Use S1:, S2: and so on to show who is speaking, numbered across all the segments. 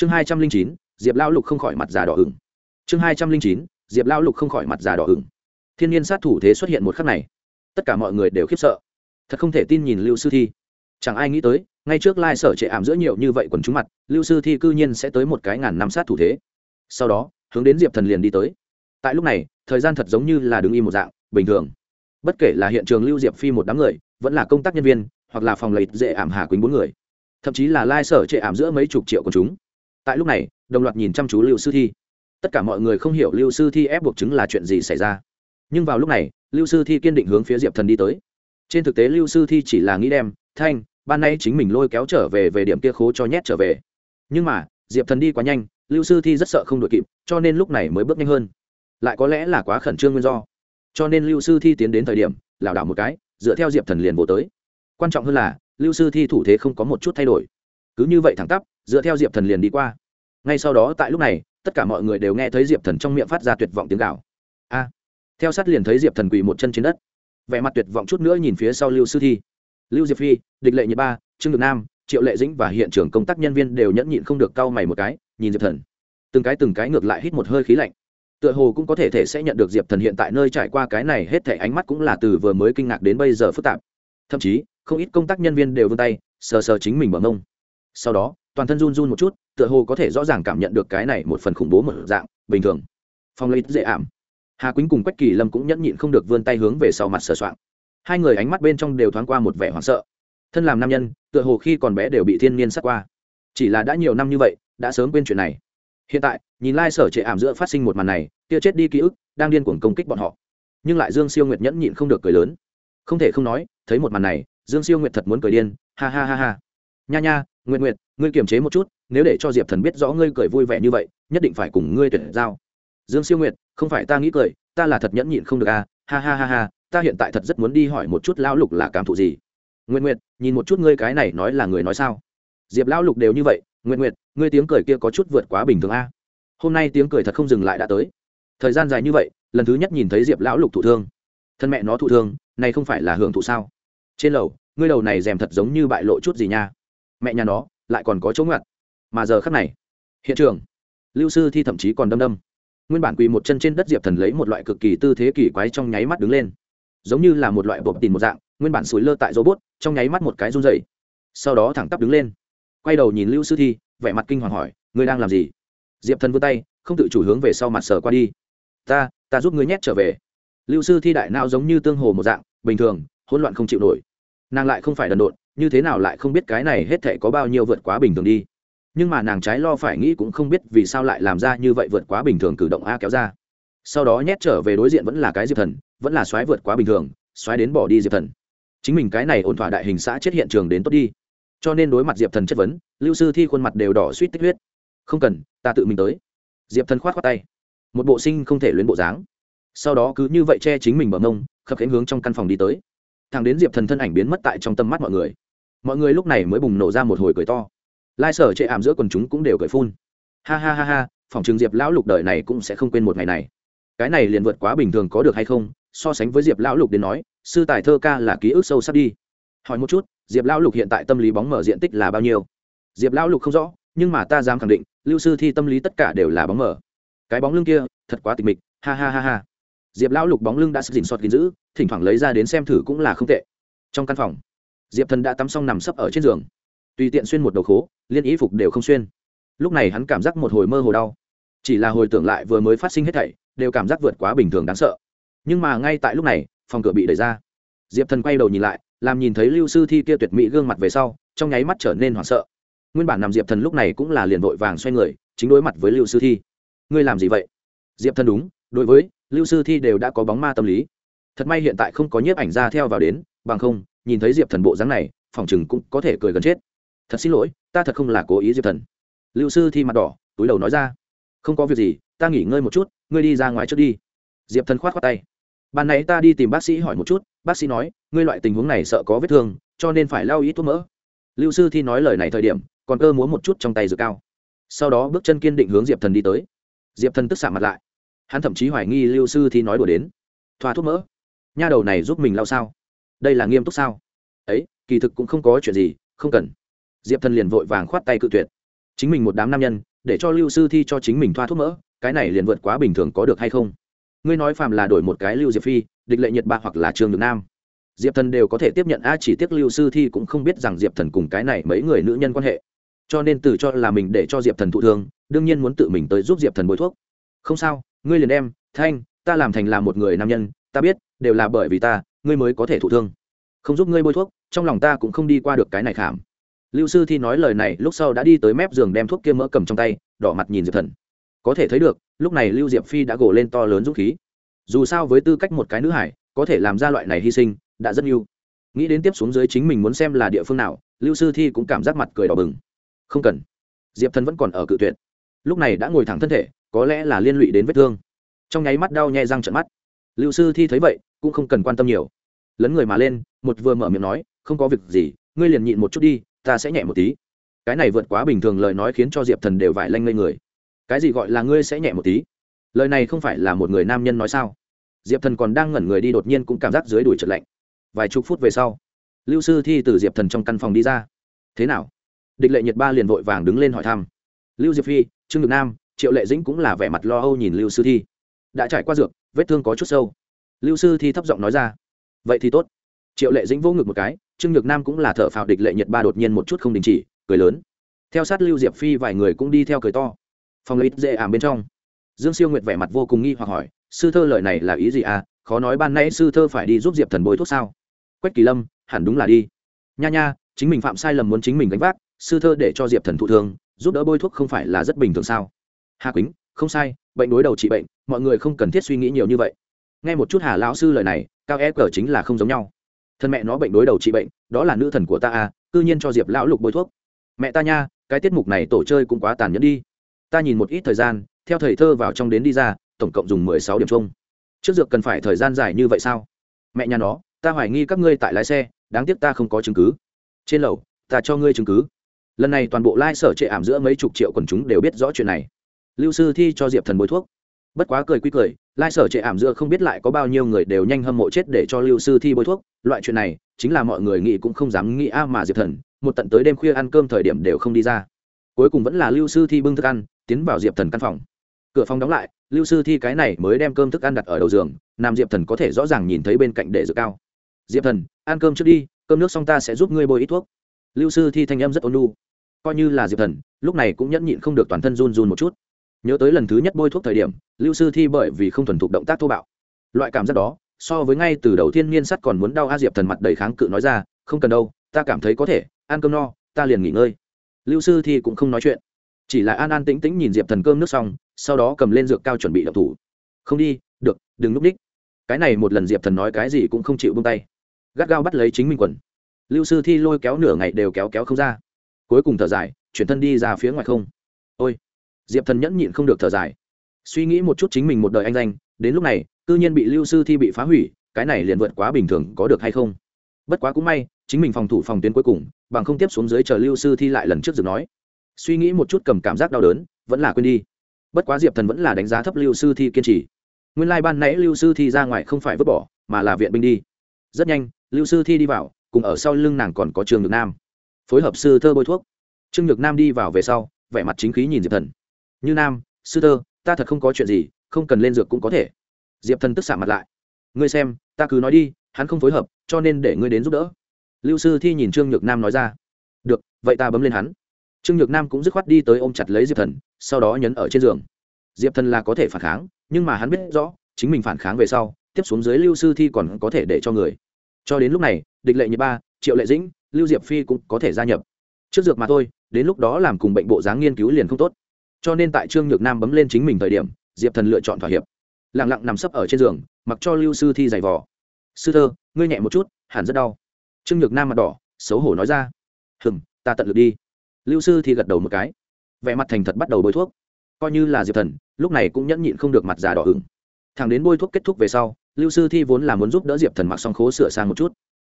S1: chương hai trăm linh chín, diệp lão lục không khỏi mặt già đỏ ửng. Chương hai trăm linh chín, diệp lão lục không khỏi mặt già đỏ ửng. Thiên nhiên sát thủ thế xuất hiện một khắc này. Tất cả mọi người đều khiếp sợ. Thật không thể tin nhìn lưu sư thi. Chẳng ai nghĩ tới, ngay trước lai sở trệ ảm giữa nhiều như vậy quần chúng mặt, lưu sư thi cư nhiên sẽ tới một cái ngàn năm sát thủ thế. Sau đó, hướng đến diệp thần liền đi tới. Tại lúc này, thời gian thật giống như là đứng im một dạng, bình thường. Bất kể là hiện trường lưu diệp phi một đám người, vẫn là công tác nhân viên, hoặc là phòng lấy dễ ảm hà quýnh bốn người, thậm chí là lai sở trệ ảm giữa mấy chục triệu quần chúng tại lúc này, đồng loạt nhìn chăm chú lưu sư thi. Tất cả mọi người không hiểu lưu sư thi ép buộc chứng là chuyện gì xảy ra. Nhưng vào lúc này, lưu sư thi kiên định hướng phía diệp thần đi tới. Trên thực tế, lưu sư thi chỉ là nghĩ đem, thanh, ban nay chính mình lôi kéo trở về về điểm kia khố cho nhét trở về. Nhưng mà, diệp thần đi quá nhanh, lưu sư thi rất sợ không đội kịp, cho nên lúc này mới bước nhanh hơn. Lại có lẽ là quá khẩn trương nguyên do. Cho nên lưu sư thi tiến đến thời điểm, lảo đảo một cái, dựa theo diệp thần liền vô tới. Quan trọng hơn là, lưu sư thi thủ thế không có một chút thay đổi. Cứ như vậy thẳng tắp dựa theo diệp thần liền đi qua. Ngay sau đó tại lúc này, tất cả mọi người đều nghe thấy diệp thần trong miệng phát ra tuyệt vọng tiếng gạo a! Theo sát liền thấy diệp thần quỳ một chân trên đất. Vẻ mặt tuyệt vọng chút nữa nhìn phía sau lưu sư thi. Lưu diệp phi, địch lệ nhật ba, trương được nam, triệu lệ dĩnh và hiện trường công tác nhân viên đều nhẫn nhịn không được cau mày một cái, nhìn diệp thần. Từng cái từng cái ngược lại hít một hơi khí lạnh. Tựa hồ cũng có thể thể sẽ nhận được diệp thần hiện tại nơi trải qua cái này hết thể ánh mắt cũng là từ vừa mới kinh ngạc đến bây giờ phức tạp. Thậm chí, không ít công tác nhân viên đều vươn tay, sờ sờ chính mình bằng ông sau đó toàn thân run run một chút, tựa hồ có thể rõ ràng cảm nhận được cái này một phần khủng bố một dạng, bình thường. Phong lấy dễ ảm. Hà quýnh cùng quách kỳ lâm cũng nhẫn nhịn không được vươn tay hướng về sau mặt sờ soạng. Hai người ánh mắt bên trong đều thoáng qua một vẻ hoảng sợ. Thân làm nam nhân, tựa hồ khi còn bé đều bị thiên nhiên sát qua. Chỉ là đã nhiều năm như vậy, đã sớm quên chuyện này. Hiện tại, nhìn lai sở trệ ảm giữa phát sinh một màn này, tia chết đi ký ức, đang điên cuồng công kích bọn họ. Nhưng lại dương siêu nguyệt nhẫn nhịn không được cười lớn. Không thể không nói, thấy một màn này, dương siêu nguyệt thật muốn cười điên, ha ha ha ha. Nha nha nguyện nguyệt, ngươi kiềm chế một chút, nếu để cho diệp thần biết rõ ngươi cười vui vẻ như vậy, nhất định phải cùng ngươi tuyển giao. Dương siêu nguyệt, không phải ta nghĩ cười, ta là thật nhẫn nhịn không được à ha ha ha ha, ta hiện tại thật rất muốn đi hỏi một chút lão lục là cảm thụ gì. Nguyện nguyệt, nhìn một chút ngươi cái này nói là người nói sao? Diệp lão lục đều như vậy nguyện nguyệt, ngươi tiếng cười kia có chút vượt quá bình thường a hôm nay tiếng cười thật không dừng lại đã tới. Thời gian dài như vậy, lần thứ nhất nhìn thấy diệp lão lục thụ thương. Thân mẹ nó thụ thương, này không phải là hưởng thụ sao? Trên lầu, ngươi đầu này rèm thật giống như bại lộ chút gì nha mẹ nhà nó lại còn có chỗ ngặt mà giờ khắc này, hiện trường, lưu sư thi thậm chí còn đâm đâm. Nguyên bản quỳ một chân trên đất diệp thần lấy một loại cực kỳ tư thế kỳ quái trong nháy mắt đứng lên. Giống như là một loại bột tìm một dạng, nguyên bản sủi lơ tại robot, trong nháy mắt một cái run dày sau đó thẳng tắp đứng lên. Quay đầu nhìn lưu sư thi, vẻ mặt kinh hoàng hỏi, ngươi đang làm gì? Diệp thần vươn tay, không tự chủ hướng về sau mặt sờ qua đi. Ta ta giúp ngươi nhét trở về. Lưu sư thi đại não giống như tương hồ một dạng, bình thường, hỗn loạn không chịu nổi. Nàng lại không phải đần độn như thế nào lại không biết cái này hết thể có bao nhiêu vượt quá bình thường đi. Nhưng mà nàng trái lo phải nghĩ cũng không biết vì sao lại làm ra như vậy vượt quá bình thường cử động a kéo ra. Sau đó nhét trở về đối diện vẫn là cái diệp thần, vẫn là xoáy vượt quá bình thường xoáy đến bỏ đi diệp thần. Chính mình cái này ổn thỏa đại hình xã chết hiện trường đến tốt đi. Cho nên đối mặt diệp thần chất vấn, lưu sư thi khuôn mặt đều đỏ suýt tích huyết. Không cần, ta tự mình tới. Diệp thần khoát khoát tay. Một bộ sinh không thể luyến bộ dáng. Sau đó cứ như vậy che chính mình bằng mông, khập khánh hướng trong căn phòng đi tới. Thằng đến diệp thần thân ảnh biến mất tại trong tâm mắt mọi người mọi người lúc này mới bùng nổ ra một hồi cười to. Lai sở chệ ảm giữa quần chúng cũng đều cười phun. Ha ha ha ha, phòng trường diệp lão lục đời này cũng sẽ không quên một ngày này. Cái này liền vượt quá bình thường có được hay không, so sánh với diệp lão lục đến nói, sư tài thơ ca là ký ức sâu sắc đi. Hỏi một chút, diệp lão lục hiện tại tâm lý bóng mở diện tích là bao nhiêu? Diệp lão lục không rõ, nhưng mà ta dám khẳng định, lưu sư thi tâm lý tất cả đều là bóng mở. Cái bóng lưng kia, thật quá tịch mịch, ha ha ha ha. Diệp lão lục bóng lưng đã sức dình soạt gìn giữ, thỉnh thoảng lấy ra đến xem thử cũng là không tệ. Trong căn phòng diệp thần đã tắm xong nằm sấp ở trên giường. Tùy tiện xuyên một đầu khố, liên ý phục đều không xuyên. Lúc này hắn cảm giác một hồi mơ hồ đau. Chỉ là hồi tưởng lại vừa mới phát sinh hết thảy, đều cảm giác vượt quá bình thường đáng sợ. Nhưng mà ngay tại lúc này, phòng cửa bị đẩy ra. Diệp thần quay đầu nhìn lại, làm nhìn thấy lưu sư thi kia tuyệt mỹ gương mặt về sau, trong nháy mắt trở nên hoảng sợ. Nguyên bản nằm diệp thần lúc này cũng là liền vội vàng xoay người, chính đối mặt với lưu sư thi. Ngươi làm gì vậy? Diệp thần đúng, đối với lưu sư thi đều đã có bóng ma tâm lý. Thật may hiện tại không có nhiếp ảnh ra theo vào đến, bằng không nhìn thấy diệp thần bộ dáng này, phòng chừng cũng có thể cười gần chết. Thật xin lỗi, ta thật không là cố ý diệp thần. Lưu sư thi mặt đỏ, túi đầu nói ra. Không có việc gì, ta nghỉ ngơi một chút, ngươi đi ra ngoài trước đi. Diệp thần khoát khoát tay. Ban nãy ta đi tìm bác sĩ hỏi một chút, bác sĩ nói, ngươi loại tình huống này sợ có vết thương, cho nên phải lau ít thuốc mỡ. Lưu sư thi nói lời này thời điểm, còn cơ múa một chút trong tay dược cao. Sau đó bước chân kiên định hướng diệp thần đi tới. Diệp thần tức xạ mặt lại. Hắn thậm chí hoài nghi lưu sư thi nói đùa đến. Thoa thuốc mỡ. Nha đầu này giúp mình lau sao? Đây là nghiêm túc sao? Ấy, kỳ thực cũng không có chuyện gì, không cần. Diệp thần liền vội vàng khoát tay cự tuyệt. Chính mình một đám nam nhân, để cho lưu sư thi cho chính mình thoa thuốc mỡ, cái này liền vượt quá bình thường có được hay không? Ngươi nói phàm là đổi một cái lưu diệp phi, địch lệ nhật Ba hoặc là trường được nam. Diệp thần đều có thể tiếp nhận, a, chỉ tiếc lưu sư thi cũng không biết rằng diệp thần cùng cái này mấy người nữ nhân quan hệ. Cho nên từ cho là mình để cho diệp thần thụ thương, đương nhiên muốn tự mình tới giúp diệp thần bôi thuốc. Không sao, ngươi liền đem, thanh, ta làm thành là một người nam nhân, ta biết, đều là bởi vì ta ngươi mới có thể thụ thương. Không giúp ngươi bôi thuốc, trong lòng ta cũng không đi qua được cái này khảm. Lưu sư thi nói lời này, lúc sau đã đi tới mép giường đem thuốc kia mỡ cầm trong tay, đỏ mặt nhìn diệp thần. Có thể thấy được, lúc này lưu diệp phi đã gồ lên to lớn dũng khí. Dù sao với tư cách một cái nữ hải, có thể làm ra loại này hy sinh, đã rất yêu nghĩ đến tiếp xuống dưới chính mình muốn xem là địa phương nào, lưu sư thi cũng cảm giác mặt cười đỏ bừng. Không cần. Diệp thần vẫn còn ở cự tuyệt. Lúc này đã ngồi thẳng thân thể, có lẽ là liên lụy đến vết thương. Trong nháy mắt đau nhẹ răng trận mắt lưu sư thi thấy vậy, cũng không cần quan tâm nhiều. Lấn người mà lên, một vừa mở miệng nói, không có việc gì, ngươi liền nhịn một chút đi, ta sẽ nhẹ một tí. Cái này vượt quá bình thường lời nói khiến cho diệp thần đều vải lanh ngây người. Cái gì gọi là ngươi sẽ nhẹ một tí? Lời này không phải là một người nam nhân nói sao? Diệp thần còn đang ngẩn người đi đột nhiên cũng cảm giác dưới đùi trật lạnh. Vài chục phút về sau, lưu sư thi từ diệp thần trong căn phòng đi ra. Thế nào? Địch lệ nhiệt ba liền vội vàng đứng lên hỏi thăm. Lưu diệp phi, trương ngực nam, triệu lệ dĩnh cũng là vẻ mặt lo âu nhìn lưu sư thi đã trải qua dược, vết thương có chút sâu. Lưu sư thi thấp giọng nói ra. Vậy thì tốt. Triệu lệ dĩnh vô ngực một cái, trương nhược nam cũng là thợ phào địch lệ nhiệt ba đột nhiên một chút không đình chỉ, cười lớn. Theo sát lưu diệp phi, vài người cũng đi theo cười to. Phòng lấy dễ ảm bên trong. Dương siêu nguyệt vẻ mặt vô cùng nghi hoặc hỏi, sư thơ lời này là ý gì à? Khó nói ban nãy sư thơ phải đi giúp diệp thần bôi thuốc sao? Quách kỳ lâm, hẳn đúng là đi. Nha nha, chính mình phạm sai lầm muốn chính mình gánh vác, sư thơ để cho diệp thần thụ thương, giúp đỡ bôi thuốc không phải là rất bình thường sao? Hà quýnh không sai, bệnh đối đầu trị bệnh, mọi người không cần thiết suy nghĩ nhiều như vậy. Nghe một chút hà lão sư lời này, cao e cờ chính là không giống nhau. Thân mẹ nó bệnh đối đầu trị bệnh, đó là nữ thần của ta à cư nhiên cho diệp lão lục bôi thuốc. Mẹ ta nha, cái tiết mục này tổ chơi cũng quá tàn nhẫn đi. Ta nhìn một ít thời gian, theo thầy thơ vào trong đến đi ra, tổng cộng dùng mười sáu điểm chung. Trước dược cần phải thời gian dài như vậy sao? Mẹ nhà nó, ta hoài nghi các ngươi tại lái xe, đáng tiếc ta không có chứng cứ. Trên lầu, ta cho ngươi chứng cứ. Lần này toàn bộ lai、like、sở trệ ảm giữa mấy chục triệu quần chúng đều biết rõ chuyện này lưu sư thi cho diệp thần bôi thuốc. Bất quá cười quy cười, lai sở trệ ảm dưa không biết lại có bao nhiêu người đều nhanh hâm mộ chết để cho lưu sư thi bôi thuốc. Loại chuyện này, chính là mọi người nghĩ cũng không dám nghĩ a mà diệp thần, một tận tới đêm khuya ăn cơm thời điểm đều không đi ra. Cuối cùng vẫn là lưu sư thi bưng thức ăn, tiến vào diệp thần căn phòng. Cửa phòng đóng lại, lưu sư thi cái này mới đem cơm thức ăn đặt ở đầu giường, nam diệp thần có thể rõ ràng nhìn thấy bên cạnh để dự cao. Diệp thần, ăn cơm trước đi, cơm nước xong ta sẽ giúp ngươi bôi ít thuốc. Lưu sư thi thanh âm rất ôn lu coi như là diệp thần, lúc này cũng nhẫn nhịn không được toàn thân run run một chút nhớ tới lần thứ nhất bôi thuốc thời điểm, lưu sư thi bởi vì không thuần thục động tác thô bạo. Loại cảm giác đó, so với ngay từ đầu tiên niên sắt còn muốn đau a diệp thần mặt đầy kháng cự nói ra, không cần đâu, ta cảm thấy có thể, ăn cơm no, ta liền nghỉ ngơi. Lưu sư thi cũng không nói chuyện. Chỉ là an an tĩnh tĩnh nhìn diệp thần cơm nước xong, sau đó cầm lên dược cao chuẩn bị đậu thủ. Không đi, được, đừng núp ních cái này một lần diệp thần nói cái gì cũng không chịu bông tay. Gắt gao bắt lấy chính mình quần. Lưu sư thi lôi kéo nửa ngày đều kéo kéo không ra. Cuối cùng thở dài, chuyển thân đi ra phía ngoài không. Ôi diệp thần nhẫn nhịn không được thở dài. Suy nghĩ một chút chính mình một đời anh danh, đến lúc này c nhiên bị lưu sư thi bị phá hủy, cái này liền vượt quá bình thường, có được hay không? Bất quá cũng may, chính mình phòng thủ phòng tuyến cuối cùng, bằng không tiếp xuống dưới chờ lưu sư thi lại lần trước dừng nói. Suy nghĩ một chút cầm cảm giác đau đớn, vẫn là quên đi. Bất quá diệp thần vẫn là đánh giá thấp lưu sư thi kiên trì. Nguyên lai、like、ban nãy lưu sư thi ra ngoài không phải vứt bỏ, mà là viện binh đi. Rất nhanh, lưu sư thi đi vào, cùng ở sau lưng nàng còn có trường nhược nam. Phối hợp sư thơ bôi thuốc. Trương nhược nam đi vào về sau, vẻ mặt chính khí nhìn diệp thần như nam, sư tơ, ta thật không có chuyện gì, không cần lên dược cũng có thể. Diệp thần tức xạ mặt lại. Ngươi xem, ta cứ nói đi, hắn không phối hợp, cho nên để ngươi đến giúp đỡ. Lưu sư thi nhìn trương nhược nam nói ra. Được, vậy ta bấm lên hắn. Trương nhược nam cũng dứt khoát đi tới ôm chặt lấy diệp thần, sau đó nhấn ở trên giường. Diệp thần là có thể phản kháng, nhưng mà hắn biết rõ, chính mình phản kháng về sau, tiếp xuống dưới lưu sư thi còn có thể để cho người. Cho đến lúc này, địch lệ nhật ba, triệu lệ dĩnh, lưu diệp phi cũng có thể gia nhập. Trước dược mà thôi, đến lúc đó làm cùng bệnh bộ dáng nghiên cứu liền không tốt cho nên tại trương nhược nam bấm lên chính mình thời điểm, diệp thần lựa chọn thỏa hiệp. Lẳng lặng nằm sấp ở trên giường, mặc cho lưu sư thi giày vò. Sư thơ, ngươi nhẹ một chút, hẳn rất đau. Trương nhược nam mặt đỏ, xấu hổ nói ra. Hừng ta tận lực đi. Lưu sư thi gật đầu một cái. Vẻ mặt thành thật bắt đầu bôi thuốc. Coi như là diệp thần, lúc này cũng nhẫn nhịn không được mặt già đỏ ửng. Thằng đến bôi thuốc kết thúc về sau, lưu sư thi vốn là muốn giúp đỡ diệp thần mặc xong khố sửa sang một chút.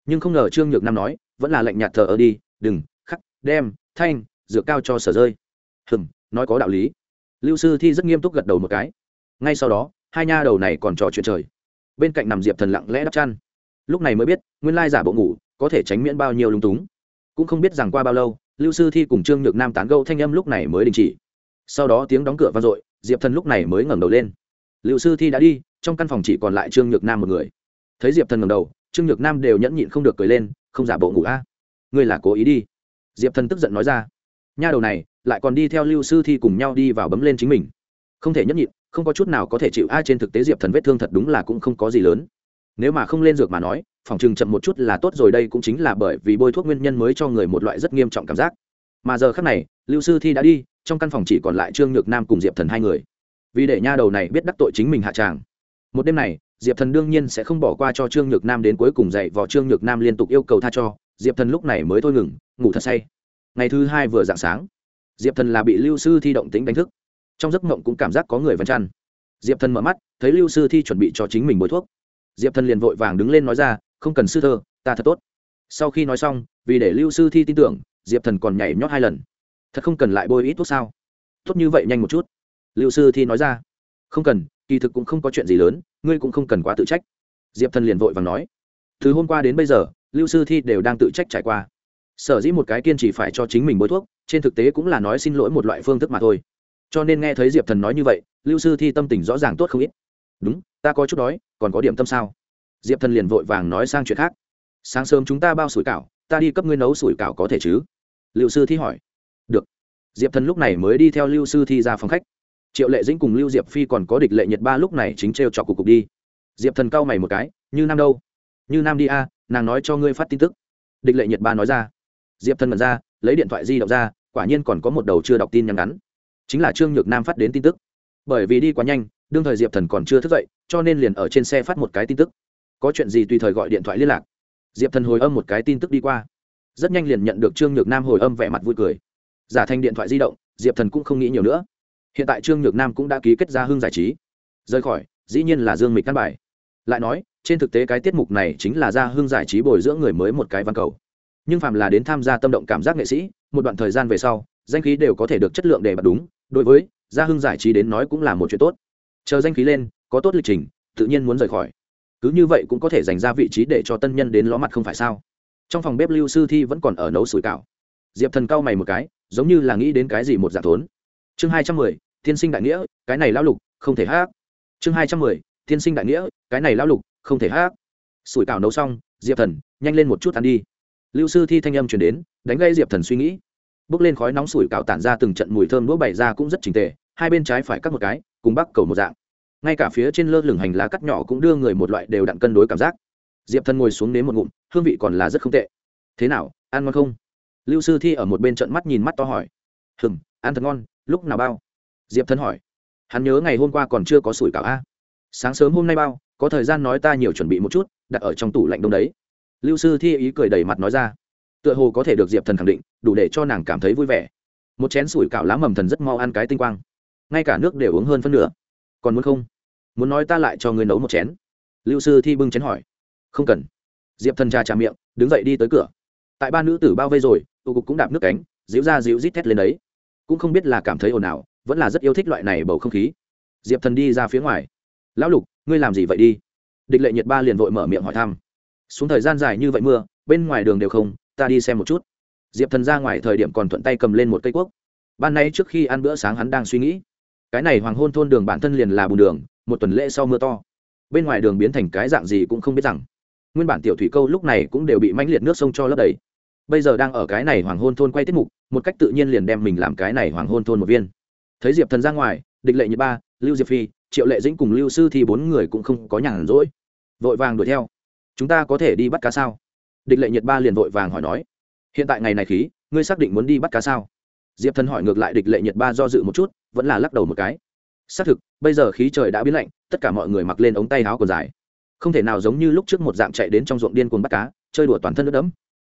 S1: Nhưng không ngờ trương nhược nam nói, vẫn là lạnh nhạt thờ ở đi, đừng, khắc, đem, thanh dựa cao cho sở rơi. Hừng nói có đạo lý. Lưu sư thi rất nghiêm túc gật đầu một cái. Ngay sau đó, hai nha đầu này còn trò chuyện trời. Bên cạnh nằm diệp thần lặng lẽ đắp chăn. Lúc này mới biết, nguyên lai giả bộ ngủ, có thể tránh miễn bao nhiêu lung túng. Cũng không biết rằng qua bao lâu, lưu sư thi cùng trương nhược nam tán gẫu thanh âm lúc này mới đình chỉ. Sau đó tiếng đóng cửa vang dội, diệp thần lúc này mới ngẩng đầu lên. Lưu sư thi đã đi, trong căn phòng chỉ còn lại trương nhược nam một người. Thấy diệp thần ngẩng đầu, trương nhược nam đều nhẫn nhịn không được cười lên, không giả bộ ngủ a? Ngươi là cố ý đi. Diệp thần tức giận nói ra, nha đầu này lại còn đi theo lưu sư thi cùng nhau đi vào bấm lên chính mình. Không thể nhẫn nhịn, không có chút nào có thể chịu. Ai trên thực tế diệp thần vết thương thật đúng là cũng không có gì lớn. Nếu mà không lên dược mà nói, phòng chừng chậm một chút là tốt rồi. Đây cũng chính là bởi vì bôi thuốc nguyên nhân mới cho người một loại rất nghiêm trọng cảm giác. Mà giờ khác này, lưu sư thi đã đi, trong căn phòng chỉ còn lại trương nhược nam cùng diệp thần hai người. Vì để nha đầu này biết đắc tội chính mình hạ tràng. Một đêm này, diệp thần đương nhiên sẽ không bỏ qua cho trương nhược nam đến cuối cùng dậy vò trương nhược nam liên tục yêu cầu tha cho. Diệp thần lúc này mới thôi ngừng, ngủ thật say. Ngày thứ hai vừa dạng sáng diệp thần là bị lưu sư thi động tính đánh thức. Trong giấc mộng cũng cảm giác có người vần chăn. Diệp thần mở mắt, thấy lưu sư thi chuẩn bị cho chính mình bôi thuốc. Diệp thần liền vội vàng đứng lên nói ra, không cần sư thơ, ta thật tốt. Sau khi nói xong, vì để lưu sư thi tin tưởng, diệp thần còn nhảy nhót hai lần. Thật không cần lại bôi ít thuốc sao? Tốt như vậy nhanh một chút. Lưu sư thi nói ra. Không cần, kỳ thực cũng không có chuyện gì lớn, ngươi cũng không cần quá tự trách. Diệp thần liền vội vàng nói. Từ hôm qua đến bây giờ, lưu sư thi đều đang tự trách trải qua sở dĩ một cái kiên trì phải cho chính mình bôi thuốc, trên thực tế cũng là nói xin lỗi một loại phương thức mà thôi. Cho nên nghe thấy diệp thần nói như vậy, lưu sư thi tâm tình rõ ràng tốt không ít. Đúng, ta có chút đói, còn có điểm tâm sao? Diệp thần liền vội vàng nói sang chuyện khác. Sáng sớm chúng ta bao sủi cảo, ta đi cấp ngươi nấu sủi cảo có thể chứ? Lưu sư thi hỏi. Được. Diệp thần lúc này mới đi theo lưu sư thi ra phòng khách. Triệu lệ dĩnh cùng lưu diệp phi còn có địch lệ nhiệt ba lúc này chính t r e o trọc cục cục đi. Diệp thần cau mày một cái, như nam đâu? Như nam đi a, nàng nói cho ngươi phát tin tức. Địch lệ nhiệt ba nói ra diệp thần mật ra, lấy điện thoại di động ra, quả nhiên còn có một đầu chưa đọc tin nhắn ngắn. Chính là trương nhược nam phát đến tin tức. Bởi vì đi quá nhanh, đương thời diệp thần còn chưa thức dậy, cho nên liền ở trên xe phát một cái tin tức. Có chuyện gì tùy thời gọi điện thoại liên lạc. Diệp thần hồi âm một cái tin tức đi qua. Rất nhanh liền nhận được trương nhược nam hồi âm vẻ mặt vui cười. Giả thành điện thoại di động, diệp thần cũng không nghĩ nhiều nữa. Hiện tại trương nhược nam cũng đã ký kết ra hương giải trí. Rời khỏi, dĩ nhiên là dương mịch căn bài. Lại nói, trên thực tế cái tiết mục này chính là ra hương giải trí bồi dưỡng người mới một cái văn cầu nhưng phạm là đến tham gia tâm động cảm giác nghệ sĩ, một đoạn thời gian về sau, danh khí đều có thể được chất lượng để bật đúng. Đối với gia hưng giải trí đến nói cũng là một chuyện tốt. Chờ danh khí lên, có tốt lịch trình, tự nhiên muốn rời khỏi. Cứ như vậy cũng có thể dành ra vị trí để cho tân nhân đến ló mặt không phải sao? Trong phòng bếp lưu sư thi vẫn còn ở nấu sủi cảo. Diệp thần cau mày một cái, giống như là nghĩ đến cái gì một dạng thốn. Chương hai trăm mười, tiên sinh đại nghĩa, cái này lão lục, không thể hát. Chương hai trăm mười, tiên sinh đại nghĩa, cái này lão lục, không thể hát. Sủi cảo nấu xong, diệp thần, nhanh lên một chút ăn đi lưu sư thi thanh âm chuyển đến, đánh gây diệp thần suy nghĩ. Bước lên khói nóng sủi cảo tản ra từng trận mùi thơm đũa bày ra cũng rất trình tề, hai bên trái phải cắt một cái, cùng bắc cầu một dạng. Ngay cả phía trên lơ lửng hành lá cắt nhỏ cũng đưa người một loại đều đặn cân đối cảm giác. Diệp thần ngồi xuống nếm một ngụm, hương vị còn là rất không tệ. Thế nào, ăn ngon không? Lưu sư thi ở một bên trận mắt nhìn mắt to hỏi. Hừng ăn thật ngon, lúc nào bao? Diệp thần hỏi. Hắn nhớ ngày hôm qua còn chưa có sủi cảo a. Sáng sớm hôm nay bao, có thời gian nói ta nhiều chuẩn bị một chút, đặt ở trong tủ lạnh đông đấy lưu sư thi ý cười đầy mặt nói ra. Tựa hồ có thể được diệp thần khẳng định, đủ để cho nàng cảm thấy vui vẻ. Một chén sủi cảo lá mầm thần rất mau ăn cái tinh quang. Ngay cả nước đều uống hơn phân nửa. Còn muốn không? Muốn nói ta lại cho người nấu một chén? Lưu sư thi bưng chén hỏi. Không cần. Diệp thần trà trà miệng, đứng dậy đi tới cửa. Tại ba nữ tử bao vây rồi tụ cục cũng đạp nước cánh, díu ra díu rít thét lên đấy. Cũng không biết là cảm thấy ồn ào, vẫn là rất yêu thích loại này bầu không khí. Diệp thần đi ra phía ngoài. Lão lục, ngươi làm gì vậy đi? Địch lệ nhiệt ba liền vội mở miệng hỏi thăm xuống thời gian dài như vậy mưa, bên ngoài đường đều không, ta đi xem một chút. Diệp thần ra ngoài thời điểm còn thuận tay cầm lên một cây cuốc. Ban nay trước khi ăn bữa sáng hắn đang suy nghĩ. Cái này hoàng hôn thôn đường bản thân liền là bùn đường, một tuần lễ sau mưa to. Bên ngoài đường biến thành cái dạng gì cũng không biết rằng. Nguyên bản tiểu thủy câu lúc này cũng đều bị mãnh liệt nước sông cho lấp đầy. Bây giờ đang ở cái này hoàng hôn thôn quay tiết mục, một cách tự nhiên liền đem mình làm cái này hoàng hôn thôn một viên. Thấy diệp thần ra ngoài, địch lệ như ba, lưu diệp phi, triệu lệ dĩnh cùng lưu sư thì bốn người cũng không có nhàn rỗi. Vội vàng đuổi theo chúng ta có thể đi bắt cá sao? Địch lệ nhiệt ba liền vội vàng hỏi nói. Hiện tại ngày này khí, ngươi xác định muốn đi bắt cá sao? Diệp thần hỏi ngược lại địch lệ nhiệt ba do dự một chút, vẫn là lắc đầu một cái. Xác thực, bây giờ khí trời đã biến lạnh, tất cả mọi người mặc lên ống tay áo còn dài. Không thể nào giống như lúc trước một dạng chạy đến trong ruộng điên cuồng bắt cá, chơi đùa toàn thân nước đẫm.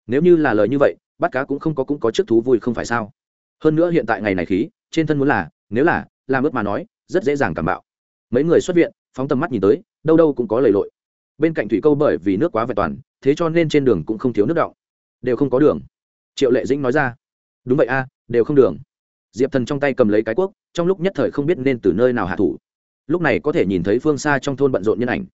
S1: Nếu như là lời như vậy, bắt cá cũng không có cũng có chức thú vui không phải sao? Hơn nữa hiện tại ngày này khí, trên thân muốn là, nếu là, làm ướp mà nói, rất dễ dàng cảm bạo. Mấy người xuất viện, phóng tầm mắt nhìn tới, đâu đâu cũng có lầy lội bên cạnh thủy câu bởi vì nước quá vẹn toàn, thế cho nên trên đường cũng không thiếu nước động. Đều không có đường. Triệu lệ dĩnh nói ra. Đúng vậy a, đều không đường. Diệp thần trong tay cầm lấy cái cuốc, trong lúc nhất thời không biết nên từ nơi nào hạ thủ. Lúc này có thể nhìn thấy phương xa trong thôn bận rộn nhân ảnh.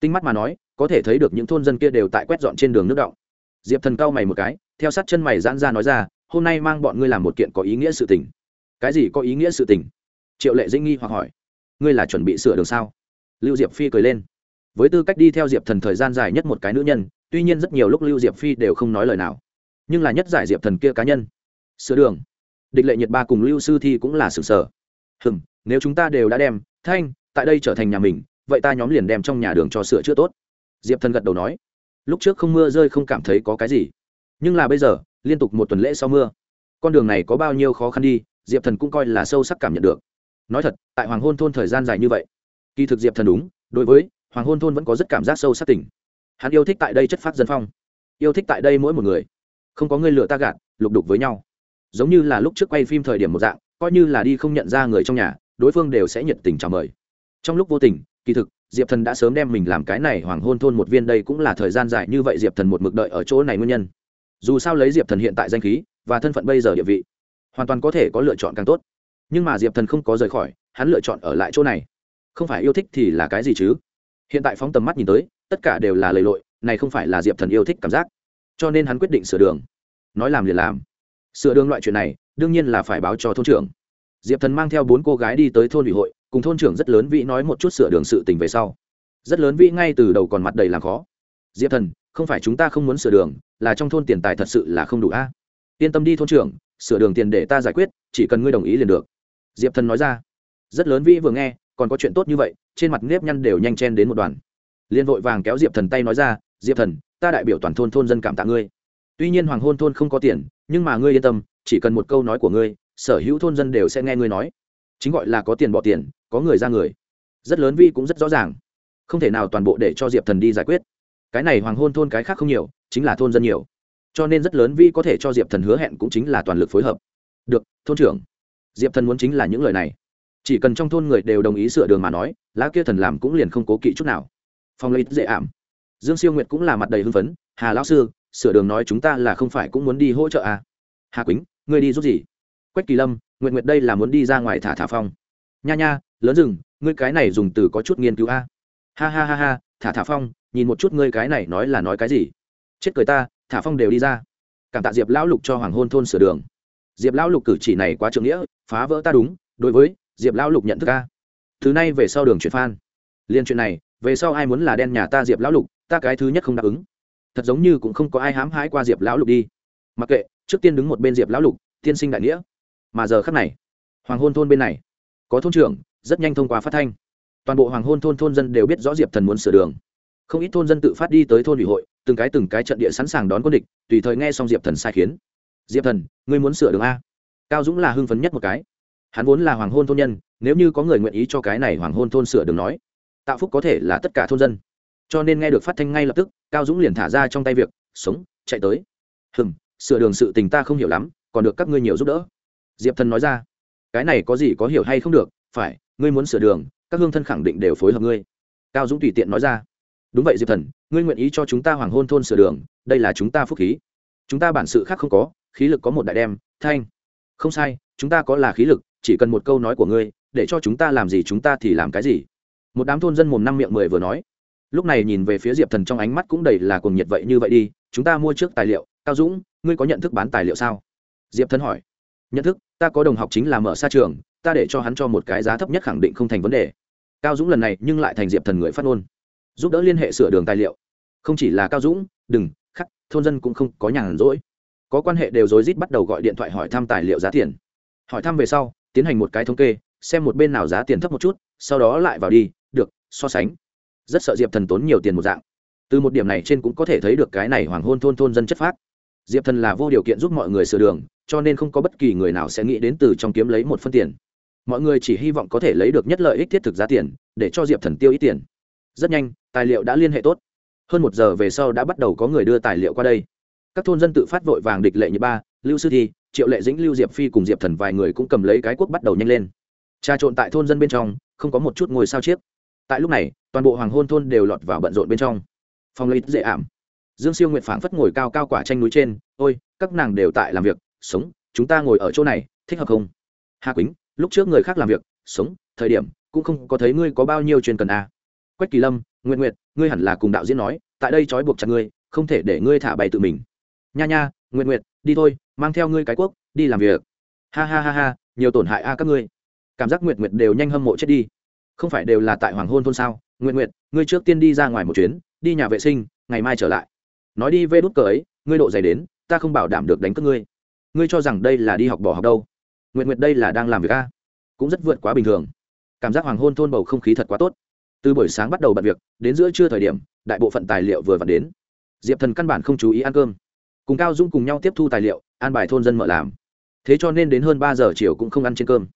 S1: Tinh mắt mà nói, có thể thấy được những thôn dân kia đều tại quét dọn trên đường nước động. Diệp thần cau mày một cái, theo sát chân mày giãn ra nói ra, hôm nay mang bọn ngươi làm một kiện có ý nghĩa sự tình. Cái gì có ý nghĩa sự tình? Triệu lệ dĩnh nghi hoặc hỏi. Ngươi là chuẩn bị sửa đường sao? Lưu diệp phi cười lên với tư cách đi theo diệp thần thời gian dài nhất một cái nữ nhân tuy nhiên rất nhiều lúc lưu diệp phi đều không nói lời nào nhưng là nhất giải diệp thần kia cá nhân sửa đường địch lệ nhiệt ba cùng lưu sư thi cũng là sự sở hừm, nếu chúng ta đều đã đem, thanh, tại đây trở thành nhà mình, vậy ta nhóm liền đem trong nhà đường cho sửa chữa tốt. Diệp thần gật đầu nói. Lúc trước không mưa rơi không cảm thấy có cái gì. Nhưng là bây giờ, liên tục một tuần lễ sau mưa, con đường này có bao nhiêu khó khăn đi, diệp thần cũng coi là sâu sắc cảm nhận được. Nói thật, tại hoàng hôn thôn thời gian dài như vậy, kỳ thực diệp thần đúng, đối với hoàng hôn thôn vẫn có rất cảm giác sâu sắc tỉnh hắn yêu thích tại đây chất phát dân phong. Yêu thích tại đây mỗi một người. Không có người lựa ta gạt, lục đục với nhau. Giống như là lúc trước quay phim thời điểm một dạng, coi như là đi không nhận ra người trong nhà, đối phương đều sẽ nhiệt tình chào mời. Trong lúc vô tình, kỳ thực, diệp thần đã sớm đem mình làm cái này hoàng hôn thôn một viên đây cũng là thời gian dài như vậy diệp thần một mực đợi ở chỗ này nguyên nhân. Dù sao lấy diệp thần hiện tại danh khí và thân phận bây giờ địa vị, hoàn toàn có thể có lựa chọn càng tốt. Nhưng mà diệp thần không có rời khỏi, hắn lựa chọn ở lại chỗ này. Không phải yêu thích thì là cái gì chứ? Hiện tại phóng tầm mắt nhìn tới, tất cả đều là lầy lội, này không phải là diệp thần yêu thích cảm giác. Cho nên hắn quyết định sửa đường. Nói làm liền làm. Sửa đường loại chuyện này, đương nhiên là phải báo cho thôn trưởng. Diệp thần mang theo bốn cô gái đi tới thôn ủy hội, cùng thôn trưởng rất lớn vĩ nói một chút sửa đường sự tình về sau. Rất lớn vĩ ngay từ đầu còn mặt đầy làm khó. Diệp thần, không phải chúng ta không muốn sửa đường, là trong thôn tiền tài thật sự là không đủ a. Yên tâm đi thôn trưởng, sửa đường tiền để ta giải quyết, chỉ cần ngươi đồng ý liền được. Diệp thần nói ra. Rất lớn vĩ vừa nghe còn có chuyện tốt như vậy, trên mặt nếp nhăn đều nhanh chen đến một đoàn. Liên vội vàng kéo diệp thần tay nói ra, diệp thần, ta đại biểu toàn thôn thôn dân cảm tạ ngươi. Tuy nhiên hoàng hôn thôn không có tiền, nhưng mà ngươi yên tâm, chỉ cần một câu nói của ngươi, sở hữu thôn dân đều sẽ nghe ngươi nói. Chính gọi là có tiền bỏ tiền, có người ra người. Rất lớn vi cũng rất rõ ràng. Không thể nào toàn bộ để cho diệp thần đi giải quyết. Cái này hoàng hôn thôn cái khác không nhiều, chính là thôn dân nhiều. Cho nên rất lớn vi có thể cho diệp thần hứa hẹn cũng chính là toàn lực phối hợp. Được, thôn trưởng. Diệp thần muốn chính là những lời này chỉ cần trong thôn người đều đồng ý sửa đường mà nói, lá kia thần làm cũng liền không cố kỵ chút nào. Phong lấy dễ ảm. Dương siêu nguyệt cũng là mặt đầy hưng phấn, hà lão sư, sửa đường nói chúng ta là không phải cũng muốn đi hỗ trợ à? Hà quýnh, ngươi đi giúp gì? Quách kỳ lâm nguyện nguyệt đây là muốn đi ra ngoài thả thả phong. Nha nha, lớn rừng, ngươi cái này dùng từ có chút nghiên cứu a ha ha ha ha, thả thả phong, nhìn một chút ngươi cái này nói là nói cái gì. Chết cười ta, thả phong đều đi ra. Cảm tạ diệp lão lục cho hoàng hôn thôn sửa đường. Diệp lão lục cử chỉ này quá trượng nghĩa, phá vỡ ta đúng, đối với diệp lão lục nhận thức ca thứ này về sau đường chuyển phan liên chuyện này, về sau ai muốn là đen nhà ta diệp lão lục, ta cái thứ nhất không đáp ứng. Thật giống như cũng không có ai hám hái qua diệp lão lục đi. Mặc kệ, trước tiên đứng một bên diệp lão lục, tiên sinh đại nghĩa. Mà giờ khắc này, hoàng hôn thôn bên này, có thôn trưởng, rất nhanh thông qua phát thanh. Toàn bộ hoàng hôn thôn thôn dân đều biết rõ diệp thần muốn sửa đường. Không ít thôn dân tự phát đi tới thôn ủy hội, từng cái từng cái trận địa sẵn sàng đón quân địch, tùy thời nghe xong diệp thần sai khiến. Diệp thần, ngươi muốn sửa đường a? Cao dũng là hưng phấn nhất một cái hắn vốn là hoàng hôn thôn nhân, nếu như có người nguyện ý cho cái này hoàng hôn thôn sửa đường nói, tạo phúc có thể là tất cả thôn dân. Cho nên nghe được phát thanh ngay lập tức, cao dũng liền thả ra trong tay việc, sống, chạy tới. Hừng sửa đường sự tình ta không hiểu lắm, còn được các ngươi nhiều giúp đỡ. Diệp thần nói ra, cái này có gì có hiểu hay không được, phải, ngươi muốn sửa đường, các hương thân khẳng định đều phối hợp ngươi. Cao dũng tùy tiện nói ra, đúng vậy diệp thần, ngươi nguyện ý cho chúng ta hoàng hôn thôn sửa đường, đây là chúng ta phúc khí. Chúng ta bản sự khác không có, khí lực có một đại đem, thanh. Không sai, chúng ta có là khí lực chỉ cần một câu nói của ngươi, để cho chúng ta làm gì chúng ta thì làm cái gì. Một đám thôn dân mồm năm miệng mười vừa nói. Lúc này nhìn về phía diệp thần trong ánh mắt cũng đầy là cuồng nhiệt vậy như vậy đi, chúng ta mua trước tài liệu. Cao dũng, ngươi có nhận thức bán tài liệu sao? Diệp thần hỏi. Nhận thức, ta có đồng học chính là mở xa trường, ta để cho hắn cho một cái giá thấp nhất khẳng định không thành vấn đề. Cao dũng lần này nhưng lại thành diệp thần người phát ngôn. Giúp đỡ liên hệ sửa đường tài liệu. Không chỉ là cao dũng, đừng, khắc, thôn dân cũng không có nhàn rỗi. Có quan hệ đều rối rít bắt đầu gọi điện thoại hỏi thăm tài liệu giá tiền. Hỏi thăm về sau tiến hành một cái thống kê, xem một bên nào giá tiền thấp một chút, sau đó lại vào đi, được, so sánh. Rất sợ diệp thần tốn nhiều tiền một dạng. Từ một điểm này trên cũng có thể thấy được cái này hoàng hôn thôn thôn dân chất phác. Diệp thần là vô điều kiện giúp mọi người sửa đường, cho nên không có bất kỳ người nào sẽ nghĩ đến từ trong kiếm lấy một phân tiền. Mọi người chỉ hy vọng có thể lấy được nhất lợi ích thiết thực giá tiền, để cho diệp thần tiêu ít tiền. Rất nhanh, tài liệu đã liên hệ tốt. Hơn một giờ về sau đã bắt đầu có người đưa tài liệu qua đây. Các thôn dân tự phát vội vàng địch lệ như ba lưu sư thi, triệu lệ dĩnh, lưu diệp phi cùng diệp thần vài người cũng cầm lấy cái quốc bắt đầu nhanh lên. Trà trộn tại thôn dân bên trong, không có một chút ngồi sao chiếc. Tại lúc này, toàn bộ hoàng hôn thôn đều lọt vào bận rộn bên trong. Phong lấy dễ ảm. Dương siêu nguyện phảng phất ngồi cao cao quả tranh núi trên, ôi, các nàng đều tại làm việc, sống, chúng ta ngồi ở chỗ này, thích hợp không? Hà quýnh, lúc trước người khác làm việc, sống, thời điểm, cũng không có thấy ngươi có bao nhiêu chuyên cần à. quách kỳ lâm nguyện nguyện ngươi hẳn là cùng đạo diễn nói, tại đây trói buộc chặt ngươi, không thể để ngươi thả bay tự mình. Nha nha nguyện nguyện đi thôi, mang theo ngươi cái quốc, đi làm việc. Ha ha ha ha, nhiều tổn hại a các ngươi. Cảm giác nguyệt nguyệt đều nhanh hâm mộ chết đi. Không phải đều là tại hoàng hôn thôn sao? Nguyệt nguyệt, ngươi trước tiên đi ra ngoài một chuyến, đi nhà vệ sinh, ngày mai trở lại. Nói đi vê đút cờ ấy, ngươi độ dày đến, ta không bảo đảm được đánh cất ngươi. Ngươi cho rằng đây là đi học bỏ học đâu? Nguyệt nguyệt đây là đang làm việc a? Cũng rất vượt quá bình thường. Cảm giác hoàng hôn thôn bầu không khí thật quá tốt. Từ buổi sáng bắt đầu bận việc, đến giữa trưa thời điểm, đại bộ phận tài liệu vừa vặn đến. Diệp thần căn bản không chú ý ăn cơm cùng cao dũng cùng nhau tiếp thu tài liệu, an bài thôn dân mở làm. Thế cho nên đến hơn ba giờ chiều cũng không ăn trên cơm.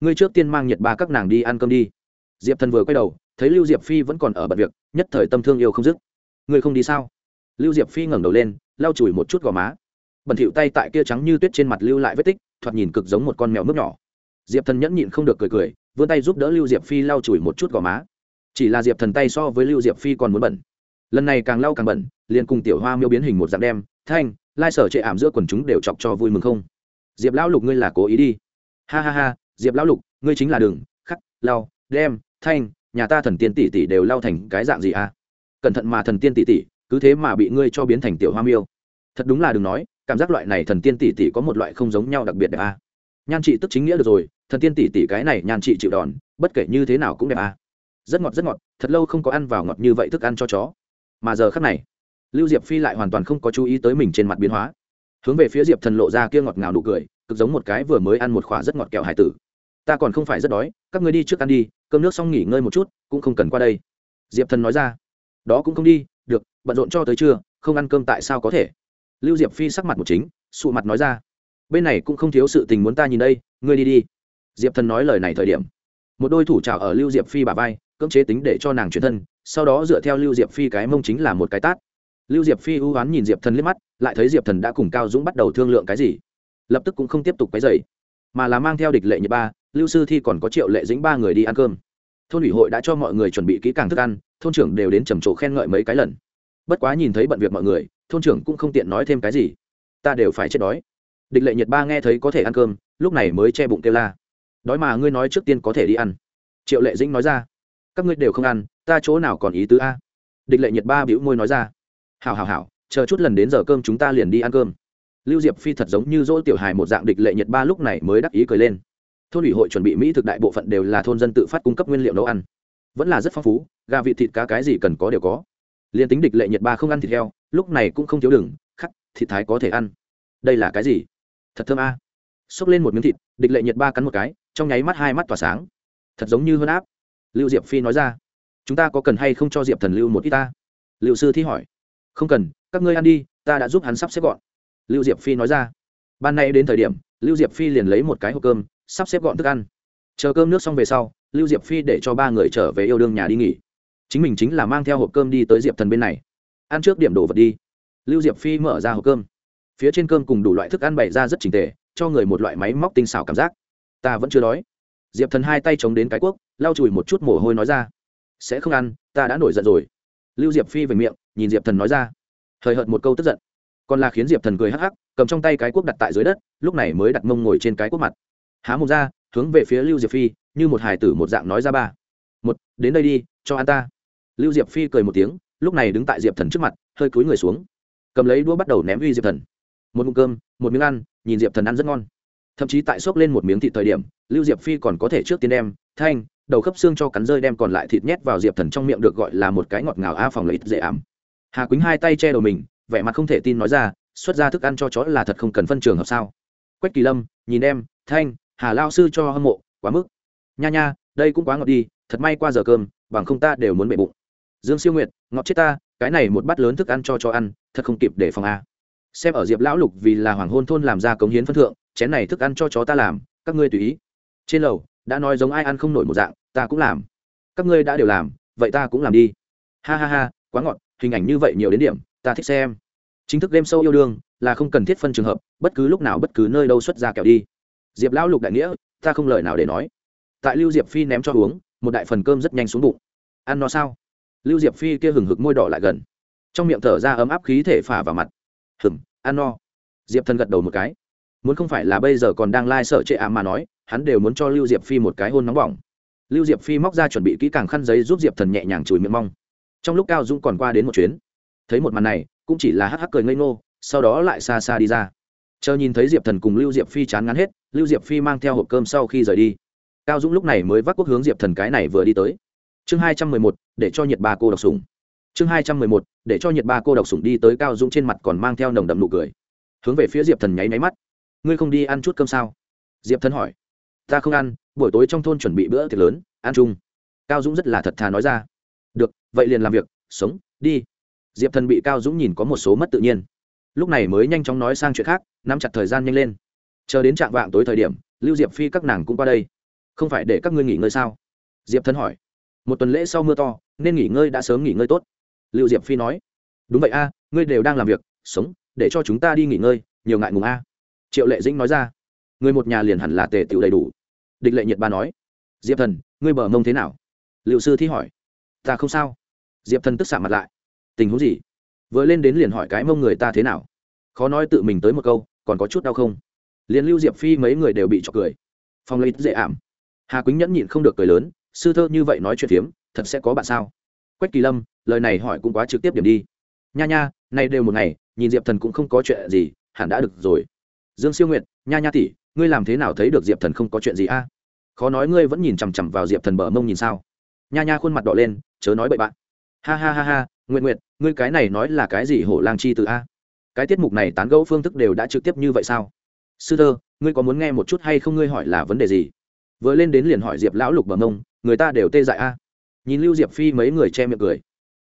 S1: Ngươi trước tiên mang nhiệt ba các nàng đi ăn cơm đi. Diệp thần vừa quay đầu, thấy lưu diệp phi vẫn còn ở bận việc, nhất thời tâm thương yêu không dứt. Ngươi không đi sao? Lưu diệp phi ngẩng đầu lên, lau chùi một chút gò má. Bẩn thịu tay tại kia trắng như tuyết trên mặt lưu lại vết tích, thoạt nhìn cực giống một con mèo nước nhỏ. Diệp thần nhẫn nhịn không được cười cười, vươn tay giúp đỡ lưu diệp phi lau chùi một chút gò má. Chỉ là diệp thần tay so với lưu diệp phi còn muốn bẩn. Lần này càng lau càng bẩn, liền cùng tiểu hoa miêu biến hình một dạng đem thanh, lai sở chệ ảm giữa quần chúng đều chọc cho vui mừng không? Diệp lão lục ngươi là cố ý đi. Ha ha ha, diệp lão lục, ngươi chính là đường, khắc, lau, đem, thanh, nhà ta thần tiên tỷ tỷ đều lau thành cái dạng gì à? Cẩn thận mà thần tiên tỷ tỷ, cứ thế mà bị ngươi cho biến thành tiểu hoa miêu. Thật đúng là đừng nói, cảm giác loại này thần tiên tỷ tỷ có một loại không giống nhau đặc biệt đẹp à. nhan chị tức chính nghĩa được rồi, thần tiên tỷ tỷ cái này nhan chị chịu đòn, bất kể như thế nào cũng đẹp à. rất ngọt rất ngọt, thật lâu không có ăn vào ngọt như vậy thức ăn cho chó. Mà giờ khắc này lưu diệp phi lại hoàn toàn không có chú ý tới mình trên mặt biến hóa. Hướng về phía diệp thần lộ ra kia ngọt ngào nụ cười, cực giống một cái vừa mới ăn một khỏa rất ngọt kẹo hải tử. Ta còn không phải rất đói, các người đi trước ăn đi, cơm nước xong nghỉ ngơi một chút, cũng không cần qua đây. Diệp thần nói ra. Đó cũng không đi, được, bận rộn cho tới trưa, không ăn cơm tại sao có thể? Lưu diệp phi sắc mặt một chính, sụ mặt nói ra. Bên này cũng không thiếu sự tình muốn ta nhìn đây, ngươi đi đi. Diệp thần nói lời này thời điểm, một đôi thủ trào ở lưu diệp phi bà vai, cưỡng chế tính để cho nàng chuyển thân, sau đó dựa theo lưu diệp phi cái mông chính là một cái tát lưu diệp phi ưu oán nhìn diệp thần liếc mắt, lại thấy diệp thần đã cùng cao dũng bắt đầu thương lượng cái gì. Lập tức cũng không tiếp tục cái dày mà là mang theo địch lệ nhật ba, lưu sư thi còn có triệu lệ dĩnh ba người đi ăn cơm. Thôn ủy hội đã cho mọi người chuẩn bị kỹ càng thức ăn, thôn trưởng đều đến trầm trồ khen ngợi mấy cái lần. Bất quá nhìn thấy bận việc mọi người, thôn trưởng cũng không tiện nói thêm cái gì. Ta đều phải chết đói. Địch lệ nhật ba nghe thấy có thể ăn cơm, lúc này mới che bụng kêu la. Đói mà ngươi nói trước tiên có thể đi ăn. Triệu lệ dĩnh nói ra. Các ngươi đều không ăn, ta chỗ nào còn ý tứ a? Địch lệ nhật ba bĩu môi nói ra hào hào hào chờ chút lần đến giờ cơm chúng ta liền đi ăn cơm. Lưu diệp phi thật giống như dỗ tiểu hài một dạng địch lệ nhật ba lúc này mới đắc ý cười lên. Thôn ủy hội chuẩn bị mỹ thực đại bộ phận đều là thôn dân tự phát cung cấp nguyên liệu nấu ăn. Vẫn là rất phong phú, gà vị thịt cá cái gì cần có đều có. Liền tính địch lệ nhật ba không ăn thịt heo, lúc này cũng không thiếu đừng khắc, thịt thái có thể ăn. Đây là cái gì? Thật thơm a. À. xốc lên một miếng thịt, địch lệ nhật ba cắn một cái, trong nháy mắt hai mắt tỏa sáng. Thật giống như hơn áp. Lưu diệp phi nói ra. Chúng ta có cần hay không cho diệp thần lưu một ít ta? Liệu sư thi hỏi không cần, các ngươi ăn đi, ta đã giúp hắn sắp xếp gọn. Lưu diệp phi nói ra. Ban nay đến thời điểm, lưu diệp phi liền lấy một cái hộp cơm, sắp xếp gọn thức ăn. Chờ cơm nước xong về sau, lưu diệp phi để cho ba người trở về yêu đương nhà đi nghỉ. Chính mình chính là mang theo hộp cơm đi tới diệp thần bên này. Ăn trước điểm đồ vật đi. Lưu diệp phi mở ra hộp cơm. Phía trên cơm cùng đủ loại thức ăn bày ra rất trình tề, cho người một loại máy móc tinh xảo cảm giác. Ta vẫn chưa đói. Diệp thần hai tay chống đến cái cuốc, lau chùi một chút mồ hôi nói ra. Sẽ không ăn, ta đã nổi giận rồi. Lưu diệp phi về miệng nhìn diệp thần nói ra hời hợt một câu tức giận còn là khiến diệp thần cười hắc hắc cầm trong tay cái cuốc đặt tại dưới đất lúc này mới đặt mông ngồi trên cái cuốc mặt há một ra hướng về phía lưu diệp phi như một hài tử một dạng nói ra ba một đến đây đi cho an ta lưu diệp phi cười một tiếng lúc này đứng tại diệp thần trước mặt hơi cúi người xuống cầm lấy đũa bắt đầu ném uy diệp thần một mụn cơm một miếng ăn nhìn diệp thần ăn rất ngon thậm chí tại xốc lên một miếng thịt thời điểm lưu diệp phi còn có thể trước tiên đem thanh đầu khớp xương cho cắn rơi đem còn lại thịt nhét vào diệp thần trong miệng được gọi là một cái ngọt ngào a phòng lấy dễ ảm hà quýnh hai tay che đầu mình, vẻ mặt không thể tin nói ra, xuất ra thức ăn cho chó là thật không cần phân trường hợp sao. Quách kỳ lâm, nhìn em, thanh, hà lao sư cho hâm mộ, quá mức. Nha nha, đây cũng quá ngọt đi, thật may qua giờ cơm, bằng không ta đều muốn bệ bụng. Dương siêu nguyệt, ngọt chết ta, cái này một bát lớn thức ăn cho cho ăn, thật không kịp để phòng a. Xem ở diệp lão lục vì là hoàng hôn thôn làm ra cống hiến phân thượng, chén này thức ăn cho chó ta làm, các ngươi tùy ý. Trên lầu, đã nói giống ai ăn không nổi một dạng, ta cũng làm. Các ngươi đã đều làm, vậy ta cũng làm đi. Ha ha ha, quá ngọt hình ảnh như vậy nhiều đến điểm, ta thích xem. Chính thức game sâu yêu đương, là không cần thiết phân trường hợp, bất cứ lúc nào bất cứ nơi đâu xuất ra kẹo đi. Diệp lão lục đại nghĩa, ta không lời nào để nói. Tại lưu diệp phi ném cho uống, một đại phần cơm rất nhanh xuống bụng. Ăn nó sao? Lưu diệp phi kia hừng hực môi đỏ lại gần. Trong miệng thở ra ấm áp khí thể phả vào mặt. Hừng ăn no. Diệp thần gật đầu một cái. Muốn không phải là bây giờ còn đang lai、like、sợ trệ à mà nói, hắn đều muốn cho lưu diệp phi một cái hôn nóng bỏng. Lưu diệp phi móc ra chuẩn bị kỹ càng khăn giấy giúp diệp thần nhẹ nhàng chùi miệng mong trong lúc cao dũng còn qua đến một chuyến, thấy một màn này, cũng chỉ là hắc hắc cười ngây ngô, sau đó lại xa xa đi ra. Chờ nhìn thấy diệp thần cùng lưu diệp phi chán ngán hết, lưu diệp phi mang theo hộp cơm sau khi rời đi. Cao dũng lúc này mới vác quốc hướng diệp thần cái này vừa đi tới. Chương hai trăm mười một, để cho nhiệt ba cô độc sủng. Chương hai trăm mười một, để cho nhiệt ba cô độc sủng đi tới cao dũng trên mặt còn mang theo nồng đậm nụ cười. Hướng về phía diệp thần nháy máy mắt. Ngươi không đi ăn chút cơm sao? Diệp thần hỏi. Ta không ăn, buổi tối trong thôn chuẩn bị bữa tiệc lớn, ăn chung. Cao dũng rất là thật thà nói ra được, vậy liền làm việc, sống, đi. Diệp thần bị cao dũng nhìn có một số mất tự nhiên. Lúc này mới nhanh chóng nói sang chuyện khác, nắm chặt thời gian nhanh lên. Chờ đến trạng vạng tối thời điểm, lưu diệp phi các nàng cũng qua đây. Không phải để các ngươi nghỉ ngơi sao? Diệp thần hỏi. Một tuần lễ sau mưa to, nên nghỉ ngơi đã sớm nghỉ ngơi tốt. Lưu diệp phi nói. Đúng vậy a, ngươi đều đang làm việc, sống, để cho chúng ta đi nghỉ ngơi, nhiều ngại ngùng a. Triệu lệ dĩnh nói ra. Người một nhà liền hẳn là tề tựu đầy đủ. Địch lệ nhiệt ba nói. Diệp thần, ngươi bờ mông thế nào? Liệu sư thi hỏi ta không sao. Diệp thần tức xạ mặt lại. Tình huống gì? Vừa lên đến liền hỏi cái mông người ta thế nào? Khó nói tự mình tới một câu còn có chút đau không? Liền lưu diệp phi mấy người đều bị trọc cười. Phong lấy dễ ảm. Hà quýnh nhẫn nhịn không được cười lớn sư thơ như vậy nói chuyện phiếm thật sẽ có bạn sao? Quách kỳ lâm lời này hỏi cũng quá trực tiếp điểm đi. Nha nha nay đều một ngày nhìn diệp thần cũng không có chuyện gì hẳn đã được rồi. Dương siêu Nguyệt, nha nha tỷ ngươi làm thế nào thấy được diệp thần không có chuyện gì a? Khó nói ngươi vẫn nhìn chằm chằm vào diệp thần bờ mông nhìn sao? Nha nha khuôn mặt đỏ lên chớ nói bậy bạn. Ha ha ha ha nguyện nguyện ngươi cái này nói là cái gì hổ lang chi từ a? Cái tiết mục này tán gẫu phương thức đều đã trực tiếp như vậy sao? Sư thơ, ngươi có muốn nghe một chút hay không? Ngươi hỏi là vấn đề gì? Vừa lên đến liền hỏi diệp lão lục bờ mông, người ta đều tê dại a. Nhìn lưu diệp phi mấy người che miệng cười.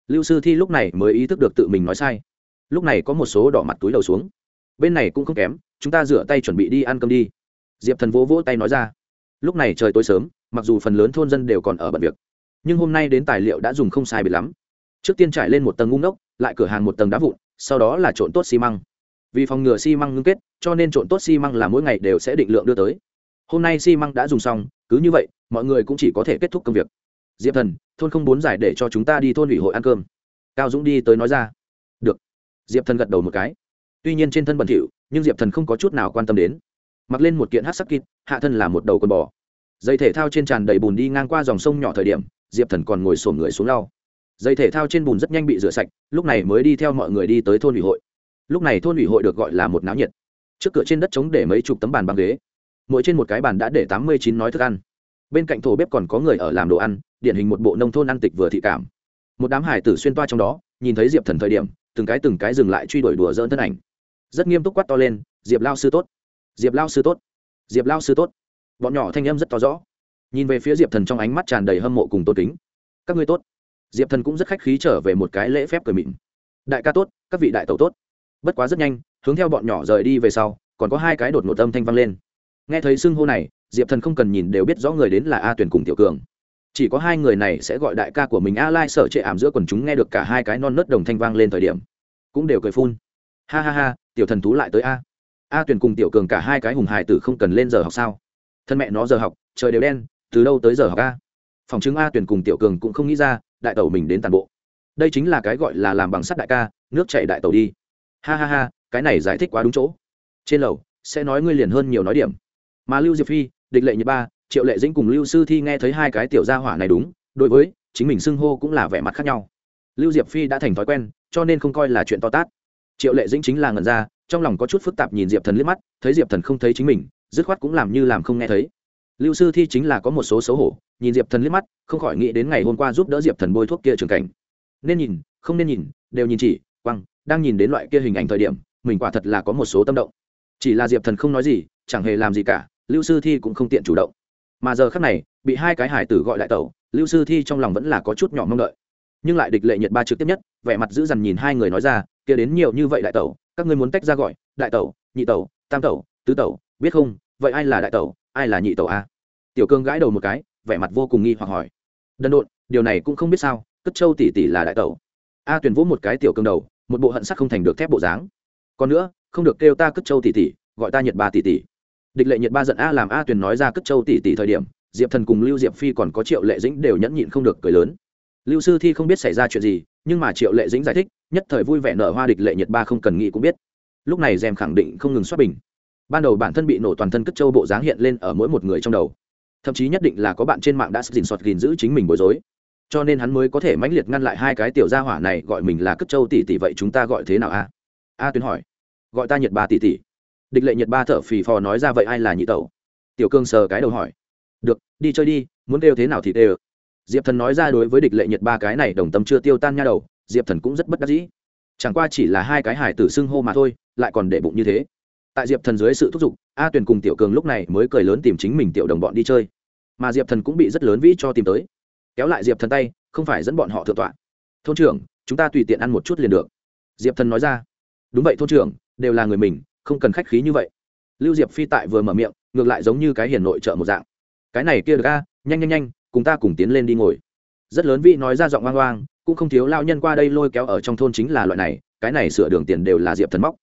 S1: Lưu sư thi lúc này mới ý thức được tự mình nói sai. Lúc này có một số đỏ mặt túi đầu xuống. Bên này cũng không kém, chúng ta rửa tay chuẩn bị đi ăn cơm đi. Diệp thần vỗ vỗ tay nói ra. Lúc này trời tối sớm, mặc dù phần lớn thôn dân đều còn ở bận việc nhưng hôm nay đến tài liệu đã dùng không sai biệt lắm. Trước tiên trải lên một tầng ngung ngốc, lại cửa hàng một tầng đá vụn, sau đó là trộn tốt xi măng. Vì phòng ngừa xi măng ngưng kết, cho nên trộn tốt xi măng là mỗi ngày đều sẽ định lượng đưa tới. Hôm nay xi măng đã dùng xong, cứ như vậy, mọi người cũng chỉ có thể kết thúc công việc. Diệp thần, thôn không bốn giải để cho chúng ta đi thôn ủy hội ăn cơm. Cao dũng đi tới nói ra. Được. Diệp thần gật đầu một cái. Tuy nhiên trên thân bẩn thỉu, nhưng diệp thần không có chút nào quan tâm đến. Mặc lên một kiện hát sắc kịt hạ thân là một đầu con bò. Dây thể thao trên tràn đầy bùn đi ngang qua dòng sông nhỏ thời điểm diệp thần còn ngồi sổm người xuống lau. Dây thể thao trên bùn rất nhanh bị rửa sạch, lúc này mới đi theo mọi người đi tới thôn ủy hội. Lúc này thôn ủy hội được gọi là một náo nhiệt. Trước cửa trên đất trống để mấy chục tấm bàn băng ghế. Mỗi trên một cái bàn đã để tám mươi chín nói thức ăn. Bên cạnh thổ bếp còn có người ở làm đồ ăn, điển hình một bộ nông thôn ăn tịch vừa thị cảm. Một đám hải tử xuyên toa trong đó, nhìn thấy diệp thần thời điểm, từng cái từng cái dừng lại truy đuổi đùa dỡn thân ảnh. Rất nghiêm túc quát to lên, diệp lao sư tốt. Diệp lao sư tốt. Diệp lao sư tốt. Bọn nhỏ thanh âm rất to rõ nhìn về phía diệp thần trong ánh mắt tràn đầy hâm mộ cùng tôn kính. Các ngươi tốt. Diệp thần cũng rất khách khí trở về một cái lễ phép cười mịn. Đại ca tốt, các vị đại tẩu tốt. Bất quá rất nhanh, hướng theo bọn nhỏ rời đi về sau, còn có hai cái đột ngột âm thanh vang lên. Nghe thấy xưng hô này, diệp thần không cần nhìn đều biết rõ người đến là a tuyển cùng tiểu cường. Chỉ có hai người này sẽ gọi đại ca của mình a lai sợ trệ ảm giữa quần chúng nghe được cả hai cái non nớt đồng thanh vang lên thời điểm, cũng đều cười phun. Ha ha ha, tiểu thần thú lại tới a. A tuyển cùng tiểu cường cả hai cái hùng hài tử không cần lên giờ học sao? Thân mẹ nó giờ học, trời đều đen từ đâu tới giờ học a? Phòng chứng a tuyển cùng tiểu cường cũng không nghĩ ra, đại tẩu mình đến tàn bộ. Đây chính là cái gọi là làm bằng sắt đại ca, nước chạy đại tẩu đi. Ha ha ha, cái này giải thích quá đúng chỗ. Trên lầu, sẽ nói ngươi liền hơn nhiều nói điểm. Mà lưu diệp phi, địch lệ nhật ba, triệu lệ dĩnh cùng lưu sư thi nghe thấy hai cái tiểu gia hỏa này đúng, đối với chính mình xưng hô cũng là vẻ mặt khác nhau. Lưu diệp phi đã thành thói quen, cho nên không coi là chuyện to tát. Triệu lệ dĩnh chính là ngần ra, trong lòng có chút phức tạp nhìn diệp thần liếc mắt, thấy diệp thần không thấy chính mình, dứt khoát cũng làm như làm không nghe thấy lưu sư thi chính là có một số xấu hổ, nhìn diệp thần liếc mắt, không khỏi nghĩ đến ngày hôm qua giúp đỡ diệp thần bôi thuốc kia trường cảnh. Nên nhìn, không nên nhìn, đều nhìn chỉ, quăng, đang nhìn đến loại kia hình ảnh thời điểm, mình quả thật là có một số tâm động. Chỉ là diệp thần không nói gì, chẳng hề làm gì cả, lưu sư thi cũng không tiện chủ động. Mà giờ khác này, bị hai cái hải tử gọi lại tẩu, lưu sư thi trong lòng vẫn là có chút nhỏ mong đợi. Nhưng lại địch lệ nhật ba trực tiếp nhất, vẻ mặt giữ dằn nhìn hai người nói ra, kia đến nhiều như vậy đại tẩu, các ngươi muốn tách ra gọi, đại tẩu, nhị tẩu, tam tẩu, tứ tẩu, biết không? Vậy ai là đại tẩu? Ai là nhị tẩu a? Tiểu cương gãi đầu một cái, vẻ mặt vô cùng nghi hoặc hỏi. Đần độn, điều này cũng không biết sao, cất châu tỷ tỷ là đại tẩu. A tuyển vỗ một cái tiểu cương đầu, một bộ hận sắc không thành được thép bộ dáng. Còn nữa, không được kêu ta cất châu tỷ tỷ, gọi ta nhật ba tỷ tỷ. Địch lệ nhật ba giận a làm a tuyển nói ra cất châu tỷ tỷ thời điểm, diệp thần cùng lưu diệp phi còn có triệu lệ dĩnh đều nhẫn nhịn không được cười lớn. Lưu sư thi không biết xảy ra chuyện gì, nhưng mà triệu lệ dĩnh giải thích, nhất thời vui vẻ nở hoa địch lệ nhật ba không cần nghĩ cũng biết. Lúc này dèm khẳng định không ngừng xuất bình ban đầu bản thân bị nổ toàn thân cất châu bộ dáng hiện lên ở mỗi một người trong đầu. Thậm chí nhất định là có bạn trên mạng đã dình sọt gìn giữ chính mình bối rối. Cho nên hắn mới có thể mãnh liệt ngăn lại hai cái tiểu gia hỏa này gọi mình là cất châu tỷ tỷ vậy chúng ta gọi thế nào a? A tuyến hỏi. Gọi ta nhật ba tỷ tỷ. Địch lệ nhiệt ba thở phì phò nói ra vậy ai là nhị tẩu? Tiểu cương sờ cái đầu hỏi. Được, đi chơi đi, muốn kêu thế nào thì kêu. Diệp thần nói ra đối với địch lệ nhiệt ba cái này đồng tâm chưa tiêu tan nha đầu, diệp thần cũng rất bất đắc dĩ. Chẳng qua chỉ là hai cái hải tử xưng hô mà thôi, lại còn để bụng như thế tại diệp thần dưới sự thúc giục, a tuyền cùng tiểu cường lúc này mới cười lớn tìm chính mình tiểu đồng bọn đi chơi. Mà diệp thần cũng bị rất lớn vĩ cho tìm tới. Kéo lại diệp thần tay, không phải dẫn bọn họ thượng tọa. Thôn trưởng, chúng ta tùy tiện ăn một chút liền được. Diệp thần nói ra. Đúng vậy thôn trưởng, đều là người mình, không cần khách khí như vậy. Lưu diệp phi tại vừa mở miệng, ngược lại giống như cái hiền nội trợ một dạng. Cái này kia được a, nhanh nhanh nhanh, cùng ta cùng tiến lên đi ngồi. Rất lớn vị nói ra giọng oang oang, cũng không thiếu lao nhân qua đây lôi kéo ở trong thôn chính là loại này, cái này sửa đường tiền đều là diệp thần móc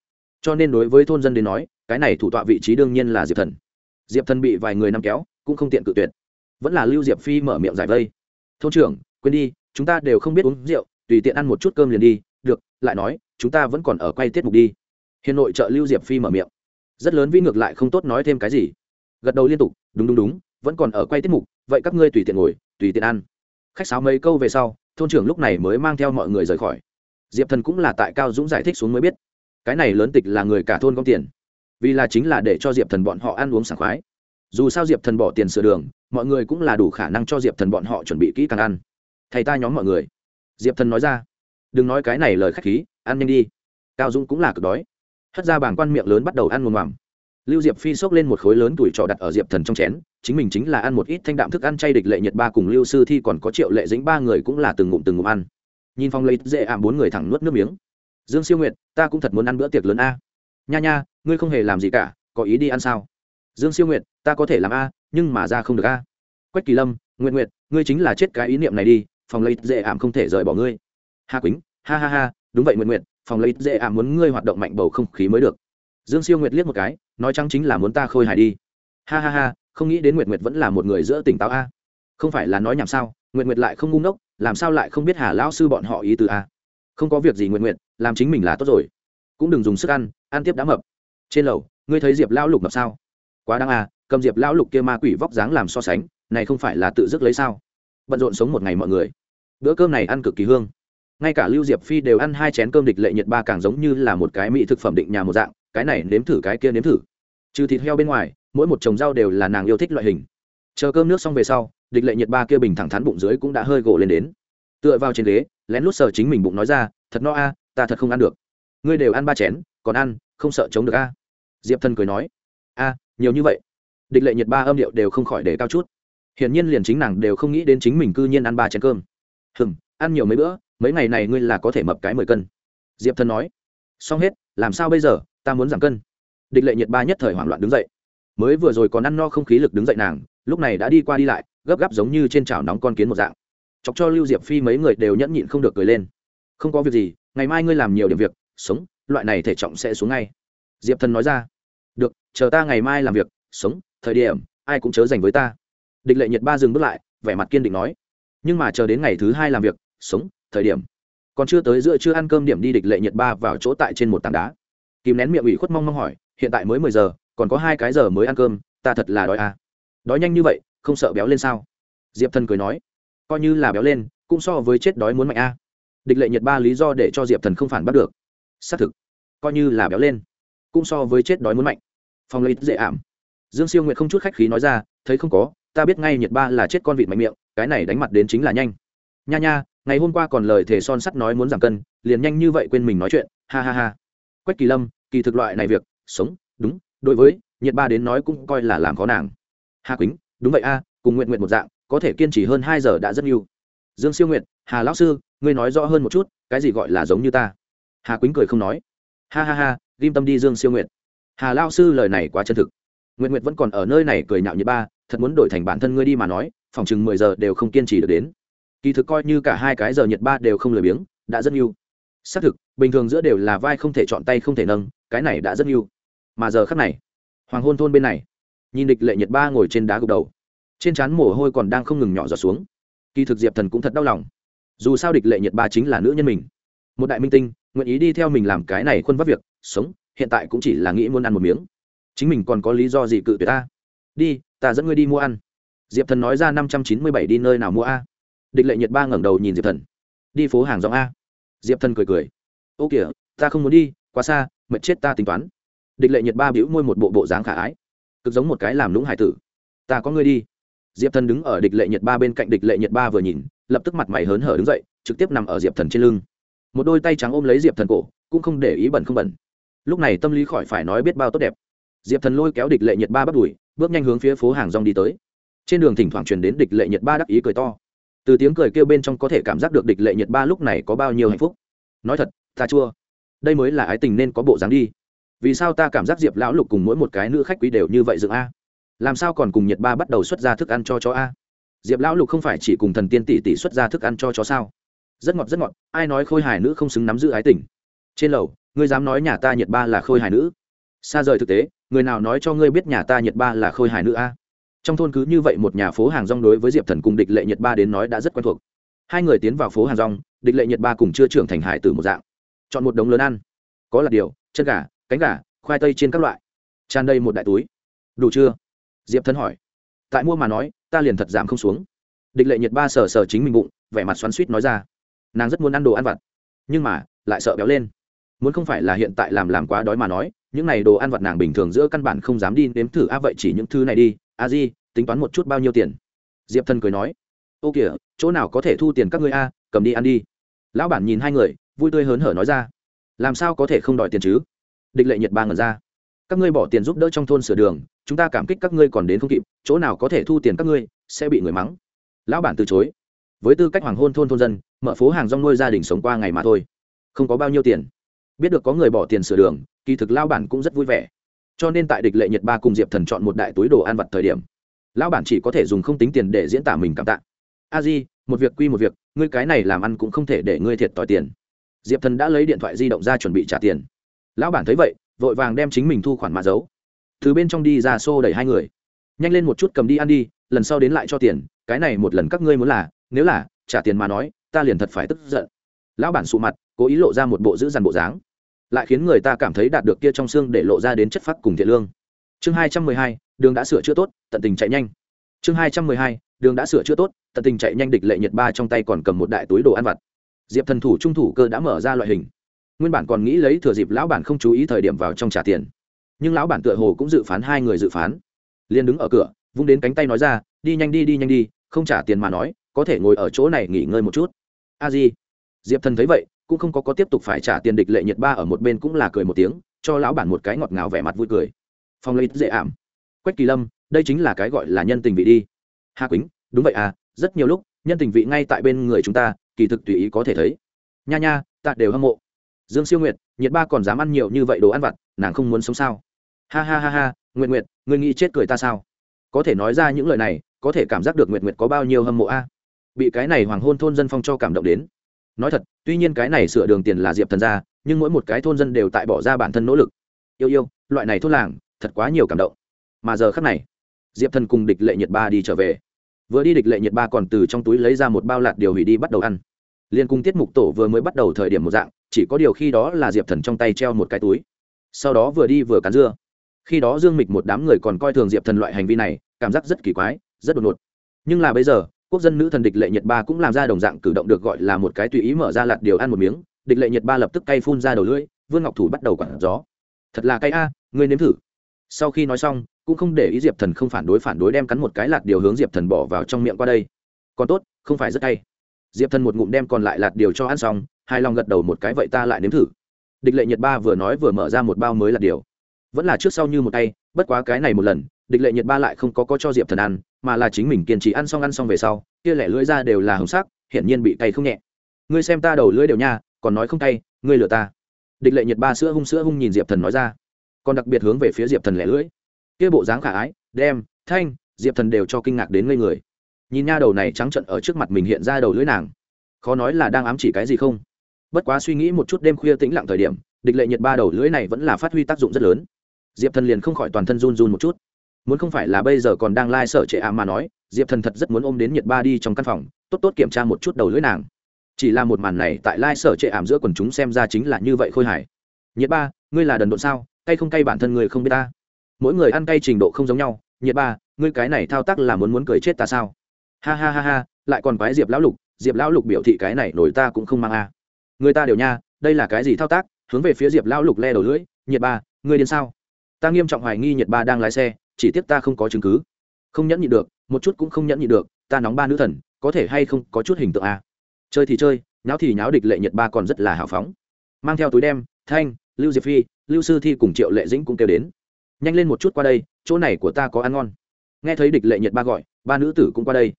S1: cho nên đối với thôn dân đến nói, cái này thủ tọa vị trí đương nhiên là diệp thần. Diệp thần bị vài người nắm kéo, cũng không tiện cự tuyệt. Vẫn là lưu diệp phi mở miệng giải vây. Thôn trưởng, quên đi, chúng ta đều không biết uống rượu, tùy tiện ăn một chút cơm liền đi, được, lại nói, chúng ta vẫn còn ở quay tiết mục đi. Hiện nội trợ lưu diệp phi mở miệng. Rất lớn vĩ ngược lại không tốt nói thêm cái gì. Gật đầu liên tục, đúng đúng đúng, vẫn còn ở quay tiết mục, vậy các ngươi tùy tiện ngồi, tùy tiện ăn. Khách sáo mấy câu về sau, thôn trưởng lúc này mới mang theo mọi người rời khỏi. Diệp thần cũng là tại cao dũng giải thích xuống mới biết cái này lớn tịch là người cả thôn gom tiền. Vì là chính là để cho diệp thần bọn họ ăn uống sảng khoái. Dù sao diệp thần bỏ tiền sửa đường, mọi người cũng là đủ khả năng cho diệp thần bọn họ chuẩn bị kỹ càng ăn. Thầy ta nhóm mọi người. Diệp thần nói ra. Đừng nói cái này lời k h á c h khí, ăn nhanh đi. Cao dũng cũng là cực đói. Hất ra bảng quan miệng lớn bắt đầu ăn mồm mòm lưu diệp phi xốc lên một khối lớn tuổi trọ đặt ở diệp thần trong chén, chính mình chính là ăn một ít thanh đạm thức ăn chay địch lệ nhật ba cùng lưu sư thi còn có triệu lệ dính ba người cũng là từng ngụm từng ngụm ăn. Nhìn phong lấy dễ ảm bốn người thẳng nuốt nước miếng dương siêu nguyệt, ta cũng thật muốn ăn bữa tiệc lớn a. Nha nha, ngươi không hề làm gì cả, có ý đi ăn sao? Dương siêu nguyệt, ta có thể làm a, nhưng mà ra không được a. Quách kỳ lâm nguyện nguyệt, ngươi chính là chết cái ý niệm này đi, phòng lấy dễ ảm không thể rời bỏ ngươi. Hà quýnh, ha ha ha, đúng vậy nguyện nguyệt, phòng lấy dễ ảm muốn ngươi hoạt động mạnh bầu không khí mới được. Dương siêu nguyệt liếc một cái, nói chăng chính là muốn ta khôi hài đi. Ha ha ha, không nghĩ đến nguyệt nguyệt vẫn là một người giữa tỉnh táo a. Không phải là nói nhảm sao, nguyệt nguyệt lại không ngu ngốc, làm sao lại không biết hà lão sư bọn họ ý từ a. Không có việc gì nguyệt nguyệt làm chính mình là tốt rồi. Cũng đừng dùng sức ăn ăn tiếp đã mập. Trên lầu, ngươi thấy diệp lão lục mập sao? Quá đáng à cầm diệp lão lục kia ma quỷ vóc dáng làm so sánh, này không phải là tự dứt lấy sao? Bận rộn sống một ngày mọi người. Bữa cơm này ăn cực kỳ hương. Ngay cả lưu diệp phi đều ăn hai chén cơm địch lệ nhiệt ba càng giống như là một cái mỹ thực phẩm định nhà một dạng, cái này nếm thử cái kia nếm thử. Trừ thịt heo bên ngoài, mỗi một chồng rau đều là nàng yêu thích loại hình. Chờ cơm nước xong về sau, địch lệ nhiệt ba kia bình thẳng thắn bụng dưới cũng đã hơi gỗ lên đến. Tựa vào trên ghế, lén lút sờ chính mình bụng nói ra, thật no a ta thật không ăn được. Ngươi đều ăn ba chén, còn ăn, không sợ chống được a? Diệp thần cười nói. A, nhiều như vậy. Địch lệ nhiệt ba âm điệu đều không khỏi để cao chút. Hiển nhiên liền chính nàng đều không nghĩ đến chính mình cư nhiên ăn ba chén cơm. Hừm, ăn nhiều mấy bữa, mấy ngày này ngươi là có thể mập cái mười cân. Diệp thần nói. Xong hết, làm sao bây giờ, ta muốn giảm cân. Địch lệ nhiệt ba nhất thời hoảng loạn đứng dậy. Mới vừa rồi còn ăn no không khí lực đứng dậy nàng, lúc này đã đi qua đi lại, gấp gáp giống như trên chảo nóng con kiến một dạng. Chọc cho lưu diệp phi mấy người đều nhẫn nhịn không được cười lên. Không có việc gì ngày mai ngươi làm nhiều điểm việc, sống, loại này thể trọng sẽ xuống ngay. Diệp thần nói ra. Được, chờ ta ngày mai làm việc, sống, thời điểm, ai cũng chớ dành với ta. Địch lệ nhiệt ba dừng bước lại, vẻ mặt kiên định nói. Nhưng mà chờ đến ngày thứ hai làm việc, sống, thời điểm. Còn chưa tới giữa chưa ăn cơm điểm đi địch lệ nhiệt ba vào chỗ tại trên một tảng đá. Kìm nén miệng ủy khuất mong mong hỏi, hiện tại mới mười giờ, còn có hai cái giờ mới ăn cơm, ta thật là đói à. đói nhanh như vậy, không sợ béo lên sao? Diệp thần cười nói. Coi như là béo lên, cũng so với chết đói muốn mạnh a địch lệ nhiệt ba lý do để cho diệp thần không phản bắt được. Xác thực, coi như là béo lên, cũng so với chết đói muốn mạnh. Phong lấy dễ ảm. Dương siêu nguyện không chút khách khí nói ra, thấy không có, ta biết ngay nhiệt ba là chết con vịt mạnh miệng, cái này đánh mặt đến chính là nhanh. Nha nha, ngày hôm qua còn lời thề son sắt nói muốn giảm cân, liền nhanh như vậy quên mình nói chuyện, ha ha ha. Quách kỳ lâm, kỳ thực loại này việc, sống, đúng, đối với nhiệt ba đến nói cũng coi là làm khó nàng. Hà quýnh đúng vậy a, cùng nguyện nguyện một dạng, có thể kiên trì hơn hai giờ đã rất nhiều dương siêu nguyện hà lão sư, ngươi nói rõ hơn một chút, cái gì gọi là giống như ta? Hà quýnh cười không nói. Ha ha ha, ghim tâm đi dương siêu nguyện hà lao sư lời này quá chân thực. Nguyện nguyện vẫn còn ở nơi này cười nhạo như ba, thật muốn đổi thành bản thân ngươi đi mà nói, phòng chừng mười giờ đều không kiên trì được đến. Kỳ thực coi như cả hai cái giờ nhiệt ba đều không lười biếng, đã rất yêu. xác thực, bình thường giữa đều là vai không thể chọn tay không thể nâng, cái này đã rất yêu. mà giờ khắc này, hoàng hôn thôn bên này, nhìn địch lệ nhiệt ba ngồi trên đá gục đầu. Trên trán mồ hôi còn đang không ngừng nhỏ giọt xuống kỳ thực diệp thần cũng thật đau lòng. Dù sao địch lệ nhiệt ba chính là nữ nhân mình. Một đại minh tinh, nguyện ý đi theo mình làm cái này khuân vác việc, sống, hiện tại cũng chỉ là nghĩ muốn ăn một miếng. Chính mình còn có lý do gì cự tuyệt ta? Đi, ta dẫn ngươi đi mua ăn. Diệp thần nói ra năm trăm chín mươi bảy đi nơi nào mua a? Địch lệ nhiệt ba ngẩng đầu nhìn diệp thần. Đi phố hàng rong a. Diệp thần cười cười. Ô kìa, ta không muốn đi, quá xa, mệt chết ta tính toán. Địch lệ nhiệt ba bĩu môi một bộ bộ dáng khả ái. Cực giống một cái làm lũng hải tử. Ta có ngươi đi diệp thần đứng ở địch lệ nhiệt ba bên cạnh địch lệ nhiệt ba vừa nhìn, lập tức mặt mày hớn hở đứng dậy, trực tiếp nằm ở diệp thần trên lưng. Một đôi tay trắng ôm lấy diệp thần cổ, cũng không để ý bẩn không bẩn. Lúc này tâm lý khỏi phải nói biết bao tốt đẹp. Diệp thần lôi kéo địch lệ nhiệt ba bắt đùi bước nhanh hướng phía phố hàng rong đi tới. Trên đường thỉnh thoảng truyền đến địch lệ nhiệt ba đắc ý cười to. Từ tiếng cười kêu bên trong có thể cảm giác được địch lệ nhiệt ba lúc này có bao nhiêu hạnh phúc. Nói thật, ta chua. Đây mới là ái tình nên có bộ dáng đi. Vì sao ta cảm giác diệp lão lục cùng mỗi một cái nữ khách quý đều như vậy dựng a? Làm sao còn cùng nhiệt ba bắt đầu xuất ra thức ăn cho chó a? Diệp lão lục không phải chỉ cùng thần tiên tỷ tỷ xuất ra thức ăn cho chó sao? Rất ngọt rất ngọt, ai nói khôi hài nữ không xứng nắm giữ ái tình? Trên lầu, ngươi dám nói nhà ta nhiệt ba là khôi hài nữ? Xa rời thực tế, người nào nói cho ngươi biết nhà ta nhiệt ba là khôi hài nữ a? Trong thôn cứ như vậy một nhà phố hàng rong đối với diệp thần cùng địch lệ nhiệt ba đến nói đã rất quen thuộc. Hai người tiến vào phố hàng rong, địch lệ nhiệt ba cùng chưa trưởng thành hải từ một dạng. Chọn một đống lớn ăn. Có là điều, chân gà, cánh gà, khoai tây trên các loại. Tràn đầy một đại túi. Đủ chưa? Diệp thân hỏi. Tại mua mà nói, ta liền thật giảm không xuống. Địch lệ nhiệt ba sờ sờ chính mình bụng, vẻ mặt xoắn suýt nói ra. Nàng rất muốn ăn đồ ăn vặt, nhưng mà lại sợ béo lên. Muốn không phải là hiện tại làm làm quá đói mà nói, những này đồ ăn vặt nàng bình thường giữa căn bản không dám đi nếm thử, a, vậy chỉ những thứ này đi, a di, tính toán một chút bao nhiêu tiền? Diệp thân cười nói, ô kìa, chỗ nào có thể thu tiền các ngươi a, cầm đi ăn đi. Lão bản nhìn hai người, vui tươi hớn hở nói ra, làm sao có thể không đòi tiền chứ? Địch lệ nhiệt ba ngẩn ra các ngươi bỏ tiền giúp đỡ trong thôn sửa đường, chúng ta cảm kích các ngươi còn đến không kịp, chỗ nào có thể thu tiền các ngươi, sẽ bị người mắng. Lão bản từ chối. Với tư cách hoàng hôn thôn thôn dân, mở phố hàng rong nuôi gia đình sống qua ngày mà thôi. Không có bao nhiêu tiền. Biết được có người bỏ tiền sửa đường, kỳ thực lao bản cũng rất vui vẻ. Cho nên tại địch lệ nhiệt ba cùng diệp thần chọn một đại túi đồ ăn vặt thời điểm, lão bản chỉ có thể dùng không tính tiền để diễn tả mình cảm tạ. A di, một việc quy một việc, ngươi cái này làm ăn cũng không thể để ngươi thiệt tỏi tiền. Diệp thần đã lấy điện thoại di động ra chuẩn bị trả tiền. Lão bản thấy vậy vội vàng đem chính mình thu khoản mã giấu. Từ bên trong đi ra xô đẩy hai người. Nhanh lên một chút cầm đi ăn đi, lần sau đến lại cho tiền, cái này một lần các ngươi muốn là, nếu là, trả tiền mà nói, ta liền thật phải tức giận. Lão bản sụ mặt, cố ý lộ ra một bộ giữ dằn bộ dáng. Lại khiến người ta cảm thấy đạt được kia trong xương để lộ ra đến chất phát cùng thiện lương. Chương hai trăm mười hai, đường đã sửa chữa tốt, tận tình chạy nhanh. Chương hai trăm mười hai, đường đã sửa chữa tốt, tận tình chạy nhanh địch lệ nhiệt ba trong tay còn cầm một đại túi đồ ăn vặt. Diệp thần thủ trung thủ cơ đã mở ra loại hình nguyên bản còn nghĩ lấy thừa dịp lão bản không chú ý thời điểm vào trong trả tiền. Nhưng lão bản tựa hồ cũng dự phán hai người dự phán. Liền đứng ở cửa, vung đến cánh tay nói ra, đi nhanh đi đi nhanh đi, không trả tiền mà nói, có thể ngồi ở chỗ này nghỉ ngơi một chút. A di. Diệp thần thấy vậy, cũng không có có tiếp tục phải trả tiền địch lệ nhiệt ba ở một bên cũng là cười một tiếng, cho lão bản một cái ngọt ngào vẻ mặt vui cười. Phong lấy dễ ảm. Quách kỳ lâm, đây chính là cái gọi là nhân tình vị đi. Hà quýnh, đúng vậy à rất nhiều lúc, nhân tình vị ngay tại bên người chúng ta, kỳ thực tùy ý có thể thấy. Nha nha, ta đều hâm mộ dương siêu nguyệt, nhiệt ba còn dám ăn nhiều như vậy đồ ăn vặt, nàng không muốn sống sao? Ha ha ha ha nguyện nguyện ngươi nghĩ chết cười ta sao? Có thể nói ra những lời này, có thể cảm giác được nguyện nguyện có bao nhiêu hâm mộ a. Bị cái này hoàng hôn thôn dân phong cho cảm động đến. Nói thật, tuy nhiên cái này sửa đường tiền là diệp thần ra, nhưng mỗi một cái thôn dân đều tại bỏ ra bản thân nỗ lực. Yêu yêu, loại này thôn làng, thật quá nhiều cảm động. Mà giờ khắc này, diệp thần cùng địch lệ nhiệt ba đi trở về. Vừa đi địch lệ nhiệt ba còn từ trong túi lấy ra một bao lạt điều hủy đi bắt đầu ăn. Liên cung tiết mục tổ vừa mới bắt đầu thời điểm một dạng chỉ có điều khi đó là diệp thần trong tay treo một cái túi. Sau đó vừa đi vừa cắn dưa. Khi đó dương mịch một đám người còn coi thường diệp thần loại hành vi này, cảm giác rất kỳ quái, rất đột ngột. Nhưng là bây giờ, quốc dân nữ thần địch lệ nhật ba cũng làm ra đồng dạng cử động được gọi là một cái tùy ý mở ra lạt điều ăn một miếng. Địch lệ nhật ba lập tức cay phun ra đầu lưỡi, vương ngọc thủ bắt đầu quản gió. Thật là cay a, ngươi nếm thử. Sau khi nói xong, cũng không để ý diệp thần không phản đối phản đối đem cắn một cái lạt điều hướng diệp thần bỏ vào trong miệng qua đây. Còn tốt, không phải rất cay. Diệp thần một ngụm đem còn lại lạt điều cho ăn xong hai lòng gật đầu một cái vậy ta lại nếm thử. Địch lệ nhật ba vừa nói vừa mở ra một bao mới là điều. Vẫn là trước sau như một tay, bất quá cái này một lần, địch lệ nhật ba lại không có có cho diệp thần ăn, mà là chính mình kiên trì ăn xong ăn xong về sau, kia lẻ lưỡi ra đều là hồng sắc, hiển nhiên bị cay không nhẹ. Ngươi xem ta đầu lưỡi đều nha, còn nói không cay, ngươi lừa ta. Địch lệ nhật ba sữa hung sữa hung nhìn diệp thần nói ra. Còn đặc biệt hướng về phía diệp thần lẻ lưỡi. Kia bộ dáng khả ái, đem, thanh, diệp thần đều cho kinh ngạc đến ngây người. Nhìn nha đầu này trắng trận ở trước mặt mình hiện ra đầu lưỡi nàng. Khó nói là đang ám chỉ cái gì không? Bất quá suy nghĩ một chút đêm khuya tĩnh lặng thời điểm, địch lệ nhiệt ba đầu lưỡi này vẫn là phát huy tác dụng rất lớn. Diệp thần liền không khỏi toàn thân run run một chút. Muốn không phải là bây giờ còn đang lai、like、sở trệ ảm mà nói, diệp thần thật rất muốn ôm đến nhiệt ba đi trong căn phòng, tốt tốt kiểm tra một chút đầu lưỡi nàng. Chỉ là một màn này tại lai、like、sở trệ ảm giữa quần chúng xem ra chính là như vậy khôi hài. Nhiệt ba, ngươi là đần độn sao? Cay không cay bản thân người không biết ta. Mỗi người ăn cay trình độ không giống nhau. Nhiệt ba, ngươi cái này thao tác là muốn muốn cười chết ta sao? Ha ha ha ha, lại còn quái diệp lão lục, diệp lão lục biểu thị cái này nổi ta cũng không mang a người ta đều nha, đây là cái gì thao tác? Hướng về phía diệp lão lục le đầu lưỡi, nhiệt ba, ngươi điên sao? Ta nghiêm trọng hoài nghi nhiệt ba đang lái xe, chỉ tiếc ta không có chứng cứ. Không nhẫn nhị được, một chút cũng không nhẫn nhị được, ta nóng ba nữ thần, có thể hay không có chút hình tượng à. chơi thì chơi, nháo thì nháo địch lệ nhiệt ba còn rất là hào phóng. Mang theo túi đem, thanh, lưu diệp phi, lưu sư thi cùng triệu lệ dĩnh cũng kêu đến. Nhanh lên một chút qua đây, chỗ này của ta có ăn ngon. Nghe thấy địch lệ nhiệt ba gọi, ba nữ tử cũng qua đây.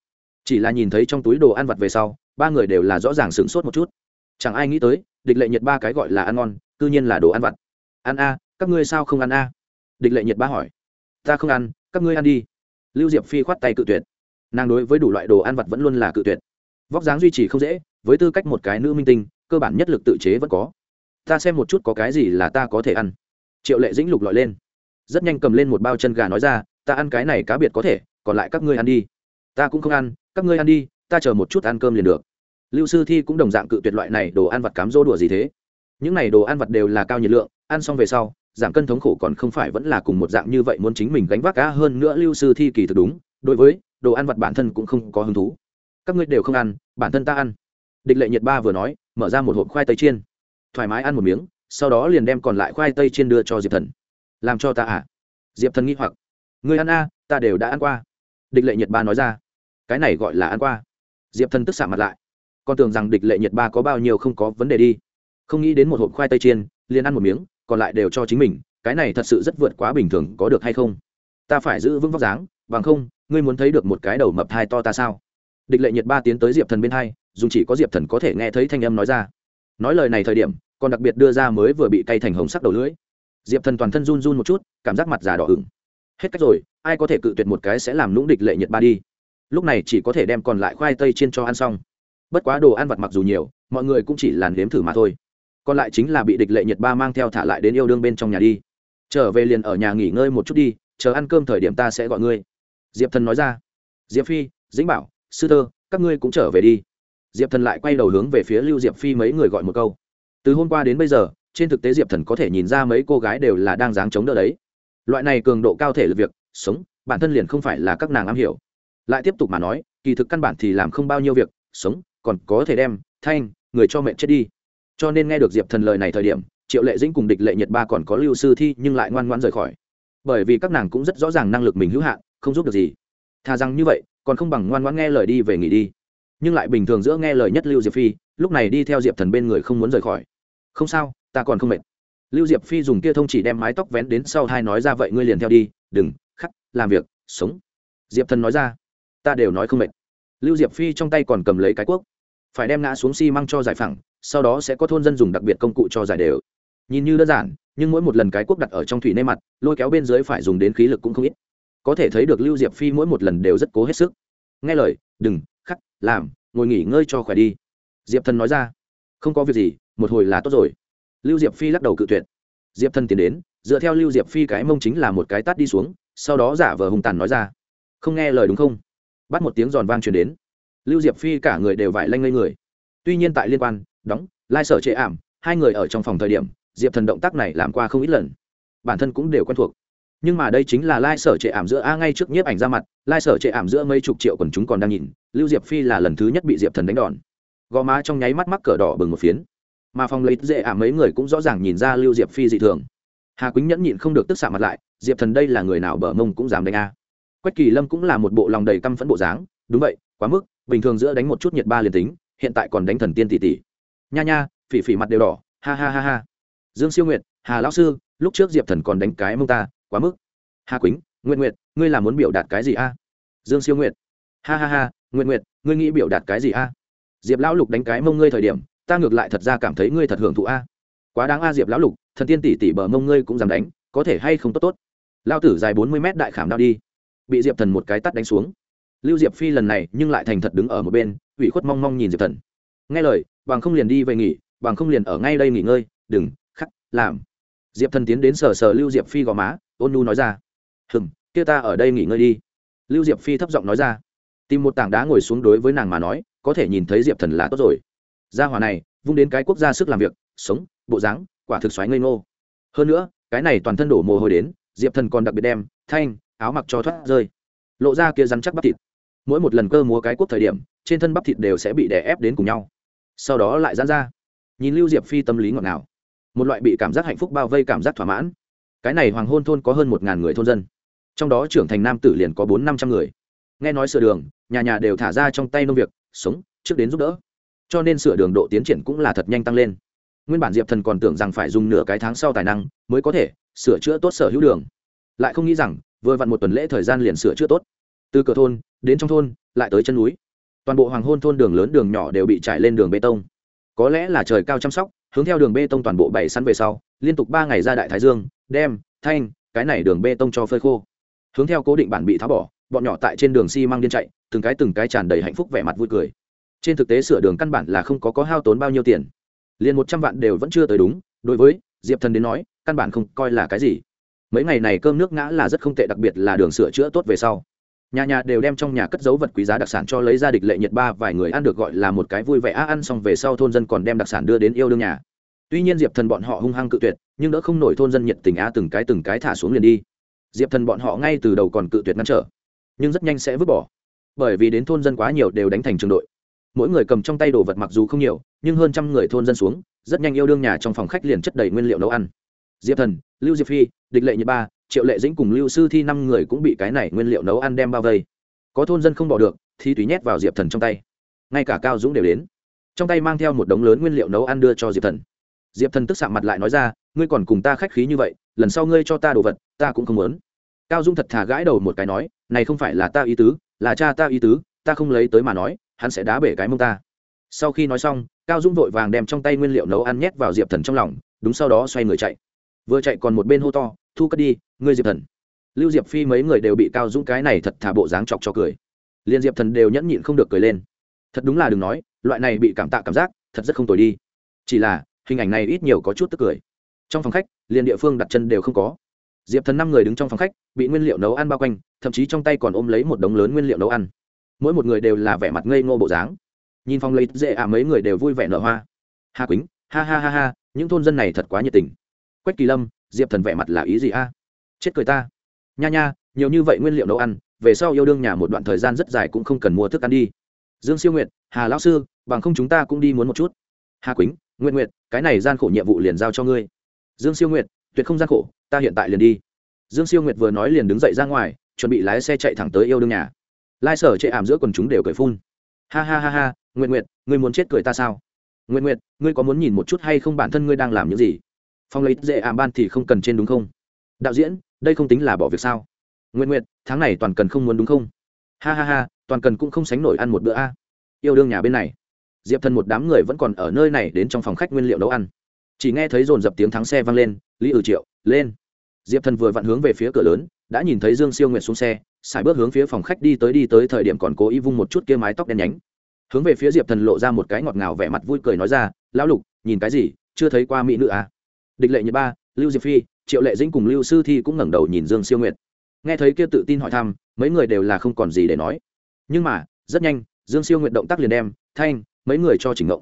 S1: Chỉ là nhìn thấy trong túi đồ ăn vặt về sau, ba người đều là rõ ràng sửng sốt một chút chẳng ai nghĩ tới, địch lệ nhiệt ba cái gọi là ăn ngon c nhiên là đồ ăn vặt. Ăn a, các ngươi sao không ăn a? Địch lệ nhiệt ba hỏi. Ta không ăn, các ngươi ăn đi. Lưu diệp phi khoát tay cự tuyệt. Nàng đối với đủ loại đồ ăn vặt vẫn luôn là cự tuyệt. Vóc dáng duy trì không dễ, với tư cách một cái nữ minh tinh, cơ bản nhất lực tự chế vẫn có. Ta xem một chút có cái gì là ta có thể ăn. Triệu lệ dĩnh lục lọi lên. Rất nhanh cầm lên một bao chân gà nói ra, ta ăn cái này cá biệt có thể, còn lại các ngươi ăn đi. Ta cũng không ăn, các ngươi ăn đi, ta chờ một chút ăn cơm liền được lưu sư thi cũng đồng dạng cự tuyệt loại này đồ ăn vặt cám dỗ đùa gì thế. Những này đồ ăn vặt đều là cao nhiệt lượng, ăn xong về sau, giảm cân thống khổ còn không phải vẫn là cùng một dạng như vậy muốn chính mình gánh vác cá hơn nữa lưu sư thi kỳ thực đúng, đối với đồ ăn vặt bản thân cũng không có hứng thú. Các ngươi đều không ăn, bản thân ta ăn. Địch lệ nhiệt ba vừa nói, mở ra một hộp khoai tây chiên. Thoải mái ăn một miếng, sau đó liền đem còn lại khoai tây chiên đưa cho diệp thần. Làm cho ta à? Diệp thần nghĩ hoặc. Người ăn a ta đều đã ăn qua. Địch lệ nhiệt ba nói ra. Cái này gọi là ăn qua. Diệp thần tức xạ mặt lại con tưởng rằng địch lệ nhiệt ba có bao nhiêu không có vấn đề đi. Không nghĩ đến một hộp khoai tây chiên, liền ăn một miếng, còn lại đều cho chính mình, cái này thật sự rất vượt quá bình thường, có được hay không? Ta phải giữ vững vóc dáng, bằng không, ngươi muốn thấy được một cái đầu mập hai to ta sao? Địch lệ nhiệt ba tiến tới diệp thần bên hai dùng chỉ có diệp thần có thể nghe thấy thanh âm nói ra. Nói lời này thời điểm, còn đặc biệt đưa ra mới vừa bị cay thành hồng sắc đầu lưỡi. Diệp thần toàn thân run run một chút, cảm giác mặt già đỏ ửng. Hết cách rồi, ai có thể cự tuyệt một cái sẽ làm lũng địch lệ nhiệt ba đi. Lúc này chỉ có thể đem còn lại khoai tây chiên cho ăn xong bất quá đồ ăn vặt mặc dù nhiều, mọi người cũng chỉ làn nếm thử mà thôi. Còn lại chính là bị địch lệ nhiệt ba mang theo thả lại đến yêu đương bên trong nhà đi. Trở về liền ở nhà nghỉ ngơi một chút đi, chờ ăn cơm thời điểm ta sẽ gọi ngươi. Diệp thần nói ra. Diệp phi, dĩnh bảo, sư thơ, các ngươi cũng trở về đi. Diệp thần lại quay đầu hướng về phía lưu diệp phi mấy người gọi một câu. Từ hôm qua đến bây giờ, trên thực tế diệp thần có thể nhìn ra mấy cô gái đều là đang dáng chống đỡ đấy. Loại này cường độ cao thể lực việc, sống, bản thân liền không phải là các nàng am hiểu. Lại tiếp tục mà nói, kỳ thực căn bản thì làm không bao nhiêu việc, sống còn có thể đem, thanh, người cho mệnh chết đi. Cho nên nghe được diệp thần lời này thời điểm, triệu lệ dĩnh cùng địch lệ nhật ba còn có lưu sư thi nhưng lại ngoan ngoan rời khỏi. Bởi vì các nàng cũng rất rõ ràng năng lực mình hữu hạn, không giúp được gì. Thà rằng như vậy, còn không bằng ngoan ngoan nghe lời đi về nghỉ đi. Nhưng lại bình thường giữa nghe lời nhất lưu diệp phi, lúc này đi theo diệp thần bên người không muốn rời khỏi. Không sao, ta còn không mệt. Lưu diệp phi dùng kia thông chỉ đem mái tóc vén đến sau hai nói ra vậy ngươi liền theo đi, đừng, khắc, làm việc, sống. Diệp thần nói ra, ta đều nói không mệt. Lưu diệp phi trong tay còn cầm lấy cái cuốc phải đem ngã xuống xi măng cho giải phẳng, sau đó sẽ có thôn dân dùng đặc biệt công cụ cho giải đều. Nhìn như đơn giản, nhưng mỗi một lần cái cuốc đặt ở trong thủy nê mặt, lôi kéo bên dưới phải dùng đến khí lực cũng không ít. Có thể thấy được lưu diệp phi mỗi một lần đều rất cố hết sức. Nghe lời, đừng, khắc, làm, ngồi nghỉ ngơi cho khỏe đi. Diệp thần nói ra. Không có việc gì, một hồi là tốt rồi. Lưu diệp phi lắc đầu cự tuyệt. Diệp thần tiến đến, dựa theo lưu diệp phi cái mông chính là một cái tắt đi xuống, sau đó giả vờ hung tàn nói ra. Không nghe lời đúng không? Bắt một tiếng giòn vang truyền đến lưu diệp phi cả người đều vải lanh ngây người. Tuy nhiên tại liên quan, đóng, lai sở chệ ảm, hai người ở trong phòng thời điểm, diệp thần động tác này làm qua không ít lần. Bản thân cũng đều quen thuộc. Nhưng mà đây chính là lai sở trệ ảm giữa a ngay trước nhiếp ảnh ra mặt, lai sở trệ ảm giữa mấy chục triệu quần chúng còn đang nhìn, lưu diệp phi là lần thứ nhất bị diệp thần đánh đòn. Gò má trong nháy mắt mắc cờ đỏ bừng một phiến. Mà phòng lấy dễ ảm mấy người cũng rõ ràng nhìn ra lưu diệp phi dị thường. Hà quýnh nhẫn nhịn không được tức xạ mặt lại, diệp thần đây là người nào bở mông cũng dám đánh a. Quách kỳ lâm cũng là một bộ lòng đầy căm phẫn bộ dáng, đúng vậy, quá mức bình thường giữa đánh một chút nhiệt ba liền tính, hiện tại còn đánh thần tiên tỷ tỷ. Nha nha, phỉ phỉ mặt đều đỏ, ha ha ha ha. Dương siêu nguyệt, hà lão sư, lúc trước diệp thần còn đánh cái mông ta, quá mức. Hà quýnh nguyện nguyệt, ngươi là muốn biểu đạt cái gì a? Dương siêu nguyệt, ha ha ha nguyện nguyệt, ngươi nghĩ biểu đạt cái gì a? Diệp lão lục đánh cái mông ngươi thời điểm, ta ngược lại thật ra cảm thấy ngươi thật hưởng thụ a. Quá đáng a diệp lão lục, thần tiên tỷ tỷ bờ mông ngươi cũng dám đánh, có thể hay không tốt tốt. Lao tử dài bốn mươi mét đại khảm đao đi. Bị diệp thần một cái tắt đánh xuống lưu diệp phi lần này nhưng lại thành thật đứng ở một bên, ủy khuất mong mong nhìn diệp thần. Nghe lời, bằng không liền đi về nghỉ, bằng không liền ở ngay đây nghỉ ngơi, đừng, khắc, làm. Diệp thần tiến đến sờ sờ lưu diệp phi gò má, ôn nu nói ra hừng kia ta ở đây nghỉ ngơi đi. Lưu diệp phi thấp giọng nói ra, tìm một tảng đá ngồi xuống đối với nàng mà nói, có thể nhìn thấy diệp thần là tốt rồi. Gia hòa này, vung đến cái quốc gia sức làm việc, sống, bộ dáng, quả thực xoáy ngây ngô. Hơn nữa, cái này toàn thân đổ mồ hôi đến, diệp thần còn đặc biệt đem thanh, áo mặc cho thoát rơi. Lộ ra kia rắn chắc bắp thịt mỗi một lần cơ múa cái quốc thời điểm, trên thân bắp thịt đều sẽ bị đè ép đến cùng nhau. Sau đó lại dán ra. Nhìn lưu diệp phi tâm lý ngọt ngào. Một loại bị cảm giác hạnh phúc bao vây cảm giác thỏa mãn. Cái này hoàng hôn thôn có hơn một ngàn người thôn dân. Trong đó trưởng thành nam tử liền có bốn năm trăm người. Nghe nói sửa đường, nhà nhà đều thả ra trong tay nông việc, sống, trước đến giúp đỡ. Cho nên sửa đường độ tiến triển cũng là thật nhanh tăng lên. Nguyên bản diệp thần còn tưởng rằng phải dùng nửa cái tháng sau tài năng mới có thể sửa chữa tốt sở hữu đường. Lại không nghĩ rằng, vừa vặn một tuần lễ thời gian liền sửa chữa tốt từ cửa thôn đến trong thôn, lại tới chân núi. Toàn bộ hoàng hôn thôn đường lớn đường nhỏ đều bị trải lên đường bê tông. Có lẽ là trời cao chăm sóc, hướng theo đường bê tông toàn bộ bảy săn về sau, liên tục ba ngày ra đại thái dương, đem, thanh, cái này đường bê tông cho phơi khô. Hướng theo cố định bản bị tháo bỏ, bọn nhỏ tại trên đường xi măng điên chạy, từng cái từng cái tràn đầy hạnh phúc vẻ mặt vui cười. Trên thực tế sửa đường căn bản là không có có hao tốn bao nhiêu tiền. Liền một trăm vạn đều vẫn chưa tới đúng, đối với diệp thần đến nói, căn bản không coi là cái gì. Mấy ngày này cơm nước ngã là rất không tệ, đặc biệt là đường sửa chữa tốt về sau nhà nhà đều đem trong nhà cất dấu vật quý giá đặc sản cho lấy ra địch lệ nhiệt ba, vài người ăn được gọi là một cái vui vẻ, á, ăn xong về sau thôn dân còn đem đặc sản đưa đến yêu đương nhà. Tuy nhiên diệp thần bọn họ hung hăng cự tuyệt, nhưng đỡ không nổi thôn dân nhiệt tình á, từng cái từng cái thả xuống liền đi. Diệp thần bọn họ ngay từ đầu còn cự tuyệt ngăn trở, nhưng rất nhanh sẽ vứt bỏ, bởi vì đến thôn dân quá nhiều đều đánh thành trường đội. Mỗi người cầm trong tay đồ vật mặc dù không nhiều, nhưng hơn trăm người thôn dân xuống, rất nhanh yêu đương nhà trong phòng khách liền chất đầy nguyên liệu nấu ăn. Diệp thần, lưu diệp phi, địch lệ nhiệt ba triệu lệ dĩnh cùng lưu sư thi năm người cũng bị cái này nguyên liệu nấu ăn đem bao vây. Có thôn dân không bỏ được thì tùy nhét vào diệp thần trong tay. Ngay cả cao dũng đều đến. Trong tay mang theo một đống lớn nguyên liệu nấu ăn đưa cho diệp thần. Diệp thần tức sạm mặt lại nói ra, ngươi còn cùng ta khách khí như vậy, lần sau ngươi cho ta đồ vật, ta cũng không muốn. Cao dũng thật thà gãi đầu một cái nói, này không phải là ta ý tứ, là cha ta ý tứ, ta không lấy tới mà nói, hắn sẽ đá bể cái mông ta. Sau khi nói xong, cao dũng vội vàng đem trong tay nguyên liệu nấu ăn nhét vào diệp thần trong lòng, đúng sau đó xoay người chạy. Vừa chạy còn một bên hô to thu cất đi, ngươi diệp thần. Lưu diệp phi mấy người đều bị cao dũng cái này thật thả bộ dáng chọc cho cười. Liền diệp thần đều nhẫn nhịn không được cười lên. Thật đúng là đừng nói, loại này bị cảm tạ cảm giác, thật rất không tồi đi. Chỉ là, hình ảnh này ít nhiều có chút tức cười. Trong phòng khách, liền địa phương đặt chân đều không có. Diệp thần năm người đứng trong phòng khách, bị nguyên liệu nấu ăn bao quanh, thậm chí trong tay còn ôm lấy một đống lớn nguyên liệu nấu ăn. Mỗi một người đều là vẻ mặt ngây ngô bộ dáng. Nhìn phòng lấy dễ à mấy người đều vui vẻ nở hoa. Hà quýnh, ha ha ha ha, những thôn dân này thật quá nhiệt tình. Quách kỳ lâm diệp thần vẻ mặt là ý gì a? Chết cười ta. Nha nha, nhiều như vậy nguyên liệu nấu ăn, về sau yêu đương nhà một đoạn thời gian rất dài cũng không cần mua thức ăn đi. Dương siêu nguyệt, hà lão sư, bằng không chúng ta cũng đi muốn một chút. Hà quýnh nguyện nguyệt, cái này gian khổ nhiệm vụ liền giao cho ngươi. Dương siêu nguyệt, tuyệt không gian khổ, ta hiện tại liền đi. Dương siêu nguyệt vừa nói liền đứng dậy ra ngoài, chuẩn bị lái xe chạy thẳng tới yêu đương nhà. Lai sở chệ ảm giữa quần chúng đều cười phun. Ha ha ha ha nguyện nguyệt, ngươi muốn chết cười ta sao? Nguyện nguyệt, ngươi có muốn nhìn một chút hay không bản thân ngươi đang làm những gì? Phong lấy dễ ảm ban thì không cần trên đúng không? Đạo diễn, đây không tính là bỏ việc sao? Nguyện nguyệt, tháng này toàn cần không muốn đúng không? Ha ha ha, toàn cần cũng không sánh nổi ăn một bữa a. Yêu đương nhà bên này. Diệp thần một đám người vẫn còn ở nơi này đến trong phòng khách nguyên liệu nấu ăn. Chỉ nghe thấy dồn dập tiếng thắng xe vang lên, lý ử triệu, lên. Diệp thần vừa vặn hướng về phía cửa lớn, đã nhìn thấy dương siêu nguyệt xuống xe xài bước hướng phía phòng khách đi tới đi tới thời điểm còn cố ý vung một chút kia mái tóc đen nhánh. Hướng về phía diệp thần lộ ra một cái ngọt ngào vẻ mặt vui cười nói ra, lão lục, nhìn cái gì? Chưa thấy qua mỹ nữ à? Địch lệ nhật ba, lưu diệp phi, triệu lệ dĩnh cùng lưu sư thi cũng ngẩng đầu nhìn dương siêu nguyệt. Nghe thấy kia tự tin hỏi thăm, mấy người đều là không còn gì để nói. Nhưng mà, rất nhanh, dương siêu nguyệt động tác liền đem, thanh, mấy người cho chỉnh ngộng.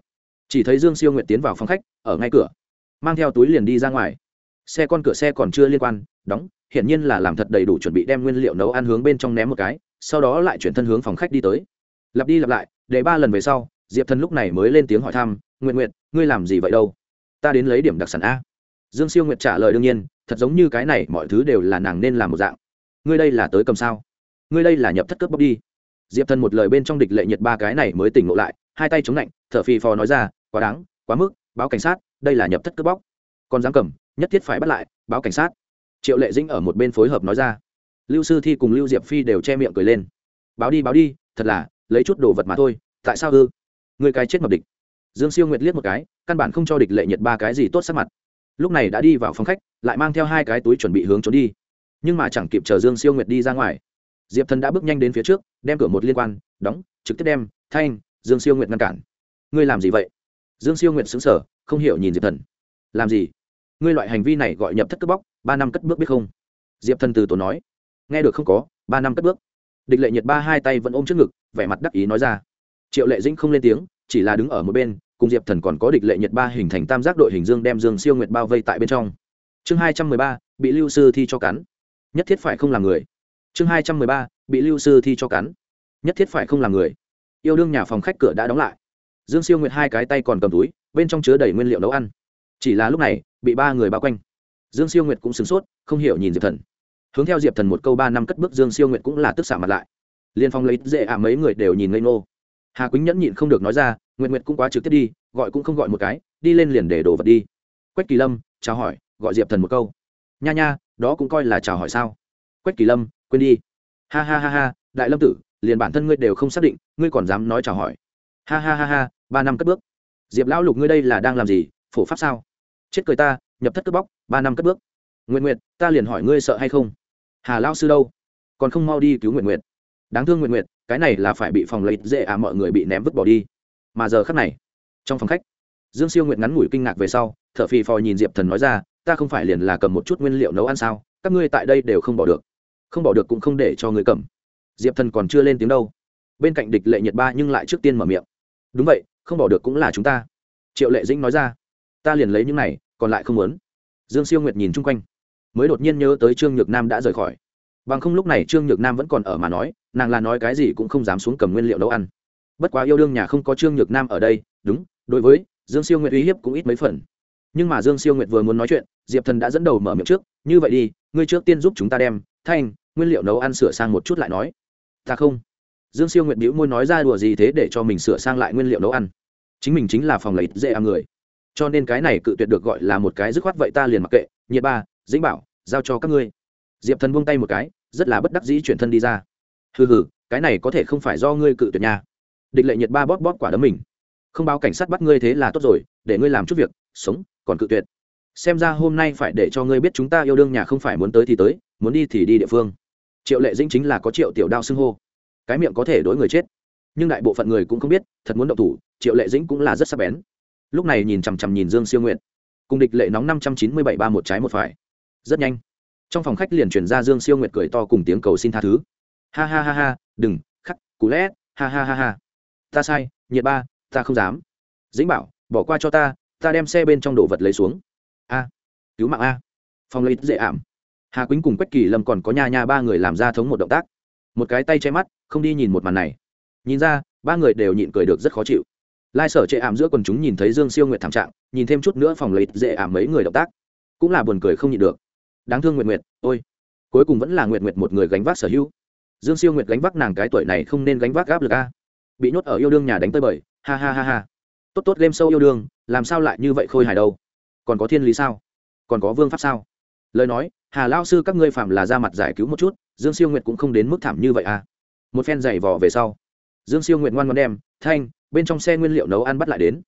S1: Chỉ thấy dương siêu nguyệt tiến vào phòng khách, ở ngay cửa, mang theo túi liền đi ra ngoài. Xe con cửa xe còn chưa liên quan, đóng, hiển nhiên là làm thật đầy đủ chuẩn bị đem nguyên liệu nấu ăn hướng bên trong ném một cái, sau đó lại chuyển thân hướng phòng khách đi tới. Lặp đi lặp lại, để ba lần về sau, diệp thần lúc này mới lên tiếng hỏi thăm nguyện nguyện ngươi làm gì vậy đâu? Ta đến lấy điểm đặc sản a dương siêu nguyệt trả lời đương nhiên, thật giống như cái này mọi thứ đều là nàng nên làm một dạng. Ngươi đây là tới cầm sao? Ngươi đây là nhập thất cướp bóc đi. Diệp thần một lời bên trong địch lệ nhiệt ba cái này mới tỉnh ngộ lại, hai tay chống lạnh, thở phì phò nói ra, quá đáng, quá mức, báo cảnh sát, đây là nhập thất cướp bóc còn dám cầm, nhất thiết phải bắt lại, báo cảnh sát. Triệu lệ dĩnh ở một bên phối hợp nói ra. Lưu sư thi cùng lưu diệp phi đều che miệng cười lên. Báo đi báo đi, thật là, lấy chút đồ vật mà thôi, tại sao ư? Người cái chết mập địch. Dương siêu nguyệt liếc một cái, căn bản không cho địch lệ nhiệt ba cái gì tốt sắc mặt lúc này đã đi vào phòng khách, lại mang theo hai cái túi chuẩn bị hướng trốn đi. Nhưng mà chẳng kịp chờ dương siêu nguyệt đi ra ngoài. Diệp thần đã bước nhanh đến phía trước, đem cửa một liên quan, đóng, trực tiếp đem, thanh, dương siêu nguyệt ngăn cản. Ngươi làm gì vậy? Dương siêu nguyệt xứng sở không hiểu nhìn diệp thần. Làm gì? Ngươi loại hành vi này gọi nhập thất cướp bóc, ba năm cất bước biết không? Diệp thần từ tổ nói. Nghe được không có, ba năm cất bước. Địch lệ nhiệt ba hai tay vẫn ôm trước ngực, vẻ mặt đắc ý nói ra. Triệu lệ dĩnh không lên tiếng, chỉ là đứng ở một bên cùng diệp thần còn có địch lệ nhật ba hình thành tam giác đội hình dương đem dương siêu nguyệt bao vây tại bên trong. Chương hai trăm mười ba, bị lưu sư thi cho cắn. Nhất thiết phải không làm người. Chương hai trăm mười ba, bị lưu sư thi cho cắn. Nhất thiết phải không làm người. Yêu đương nhà phòng khách cửa đã đóng lại. Dương siêu nguyệt hai cái tay còn cầm túi, bên trong chứa đầy nguyên liệu nấu ăn. Chỉ là lúc này, bị ba người bao quanh. Dương siêu nguyệt cũng sửng sốt, không hiểu nhìn diệp thần. Hướng theo diệp thần một câu ba năm cất bước dương siêu nguyệt cũng là tức xả mặt lại. Liên phong lấy dễ ạ à, mấy người đều nhìn ngây ngô. Hà quýnh nhẫn nhịn không được nói ra Nguyệt nguyệt cũng quá trực tiếp đi, gọi cũng không gọi một cái, đi lên liền để đồ vật đi. Quách kỳ lâm, chào hỏi, gọi diệp thần một câu. Nha nha, đó cũng coi là chào hỏi sao? Quách kỳ lâm, quên đi. Ha ha ha ha, đại lâm tử, liền bản thân ngươi đều không xác định, ngươi còn dám nói chào hỏi. Ha ha ha ha, ba năm cất bước. Diệp lão lục ngươi đây là đang làm gì, phổ pháp sao? Chết cười ta, nhập thất cướp bóc, ba năm cất bước. Nguyện nguyện ta liền hỏi ngươi sợ hay không? Hà lao sư đâu? Còn không mau đi cứu nguyện nguyện đáng thương nguyện nguyện cái này là phải bị phòng lấy dễ à mọi người bị ném vứt bỏ đi mà giờ khắc này, trong phòng khách, dương siêu nguyện ngắn ngủi kinh ngạc về sau t h ở phì phò nhìn diệp thần nói ra, ta không phải liền là cầm một chút nguyên liệu nấu ăn sao? Các ngươi tại đây đều không bỏ được. Không bỏ được cũng không để cho người cầm. Diệp thần còn chưa lên tiếng đâu. Bên cạnh địch lệ nhiệt ba nhưng lại trước tiên mở miệng. Đúng vậy, không bỏ được cũng là chúng ta. Triệu lệ dĩnh nói ra. Ta liền lấy những này, còn lại không muốn. Dương siêu nguyệt nhìn chung quanh, mới đột nhiên nhớ tới trương nhược nam đã rời khỏi. Bằng không lúc này trương nhược nam vẫn còn ở mà nói, nàng là nói cái gì cũng không dám xuống cầm nguyên liệu nấu ăn bất quá yêu đương nhà không có trương nhược nam ở đây, đúng, đối với dương siêu nguyệt uy hiếp cũng ít mấy phần. Nhưng mà dương siêu nguyệt vừa muốn nói chuyện, diệp thần đã dẫn đầu mở miệng trước, như vậy đi, ngươi trước tiên giúp chúng ta đem thanh, nguyên liệu nấu ăn sửa sang một chút lại nói. Ta không. Dương siêu nguyệt bĩu môi nói ra đùa gì thế để cho mình sửa sang lại nguyên liệu nấu ăn. Chính mình chính là phòng lấy dễ ăn người. Cho nên cái này cự tuyệt được gọi là một cái dứt khoát vậy ta liền mặc kệ, nhiệt ba, dĩnh bảo, giao cho các ngươi. Diệp thần buông tay một cái, rất là bất đắc dĩ chuyển thân đi ra. Hừ hừ, cái này có thể không phải do ngươi cự tuyệt nha địch lệ nhiệt ba bóp bóp quả đấm mình. Không báo cảnh sát bắt ngươi thế là tốt rồi, để ngươi làm chút việc, sống, còn cự tuyệt. Xem ra hôm nay phải để cho ngươi biết chúng ta yêu đương nhà không phải muốn tới thì tới, muốn đi thì đi địa phương. Triệu lệ dĩnh chính là có triệu tiểu đao xưng hô. Cái miệng có thể đối người chết. Nhưng đại bộ phận người cũng không biết, thật muốn động thủ, triệu lệ dĩnh cũng là rất sắc bén. Lúc này nhìn chằm chằm nhìn dương siêu nguyện cùng địch lệ nóng năm trăm chín mươi bảy ba một trái một phải. Rất nhanh. Trong phòng khách liền chuyển ra dương siêu nguyệt cười to cùng tiếng cầu xin tha thứ. Ha ha ha ha, đừng, khắc, cú lét. ha ha ha ha ta sai, nhiệt ba, ta không dám. Dĩnh bảo, bỏ qua cho ta ta đem xe bên trong đồ vật lấy xuống. A, cứu mạng a. Phòng lấy dễ ảm. Hà quýnh cùng quách kỳ lâm còn có nha nha ba người làm ra thống một động tác. Một cái tay che mắt, không đi nhìn một màn này. Nhìn ra, ba người đều nhịn cười được rất khó chịu. Lai sở chệ ảm giữa quần chúng nhìn thấy dương siêu nguyệt thảm trạng, nhìn thêm chút nữa phòng lấy dễ ảm mấy người động tác. Cũng là buồn cười không nhịn được. Đáng thương nguyệt nguyệt, ôi. Cuối cùng vẫn là nguyệt nguyệt một người gánh vác sở hữu. Dương siêu nguyệt gánh vác nàng cái tuổi này không nên gánh vác gáp lực a bị nhốt ở yêu đương nhà đánh tơi bời. Ha ha ha ha. Tốt tốt game sâu yêu đương, làm sao lại như vậy khôi hài đâu? Còn có thiên lý sao? Còn có vương pháp sao? Lời nói, hà lao sư các ngươi phạm là ra mặt giải cứu một chút, dương siêu nguyệt cũng không đến mức thảm như vậy à. Một phen giày vò về sau, dương siêu nguyệt ngoan ngoan đem, thanh, bên trong xe nguyên liệu nấu ăn bắt lại đến.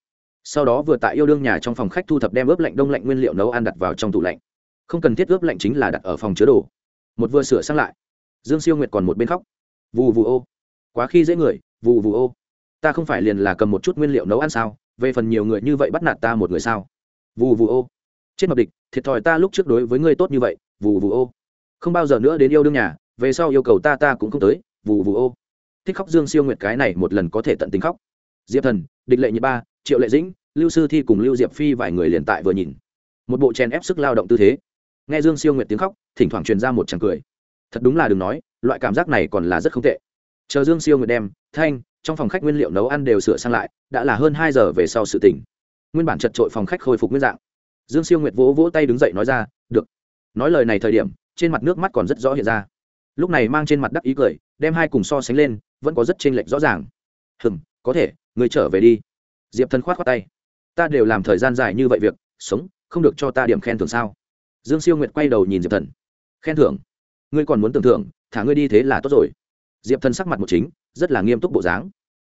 S1: Sau đó vừa tại yêu đương nhà trong phòng khách thu thập đem ướp lạnh đông lạnh nguyên liệu nấu ăn đặt vào trong tủ lạnh. Không cần thiết ướp lạnh chính là đặt ở phòng chứa đồ. Một vừa sửa sang lại, dương siêu nguyệt còn một bên khóc. Vù vù ô. Quá khi dễ người vù vù ô. Ta không phải liền là cầm một chút nguyên liệu nấu ăn sao? Về phần nhiều người như vậy bắt nạt ta một người sao? Vù vù ô. Chết mập địch, thiệt thòi ta lúc trước đối với ngươi tốt như vậy, vù vù ô. Không bao giờ nữa đến yêu đương nhà, về sau yêu cầu ta ta cũng không tới, vù vù ô. Thích khóc dương siêu nguyệt cái này một lần có thể tận tình khóc. Diệp thần, địch lệ nhị ba, triệu lệ dĩnh, lưu sư thi cùng lưu diệp phi vài người liền tại vừa nhìn. Một bộ chèn ép sức lao động tư thế. Nghe dương siêu nguyệt tiếng khóc, thỉnh thoảng truyền ra một tràng cười. Thật đúng là đừng nói, loại cảm giác này còn là rất không tệ chờ dương siêu nguyệt đem, thanh, trong phòng khách nguyên liệu nấu ăn đều sửa sang lại, đã là hơn hai giờ về sau sự tỉnh nguyên bản chật trội phòng khách khôi phục nguyên dạng. Dương siêu nguyệt vỗ vỗ tay đứng dậy nói ra, được. Nói lời này thời điểm, trên mặt nước mắt còn rất rõ hiện ra. Lúc này mang trên mặt đắc ý cười, đem hai cùng so sánh lên, vẫn có rất chênh lệch rõ ràng. Hừng có thể, người trở về đi. Diệp thần khoát khoát tay. Ta đều làm thời gian dài như vậy việc, sống, không được cho ta điểm khen thưởng sao? Dương siêu nguyệt quay đầu nhìn diệp thần. Khen thưởng? Ngươi còn muốn tưởng thưởng, thả ngươi đi thế là tốt rồi diệp thần sắc mặt một chính, rất là nghiêm túc bộ dáng.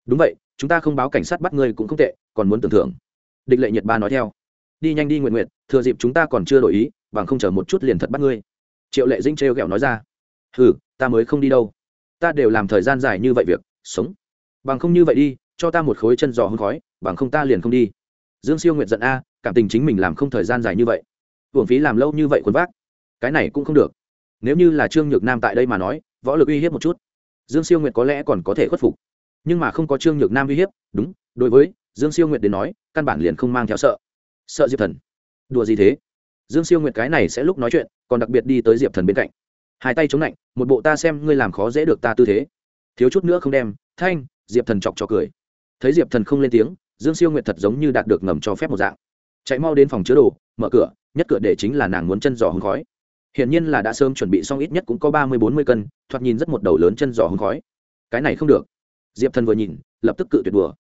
S1: Đúng vậy, chúng ta không báo cảnh sát bắt ngươi cũng không tệ, còn muốn tưởng thưởng. Địch lệ nhiệt ba nói theo. Đi nhanh đi nguyện nguyện thừa dịp chúng ta còn chưa đổi ý, bằng không chờ một chút liền thật bắt ngươi. Triệu lệ dinh trêu ghẹo nói ra. Ừ ta mới không đi đâu. Ta đều làm thời gian dài như vậy việc, sống. Bằng không như vậy đi, cho ta một khối chân giò hôn khói, bằng không ta liền không đi. Dương siêu nguyện giận a, cảm tình chính mình làm không thời gian dài như vậy. Hưởng phí làm lâu như vậy khuôn vác. Cái này cũng không được. Nếu như là trương nhược nam tại đây mà nói, võ lực uy hiếp một chút dương siêu nguyệt có lẽ còn có thể khuất phục. Nhưng mà không có trương nhược nam uy hiếp, đúng, đối với dương siêu nguyệt đến nói, căn bản liền không mang theo sợ. Sợ diệp thần. Đùa gì thế? Dương siêu nguyệt cái này sẽ lúc nói chuyện, còn đặc biệt đi tới diệp thần bên cạnh. Hai tay chống lạnh một bộ ta xem ngươi làm khó dễ được ta tư thế. Thiếu chút nữa không đem, thanh! Diệp thần chọc cho cười. Thấy diệp thần không lên tiếng, dương siêu nguyệt thật giống như đạt được ngầm cho phép một dạng. Chạy mau đến phòng chứa đồ, mở cửa, nhất cửa để chính là nàng muốn chân giò hương khói hiển nhiên là đã sớm chuẩn bị xong ít nhất cũng có ba mươi, bốn mươi cân, thoạt nhìn rất một đầu lớn chân giò hứng khói. Cái này không được. Diệp thần vừa nhìn, lập tức cự tuyệt đùa.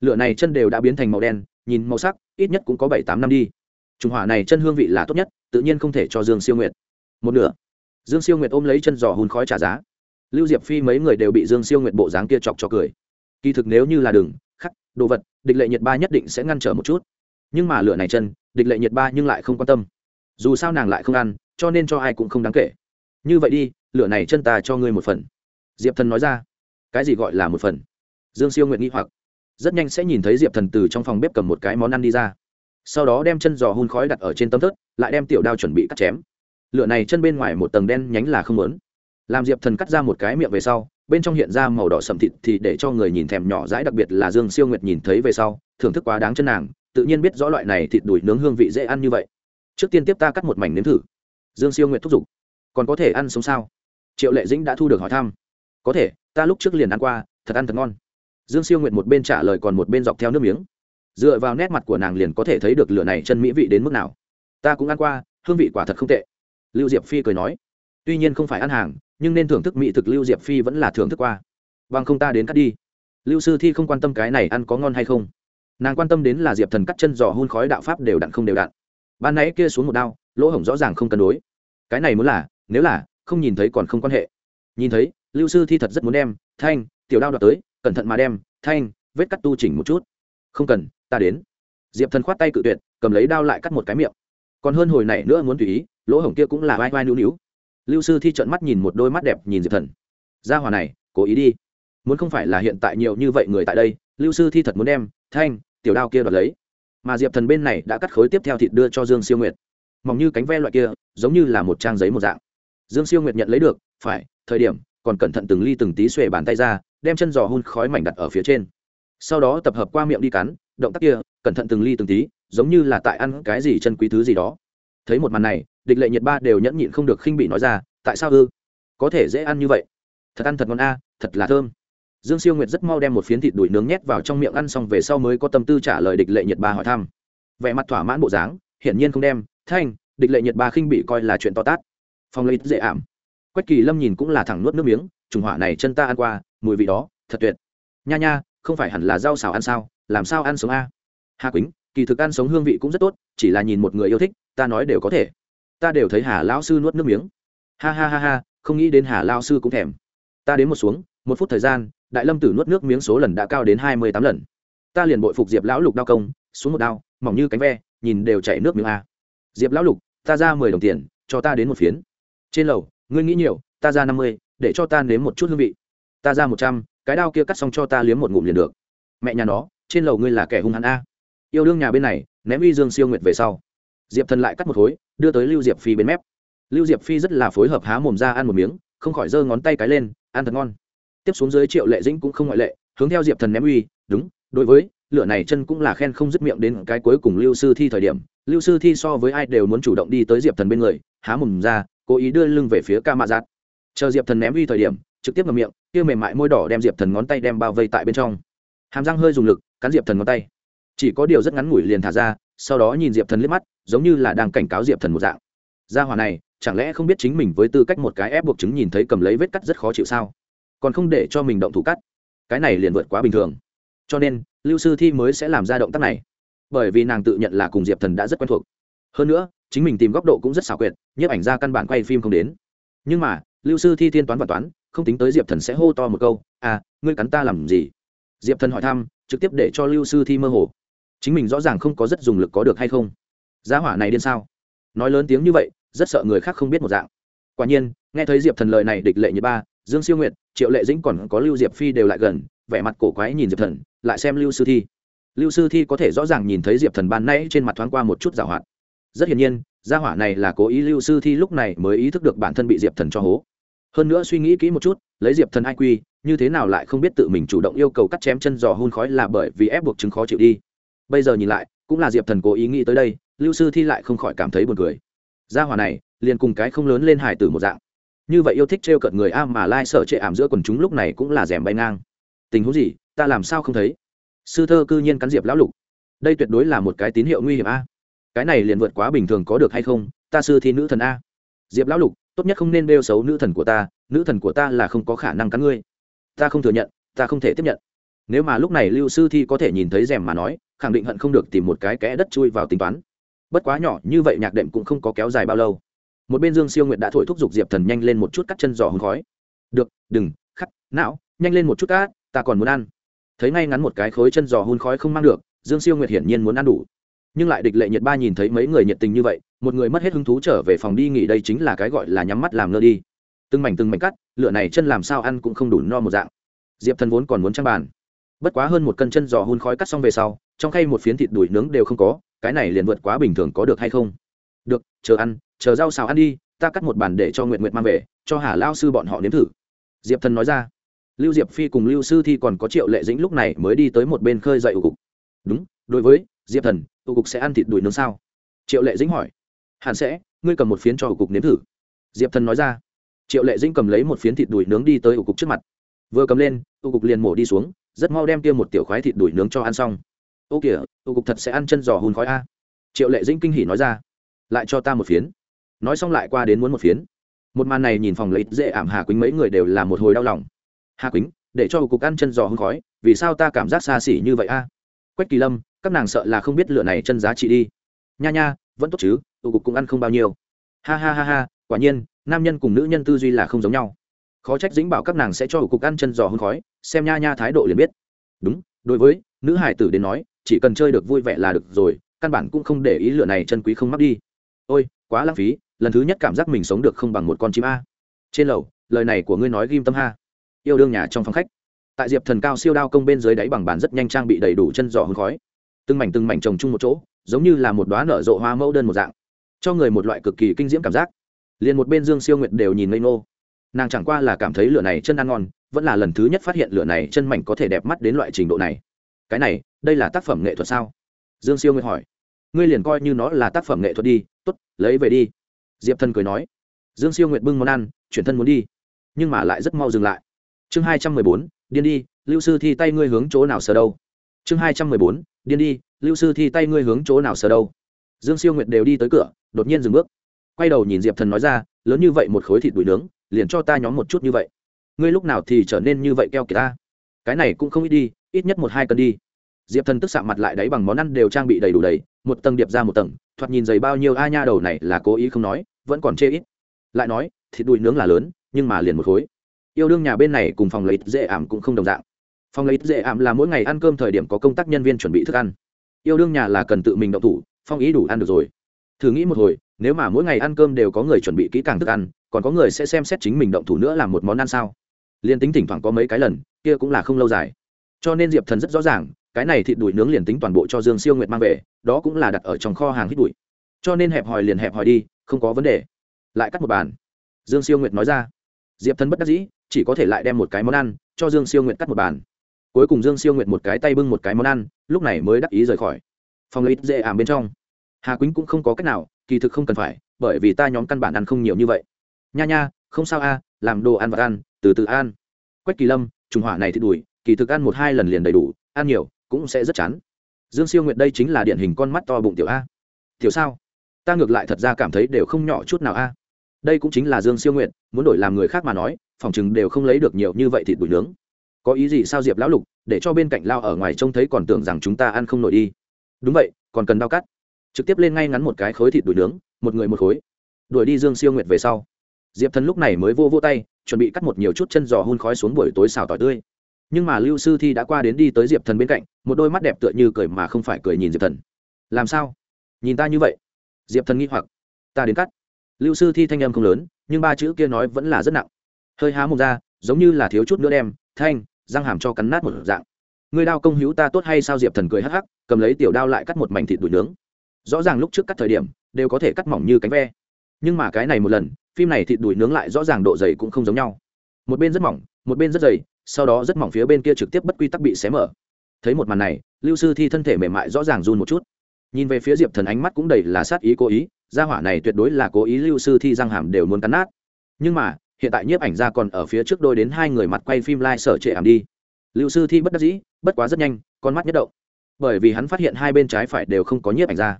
S1: Lửa này chân đều đã biến thành màu đen, nhìn màu sắc, ít nhất cũng có bảy, tám năm đi. Trùng hỏa này chân hương vị là tốt nhất, tự nhiên không thể cho dương siêu nguyệt. Một nửa. Dương siêu nguyệt ôm lấy chân giò hùn khói trả giá. Lưu diệp phi mấy người đều bị dương siêu nguyệt bộ dáng kia chọc cho cười. Kỳ thực nếu như là đường khắc, đồ vật, địch lệ nhiệt ba nhất định sẽ ngăn trở một chút. Nhưng mà lửa này chân, địch lệ nhiệt ba nhưng lại không quan tâm. Dù sao nàng lại không ăn cho nên cho ai cũng không đáng kể. Như vậy đi, lửa này chân ta cho ngươi một phần. Diệp thần nói ra. Cái gì gọi là một phần? Dương siêu nguyện nghĩ hoặc. Rất nhanh sẽ nhìn thấy diệp thần từ trong phòng bếp cầm một cái món ăn đi ra. Sau đó đem chân giò hun khói đặt ở trên tấm thớt, lại đem tiểu đao chuẩn bị cắt chém. Lửa này chân bên ngoài một tầng đen nhánh là không lớn làm diệp thần cắt ra một cái miệng về sau, bên trong hiện ra màu đỏ sầm thịt thì để cho người nhìn thèm nhỏ dãi, đặc biệt là dương siêu nguyệt nhìn thấy về sau, thưởng thức quá đáng chân nàng, tự nhiên biết rõ loại này thịt đùi nướng hương vị dễ ăn như vậy. Trước tiên tiếp ta cắt một mảnh nếm thử dương siêu nguyệt thúc giục. Còn có thể ăn sống sao? Triệu lệ dĩnh đã thu được hỏi thăm. Có thể, ta lúc trước liền ăn qua, thật ăn thật ngon. Dương siêu nguyệt một bên trả lời còn một bên dọc theo nước miếng. Dựa vào nét mặt của nàng liền có thể thấy được lửa này chân mỹ vị đến mức nào. Ta cũng ăn qua, hương vị quả thật không tệ. Lưu diệp phi cười nói. Tuy nhiên không phải ăn hàng, nhưng nên thưởng thức mỹ thực lưu diệp phi vẫn là thưởng thức qua. Bằng không ta đến cắt đi. Lưu sư thi không quan tâm cái này ăn có ngon hay không. Nàng quan tâm đến là diệp thần cắt chân giò hun khói đạo pháp đều đặn không đều đặn. Ban nãy kia xuống một đao, lỗ hổng rõ ràng không cân đối cái này muốn là, nếu là, không nhìn thấy còn không quan hệ. Nhìn thấy, lưu sư thi thật rất muốn đem, thanh, tiểu đao đoạt tới, cẩn thận mà đem, thanh, vết cắt tu chỉnh một chút. Không cần, ta đến. Diệp thần khoát tay cự tuyệt, cầm lấy đao lại cắt một cái miệng. Còn hơn hồi này nữa muốn tùy ý, lỗ hổng kia cũng là vai vai nữu nữu lưu sư thi trợn mắt nhìn một đôi mắt đẹp nhìn diệp thần. Ra hòa này, cố ý đi. Muốn không phải là hiện tại nhiều như vậy người tại đây, lưu sư thi thật muốn đem, thanh, tiểu đao kia đoạt lấy. Mà diệp thần bên này đã cắt khối tiếp theo thịt đưa cho dương siêu nguyệt mỏng như cánh ve loại kia, giống như là một trang giấy một dạng. Dương siêu nguyệt nhận lấy được, phải, thời điểm, còn cẩn thận từng ly từng tí xuề bàn tay ra, đem chân giò hun khói mảnh đặt ở phía trên. Sau đó tập hợp qua miệng đi cắn, động tác kia, cẩn thận từng ly từng tí, giống như là tại ăn cái gì chân quý thứ gì đó. Thấy một màn này, địch lệ nhiệt ba đều nhẫn nhịn không được khinh bị nói ra, tại sao ư? Có thể dễ ăn như vậy. Thật ăn thật ngon a, thật là thơm. Dương siêu nguyệt rất mau đem một phiến thịt đùi nướng nhét vào trong miệng ăn xong về sau mới có tâm tư trả lời địch lệ nhiệt ba hỏi thăm. Vẻ mặt thỏa mãn bộ dáng, hiển nhiên không đem thanh, địch lệ nhiệt ba khinh bị coi là chuyện to tát. Phong lấy dễ ảm. Quách kỳ lâm nhìn cũng là thẳng nuốt nước miếng, trùng hỏa này chân ta ăn qua, mùi vị đó, thật tuyệt. Nha nha, không phải hẳn là rau xào ăn sao, làm sao ăn sống a? Hà quýnh, kỳ thực ăn sống hương vị cũng rất tốt, chỉ là nhìn một người yêu thích, ta nói đều có thể. Ta đều thấy hà lão sư nuốt nước miếng. Ha ha ha ha, không nghĩ đến hà lao sư cũng thèm. Ta đến một xuống, một phút thời gian, đại lâm tử nuốt nước miếng số lần đã cao đến hai mươi tám lần. Ta liền bội phục diệp lão lục đao công, xuống một đao, mỏng như cánh ve, nhìn đều chảy nước miếng a diệp lão lục, ta ra mười đồng tiền, cho ta đến một phiến. Trên lầu, ngươi nghĩ nhiều, ta ra năm mươi, để cho ta nếm một chút hương vị. Ta ra một trăm, cái đao kia cắt xong cho ta liếm một ngụm liền được. Mẹ nhà nó, trên lầu ngươi là kẻ hung hắn a. Yêu đương nhà bên này, ném uy dương siêu nguyệt về sau. Diệp thần lại cắt một khối, đưa tới lưu diệp phi bên mép. Lưu diệp phi rất là phối hợp há mồm ra ăn một miếng, không khỏi giơ ngón tay cái lên, ăn thật ngon. Tiếp xuống dưới triệu lệ dĩnh cũng không ngoại lệ, hướng theo diệp thần ném uy, đúng, đối với lửa này chân cũng là khen không dứt miệng đến cái cuối cùng lưu sư thi thời điểm. Lưu sư thi so với ai đều muốn chủ động đi tới diệp thần bên người, há mồm ra, cố ý đưa lưng về phía ca mạ giạt chờ diệp thần ném uy thời điểm, trực tiếp ngầm miệng, kia mềm mại môi đỏ đem diệp thần ngón tay đem bao vây tại bên trong. Hàm răng hơi dùng lực, cắn diệp thần ngón tay. Chỉ có điều rất ngắn ngủi liền thả ra, sau đó nhìn diệp thần liếc mắt, giống như là đang cảnh cáo diệp thần một dạng. Gia hỏa này, chẳng lẽ không biết chính mình với tư cách một cái ép buộc chứng nhìn thấy cầm lấy vết cắt rất khó chịu sao? Còn không để cho mình động thủ cắt. Cái này liền vượt quá bình thường cho nên, lưu sư thi mới sẽ làm ra động tác này. Bởi vì nàng tự nhận là cùng diệp thần đã rất quen thuộc. Hơn nữa, chính mình tìm góc độ cũng rất xảo quyệt, nhiếp ảnh ra căn bản quay phim không đến. Nhưng mà, lưu sư thi thiên toán và toán, không tính tới diệp thần sẽ hô to một câu à ngươi cắn ta làm gì? Diệp thần hỏi thăm, trực tiếp để cho lưu sư thi mơ hồ. Chính mình rõ ràng không có rất dùng lực có được hay không. Giá hỏa này điên sao? Nói lớn tiếng như vậy, rất sợ người khác không biết một dạng. Quả nhiên, nghe thấy diệp thần lời này địch lệ như ba, dương siêu nguyệt, triệu lệ dĩnh còn có lưu diệp phi đều lại gần, vẻ mặt cổ quái nhìn diệp thần lại xem lưu sư thi. Lưu sư thi có thể rõ ràng nhìn thấy diệp thần ban nãy trên mặt thoáng qua một chút g hoạt. Rất hiển nhiên, gia hỏa này là cố ý lưu sư thi lúc này mới ý thức được bản thân bị diệp thần cho hố. Hơn nữa suy nghĩ kỹ một chút, lấy diệp thần ai quy như thế nào lại không biết tự mình chủ động yêu cầu cắt chém chân giò hôn khói là bởi vì ép buộc chứng khó chịu đi. Bây giờ nhìn lại, cũng là diệp thần cố ý nghĩ tới đây, lưu sư thi lại không khỏi cảm thấy buồn cười. Gia hỏa này, liền cùng cái không lớn lên hải tử một dạng. Như vậy yêu thích t r e o cợt người a mà lai sợ trệ ảm giữa quần chúng lúc này cũng là rèm bay ngang tình huống gì, ta làm sao không thấy? Sư thơ cư nhiên cắn diệp lão lục. Đây tuyệt đối là một cái tín hiệu nguy hiểm a. Cái này liền vượt quá bình thường có được hay không? Ta sư thi nữ thần a. Diệp lão lục, tốt nhất không nên bêu xấu nữ thần của ta, nữ thần của ta là không có khả năng cắn ngươi. Ta không thừa nhận, ta không thể tiếp nhận. Nếu mà lúc này lưu sư thi có thể nhìn thấy rèm mà nói, khẳng định hận không được tìm một cái kẽ đất chui vào tính toán. Bất quá nhỏ như vậy nhạc đệm cũng không có kéo dài bao lâu. Một bên dương siêu nguyện đã thổi thúc giục diệp thần nhanh lên một chút cắt chân giò hương khói. Được, đừng, khắc, não, nhanh lên một chút cát ta còn muốn ăn. Thấy ngay ngắn một cái khối chân giò hun khói không mang được, dương siêu nguyệt hiển nhiên muốn ăn đủ. Nhưng lại địch lệ nhiệt ba nhìn thấy mấy người nhiệt tình như vậy, một người mất hết hứng thú trở về phòng đi nghỉ đây chính là cái gọi là nhắm mắt làm ngơ đi. Từng mảnh từng mảnh cắt lựa này chân làm sao ăn cũng không đủ no một dạng. Diệp thần vốn còn muốn trang bàn. Bất quá hơn một cân chân giò hun khói cắt xong về sau, trong khay một phiến thịt đùi nướng đều không có, cái này liền vượt quá bình thường có được hay không? Được, chờ ăn, chờ rau xào ăn đi, ta cắt một bàn để cho nguyện nguyện mang về, cho hà lao sư bọn họ nếm thử. Diệp thần nói ra lưu diệp phi cùng lưu sư thi còn có triệu lệ dĩnh lúc này mới đi tới một bên khơi dậy ưu cục. Đúng, đối với diệp thần ưu cục sẽ ăn thịt đùi nướng sao? Triệu lệ dĩnh hỏi. Hẳn sẽ, ngươi cầm một phiến cho ưu cục nếm thử. Diệp thần nói ra. Triệu lệ dĩnh cầm lấy một phiến thịt đùi nướng đi tới ưu cục trước mặt. Vừa cầm lên ưu cục liền mổ đi xuống, rất mau đem kia một tiểu khoái thịt đùi nướng cho ăn xong. Ô kìa ưu cục thật sẽ ăn chân giò hùn khói a. Triệu lệ dĩnh kinh hỉ nói ra. Lại cho ta một phiến. Nói xong lại qua đến muốn một phiến. Một màn này nhìn phòng lấy dễ ảm hà quýnh mấy người đều là một hồi đau lòng hà quýnh, để cho cục ăn chân giò hương khói, vì sao ta cảm giác xa xỉ như vậy a? Quách kỳ lâm, các nàng sợ là không biết lựa này chân giá trị đi. Nha nha, vẫn tốt chứ, tụ cục cũng ăn không bao nhiêu. Ha ha ha ha, quả nhiên, nam nhân cùng nữ nhân tư duy là không giống nhau. Khó trách dính bảo các nàng sẽ cho cục ăn chân giò hương khói, xem nha nha thái độ liền biết. Đúng, đối với nữ hải tử đến nói, chỉ cần chơi được vui vẻ là được rồi, căn bản cũng không để ý lựa này chân quý không mắc đi. Ôi, quá lãng phí, lần thứ nhất cảm giác mình sống được không bằng một con chim a. Trên lầu, lời này của ngươi nói ghim tâm ha yêu đương nhà trong phòng khách. Tại diệp thần cao siêu đao công bên dưới đáy bằng bàn rất nhanh trang bị đầy đủ chân giò hương khói. Từng mảnh từng mảnh trồng chung một chỗ, giống như là một đoá nở rộ hoa mẫu đơn một dạng, cho người một loại cực kỳ kinh diễm cảm giác. Liền một bên dương siêu nguyệt đều nhìn ngây ngô. Nàng chẳng qua là cảm thấy lửa này chân ăn ngon, vẫn là lần thứ nhất phát hiện lửa này chân mảnh có thể đẹp mắt đến loại trình độ này. Cái này, đây là tác phẩm nghệ thuật sao? Dương siêu nguyệt hỏi. Ngươi liền coi như nó là tác phẩm nghệ thuật đi t ố t lấy về đi. Diệp thần cười nói. Dương siêu nguyệt bưng món ăn, chuyển thân muốn đi, nhưng mà lại rất mau dừng lại chương hai trăm mười bốn, điên đi, lưu sư thi tay ngươi hướng chỗ nào sờ đâu? Chương hai trăm mười bốn, điên đi, lưu sư thi tay ngươi hướng chỗ nào sờ đâu? Dương siêu nguyệt đều đi tới cửa, đột nhiên dừng bước. Quay đầu nhìn diệp thần nói ra, lớn như vậy một khối thịt đùi nướng, liền cho ta nhóm một chút như vậy. Ngươi lúc nào thì trở nên như vậy keo kiệt ta? Cái này cũng không ít đi, ít nhất một hai cân đi. Diệp thần tức sạm mặt lại đáy bằng món ăn đều trang bị đầy đủ đầy, một tầng điệp ra một tầng, thoạt nhìn dày bao nhiêu a nha đầu này là cố ý không nói, vẫn còn chê ít. Lại nói, thịt đùi nướng là lớn, nhưng mà liền một khối yêu đương nhà bên này cùng phòng lấy dễ ảm cũng không đồng dạng. Phòng lấy dễ ảm là mỗi ngày ăn cơm thời điểm có công tác nhân viên chuẩn bị thức ăn. Yêu đương nhà là cần tự mình động thủ, phong ý đủ ăn được rồi. Thử nghĩ một hồi, nếu mà mỗi ngày ăn cơm đều có người chuẩn bị kỹ càng thức ăn, còn có người sẽ xem xét chính mình động thủ nữa làm một món ăn sao? Liền tính thỉnh thoảng có mấy cái lần, kia cũng là không lâu dài. Cho nên diệp thần rất rõ ràng, cái này thịt đùi nướng liền tính toàn bộ cho dương siêu nguyệt mang về, đó cũng là đặt ở trong kho hàng hít bụi cho nên hẹp hòi liền hẹp hòi đi, không có vấn đề. Lại cắt một bàn. Dương siêu nguyệt nói ra diệp thần bất đắc dĩ, chỉ có thể lại đem một cái món ăn cho dương siêu nguyệt cắt một bàn. Cuối cùng dương siêu nguyệt một cái tay bưng một cái món ăn, lúc này mới đắc ý rời khỏi. Phòng lấy dễ ảm bên trong. Hà quýnh cũng không có cách nào, kỳ thực không cần phải, bởi vì ta nhóm căn bản ăn không nhiều như vậy. Nha nha, không sao a, làm đồ ăn và ăn, từ từ ăn. Quách kỳ lâm, trùng hỏa này thì đùi, kỳ thực ăn một hai lần liền đầy đủ, ăn nhiều, cũng sẽ rất chán. Dương siêu nguyệt đây chính là điển hình con mắt to bụng tiểu a. Tiểu sao? Ta ngược lại thật ra cảm thấy đều không nhỏ chút nào a đây cũng chính là dương siêu nguyện muốn đổi làm người khác mà nói, phòng chừng đều không lấy được nhiều như vậy thịt bụi nướng. Có ý gì sao diệp lão lục, để cho bên cạnh lao ở ngoài trông thấy còn tưởng rằng chúng ta ăn không nổi đi. Đúng vậy, còn cần đau cắt trực tiếp lên ngay ngắn một cái khối thịt đùi nướng, một người một khối. Đuổi đi dương siêu nguyệt về sau. Diệp thần lúc này mới vô vô tay, chuẩn bị cắt một nhiều chút chân giò hun khói xuống buổi tối xào tỏi tươi. Nhưng mà lưu sư thi đã qua đến đi tới diệp thần bên cạnh, một đôi mắt đẹp tựa như cười mà không phải cười nhìn diệp thần. Làm sao? Nhìn ta như vậy? Diệp thần nghĩ hoặc. Ta đến cắt lưu sư thi thanh âm không lớn, nhưng ba chữ kia nói vẫn là rất nặng. Hơi há mồm ra, giống như là thiếu chút nữa đem, thanh, răng hàm cho cắn nát một dạng. Người đao công hữu ta tốt hay sao diệp thần cười hắc hắc, cầm lấy tiểu đao lại cắt một mảnh thịt đùi nướng. Rõ ràng lúc trước cắt thời điểm, đều có thể cắt mỏng như cánh ve. Nhưng mà cái này một lần, phim này thịt đùi nướng lại rõ ràng độ dày cũng không giống nhau. Một bên rất mỏng, một bên rất dày, sau đó rất mỏng phía bên kia trực tiếp bất quy tắc bị xé mở. Thấy một màn này, lưu sư thi thân thể mềm mại rõ ràng run một chút. Nhìn về phía diệp thần ánh mắt cũng đầy là sát ý cố ý gia hỏa này tuyệt đối là cố ý lưu sư thi răng hàm đều muốn cắn nát. Nhưng mà, hiện tại nhiếp ảnh gia còn ở phía trước đôi đến hai người mặt quay phim lai、like、sở trệ ảm đi. Lưu sư thi bất đắc dĩ, bất quá rất nhanh, con mắt nhất động. Bởi vì hắn phát hiện hai bên trái phải đều không có nhiếp ảnh gia,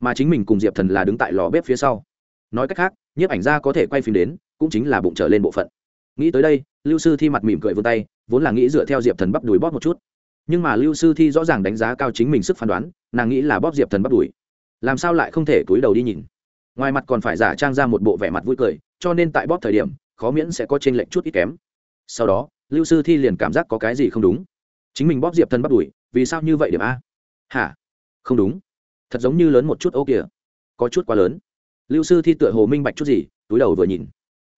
S1: mà chính mình cùng diệp thần là đứng tại lò bếp phía sau. Nói cách khác, nhiếp ảnh gia có thể quay phim đến, cũng chính là bụng trở lên bộ phận. Nghĩ tới đây, lưu sư thi mặt mỉm cười vươn tay, vốn là nghĩ dựa theo diệp thần bắp đùi bóp một chút. Nhưng mà lưu sư thi rõ ràng đánh giá cao chính mình sức phán đoán, nàng nghĩ là bóp diệp thần bắp đùi làm sao lại không thể túi đầu đi nhìn? Ngoài mặt còn phải giả trang ra một bộ vẻ mặt vui cười, cho nên tại bóp thời điểm, khó miễn sẽ có t r ê n lệch chút ít kém. Sau đó, lưu sư thi liền cảm giác có cái gì không đúng. Chính mình bóp diệp thân bắp đùi vì sao như vậy điểm a? Hả? Không đúng. Thật giống như lớn một chút ô kìa. Có chút quá lớn. Lưu sư thi tựa hồ minh bạch chút gì, túi đầu vừa nhìn.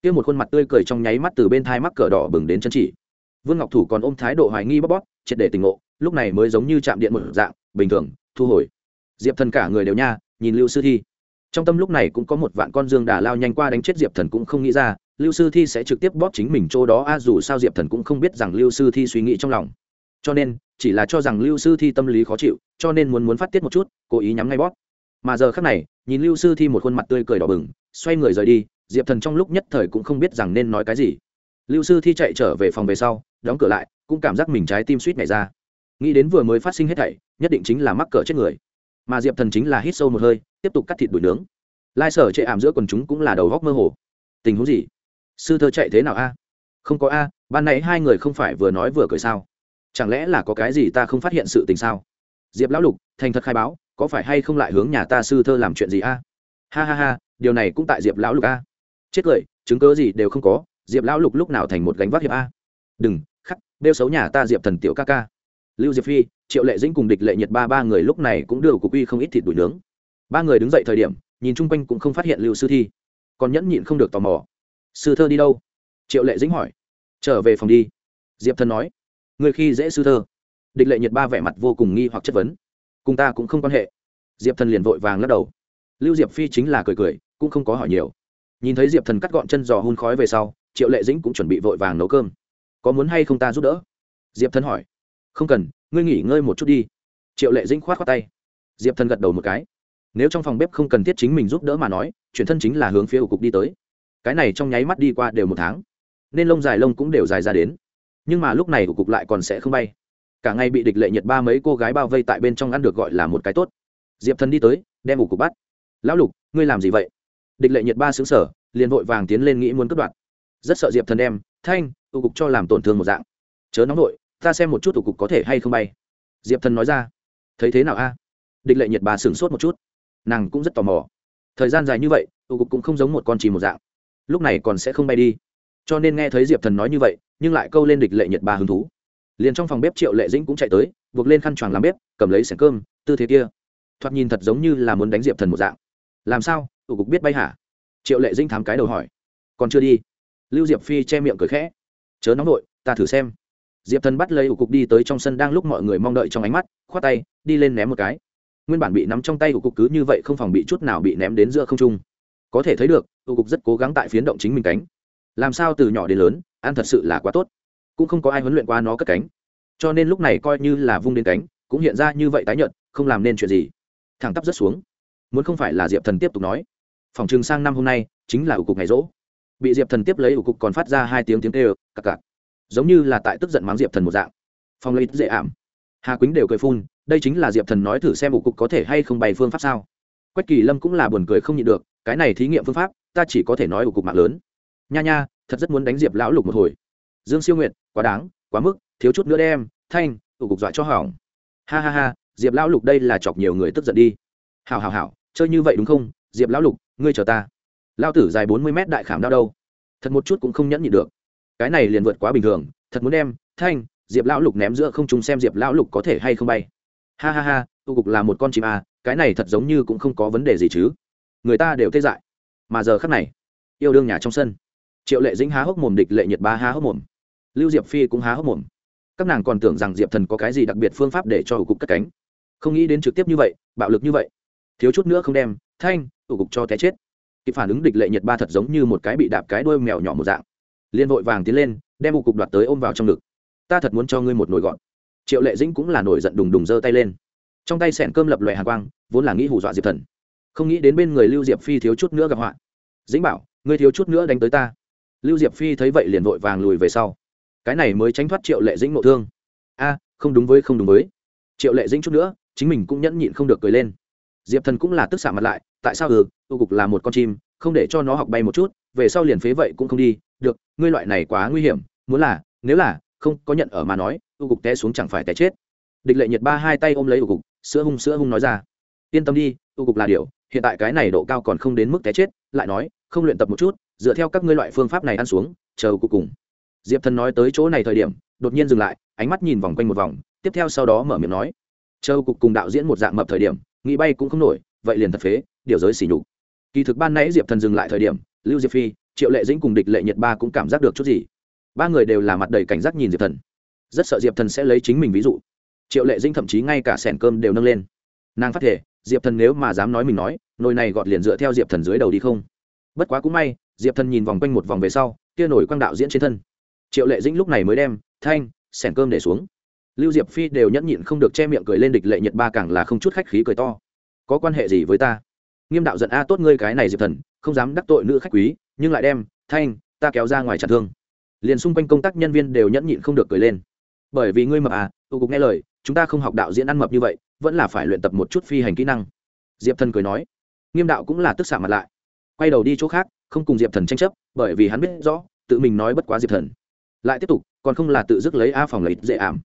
S1: Kia một khuôn mặt tươi cười trong nháy mắt từ bên thai mắc cờ đỏ bừng đến chân chỉ. Vương ngọc thủ còn ôm thái độ hoài nghi bóp bóp, triệt để tình ngộ, lúc này mới giống như chạm điện một dạng, bình thường, thu hồi diệp thần cả người đều nha, nhìn lưu sư thi. Trong tâm lúc này cũng có một vạn con dương đà lao nhanh qua đánh chết diệp thần cũng không nghĩ ra, lưu sư thi sẽ trực tiếp bóp chính mình chỗ đó, a, dù sao diệp thần cũng không biết rằng lưu sư thi suy nghĩ trong lòng. Cho nên, chỉ là cho rằng lưu sư thi tâm lý khó chịu, cho nên muốn muốn phát tiết một chút, cố ý nhắm ngay bóp. Mà giờ khác này, nhìn lưu sư thi một khuôn mặt tươi cười đỏ bừng, xoay người rời đi, diệp thần trong lúc nhất thời cũng không biết rằng nên nói cái gì. Lưu sư thi chạy trở về phòng về sau, đóng cửa lại, cũng cảm giác mình trái tim suýt nhảy ra. Nghĩ đến vừa mới phát sinh hết thảy, nhất định chính là mắc cỡ chết người mà diệp thần chính là hít sâu một hơi, tiếp tục cắt thịt đuổi nướng. Lai sở chệ ảm giữa quần chúng cũng là đầu góc mơ hồ. Tình huống gì? Sư thơ chạy thế nào a? Không có a, ban nãy hai người không phải vừa nói vừa cười sao? Chẳng lẽ là có cái gì ta không phát hiện sự tình sao? Diệp lão lục, thành thật khai báo, có phải hay không lại hướng nhà ta sư thơ làm chuyện gì a? Ha ha ha, điều này cũng tại diệp lão lục a. Chết cười, chứng cớ gì đều không có, diệp lão lục lúc nào thành một gánh vác hiệp a? Đừng, khắc đeo xấu nhà ta diệp thần tiểu ca ca lưu diệp phi, triệu lệ dĩnh cùng địch lệ nhiệt ba ba người lúc này cũng đưa cục uy không ít thịt đuổi nướng. Ba người đứng dậy thời điểm, nhìn chung quanh cũng không phát hiện lưu sư thi. Còn nhẫn nhịn không được tò mò. Sư thơ đi đâu? Triệu lệ dĩnh hỏi. Trở về phòng đi. Diệp thần nói. Người khi dễ sư thơ. Địch lệ nhiệt ba vẻ mặt vô cùng nghi hoặc chất vấn. Cùng ta cũng không quan hệ. Diệp thần liền vội vàng lắc đầu. Lưu diệp phi chính là cười cười, cũng không có hỏi nhiều. Nhìn thấy diệp thần cắt gọn chân giò hun khói về sau, triệu lệ dĩnh cũng chuẩn bị vội vàng nấu cơm. Có muốn hay không ta giúp đỡ? Diệp thần hỏi không cần, ngươi nghỉ ngơi một chút đi. Triệu lệ dĩnh khoát khoát tay. Diệp thần gật đầu một cái. Nếu trong phòng bếp không cần thiết chính mình giúp đỡ mà nói, chuyển thân chính là hướng phía ổ cục đi tới. Cái này trong nháy mắt đi qua đều một tháng. Nên lông dài lông cũng đều dài ra đến. Nhưng mà lúc này ổ cục lại còn sẽ không bay. Cả ngày bị địch lệ nhiệt ba mấy cô gái bao vây tại bên trong ăn được gọi là một cái tốt. Diệp thần đi tới, đem ổ cục bắt. Lão lục, ngươi làm gì vậy? Địch lệ nhiệt ba xứng sở liền vội vàng tiến lên nghĩ muốn cướp đoạt. Rất sợ diệp thần đem, thanh ổ cục cho làm tổn thương một dạng. Chớ nóng vội ta xem một chút tổ cục có thể hay không bay. Diệp thần nói ra. Thấy thế nào a? Địch lệ nhiệt Bà sửng sốt một chút. Nàng cũng rất tò mò. Thời gian dài như vậy tổ cục cũng không giống một con chì một dạng. Lúc này còn sẽ không bay đi. Cho nên nghe thấy diệp thần nói như vậy, nhưng lại câu lên địch lệ nhiệt Bà hứng thú. Liền trong phòng bếp triệu lệ dĩnh cũng chạy tới, buộc lên khăn choàng làm bếp, cầm lấy sẻng cơm, tư thế kia. Thoạt nhìn thật giống như là muốn đánh diệp thần một dạng. Làm sao? Tổ cục biết bay hả? Triệu lệ dĩnh thám cái đầu hỏi. Còn chưa đi. Lưu diệp phi che miệng cười khẽ. Chớ nóng vội, ta thử xem diệp thần bắt lấy ủ cục đi tới trong sân đang lúc mọi người mong đợi trong ánh mắt, khoát tay, đi lên ném một cái. Nguyên bản bị nắm trong tay ủ cục cứ như vậy không phòng bị chút nào bị ném đến giữa không trung. Có thể thấy được, ủ cục rất cố gắng tại phiến động chính mình cánh. Làm sao từ nhỏ đến lớn, ăn thật sự là quá tốt. Cũng không có ai huấn luyện qua nó cất cánh. Cho nên lúc này coi như là vung đến cánh, cũng hiện ra như vậy tái nhợt, không làm nên chuyện gì. Thẳng tắp rất xuống. Muốn không phải là diệp thần tiếp tục nói. Phòng trường sang năm hôm nay, chính là ủ cục ngày rỗ. Bị diệp thần tiếp lấy ủ cục còn phát ra hai tiếng tiếng kêu, cặc cặc giống như là tại tức giận mắng diệp thần một dạng phong lấy dễ ảm hà quýnh đều cười phun đây chính là diệp thần nói thử xem ủ cục có thể hay không bày phương pháp sao quách kỳ lâm cũng là buồn cười không nhịn được cái này thí nghiệm phương pháp ta chỉ có thể nói ủ cục mạng lớn nha nha thật rất muốn đánh diệp lão lục một hồi dương siêu nguyện quá đáng quá mức thiếu chút nữa đem thanh ủ cục dọa cho hỏng ha ha ha diệp lão lục đây là chọc nhiều người tức giận đi hảo hảo hảo chơi như vậy đúng không diệp lão lục ngươi chờ ta lao tử dài bốn mươi mét đại khảm đau đâu thật một chút cũng không nhẫn nhịn được cái này liền vượt quá bình thường thật muốn đem thanh diệp lão lục ném giữa không chúng xem diệp lão lục có thể hay không bay. Ha ha ha tu cục là một con chim à, cái này thật giống như cũng không có vấn đề gì chứ. Người ta đều tê dại. Mà giờ khắc này yêu đương nhà trong sân. Triệu lệ dĩnh há hốc mồm địch lệ nhiệt ba há hốc mồm. Lưu diệp phi cũng há hốc mồm. Các nàng còn tưởng rằng diệp thần có cái gì đặc biệt phương pháp để cho ủ cục cất cánh. Không nghĩ đến trực tiếp như vậy bạo lực như vậy. Thiếu chút nữa không đem thanh ủ cục cho té chết. Kịp phản ứng địch lệ nhiệt ba thật giống như một cái bị đạp cái đuôi mèo nhỏ một dạng liền vội vàng tiến lên, đem ủ cục đoạt tới ôm vào trong ngực. Ta thật muốn cho ngươi một nồi gọn. Triệu lệ dĩnh cũng là nổi giận đùng đùng giơ tay lên. Trong tay sẹn cơm lập loè hàng quang, vốn là nghĩ hù dọa diệp thần. Không nghĩ đến bên người lưu diệp phi thiếu chút nữa gặp họa. Dĩnh bảo, ngươi thiếu chút nữa đánh tới ta. Lưu diệp phi thấy vậy liền vội vàng lùi về sau. Cái này mới tránh thoát triệu lệ dĩnh nộ thương. A, không đúng với, không đúng với. Triệu lệ dĩnh chút nữa, chính mình cũng nhẫn nhịn không được cười lên. Diệp thần cũng là tức xạ mặt lại, tại sao ừ ưu cục là một con chim, không để cho nó học bay một chút về sau liền phế vậy cũng không đi, được, ngươi loại này quá nguy hiểm, muốn là, nếu là, không có nhận ở mà nói ưu cục té xuống chẳng phải té chết. Địch lệ nhiệt ba hai tay ôm lấy ưu cục, sữa hung sữa hung nói ra. Yên tâm đi ưu cục là điều, hiện tại cái này độ cao còn không đến mức té chết, lại nói, không luyện tập một chút, dựa theo các ngươi loại phương pháp này ăn xuống, chờ cục cùng. Diệp thần nói tới chỗ này thời điểm, đột nhiên dừng lại, ánh mắt nhìn vòng quanh một vòng, tiếp theo sau đó mở miệng nói. Châu cục cùng đạo diễn một dạng mập thời điểm, nghĩ bay cũng không nổi, vậy liền thật phế, điều giới xỉ nhục. Kỳ thực ban nãy diệp thần dừng lại thời điểm lưu diệp phi, triệu lệ dĩnh cùng địch lệ nhật ba cũng cảm giác được chút gì. Ba người đều là mặt đầy cảnh giác nhìn diệp thần. Rất sợ diệp thần sẽ lấy chính mình ví dụ. Triệu lệ dĩnh thậm chí ngay cả sẻn cơm đều nâng lên. Nàng phát thể, diệp thần nếu mà dám nói mình nói, nồi này gọt liền dựa theo diệp thần dưới đầu đi không? Bất quá cũng may, diệp thần nhìn vòng quanh một vòng về sau, kia nổi quang đạo diễn trên thân. Triệu lệ dĩnh lúc này mới đem thanh, sẻn cơm để xuống. Lưu diệp phi đều nhẫn nhịn không được che miệng cười lên địch lệ nhật ba càng là không chút khách khí cười to. Có quan hệ gì với ta? Nghiêm đạo giận, a, tốt ngươi cái này diệp thần, không dám đắc tội nữ khách quý, nhưng lại đem, thanh, ta kéo ra ngoài chặt thương. Liền xung quanh công tác nhân viên đều nhẫn nhịn không được cười lên. Bởi vì ngươi mập à tôi cũng nghe lời, chúng ta không học đạo diễn ăn mập như vậy, vẫn là phải luyện tập một chút phi hành kỹ năng. Diệp thần cười nói. Nghiêm đạo cũng là tức xạ mặt lại. Quay đầu đi chỗ khác, không cùng diệp thần tranh chấp, bởi vì hắn biết rõ, tự mình nói bất quá diệp thần. Lại tiếp tục, còn không là tự dứt lấy a phòng lấy dễ ảm.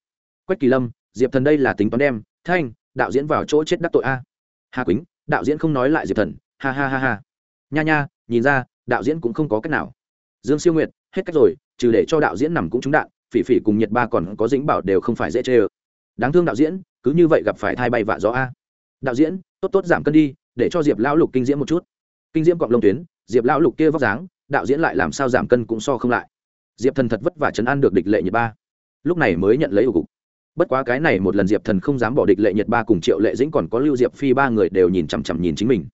S1: Quách kỳ lâm, diệp thần đây là tính toán đem, thanh, đạo diễn vào chỗ chết đắc tội a. Hà quýnh đạo diễn không nói lại diệp thần, ha ha ha ha. Nha nha, nhìn ra, đạo diễn cũng không có cách nào. Dương siêu nguyệt, hết cách rồi, trừ để cho đạo diễn nằm cũng trúng đạn, phỉ phỉ cùng nhiệt ba còn có dính bảo đều không phải dễ chê ơ đáng thương đạo diễn, cứ như vậy gặp phải thai bay vạ gió a. Đạo diễn, tốt tốt giảm cân đi, để cho diệp lão lục kinh diễm một chút. Kinh diễm cọng lông tuyến, diệp lão lục kia vóc dáng, đạo diễn lại làm sao giảm cân cũng so không lại. Diệp thần thật vất vả chấn an được địch lệ nhiệt ba. Lúc này mới nhận lấy ủ cục bất quá cái này một lần diệp thần không dám bỏ địch lệ nhật ba cùng triệu lệ dĩnh còn có lưu diệp phi ba người đều nhìn chằm chằm nhìn chính mình.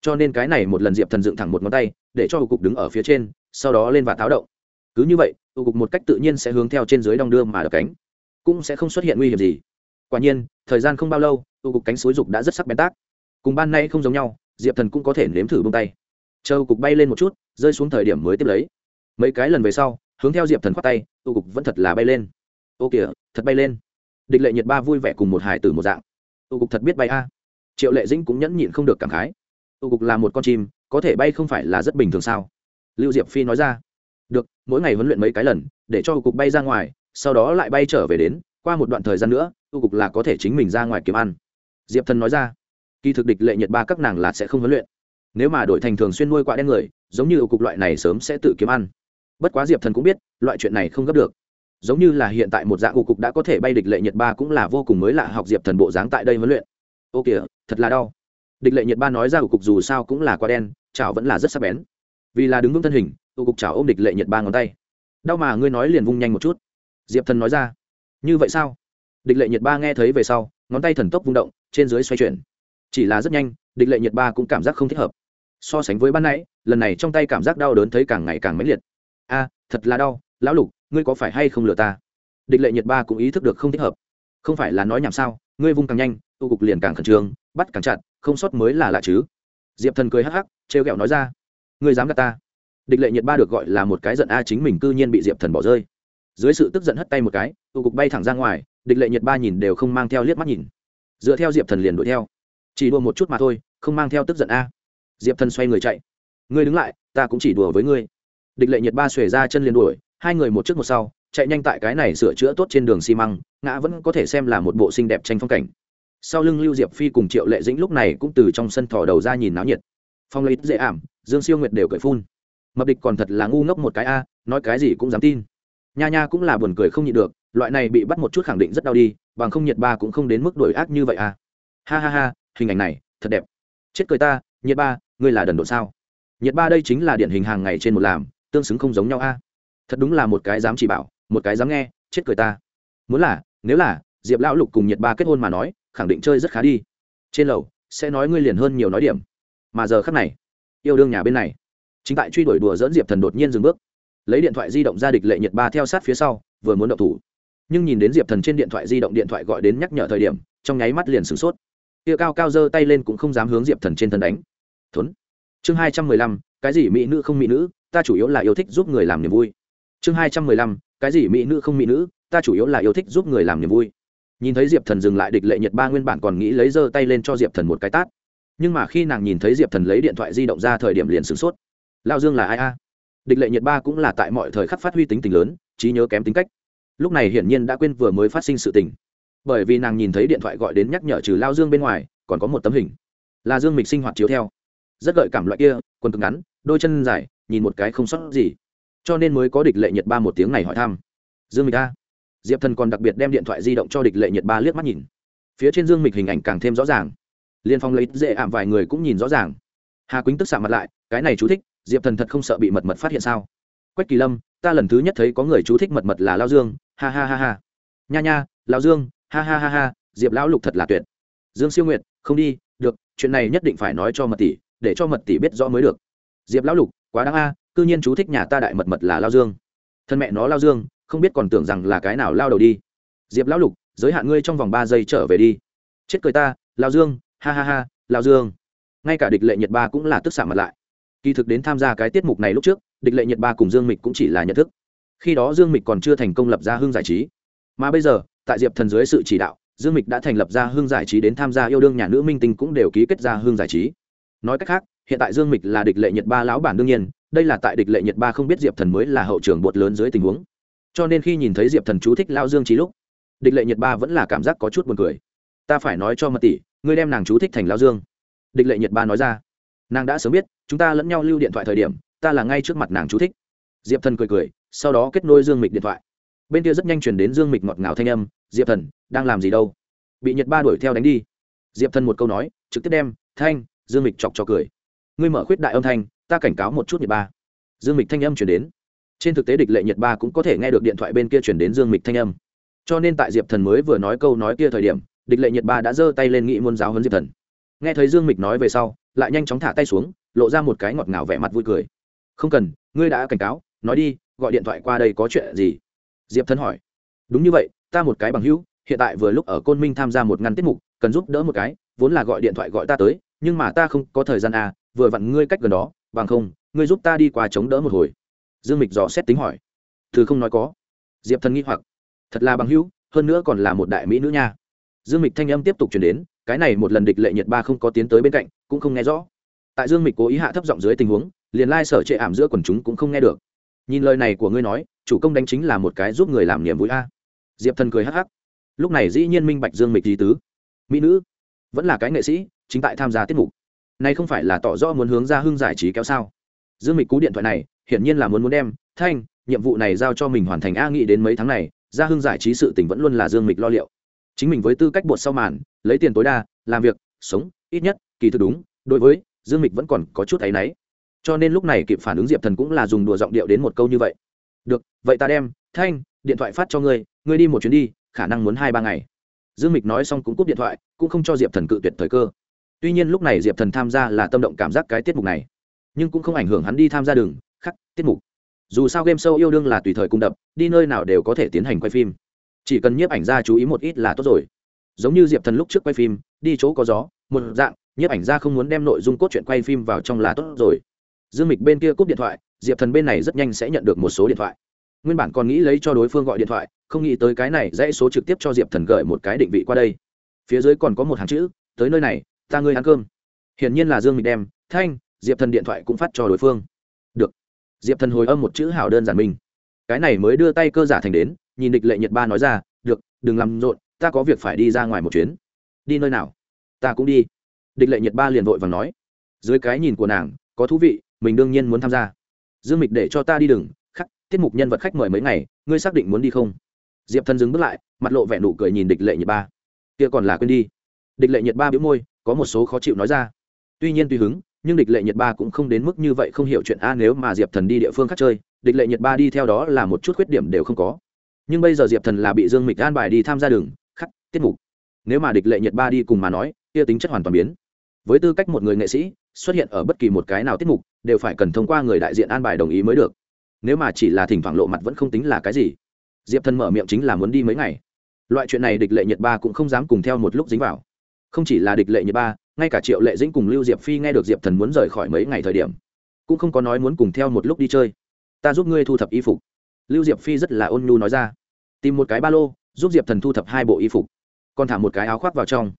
S1: Cho nên cái này một lần diệp thần dựng thẳng một ngón tay, để cho cục đứng ở phía trên, sau đó lên và tháo động. Cứ như vậy cục một cách tự nhiên sẽ hướng theo trên dưới đong đưa mà đập cánh. Cũng sẽ không xuất hiện nguy hiểm gì. Quả nhiên, thời gian không bao lâu cục cánh xối dục đã rất sắc bén tác. Cùng ban nay không giống nhau, diệp thần cũng có thể nếm thử bông tay. Châu cục bay lên một chút, rơi xuống thời điểm mới tiếp lấy. Mấy cái lần về sau, hướng theo diệp thần khoát tay ủ cục vẫn thật là bay lên. Ô kìa, thật bay lên địch lệ nhiệt ba vui vẻ cùng một hải tử một dạng. Ủ cục thật biết bay a. Triệu lệ dĩnh cũng nhẫn nhịn không được cảm khái. Ủ cục là một con chim, có thể bay không phải là rất bình thường sao? Lưu diệp phi nói ra. Được, mỗi ngày huấn luyện mấy cái lần, để cho cục bay ra ngoài, sau đó lại bay trở về đến, qua một đoạn thời gian nữa ủ cục là có thể chính mình ra ngoài kiếm ăn. Diệp thần nói ra. Kỳ thực địch lệ nhiệt ba các nàng là sẽ không huấn luyện. Nếu mà đổi thành thường xuyên nuôi quạ đen người, giống như ủ cục loại này sớm sẽ tự kiếm ăn. Bất quá diệp thần cũng biết, loại chuyện này không gấp được giống như là hiện tại một dạng ủ cục đã có thể bay địch lệ nhiệt ba cũng là vô cùng mới lạ học diệp thần bộ dáng tại đây huấn luyện. Ô kìa, thật là đau. Địch lệ nhiệt ba nói ra ủ cục dù sao cũng là quá đen, chảo vẫn là rất sắc bén. Vì là đứng vững thân hình, ủ cục chảo ôm địch lệ nhiệt ba ngón tay. Đau mà ngươi nói liền vung nhanh một chút. Diệp thần nói ra. Như vậy sao? Địch lệ nhiệt ba nghe thấy về sau, ngón tay thần tốc vung động, trên dưới xoay chuyển. Chỉ là rất nhanh, địch lệ nhiệt ba cũng cảm giác không thích hợp. So sánh với ban nãy, lần này trong tay cảm giác đau đớn thấy càng ngày càng mãnh liệt. A, thật là đau lão lục, ngươi có phải hay không lừa ta? Địch lệ nhiệt ba cũng ý thức được không thích hợp. Không phải là nói nhảm sao, ngươi vung càng nhanh tu cục liền càng khẩn trương, bắt càng chặt, không sót mới là lạ chứ. Diệp thần cười hắc hắc, trêu ghẹo nói ra, ngươi dám gạt ta? Địch lệ nhiệt ba được gọi là một cái giận a chính mình cư nhiên bị diệp thần bỏ rơi. Dưới sự tức giận hất tay một cái tu cục bay thẳng ra ngoài, địch lệ nhiệt ba nhìn đều không mang theo liếc mắt nhìn. Dựa theo diệp thần liền đuổi theo. Chỉ đùa một chút mà thôi, không mang theo tức giận a. Diệp thần xoay người chạy. Ngươi đứng lại, ta cũng chỉ đùa với ngươi. Địch lệ nhiệt ba xuề ra chân liền đuổi hai người một trước một sau, chạy nhanh tại cái này sửa chữa tốt trên đường xi măng, ngã vẫn có thể xem là một bộ xinh đẹp tranh phong cảnh. Sau lưng lưu diệp phi cùng triệu lệ dĩnh lúc này cũng từ trong sân thò đầu ra nhìn náo nhiệt. Phong lấy dễ ảm, dương siêu nguyệt đều cười phun. Mập địch còn thật là ngu ngốc một cái a, nói cái gì cũng dám tin. Nha nha cũng là buồn cười không nhịn được, loại này bị bắt một chút khẳng định rất đau đi, bằng không nhiệt ba cũng không đến mức đổi ác như vậy a. Ha ha ha, hình ảnh này, thật đẹp. Chết cười ta, nhiệt ba, ngươi là đần độ sao? Nhiệt ba đây chính là điển hình hàng ngày trên một làm, tương xứng không giống nhau a thật đúng là một cái dám chỉ bảo, một cái dám nghe, chết cười ta. Muốn là, nếu là, diệp lão lục cùng nhiệt ba kết hôn mà nói, khẳng định chơi rất khá đi. Trên lầu, sẽ nói ngươi liền hơn nhiều nói điểm. Mà giờ khắc này, yêu đương nhà bên này, chính tại truy đuổi đùa dẫn diệp thần đột nhiên dừng bước. Lấy điện thoại di động ra địch lệ nhiệt ba theo sát phía sau, vừa muốn động thủ. Nhưng nhìn đến diệp thần trên điện thoại di động điện thoại gọi đến nhắc nhở thời điểm, trong nháy mắt liền sửng sốt. Tia cao cao giơ tay lên cũng không dám hướng diệp thần trên thân đánh. Thốn. Chương hai trăm mười lăm, cái gì mỹ nữ không mỹ nữ, ta chủ yếu là yêu thích giúp người làm niềm vui chương hai trăm mười lăm, cái gì mỹ nữ không mỹ nữ, ta chủ yếu là yêu thích giúp người làm niềm vui. Nhìn thấy diệp thần dừng lại địch lệ nhật ba nguyên bản còn nghĩ lấy giơ tay lên cho diệp thần một cái tát. Nhưng mà khi nàng nhìn thấy diệp thần lấy điện thoại di động ra thời điểm liền sửng sốt. Lao dương là ai a? Địch lệ nhiệt ba cũng là tại mọi thời khắc phát huy tính tình lớn, trí nhớ kém tính cách. Lúc này hiển nhiên đã quên vừa mới phát sinh sự tình. Bởi vì nàng nhìn thấy điện thoại gọi đến nhắc nhở trừ lao dương bên ngoài, còn có một tấm hình. Là dương mịch sinh hoạt chiếu theo. Rất gợi cảm loại kia, quần cực ngắn, đôi chân dài, nhìn một cái không sót gì cho nên mới có địch lệ nhiệt ba một tiếng này hỏi thăm. Dương mịch a. Diệp thần còn đặc biệt đem điện thoại di động cho địch lệ nhiệt ba liếc mắt nhìn. Phía trên dương mịch hình ảnh càng thêm rõ ràng. Liên phong lấy dễ ảm vài người cũng nhìn rõ ràng. Hà quýnh tức xạ mặt lại cái này chú thích diệp thần thật không sợ bị mật mật phát hiện sao? Quách kỳ lâm ta lần thứ nhất thấy có người chú thích mật mật là lao dương ha ha ha ha. Nha nha lao dương ha ha ha ha diệp lão lục thật là tuyệt. Dương siêu nguyệt không đi được chuyện này nhất định phải nói cho mật tỷ để cho mật tỷ biết rõ mới được. Diệp lão lục quá đáng a à, cư nhiên chú thích nhà ta đại mật mật là lao dương. Thân mẹ nó lao dương, không biết còn tưởng rằng là cái nào lao đầu đi. Diệp lão lục, giới hạn ngươi trong vòng ba giây trở về đi. Chết cười ta, lao dương, ha ha ha, lao dương. Ngay cả địch lệ nhật ba cũng là tức xạ mặt lại. Kỳ thực đến tham gia cái tiết mục này lúc trước, địch lệ nhật ba cùng dương mịch cũng chỉ là nhận thức. Khi đó dương mịch còn chưa thành công lập ra hương giải trí. Mà bây giờ, tại diệp thần dưới sự chỉ đạo, dương mịch đã thành lập ra hương giải trí đến tham gia yêu đương nhà nữ minh tinh cũng đều ký kết ra hương giải trí. Nói cách khác, hiện tại dương mịch là địch lệ nhật ba lão bản đương nhiên đây là tại địch lệ nhật ba không biết diệp thần mới là hậu trưởng bột lớn dưới tình huống. Cho nên khi nhìn thấy diệp thần chú thích lao dương trí lúc, địch lệ nhật ba vẫn là cảm giác có chút buồn cười. Ta phải nói cho mật tỷ, ngươi đem nàng chú thích thành lao dương. Địch lệ nhật ba nói ra. Nàng đã sớm biết, chúng ta lẫn nhau lưu điện thoại thời điểm, ta là ngay trước mặt nàng chú thích. Diệp thần cười cười, sau đó kết nối dương mịch điện thoại. Bên kia rất nhanh chuyển đến dương mịch ngọt ngào thanh âm, diệp thần, đang làm gì đâu? Bị nhật ba đuổi theo đánh đi. Diệp thần một câu nói, trực tiếp đem, thanh, dương mịch chọc cho cười. Ngươi mở khuyết đại âm thanh ta cảnh cáo một chút nhiệt ba. Dương mịch thanh âm chuyển đến. Trên thực tế địch lệ nhiệt ba cũng có thể nghe được điện thoại bên kia chuyển đến dương mịch thanh âm. Cho nên tại diệp thần mới vừa nói câu nói kia thời điểm, địch lệ nhiệt ba đã giơ tay lên nghị muốn giáo hơn diệp thần. Nghe thấy dương mịch nói về sau, lại nhanh chóng thả tay xuống, lộ ra một cái ngọt ngào vẻ mặt vui cười. Không cần, ngươi đã cảnh cáo, nói đi, gọi điện thoại qua đây có chuyện gì? Diệp thần hỏi. Đúng như vậy, ta một cái bằng hữu, hiện tại vừa lúc ở côn minh tham gia một ngăn tiết mục, cần giúp đỡ một cái, vốn là gọi điện thoại gọi ta tới, nhưng mà ta không có thời gian à vừa vặn ngươi cách gần đó bằng không, ngươi giúp ta đi qua chống đỡ một hồi. Dương mịch dò xét tính hỏi. Thứ không nói có. Diệp thần nghi hoặc. Thật là bằng hữu, hơn nữa còn là một đại mỹ nữ nha. Dương mịch thanh âm tiếp tục chuyển đến, cái này một lần địch lệ nhiệt ba không có tiến tới bên cạnh, cũng không nghe rõ. Tại dương mịch cố ý hạ thấp giọng dưới tình huống, liền lai、like、sở trệ ảm giữa quần chúng cũng không nghe được. Nhìn lời này của ngươi nói, chủ công đánh chính là một cái giúp người làm niềm vui a. Diệp thần cười hắc hắc. Lúc này dĩ nhiên minh bạch dương mịch lý tứ. Mỹ nữ, vẫn là cái nghệ sĩ, chính tại tham gia tiết mục này không phải là tỏ rõ muốn hướng ra hưng giải trí kéo sao? Dương mịch cú điện thoại này, hiển nhiên là muốn muốn đem, thanh, nhiệm vụ này giao cho mình hoàn thành a nghĩ đến mấy tháng này, ra hưng giải trí sự tình vẫn luôn là dương mịch lo liệu. Chính mình với tư cách bột sau màn, lấy tiền tối đa, làm việc, sống, ít nhất, kỳ thực đúng, đối với dương mịch vẫn còn có chút áy náy. Cho nên lúc này kịp phản ứng diệp thần cũng là dùng đùa giọng điệu đến một câu như vậy. Được, vậy ta đem, thanh, điện thoại phát cho ngươi ngươi đi một chuyến đi, khả năng muốn hai ba ngày. Dương mịch nói xong cũng cúp điện thoại, cũng không cho diệp thần cự tuyệt thời cơ tuy nhiên lúc này diệp thần tham gia là tâm động cảm giác cái tiết mục này, nhưng cũng không ảnh hưởng hắn đi tham gia đường, khắc, tiết mục. Dù sao game show yêu đương là tùy thời cung đập, đi nơi nào đều có thể tiến hành quay phim. Chỉ cần nhiếp ảnh ra chú ý một ít là tốt rồi. Giống như diệp thần lúc trước quay phim, đi chỗ có gió, một dạng, nhiếp ảnh ra không muốn đem nội dung cốt truyện quay phim vào trong là tốt rồi. Dương mịch bên kia cúp điện thoại, diệp thần bên này rất nhanh sẽ nhận được một số điện thoại. Nguyên bản còn nghĩ lấy cho đối phương gọi điện thoại, không nghĩ tới cái này dãy số trực tiếp cho diệp thần gửi một cái định vị qua đây. Phía dưới còn có một hàng chữ, tới nơi này ta ngươi ăn cơm. Hiển nhiên là dương mịch đem, thanh, diệp thần điện thoại cũng phát cho đối phương. Được. Diệp thần hồi âm một chữ hảo đơn giản mình. Cái này mới đưa tay cơ giả thành đến, nhìn địch lệ nhật ba nói ra, được, đừng làm rộn, ta có việc phải đi ra ngoài một chuyến. Đi nơi nào? Ta cũng đi. Địch lệ nhật ba liền vội và nói. Dưới cái nhìn của nàng, có thú vị, mình đương nhiên muốn tham gia. Dương mịch để cho ta đi đừng, khắc, tiết mục nhân vật khách mời mấy ngày, ngươi xác định muốn đi không? Diệp thần dừng bước lại, mặt lộ vẻ nụ cười nhìn địch lệ nhật ba. Kia còn là quên đi. Địch lệ nhật ba biếu môi có một số khó chịu nói ra. Tuy nhiên tùy hứng, nhưng địch lệ nhật ba cũng không đến mức như vậy không hiểu chuyện a nếu mà diệp thần đi địa phương khác chơi, địch lệ nhật ba đi theo đó là một chút khuyết điểm đều không có. Nhưng bây giờ diệp thần là bị dương mịch an bài đi tham gia đường, khắc, tiết mục. Nếu mà địch lệ nhật ba đi cùng mà nói, kia tính chất hoàn toàn biến. Với tư cách một người nghệ sĩ, xuất hiện ở bất kỳ một cái nào tiết mục, đều phải cần thông qua người đại diện an bài đồng ý mới được. Nếu mà chỉ là thỉnh thoảng lộ mặt vẫn không tính là cái gì. Diệp thần mở miệng chính là muốn đi mấy ngày. Loại chuyện này địch lệ nhật ba cũng không dám cùng theo một lúc dính vào không chỉ là địch lệ nhật ba, ngay cả triệu lệ dĩnh cùng lưu diệp phi nghe được diệp thần muốn rời khỏi mấy ngày thời điểm, cũng không có nói muốn cùng theo một lúc đi chơi. Ta giúp ngươi thu thập y phục. Lưu diệp phi rất là ôn nhu nói ra. Tìm một cái ba lô, giúp diệp thần thu thập hai bộ y phục. Còn thả một cái áo khoác vào trong.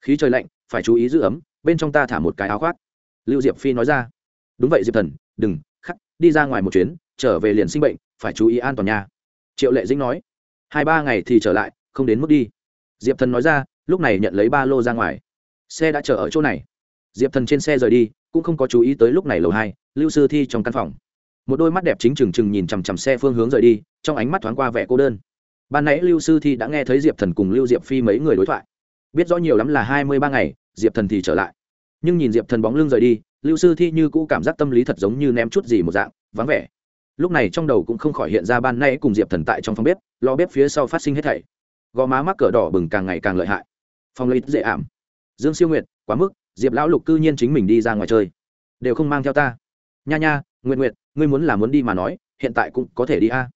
S1: Khí trời lạnh, phải chú ý giữ ấm, bên trong ta thả một cái áo khoác. Lưu diệp phi nói ra. Đúng vậy diệp thần, đừng, khắc, đi ra ngoài một chuyến, trở về liền sinh bệnh, phải chú ý an toàn nhà. triệu lệ dĩnh nói. Hai ba ngày thì trở lại, không đến mức đi. Diệp thần nói ra lúc này nhận lấy ba lô ra ngoài. Xe đã chờ ở chỗ này. Diệp thần trên xe rời đi, cũng không có chú ý tới lúc này lầu hai, lưu sư thi trong căn phòng. Một đôi mắt đẹp chính trừng trừng nhìn chằm chằm xe phương hướng rời đi, trong ánh mắt thoáng qua vẻ cô đơn. Ban nãy lưu sư thi đã nghe thấy diệp thần cùng lưu diệp phi mấy người đối thoại. Biết rõ nhiều lắm là hai mươi ba ngày, diệp thần thì trở lại. Nhưng nhìn diệp thần bóng lưng rời đi, lưu sư thi như cũ cảm giác tâm lý thật giống như ném chút gì một dạng, vắng vẻ. Lúc này trong đầu cũng không khỏi hiện ra ban nay cùng diệp thần tại trong phòng bếp lo bếp phía sau phát sinh hết thảy. Gò má mắc cỡ đỏ bừng càng ngày càng lợi hại phòng lấy dễ ảm. Dương siêu nguyệt, quá mức, diệp lão lục cư nhiên chính mình đi ra ngoài chơi. Đều không mang theo ta. Nha nha nguyện nguyện ngươi muốn là muốn đi mà nói, hiện tại cũng có thể đi a.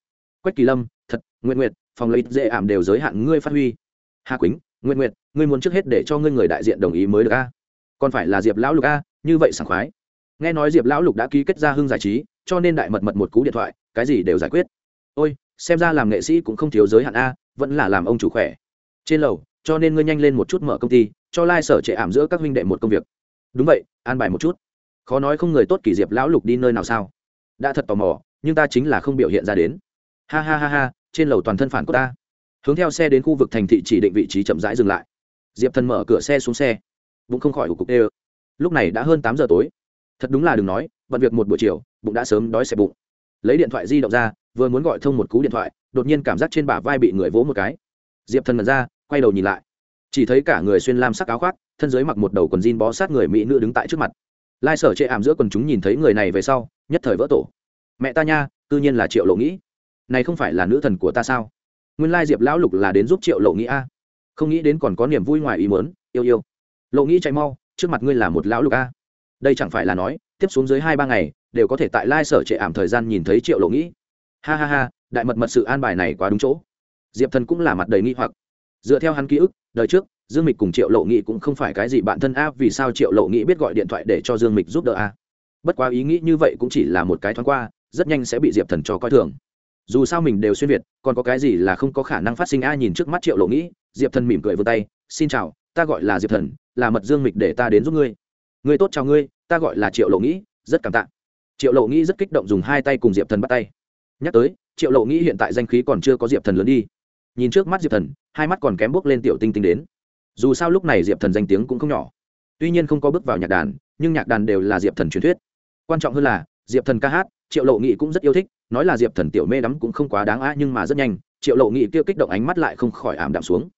S1: Quách kỳ lâm, thật nguyện nguyện phòng lấy dễ ảm đều giới hạn ngươi phát huy. Hà quýnh nguyện nguyện ngươi muốn trước hết để cho ngươi người đại diện đồng ý mới được a. Còn phải là diệp lão lục a, như vậy sảng khoái. Nghe nói diệp lão lục đã ký kết ra hưng giải trí, cho nên đại mật mật một cú điện thoại, cái gì đều giải quyết. Ôi, xem ra làm nghệ sĩ cũng không thiếu giới hạn a, vẫn là làm ông chủ khỏe. Trên lầu cho nên ngươi nhanh lên một chút mở công ty, cho lai、like、sở trệ ảm giữa các huynh đệ một công việc. Đúng vậy, an bài một chút. Khó nói không người tốt kỷ diệp lão lục đi nơi nào sao? Đã thật tò mò, nhưng ta chính là không biểu hiện ra đến. Ha ha ha ha, trên lầu toàn thân phản của ta. Hướng theo xe đến khu vực thành thị chỉ định vị trí chậm rãi dừng lại. Diệp thần mở cửa xe xuống xe. Bụng không khỏi cục đê lúc này đã hơn tám giờ tối. Thật đúng là đừng nói, bận việc một buổi chiều, bụng đã sớm đói xẹp bụng. Lấy điện thoại di động ra, vừa muốn gọi thông một cú điện thoại, đột nhiên cảm giác trên bả vai bị người vỗ một cái. Diệp thần mật ra quay đầu nhìn lại. Chỉ thấy cả người xuyên lam sắc áo khoác, thân dưới mặc một đầu quần jean bó sát người mỹ nữ đứng tại trước mặt. Lai sở chệ ảm giữa quần chúng nhìn thấy người này về sau, nhất thời vỡ tổ. Mẹ ta nha, tự nhiên là triệu lộ nghĩ. Này không phải là nữ thần của ta sao? Nguyên lai diệp lão lục là đến giúp triệu lộ nghĩ a. Không nghĩ đến còn có niềm vui ngoài ý mớn yêu yêu. Lộ nghĩ chạy mau, trước mặt ngươi là một lão lục a. Đây chẳng phải là nói, tiếp xuống dưới hai ba ngày, đều có thể tại lai sở trệ ảm thời gian nhìn thấy triệu lộ nghĩ. Ha ha ha, đại mật mật sự an bài này quá đúng chỗ. Diệp thần cũng là mặt đầy nghi hoặc dựa theo hắn ký ức, đời trước, dương mịch cùng triệu lộ nghĩ cũng không phải cái gì bạn thân a, vì sao triệu lộ nghĩ biết gọi điện thoại để cho dương mịch giúp đỡ a? Bất quá ý nghĩ như vậy cũng chỉ là một cái thoáng qua, rất nhanh sẽ bị diệp thần cho coi thường. Dù sao mình đều xuyên việt, còn có cái gì là không có khả năng phát sinh a nhìn trước mắt triệu lộ nghĩ diệp thần mỉm cười vươn tay, xin chào, ta gọi là diệp thần, là mật dương mịch để ta đến giúp ngươi. Ngươi tốt, chào ngươi, ta gọi là triệu lộ nghĩ rất cảm tạ. Triệu lộ nghĩ rất kích động dùng hai tay cùng diệp thần bắt tay. Nhắc tới, triệu lộ nghĩ hiện tại danh khí còn chưa có diệp thần lớn đi nhìn trước mắt diệp thần, hai mắt còn kém bước lên tiểu tinh tinh đến. Dù sao lúc này diệp thần danh tiếng cũng không nhỏ. Tuy nhiên không có bước vào nhạc đàn, nhưng nhạc đàn đều là diệp thần truyền thuyết. Quan trọng hơn là, diệp thần ca hát, triệu lộ nghị cũng rất yêu thích, nói là diệp thần tiểu mê đắm cũng không quá đáng á, nhưng mà rất nhanh, triệu lộ nghị kêu kích động ánh mắt lại không khỏi ảm đạm xuống.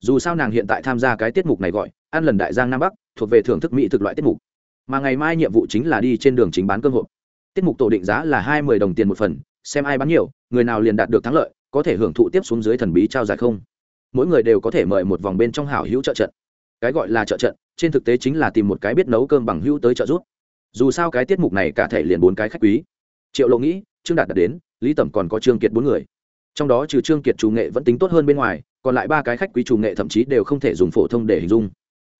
S1: Dù sao nàng hiện tại tham gia cái tiết mục này gọi ăn lần đại giang nam bắc, thuộc về thưởng thức mỹ thực loại tiết mục. Mà ngày mai nhiệm vụ chính là đi trên đường chính bán cơm hộp. Tiết mục tổ định giá là hai mươi đồng tiền một phần, xem ai bán nhiều, người nào liền đạt được thắng lợi có thể hưởng thụ tiếp xuống dưới thần bí trao giải không? Mỗi người đều có thể mời một vòng bên trong hảo hữu trợ trận. Cái gọi là trợ trận, trên thực tế chính là tìm một cái biết nấu cơm bằng hữu tới trợ giúp. Dù sao cái tiết mục này cả thể liền bốn cái khách quý. Triệu lộ nghĩ, trương đạt đạt đến, lý tẩm còn có trương kiệt bốn người. Trong đó trừ trương kiệt chủ nghệ vẫn tính tốt hơn bên ngoài, còn lại ba cái khách quý chủ nghệ thậm chí đều không thể dùng phổ thông để hình dung.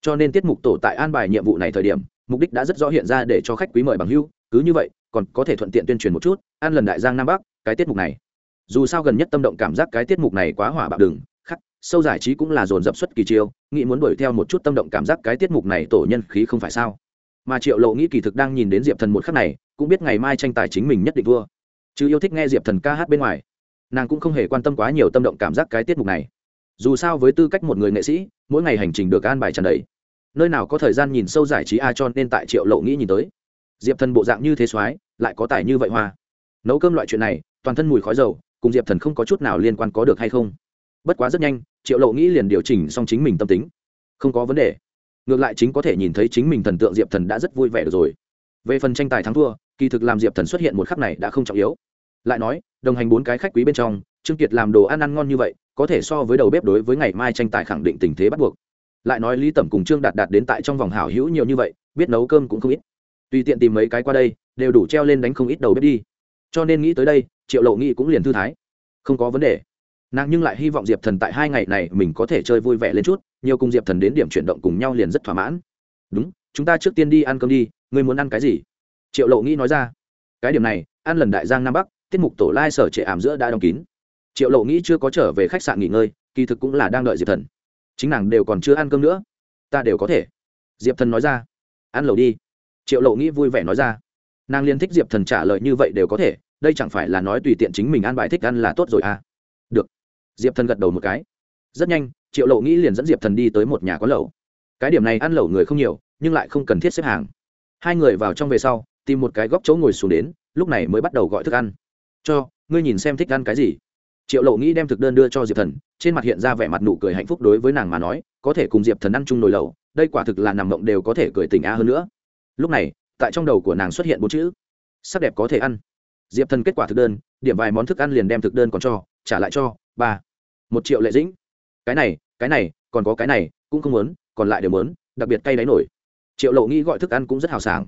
S1: Cho nên tiết mục tổ tại an bài nhiệm vụ này thời điểm, mục đích đã rất rõ hiện ra để cho khách quý mời bằng hưu cứ như vậy, còn có thể thuận tiện tuyên truyền một chút, ăn lần đại giang nam bắc, cái tiết mục này dù sao gần nhất tâm động cảm giác cái tiết mục này quá hỏa bạo đừng khắc sâu giải trí cũng là dồn dập xuất kỳ chiêu nghĩ muốn đuổi theo một chút tâm động cảm giác cái tiết mục này tổ nhân khí không phải sao. Mà triệu lộ nghĩ kỳ thực đang nhìn đến diệp thần một khắc này cũng biết ngày mai tranh tài chính mình nhất định vua, chứ yêu thích nghe diệp thần ca hát bên ngoài nàng cũng không hề quan tâm quá nhiều tâm động cảm giác cái tiết mục này. Dù sao với tư cách một người nghệ sĩ mỗi ngày hành trình được an bài tràn đầy. Nơi nào có thời gian nhìn sâu giải trí a cho nên tại triệu lộ nghĩ nhìn tới. Diệp thần bộ dạng như thế soái lại có tài như vậy hoa. Nấu cơm loại chuyện này toàn thân mùi khói dầu cùng diệp thần không có chút nào liên quan có được hay không bất quá rất nhanh triệu lộ nghĩ liền điều chỉnh xong chính mình tâm tính không có vấn đề ngược lại chính có thể nhìn thấy chính mình thần tượng diệp thần đã rất vui vẻ được rồi về phần tranh tài thắng thua kỳ thực làm diệp thần xuất hiện một khắc này đã không trọng yếu lại nói đồng hành bốn cái khách quý bên trong trương kiệt làm đồ ăn ăn ngon như vậy có thể so với đầu bếp đối với ngày mai tranh tài khẳng định tình thế bắt buộc lại nói lý tẩm cùng trương đạt đạt đến tại trong vòng hảo hữu nhiều như vậy biết nấu cơm cũng không ít tùy tiện tìm mấy cái qua đây đều đủ treo lên đánh không ít đầu bếp đi cho nên nghĩ tới đây triệu lộ nghĩ cũng liền thư thái. Không có vấn đề. Nàng nhưng lại hy vọng diệp thần tại hai ngày này mình có thể chơi vui vẻ lên chút, nhiều cùng diệp thần đến điểm chuyển động cùng nhau liền rất thỏa mãn. Đúng, chúng ta trước tiên đi ăn cơm đi, ngươi muốn ăn cái gì? Triệu lộ nghĩ nói ra. Cái điểm này, ăn lần đại giang nam bắc, tiết mục tổ lai sở trệ ảm giữa đã đóng kín. Triệu lộ nghĩ chưa có trở về khách sạn nghỉ ngơi, kỳ thực cũng là đang đợi diệp thần. Chính nàng đều còn chưa ăn cơm nữa. Ta đều có thể. Diệp thần nói ra. Ăn lẩu đi. Triệu lộ nghĩ vui vẻ nói ra. Nàng liên thích diệp thần trả lời như vậy đều có thể đây chẳng phải là nói tùy tiện chính mình ăn bài thích ăn là tốt rồi à? Được. Diệp thần gật đầu một cái. Rất nhanh, triệu lộ nghĩ liền dẫn diệp thần đi tới một nhà quán lẩu. Cái điểm này ăn lẩu người không nhiều, nhưng lại không cần thiết xếp hàng. Hai người vào trong về sau, tìm một cái góc chỗ ngồi xuống đến, lúc này mới bắt đầu gọi thức ăn. Cho, ngươi nhìn xem thích ăn cái gì. Triệu lộ nghĩ đem thực đơn đưa cho diệp thần, trên mặt hiện ra vẻ mặt nụ cười hạnh phúc đối với nàng mà nói, có thể cùng diệp thần ăn chung nồi lẩu, đây quả thực là nằm mộng đều có thể cười tỉnh á hơn nữa. Lúc này, tại trong đầu của nàng xuất hiện bốn chữ, sắc đẹp có thể ăn diệp thần kết quả thực đơn, điểm vài món thức ăn liền đem thực đơn còn cho, trả lại cho, ba, một triệu lệ dĩnh. Cái này cái này, còn có cái này, cũng không muốn, còn lại đều muốn, đặc biệt cay đáy nổi. Triệu lộ nghĩ gọi thức ăn cũng rất hào sảng.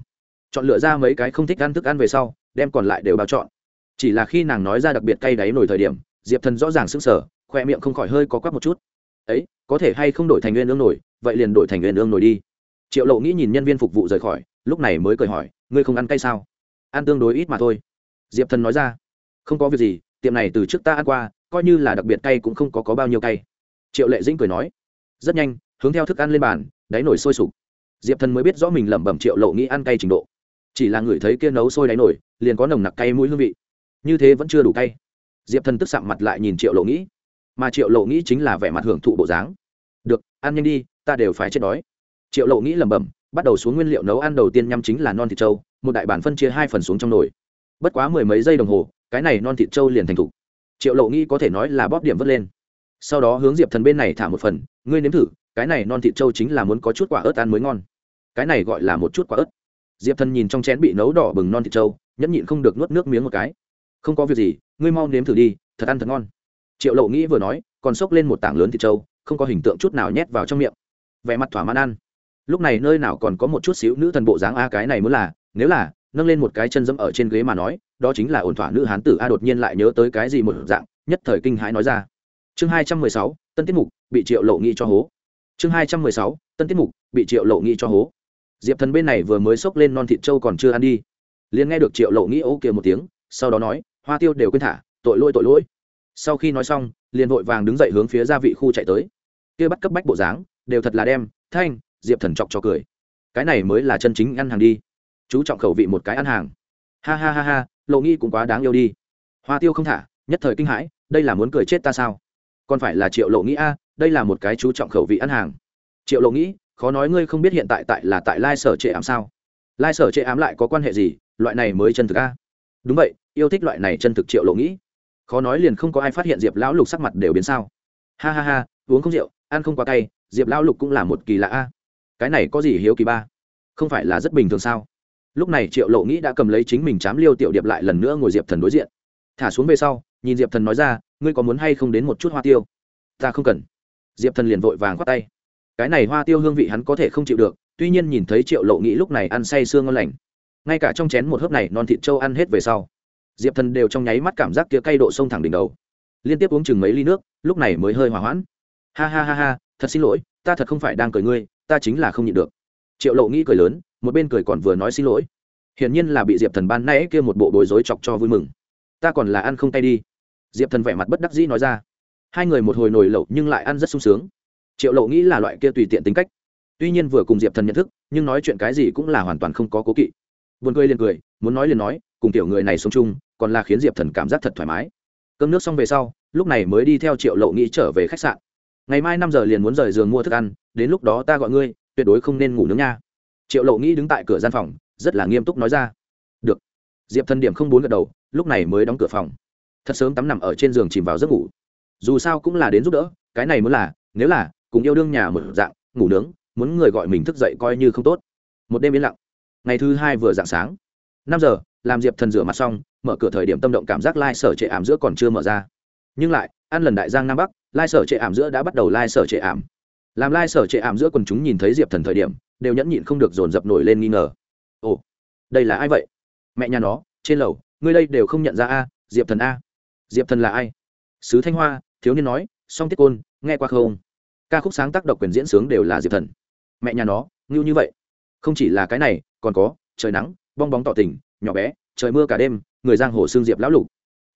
S1: Chọn lựa ra mấy cái không thích ăn thức ăn về sau, đem còn lại đều bao chọn. Chỉ là khi nàng nói ra đặc biệt cay đáy nổi thời điểm, diệp thần rõ ràng sững sờ, khoe miệng không khỏi hơi có quắc một chút. Ấy, có thể hay không đổi thành nguyên ương nổi, vậy liền đổi thành nguyên ương nổi đi. Triệu lộ nghĩ nhìn nhân viên phục vụ rời khỏi, lúc này mới cười hỏi, ngươi không ăn cay sao? Ăn tương đối ít mà thôi diệp thần nói ra không có việc gì tiệm này từ trước ta ăn qua coi như là đặc biệt cay cũng không có, có bao nhiêu cay. Triệu lệ dĩnh cười nói rất nhanh hướng theo thức ăn lên bàn đáy nổi sôi sục. Diệp thần mới biết rõ mình lẩm bẩm triệu lộ nghĩ ăn cay trình độ. Chỉ là người thấy kia nấu sôi đáy nổi liền có nồng nặc cay mũi hương vị. Như thế vẫn chưa đủ cay. Diệp thần tức sạm mặt lại nhìn triệu lộ nghĩ mà triệu lộ nghĩ chính là vẻ mặt hưởng thụ bộ dáng. Được ăn nhanh đi ta đều phải chết đói. Triệu lộ nghĩ lẩm bẩm bắt đầu xuống nguyên liệu nấu ăn đầu tiên nhăm chính là non thịt trâu một đại bản phân chia hai phần xuống trong nồi bất quá mười mấy giây đồng hồ, cái này non thịt trâu liền thành thục. Triệu lộ nghĩ có thể nói là bóp điểm vớt lên. Sau đó hướng diệp thần bên này thả một phần, ngươi nếm thử, cái này non thịt trâu chính là muốn có chút quả ớt ăn mới ngon. Cái này gọi là một chút quả ớt. Diệp thần nhìn trong chén bị nấu đỏ bừng non thịt trâu, nhẫn nhịn không được nuốt nước miếng một cái. Không có việc gì, ngươi mau nếm thử đi, thật ăn thật ngon. Triệu lộ nghĩ vừa nói, còn xốc lên một tảng lớn thịt trâu, không có hình tượng chút nào nhét vào trong miệng. Vẻ mặt thỏa mãn ăn. Lúc này nơi nào còn có một chút xíu nữ thần bộ dáng a, cái này muốn là, nếu là nâng lên một cái chân dẫm ở trên ghế mà nói, đó chính là ổn thỏa nữ hán tử a đột nhiên lại nhớ tới cái gì một dạng, nhất thời kinh hãi nói ra. Chương hai trăm mười sáu, tân tiết mục, bị triệu lộ nghi cho hố. Chương hai trăm mười sáu, tân tiết mục, bị triệu lộ nghi cho hố. Diệp thần bên này vừa mới xốc lên non thịt trâu còn chưa ăn đi. Liền nghe được triệu lộ nghĩ ô kia một tiếng, sau đó nói, hoa tiêu đều quên thả, tội lỗi tội lỗi. Sau khi nói xong, liền vội vàng đứng dậy hướng phía gia vị khu chạy tới. Kia bắt cấp bách bộ dáng, đều thật là đem, thanh! Diệp thần chọc cho cười. Cái này mới là chân chính ăn hàng đi chú trọng khẩu vị một cái ăn hàng. Ha ha ha ha, lộ nghi cũng quá đáng yêu đi. Hoa tiêu không thả, nhất thời kinh hãi, đây là muốn cười chết ta sao? Còn phải là triệu lộ nghĩ a, đây là một cái chú trọng khẩu vị ăn hàng. Triệu lộ nghĩ khó nói ngươi không biết hiện tại tại là tại lai sở trệ ám sao? Lai sở trệ ám lại có quan hệ gì? Loại này mới chân thực a. Đúng vậy, yêu thích loại này chân thực triệu lộ nghĩ khó nói liền không có ai phát hiện diệp lão lục sắc mặt đều biến sao. Ha ha ha, uống không rượu, ăn không quá cay, diệp lão lục cũng là một kỳ lạ a. Cái này có gì hiếu kỳ ba? Không phải là rất bình thường sao? Lúc này triệu lộ nghĩ đã cầm lấy chính mình chám liêu tiểu điệp lại lần nữa ngồi diệp thần đối diện. Thả xuống về sau, nhìn diệp thần nói ra, ngươi có muốn hay không đến một chút hoa tiêu? Ta không cần. Diệp thần liền vội vàng khoát tay. Cái này hoa tiêu hương vị hắn có thể không chịu được, tuy nhiên nhìn thấy triệu lộ nghĩ lúc này ăn say sương ngon lành. Ngay cả trong chén một hớp này non thịt trâu ăn hết về sau, diệp thần đều trong nháy mắt cảm giác kia cay độ sông thẳng đỉnh đầu. Liên tiếp uống chừng mấy ly nước, lúc này mới hơi hỏa hoãn. Ha ha ha ha, thật xin lỗi, ta thật không phải đang cười ngươi, ta chính là không nhịn được. Triệu lộ nghĩ cười lớn một bên cười còn vừa nói xin lỗi. Hiển nhiên là bị diệp thần ban nãy kia một bộ bối rối chọc cho vui mừng. Ta còn là ăn không tay đi. Diệp thần vẻ mặt bất đắc dĩ nói ra. Hai người một hồi nồi lẩu nhưng lại ăn rất sung sướng. Triệu Lậu nghĩ là loại kia tùy tiện tính cách. Tuy nhiên vừa cùng diệp thần nhận thức, nhưng nói chuyện cái gì cũng là hoàn toàn không có cố kỵ. Buồn cười liền cười, muốn nói liền nói, cùng tiểu người này sống chung, còn là khiến diệp thần cảm giác thật thoải mái. Cơm nước xong về sau, lúc này mới đi theo triệu Lậu nghĩ trở về khách sạn. Ngày mai năm giờ liền muốn rời giường mua thức ăn, đến lúc đó ta gọi ngươi, tuyệt đối không nên ngủ nướng nha triệu lộ nghĩ đứng tại cửa gian phòng, rất là nghiêm túc nói ra. Được. Diệp thần điểm không bốn gật đầu, lúc này mới đóng cửa phòng. Thật sớm tắm nằm ở trên giường chìm vào giấc ngủ. Dù sao cũng là đến giúp đỡ, cái này muốn là, nếu là, cùng yêu đương nhà một dạng, ngủ nướng, muốn người gọi mình thức dậy coi như không tốt. Một đêm yên lặng. Ngày thứ hai vừa dạng sáng. Năm giờ, làm diệp thần rửa mặt xong, mở cửa thời điểm tâm động cảm giác lai sở trệ ảm giữa còn chưa mở ra. Nhưng lại, ăn lần đại giang nam bắc, lai sở trệ ảm giữa đã bắt đầu lai sở trệ ảm. Làm lai sở trệ ảm giữa quần chúng nhìn thấy diệp thần thời điểm đều nhẫn nhịn không được dồn dập nổi lên nghi ngờ. Ồ, đây là ai vậy? Mẹ nhà nó, trên lầu, ngươi đây đều không nhận ra a, diệp thần a. Diệp thần là ai? Sứ thanh hoa, thiếu niên nói, song tiết côn, nghe qua không? Ca khúc sáng tác độc quyền diễn sướng đều là diệp thần. Mẹ nhà nó, ngưu như vậy. Không chỉ là cái này, còn có, trời nắng, bong bóng tỏ tình, nhỏ bé, trời mưa cả đêm, người giang hồ xương diệp lão lục.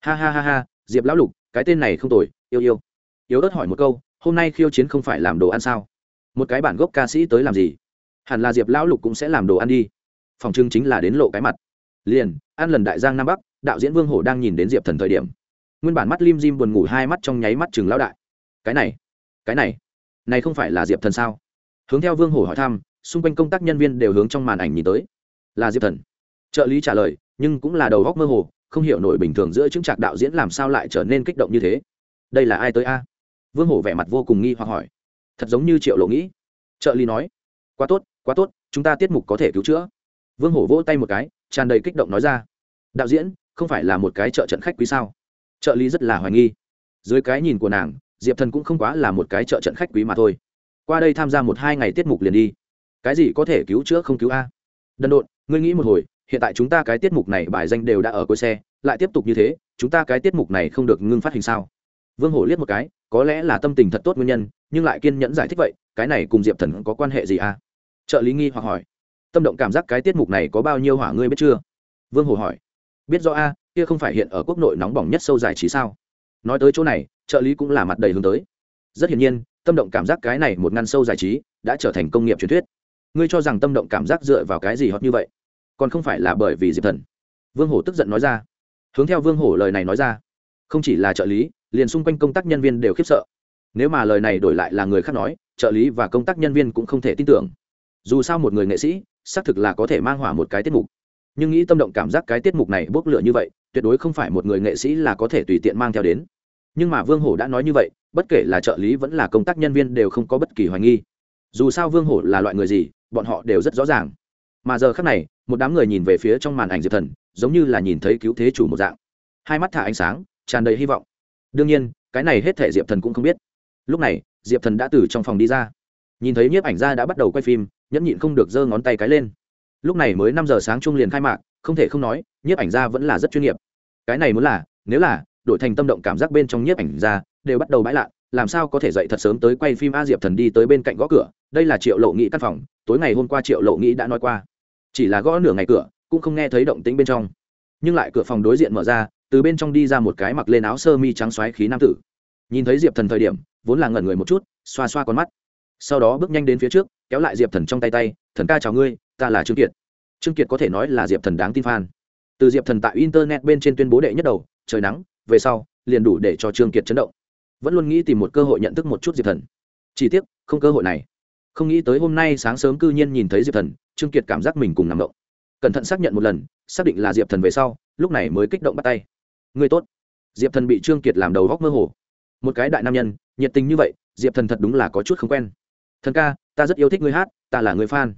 S1: Ha ha ha ha, diệp lão lục, cái tên này không tồi, yêu yêu. Yếu ớt hỏi một câu, hôm nay khiêu chiến không phải làm đồ ăn sao? Một cái bản gốc ca sĩ tới làm gì? Hẳn là diệp lão lục cũng sẽ làm đồ ăn đi. Phòng trưng chính là đến lộ cái mặt. Liền, ăn lần đại giang nam bắc, đạo diễn vương hổ đang nhìn đến diệp thần thời điểm. Nguyên bản mắt lim dim buồn ngủ hai mắt trong nháy mắt chừng lão đại. Cái này cái này này không phải là diệp thần sao? Hướng theo vương hổ hỏi thăm, xung quanh công tác nhân viên đều hướng trong màn ảnh nhìn tới. Là diệp thần. Trợ lý trả lời, nhưng cũng là đầu góc mơ hồ, không hiểu nổi bình thường giữa chứng trạc đạo diễn làm sao lại trở nên kích động như thế. Đây là ai tới a? Vương hổ vẻ mặt vô cùng nghi hoặc hỏi. Thật giống như triệu lộ nghĩ. Trợ lý nói. Quá tốt quá tốt, chúng ta tiết mục có thể cứu chữa. Vương hổ vỗ tay một cái, tràn đầy kích động nói ra. Đạo diễn, không phải là một cái trợ trận khách quý sao? Trợ lý rất là hoài nghi. Dưới cái nhìn của nàng, diệp thần cũng không quá là một cái trợ trận khách quý mà thôi. Qua đây tham gia một hai ngày tiết mục liền đi. Cái gì có thể cứu chữa không cứu a? Đần độn, ngươi nghĩ một hồi, hiện tại chúng ta cái tiết mục này bài danh đều đã ở cuối xe, lại tiếp tục như thế, chúng ta cái tiết mục này không được ngưng phát hình sao? Vương hổ liếc một cái, có lẽ là tâm tình thật tốt nguyên nhân, nhưng lại kiên nhẫn giải thích vậy, cái này cùng diệp thần có quan hệ gì à trợ lý nghi hoặc hỏi, tâm động cảm giác cái tiết mục này có bao nhiêu hỏa ngươi biết chưa? Vương hồ hỏi, biết rõ a, kia không phải hiện ở quốc nội nóng bỏng nhất sâu giải trí sao? Nói tới chỗ này, trợ lý cũng là mặt đầy hướng tới. Rất hiển nhiên, tâm động cảm giác cái này một ngăn sâu giải trí đã trở thành công nghiệp truyền thuyết. Ngươi cho rằng tâm động cảm giác dựa vào cái gì hoặc như vậy? Còn không phải là bởi vì diệp thần. Vương hổ tức giận nói ra. Hướng theo vương hổ lời này nói ra. Không chỉ là trợ lý, liền xung quanh công tác nhân viên đều khiếp sợ. Nếu mà lời này đổi lại là người khác nói, trợ lý và công tác nhân viên cũng không thể tin tưởng dù sao một người nghệ sĩ, xác thực là có thể mang hỏa một cái tiết mục. Nhưng nghĩ tâm động cảm giác cái tiết mục này bốc lửa như vậy, tuyệt đối không phải một người nghệ sĩ là có thể tùy tiện mang theo đến. Nhưng mà vương hổ đã nói như vậy, bất kể là trợ lý vẫn là công tác nhân viên đều không có bất kỳ hoài nghi. Dù sao vương hổ là loại người gì, bọn họ đều rất rõ ràng. Mà giờ khác này, một đám người nhìn về phía trong màn ảnh diệp thần, giống như là nhìn thấy cứu thế chủ một dạng. Hai mắt thả ánh sáng, tràn đầy hy vọng. Đương nhiên, cái này hết thể diệp thần cũng không biết. Lúc này, diệp thần đã từ trong phòng đi ra nhìn thấy nhiếp ảnh gia đã bắt đầu quay phim, nhẫn nhịn không được giơ ngón tay cái lên. Lúc này mới năm giờ sáng trung liền khai mạc, không thể không nói, nhiếp ảnh gia vẫn là rất chuyên nghiệp. Cái này muốn là, nếu là, đổi thành tâm động cảm giác bên trong nhiếp ảnh gia, đều bắt đầu bãi lạ làm sao có thể dậy thật sớm tới quay phim a diệp thần đi tới bên cạnh gõ cửa? Đây là triệu lộ nghị căn phòng, tối ngày hôm qua triệu lộ nghị đã nói qua. Chỉ là gõ nửa ngày cửa, cũng không nghe thấy động tĩnh bên trong. Nhưng lại cửa phòng đối diện mở ra, từ bên trong đi ra một cái mặc lên áo sơ mi trắng xoáy khí nam tử. Nhìn thấy diệp thần thời điểm, vốn là ngẩn người một chút, xoa xoa con mắt sau đó bước nhanh đến phía trước, kéo lại diệp thần trong tay tay, thần ca chào ngươi, ta là trương kiệt. Trương kiệt có thể nói là diệp thần đáng tin phan từ diệp thần tại internet bên trên tuyên bố đệ nhất đầu, trời nắng, về sau, liền đủ để cho trương kiệt chấn động. Vẫn luôn nghĩ tìm một cơ hội nhận thức một chút diệp thần. Chỉ tiếc, không cơ hội này. Không nghĩ tới hôm nay sáng sớm cư nhiên nhìn thấy diệp thần, trương kiệt cảm giác mình cùng nằm động. Cẩn thận xác nhận một lần, xác định là diệp thần về sau, lúc này mới kích động bắt tay. Người tốt. Diệp thần bị trương kiệt làm đầu góc mơ hồ. Một cái đại nam nhân, nhiệt tình như vậy, diệp thần thật đúng là có chút không quen thần ca, ta rất yêu thích ngươi hát, ta là người fan.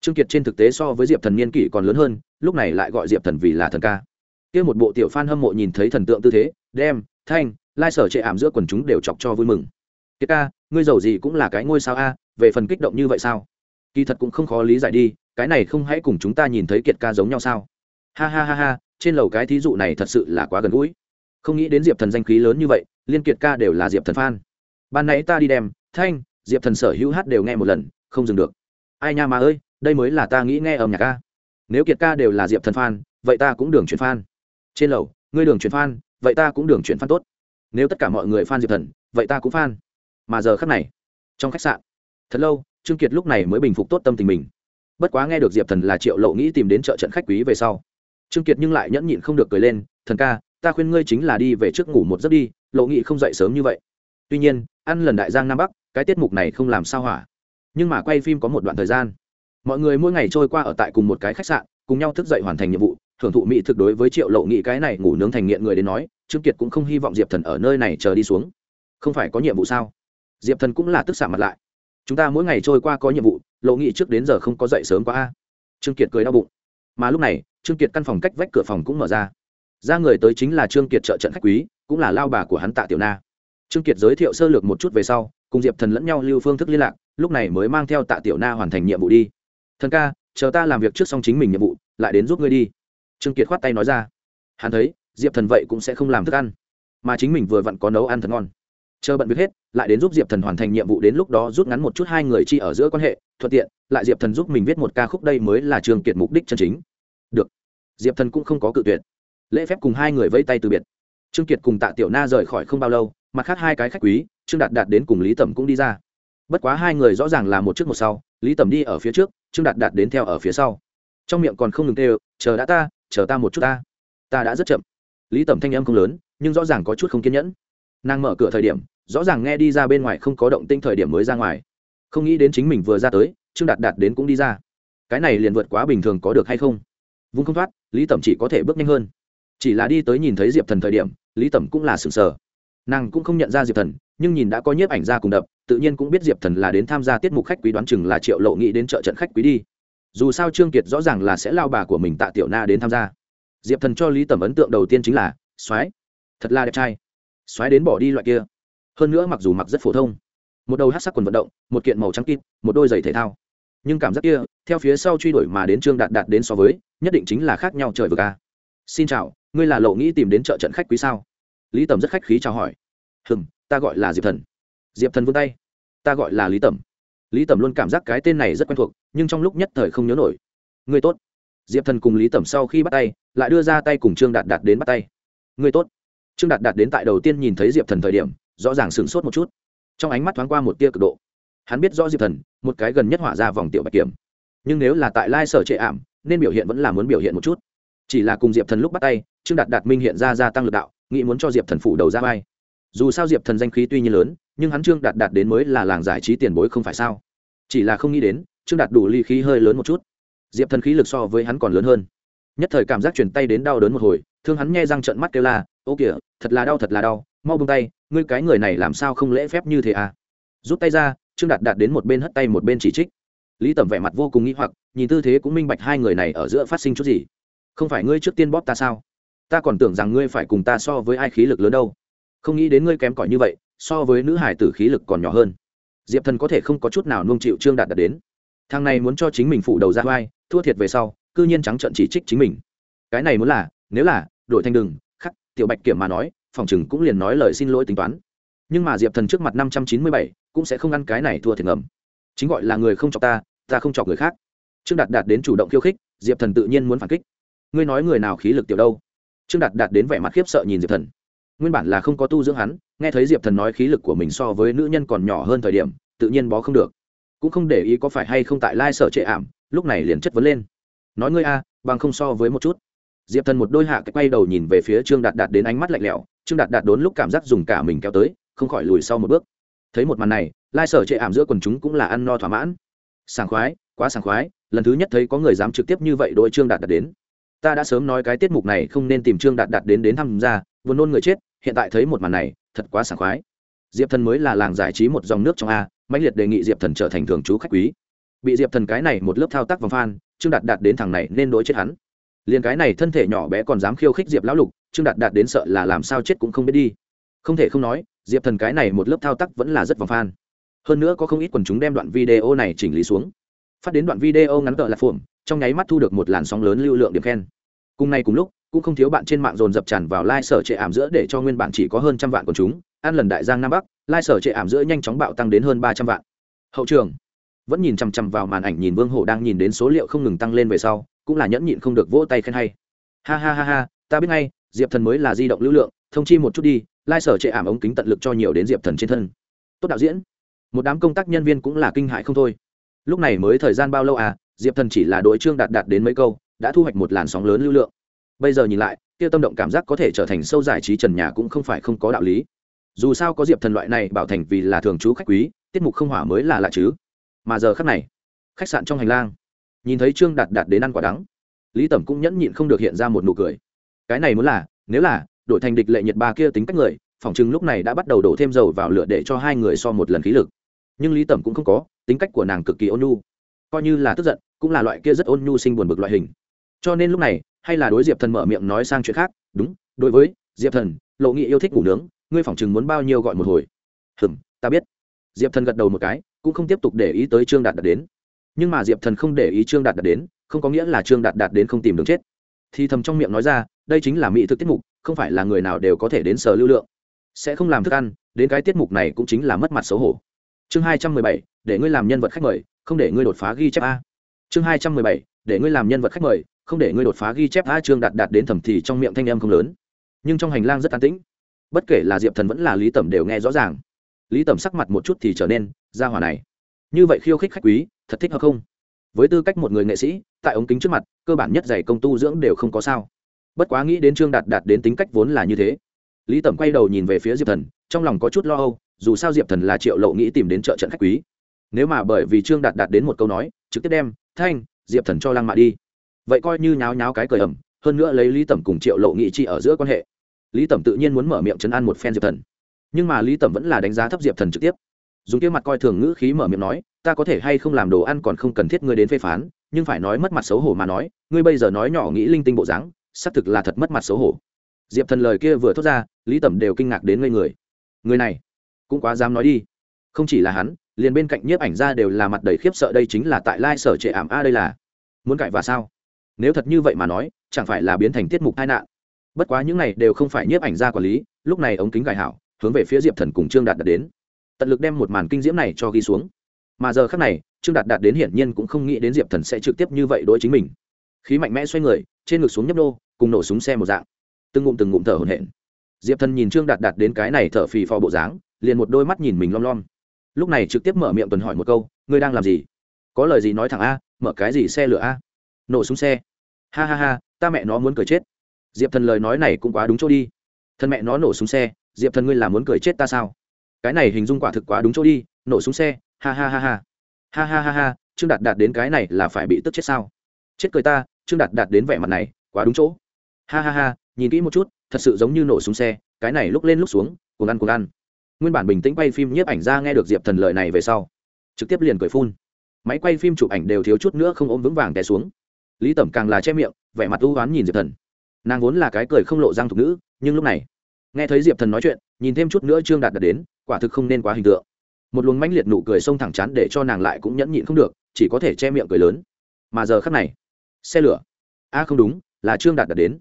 S1: Trương kiệt trên thực tế so với diệp thần niên kỷ còn lớn hơn, lúc này lại gọi diệp thần vì là thần ca. Kia một bộ tiểu fan hâm mộ nhìn thấy thần tượng tư thế, đem, thanh, lai sở chệ ảm giữa quần chúng đều chọc cho vui mừng. Kiệt ca, ngươi giàu gì cũng là cái ngôi sao a, về phần kích động như vậy sao? Kỳ thật cũng không khó lý giải đi, cái này không hãy cùng chúng ta nhìn thấy kiệt ca giống nhau sao? Ha ha ha ha, trên lầu cái thí dụ này thật sự là quá gần gũi. Không nghĩ đến diệp thần danh khí lớn như vậy, liên kiệt ca đều là diệp thần f ban nãy ta đi đem, thanh diệp thần sở hữu hát đều nghe một lần, không dừng được. Ai nha mà ơi, đây mới là ta nghĩ nghe âm nhạc ca nếu kiệt ca đều là diệp thần f vậy ta cũng đường chuyển f trên lầu, ngươi đường chuyển f vậy ta cũng đường chuyển f tốt. Nếu tất cả mọi người f diệp thần, vậy ta cũng f mà giờ khắc này, trong khách sạn, thật lâu, trương kiệt lúc này mới bình phục tốt tâm tình mình. Bất quá nghe được diệp thần là triệu lộ nghĩ tìm đến chợ trận khách quý về sau. Trương kiệt nhưng lại nhẫn nhịn không được cười lên, thần ca, ta khuyên ngươi chính là đi về trước ngủ một giấc đi, lộ nghị không dậy sớm như vậy. Tuy nhiên, ăn lần đại giang nam bắc cái tiết mục này không làm sao hỏa. Nhưng mà quay phim có một đoạn thời gian. Mọi người mỗi ngày trôi qua ở tại cùng một cái khách sạn, cùng nhau thức dậy hoàn thành nhiệm vụ, thưởng thụ mỹ thực đối với triệu lộ nghị cái này ngủ nướng thành nghiện người đến nói, trương kiệt cũng không hy vọng diệp thần ở nơi này chờ đi xuống. Không phải có nhiệm vụ sao? Diệp thần cũng là tức xạ mặt lại. Chúng ta mỗi ngày trôi qua có nhiệm vụ, lộ nghị trước đến giờ không có dậy sớm quá a. Trương kiệt cười đau bụng. Mà lúc này, trương kiệt căn phòng cách vách cửa phòng cũng mở ra. Ra người tới chính là trương kiệt trợ trận khách quý, cũng là lao bà của hắn tạ tiểu na. Trương kiệt giới thiệu sơ lược một chút về sau cùng diệp thần lẫn nhau lưu phương thức liên lạc, lúc này mới mang theo tạ tiểu na hoàn thành nhiệm vụ đi. Thần ca, chờ ta làm việc trước xong chính mình nhiệm vụ, lại đến giúp ngươi đi. Trương kiệt khoát tay nói ra. Hắn thấy, diệp thần vậy cũng sẽ không làm thức ăn, mà chính mình vừa vặn có nấu ăn thật ngon. Chờ bận việc hết, lại đến giúp diệp thần hoàn thành nhiệm vụ đến lúc đó rút ngắn một chút hai người chi ở giữa quan hệ, thuận tiện, lại diệp thần giúp mình viết một ca khúc đây mới là trương kiệt mục đích chân chính. Được. Diệp thần cũng không có cự tuyệt. Lễ phép cùng hai người vây tay từ biệt. Trương kiệt cùng tạ tiểu na rời khỏi không bao lâu, mặt khác hai cái khách quý trương đạt đạt đến cùng lý tẩm cũng đi ra. Bất quá hai người rõ ràng là một trước một sau, lý tẩm đi ở phía trước, trương đạt đạt đến theo ở phía sau. Trong miệng còn không ngừng kêu, chờ đã ta, chờ ta một chút ta. Ta đã rất chậm. Lý tẩm thanh âm không lớn, nhưng rõ ràng có chút không kiên nhẫn. Nàng mở cửa thời điểm, rõ ràng nghe đi ra bên ngoài không có động tinh thời điểm mới ra ngoài. Không nghĩ đến chính mình vừa ra tới, trương đạt đạt đến cũng đi ra. Cái này liền vượt quá bình thường có được hay không? Vung không thoát, lý tẩm chỉ có thể bước nhanh hơn. Chỉ là đi tới nhìn thấy diệp thần thời điểm, lý tẩm cũng là sừng sờ. Nàng cũng không nhận ra diệp thần nhưng nhìn đã có nhiếp ảnh ra cùng đập, tự nhiên cũng biết diệp thần là đến tham gia tiết mục khách quý đoán chừng là triệu lộ nghĩ đến chợ trận khách quý đi. Dù sao trương kiệt rõ ràng là sẽ lao bà của mình tạ tiểu na đến tham gia. Diệp thần cho lý tẩm ấn tượng đầu tiên chính là Xoáy thật là đẹp trai. Xoáy đến bỏ đi loại kia. Hơn nữa mặc dù mặc rất phổ thông, một đầu hát sắc quần vận động, một kiện màu trắng kim một đôi giày thể thao. Nhưng cảm giác kia, theo phía sau truy đuổi mà đến trương đạt đạt đến so với, nhất định chính là khác nhau trời vừa ca xin chào, ngươi là lộ nghĩ tìm đến chợ trận khách quý sao? Lý tẩm rất khách khí chào hỏi. Hừng ta gọi là diệp thần. Diệp thần vươn tay. Ta gọi là lý tẩm. Lý tẩm luôn cảm giác cái tên này rất quen thuộc, nhưng trong lúc nhất thời không nhớ nổi. Người tốt. Diệp thần cùng lý tẩm sau khi bắt tay, lại đưa ra tay cùng trương đạt đạt đến bắt tay. Người tốt. Trương đạt đạt đến tại đầu tiên nhìn thấy diệp thần thời điểm, rõ ràng sửng sốt một chút. Trong ánh mắt thoáng qua một tia cực độ. Hắn biết rõ diệp thần, một cái gần nhất hỏa ra vòng tiểu bạch kiểm. Nhưng nếu là tại lai sở trệ ảm, nên biểu hiện vẫn là muốn biểu hiện một chút. Chỉ là cùng diệp thần lúc bắt tay, trương đạt đạt minh hiện ra gia tăng lực đạo, nghĩ muốn cho diệp thần phủ đầu ra vai dù sao diệp thần danh khí tuy nhiên lớn, nhưng hắn trương đạt đạt đến mới là làng giải trí tiền bối không phải sao? Chỉ là không nghĩ đến, trương đạt đủ ly khí hơi lớn một chút. Diệp thần khí lực so với hắn còn lớn hơn. Nhất thời cảm giác chuyển tay đến đau đớn một hồi, thương hắn nghe răng trận mắt kêu la, ô kìa, thật là đau, thật là đau, mau bông tay, ngươi cái người này làm sao không lễ phép như thế à? Rút tay ra, trương đạt đạt đến một bên hất tay một bên chỉ trích. Lý tẩm vẻ mặt vô cùng nghĩ hoặc, nhìn tư thế cũng minh bạch hai người này ở giữa phát sinh chút gì. Không phải ngươi trước tiên bóp ta sao? Ta còn tưởng rằng ngươi phải cùng ta so với ai khí lực lớn đâu không nghĩ đến ngươi kém cỏi như vậy, so với nữ hải tử khí lực còn nhỏ hơn. Diệp thần có thể không có chút nào nung chịu trương đạt đạt đến. Thằng này muốn cho chính mình phụ đầu ra vai, thua thiệt về sau, cư nhiên trắng trợn chỉ trích chính mình. Cái này muốn là, nếu là đội thanh đừng, khắc, tiểu bạch kiểm mà nói, phòng chừng cũng liền nói lời xin lỗi tính toán. Nhưng mà diệp thần trước mặt năm trăm chín mươi bảy, cũng sẽ không ăn cái này thua thiệt ngầm. Chính gọi là người không chọc ta ta không chọc người khác. Trương đạt đạt đến chủ động khiêu khích, diệp thần tự nhiên muốn phản kích. Ngươi nói người nào khí lực tiểu đâu? Trương đạt đạt đến vẻ mặt khiếp sợ nhìn diệp thần nguyên bản là không có tu dưỡng hắn, nghe thấy diệp thần nói khí lực của mình so với nữ nhân còn nhỏ hơn thời điểm, tự nhiên bó không được. Cũng không để ý có phải hay không tại lai sở trệ ảm, lúc này liền chất vấn lên. Nói ngươi a, bằng không so với một chút. Diệp thần một đôi hạ cái quay đầu nhìn về phía trương đạt đạt đến ánh mắt lạnh lẽo, trương đạt đạt đốn lúc cảm giác dùng cả mình kéo tới, không khỏi lùi sau một bước. Thấy một màn này, lai sở trệ ảm giữa quần chúng cũng là ăn no thỏa mãn. Sảng khoái, quá sảng khoái, lần thứ nhất thấy có người dám trực tiếp như vậy đôi trương đạt đạt đến. Ta đã sớm nói cái tiết mục này không nên tìm trương đạt đạt đến đến tham gia vừa nôn người chết hiện tại thấy một màn này, thật quá sảng khoái. Diệp thần mới là làng giải trí một dòng nước trong a, mãnh liệt đề nghị diệp thần trở thành thường trú khách quý. Bị diệp thần cái này một lớp thao tác vòng phan trương đạt đạt đến thằng này nên đối chết hắn. Liền cái này thân thể nhỏ bé còn dám khiêu khích diệp lão lục, trương đạt đạt đến sợ là làm sao chết cũng không biết đi. Không thể không nói, diệp thần cái này một lớp thao tác vẫn là rất vòng phan hơn nữa có không ít quần chúng đem đoạn video này chỉnh lý xuống. Phát đến đoạn video ngắn tợ là phồm trong nháy mắt thu được một làn sóng lớn lưu lượng điểm khen. Cùng ngày cùng lúc cũng không thiếu bạn trên mạng dồn dập tràn vào lai、like、sở trệ ảm giữa để cho nguyên bản chỉ có hơn trăm vạn của chúng. Ăn lần đại giang nam bắc, lai、like、sở trệ ảm giữa nhanh chóng bạo tăng đến hơn ba trăm vạn. Hậu trường, vẫn nhìn chằm chằm vào màn ảnh nhìn vương hổ đang nhìn đến số liệu không ngừng tăng lên về sau, cũng là nhẫn nhịn không được vỗ tay khen hay. Ha ha ha ha, ta biết ngay, diệp thần mới là di động lưu lượng, thông chi một chút đi, lai sở trệ ảm ống kính tận lực cho nhiều đến diệp thần trên thân. Tốt đạo diễn, một đám công tác nhân viên cũng là kinh hại không thôi. Lúc này mới thời gian bao lâu à diệp thần chỉ là đội trương đạt đạt đến mấy câu, đã thu hoạch một làn sóng lớn lưu lượng bây giờ nhìn lại, kia tâm động cảm giác có thể trở thành sâu giải trí trần nhà cũng không phải không có đạo lý. Dù sao có diệp thần loại này bảo thành vì là thường trú khách quý, tiết mục không hỏa mới là lạ chứ. Mà giờ khắc này, khách sạn trong hành lang, nhìn thấy trương đạt đạt đến ăn quả đắng, lý tẩm cũng nhẫn nhịn không được hiện ra một nụ cười. Cái này muốn là, nếu là, đổi thành địch lệ nhiệt ba kia tính cách người phỏng chừng lúc này đã bắt đầu đổ thêm dầu vào lửa để cho hai người so một lần khí lực. Nhưng lý tẩm cũng không có, tính cách của nàng cực kỳ ôn nhu. Coi như là tức giận, cũng là loại kia rất ôn nhu sinh buồn bực loại hình. Cho nên lúc này hay là đối diệp thần mở miệng nói sang chuyện khác? Đúng, đối với diệp thần, lộ nghị yêu thích ngủ nướng, ngươi phỏng chừng muốn bao nhiêu gọi một hồi? Hừm, ta biết. Diệp thần gật đầu một cái, cũng không tiếp tục để ý tới trương đạt đạt đến. Nhưng mà diệp thần không để ý trương đạt đạt đến, không có nghĩa là trương đạt đạt đến không tìm đường chết. Thì thầm trong miệng nói ra, đây chính là mỹ thực tiết mục, không phải là người nào đều có thể đến sở lưu lượng. Sẽ không làm thức ăn, đến cái tiết mục này cũng chính là mất mặt xấu hổ. Chương hai trăm mười bảy, để ngươi làm nhân vật khách mời, không để ngươi đột phá ghi chép a. Chương hai trăm mười bảy, để ngươi làm nhân vật khách mời không để ngươi đột phá ghi chép a trương đạt đạt đến thầm thì trong miệng thanh em không lớn. Nhưng trong hành lang rất an tĩnh. Bất kể là diệp thần vẫn là lý tẩm đều nghe rõ ràng. Lý tẩm sắc mặt một chút thì trở nên ra hỏa này. Như vậy khiêu khích khách quý, thật thích hợp không? Với tư cách một người nghệ sĩ, tại ống kính trước mặt, cơ bản nhất giày công tu dưỡng đều không có sao. Bất quá nghĩ đến trương đạt đạt đến tính cách vốn là như thế. Lý tẩm quay đầu nhìn về phía diệp thần, trong lòng có chút lo âu, dù sao diệp thần là triệu lộ nghĩ tìm đến chợ trận khách quý. Nếu mà bởi vì trương đạt đạt đến một câu nói, trực tiếp đem, thanh, diệp thần cho lăng mạ đi vậy coi như nháo nháo cái cười ẩm, hơn nữa lấy lý tẩm cùng triệu lộ nghị chi ở giữa quan hệ. Lý tẩm tự nhiên muốn mở miệng chấn an một phen diệp thần. Nhưng mà lý tẩm vẫn là đánh giá thấp diệp thần trực tiếp. Dùng kia mặt coi thường ngữ khí mở miệng nói, ta có thể hay không làm đồ ăn còn không cần thiết ngươi đến phê phán, nhưng phải nói mất mặt xấu hổ mà nói, ngươi bây giờ nói nhỏ nghĩ linh tinh bộ dáng, xác thực là thật mất mặt xấu hổ. Diệp thần lời kia vừa thốt ra, lý tẩm đều kinh ngạc đến ngây người. Người này cũng quá dám nói đi. Không chỉ là hắn, liền bên cạnh nhiếp ảnh ra đều là mặt đầy khiếp sợ đây chính là tại lai sở trệ ảm a đây là. Muốn cãi và sao? Nếu thật như vậy mà nói, chẳng phải là biến thành tiết mục tai nạn. Bất quá những này đều không phải nhiếp ảnh gia quản lý, lúc này ống kính gài hảo, hướng về phía diệp thần cùng trương đạt đạt đến. Tận lực đem một màn kinh diễm này cho ghi xuống. Mà giờ khác này, trương đạt đạt đến hiển nhiên cũng không nghĩ đến diệp thần sẽ trực tiếp như vậy đối chính mình. Khí mạnh mẽ xoay người, trên ngực xuống nhấp đô cùng nổ súng xe một dạng. Từng ngụm từng ngụm thở hổn hển. Diệp thần nhìn trương đạt đạt đến cái này thở phì phò bộ dáng, liền một đôi mắt nhìn mình lom lom. Lúc này trực tiếp mở miệng tuần hỏi một câu, ngươi đang làm gì? Có lời gì nói thẳng a, mở cái gì xe lửa a? Nổ súng xe ha ha ha, ta mẹ nó muốn cười chết. Diệp thần lời nói này cũng quá đúng chỗ đi. Thân mẹ nó nổ súng xe, diệp thần ngươi là muốn cười chết ta sao? Cái này hình dung quả thực quá đúng chỗ đi, nổ súng xe, ha ha ha ha. Ha ha ha ha, trương đạt đạt đến cái này là phải bị tức chết sao? Chết cười ta, trương đạt đạt đến vẻ mặt này, quá đúng chỗ. Ha ha ha, nhìn kỹ một chút, thật sự giống như nổ súng xe, cái này lúc lên lúc xuống cùng ăn cùng ăn. Nguyên bản bình tĩnh quay phim nhiếp ảnh ra nghe được diệp thần lời này về sau, trực tiếp liền cười phun. Máy quay phim chụp ảnh đều thiếu chút nữa không ôm vững vàng té xuống lý tẩm càng là che miệng, vẻ mặt ưu oán nhìn diệp thần. Nàng vốn là cái cười không lộ răng thục nữ, nhưng lúc này, nghe thấy diệp thần nói chuyện, nhìn thêm chút nữa trương đạt đạt đến, quả thực không nên quá hình tượng. Một luồng mãnh liệt nụ cười xông thẳng chán để cho nàng lại cũng nhẫn nhịn không được, chỉ có thể che miệng cười lớn. Mà giờ khắc này, xe lửa. A, không đúng, là trương đạt đạt đến.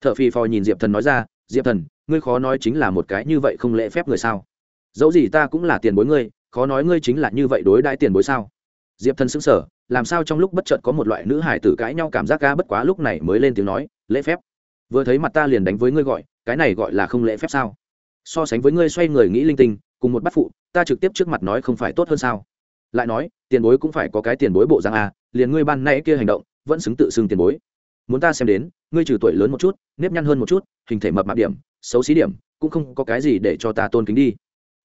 S1: T h ở phì phò nhìn diệp thần nói ra, diệp thần, ngươi khó nói chính là một cái như vậy không lễ phép người sao? Dẫu gì ta cũng là tiền bối ngươi, khó nói ngươi chính là như vậy đối đãi tiền bối sao? Diệp thần xứng sở làm sao trong lúc bất chợt có một loại nữ hải tử cãi nhau cảm giác ga bất quá lúc này mới lên tiếng nói, lễ phép. Vừa thấy mặt ta liền đánh với ngươi gọi, cái này gọi là không lễ phép sao? So sánh với ngươi xoay người nghĩ linh tinh, cùng một bắt phụ, ta trực tiếp trước mặt nói không phải tốt hơn sao? Lại nói, tiền bối cũng phải có cái tiền bối bộ giang à liền ngươi ban nay kia hành động, vẫn xứng tự xưng tiền bối. Muốn ta xem đến, ngươi trừ tuổi lớn một chút, nếp nhăn hơn một chút, hình thể mập mạp điểm, xấu xí điểm, cũng không có cái gì để cho ta tôn kính đi.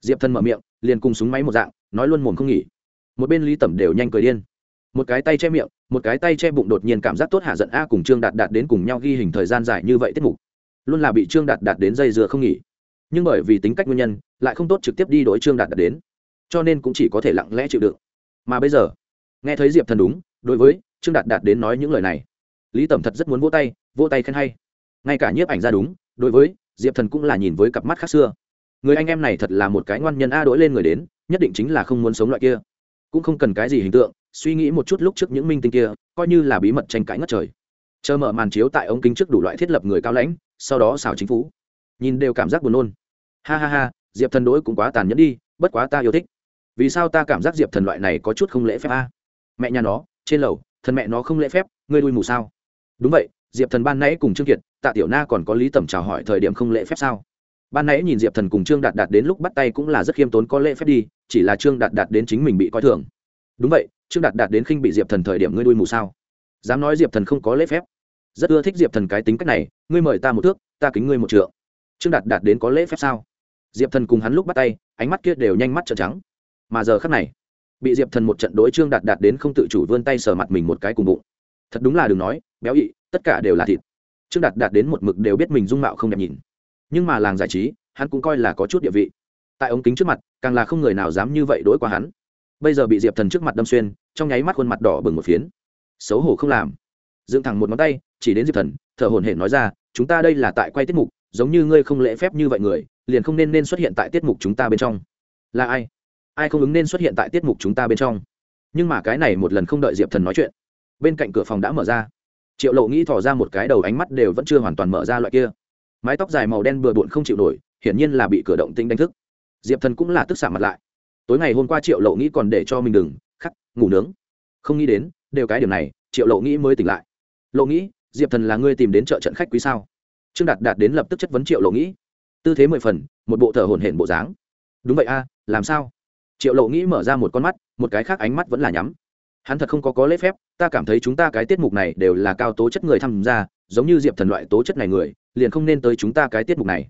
S1: Diệp thân mở miệng, liền cùng súng máy một dạng, nói luôn mồm không nghỉ. Một bên lý tẩm đều nhanh cười điên một cái tay che miệng, một cái tay che bụng đột nhiên cảm giác tốt hạ giận a cùng trương đạt đạt đến cùng nhau ghi hình thời gian dài như vậy tiết mục. Luôn là bị trương đạt đạt đến dây dưa không nghỉ. Nhưng bởi vì tính cách nguyên nhân, lại không tốt trực tiếp đi đối trương đạt đạt đến. Cho nên cũng chỉ có thể lặng lẽ chịu đựng. Mà bây giờ, nghe thấy diệp thần đúng, đối với trương đạt đạt đến nói những lời này, lý tẩm thật rất muốn vỗ tay vỗ tay khen hay. Ngay cả nhiếp ảnh ra đúng, đối với diệp thần cũng là nhìn với cặp mắt khác xưa. Người anh em này thật là một cái ngoan nhân a đổi lên người đến, nhất định chính là không muốn sống loại kia. Cũng không cần cái gì hình tượng suy nghĩ một chút lúc trước những minh tinh kia, coi như là bí mật tranh cãi ngất trời. Chờ mở màn chiếu tại ống kính trước đủ loại thiết lập người cao lãnh, sau đó xào chính phủ. Nhìn đều cảm giác buồn nôn. Ha ha ha, diệp thần đỗi cũng quá tàn nhẫn đi, bất quá ta yêu thích. Vì sao ta cảm giác diệp thần loại này có chút không lễ phép a? Mẹ nhà nó, trên lầu, thần mẹ nó không lễ phép, ngươi đuôi mù sao? Đúng vậy, diệp thần ban nãy cùng trương kiệt, tạ tiểu na còn có lý tẩm chào hỏi thời điểm không lễ phép sao? Ban nãy nhìn diệp thần cùng trương đạt đạt đến lúc bắt tay cũng là rất khiêm tốn có lễ phép đi, chỉ là trương đạt đạt đến chính mình bị coi thường. Đúng vậy trương đạt đạt đến khinh bị diệp thần thời điểm ngươi đuôi mù sao? Dám nói diệp thần không có lễ phép. Rất ưa thích diệp thần cái tính cách này, ngươi mời ta một thước, ta kính ngươi một trượng. Trương đạt đạt đến có lễ phép sao? Diệp thần cùng hắn lúc bắt tay, ánh mắt kia đều nhanh mắt trợn trắng. Mà giờ khắc này, bị diệp thần một trận đối trương đạt đạt đến không tự chủ vươn tay sờ mặt mình một cái cùng bụng. Thật đúng là đừng nói, béo ị, tất cả đều là thịt. Trương đạt đạt đến một mực đều biết mình dung mạo không đẹp nhìn. Nhưng mà làng giải trí, hắn cũng coi là có chút địa vị. Tại ống kính trước mặt, càng là không người nào dám như vậy đối qua hắn bây giờ bị diệp thần trước mặt đâm xuyên, trong nháy mắt khuôn mặt đỏ bừng một phiến. Xấu hổ không làm. Dựng thẳng một ngón tay, chỉ đến diệp thần, thở hổn hển nói ra, chúng ta đây là tại quay tiết mục, giống như ngươi không lễ phép như vậy người, liền không nên nên xuất hiện tại tiết mục chúng ta bên trong. Là ai? Ai không ứng nên xuất hiện tại tiết mục chúng ta bên trong? Nhưng mà cái này một lần không đợi diệp thần nói chuyện, bên cạnh cửa phòng đã mở ra. Triệu lộ nghĩ thỏ ra một cái đầu ánh mắt đều vẫn chưa hoàn toàn mở ra loại kia. Mái tóc dài màu đen bừa bộn không chịu nổi, hiển nhiên là bị cửa động tinh đánh thức. Diệp thần cũng là tức xạ mặt lại tối ngày hôm qua triệu lộ nghĩ còn để cho mình đừng, khắc, ngủ nướng. Không nghĩ đến, đều cái điểm này, triệu lộ nghĩ mới tỉnh lại. Lộ nghĩ, diệp thần là ngươi tìm đến chợ trận khách quý sao? Trương đạt đạt đến lập tức chất vấn triệu lộ nghĩ. Tư thế mười phần, một bộ thờ hổn hển bộ dáng. Đúng vậy a, làm sao? Triệu lộ nghĩ mở ra một con mắt, một cái khác ánh mắt vẫn là nhắm. Hắn thật không có có lễ phép, ta cảm thấy chúng ta cái tiết mục này đều là cao tố chất người tham gia, giống như diệp thần loại tố chất này người, liền không nên tới chúng ta cái tiết mục này.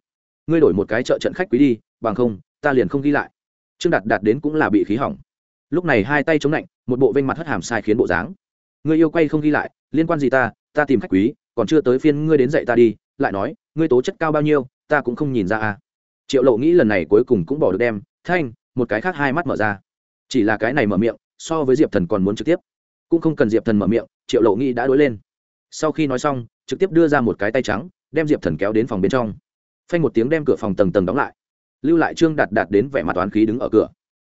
S1: Ngươi đổi một cái chợ trận khách quý đi, bằng không, ta liền không ghi lại trương đạt đạt đến cũng là bị khí hỏng. Lúc này hai tay chống lạnh, một bộ vênh mặt hất hàm sai khiến bộ dáng. Ngươi yêu quay không ghi lại, liên quan gì ta ta tìm khách quý, còn chưa tới phiên ngươi đến dạy ta đi, lại nói, ngươi tố chất cao bao nhiêu, ta cũng không nhìn ra à. Triệu lộ nghĩ lần này cuối cùng cũng bỏ được đem, thanh, một cái khác hai mắt mở ra. Chỉ là cái này mở miệng, so với diệp thần còn muốn trực tiếp. Cũng không cần diệp thần mở miệng, triệu lộ nghĩ đã đối lên. Sau khi nói xong, trực tiếp đưa ra một cái tay trắng, đem diệp thần kéo đến phòng bên trong. Phanh một tiếng đem cửa phòng tầng tầng đóng lại lưu lại trương đạt đạt đến vẻ mặt toán khí đứng ở cửa.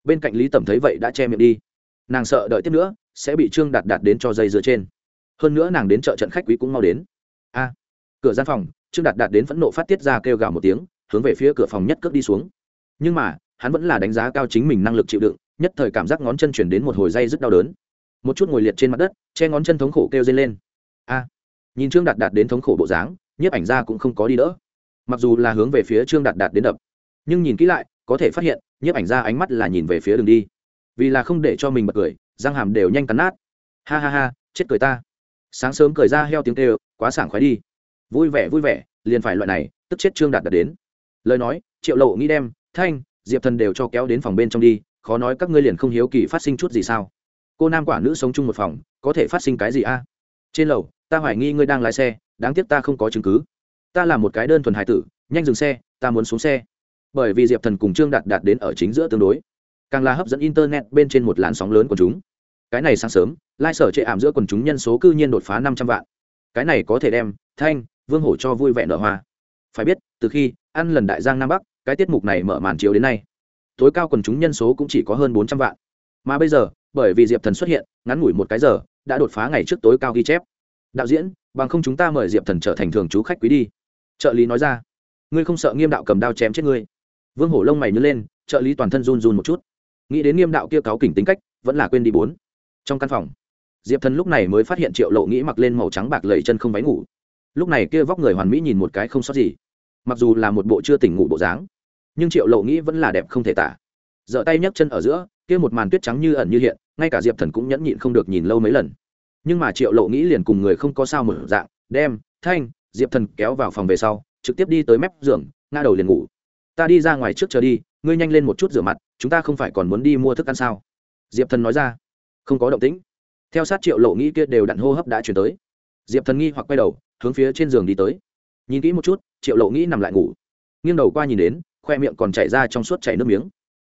S1: Bên cạnh lý tẩm thấy vậy đã che miệng đi. Nàng sợ đợi tiếp nữa, sẽ bị trương đạt đạt đến cho dây dưa trên. Hơn nữa nàng đến chợ trận khách quý cũng mau đến. A! Cửa gian phòng, trương đạt đạt đến phẫn nộ phát tiết ra kêu gào một tiếng, hướng về phía cửa phòng nhất cước đi xuống. Nhưng mà, hắn vẫn là đánh giá cao chính mình năng lực chịu đựng, nhất thời cảm giác ngón chân chuyển đến một hồi dây rất đau đớn. Một chút ngồi liệt trên mặt đất, che ngón chân thống khổ kêu dây lên. A! Nhìn trương đạt đạt đến thống khổ bộ dáng, nhiếp ảnh ra cũng không có đi đỡ. Mặc dù là hướng về phía trương đạt đạt đến đập nhưng nhìn kỹ lại, có thể phát hiện, nhiếp ảnh ra ánh mắt là nhìn về phía đường đi. Vì là không để cho mình bật cười, răng hàm đều nhanh cắn nát. Ha ha ha, chết cười ta. Sáng sớm cười ra heo tiếng tê quá sảng khoái đi. Vui vẻ vui vẻ, liền phải loại này, tức chết trương đạt đạt đến. Lời nói, triệu lộ nghĩ đem, thanh, diệp thần đều cho kéo đến phòng bên trong đi, khó nói các ngươi liền không hiếu kỳ phát sinh chút gì sao. Cô nam quả nữ sống chung một phòng, có thể phát sinh cái gì a? Trên lầu, ta hoài nghi ngươi đang lái xe, đáng tiếc ta không có chứng cứ. Ta là một cái đơn thuần hải tử, nhanh dừng xe, ta muốn xuống xe bởi vì diệp thần cùng trương đạt đạt đến ở chính giữa tương đối càng là hấp dẫn internet bên trên một làn sóng lớn của chúng cái này sáng sớm lai sở chệ ảm giữa quần chúng nhân số cư nhiên đột phá năm trăm vạn cái này có thể đem thanh vương hổ cho vui vẻ nở hoa phải biết từ khi ăn lần đại giang nam bắc cái tiết mục này mở màn chiếu đến nay tối cao quần chúng nhân số cũng chỉ có hơn bốn trăm vạn mà bây giờ bởi vì diệp thần xuất hiện ngắn ngủi một cái giờ đã đột phá ngày trước tối cao ghi chép đạo diễn bằng không chúng ta mời diệp thần trở thành thường chú khách quý đi trợ lý nói ra ngươi không sợ nghiêm đạo cầm đao chém chết ngươi vương hổ lông mày nhớ lên, trợ lý toàn thân run run một chút. Nghĩ đến nghiêm đạo kia cáo kỉnh tính cách, vẫn là quên đi bốn. Trong căn phòng, diệp thần lúc này mới phát hiện triệu lộ nghĩ mặc lên màu trắng bạc lầy chân không váy ngủ. Lúc này kia vóc người hoàn mỹ nhìn một cái không sót gì. Mặc dù là một bộ chưa tỉnh ngủ bộ dáng, nhưng triệu lộ nghĩ vẫn là đẹp không thể tả. Giở tay nhấc chân ở giữa, kia một màn tuyết trắng như ẩn như hiện, ngay cả diệp thần cũng nhẫn nhịn không được nhìn lâu mấy lần. Nhưng mà triệu lộ nghĩ liền cùng người không có sao một dạng, đem, thanh, diệp thần kéo vào phòng về sau, trực tiếp đi tới mép giường, ngã đầu liền ngủ ta đi ra ngoài trước chờ đi, ngươi nhanh lên một chút rửa mặt, chúng ta không phải còn muốn đi mua thức ăn sao? Diệp thần nói ra. Không có động tĩnh. Theo sát triệu lộ nghĩ kia đều đặn hô hấp đã chuyển tới. Diệp thần nghi hoặc quay đầu, hướng phía trên giường đi tới. Nhìn kỹ một chút, triệu lộ nghĩ nằm lại ngủ. Nghiêng đầu qua nhìn đến, khoe miệng còn chảy ra trong suốt chảy nước miếng.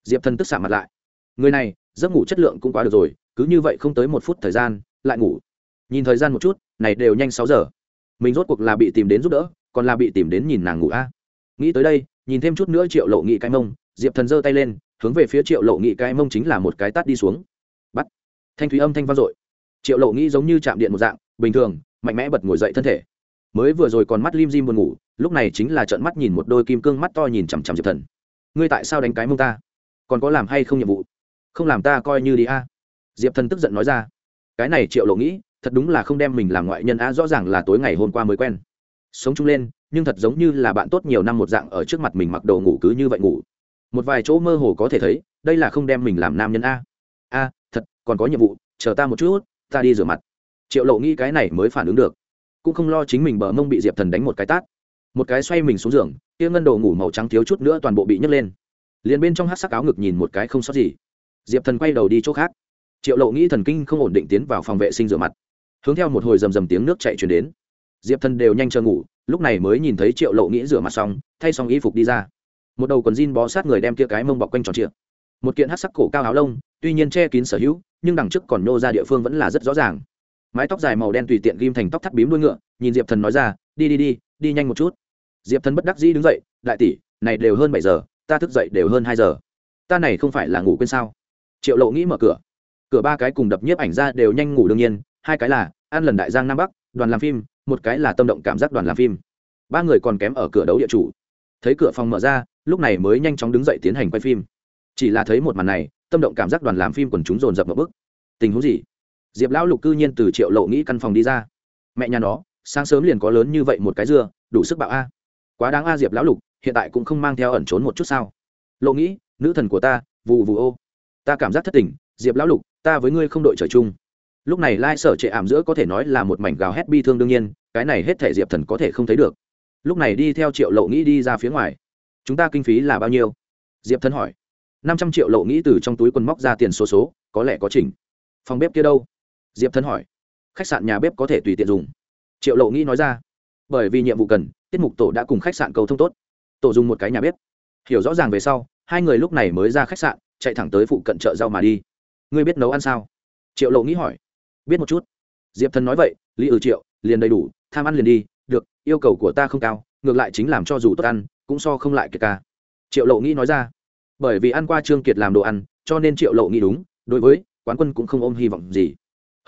S1: Diệp thần tức xạ mặt lại. Người này, giấc ngủ chất lượng cũng quá được rồi, cứ như vậy không tới một phút thời gian, lại ngủ. Nhìn thời gian một chút, này đều nhanh sáu giờ. Mình rốt cuộc là bị tìm đến giúp đỡ, còn là bị tìm đến nhìn nàng ngủ a. Nghĩ tới đây nhìn thêm chút nữa triệu lộ nghị cái mông, diệp thần giơ tay lên, hướng về phía triệu lộ nghị cái mông chính là một cái tát đi xuống. Bắt. Thanh thúy âm thanh vang dội. Triệu lộ nghĩ giống như chạm điện một dạng, bình thường, mạnh mẽ bật ngồi dậy thân thể. Mới vừa rồi còn mắt lim dim buồn ngủ, lúc này chính là trợn mắt nhìn một đôi kim cương mắt to nhìn chằm chằm diệp thần. Ngươi tại sao đánh cái mông ta? Còn có làm hay không nhiệm vụ? Không làm ta coi như đi a. Diệp thần tức giận nói ra. Cái này triệu lộ nghĩ thật đúng là không đem mình làm ngoại nhân a rõ ràng là tối ngày hôm qua mới quen. Sống chung lên nhưng thật giống như là bạn tốt nhiều năm một dạng ở trước mặt mình mặc đồ ngủ cứ như vậy ngủ. Một vài chỗ mơ hồ có thể thấy, đây là không đem mình làm nam nhân a. A, thật, còn có nhiệm vụ, chờ ta một chút, ta đi rửa mặt. Triệu lộ nghĩ cái này mới phản ứng được. Cũng không lo chính mình bờ mông bị diệp thần đánh một cái tát. Một cái xoay mình xuống giường, kia ngân đồ ngủ màu trắng thiếu chút nữa toàn bộ bị nhấc lên. Liền bên trong hát sắc áo ngực nhìn một cái không sót gì. Diệp thần quay đầu đi chỗ khác. Triệu lộ nghĩ thần kinh không ổn định tiến vào phòng vệ sinh rửa mặt. Hướng theo một hồi rầm rầm tiếng nước chạy chuyển đến diệp thần đều nhanh chờ ngủ, lúc này mới nhìn thấy triệu lộ nghĩ rửa mặt xong, thay xong y phục đi ra. Một đầu quần jean bó sát người đem kia cái mông bọc quanh tròn trịa. Một kiện hát sắc cổ cao áo lông, tuy nhiên che kín sở hữu, nhưng đằng trước còn nô ra địa phương vẫn là rất rõ ràng. Mái tóc dài màu đen tùy tiện ghim thành tóc thắt bím đuôi ngựa, nhìn diệp thần nói ra, đi đi đi đi nhanh một chút. Diệp thần bất đắc dĩ đứng dậy, đại tỷ, này đều hơn bảy giờ, ta thức dậy đều hơn hai giờ. Ta này không phải là ngủ quên sao? Triệu lộ nghĩ mở cửa. Cửa ba cái cùng đập nhiếp ảnh ra đều nhanh ngủ đương nhiên, hai cái là ăn lần đại giang nam bắc, đoàn làm phim một cái là tâm động cảm giác đoàn làm phim. Ba người còn kém ở cửa đấu địa chủ. Thấy cửa phòng mở ra, lúc này mới nhanh chóng đứng dậy tiến hành quay phim. Chỉ là thấy một màn này, tâm động cảm giác đoàn làm phim quần chúng dồn dập một bức tình huống gì? Diệp lão lục cư nhiên từ triệu lộ nghĩ căn phòng đi ra. Mẹ nhà nó, sáng sớm liền có lớn như vậy một cái dưa, đủ sức bạo a. Quá đáng a diệp lão lục, hiện tại cũng không mang theo ẩn trốn một chút sao? Lộ nghĩ, nữ thần của ta, vù vù ô. Ta cảm giác thất tình, diệp lão lục, ta với ngươi không đội trời chung lúc này lai sở trệ ảm giữa có thể nói là một mảnh gào hét bi thương đương nhiên, cái này hết thể diệp thần có thể không thấy được. Lúc này đi theo triệu lộ nghĩ đi ra phía ngoài. Chúng ta kinh phí là bao nhiêu? Diệp thần hỏi. Năm trăm triệu lộ nghĩ từ trong túi quần móc ra tiền số số, có lẽ có chỉnh. Phòng bếp kia đâu? Diệp thần hỏi. Khách sạn nhà bếp có thể tùy tiện dùng. Triệu lộ nghĩ nói ra. Bởi vì nhiệm vụ cần, tiết mục tổ đã cùng khách sạn cầu thông tốt. Tổ dùng một cái nhà bếp. Hiểu rõ ràng về sau, hai người lúc này mới ra khách sạn, chạy thẳng tới phụ cận chợ rau mà đi. Ngươi biết nấu ăn sao? Triệu lộ nghĩ hỏi biết một chút. Diệp thần nói vậy, lý ừ triệu, liền đầy đủ, tham ăn liền đi, được, yêu cầu của ta không cao, ngược lại chính làm cho dù tốt ăn, cũng so không lại kiệt ca. Triệu lộ nghĩ nói ra. Bởi vì ăn qua trương kiệt làm đồ ăn, cho nên triệu lộ nghĩ đúng, đối với quán quân cũng không ôm hy vọng gì.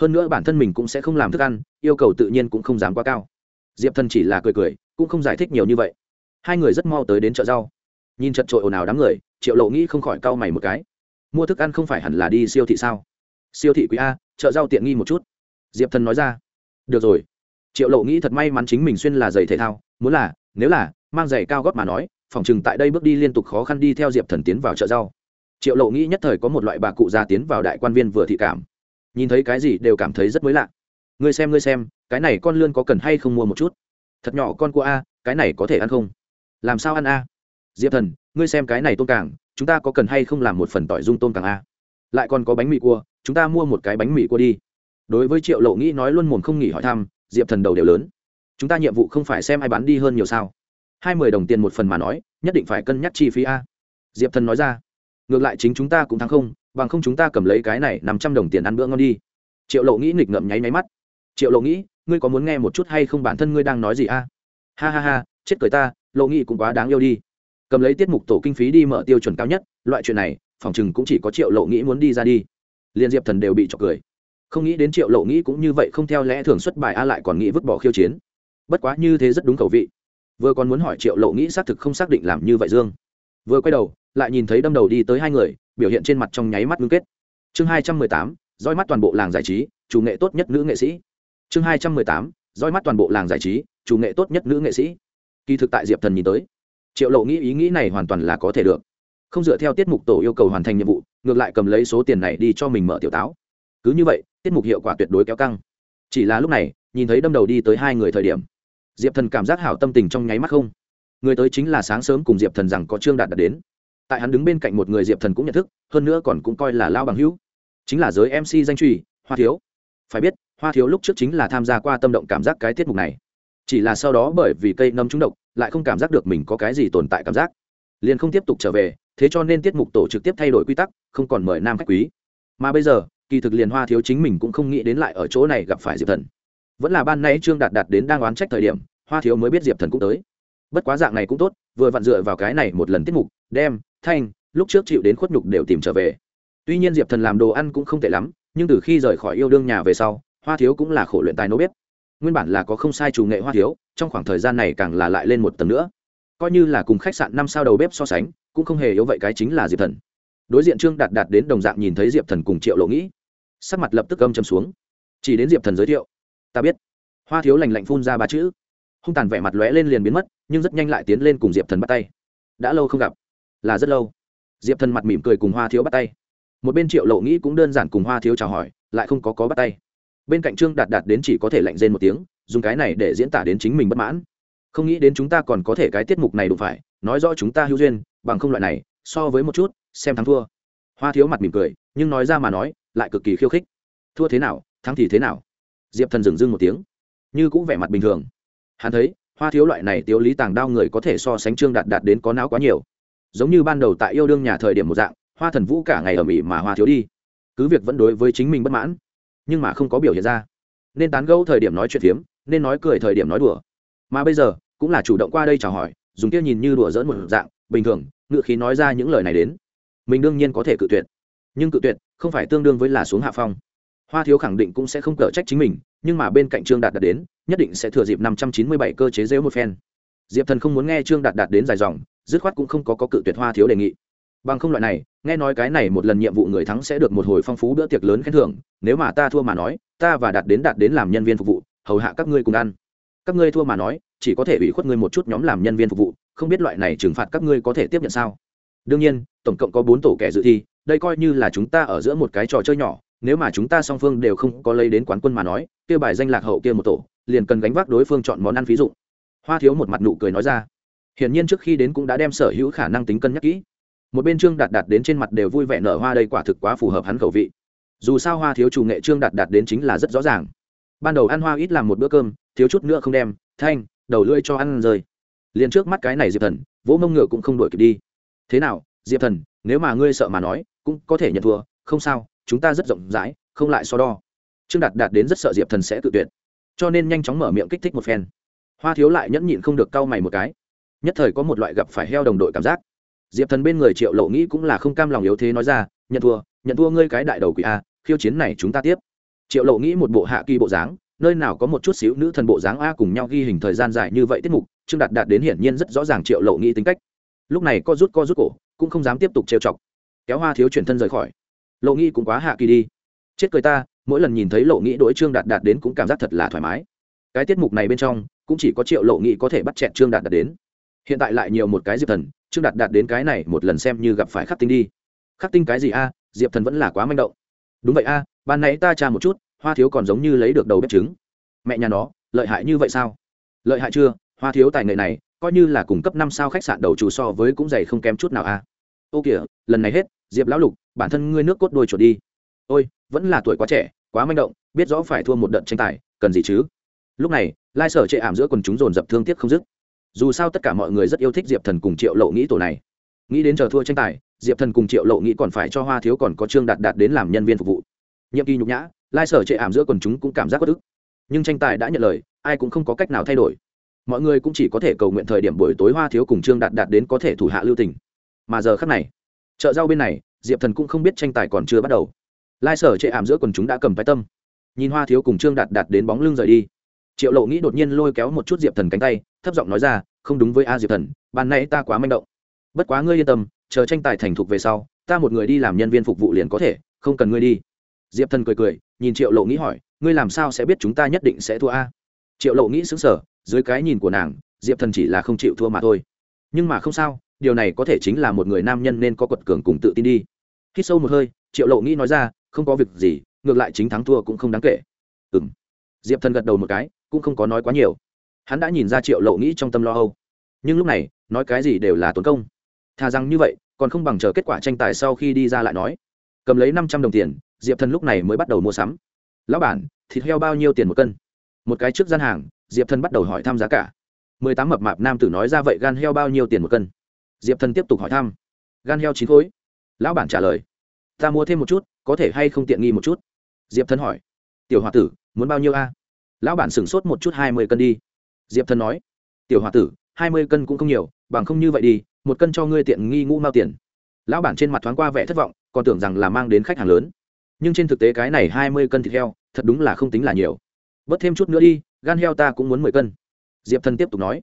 S1: Hơn nữa bản thân mình cũng sẽ không làm thức ăn, yêu cầu tự nhiên cũng không dám quá cao. Diệp thần chỉ là cười cười, cũng không giải thích nhiều như vậy. Hai người rất mau tới đến chợ rau. Nhìn chật trội ồn ào đám người, triệu lộ nghĩ không khỏi cau mày một cái. Mua thức ăn không phải hẳn là đi siêu thị sao? Siêu thị quý a, chợ rau tiện nghi một chút. Diệp thần nói ra. Được rồi. Triệu lộ nghĩ thật may mắn chính mình xuyên là giày thể thao, muốn là, nếu là, mang giày cao gót mà nói, phòng chừng tại đây bước đi liên tục khó khăn đi theo diệp thần tiến vào chợ rau. Triệu lộ nghĩ nhất thời có một loại bà cụ già tiến vào đại quan viên vừa thị cảm. Nhìn thấy cái gì đều cảm thấy rất mới lạ. Ngươi xem ngươi xem, cái này con lươn có cần hay không mua một chút? Thật nhỏ con cua a, cái này có thể ăn không? Làm sao ăn a? Diệp thần, ngươi xem cái này tôm càng, chúng ta có cần hay không làm một phần tỏi dung tôm càng a? Lại còn có bánh mì cua, chúng ta mua một cái bánh mì cua đi. Đối với triệu lộ nghĩ nói luôn mồm không nghỉ hỏi thăm, diệp thần đầu đều lớn. Chúng ta nhiệm vụ không phải xem ai bán đi hơn nhiều sao? Hai mươi đồng tiền một phần mà nói, nhất định phải cân nhắc chi phí a. Diệp thần nói ra. Ngược lại chính chúng ta cũng thắng không, bằng không chúng ta cầm lấy cái này năm trăm đồng tiền ăn bữa ngon đi. Triệu lộ nghĩ nghịch ngậm nháy máy mắt. Triệu lộ nghĩ, ngươi có muốn nghe một chút hay không bản thân ngươi đang nói gì a? Ha ha ha, chết cười ta, lộ nghĩ cũng quá đáng yêu đi. Cầm lấy tiết mục tổ kinh phí đi mở tiêu chuẩn cao nhất, loại chuyện này phòng chừng cũng chỉ có triệu lộ nghĩ muốn đi ra đi. Liên diệp thần đều bị trọc cười. Không nghĩ đến triệu lộ nghĩ cũng như vậy không theo lẽ thường xuất bài a lại còn nghĩ vứt bỏ khiêu chiến. Bất quá như thế rất đúng khẩu vị. Vừa còn muốn hỏi triệu lộ nghĩ xác thực không xác định làm như vậy dương. Vừa quay đầu, lại nhìn thấy đâm đầu đi tới hai người, biểu hiện trên mặt trong nháy mắt ngưng kết. Chương hai trăm mười tám, roi mắt toàn bộ làng giải trí, chủ nghệ tốt nhất nữ nghệ sĩ. Chương hai trăm mười tám, roi mắt toàn bộ làng giải trí, chủ nghệ tốt nhất nữ nghệ sĩ. Kỳ thực tại diệp thần nhìn tới, triệu lộ nghĩ ý nghĩ này hoàn toàn là có thể được không dựa theo tiết mục tổ yêu cầu hoàn thành nhiệm vụ, ngược lại cầm lấy số tiền này đi cho mình mở tiểu táo. Cứ như vậy, tiết mục hiệu quả tuyệt đối kéo căng. Chỉ là lúc này, nhìn thấy đâm đầu đi tới hai người thời điểm, diệp thần cảm giác hảo tâm tình trong nháy mắt không. Người tới chính là sáng sớm cùng diệp thần rằng có trương đạt đạt đến. Tại hắn đứng bên cạnh một người diệp thần cũng nhận thức, hơn nữa còn cũng coi là lao bằng hữu. Chính là giới mc danh trùy hoa thiếu. Phải biết, hoa thiếu lúc trước chính là tham gia qua tâm động cảm giác cái tiết mục này. Chỉ là sau đó bởi vì cây nấm trúng độc, lại không cảm giác được mình có cái gì tồn tại cảm giác liền không tiếp tục trở về, thế cho nên tiết mục tổ trực tiếp thay đổi quy tắc, không còn mời nam khách quý. Mà bây giờ, kỳ thực liền hoa thiếu chính mình cũng không nghĩ đến lại ở chỗ này gặp phải diệp thần. Vẫn là ban nay trương đạt đạt đến đang oán trách thời điểm, hoa thiếu mới biết diệp thần cũng tới. Bất quá dạng này cũng tốt, vừa vặn dựa vào cái này một lần tiết mục, đem, thanh, lúc trước chịu đến khuất nhục đều tìm trở về. Tuy nhiên diệp thần làm đồ ăn cũng không tệ lắm, nhưng từ khi rời khỏi yêu đương nhà về sau, hoa thiếu cũng là khổ luyện tài nấu bếp. Nguyên bản là có không sai chủ nghệ hoa thiếu, trong khoảng thời gian này càng là lại lên một tầng nữa coi như là cùng khách sạn năm sao đầu bếp so sánh, cũng không hề yếu vậy cái chính là diệp thần. Đối diện trương đạt đạt đến đồng dạng nhìn thấy diệp thần cùng triệu lộ nghĩ, sắc mặt lập tức âm châm xuống. Chỉ đến diệp thần giới thiệu, ta biết. Hoa thiếu lành lạnh phun ra ba chữ. Hung tàn vẻ mặt lóe lên liền biến mất, nhưng rất nhanh lại tiến lên cùng diệp thần bắt tay. Đã lâu không gặp. Là rất lâu. Diệp thần mặt mỉm cười cùng hoa thiếu bắt tay. Một bên triệu lộ nghĩ cũng đơn giản cùng hoa thiếu chào hỏi, lại không có có bắt tay. Bên cạnh trương đạt đạt đến chỉ có thể lạnh rên một tiếng, dùng cái này để diễn tả đến chính mình bất mãn không nghĩ đến chúng ta còn có thể cái tiết mục này đủ phải, nói rõ chúng ta hữu duyên, bằng không loại này, so với một chút, xem thắng thua. Hoa thiếu mặt mỉm cười, nhưng nói ra mà nói, lại cực kỳ khiêu khích. Thua thế nào, thắng thì thế nào. Diệp thần dừng dưng một tiếng. Như cũng vẻ mặt bình thường. Hắn thấy, hoa thiếu loại này tiếu lý tàng đao người có thể so sánh trương đạt đạt đến có não quá nhiều. Giống như ban đầu tại yêu đương nhà thời điểm một dạng, hoa thần vũ cả ngày ở mỹ mà hoa thiếu đi. Cứ việc vẫn đối với chính mình bất mãn, nhưng mà không có biểu hiện ra. Nên tán gẫu thời điểm nói chuyện phiếm, nên nói cười thời điểm nói đùa. Mà bây giờ cũng là chủ động qua đây chào hỏi dùng kia nhìn như đùa dỡn một dạng bình thường ngựa khí nói ra những lời này đến. Mình đương nhiên có thể cự tuyệt nhưng cự tuyệt không phải tương đương với là xuống hạ phong. Hoa thiếu khẳng định cũng sẽ không cở trách chính mình nhưng mà bên cạnh trương đạt đạt đến nhất định sẽ thừa dịp năm trăm chín mươi bảy cơ chế rêu một phen. Diệp thần không muốn nghe trương đạt đạt đến dài dòng dứt khoát cũng không có, có cự tuyệt hoa thiếu đề nghị. Bằng không loại này nghe nói cái này một lần nhiệm vụ người thắng sẽ được một hồi phong phú bữa tiệc lớn khen thưởng nếu mà ta thua mà nói ta và đạt đến đạt đến làm nhân viên phục vụ hầu hạ các ngươi cùng ăn. Các ngươi thua mà nói chỉ có thể ủy khuất ngươi một chút nhóm làm nhân viên phục vụ, không biết loại này trừng phạt các ngươi có thể tiếp nhận sao? Đương nhiên, tổng cộng có bốn tổ kẻ dự thi, đây coi như là chúng ta ở giữa một cái trò chơi nhỏ, nếu mà chúng ta song phương đều không có lấy đến quán quân mà nói kia bài danh lạc hậu kia một tổ, liền cần gánh vác đối phương chọn món ăn ví dụ hoa thiếu một mặt nụ cười nói ra. Hiển nhiên trước khi đến cũng đã đem sở hữu khả năng tính cân nhắc kỹ. Một bên trương đạt đạt đến trên mặt đều vui vẻ nở hoa đây quả thực quá phù hợp hắn khẩu vị. Dù sao hoa thiếu chủ nghệ trương đạt đạt đến chính là rất rõ ràng. Ban đầu ăn hoa ít làm một bữa cơm, thiếu chút nữa không đem, thanh đầu lưỡi cho ăn rơi. Liền trước mắt cái này diệp thần, vỗ mông ngựa cũng không đuổi kịp đi. Thế nào, diệp thần, nếu mà ngươi sợ mà nói, cũng có thể nhận thua, không sao, chúng ta rất rộng rãi, không lại so đo. Trương đạt đạt đến rất sợ diệp thần sẽ tự tuyệt. Cho nên nhanh chóng mở miệng kích thích một phen. Hoa thiếu lại nhẫn nhịn không được cau mày một cái. Nhất thời có một loại gặp phải heo đồng đội cảm giác. Diệp thần bên người triệu lộ nghĩ cũng là không cam lòng yếu thế nói ra, nhận thua nhận thua ngươi cái đại đầu quỷ a, khiêu chiến này chúng ta tiếp. Triệu lộ nghĩ một bộ hạ kỳ bộ dáng nơi nào có một chút xíu nữ thần bộ dáng a cùng nhau ghi hình thời gian dài như vậy tiết mục, trương đạt đạt đến hiển nhiên rất rõ ràng triệu lộ nghĩ tính cách. Lúc này co rút co rút cổ, cũng không dám tiếp tục trêu chọc. Kéo hoa thiếu chuyển thân rời khỏi. Lộ nghĩ cũng quá hạ kỳ đi. Chết cười ta, mỗi lần nhìn thấy lộ nghĩ đỗi trương đạt đạt đến cũng cảm giác thật là thoải mái. Cái tiết mục này bên trong, cũng chỉ có triệu lộ nghĩ có thể bắt chẹn trương đạt đạt đến. Hiện tại lại nhiều một cái diệp thần, trương đạt đạt đến cái này một lần xem như gặp phải khắc tinh đi. Khắc tinh cái gì a? Diệp thần vẫn là quá manh động. Đúng vậy a, ban nãy ta tra một chút hoa thiếu còn giống như lấy được đầu bếp trứng. Mẹ nhà nó, lợi hại như vậy sao? Lợi hại chưa? Hoa thiếu tài nghệ này, coi như là cung cấp năm sao khách sạn đầu chủ so với cũng dày không kém chút nào a ô kìa, lần này hết, diệp lão lục, bản thân ngươi nước cốt đôi chuột đi. Ôi, vẫn là tuổi quá trẻ, quá manh động, biết rõ phải thua một đợt tranh tài, cần gì chứ? Lúc này, lai sở chệ ảm giữa quần chúng dồn dập thương tiếc không dứt. Dù sao tất cả mọi người rất yêu thích diệp thần cùng triệu lộ nghĩ tổ này. Nghĩ đến chờ thua tranh tài, diệp thần cùng triệu lộ nghĩ còn phải cho hoa thiếu còn có trương đạt đạt đến làm nhân viên phục vụ. Nhiệm kỳ nhục nhã lai sở chệ ảm giữa quần chúng cũng cảm giác bất ức. Nhưng tranh tài đã nhận lời, ai cũng không có cách nào thay đổi. Mọi người cũng chỉ có thể cầu nguyện thời điểm buổi tối hoa thiếu cùng trương đạt đạt đến có thể thủ hạ lưu tình. Mà giờ khắc này, chợ rau bên này, diệp thần cũng không biết tranh tài còn chưa bắt đầu. Lai sở chệ ảm giữa quần chúng đã cầm phái tâm. Nhìn hoa thiếu cùng trương đạt đạt đến bóng lưng rời đi, triệu lộ nghĩ đột nhiên lôi kéo một chút diệp thần cánh tay, thấp giọng nói ra, không đúng với a diệp thần, ban nay ta quá manh động. Bất quá ngươi yên tâm, chờ tranh tài thành thục về sau, ta một người đi làm nhân viên phục vụ liền có thể, không cần ngươi đi diệp thần cười cười, nhìn triệu lộ nghĩ hỏi, ngươi làm sao sẽ biết chúng ta nhất định sẽ thua a? Triệu lộ nghĩ xứng sở dưới cái nhìn của nàng, diệp thần chỉ là không chịu thua mà thôi. Nhưng mà không sao, điều này có thể chính là một người nam nhân nên có quật cường cùng tự tin đi. Khi sâu một hơi, triệu lộ nghĩ nói ra, không có việc gì, ngược lại chính thắng thua cũng không đáng kể. Ừ m diệp thần gật đầu một cái, cũng không có nói quá nhiều. Hắn đã nhìn ra triệu lộ nghĩ trong tâm lo âu. Nhưng lúc này, nói cái gì đều là tốn công. Thà rằng như vậy, còn không bằng chờ kết quả tranh tài sau khi đi ra lại nói. Cầm lấy năm trăm đồng tiền diệp thần lúc này mới bắt đầu mua sắm lão bản thịt heo bao nhiêu tiền một cân một cái trước gian hàng diệp thần bắt đầu hỏi thăm giá cả mười tám mập mạp nam tử nói ra vậy gan heo bao nhiêu tiền một cân diệp thần tiếp tục hỏi thăm gan heo chín khối lão bản trả lời ta mua thêm một chút có thể hay không tiện nghi một chút diệp thần hỏi tiểu h o a tử muốn bao nhiêu a lão bản sửng sốt một chút hai mươi cân đi diệp thần nói tiểu h o a tử hai mươi cân cũng không nhiều bằng không như vậy đi một cân cho ngươi tiện nghi ngũ mao tiền lão bản trên mặt thoáng qua vẻ thất vọng còn tưởng rằng là mang đến khách hàng lớn nhưng trên thực tế cái này hai mươi cân thịt heo, thật đúng là không tính là nhiều. Bớt thêm chút nữa đi, gan heo ta cũng muốn mười cân. Diệp thần tiếp tục nói.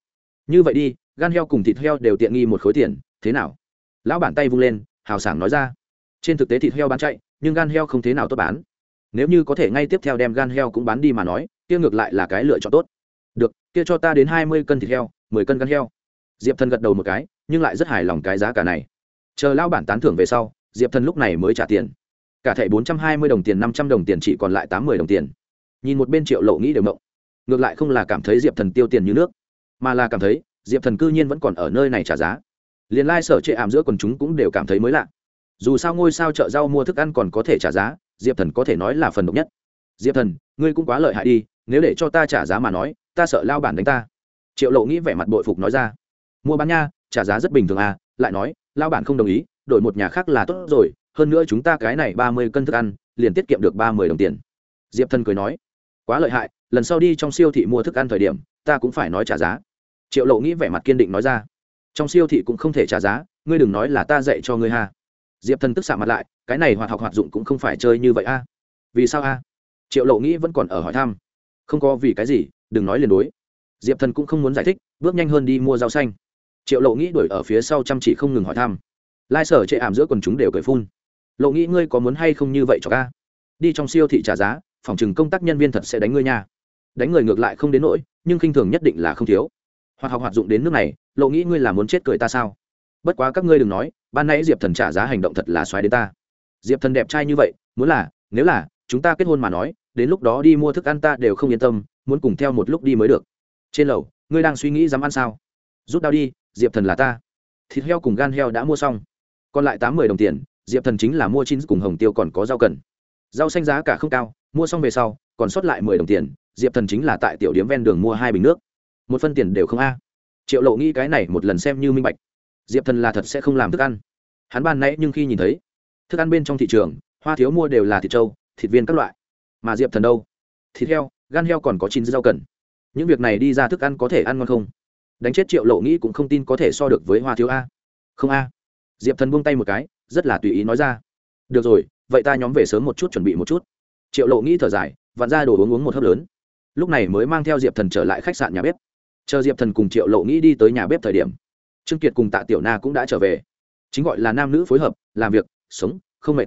S1: Như vậy đi, gan heo cùng thịt heo đều tiện nghi một khối tiền, thế nào? Lão bản tay vung lên, hào sảng nói ra. Trên thực tế thịt heo bán chạy, nhưng gan heo không thế nào tốt bán. Nếu như có thể ngay tiếp theo đem gan heo cũng bán đi mà nói, kia ngược lại là cái lựa chọn tốt. Được, kia cho ta đến hai mươi cân thịt heo, mười cân gan heo. Diệp thần gật đầu một cái, nhưng lại rất hài lòng cái giá cả này. Chờ lão bản tán thưởng về sau, diệp thần lúc này mới trả tiền cả thẻ bốn trăm hai mươi đồng tiền, năm trăm đồng tiền, chỉ còn lại tám mươi đồng tiền. Nhìn một bên triệu lộ nghĩ đều mộng. Ngược lại không là cảm thấy diệp thần tiêu tiền như nước, mà là cảm thấy diệp thần cư nhiên vẫn còn ở nơi này trả giá. Liền lai、like、sở trệ ảm giữa quần chúng cũng đều cảm thấy mới lạ. Dù sao ngôi sao chợ rau mua thức ăn còn có thể trả giá, diệp thần có thể nói là phần độc nhất. Diệp thần, ngươi cũng quá lợi hại đi, nếu để cho ta trả giá mà nói, ta sợ lao bản đánh ta. Triệu lộ nghĩ vẻ mặt bội phục nói ra. Mua bán nha, trả giá rất bình thường à lại nói, lao bản không đồng ý, đổi một nhà khác là tốt rồi hơn nữa chúng ta cái này ba mươi cân thức ăn, liền tiết kiệm được ba mươi đồng tiền. Diệp thần cười nói, quá lợi hại, lần sau đi trong siêu thị mua thức ăn thời điểm, ta cũng phải nói trả giá. Triệu lộ nghĩ vẻ mặt kiên định nói ra, trong siêu thị cũng không thể trả giá, ngươi đừng nói là ta dạy cho ngươi ha. Diệp thần tức xạ mặt lại, cái này hoạt học hoạt dụng cũng không phải chơi như vậy a. Vì sao a? Triệu lộ nghĩ vẫn còn ở hỏi thăm, không có vì cái gì, đừng nói liền đối. Diệp thần cũng không muốn giải thích, bước nhanh hơn đi mua rau xanh. Triệu lộ nghĩ đuổi ở phía sau chăm chỉ không ngừng hỏi thăm. Lai sở chệ ảm giữa quần chúng đều cười phun lộ nghĩ ngươi có muốn hay không như vậy cho ca? Đi trong siêu thị trả giá, phòng chừng công tác nhân viên thật sẽ đánh ngươi nha. Đánh người ngược lại không đến nỗi, nhưng khinh thường nhất định là không thiếu. Hoặc học hoạt dụng đến nước này, lộ nghĩ ngươi là muốn chết cười ta sao? Bất quá các ngươi đừng nói, ban nãy diệp thần trả giá hành động thật là xoáy đến ta. Diệp thần đẹp trai như vậy, muốn là, nếu là, chúng ta kết hôn mà nói, đến lúc đó đi mua thức ăn ta đều không yên tâm, muốn cùng theo một lúc đi mới được. Trên lầu, ngươi đang suy nghĩ dám ăn sao? Rút đau đi, diệp thần là ta. Thịt heo cùng gan heo đã mua xong. Còn lại tám mươi đồng tiền diệp thần chính là mua chín cùng hồng tiêu còn có rau cần. Rau xanh giá cả không cao, mua xong về sau, còn sót lại mười đồng tiền, diệp thần chính là tại tiểu điếm ven đường mua hai bình nước. Một phân tiền đều không a. Triệu lộ nghĩ cái này một lần xem như minh bạch. Diệp thần là thật sẽ không làm thức ăn. Hắn ban nãy nhưng khi nhìn thấy, thức ăn bên trong thị trường, hoa thiếu mua đều là thịt trâu, thịt viên các loại. Mà diệp thần đâu? Thịt heo, gan heo còn có chín rau cần. Những việc này đi ra thức ăn có thể ăn ngon không? Đánh chết triệu lộ nghĩ cũng không tin có thể so được với hoa thiếu a. Không a. Diệp thần buông tay một cái rất là tùy ý nói ra. Được rồi, vậy ta nhóm về sớm một chút chuẩn bị một chút. Triệu lộ nghĩ thở dài, vặn ra đồ uống uống một hớp lớn. Lúc này mới mang theo diệp thần trở lại khách sạn nhà bếp. Chờ diệp thần cùng triệu lộ nghĩ đi tới nhà bếp thời điểm, trương kiệt cùng tạ tiểu na cũng đã trở về. Chính gọi là nam nữ phối hợp, làm việc, sống, không mệt.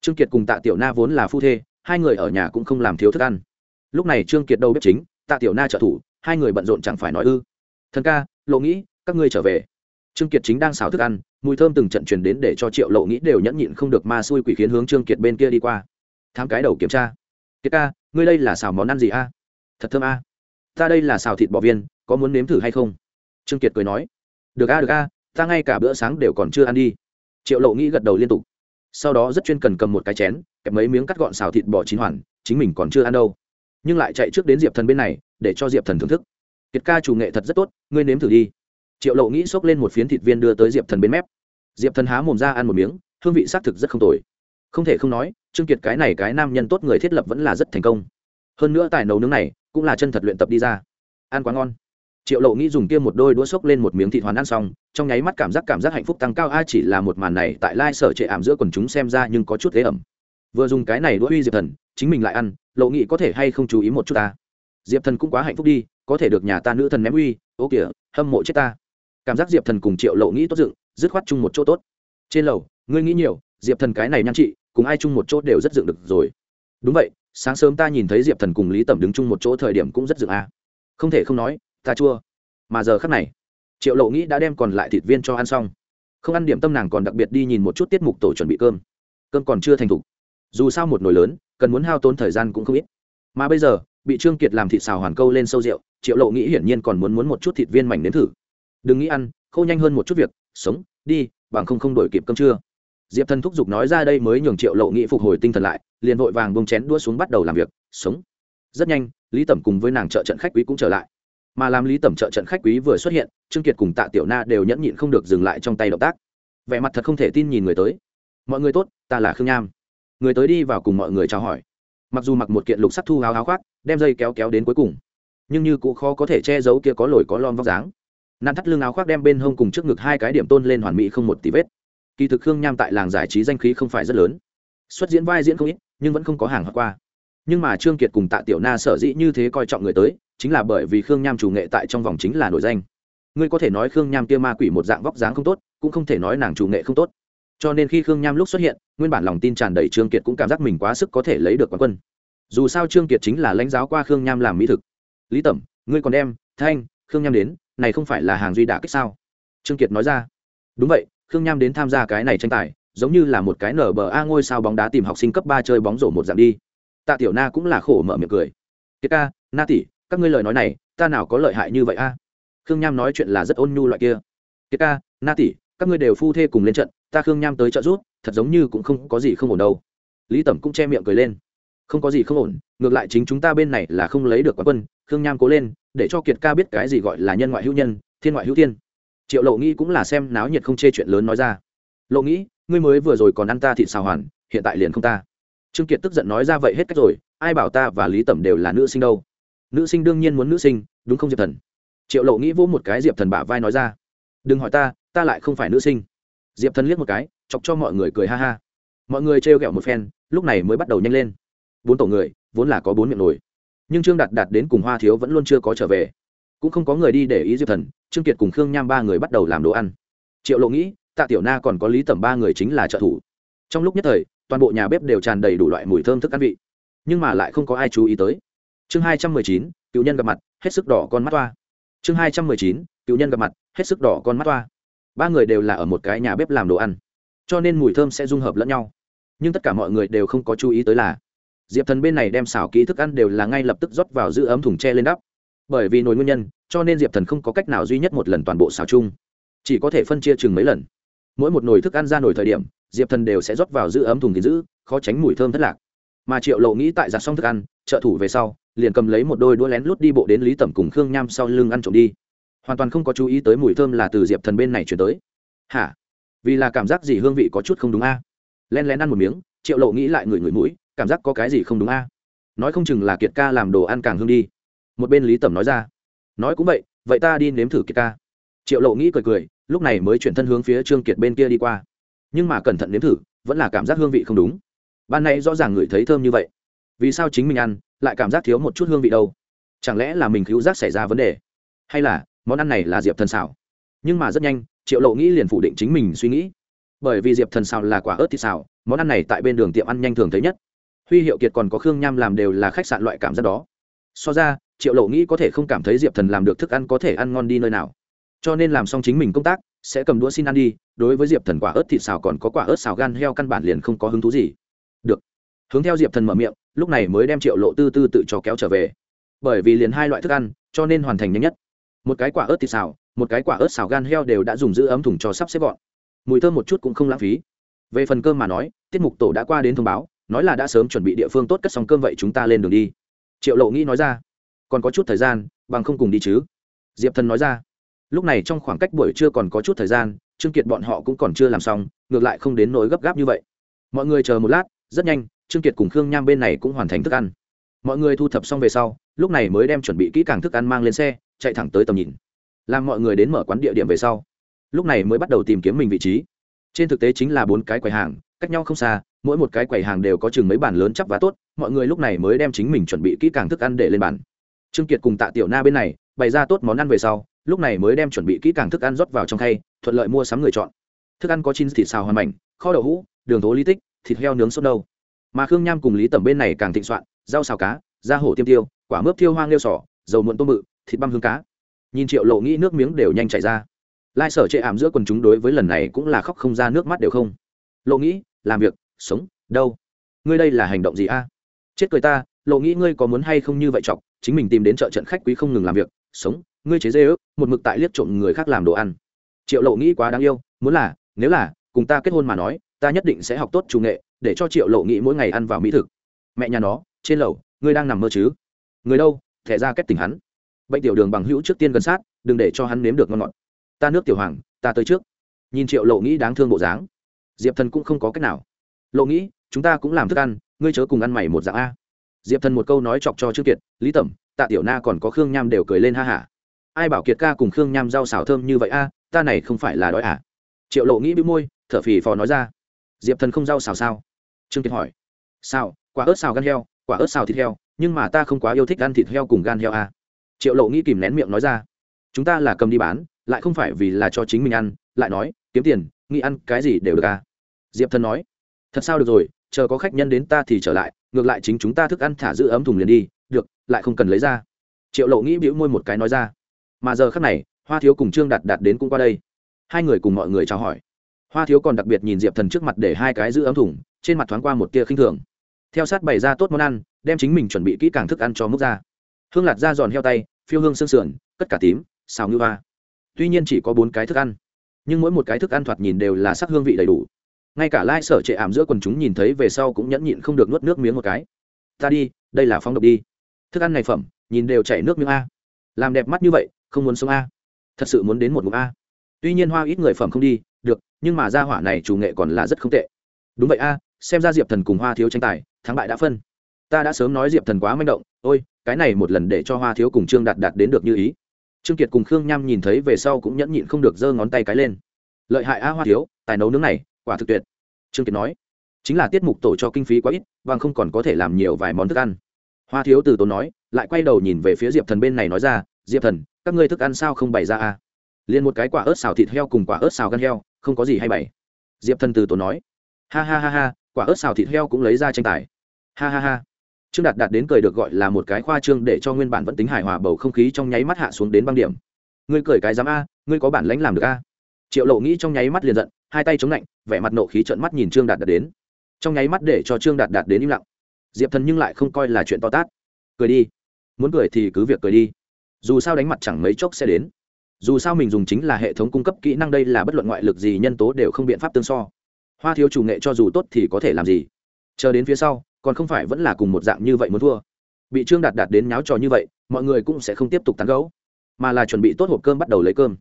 S1: Trương kiệt cùng tạ tiểu na vốn là phu thê, hai người ở nhà cũng không làm thiếu thức ăn. Lúc này trương kiệt đầu bếp chính, tạ tiểu na trợ thủ, hai người bận rộn chẳng phải nói ư. Thần ca, lộ nghĩ, các ngươi trở về trương kiệt chính đang xào thức ăn, mùi thơm từng trận truyền đến để cho triệu lộ nghĩ đều nhẫn nhịn không được ma xui quỷ khiến hướng trương kiệt bên kia đi qua. Thám cái đầu kiểm tra. Kiệt ca, ngươi đây là xào món ăn gì a? Thật thơm a. Ta đây là xào thịt bò viên, có muốn nếm thử hay không? Trương kiệt cười nói. Được a được a, ta ngay cả bữa sáng đều còn chưa ăn đi. Triệu lộ nghĩ gật đầu liên tục. Sau đó rất chuyên cần cầm một cái chén, kẹp mấy miếng cắt gọn xào thịt bò chín hoàn, chính mình còn chưa ăn đâu. Nhưng lại chạy trước đến diệp thần bên này, để cho diệp thần thưởng thức. Kiệt ca, chủ nghệ thật rất tốt, ngươi nếm thử đi triệu lộ nghĩ xốc lên một phiến thịt viên đưa tới diệp thần bên mép. Diệp thần há mồm ra ăn một miếng, hương vị xác thực rất không tồi. Không thể không nói, trương kiệt cái này cái nam nhân tốt người thiết lập vẫn là rất thành công. Hơn nữa tài nấu nướng này, cũng là chân thật luyện tập đi ra. Ăn quá ngon. Triệu lộ nghĩ dùng kia một đôi đũa xốc lên một miếng thịt hoàn ăn xong, trong nháy mắt cảm giác cảm giác hạnh phúc tăng cao, a, chỉ là một màn này tại lai sở trệ ảm giữa quần chúng xem ra nhưng có chút thế ẩm. Vừa dùng cái này đũa uy diệp thần, chính mình lại ăn, lộ nghĩ có thể hay không chú ý một chút ta? Diệp thần cũng quá hạnh phúc đi, có thể được nhà ta nữ thần ném uy, ô kìa, hâm mộ chết ta cảm giác diệp thần cùng triệu lộ nghĩ tốt dựng, dứt khoát chung một chỗ tốt. Trên lầu, ngươi nghĩ nhiều, diệp thần cái này nhan trị, cùng ai chung một chỗ đều rất dựng được rồi. Đúng vậy, sáng sớm ta nhìn thấy diệp thần cùng lý tẩm đứng chung một chỗ thời điểm cũng rất dựng a. Không thể không nói, ta chua. Mà giờ khắc này, triệu lộ nghĩ đã đem còn lại thịt viên cho ăn xong. Không ăn điểm tâm nàng còn đặc biệt đi nhìn một chút tiết mục tổ chuẩn bị cơm. Cơm còn chưa thành thục. Dù sao một nồi lớn, cần muốn hao tốn thời gian cũng không ít. Mà bây giờ, bị trương kiệt làm thịt xào hoàn câu lên sâu rượu, triệu lộ nghĩ hiển nhiên còn muốn muốn một chút thịt viên mảnh đến thử đừng nghĩ ăn khô nhanh hơn một chút việc, sống, đi, bằng không không đổi kịp cơm trưa. Diệp thần thúc giục nói ra đây mới nhường triệu lộ nghĩ phục hồi tinh thần lại, liền vội vàng bông chén đua xuống bắt đầu làm việc, sống. Rất nhanh, lý tẩm cùng với nàng trợ trận khách quý cũng trở lại. Mà làm lý tẩm trợ trận khách quý vừa xuất hiện, trương kiệt cùng tạ tiểu na đều nhẫn nhịn không được dừng lại trong tay động tác. Vẻ mặt thật không thể tin nhìn người tới. Mọi người tốt, ta là khương nham. Người tới đi vào cùng mọi người chào hỏi. Mặc dù mặc một kiện lục sắc thu háo háo khoác, đem dây kéo kéo đến cuối cùng, nhưng như cũng khó có thể che giấu kia có lồi có lon vóc dáng nạn thắt lưng áo khoác đem bên hông cùng trước ngực hai cái điểm tôn lên hoàn mỹ không một tí vết. Kỳ thực khương nham tại làng giải trí danh khí không phải rất lớn. Xuất diễn vai diễn không ít, nhưng vẫn không có hàng hoặc qua. Nhưng mà trương kiệt cùng tạ tiểu na sở dĩ như thế coi trọng người tới, chính là bởi vì khương nham chủ nghệ tại trong vòng chính là nổi danh. Ngươi có thể nói khương nham kia ma quỷ một dạng vóc dáng không tốt, cũng không thể nói nàng chủ nghệ không tốt. Cho nên khi khương nham lúc xuất hiện, nguyên bản lòng tin tràn đầy trương kiệt cũng cảm giác mình quá sức có thể lấy được quán quân. Dù sao trương kiệt chính là lãnh giáo qua khương nham làm mỹ thực. Lý tẩm, ngươi còn đem, thanh, khương nham đến này không phải là hàng duy đả kích sao? Trương kiệt nói ra. Đúng vậy, khương nham đến tham gia cái này tranh tài, giống như là một cái nở bờ a ngôi sao bóng đá tìm học sinh cấp ba chơi bóng rổ một dạng đi. Tạ tiểu na cũng là khổ mở miệng cười. Kiệt ca, na tỷ, các ngươi lời nói này, ta nào có lợi hại như vậy a? Khương nham nói chuyện là rất ôn nhu loại kia. Kiệt ca, na tỷ, các ngươi đều phu thê cùng lên trận, ta khương nham tới trợ giúp, thật giống như cũng không có gì không ổn đâu. Lý tẩm cũng che miệng cười lên. Không có gì không ổn, ngược lại chính chúng ta bên này là không lấy được quán quân, khương nham cố lên để cho kiệt ca biết cái gì gọi là nhân ngoại hữu nhân, thiên ngoại hữu thiên. Triệu lộ nghĩ cũng là xem náo nhiệt không chê chuyện lớn nói ra. Lộ nghĩ ngươi mới vừa rồi còn ăn ta thịt xào hoàn, hiện tại liền không ta. Trương kiệt tức giận nói ra vậy hết cách rồi, ai bảo ta và lý tẩm đều là nữ sinh đâu. Nữ sinh đương nhiên muốn nữ sinh, đúng không diệp thần? Triệu lộ nghĩ vỗ một cái diệp thần bả vai nói ra. Đừng hỏi ta ta lại không phải nữ sinh. Diệp thần liếc một cái, chọc cho mọi người cười ha ha. Mọi người trêu ghẹo một phen, lúc này mới bắt đầu nhanh lên. Bốn tổ người, vốn là có bốn miệng nổi nhưng trương đạt đạt đến cùng hoa thiếu vẫn luôn chưa có trở về cũng không có người đi để ý diệp thần trương kiệt cùng khương nham ba người bắt đầu làm đồ ăn triệu lộ nghĩ tạ tiểu na còn có lý tẩm ba người chính là trợ thủ trong lúc nhất thời toàn bộ nhà bếp đều tràn đầy đủ loại mùi thơm thức ăn vị nhưng mà lại không có ai chú ý tới chương hai trăm mười chín cựu nhân gặp mặt hết sức đỏ con mắt toa chương hai trăm mười chín cựu nhân gặp mặt hết sức đỏ con mắt toa ba người đều là ở một cái nhà bếp làm đồ ăn cho nên mùi thơm sẽ dung hợp lẫn nhau nhưng tất cả mọi người đều không có chú ý tới là diệp thần bên này đem xào kỹ thức ăn đều là ngay lập tức rót vào giữ ấm thùng tre lên đắp. Bởi vì nồi nguyên nhân, cho nên diệp thần không có cách nào duy nhất một lần toàn bộ xào chung. Chỉ có thể phân chia chừng mấy lần. Mỗi một nồi thức ăn ra nồi thời điểm, diệp thần đều sẽ rót vào giữ ấm thùng thì giữ, khó tránh mùi thơm thất lạc. Mà triệu lộ nghĩ tại giặt xong thức ăn, trợ thủ về sau, liền cầm lấy một đôi đũa lén lút đi bộ đến lý tẩm cùng khương nham sau lưng ăn trộm đi. Hoàn toàn không có chú ý tới mùi thơm là từ diệp thần bên này chuyển tới. Hả? Vì là cảm giác gì hương vị có chút không đúng a? À? len lén ăn một miếng, triệu lộ nghĩ lại người người mũi cảm giác có cái gì không đúng a? Nói không chừng là kiệt ca làm đồ ăn càng hương đi. Một bên lý tẩm nói ra. Nói cũng vậy vậy ta đi nếm thử kiệt ca. Triệu lộ nghĩ cười cười, lúc này mới chuyển thân hướng phía trương kiệt bên kia đi qua. Nhưng mà cẩn thận nếm thử, vẫn là cảm giác hương vị không đúng. Ban nay rõ ràng ngửi thấy thơm như vậy. Vì sao chính mình ăn, lại cảm giác thiếu một chút hương vị đâu? Chẳng lẽ là mình cứu giác xảy ra vấn đề? Hay là, món ăn này là diệp thần xào? Nhưng mà rất nhanh, triệu lộ nghĩ liền phủ định chính mình suy nghĩ. Bởi vì diệp thần xào là quả ớt thịt xào, món ăn này tại bên đường tiệm ăn nhanh thường thấy nhất huy hiệu kiệt còn có khương nham làm đều là khách sạn loại cảm giác đó. So ra, triệu lộ nghĩ có thể không cảm thấy diệp thần làm được thức ăn có thể ăn ngon đi nơi nào. Cho nên làm xong chính mình công tác, sẽ cầm đũa xin ăn đi, đối với diệp thần quả ớt thịt xào còn có quả ớt xào gan heo căn bản liền không có hứng thú gì. Được. Hướng theo diệp thần mở miệng, lúc này mới đem triệu lộ tư tư tự cho kéo trở về. Bởi vì liền hai loại thức ăn, cho nên hoàn thành nhanh nhất. Một cái quả ớt thịt xào, một cái quả ớt xào gan heo đều đã dùng giữ ấm thùng cho sắp xếp gọn. Mùi thơm một chút cũng không lãng phí. Về phần cơm mà nói, tiết mục tổ đã qua đến thông báo nói là đã sớm chuẩn bị địa phương tốt cất xong cơm vậy chúng ta lên đường đi. Triệu lộ nghĩ nói ra. Còn có chút thời gian, bằng không cùng đi chứ. Diệp thần nói ra. Lúc này trong khoảng cách buổi trưa còn có chút thời gian, trương kiệt bọn họ cũng còn chưa làm xong, ngược lại không đến nỗi gấp gáp như vậy. Mọi người chờ một lát, rất nhanh, trương kiệt cùng khương nham bên này cũng hoàn thành thức ăn. Mọi người thu thập xong về sau, lúc này mới đem chuẩn bị kỹ càng thức ăn mang lên xe, chạy thẳng tới tầm nhìn. Làm mọi người đến mở quán địa điểm về sau, lúc này mới bắt đầu tìm kiếm mình vị trí. Trên thực tế chính là bốn cái quầy hàng cách nhau không xa, mỗi một cái quầy hàng đều có chừng mấy bàn lớn chắc và tốt, mọi người lúc này mới đem chính mình chuẩn bị kỹ càng thức ăn để lên bàn. Trương kiệt cùng tạ tiểu na bên này, bày ra tốt món ăn về sau, lúc này mới đem chuẩn bị kỹ càng thức ăn rót vào trong khay, thuận lợi mua sắm người chọn. Thức ăn có chín thịt xào hoàn mảnh, kho đậu hũ, đường thố lý tích, thịt heo nướng sốt đâu mà khương nham cùng lý tẩm bên này càng thịnh soạn, rau xào cá da hổ tiêm tiêu, quả mướp thiêu hoang liêu sỏ, dầu muộn tôm mự thịt băm hương cá. Nhìn triệu lộ nghĩ nước miếng đều nhanh chảy ra. Lai sở chệ ảm giữa quần chúng đối với lần này cũng là khóc không ra nước mắt đều không lộ nghĩ, làm việc, sống, đâu? Ngươi đây là hành động gì a? Chết cười ta, lộ nghĩ ngươi có muốn hay không như vậy chọc? Chính mình tìm đến chợ trận khách quý không ngừng làm việc, sống, ngươi chế dê ước, một mực tại liếc trộm người khác làm đồ ăn. Triệu lộ nghĩ quá đáng yêu, muốn là, nếu là, cùng ta kết hôn mà nói, ta nhất định sẽ học tốt chủ nghệ, để cho triệu lộ nghĩ mỗi ngày ăn vào mỹ thực. Mẹ nhà nó, trên lầu, ngươi đang nằm mơ chứ? Người đâu? Thẻ ra kết tình hắn. Bệnh tiểu đường bằng hữu trước tiên gần sát, đừng để cho hắn nếm được ngon ngọt. Ta nước tiểu hoàng, ta tới trước. Nhìn triệu lộ nghĩ đáng thương bộ dáng diệp thần cũng không có cách nào. Lộ nghĩ, chúng ta cũng làm thức ăn, ngươi chớ cùng ăn mày một dạng a. Diệp thần một câu nói chọc cho trương kiệt, lý tẩm, tạ tiểu na còn có khương nham đều cười lên ha hả ai bảo kiệt ca cùng khương nham rau xào thơm như vậy a, ta này không phải là đói à? Triệu lộ nghĩ bĩu môi, thở phì phò nói ra. Diệp thần không rau xào sao? Trương kiệt hỏi. Sao quả ớt xào gan heo, quả ớt xào thịt heo, nhưng mà ta không quá yêu thích ăn thịt heo cùng gan heo a triệu lộ nghĩ kìm nén miệng nói ra. Chúng ta là cầm đi bán, lại không phải vì là cho chính mình ăn, lại nói, kiếm tiền, nghĩ ăn cái gì đều được à? Diệp thần nói, thật sao được rồi, chờ có khách nhân đến ta thì trở lại, ngược lại chính chúng ta thức ăn thả giữ ấm thùng liền đi, được, lại không cần lấy ra. Triệu lộ nghĩ bĩu môi một cái nói ra. Mà giờ khác này, hoa thiếu cùng trương đạt đạt đến cũng qua đây. Hai người cùng mọi người chào hỏi. Hoa thiếu còn đặc biệt nhìn diệp thần trước mặt để hai cái giữ ấm thùng, trên mặt thoáng qua một tia khinh thường. Theo sát bày ra tốt món ăn, đem chính mình chuẩn bị kỹ càng thức ăn cho múc ra. Hương lạt ra giòn heo tay, phiêu hương sương sườn, cất cả tím, xào ngư va tuy nhiên chỉ có bốn cái thức ăn, nhưng mỗi một cái thức ăn thoạt nhìn đều là sắc hương vị đầy đủ ngay cả lai sở trệ ảm giữa quần chúng nhìn thấy về sau cũng nhẫn nhịn không được nuốt nước miếng một cái. Ta đi, đây là phong độc đi. Thức ăn này phẩm, nhìn đều chảy nước miếng a. Làm đẹp mắt như vậy, không muốn sống a. Thật sự muốn đến một ngụm a. Tuy nhiên hoa ít người phẩm không đi, được, nhưng mà gia hỏa này chủ nghệ còn là rất không tệ. Đúng vậy a, xem ra diệp thần cùng hoa thiếu tranh tài, thắng bại đã phân. Ta đã sớm nói diệp thần quá manh động, ôi, cái này một lần để cho hoa thiếu cùng trương đạt đạt đến được như ý. Trương kiệt cùng khương nham nhìn thấy về sau cũng nhẫn nhịn không được giơ ngón tay cái lên. Lợi hại a hoa thiếu, tài nấu nướng này quả thực tuyệt. Trương kiệt nói, chính là tiết mục tổ cho kinh phí quá ít và không còn có thể làm nhiều vài món thức ăn. Hoa thiếu từ tốn nói, lại quay đầu nhìn về phía diệp thần bên này nói ra, diệp thần, các ngươi thức ăn sao không bày ra à? a liền một cái quả ớt xào thịt heo cùng quả ớt xào gan heo, không có gì hay bày. Diệp thần từ tốn nói, ha ha ha ha, quả ớt xào thịt heo cũng lấy ra tranh tài. Ha ha ha. Trương đạt đạt đến cười được gọi là một cái khoa trương để cho nguyên bản vẫn tính hài hòa bầu không khí trong nháy mắt hạ xuống đến băng điểm. Ngươi cười cái dám a, ngươi có bản lãnh làm được a? Triệu lộ nghĩ trong nháy mắt liền giận hai tay chống lạnh, vẻ mặt nộ khí trợn mắt nhìn trương đạt đạt đến. Trong nháy mắt để cho trương đạt đạt đến im lặng. Diệp thần nhưng lại không coi là chuyện to tát. Cười đi. Muốn cười thì cứ việc cười đi. Dù sao đánh mặt chẳng mấy chốc sẽ đến. Dù sao mình dùng chính là hệ thống cung cấp kỹ năng đây là bất luận ngoại lực gì nhân tố đều không biện pháp tương so. Hoa thiếu chủ nghệ cho dù tốt thì có thể làm gì? Chờ đến phía sau, còn không phải vẫn là cùng một dạng như vậy muốn thua. Bị trương đạt đạt đến nháo trò như vậy, mọi người cũng sẽ không tiếp tục tán gấu mà là chuẩn bị tốt hộp cơm bắt đầu lấy cơm.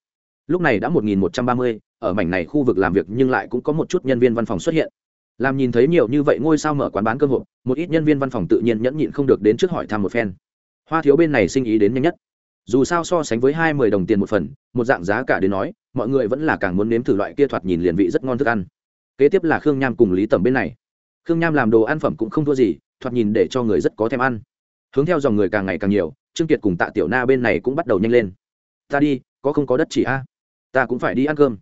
S1: Lúc này đã một nghìn một trăm ba mươi ở mảnh này khu vực làm việc nhưng lại cũng có một chút nhân viên văn phòng xuất hiện. Làm nhìn thấy nhiều như vậy ngôi sao mở quán bán cơm hộp, một ít nhân viên văn phòng tự nhiên nhẫn nhịn không được đến trước hỏi thăm một phen. Hoa thiếu bên này sinh ý đến nhanh nhất. Dù sao so sánh với hai mươi đồng tiền một phần, một dạng giá cả đến nói, mọi người vẫn là càng muốn nếm thử loại kia thoạt nhìn liền vị rất ngon thức ăn. Kế tiếp là khương nham cùng lý tẩm bên này. Khương nham làm đồ ăn phẩm cũng không thua gì, thoạt nhìn để cho người rất có thèm ăn. Hướng theo dòng người càng ngày càng nhiều, trương kiệt cùng tạ tiểu na bên này cũng bắt đầu nhanh lên. Ta đi, có không có đất chỉ a? Ta cũng phải đi ăn cơm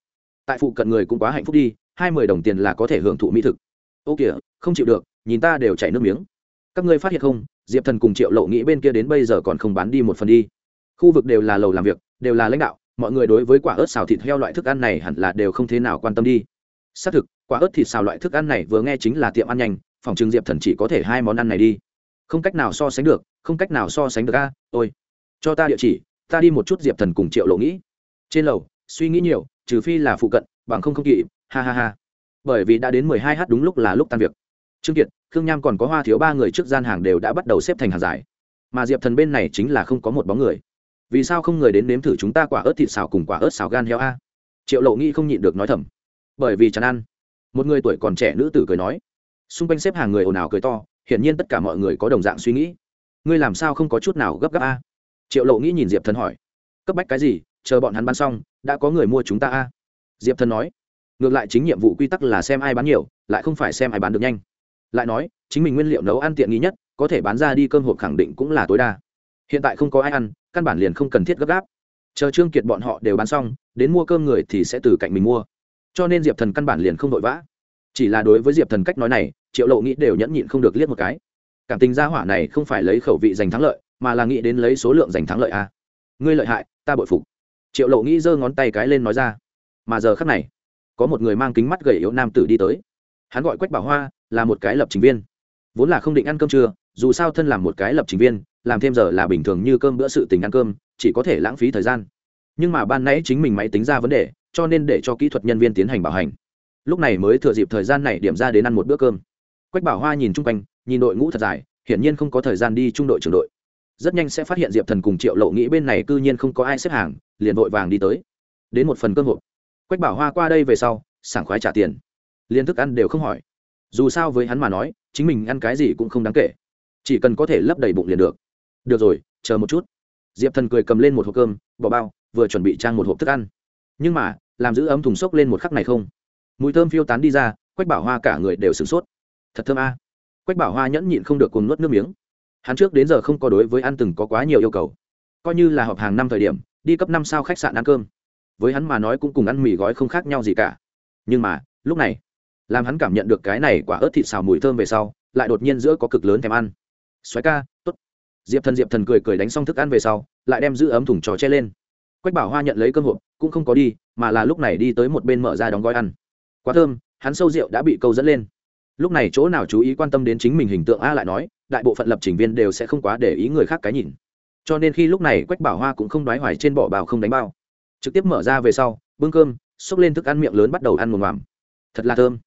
S1: tại phụ cận người cũng quá hạnh phúc đi, hai mươi đồng tiền là có thể hưởng thụ mỹ thực. Ô kìa, không chịu được, nhìn ta đều chảy nước miếng. Các ngươi phát hiện không, diệp thần cùng triệu lộ nghĩ bên kia đến bây giờ còn không bán đi một phần đi. Khu vực đều là lầu làm việc, đều là lãnh đạo, mọi người đối với quả ớt xào thịt heo loại thức ăn này hẳn là đều không thế nào quan tâm đi. Xác thực, quả ớt thịt xào loại thức ăn này vừa nghe chính là tiệm ăn nhanh, phòng trường diệp thần chỉ có thể hai món ăn này đi. Không cách nào so sánh được, không cách nào so sánh được a, ôi. Cho ta địa chỉ, ta đi một chút diệp thần cùng triệu lộ nghĩ. Trên lầu, suy nghĩ nhiều trừ phi là phụ cận, bằng không không kỵ ha ha ha. Bởi vì đã đến mười hai h đúng lúc là lúc tan việc. Trương kiệt, khương nham còn có hoa thiếu ba người trước gian hàng đều đã bắt đầu xếp thành hàng dài. Mà diệp thần bên này chính là không có một bóng người. Vì sao không người đến nếm thử chúng ta quả ớt thịt xào cùng quả ớt xào gan heo a? Triệu lộ nghĩ không nhịn được nói thầm. Bởi vì chán ăn một người tuổi còn trẻ nữ tử cười nói. Xung quanh xếp hàng người ồn ào cười to, hiển nhiên tất cả mọi người có đồng dạng suy nghĩ. Ngươi làm sao không có chút nào gấp gáp a? Triệu lộ nghĩ nhìn diệp thần hỏi. Cấp bách cái gì? Chờ bọn hắn bán xong, đã có người mua chúng ta a. Diệp thần nói. Ngược lại chính nhiệm vụ quy tắc là xem ai bán nhiều, lại không phải xem ai bán được nhanh. Lại nói, chính mình nguyên liệu nấu ăn tiện nghi nhất, có thể bán ra đi cơm hộp khẳng định cũng là tối đa. Hiện tại không có ai ăn, căn bản liền không cần thiết gấp gáp. Chờ trương kiệt bọn họ đều bán xong, đến mua cơm người thì sẽ từ cạnh mình mua. Cho nên diệp thần căn bản liền không vội vã. Chỉ là đối với diệp thần cách nói này, triệu lộ nghĩ đều nhẫn nhịn không được liếc một cái. Cảm tình gia hỏa này không phải lấy khẩu vị giành thắng lợi, mà là nghĩ đến lấy số lượng giành thắng lợi a. À. ngươi lợi hại, ta bội phục triệu lộ nghĩ giơ ngón tay cái lên nói ra. Mà giờ khắc này, có một người mang kính mắt gầy yếu nam tử đi tới. Hắn gọi quách bảo hoa, là một cái lập trình viên. Vốn là không định ăn cơm trưa, dù sao thân làm một cái lập trình viên, làm thêm giờ là bình thường như cơm bữa sự tình ăn cơm, chỉ có thể lãng phí thời gian. Nhưng mà ban nãy chính mình máy tính ra vấn đề, cho nên để cho kỹ thuật nhân viên tiến hành bảo hành. Lúc này mới thừa dịp thời gian này điểm ra đến ăn một bữa cơm. Quách bảo hoa nhìn chung quanh, nhìn đội ngũ thật dài, hiển nhiên không có thời gian đi trung đội trưởng đội rất nhanh sẽ phát hiện diệp thần cùng triệu lộ nghĩ bên này c ư nhiên không có ai xếp hàng, liền vội vàng đi tới. Đến một phần cơm hộp. Quách bảo hoa qua đây về sau, sảng khoái trả tiền. Liên thức ăn đều không hỏi. Dù sao với hắn mà nói, chính mình ăn cái gì cũng không đáng kể. Chỉ cần có thể lấp đầy bụng liền được. Được rồi, chờ một chút. Diệp thần cười cầm lên một hộp cơm, bỏ bao, vừa chuẩn bị trang một hộp thức ăn. Nhưng mà, làm giữ ấm thùng xốc lên một khắc này không. Mùi thơm phiêu tán đi ra, quách bảo hoa cả người đều sửng sốt. Thật thơm a. Quách bảo hoa nhẫn nhịn không được cùng nuốt nước miếng hắn trước đến giờ không có đối với ăn từng có quá nhiều yêu cầu. Coi như là họp hàng năm thời điểm, đi cấp năm sao khách sạn ăn cơm. Với hắn mà nói cũng cùng ăn mì gói không khác nhau gì cả. Nhưng mà, lúc này, làm hắn cảm nhận được cái này quả ớt thịt xào mùi thơm về sau, lại đột nhiên giữa có cực lớn thèm ăn. Xoáy ca t ố t diệp thần diệp thần cười cười đánh xong thức ăn về sau, lại đem giữ ấm thùng trò che lên. Quách bảo hoa nhận lấy cơm hộp, cũng không có đi, mà là lúc này đi tới một bên mở ra đóng gói ăn. Quá thơm, hắn sâu rượu đã bị câu dẫn lên. Lúc này chỗ nào chú ý quan tâm đến chính mình hình tượng a lại nói đại bộ phận lập trình viên đều sẽ không quá để ý người khác cái nhìn. Cho nên khi lúc này quách bảo hoa cũng không đoái hoài trên bỏ bào không đánh bao. Trực tiếp mở ra về sau, bưng cơm, xốc lên thức ăn miệng lớn bắt đầu ăn một ngoàm thật là thơm.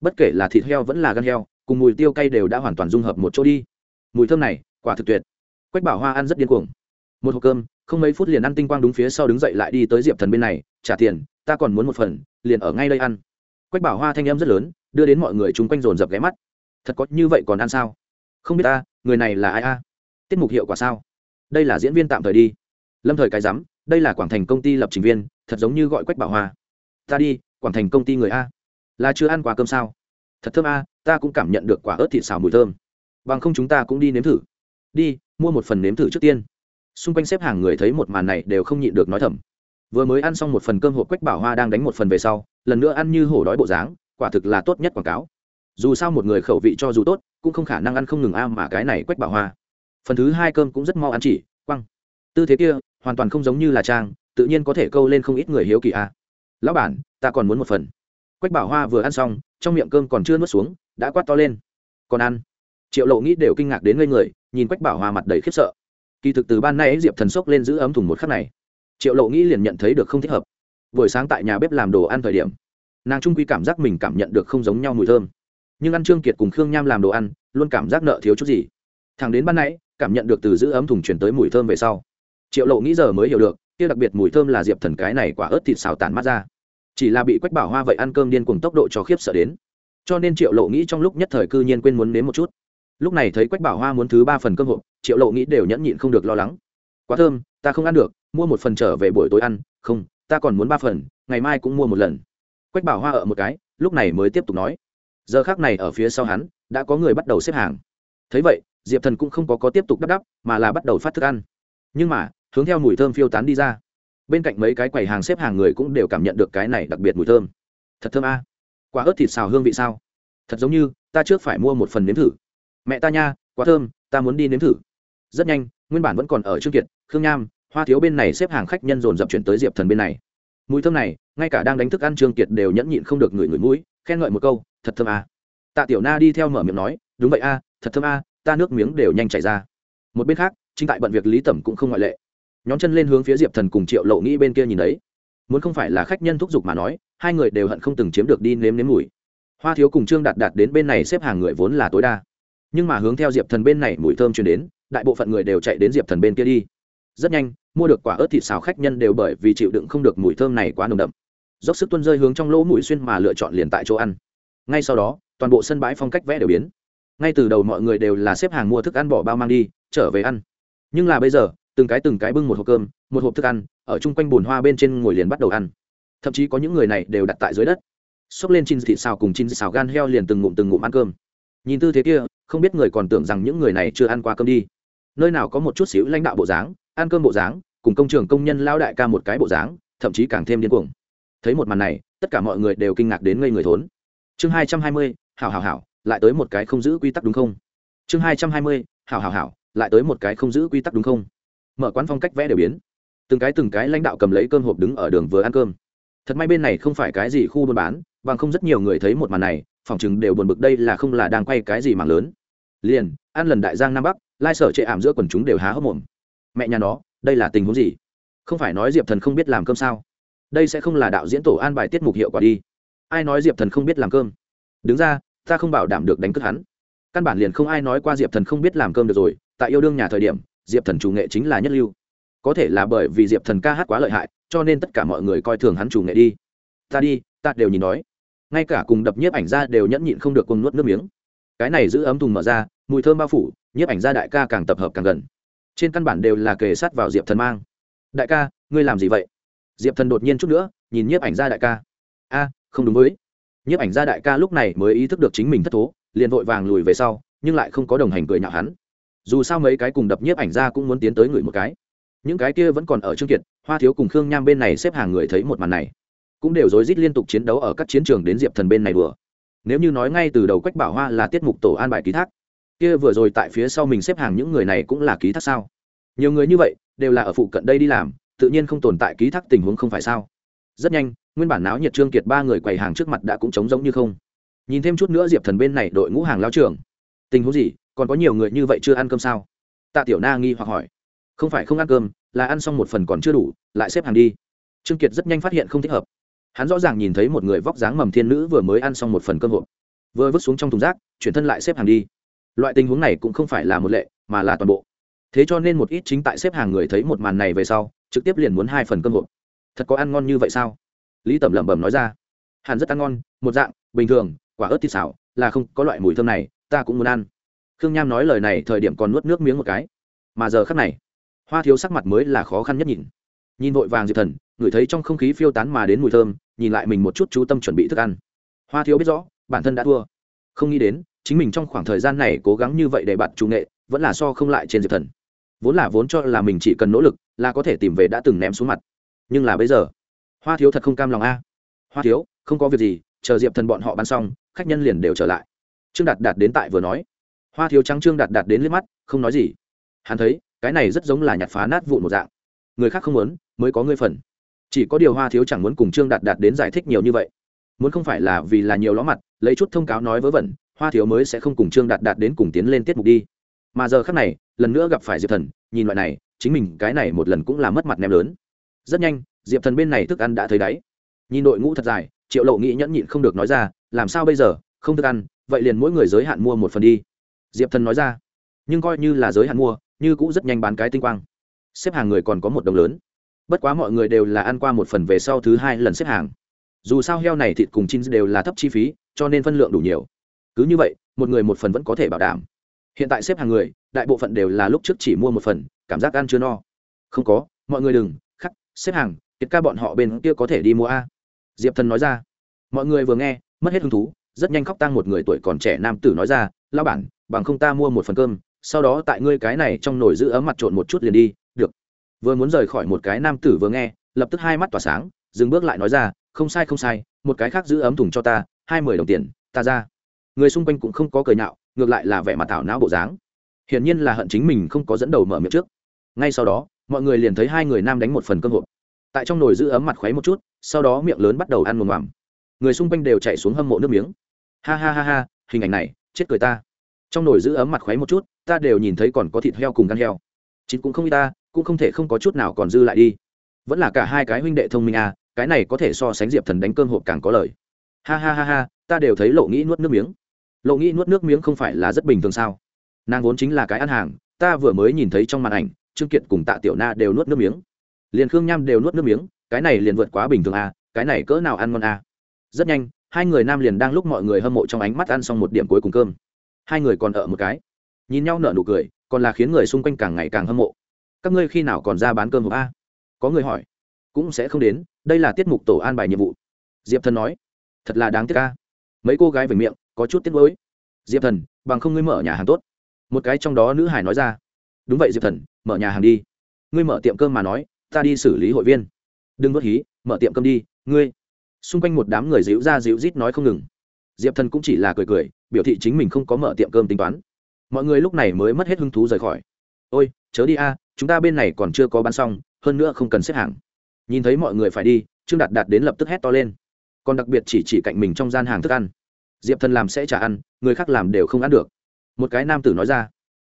S1: Bất kể là thịt heo vẫn là gan heo, cùng mùi tiêu cay đều đã hoàn toàn dung hợp một chỗ đi. Mùi thơm này, quả thực tuyệt. Quách bảo hoa ăn rất điên cuồng. Một hộp cơm, không mấy phút liền ăn tinh quang đúng phía sau đứng dậy lại đi tới diệp thần bên này, trả tiền, ta còn muốn một phần, liền ở ngay đây ăn. Quách bảo hoa thanh em rất lớn, đưa đến mọi người chung quanh dồn dập ghé mắt. Thật có như vậy còn ăn sao? Không biết ta, người này là ai a? Tiết mục hiệu quả sao? Đây là diễn viên tạm thời đi. Lâm thời cái rắm, đây là quảng thành công ty lập trình viên, thật giống như gọi quách bảo hoa. Ta đi, quảng thành công ty người a. Là chưa ăn quả cơm sao? Thật thơm a, ta cũng cảm nhận được quả ớt thịt xào mùi thơm. Bằng không chúng ta cũng đi nếm thử. Đi, mua một phần nếm thử trước tiên. Xung quanh xếp hàng người thấy một màn này đều không nhịn được nói thầm. Vừa mới ăn xong một phần cơm hộp quách bảo hoa đang đánh một phần về sau, lần nữa ăn như hổ đói bộ dáng, quả thực là tốt nhất quảng cáo dù sao một người khẩu vị cho dù tốt, cũng không khả năng ăn không ngừng a mà cái này quách bảo hoa. Phần thứ hai cơm cũng rất mau ăn chỉ, quăng. Tư thế kia, hoàn toàn không giống như là trang, tự nhiên có thể câu lên không ít người hiếu kỳ a. Lão bản, ta còn muốn một phần. Quách bảo hoa vừa ăn xong, trong miệng cơm còn chưa nuốt xuống, đã quát to lên. Còn ăn. Triệu lộ nghĩ đều kinh ngạc đến ngây người, nhìn quách bảo hoa mặt đầy khiếp sợ. Kỳ thực từ ban nay diệp thần sốc lên giữ ấm thùng một khắc này, triệu lộ nghĩ liền nhận thấy được không thích hợp. Buổi sáng tại nhà bếp làm đồ ăn thời điểm, nàng trung quy cảm giác mình cảm nhận được không giống nhau mùi thơm nhưng ăn trương kiệt cùng khương nham làm đồ ăn luôn cảm giác nợ thiếu chút gì thằng đến ban nãy cảm nhận được từ giữ ấm thùng chuyển tới mùi thơm về sau triệu lộ nghĩ giờ mới hiểu được kia đặc biệt mùi thơm là diệp thần cái này quả ớt thịt xào tàn mắt ra chỉ là bị quách bảo hoa vậy ăn cơm điên cùng tốc độ cho khiếp sợ đến cho nên triệu lộ nghĩ trong lúc nhất thời cư nhiên quên muốn nếm một chút lúc này thấy quách bảo hoa muốn thứ ba phần cơm hộp triệu lộ nghĩ đều nhẫn nhịn không được lo lắng quá thơm ta không ăn được mua một phần trở về buổi tối ăn không ta còn muốn ba phần ngày mai cũng mua một lần quách bảo hoa ở một cái lúc này mới tiếp tục nói giờ khác này ở phía sau hắn, đã có người bắt đầu xếp hàng. Thấy vậy, diệp thần cũng không có có tiếp tục đắp đắp, mà là bắt đầu phát thức ăn. Nhưng mà, hướng theo mùi thơm phiêu tán đi ra. Bên cạnh mấy cái quầy hàng xếp hàng người cũng đều cảm nhận được cái này đặc biệt mùi thơm. Thật thơm a. Quả ớt thịt xào hương vị sao? Thật giống như, ta trước phải mua một phần nếm thử. Mẹ ta nha, quá thơm, ta muốn đi nếm thử. Rất nhanh, nguyên bản vẫn còn ở trương kiệt, khương nham, hoa thiếu bên này xếp hàng khách nhân dồn dập chuyển tới diệp thần bên này. Mùi thơm này, ngay cả đang đánh thức ăn trương kiệt đều nhẫn nhịn không được ngửi ngửi mũi khen ngợi một câu, thật thơm a. Tạ tiểu na đi theo mở miệng nói, đúng vậy a, thật thơm a, ta nước miếng đều nhanh chảy ra. Một bên khác, chính tại bận việc lý tẩm cũng không ngoại lệ. Nhóm chân lên hướng phía diệp thần cùng triệu lộ nghĩ bên kia nhìn đấy. Muốn không phải là khách nhân thúc giục mà nói, hai người đều hận không từng chiếm được đi nếm nếm mùi. Hoa thiếu cùng trương đạt đạt đến bên này xếp hàng người vốn là tối đa. Nhưng mà hướng theo diệp thần bên này mùi thơm chuyển đến, đại bộ phận người đều chạy đến diệp thần bên kia đi. Rất nhanh, mua được quả ớt thịt xào khách nhân đều bởi vì chịu đựng không được mùi thơm này quá nồng đậm dốc sức tuân rơi hướng trong lỗ mũi xuyên mà lựa chọn liền tại chỗ ăn. Ngay sau đó, toàn bộ sân bãi phong cách vẽ đều biến. Ngay từ đầu mọi người đều là xếp hàng mua thức ăn bỏ bao mang đi, trở về ăn. Nhưng là bây giờ, từng cái từng cái bưng một hộp cơm, một hộp thức ăn, ở chung quanh bùn hoa bên trên ngồi liền bắt đầu ăn. Thậm chí có những người này đều đặt tại dưới đất. Xốc lên chín thịt xào cùng chín xào gan heo liền từng ngụm từng ngụm ăn cơm. Nhìn tư thế kia, không biết người còn tưởng rằng những người này chưa ăn qua cơm đi. Nơi nào có một chút xíu lãnh đạo bộ dáng, ăn cơm bộ dáng, cùng công trường công nhân lao đại ca một cái bộ dáng, thậm chí càng thêm điên cuồng thấy một màn này, tất cả mọi người đều kinh ngạc đến ngây người thốn. Chương hai trăm hai mươi, hảo hảo hảo, lại tới một cái không giữ quy tắc đúng không? Chương hai trăm hai mươi, hảo hảo hảo, lại tới một cái không giữ quy tắc đúng không? Mở quán phong cách vẽ đều biến. Từng cái từng cái lãnh đạo cầm lấy cơm hộp đứng ở đường vừa ăn cơm. Thật may bên này không phải cái gì khu buôn bán, bằng không rất nhiều người thấy một màn này phỏng chừng đều buồn bực đây là không là đang quay cái gì mảng lớn. Liền, ăn lần đại giang nam bắc, lai sở chệ ảm giữa quần chúng đều há hốc mồm. Mẹ nhà nó, đây là tình huống gì? Không phải nói diệp thần không biết làm cơm sao? Đây sẽ không là đạo diễn tổ an bài tiết mục hiệu quả đi. Ai nói diệp thần không biết làm cơm? Đứng ra, ta không bảo đảm được đánh cướp hắn. Căn bản liền không ai nói qua diệp thần không biết làm cơm được rồi, tại yêu đương nhà thời điểm, diệp thần chủ nghệ chính là nhất lưu. Có thể là bởi vì diệp thần ca hát quá lợi hại, cho nên tất cả mọi người coi thường hắn chủ nghệ đi. Ta đi, ta đều nhìn nói. Ngay cả cùng đập nhiếp ảnh ra đều nhẫn nhịn không được cùng nuốt nước miếng. Cái này giữ ấm thùng mở ra, mùi thơm bao phủ, nhiếp ảnh ra đại ca càng tập hợp càng gần. Trên căn bản đều là kề sát vào diệp thần mang. Đại ca, ngươi làm gì vậy? Diệp thần đột nhiên chút nữa, nhìn nhiếp ảnh gia đại ca. A, không đúng với. Nhiếp ảnh gia đại ca lúc này mới ý thức được chính mình thất thố, liền vội vàng lùi về sau, nhưng lại không có đồng hành cười nhạo hắn. Dù sao mấy cái cùng đập nhiếp ảnh gia cũng muốn tiến tới người một cái. Những cái kia vẫn còn ở trương kiệt, hoa thiếu cùng khương nham bên này xếp hàng người thấy một màn này, cũng đều rối rít liên tục chiến đấu ở các chiến trường đến diệp thần bên này đùa. Nếu như nói ngay từ đầu quách bảo hoa là tiết mục tổ an bài ký thác, kia vừa rồi tại phía sau mình xếp hàng những người này cũng là ký thác sao? Nhiều người như vậy, đều là ở phụ cận đây đi làm tự nhiên không tồn tại ký thác tình huống không phải sao? Rất nhanh, nguyên bản náo nhiệt trương kiệt ba người quầy hàng trước mặt đã cũng trống giống như không. Nhìn thêm chút nữa diệp thần bên này đội ngũ hàng lao trưởng. tình huống gì? Còn có nhiều người như vậy chưa ăn cơm sao? Tạ tiểu na nghi hoặc hỏi. Không phải không ăn cơm, là ăn xong một phần còn chưa đủ, lại xếp hàng đi. Trương kiệt rất nhanh phát hiện không thích hợp. Hắn rõ ràng nhìn thấy một người vóc dáng mầm thiên nữ vừa mới ăn xong một phần cơm hộp. Vừa vứt xuống trong thùng rác, chuyển thân lại xếp hàng đi. Loại tình huống này cũng không phải là một lệ, mà là toàn bộ thế cho nên một ít chính tại xếp hàng người thấy một màn này về sau, trực tiếp liền muốn hai phần cơm hộp. Thật có ăn ngon như vậy sao? Lý tẩm lẩm bẩm nói ra. Hàn rất ăn ngon, một dạng, bình thường, quả ớt thịt xào, là không có loại mùi thơm này, ta cũng muốn ăn. Khương nham nói lời này thời điểm còn nuốt nước miếng một cái. Mà giờ khắc này, hoa thiếu sắc mặt mới là khó khăn nhất nhìn. Nhìn vội vàng diệp thần, ngửi thấy trong không khí phiêu tán mà đến mùi thơm, nhìn lại mình một chút chú tâm chuẩn bị thức ăn. Hoa thiếu biết rõ, bản thân đã thua. Không nghĩ đến, chính mình trong khoảng thời gian này cố gắng như vậy để bạn chủ nghệ, vẫn là so không lại trên diệp thần vốn là vốn cho là mình chỉ cần nỗ lực là có thể tìm về đã từng ném xuống mặt. Nhưng là bây giờ, hoa thiếu thật không cam lòng a. Hoa thiếu, không có việc gì, chờ diệp thần bọn họ bắn xong, khách nhân liền đều trở lại. Trương đạt đạt đến tại vừa nói. Hoa thiếu trắng trương đạt đạt đến liếc mắt, không nói gì. Hắn thấy, cái này rất giống là nhặt phá nát vụn một dạng. Người khác không muốn, mới có ngươi phần. Chỉ có điều hoa thiếu chẳng muốn cùng trương đạt đạt đến giải thích nhiều như vậy. Muốn không phải là vì là nhiều ló mặt, lấy chút thông cáo nói vớ vẩn, hoa thiếu mới sẽ không cùng trương đạt đạt đến cùng tiến lên tiết mục đi. Mà giờ khác này lần nữa gặp phải diệp thần, nhìn loại này, chính mình cái này một lần cũng là mất mặt nem lớn. Rất nhanh, diệp thần bên này thức ăn đã thấy đáy. Nhìn đội ngũ thật dài, triệu lộ nghĩ nhẫn nhịn không được nói ra, làm sao bây giờ? Không thức ăn, vậy liền mỗi người giới hạn mua một phần đi. Diệp thần nói ra, nhưng coi như là giới hạn mua, như cũng rất nhanh bán cái tinh quang. Xếp hàng người còn có một đồng lớn. Bất quá mọi người đều là ăn qua một phần về sau thứ hai lần xếp hàng. Dù sao heo này thịt cùng chin đều là thấp chi phí, cho nên phân lượng đủ nhiều. Cứ như vậy, một người một phần vẫn có thể bảo đảm hiện tại xếp hàng người, đại bộ phận đều là lúc trước chỉ mua một phần, cảm giác ăn chưa no. Không có, mọi người đừng, khắc, xếp hàng kiệt ca bọn họ bên kia có thể đi mua a. Diệp thần nói ra. Mọi người vừa nghe, mất hết hứng thú, rất nhanh khóc tăng một người tuổi còn trẻ nam tử nói ra lao bản, bằng không ta mua một phần cơm, sau đó tại ngươi cái này trong nồi giữ ấm mặt trộn một chút liền đi, được. Vừa muốn rời khỏi một cái nam tử vừa nghe, lập tức hai mắt tỏa sáng, dừng bước lại nói ra, không sai không sai, một cái khác giữ ấm thùng cho ta, hai mươi đồng tiền, ta ra. Người xung quanh cũng không có cười nhạo ngược lại là vẻ mặt thảo não bộ dáng. Hiển nhiên là hận chính mình không có dẫn đầu mở miệng trước. Ngay sau đó, mọi người liền thấy hai người nam đánh một phần cơm hộp. Tại trong nồi giữ ấm mặt khuấy một chút, sau đó miệng lớn bắt đầu ăn mồm ngoằm người xung quanh đều chạy xuống hâm mộ nước miếng. Ha ha ha ha, hình ảnh này, chết cười ta. Trong nồi giữ ấm mặt khuấy một chút, ta đều nhìn thấy còn có thịt heo cùng gan heo. Chín cũng không y ta, cũng không thể không có chút nào còn dư lại đi. Vẫn là cả hai cái huynh đệ thông minh à cái này có thể so sánh diệp thần đánh cơm hộp càng có lời. Ha ha ha ha, ta đều thấy lộ nghĩ nuốt nước miếng lộ nghĩ nuốt nước miếng không phải là rất bình thường sao? Nàng vốn chính là cái ăn hàng, ta vừa mới nhìn thấy trong màn ảnh, trương kiệt cùng tạ tiểu na đều nuốt nước miếng. Liền khương nham đều nuốt nước miếng, cái này liền vượt quá bình thường à cái này cỡ nào ăn ngon à. Rất nhanh, hai người nam liền đang lúc mọi người hâm mộ trong ánh mắt ăn xong một điểm cuối cùng cơm. Hai người còn ở một cái. Nhìn nhau nở nụ cười, còn là khiến người xung quanh càng ngày càng hâm mộ. Các ngươi khi nào còn ra bán cơm hộp a? Có người hỏi. Cũng sẽ không đến, đây là tiết mục tổ an bài nhiệm vụ. Diệp thân nói. Thật là đáng tiếc ca mấy cô gái về miệng có chút tiếc nuối. Diệp thần, bằng không ngươi mở nhà hàng tốt. Một cái trong đó nữ hải nói ra. Đúng vậy diệp thần, mở nhà hàng đi. Ngươi mở tiệm cơm mà nói, ta đi xử lý hội viên. Đừng vớt hí, mở tiệm cơm đi, ngươi. Xung quanh một đám người dịu ra dịu rít nói không ngừng. Diệp thần cũng chỉ là cười cười, biểu thị chính mình không có mở tiệm cơm tính toán. Mọi người lúc này mới mất hết hứng thú rời khỏi. Ôi, chớ đi a, chúng ta bên này còn chưa có bán xong, hơn nữa không cần xếp hàng. Nhìn thấy mọi người phải đi, trương đạt đạt đến lập tức hét to lên. Còn đặc biệt chỉ chỉ cạnh mình trong gian hàng thức ăn diệp thần làm sẽ trả ăn, người khác làm đều không ăn được. Một cái nam tử nói ra.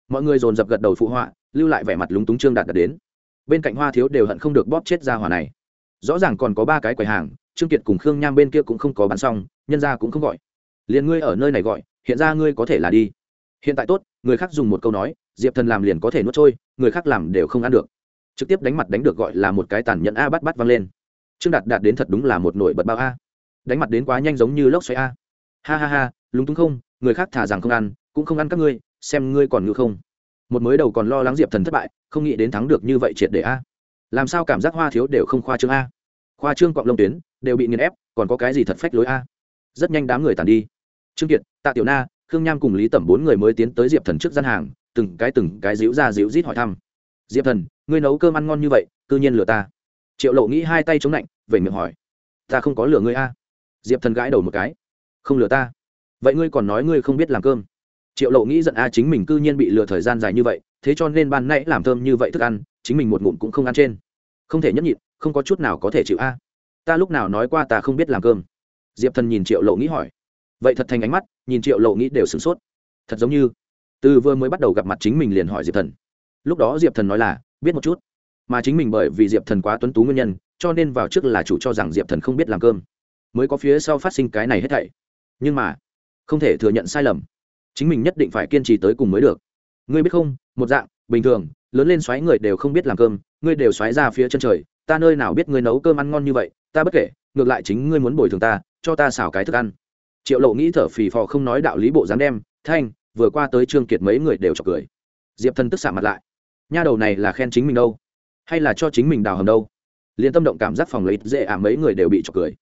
S1: Mọi người dồn dập gật đầu phụ họa, lưu lại vẻ mặt lúng túng trương đạt đạt đến. Bên cạnh hoa thiếu đều hận không được bóp chết ra hỏa này. Rõ ràng còn có ba cái quầy hàng, trương kiệt cùng khương nham bên kia cũng không có bán xong, nhân ra cũng không gọi. Liền ngươi ở nơi này gọi, hiện ra ngươi có thể là đi. Hiện tại tốt, người khác dùng một câu nói, diệp thần làm liền có thể nuốt trôi, người khác làm đều không ăn được. Trực tiếp đánh mặt đánh được gọi là một cái tàn nhẫn a bắt bắt văng lên. Trương đạt đạt đến thật đúng là một nổi bật bao a. Đánh mặt đến quá nhanh giống như lốc xoáy a ha ha ha, lúng túng không, người khác thả rằng không ăn, cũng không ăn các ngươi, xem ngươi còn ngự không. Một mới đầu còn lo lắng diệp thần thất bại, không nghĩ đến thắng được như vậy triệt để a. Làm sao cảm giác hoa thiếu đều không khoa trương a? Khoa trương cọng lông tuyến, đều bị nghiền ép, còn có cái gì thật phách lối a? Rất nhanh đám người tàn đi. Trương kiệt, tạ tiểu na, khương nham cùng lý tẩm bốn người mới tiến tới diệp thần trước gian hàng, từng cái từng cái díu ra díu rít hỏi thăm. Diệp thần, ngươi nấu cơm ăn ngon như vậy, cư nhiên lừa ta. Triệu lộ nghĩ hai tay chống lạnh về miệng hỏi. Ta không có lừa ngươi a. Diệp thần gãi đầu một cái không lừa ta. Vậy ngươi còn nói ngươi không biết làm cơm. Triệu lộ nghĩ giận a chính mình cư nhiên bị lừa thời gian dài như vậy, thế cho nên ban nãy làm thơm như vậy thức ăn, chính mình một ngụm cũng không ăn trên. Không thể nhấp nhịn, không có chút nào có thể chịu a ta lúc nào nói qua ta không biết làm cơm. Diệp thần nhìn triệu lộ nghĩ hỏi. Vậy thật thành ánh mắt, nhìn triệu lộ nghĩ đều sửng sốt. Thật giống như, từ vừa mới bắt đầu gặp mặt chính mình liền hỏi diệp thần. Lúc đó diệp thần nói là, biết một chút. Mà chính mình bởi vì diệp thần quá tuấn tú nguyên nhân, cho nên vào trước là chủ cho rằng diệp thần không biết làm cơm. Mới có phía sau phát sinh cái này hết thảy nhưng mà, không thể thừa nhận sai lầm. Chính mình nhất định phải kiên trì tới cùng mới được. Ngươi biết không, một dạng, bình thường, lớn lên xoáy người đều không biết làm cơm, ngươi đều xoáy ra phía chân trời, ta nơi nào biết ngươi nấu cơm ăn ngon như vậy, ta bất kể, ngược lại chính ngươi muốn bồi thường ta, cho ta xào cái thức ăn. Triệu lộ nghĩ thở phì phò không nói đạo lý bộ dáng đem, thanh, vừa qua tới trương kiệt mấy người đều chọc cười. Diệp thần tức xạ mặt lại. Nha đầu này là khen chính mình đâu? Hay là cho chính mình đào hầm đâu? Liền tâm động cảm giác phòng lấy dễ ả mấy người đều bị chọc cười.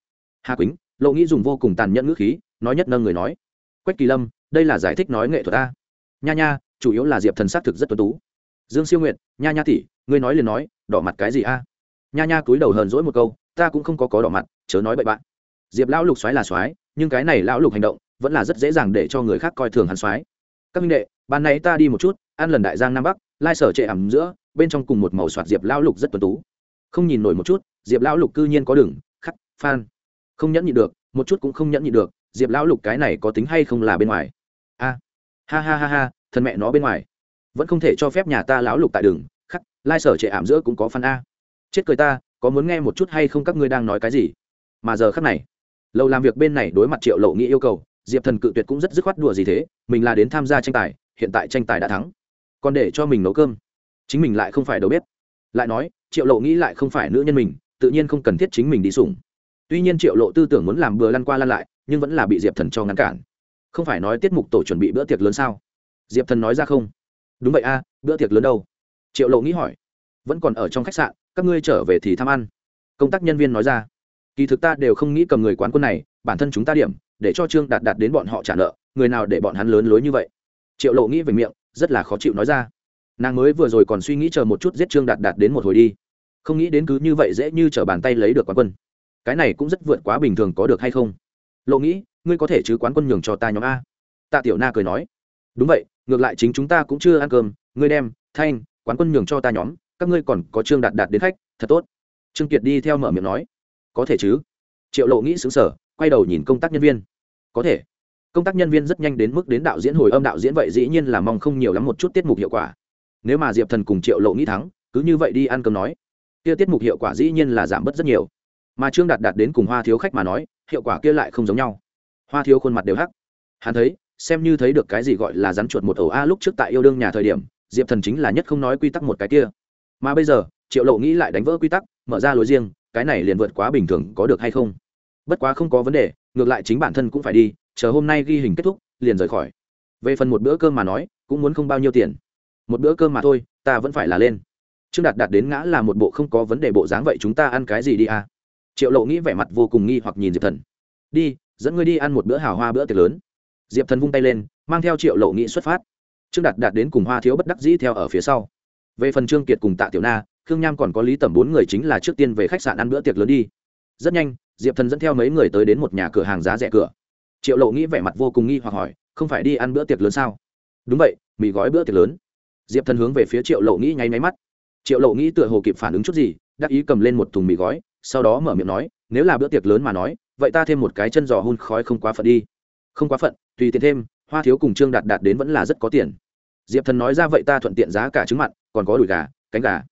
S1: Hà quýnh, lộ nghĩ dùng vô cùng tàn nhẫn ngữ khí nói nhất nâng người nói. Quách kỳ lâm, đây là giải thích nói nghệ thuật ta. Nha nha, chủ yếu là diệp thần xác thực rất tuấn tú. Dương siêu nguyện nha nha tỷ, ngươi nói liền nói, đỏ mặt cái gì a? Nha nha cúi đầu hờn dỗi một câu, ta cũng không có có đỏ mặt, chớ nói bậy bạn. Diệp lão lục xoáy là xoáy nhưng cái này lão lục hành động, vẫn là rất dễ dàng để cho người khác coi thường hắn xoáy các minh đệ, ban nãy ta đi một chút, ăn lần đại giang nam bắc, lai sở trệ ẩm giữa, bên trong cùng một màu soạt diệp lão lục rất tuấn tú. Không nhìn nổi một chút, diệp lão lục cư nhiên có đường, khắc, phan. Không nhẫn nhịn được, một chút cũng không nhẫn nhịn được diệp lão lục cái này có tính hay không là bên ngoài? Ha ha ha ha, thân mẹ nó bên ngoài. Vẫn không thể cho phép nhà ta lão lục tại đường, khắc, lai sở trệ ảm giữa cũng có phân a. Chết cười ta, có muốn nghe một chút hay không các ngươi đang nói cái gì? Mà giờ khắc này, lâu làm việc bên này đối mặt triệu lộ nghĩ yêu cầu, diệp thần cự tuyệt cũng rất dứt khoát đùa gì thế, mình là đến tham gia tranh tài, hiện tại tranh tài đã thắng. Còn để cho mình nấu cơm, chính mình lại không phải đầu bếp. Lại nói, triệu lộ nghĩ lại không phải nữ nhân mình, tự nhiên không cần thiết chính mình đi sủng. Tuy nhiên triệu lộ tư tưởng muốn làm bừa lăn qua lăn lại nhưng vẫn là bị diệp thần cho ngăn cản. Không phải nói tiết mục tổ chuẩn bị bữa tiệc lớn sao? Diệp thần nói ra không. Đúng vậy a, bữa tiệc lớn đâu? Triệu lộ nghĩ hỏi. Vẫn còn ở trong khách sạn, các ngươi trở về thì thăm ăn. Công tác nhân viên nói ra. Kỳ thực ta đều không nghĩ cầm người quán quân này, bản thân chúng ta điểm, để cho trương đạt đạt đến bọn họ trả nợ, người nào để bọn hắn lớn lối như vậy? Triệu lộ nghĩ về miệng, rất là khó chịu nói ra. Nàng mới vừa rồi còn suy nghĩ chờ một chút giết trương đạt đạt đến một hồi đi. Không nghĩ đến cứ như vậy dễ như t r ở bàn tay lấy được quán quân. Cái này cũng rất vượt quá bình thường có được hay không? Lộ nghĩ, ngươi có thể chứ quán quân nhường cho ta nhóm a. Tạ tiểu na cười nói. Đúng vậy, ngược lại chính chúng ta cũng chưa ăn cơm. Ngươi đem, thanh, quán quân nhường cho ta nhóm, các ngươi còn có trương đạt đạt đến khách, thật tốt. Trương kiệt đi theo mở miệng nói. Có thể chứ. Triệu lộ nghĩ xứng sở quay đầu nhìn công tác nhân viên. Có thể. Công tác nhân viên rất nhanh đến mức đến đạo diễn hồi âm đạo diễn vậy dĩ nhiên là mong không nhiều lắm một chút tiết mục hiệu quả. Nếu mà diệp thần cùng triệu lộ nghĩ thắng, cứ như vậy đi ăn cơm nói. Kia tiết mục hiệu quả dĩ nhiên là giảm bớt rất nhiều. Mà trương đạt đạt đến cùng hoa thiếu khách mà nói hiệu quả kia lại không giống nhau. Hoa thiếu khuôn mặt đều hắc. Hắn thấy, xem như thấy được cái gì gọi là rắn chuột một ổ a lúc trước tại yêu đương nhà thời điểm, diệp thần chính là nhất không nói quy tắc một cái kia. Mà bây giờ, triệu lộ nghĩ lại đánh vỡ quy tắc, mở ra lối riêng, cái này liền vượt quá bình thường có được hay không? Bất quá không có vấn đề, ngược lại chính bản thân cũng phải đi, chờ hôm nay ghi hình kết thúc, liền rời khỏi. Về phần một bữa cơm mà nói, cũng muốn không bao nhiêu tiền. Một bữa cơm mà thôi, ta vẫn phải là lên. Trương đạt đạt đến ngã là một bộ không có vấn đề bộ dáng vậy chúng ta ăn cái gì đi à? Triệu lộ nghĩ vẻ mặt vô cùng nghi hoặc nhìn diệp thần. Đi, dẫn ngươi đi ăn một bữa hào hoa bữa tiệc lớn. Diệp thần vung tay lên, mang theo triệu lộ nghĩ xuất phát. Trương đạt đạt đến cùng hoa thiếu bất đắc dĩ theo ở phía sau. Về phần trương kiệt cùng tạ tiểu na, khương nham còn có lý tẩm bốn người chính là trước tiên về khách sạn ăn bữa tiệc lớn đi. Rất nhanh, diệp thần dẫn theo mấy người tới đến một nhà cửa hàng giá rẻ cửa. Triệu lộ nghĩ vẻ mặt vô cùng nghi hoặc hỏi, không phải đi ăn bữa tiệc lớn sao? Đúng vậy, mì gói bữa tiệc lớn. Diệp thần hướng về phía triệu lộ nghĩ nháy máy mắt. Triệu lộ nghĩ tựa hồ kịp phản ứng chút gì, đắc ý cầm lên một thùng mì gói sau đó mở miệng nói, nếu là bữa tiệc lớn mà nói, vậy ta thêm một cái chân giò hun khói không quá phận đi. Không quá phận, tùy tiền thêm, hoa thiếu cùng trương đạt đạt đến vẫn là rất có tiền. Diệp thần nói ra vậy ta thuận tiện giá cả trứng mặn, còn có đùi gà, cánh gà.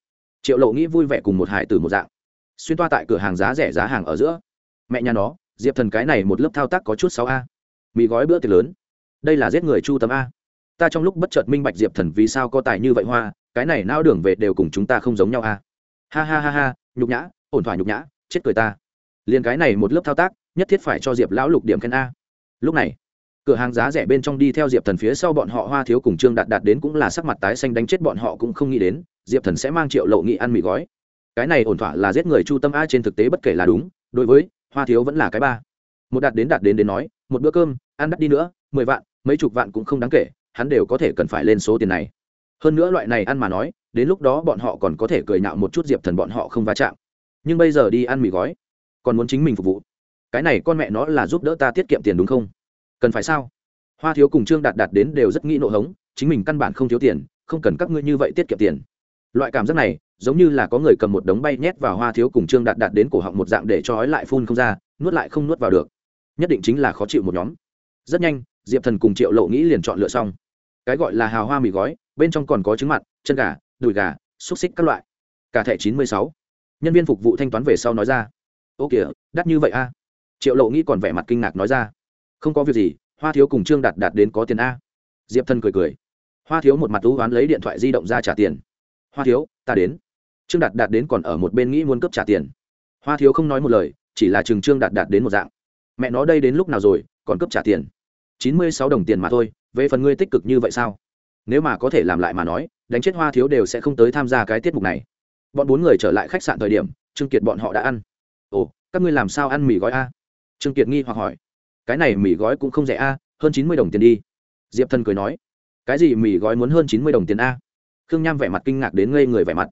S1: Triệu lộ nghĩ vui vẻ cùng một hải tử một dạng. Xuyên toa tại cửa hàng giá rẻ giá hàng ở giữa. Mẹ nhà nó, diệp thần cái này một lớp thao tác có chút sáu a. Mì gói bữa tiệc lớn. Đây là giết người chu tấm a. Ta trong lúc bất chợt minh bạch diệp thần vì sao có tài như vậy hoa, cái này nao đường về đều cùng chúng ta không giống nhau a. Ha ha ha ha, nhục nhã ổn thỏa nhục nhã, chết cười ta. Liền cái này một lớp thao tác, nhất thiết phải cho diệp lão lục điểm khen a. Lúc này, cửa hàng giá rẻ bên trong đi theo diệp thần phía sau bọn họ hoa thiếu cùng trương đạt đạt đến cũng là sắc mặt tái xanh đánh chết bọn họ cũng không nghĩ đến, diệp thần sẽ mang triệu lộ nghị ăn mì gói. Cái này ổn thỏa là giết người chu tâm a trên thực tế bất kể là đúng, đối với hoa thiếu vẫn là cái ba. Một đạt đến đạt đến đến nói, một bữa cơm, ăn đắt đi nữa, mười vạn, mấy chục vạn cũng không đáng kể, hắn đều có thể cần phải lên số tiền này. Hơn nữa loại này ăn mà nói, đến lúc đó bọn họ còn có thể cười nhạo một chút diệp thần bọn họ không va chạm nhưng bây giờ đi ăn mì gói, còn muốn chính mình phục vụ. Cái này con mẹ nó là giúp đỡ ta tiết kiệm tiền đúng không? Cần phải sao? Hoa thiếu cùng trương đạt đạt đến đều rất nghĩ nộ hống, chính mình căn bản không thiếu tiền, không cần các ngươi như vậy tiết kiệm tiền. Loại cảm giác này, giống như là có người cầm một đống bay nhét vào hoa thiếu cùng trương đạt đạt đến cổ họng một dạng để cho ói lại phun không ra, nuốt lại không nuốt vào được. Nhất định chính là khó chịu một nhóm. Rất nhanh, diệp thần cùng triệu lộ nghĩ liền chọn lựa xong. Cái gọi là hào hoa mì gói, bên trong còn có trứng mặn, chân gà, đùi gà, xúc xích các loại. Cả thẻ chín mươi sáu nhân viên phục vụ thanh toán về sau nói ra. Ô kìa, đắt như vậy a? Triệu lộ nghĩ còn vẻ mặt kinh ngạc nói ra. Không có việc gì, hoa thiếu cùng trương đạt đạt đến có tiền a. Diệp Thân cười cười. Hoa thiếu một mặt thú oán lấy điện thoại di động ra trả tiền. Hoa thiếu, ta đến. Trương đạt đạt đến còn ở một bên nghĩ muốn cấp trả tiền. Hoa thiếu không nói một lời, chỉ là chừng trương đạt đạt đến một dạng. Mẹ nó đây đến lúc nào rồi, còn cấp trả tiền? Chín mươi sáu đồng tiền mà thôi, về phần ngươi tích cực như vậy sao? Nếu mà có thể làm lại mà nói, đánh chết hoa thiếu đều sẽ không tới tham gia cái tiết mục này bọn bốn người trở lại khách sạn thời điểm, trương kiệt bọn họ đã ăn. Ồ, các ngươi làm sao ăn mì gói a? Trương kiệt nghi hoặc hỏi. Cái này mì gói cũng không rẻ a, hơn chín mươi đồng tiền đi. Diệp thần cười nói. Cái gì mì gói muốn hơn chín mươi đồng tiền a? Khương nham vẻ mặt kinh ngạc đến ngây người vẻ mặt.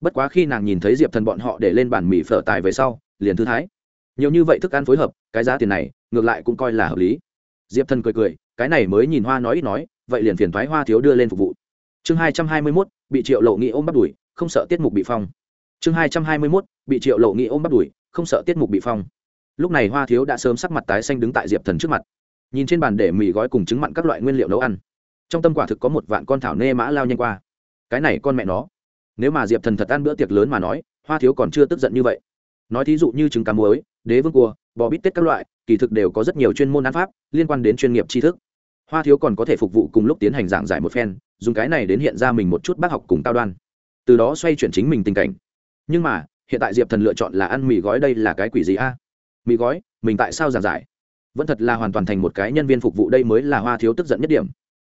S1: Bất quá khi nàng nhìn thấy diệp thần bọn họ để lên bàn mì phở tài về sau, liền thư thái. Nhiều như vậy thức ăn phối hợp, cái giá tiền này, ngược lại cũng coi là hợp lý. Diệp thần cười cười, cái này mới nhìn hoa nói ít nói, vậy liền phiền thoái hoa thiếu đưa lên phục vụ. Chương hai trăm hai mươi mốt, bị triệu lộ nghị ôm bắt đuổi không sợ tiết mục bị phong. Chương hai trăm hai mươi mốt, bị triệu lộ nghị ôm bắt đuổi, không sợ tiết mục bị phong. Lúc này hoa thiếu đã sớm sắc mặt tái xanh đứng tại diệp thần trước mặt. Nhìn trên bàn để mì gói cùng trứng mặn các loại nguyên liệu nấu ăn. Trong tâm quả thực có một vạn con thảo nê mã lao nhanh qua. Cái này con mẹ nó. Nếu mà diệp thần thật ăn bữa tiệc lớn mà nói, hoa thiếu còn chưa tức giận như vậy. Nói thí dụ như trứng cá muối, đế vương cua, bò bít tết các loại, kỳ thực đều có rất nhiều chuyên môn ăn pháp, liên quan đến chuyên nghiệp tri thức. Hoa thiếu còn có thể phục vụ cùng lúc tiến hành giảng giải một phen, dùng cái này đến hiện ra mình một chút bác học cùng cao đoan từ đó xoay chuyển chính mình tình cảnh. Nhưng mà, hiện tại diệp thần lựa chọn là ăn mì gói đây là cái quỷ gì a? Mì gói, mình tại sao giảng giải? Vẫn thật là hoàn toàn thành một cái nhân viên phục vụ đây mới là hoa thiếu tức giận nhất điểm.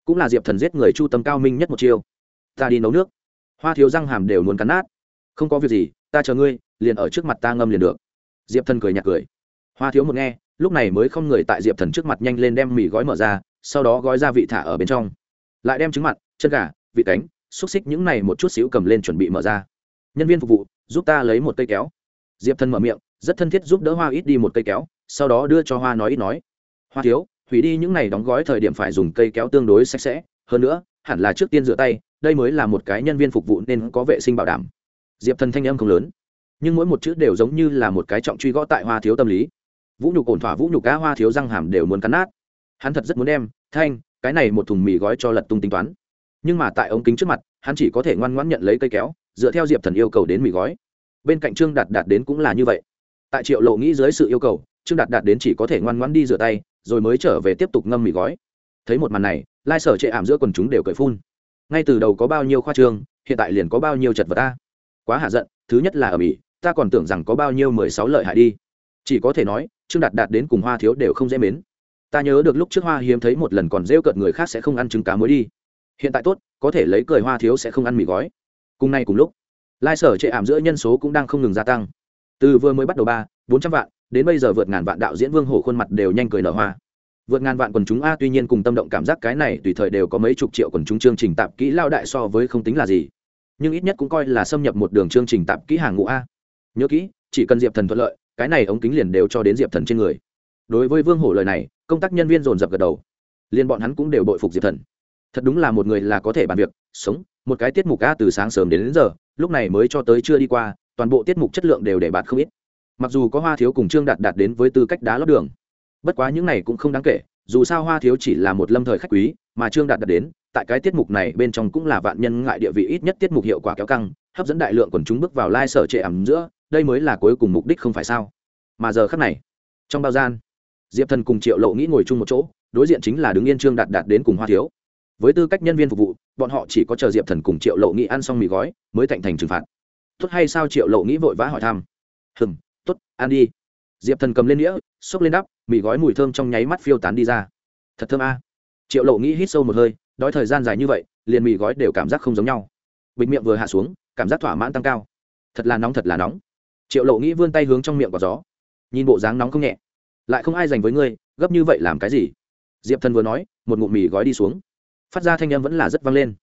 S1: Cũng là diệp thần giết người chu tâm cao minh nhất một chiêu. Ta đi nấu nước. Hoa thiếu răng hàm đều muốn cắn nát. Không có việc gì, ta chờ ngươi, liền ở trước mặt ta ngâm liền được. Diệp thần cười nhạt cười. Hoa thiếu một nghe, lúc này mới không người tại diệp thần trước mặt nhanh lên đem mì gói mở ra, sau đó gói ra vị thả ở bên trong. Lại đem trứng mặt chân gà vị cánh xúc xích những này một chút xíu cầm lên chuẩn bị mở ra. Nhân viên phục vụ, giúp ta lấy một cây kéo. Diệp Thân mở miệng, rất thân thiết giúp đỡ hoa ít đi một cây kéo, sau đó đưa cho hoa nói ít nói. Hoa thiếu, hủy đi những này đóng gói thời điểm phải dùng cây kéo tương đối sạch sẽ, hơn nữa, hẳn là trước tiên rửa tay, đây mới là một cái nhân viên phục vụ nên có vệ sinh bảo đảm. Diệp thần thanh âm không lớn, nhưng mỗi một chữ đều giống như là một cái trọng truy gõ tại hoa thiếu tâm lý. Vũ nhục ổn thỏa, vũ nhục cá hoa thiếu răng hàm đều muốn cắn nát. Hắn thật rất muốn đem, thanh, cái này một thùng mì gói cho lật tung tính toán nhưng mà tại ống kính trước mặt, hắn chỉ có thể ngoan ngoãn nhận lấy cây kéo, dựa theo diệp thần yêu cầu đến mì gói. Bên cạnh trương đạt đạt đến cũng là như vậy. Tại triệu lộ nghĩ dưới sự yêu cầu, trương đạt đạt đến chỉ có thể ngoan ngoãn đi rửa tay, rồi mới trở về tiếp tục ngâm mì gói. Thấy một màn này, lai sở chệ ảm giữa quần chúng đều cởi phun. Ngay từ đầu có bao nhiêu khoa trương, hiện tại liền có bao nhiêu chật vật ta quá hạ giận, thứ nhất là ở mỹ ta còn tưởng rằng có bao nhiêu mười sáu lợi hại đi. Chỉ có thể nói, trương đạt đạt đến cùng hoa thiếu đều không dễ mến. Ta nhớ được lúc trước hoa hiếm thấy một lần còn rêu cợt người khác sẽ không ăn trứng cá muối đi hiện tại tốt, có thể lấy cười hoa thiếu sẽ không ăn mì gói. Cùng nay cùng lúc, lai sở chệ ảm giữa nhân số cũng đang không ngừng gia tăng. Từ vừa mới bắt đầu ba, bốn trăm vạn, đến bây giờ vượt ngàn vạn đạo diễn vương hổ khuôn mặt đều nhanh cười nở hoa. Vượt ngàn vạn quần chúng a, tuy nhiên cùng tâm động cảm giác cái này tùy thời đều có mấy chục triệu quần chúng chương trình tạp kỹ lao đại so với không tính là gì. Nhưng ít nhất cũng coi là xâm nhập một đường chương trình tạp kỹ hàng ngũ a. Nhớ kỹ, chỉ cần diệp thần thuận lợi, cái này ống kính liền đều cho đến diệp thần trên người. Đối với vương hổ lời này, công tác nhân viên dồn dập gật đầu. Liền bọn hắn cũng đều bội phục diệp thần thật đúng là một người là có thể bàn việc sống một cái tiết mục a từ sáng sớm đến, đến giờ lúc này mới cho tới chưa đi qua toàn bộ tiết mục chất lượng đều để bạt không ít. Mặc dù có hoa thiếu cùng trương đạt đạt đến với tư cách đá lót đường bất quá những này cũng không đáng kể dù sao hoa thiếu chỉ là một lâm thời khách quý mà trương đạt đạt đến tại cái tiết mục này bên trong cũng là vạn nhân ngại địa vị ít nhất tiết mục hiệu quả kéo căng hấp dẫn đại lượng quần chúng bước vào lai、like、sở trệ ẩm giữa đây mới là cuối cùng mục đích không phải sao. Mà giờ khắc này trong bao gian diệp thần cùng triệu lộ nghĩ ngồi chung một chỗ đối diện chính là đứng yên trương đạt đạt đến cùng hoa thiếu với tư cách nhân viên phục vụ, bọn họ chỉ có chờ diệp thần cùng triệu lộ nghĩ ăn xong mì gói, mới thạnh thành trừng phạt. Tốt hay sao triệu lộ nghĩ vội vã hỏi thăm. Hừm t ố t ăn đi. Diệp thần cầm lên đĩa, xốc lên đắp, mì gói mùi thơm trong nháy mắt phiêu tán đi ra. Thật thơm a. Triệu lộ nghĩ hít sâu một hơi, đói thời gian dài như vậy, liền mì gói đều cảm giác không giống nhau. Bịch miệng vừa hạ xuống, cảm giác thỏa mãn tăng cao. Thật là nóng, thật là nóng. Triệu lộ nghĩ vươn tay hướng trong miệng có gió. Nhìn bộ dáng nóng không nhẹ. Lại không ai dành với ngươi, gấp như vậy làm cái gì? Diệp thần vừa nói, một ngụm mì gói đi xuống phát ra thanh âm vẫn là rất vang lên.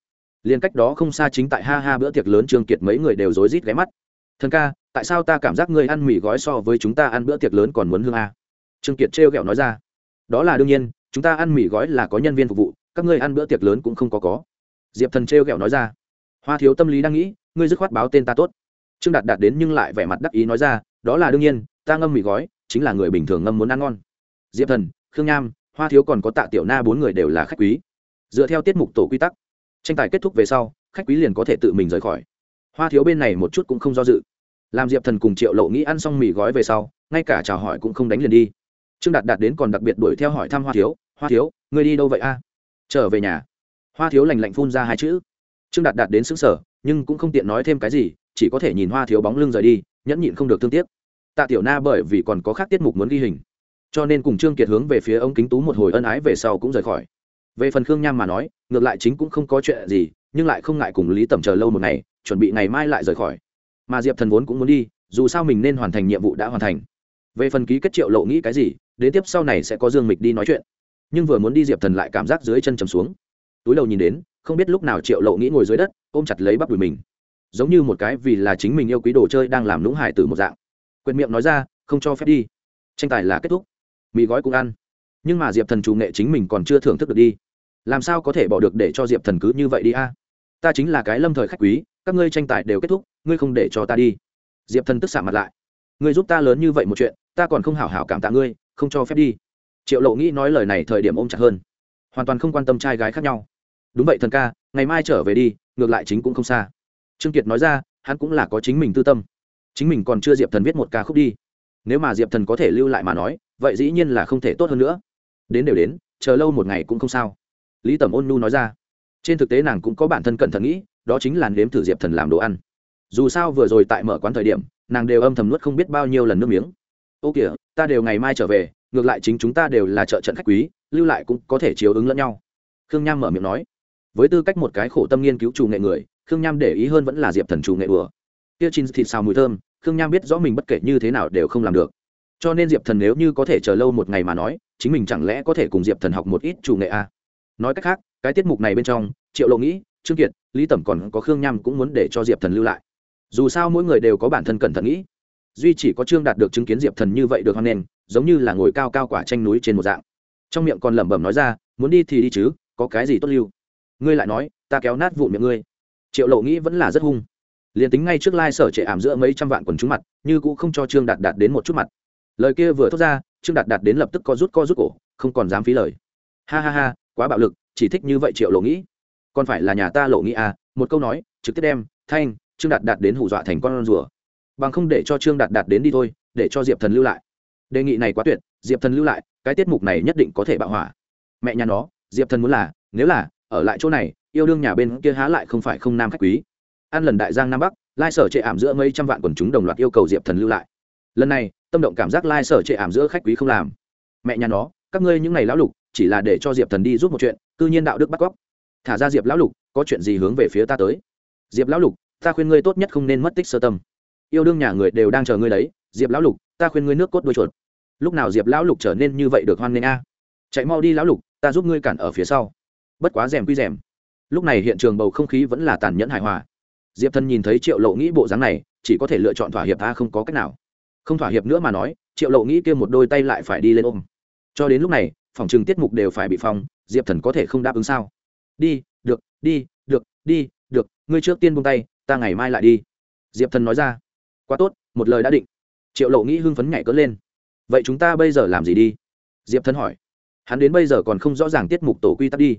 S1: Liền cách đó không xa chính tại ha ha bữa tiệc lớn trương kiệt mấy người đều rối rít ghé mắt. Thần ca, tại sao ta cảm giác ngươi ăn mì gói so với chúng ta ăn bữa tiệc lớn còn muốn hương a? Trương kiệt trêu ghẹo nói ra. Đó là đương nhiên, chúng ta ăn mì gói là có nhân viên phục vụ, các ngươi ăn bữa tiệc lớn cũng không có có. Diệp thần trêu ghẹo nói ra. Hoa thiếu tâm lý đang nghĩ, ngươi dứt khoát báo tên ta tốt. Trương đạt đạt đến nhưng lại vẻ mặt đắc ý nói ra, đó là đương nhiên, ta ngâm mì gói, chính là người bình thường ngâm muốn ăn ngon. Diệp thần, khương nham, hoa thiếu còn có tạ tiểu na bốn người đều là khách quý dựa theo tiết mục tổ quy tắc. Tranh tài kết thúc về sau, khách quý liền có thể tự mình rời khỏi. Hoa thiếu bên này một chút cũng không do dự. Làm diệp thần cùng triệu lộ nghĩ ăn xong mì gói về sau, ngay cả chào hỏi cũng không đánh liền đi. Trương đạt đạt đến còn đặc biệt đuổi theo hỏi thăm hoa thiếu hoa thiếu người đi đâu vậy a? Trở về nhà. Hoa thiếu lành lạnh phun ra hai chữ. Trương đạt đạt đến xứng sở nhưng cũng không tiện nói thêm cái gì, chỉ có thể nhìn hoa thiếu bóng lưng rời đi, nhẫn nhịn không được thương tiếc. Tạ tiểu na bởi vì còn có khác tiết mục muốn ghi hình, cho nên cùng trương kiệt hướng về phía ông kính tú một hồi ân ái về sau cũng rời khỏi về phần khương nham mà nói, ngược lại chính cũng không có chuyện gì, nhưng lại không ngại cùng lý tẩm chờ lâu một ngày, chuẩn bị ngày mai lại rời khỏi. Mà diệp thần vốn cũng muốn đi, dù sao mình nên hoàn thành nhiệm vụ đã hoàn thành. Về phần ký kết triệu lộ nghĩ cái gì, đến tiếp sau này sẽ có dương mịch đi nói chuyện. Nhưng vừa muốn đi diệp thần lại cảm giác dưới chân chầm xuống. Túi đầu nhìn đến, không biết lúc nào triệu lộ nghĩ ngồi dưới đất, ôm chặt lấy bắp đùi mình. Giống như một cái vì là chính mình yêu quý đồ chơi đang làm lũng hải từ một dạng. Quyền miệng nói ra, không cho phép đi. Tranh tài là kết thúc. Mì gói cũng ăn. Nhưng mà diệp thần chủ nghệ chính mình còn chưa thưởng thức được đi làm sao có thể bỏ được để cho diệp thần cứ như vậy đi a? Ta chính là cái lâm thời khách quý, các ngươi tranh tài đều kết thúc, ngươi không để cho ta đi. Diệp thần tức xạ mặt lại. Ngươi giúp ta lớn như vậy một chuyện, ta còn không hảo hảo cảm tạ ngươi, không cho phép đi. Triệu lộ nghĩ nói lời này thời điểm ôm chặt hơn. Hoàn toàn không quan tâm trai gái khác nhau. Đúng vậy thần ca, ngày mai trở về đi, ngược lại chính cũng không xa. Trương kiệt nói ra, hắn cũng là có chính mình tư tâm. Chính mình còn chưa diệp thần viết một ca khúc đi. Nếu mà diệp thần có thể lưu lại mà nói, vậy dĩ nhiên là không thể tốt hơn nữa. Đến đều đến, chờ lâu một ngày cũng không sao lý tẩm ôn nu nói ra. Trên thực tế nàng cũng có bản thân cẩn thận nghĩ, đó chính là nếm thử diệp thần làm đồ ăn. Dù sao vừa rồi tại mở quán thời điểm, nàng đều âm thầm nuốt không biết bao nhiêu lần nước miếng. Ô kìa, ta đều ngày mai trở về, ngược lại chính chúng ta đều là trợ trận khách quý, lưu lại cũng có thể chiếu ứng lẫn nhau. Khương nham mở miệng nói. Với tư cách một cái khổ tâm nghiên cứu chủ nghệ người, khương nham để ý hơn vẫn là diệp thần chủ nghệ bừa. Kia chín thịt xào mùi thơm, khương nham biết rõ mình bất kể như thế nào đều không làm được. Cho nên diệp thần nếu như có thể chờ lâu một ngày mà nói, chính mình chẳng lẽ có thể cùng diệp thần học một ít chủ nghệ a à? Nói cách khác, cái tiết mục này bên trong, triệu lộ nghĩ, trương kiệt, lý tẩm còn có khương nham cũng muốn để cho diệp thần lưu lại. Dù sao mỗi người đều có bản thân cẩn thận nghĩ. Duy chỉ có trương đạt được chứng kiến diệp thần như vậy được hoan nghênh, giống như là ngồi cao cao quả tranh núi trên một dạng. Trong miệng còn lẩm bẩm nói ra, muốn đi thì đi chứ, có cái gì tốt lưu? Ngươi lại nói, ta kéo nát vụn miệng ngươi. Triệu lộ nghĩ vẫn là rất hung. Liền tính ngay trước lai、like、sở trệ ảm giữa mấy trăm vạn quần chúng mặt, như cũng không cho trương đạt đạt đến một chút mặt. Lời kia vừa thốt ra, trương đạt đạt đến lập tức co rút co rút cổ, không còn dám phí lời. Ha ha ha quá bạo lực, chỉ thích như vậy triệu lộ nghĩ. Còn phải là nhà ta lộ nghĩ à một câu nói, trực tiếp đem, thanh, trương đạt đạt đến hù dọa thành con rùa. Bằng không để cho trương đạt đạt đến đi thôi, để cho diệp thần lưu lại. Đề nghị này quá tuyệt, diệp thần lưu lại, cái tiết mục này nhất định có thể bạo hỏa. Mẹ nhà nó, diệp thần muốn là, nếu là, ở lại chỗ này, yêu đương nhà bên kia há lại không phải không nam khách quý. Ăn lần đại giang nam bắc, lai sở trệ ảm giữa mấy trăm vạn quần chúng đồng loạt yêu cầu diệp thần lưu lại. Lần này, tâm động cảm giác lai sở trệ ảm giữa khách quý không làm. Mẹ nhà nó, các ngươi những ngày lão lục chỉ là để cho diệp thần đi giúp một chuyện, cư nhiên đạo đức bắt cóc. Thả ra diệp lão lục, có chuyện gì hướng về phía ta tới? Diệp lão lục, ta khuyên ngươi tốt nhất không nên mất tích sơ tâm. Yêu đương nhà người đều đang chờ ngươi đấy, diệp lão lục, ta khuyên ngươi nước cốt đôi chuột. Lúc nào diệp lão lục trở nên như vậy được hoan nghênh a? Chạy mau đi lão lục, ta giúp ngươi cản ở phía sau. Bất quá rèm quy rèm. Lúc này hiện trường bầu không khí vẫn là tàn nhẫn hài hòa. Diệp thần nhìn thấy triệu lộ nghĩ bộ dáng này, chỉ có thể lựa chọn thỏa hiệp ta không có cách nào. Không thỏa hiệp nữa mà nói, triệu lộ nghĩ kia một đôi tay lại phải đi lên ôm. Cho đến lúc này phòng trừng tiết mục đều phải bị phong, diệp thần có thể không đáp ứng sao? Đi, được đi được đi, được, ngươi trước tiên buông tay, ta ngày mai lại đi. Diệp thần nói ra. Quá tốt, một lời đã định. Triệu lộ nghĩ hưng phấn nhảy cỡ lên. Vậy chúng ta bây giờ làm gì đi? Diệp thần hỏi. Hắn đến bây giờ còn không rõ ràng tiết mục tổ quy tắc đi.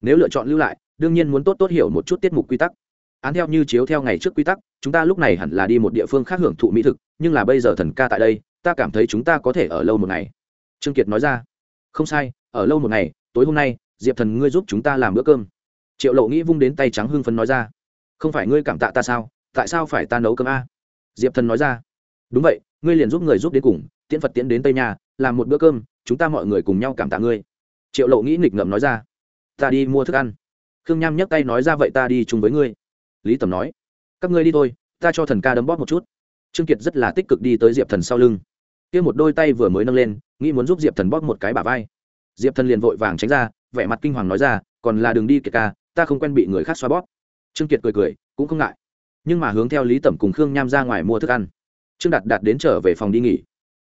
S1: Nếu lựa chọn lưu lại, đương nhiên muốn tốt tốt hiểu một chút tiết mục quy tắc. Án theo như chiếu theo ngày trước quy tắc, chúng ta lúc này hẳn là đi một địa phương khác hưởng thụ mỹ thực, nhưng là bây giờ thần ca tại đây, ta cảm thấy chúng ta có thể ở lâu một ngày. Trương kiệt nói ra không sai, ở lâu một ngày, tối hôm nay, diệp thần ngươi giúp chúng ta làm bữa cơm. Triệu lộ nghĩ vung đến tay trắng hưng phấn nói ra. Không phải ngươi cảm tạ ta sao? Tại sao phải ta nấu cơm a? Diệp thần nói ra. Đúng vậy, ngươi liền giúp người giúp đến cùng, tiễn phật tiễn đến tây nhà làm một bữa cơm, chúng ta mọi người cùng nhau cảm tạ ngươi. Triệu lộ nghĩ nghịch ngợm nói ra. Ta đi mua thức ăn. Khương nham nhấc tay nói ra vậy ta đi chung với ngươi. Lý tầm nói. Các ngươi đi thôi, ta cho thần ca đấm bóp một chút. Trương kiệt rất là tích cực đi tới diệp thần sau lưng kia một đôi tay vừa mới nâng lên, nghĩ muốn giúp diệp thần bóp một cái bả vai. Diệp thần liền vội vàng tránh ra, vẻ mặt kinh hoàng nói ra, còn là đường đi, kiệt ca, ta không quen bị người khác xoa bóp. Trương kiệt cười cười, cũng không ngại. Nhưng mà hướng theo lý tẩm cùng khương nham ra ngoài mua thức ăn. Trương đạt đạt đến trở về phòng đi nghỉ.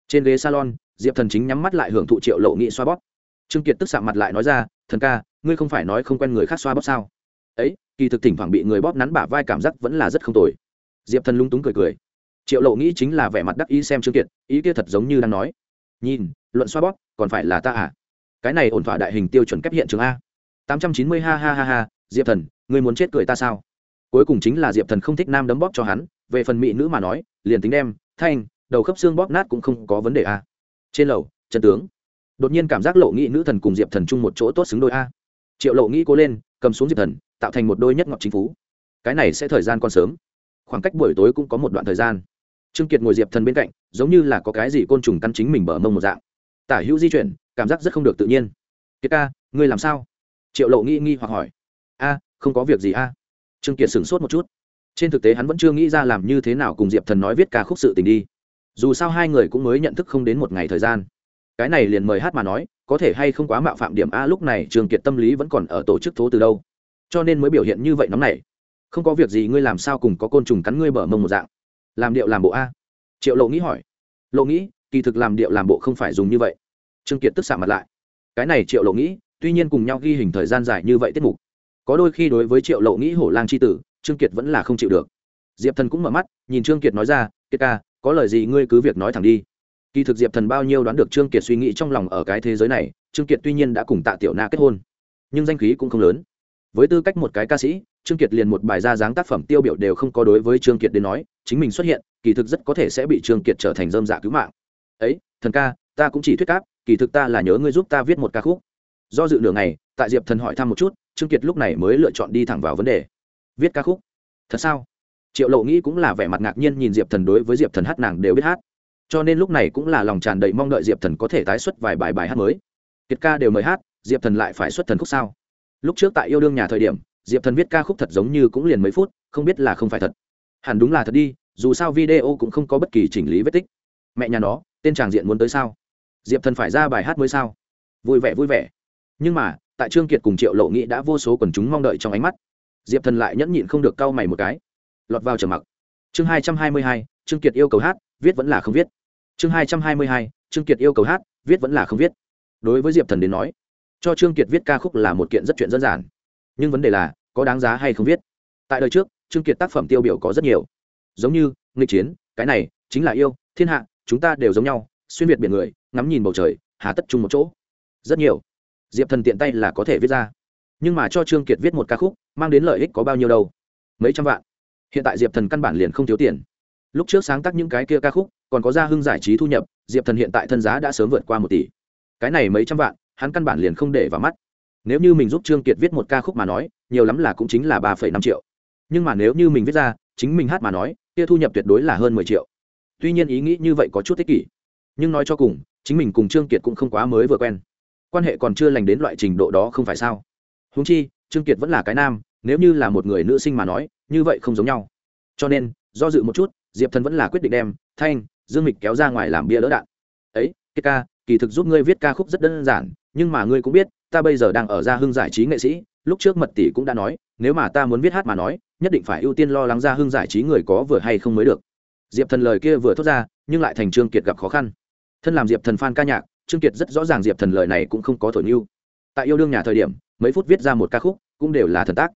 S1: Trên ghế salon, diệp thần chính nhắm mắt lại hưởng thụ triệu lộ nghị xoa bóp. Trương kiệt tức sạm mặt lại nói ra, thần ca, ngươi không phải nói không quen người khác xoa bóp sao? Ấy, kỳ thực thỉnh thoảng bị người bóp nắn bả vai cảm giác vẫn là rất không tồi. Diệp thần lung túng cười cười triệu lộ nghĩ chính là vẻ mặt đắc ý xem trương kiệt, ý kia thật giống như đang nói. Nhìn, luận xoa bóp, còn phải là ta à? Cái này ổn thỏa đại hình tiêu chuẩn kép hiện trường a. Tám trăm chín mươi, ha ha ha ha diệp thần, ngươi muốn chết cười ta sao? Cuối cùng chính là diệp thần không thích nam đấm bóp cho hắn, về phần mỹ nữ mà nói, liền tính đem, thanh, đầu khớp xương bóp nát cũng không có vấn đề a. Trên lầu chân tướng. Đột nhiên cảm giác lộ nghĩ nữ thần cùng diệp thần chung một chỗ tốt xứng đôi a. Triệu lộ nghĩ cố lên, cầm xuống diệp thần, tạo thành một đôi nhất ngọc chính phú. Cái này sẽ thời gian còn sớm khoảng cách buổi tối cũng có một đoạn thời gian. Trương kiệt ngồi diệp thần bên cạnh, giống như là có cái gì côn trùng căn chính mình bở mông một dạng. Tả hữu di chuyển, cảm giác rất không được tự nhiên. Kiệt ca, ngươi làm sao? Triệu lộ nghi nghi hoặc hỏi. A, không có việc gì a. Trương kiệt sửng sốt một chút. Trên thực tế hắn vẫn chưa nghĩ ra làm như thế nào cùng diệp thần nói viết ca khúc sự tình đi. Dù sao hai người cũng mới nhận thức không đến một ngày thời gian. Cái này liền mời hát mà nói, có thể hay không quá mạo phạm điểm a lúc này trường kiệt tâm lý vẫn còn ở tổ chức thố từ đâu. Cho nên mới biểu hiện như vậy nóng này không có việc gì ngươi làm sao cùng có côn trùng cắn ngươi bở mông một dạng? Làm điệu làm bộ a? Triệu lộ nghĩ hỏi. Lộ nghĩ, kỳ thực làm điệu làm bộ không phải dùng như vậy. Trương kiệt tức xạ mặt lại. Cái này triệu lộ nghĩ, tuy nhiên cùng nhau ghi hình thời gian dài như vậy tiết mục. Có đôi khi đối với triệu lộ nghĩ hổ lang c h i tử, trương kiệt vẫn là không chịu được. Diệp thần cũng mở mắt, nhìn trương kiệt nói ra, kiệt ca, có lời gì ngươi cứ việc nói thẳng đi. Kỳ thực diệp thần bao nhiêu đoán được trương kiệt suy nghĩ trong lòng ở cái thế giới này, trương kiệt tuy nhiên đã cùng tạ tiểu na kết hôn, nhưng danh khí cũng không lớn với tư cách một cái ca sĩ, trương kiệt liền một bài ra dáng tác phẩm tiêu biểu đều không có đối với trương kiệt đến nói, chính mình xuất hiện, kỳ thực rất có thể sẽ bị trương kiệt trở thành dơm dạ cứu mạng. Ấy, thần ca, ta cũng chỉ thuyết cáp kỳ thực ta là nhớ ngươi giúp ta viết một ca khúc. Do dự nửa ngày, tại diệp thần hỏi thăm một chút, trương kiệt lúc này mới lựa chọn đi thẳng vào vấn đề. Viết ca khúc? Thật sao? Triệu lộ nghĩ cũng là vẻ mặt ngạc nhiên nhìn diệp thần đối với diệp thần hát nàng đều biết hát. Cho nên lúc này cũng là lòng tràn đầy mong đợi diệp thần có thể tái xuất vài bài bài hát mới. Kiệt ca đều mời hát, diệp thần lại phải xuất thần khúc sao? Lúc trước tại yêu đương nhà thời điểm, diệp thần viết ca khúc thật giống như cũng liền mấy phút, không biết là không phải thật. Hẳn đúng là thật đi, dù sao video cũng không có bất kỳ chỉnh lý vết tích. Mẹ nhà nó, tên tràng diện muốn tới sao? Diệp thần phải ra bài hát mới sao? Vui vẻ vui vẻ. Nhưng mà, tại trương kiệt cùng triệu lộ nghĩ đã vô số quần chúng mong đợi trong ánh mắt. Diệp thần lại nhẫn nhịn không được cau mày một cái. Lọt vào trầm mặc. Chương hai trăm hai mươi hai, trương kiệt yêu cầu hát, viết vẫn là không viết. Chương hai trăm hai mươi hai, trương kiệt yêu cầu hát, viết vẫn là không viết. Đối với diệp thần đến nói cho trương kiệt viết ca khúc là một kiện rất chuyện dân giản. Nhưng vấn đề là, có đáng giá hay không viết? Tại đời trước, trương kiệt tác phẩm tiêu biểu có rất nhiều. Giống như, nghịch chiến, cái này, chính là yêu, thiên hạ, chúng ta đều giống nhau, xuyên việt biển người, ngắm nhìn bầu trời, hà tất chung một chỗ. Rất nhiều. Diệp thần tiện tay là có thể viết ra. Nhưng mà cho trương kiệt viết một ca khúc, mang đến lợi ích có bao nhiêu đâu? Mấy trăm vạn. Hiện tại diệp thần căn bản liền không thiếu tiền. Lúc trước sáng tác những cái kia ca khúc, còn có ra hưng giải trí thu nhập, diệp thần hiện tại thân giá đã sớm vượt qua một tỷ. Cái này mấy trăm vạn hắn căn bản liền không để vào mắt. Nếu như mình giúp trương kiệt viết một ca khúc mà nói, nhiều lắm là cũng chính là ba năm triệu. Nhưng mà nếu như mình viết ra, chính mình hát mà nói, kia thu nhập tuyệt đối là hơn mười triệu. Tuy nhiên ý nghĩ như vậy có chút thích kỷ. Nhưng nói cho cùng, chính mình cùng trương kiệt cũng không quá mới vừa quen. Quan hệ còn chưa lành đến loại trình độ đó không phải sao? Húng chi, trương kiệt vẫn là cái nam, nếu như là một người nữ sinh mà nói, như vậy không giống nhau. Cho nên, do dự một chút, diệp thần vẫn là quyết định đem thanh, dương mịch kéo ra ngoài làm bia đỡ đạn. Ấy, kiệt ca, kỳ thực giúp ngươi viết ca khúc rất đơn giản nhưng mà ngươi cũng biết, ta bây giờ đang ở gia hưng giải trí nghệ sĩ, lúc trước mật tỷ cũng đã nói, nếu mà ta muốn viết hát mà nói, nhất định phải ưu tiên lo lắng gia hưng giải trí người có vừa hay không mới được. Diệp thần lời kia vừa thốt ra, nhưng lại thành trương kiệt gặp khó khăn. Thân làm diệp thần f ca nhạc, trương kiệt rất rõ ràng diệp thần lời này cũng không có thổi mưu. Tại yêu đương nhà thời điểm, mấy phút viết ra một ca khúc, cũng đều là thần tác.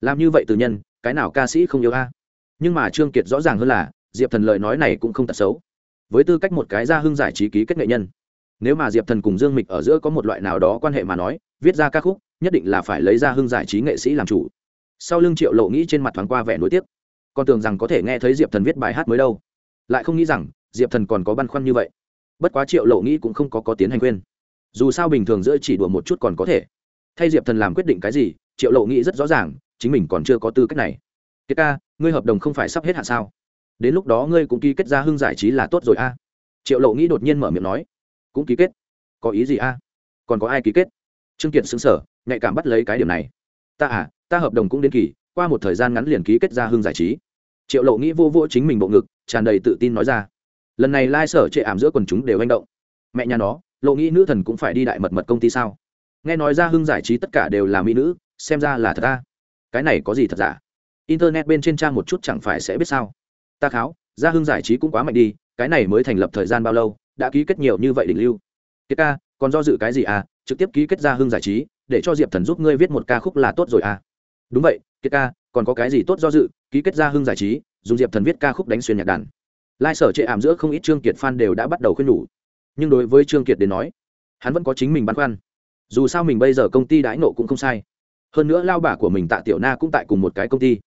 S1: Làm như vậy từ nhân, cái nào ca sĩ không yêu a? Nhưng mà trương kiệt rõ ràng hơn là, diệp thần lời nói này cũng không tật xấu. Với tư cách một cái gia hưng giải trí ký kết nghệ nhân nếu mà diệp thần cùng dương mịch ở giữa có một loại nào đó quan hệ mà nói, viết ra ca khúc, nhất định là phải lấy ra hưng giải trí nghệ sĩ làm chủ. Sau lưng triệu lộ nghĩ trên mặt thoáng qua vẻ nối tiếc. Con tưởng rằng có thể nghe thấy diệp thần viết bài hát mới đâu. Lại không nghĩ rằng, diệp thần còn có băn khoăn như vậy. Bất quá triệu lộ nghĩ cũng không có có tiến hành khuyên. Dù sao bình thường giữa chỉ đùa một chút còn có thể. Thay diệp thần làm quyết định cái gì, triệu lộ nghĩ rất rõ ràng, chính mình còn chưa có tư cách này. Kiệt ca, ngươi hợp đồng không phải sắp hết hạn sao? Đến lúc đó ngươi cũng ký kết ra hưng giải trí là tốt rồi a. Triệu lộ nghĩ đột nhiên mở miệng nói cũng ký kết. Có ý gì a? Còn có ai ký kết? Trương kiệt xứng sở nhạy cảm bắt lấy cái điểm này. Ta à ta hợp đồng cũng đến kỳ, qua một thời gian ngắn liền ký kết ra hưng giải trí. Triệu lộ nghĩ vô vô chính mình bộ ngực, tràn đầy tự tin nói ra. Lần này lai、like、sở chệ ảm giữa quần chúng đều manh động. Mẹ nhà nó, lộ nghĩ nữ thần cũng phải đi đại mật mật công ty sao? Nghe nói ra hưng giải trí tất cả đều là mỹ nữ, xem ra là thật ta cái này có gì thật giả? Internet bên trên trang một chút chẳng phải sẽ biết sao? Ta kháo, ra hưng giải trí cũng quá mạnh đi, cái này mới thành lập thời gian bao lâu? Đã ký kết nhiều như vậy đỉnh lưu. Kiệt ca, còn do dự cái gì à? Trực tiếp ký kết ra hưng giải trí, để cho diệp thần giúp ngươi viết một ca khúc là tốt rồi à? Đúng vậy, kiệt ca, còn có cái gì tốt do dự? Ký kết ra hưng giải trí, dùng diệp thần viết ca khúc đánh xuyên nhạc đàn. Lai sở trệ ảm giữa không ít trương kiệt f đều đã bắt đầu khuyên nhủ. Nhưng đối với trương kiệt đến nói, hắn vẫn có chính mình băn khoăn. Dù sao mình bây giờ công ty đãi nộ cũng không sai. Hơn nữa lao bà của mình tạ tiểu na cũng tại cùng một cái công ty.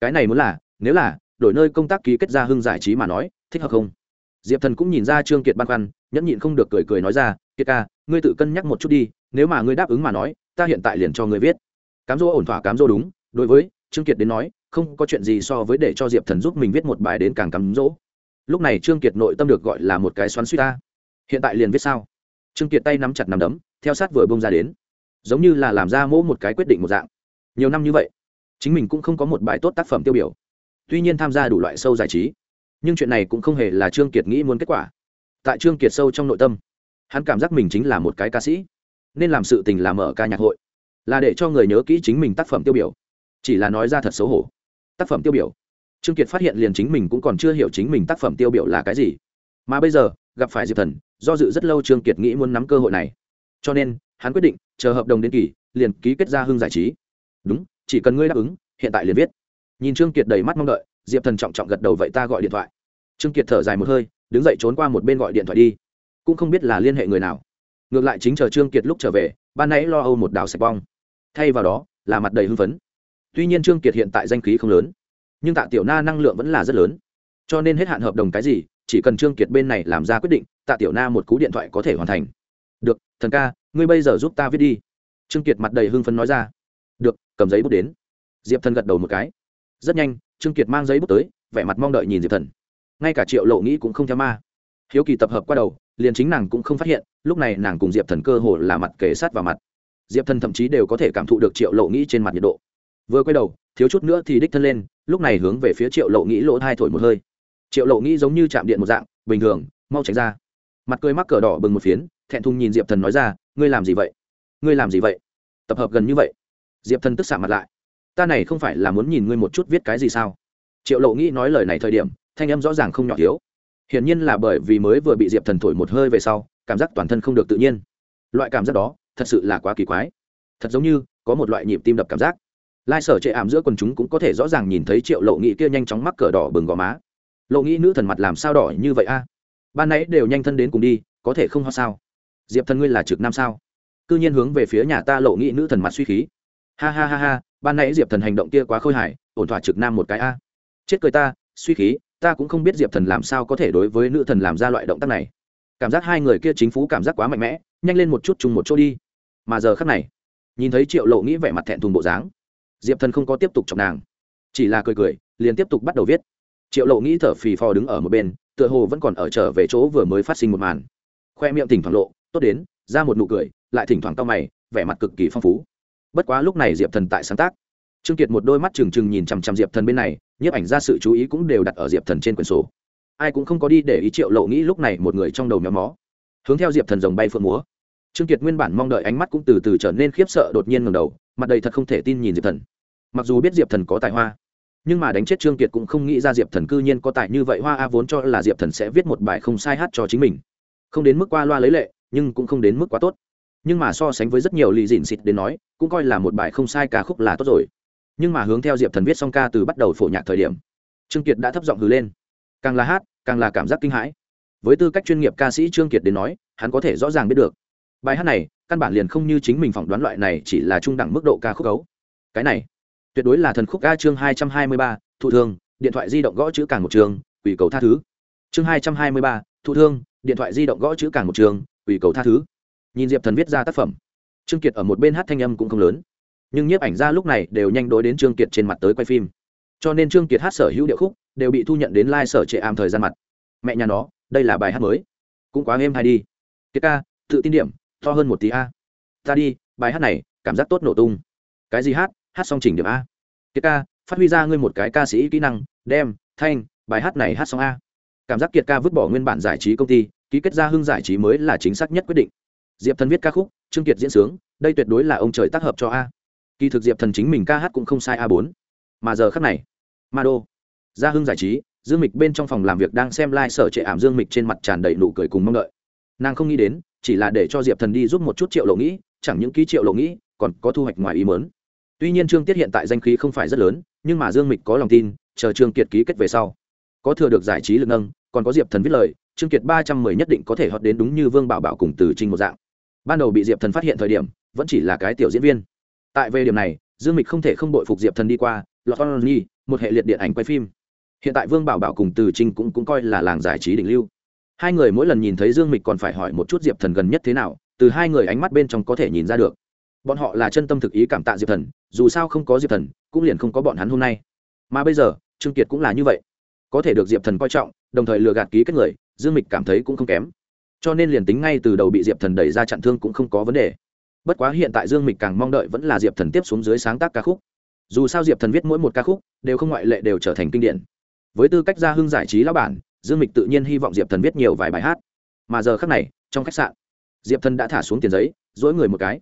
S1: Cái này muốn là, nếu là, đổi nơi công tác ký kết ra hưng giải trí mà nói, thích hợp không? Diệp thần cũng nhìn ra trương kiệt băn khoăn, nhẫn nhịn không được cười cười nói ra, kiệt ca, ngươi tự cân nhắc một chút đi, nếu mà ngươi đáp ứng mà nói, ta hiện tại liền cho ngươi viết. Cám dỗ ổn thỏa, cám dỗ đúng, đối với trương kiệt đến nói, không có chuyện gì so với để cho diệp thần giúp mình viết một bài đến càng cắm dỗ. Lúc này trương kiệt nội tâm được gọi là một cái xoắn suy ta. Hiện tại liền viết sao? Trương kiệt tay nắm chặt nắm đấm, theo sát vừa bông ra đến. Giống như là làm ra mỗ một cái quyết định một dạng. Nhiều năm như vậy, chính mình cũng không có một bài tốt tác phẩm tiêu biểu. Tuy nhiên tham gia đủ loại sâu giải trí nhưng chuyện này cũng không hề là trương kiệt nghĩ muốn kết quả. Tại trương kiệt sâu trong nội tâm, hắn cảm giác mình chính là một cái ca sĩ, nên làm sự tình làm mở ca nhạc hội, là để cho người nhớ kỹ chính mình tác phẩm tiêu biểu, chỉ là nói ra thật xấu hổ. Tác phẩm tiêu biểu, trương kiệt phát hiện liền chính mình cũng còn chưa hiểu chính mình tác phẩm tiêu biểu là cái gì. Mà bây giờ, gặp phải diệp thần, do dự rất lâu trương kiệt nghĩ muốn nắm cơ hội này. Cho nên, hắn quyết định, chờ hợp đồng đến kỳ, liền ký kết ra hưng giải trí. Đúng, chỉ cần ngươi đáp ứng, hiện tại liền viết. Nhìn trương kiệt đầy mắt mong đợi diệp thần trọng trọng gật đầu vậy ta gọi điện thoại. Trương kiệt thở dài một hơi, đứng dậy trốn qua một bên gọi điện thoại đi. Cũng không biết là liên hệ người nào. Ngược lại chính chờ trương kiệt lúc trở về, ban nãy lo âu một đào sạch bong. Thay vào đó, là mặt đầy hưng phấn. Tuy nhiên trương kiệt hiện tại danh khí không lớn, nhưng tạ tiểu na năng lượng vẫn là rất lớn. Cho nên hết hạn hợp đồng cái gì, chỉ cần trương kiệt bên này làm ra quyết định, tạ tiểu na một cú điện thoại có thể hoàn thành. Được, thần ca, ngươi bây giờ giúp ta viết đi. Trương kiệt mặt đầy hưng phấn nói ra. Được, cầm giấy bút đến. Diệp thần gật đầu một cái. Rất nhanh trương kiệt mang giấy bút tới, vẻ mặt mong đợi nhìn diệp thần. Ngay cả triệu lộ nghĩ cũng không theo ma. Hiếu kỳ tập hợp qua đầu, liền chính nàng cũng không phát hiện, lúc này nàng cùng diệp thần cơ hồ là mặt kề sát vào mặt. Diệp thần thậm chí đều có thể cảm thụ được triệu lộ nghĩ trên mặt nhiệt độ. Vừa quay đầu, thiếu chút nữa thì đích thân lên, lúc này hướng về phía triệu lộ nghĩ lỗ hai thổi một hơi. Triệu lộ nghĩ giống như chạm điện một dạng, bình thường, mau tránh ra. Mặt cười mắc cờ đỏ bừng một phiến, thẹn thùng nhìn diệp thần nói ra, ngươi làm gì vậy? Ngươi làm gì vậy? Tập hợp gần như vậy. Diệp thần tức xạ mặt lại ta này không phải là muốn nhìn ngươi một chút viết cái gì sao? Triệu lộ nghĩ nói lời này thời điểm, thanh âm rõ ràng không nhỏ thiếu. Hiển nhiên là bởi vì mới vừa bị diệp thần thổi một hơi về sau, cảm giác toàn thân không được tự nhiên. Loại cảm giác đó, thật sự là quá kỳ quái. Thật giống như, có một loại nhịp tim đập cảm giác. Lai sở chệ ảm giữa quần chúng cũng có thể rõ ràng nhìn thấy triệu lộ nghĩ kia nhanh chóng mắc cờ đỏ bừng gò má. Lộ nghĩ nữ thần mặt làm sao đỏ như vậy a? Ban nãy đều nhanh thân đến cùng đi, có thể không ho sao? Diệp thần ngươi là trực nam sao? C ư nhiên hướng về phía nhà ta lộ nghĩ nữ thần mặt suy khí. Ha ha ha ha ban nãy diệp thần hành động kia quá khôi hài, ổn thỏa trực nam một cái a. Chết cười ta, suy khí, ta cũng không biết diệp thần làm sao có thể đối với nữ thần làm ra loại động tác này. Cảm giác hai người kia chính phủ cảm giác quá mạnh mẽ, nhanh lên một chút chung một chỗ đi. Mà giờ khắc này, nhìn thấy triệu lộ nghĩ vẻ mặt thẹn thùng bộ dáng, diệp thần không có tiếp tục chọc nàng, chỉ là cười cười, liền tiếp tục bắt đầu viết. Triệu lộ nghĩ thở phì phò đứng ở một bên, tựa hồ vẫn còn ở trở về chỗ vừa mới phát sinh một màn. Khoe miệng thỉnh thoảng lộ, tốt đến, ra một nụ cười, lại thỉnh thoảng cao mày, vẻ mặt cực kỳ phong phú bất quá lúc này diệp thần tại sáng tác. Trương kiệt một đôi mắt trừng trừng nhìn chằm chằm diệp thần bên này, nhiếp ảnh ra sự chú ý cũng đều đặt ở diệp thần trên quyển sổ. Ai cũng không có đi để ý triệu lộ nghĩ lúc này một người trong đầu méo mó. Hướng theo diệp thần rồng bay phượng múa. Trương kiệt nguyên bản mong đợi ánh mắt cũng từ từ trở nên khiếp sợ đột nhiên ngầm đầu, mặt đầy thật không thể tin nhìn diệp thần. Mặc dù biết diệp thần có tài hoa, nhưng mà đánh chết trương kiệt cũng không nghĩ ra diệp thần cư nhiên có tài như vậy, hoa a vốn cho là diệp thần sẽ viết một bài không sai hát cho chính mình. Không đến mức qua loa lấy lệ, nhưng cũng không đến mức quá tốt nhưng mà so sánh với rất nhiều lì dịn xịt đến nói, cũng coi là một bài không sai ca khúc là tốt rồi. Nhưng mà hướng theo diệp thần viết xong ca từ bắt đầu phổ nhạc thời điểm, trương kiệt đã thấp giọng hừ lên. Càng là hát, càng là cảm giác kinh hãi. Với tư cách chuyên nghiệp ca sĩ trương kiệt đến nói, hắn có thể rõ ràng biết được, bài hát này căn bản liền không như chính mình phỏng đoán loại này chỉ là trung đẳng mức độ ca khúc cấu cái này, tuyệt đối là thần khúc ca chương hai trăm hai mươi ba, thụ thương, điện thoại di động gõ chữ càng một trường ủy cầu tha thứ. Chương hai trăm hai mươi ba, thụ thương, điện thoại di động gõ chữ càng một trường ủy cầu tha thứ nhìn diệp thần viết ra tác phẩm, trương kiệt ở một bên hát thanh âm cũng không lớn. Nhưng nhiếp ảnh ra lúc này đều nhanh đối đến trương kiệt trên mặt tới quay phim. Cho nên trương kiệt hát sở hữu điệu khúc đều bị thu nhận đến lai、like、sở trệ ảm thời gian mặt. Mẹ nhà nó, đây là bài hát mới. Cũng quá êm hay đi. Kiệt ca, tự tin điểm, to hơn một tí a. Ta đi, bài hát này, cảm giác tốt nổ tung. Cái gì hát? Hát xong chỉnh điểm a. Kiệt ca, phát huy ra ngươi một cái ca sĩ kỹ năng, đem, thanh, bài hát này hát xong a. Cảm giác kiệt ca vứt bỏ nguyên bản giải trí công ty, ký kết ra hưng giải trí mới là chính xác nhất quyết định diệp thần viết ca khúc, trương kiệt diễn sướng, đây tuyệt đối là ông trời tác hợp cho a. Kỳ thực diệp thần chính mình ca hát cũng không sai a bốn. Mà giờ khắc này, ma đô, gia hưng giải trí, dương mịch bên trong phòng làm việc đang xem lai、like、sở trệ ảm dương mịch trên mặt tràn đầy nụ cười cùng mong đợi. Nàng không nghĩ đến, chỉ là để cho diệp thần đi giúp một chút triệu lộ nghĩ, chẳng những ký triệu lộ nghĩ, còn có thu hoạch ngoài ý mớn tuy nhiên trương tiết hiện tại danh khí không phải rất lớn, nhưng mà dương mịch có lòng tin, chờ trương kiệt ký kết về sau, có thừa được giải trí lực nâng, còn có diệp thần viết lời, trương kiệt ba trăm mười nhất định có thể hót đến đúng như vương bảo bảo cùng từ trinh một dạng ban đầu bị diệp thần phát hiện thời điểm vẫn chỉ là cái tiểu diễn viên. Tại về điểm này dương mịch không thể không bội phục diệp thần đi qua lọt on nhi một hệ liệt điện ảnh quay phim. Hiện tại vương bảo bảo cùng từ trinh cũng, cũng coi là làng giải trí đỉnh lưu. Hai người mỗi lần nhìn thấy dương mịch còn phải hỏi một chút diệp thần gần nhất thế nào từ hai người ánh mắt bên trong có thể nhìn ra được. Bọn họ là chân tâm thực ý cảm tạ diệp thần dù sao không có diệp thần cũng liền không có bọn hắn hôm nay. Mà bây giờ trương kiệt cũng là như vậy. Có thể được diệp thần coi trọng đồng thời lừa gạt ký kết người dương mịch cảm thấy cũng không kém cho nên liền tính ngay từ đầu bị diệp thần đẩy ra chặn thương cũng không có vấn đề. Bất quá hiện tại dương mịch càng mong đợi vẫn là diệp thần tiếp xuống dưới sáng tác ca khúc. Dù sao diệp thần viết mỗi một ca khúc, đều không ngoại lệ đều trở thành kinh điển. Với tư cách gia hưng giải trí lão bản, dương mịch tự nhiên hy vọng diệp thần viết nhiều vài bài hát. Mà giờ khác này, trong khách sạn, diệp thần đã thả xuống tiền giấy, dỗi người một cái.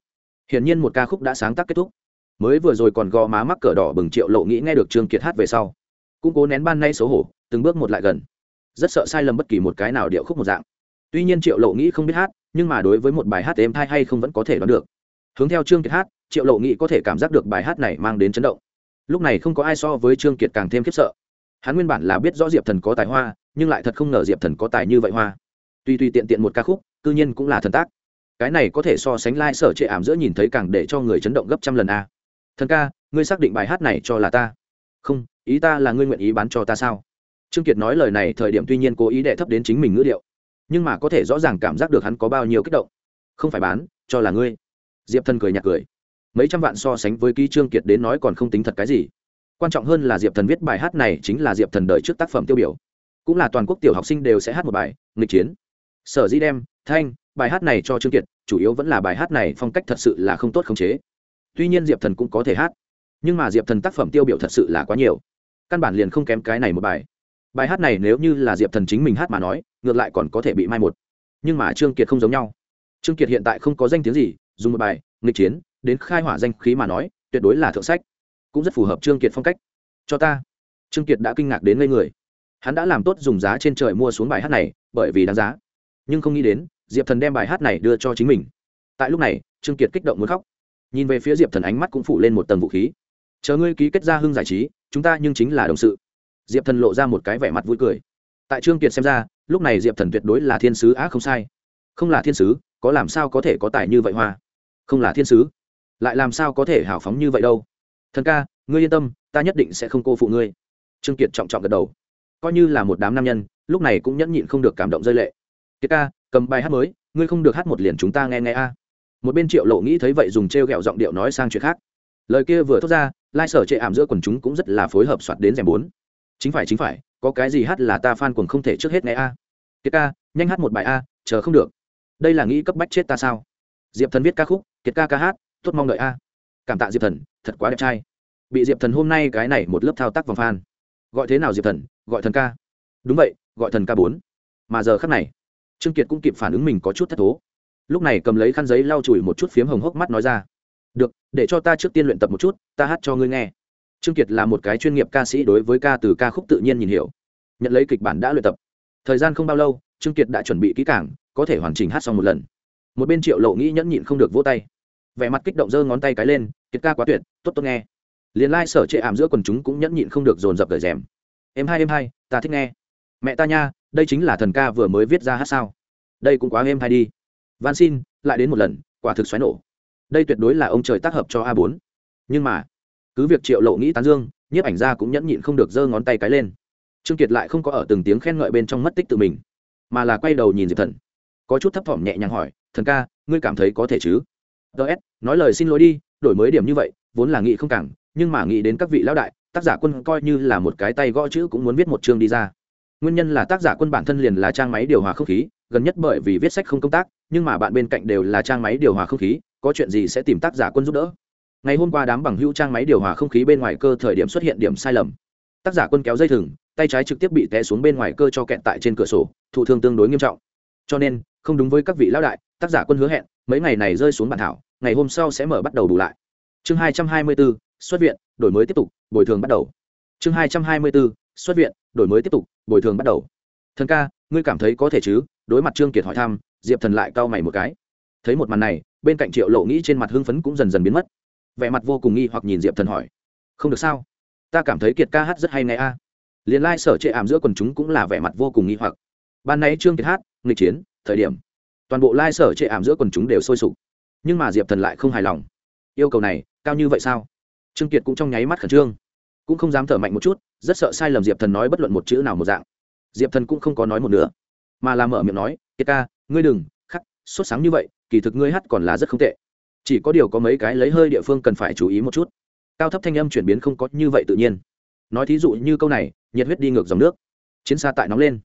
S1: Hiển nhiên một ca khúc đã sáng tác kết thúc. Mới vừa rồi còn gò má mắc cờ đỏ bừng triệu lộ nghĩ nghe được trương kiệt hát về sau. Cũng cố nén ban nay xấu hổ, từng bước một lại gần. Rất sợ sai lầm bất kỳ một cái nào điệu khúc một dạng tuy nhiên triệu lộ nghĩ không biết hát, nhưng mà đối với một bài hát êm thai hay không vẫn có thể đoán được. Hướng theo trương kiệt hát, triệu lộ nghĩ có thể cảm giác được bài hát này mang đến chấn động. Lúc này không có ai so với trương kiệt càng thêm khiếp sợ. Hắn nguyên bản là biết rõ diệp thần có tài hoa, nhưng lại thật không ngờ diệp thần có tài như vậy hoa. Tuy tuy tiện tiện một ca khúc, cư nhiên cũng là thần tác. Cái này có thể so sánh lai、like、sở trệ ảm giữa nhìn thấy càng để cho người chấn động gấp trăm lần a. Thần ca, ngươi xác định bài hát này cho là ta? Không, ý ta là ngươi nguyện ý bán cho ta sao? Trương kiệt nói lời này, thời điểm tuy nhiên cố ý đệ thấp đến chính mình ngữ điệu nhưng mà có thể rõ ràng cảm giác được hắn có bao nhiêu kích động. Không phải bán, cho là ngươi. Diệp thần cười nhạt cười. Mấy trăm vạn so sánh với ký trương kiệt đến nói còn không tính thật cái gì. Quan trọng hơn là diệp thần viết bài hát này chính là diệp thần đời trước tác phẩm tiêu biểu. Cũng là toàn quốc tiểu học sinh đều sẽ hát một bài, nghịch chiến. Sở dĩ đem, thanh, bài hát này cho trương kiệt, chủ yếu vẫn là bài hát này phong cách thật sự là không tốt khống chế. Tuy nhiên diệp thần cũng có thể hát, nhưng mà diệp thần tác phẩm tiêu biểu thật sự là quá nhiều. Căn bản liền không kém cái này một bài bài hát này nếu như là diệp thần chính mình hát mà nói, ngược lại còn có thể bị mai một. Nhưng mà trương kiệt không giống nhau. Trương kiệt hiện tại không có danh tiếng gì, dùng một bài, nghịch chiến, đến khai hỏa danh khí mà nói, tuyệt đối là thượng sách. Cũng rất phù hợp trương kiệt phong cách. Cho ta. Trương kiệt đã kinh ngạc đến ngây người. Hắn đã làm tốt dùng giá trên trời mua xuống bài hát này, bởi vì đáng giá. Nhưng không nghĩ đến, diệp thần đem bài hát này đưa cho chính mình. Tại lúc này, trương kiệt kích động muốn khóc. Nhìn về phía diệp thần ánh mắt cũng phủ lên một tầng vũ khí. Chờ ngươi ký kết ra hưng giải trí, chúng ta nhưng chính là đồng sự diệp thần lộ ra một cái vẻ mặt vui cười. Tại trương kiệt xem ra, lúc này diệp thần tuyệt đối là thiên sứ á không sai. Không là thiên sứ, có làm sao có thể có tài như vậy hoa? Không là thiên sứ, lại làm sao có thể hào phóng như vậy đâu? Thần ca, ngươi yên tâm, ta nhất định sẽ không cô phụ ngươi. Trương kiệt trọng trọng gật đầu. Coi như là một đám nam nhân, lúc này cũng nhẫn nhịn không được cảm động rơi lệ. Kiệt ca, cầm bài hát mới, ngươi không được hát một liền chúng ta nghe nghe a. Một bên triệu lộ nghĩ thấy vậy dùng t r e o g ẹ o giọng điệu nói sang chuyện khác. Lời kia vừa thốt ra, lai sở chệ ảm giữa quần chúng cũng rất là phối hợp soạt đến rèm bốn chính phải chính phải, có cái gì hát là ta f a n không thể trước hết nghe a. Kiệt ca, nhanh hát một bài a, chờ không được. Đây là nghĩ cấp bách chết ta sao? Diệp thần viết ca khúc, kiệt ca ca hát, tốt mong đợi a. Cảm tạ diệp thần, thật quá đẹp trai. Bị diệp thần hôm nay cái này một lớp thao tác vòng fan. Gọi thế nào diệp thần? Gọi thần ca. Đúng vậy, gọi thần ca bốn. Mà giờ khắc này, trương kiệt cũng kịp phản ứng mình có chút thất thố. Lúc này cầm lấy khăn giấy lau chùi một chút phiếm hồng hốc mắt nói ra. Được, để cho ta trước tiên luyện tập một chút, ta hát cho ngươi nghe trương kiệt là một cái chuyên nghiệp ca sĩ đối với ca từ ca khúc tự nhiên nhìn hiểu. Nhận lấy kịch bản đã luyện tập. Thời gian không bao lâu, trương kiệt đã chuẩn bị kỹ cảng có thể hoàn chỉnh hát xong một lần. Một bên triệu lộ nghĩ nhẫn nhịn không được vỗ tay. Vẻ mặt kích động giơ ngón tay cái lên, kiệt ca quá tuyệt, tốt tốt nghe. Liền lai、like、sở trệ ảm giữa quần chúng cũng nhẫn nhịn không được dồn dập đời rèm. Em hai em hai, ta thích nghe. Mẹ ta nha, đây chính là thần ca vừa mới viết ra hát sao. Đây cũng quá em hay đi. Van xin, lại đến một lần, quả thực xoáy nổ. Đây tuyệt đối là ông trời tác hợp cho a bốn. Nhưng mà cứ việc triệu lộ nghĩ tán dương, nhiếp ảnh ra cũng nhẫn nhịn không được giơ ngón tay cái lên. Trương kiệt lại không có ở từng tiếng khen ngợi bên trong mất tích tự mình, mà là quay đầu nhìn diệp thần. Có chút thấp thỏm nhẹ nhàng hỏi, thần ca, ngươi cảm thấy có thể chứ? Ts nói lời xin lỗi đi, đổi mới điểm như vậy, vốn là nghĩ không cảng, nhưng mà nghĩ đến các vị lão đại, tác giả quân coi như là một cái tay gõ chữ cũng muốn viết một chương đi ra. Nguyên nhân là tác giả quân bản thân liền là trang máy điều hòa không khí, gần nhất bởi vì viết sách không công tác, nhưng mà bạn bên cạnh đều là trang máy điều hòa không khí, có chuyện gì sẽ tìm tác giả quân giúp đỡ ngày hôm qua đám bằng hữu trang máy điều hòa không khí bên ngoài cơ thời điểm xuất hiện điểm sai lầm. Tác giả quân kéo dây thừng, tay trái trực tiếp bị té xuống bên ngoài cơ cho kẹt tại trên cửa sổ, thụ thương tương đối nghiêm trọng. Cho nên, không đúng với các vị lão đại, tác giả quân hứa hẹn, mấy ngày này rơi xuống bản thảo, ngày hôm sau sẽ mở bắt đầu đủ lại. Chương hai trăm hai mươi bốn, xuất viện, đổi mới tiếp tục, bồi thường bắt đầu. Chương hai trăm hai mươi bốn, xuất viện, đổi mới tiếp tục, bồi thường bắt đầu. Thần ca, ngươi cảm thấy có thể chứ? Đối mặt trương kiệt hỏi thăm, diệp thần lại cau mày một cái. Thấy một màn này, bên cạnh triệu lộ nghĩ trên mặt hưng phấn cũng dần dần biến mất vẻ mặt vô cùng nghi hoặc nhìn diệp thần hỏi không được sao ta cảm thấy kiệt ca hát rất hay nghe a à. liền lai、like、sở trệ ảm giữa quần chúng cũng là vẻ mặt vô cùng nghi hoặc ban nay trương kiệt hát nghịch chiến thời điểm toàn bộ lai、like、sở trệ ảm giữa quần chúng đều sôi sục nhưng mà diệp thần lại không hài lòng yêu cầu này cao như vậy sao trương kiệt cũng trong nháy mắt khẩn trương cũng không dám thở mạnh một chút rất sợ sai lầm diệp thần nói bất luận một chữ nào một dạng diệp thần cũng không có nói một nữa mà làm mở miệng nói kiệt ca ngươi đừng khắc sốt sáng như vậy kỳ thực ngươi hát còn là rất không tệ chỉ có điều có mấy cái lấy hơi địa phương cần phải chú ý một chút. Cao thấp thanh âm chuyển biến không có như vậy tự nhiên. Nói thí dụ như câu này, nhiệt huyết đi ngược dòng nước. Chiến xa tại nóng lên.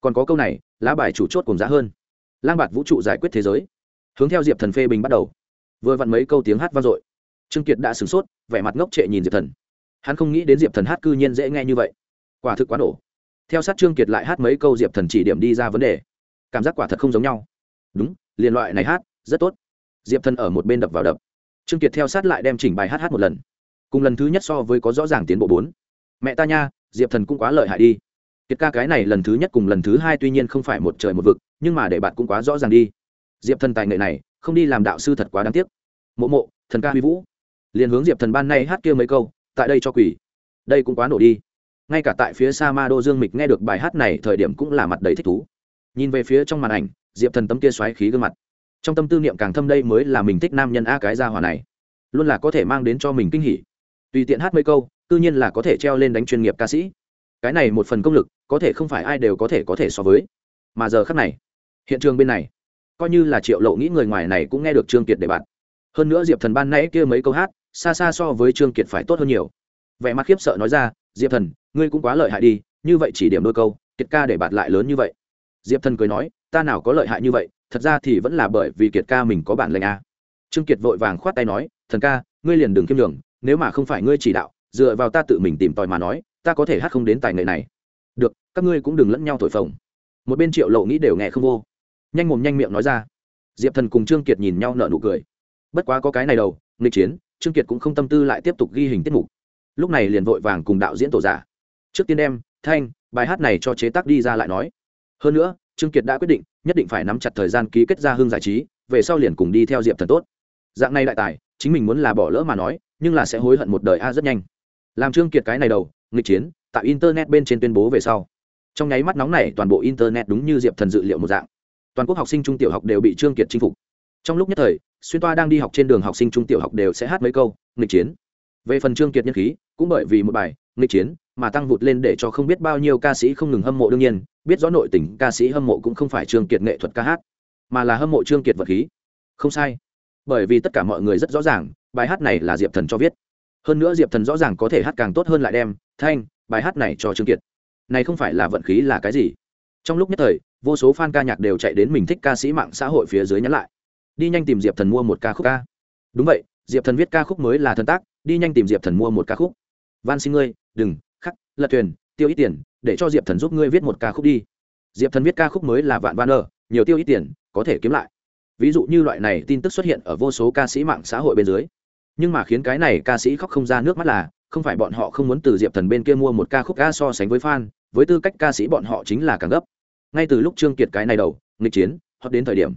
S1: Còn có câu này, lá bài chủ chốt cùng giá hơn. Lang bạt vũ trụ giải quyết thế giới. Hướng theo diệp thần phê bình bắt đầu. Vừa vặn mấy câu tiếng hát vang dội. Trương kiệt đã sửng sốt, vẻ mặt ngốc trệ nhìn diệp thần. Hắn không nghĩ đến diệp thần hát cư nhiên dễ nghe như vậy. Quả thực quá nổ. Theo sát trương kiệt lại hát mấy câu diệp thần chỉ điểm đi ra vấn đề. Cảm giác quả thật không giống nhau. Đúng liên loại này hát, rất tốt diệp thần ở một bên đập vào đập trương kiệt theo sát lại đem chỉnh bài hát hát một lần cùng lần thứ nhất so với có rõ ràng tiến bộ bốn mẹ ta nha diệp thần cũng quá lợi hại đi kiệt ca cái này lần thứ nhất cùng lần thứ hai tuy nhiên không phải một trời một vực nhưng mà để bạn cũng quá rõ ràng đi diệp thần tài nghệ này không đi làm đạo sư thật quá đáng tiếc mộ mộ thần ca huy vũ liền hướng diệp thần ban nay hát kia mấy câu tại đây cho quỷ đây cũng quá nổ đi ngay cả tại phía xa ma đô dương mịch nghe được bài hát này thời điểm cũng là mặt đầy thích thú. Nhìn về phía trong màn ảnh, diệp thần tấm kia xoáy khí gương mặt trong tâm tư niệm càng thâm đây mới là mình thích nam nhân a cái gia hỏa này. Luôn là có thể mang đến cho mình kinh hỉ. Tùy tiện hát mấy câu, tự nhiên là có thể treo lên đánh chuyên nghiệp ca sĩ. Cái này một phần công lực, có thể không phải ai đều có thể có thể so với. Mà giờ khắc này, hiện trường bên này, coi như là triệu lộ nghĩ người ngoài này cũng nghe được trương kiệt để bạn hơn nữa diệp thần ban nãy kia mấy câu hát, xa xa so với trương kiệt phải tốt hơn nhiều. Vẻ mặt khiếp sợ nói ra, diệp thần, ngươi cũng quá lợi hại đi, như vậy chỉ điểm đôi câu, kiệt ca để bạn lại lớn như vậy. Diệp thần cười nói, ta nào có lợi hại như vậy thật ra thì vẫn là bởi vì kiệt ca mình có bản lệnh a. Trương kiệt vội vàng khoát tay nói, thần ca, ngươi liền đừng kiêm đường nếu mà không phải ngươi chỉ đạo, dựa vào ta tự mình tìm tòi mà nói, ta có thể hát không đến tài nghệ này. Được, các ngươi cũng đừng lẫn nhau thổi phồng. Một bên triệu lộ nghĩ đều nghe không vô. Nhanh mồm nhanh miệng nói ra. Diệp thần cùng trương kiệt nhìn nhau nở nụ cười. Bất quá có cái này đầu, nghịch chiến, trương kiệt cũng không tâm tư lại tiếp tục ghi hình tiết mục. Lúc này liền vội vàng cùng đạo diễn tổ giả. Trước tiên đem, thanh, bài hát này cho chế tác đi ra lại nói. Hơn nữa trương kiệt đã quyết định, nhất định phải nắm chặt thời gian ký kết ra hương giải trí, về sau liền cùng đi theo diệp thần tốt. Dạng này đại tài, chính mình muốn là bỏ lỡ mà nói, nhưng là sẽ hối hận một đời a rất nhanh. Làm trương kiệt cái này đầu, nghịch chiến tại internet bên trên tuyên bố về sau. Trong nháy mắt nóng này, toàn bộ internet đúng như diệp thần dự liệu một dạng. Toàn quốc học sinh trung tiểu học đều bị trương kiệt chinh phục. Trong lúc nhất thời, xuyên toa đang đi học trên đường học sinh trung tiểu học đều sẽ hát mấy câu, nghịch chiến. Về phần trương kiệt nhân khí, cũng bởi vì một bài, nghịch chiến mà tăng vụt lên để cho không biết bao nhiêu ca sĩ không ngừng hâm mộ đương nhiên, biết rõ nội tình ca sĩ hâm mộ cũng không phải trương kiệt nghệ thuật ca hát, mà là hâm mộ trương kiệt vật khí. Không sai, bởi vì tất cả mọi người rất rõ ràng, bài hát này là diệp thần cho viết. Hơn nữa diệp thần rõ ràng có thể hát càng tốt hơn lại đem, thanh, bài hát này cho trương kiệt. Này không phải là vận khí là cái gì? Trong lúc nhất thời, vô số fan ca nhạc đều chạy đến mình thích ca sĩ mạng xã hội phía dưới nhắn lại. Đi nhanh tìm diệp thần mua một ca khúc ca. Đúng vậy, diệp thần viết ca khúc mới là thần tác, đi nhanh tìm diệp thần mua một ca khúc. Van xin ngươi, đừng lật thuyền, tiêu ít tiền, để cho diệp thần giúp ngươi viết một ca khúc đi. Diệp thần viết ca khúc mới là vạn van ở nhiều tiêu ít tiền, có thể kiếm lại. Ví dụ như loại này tin tức xuất hiện ở vô số ca sĩ mạng xã hội bên dưới. Nhưng mà khiến cái này ca sĩ khóc không ra nước mắt là, không phải bọn họ không muốn từ diệp thần bên kia mua một ca khúc ca so sánh với fan, với tư cách ca sĩ bọn họ chính là càng gấp. Ngay từ lúc trương kiệt cái này đầu, nghịch chiến hoặc đến thời điểm,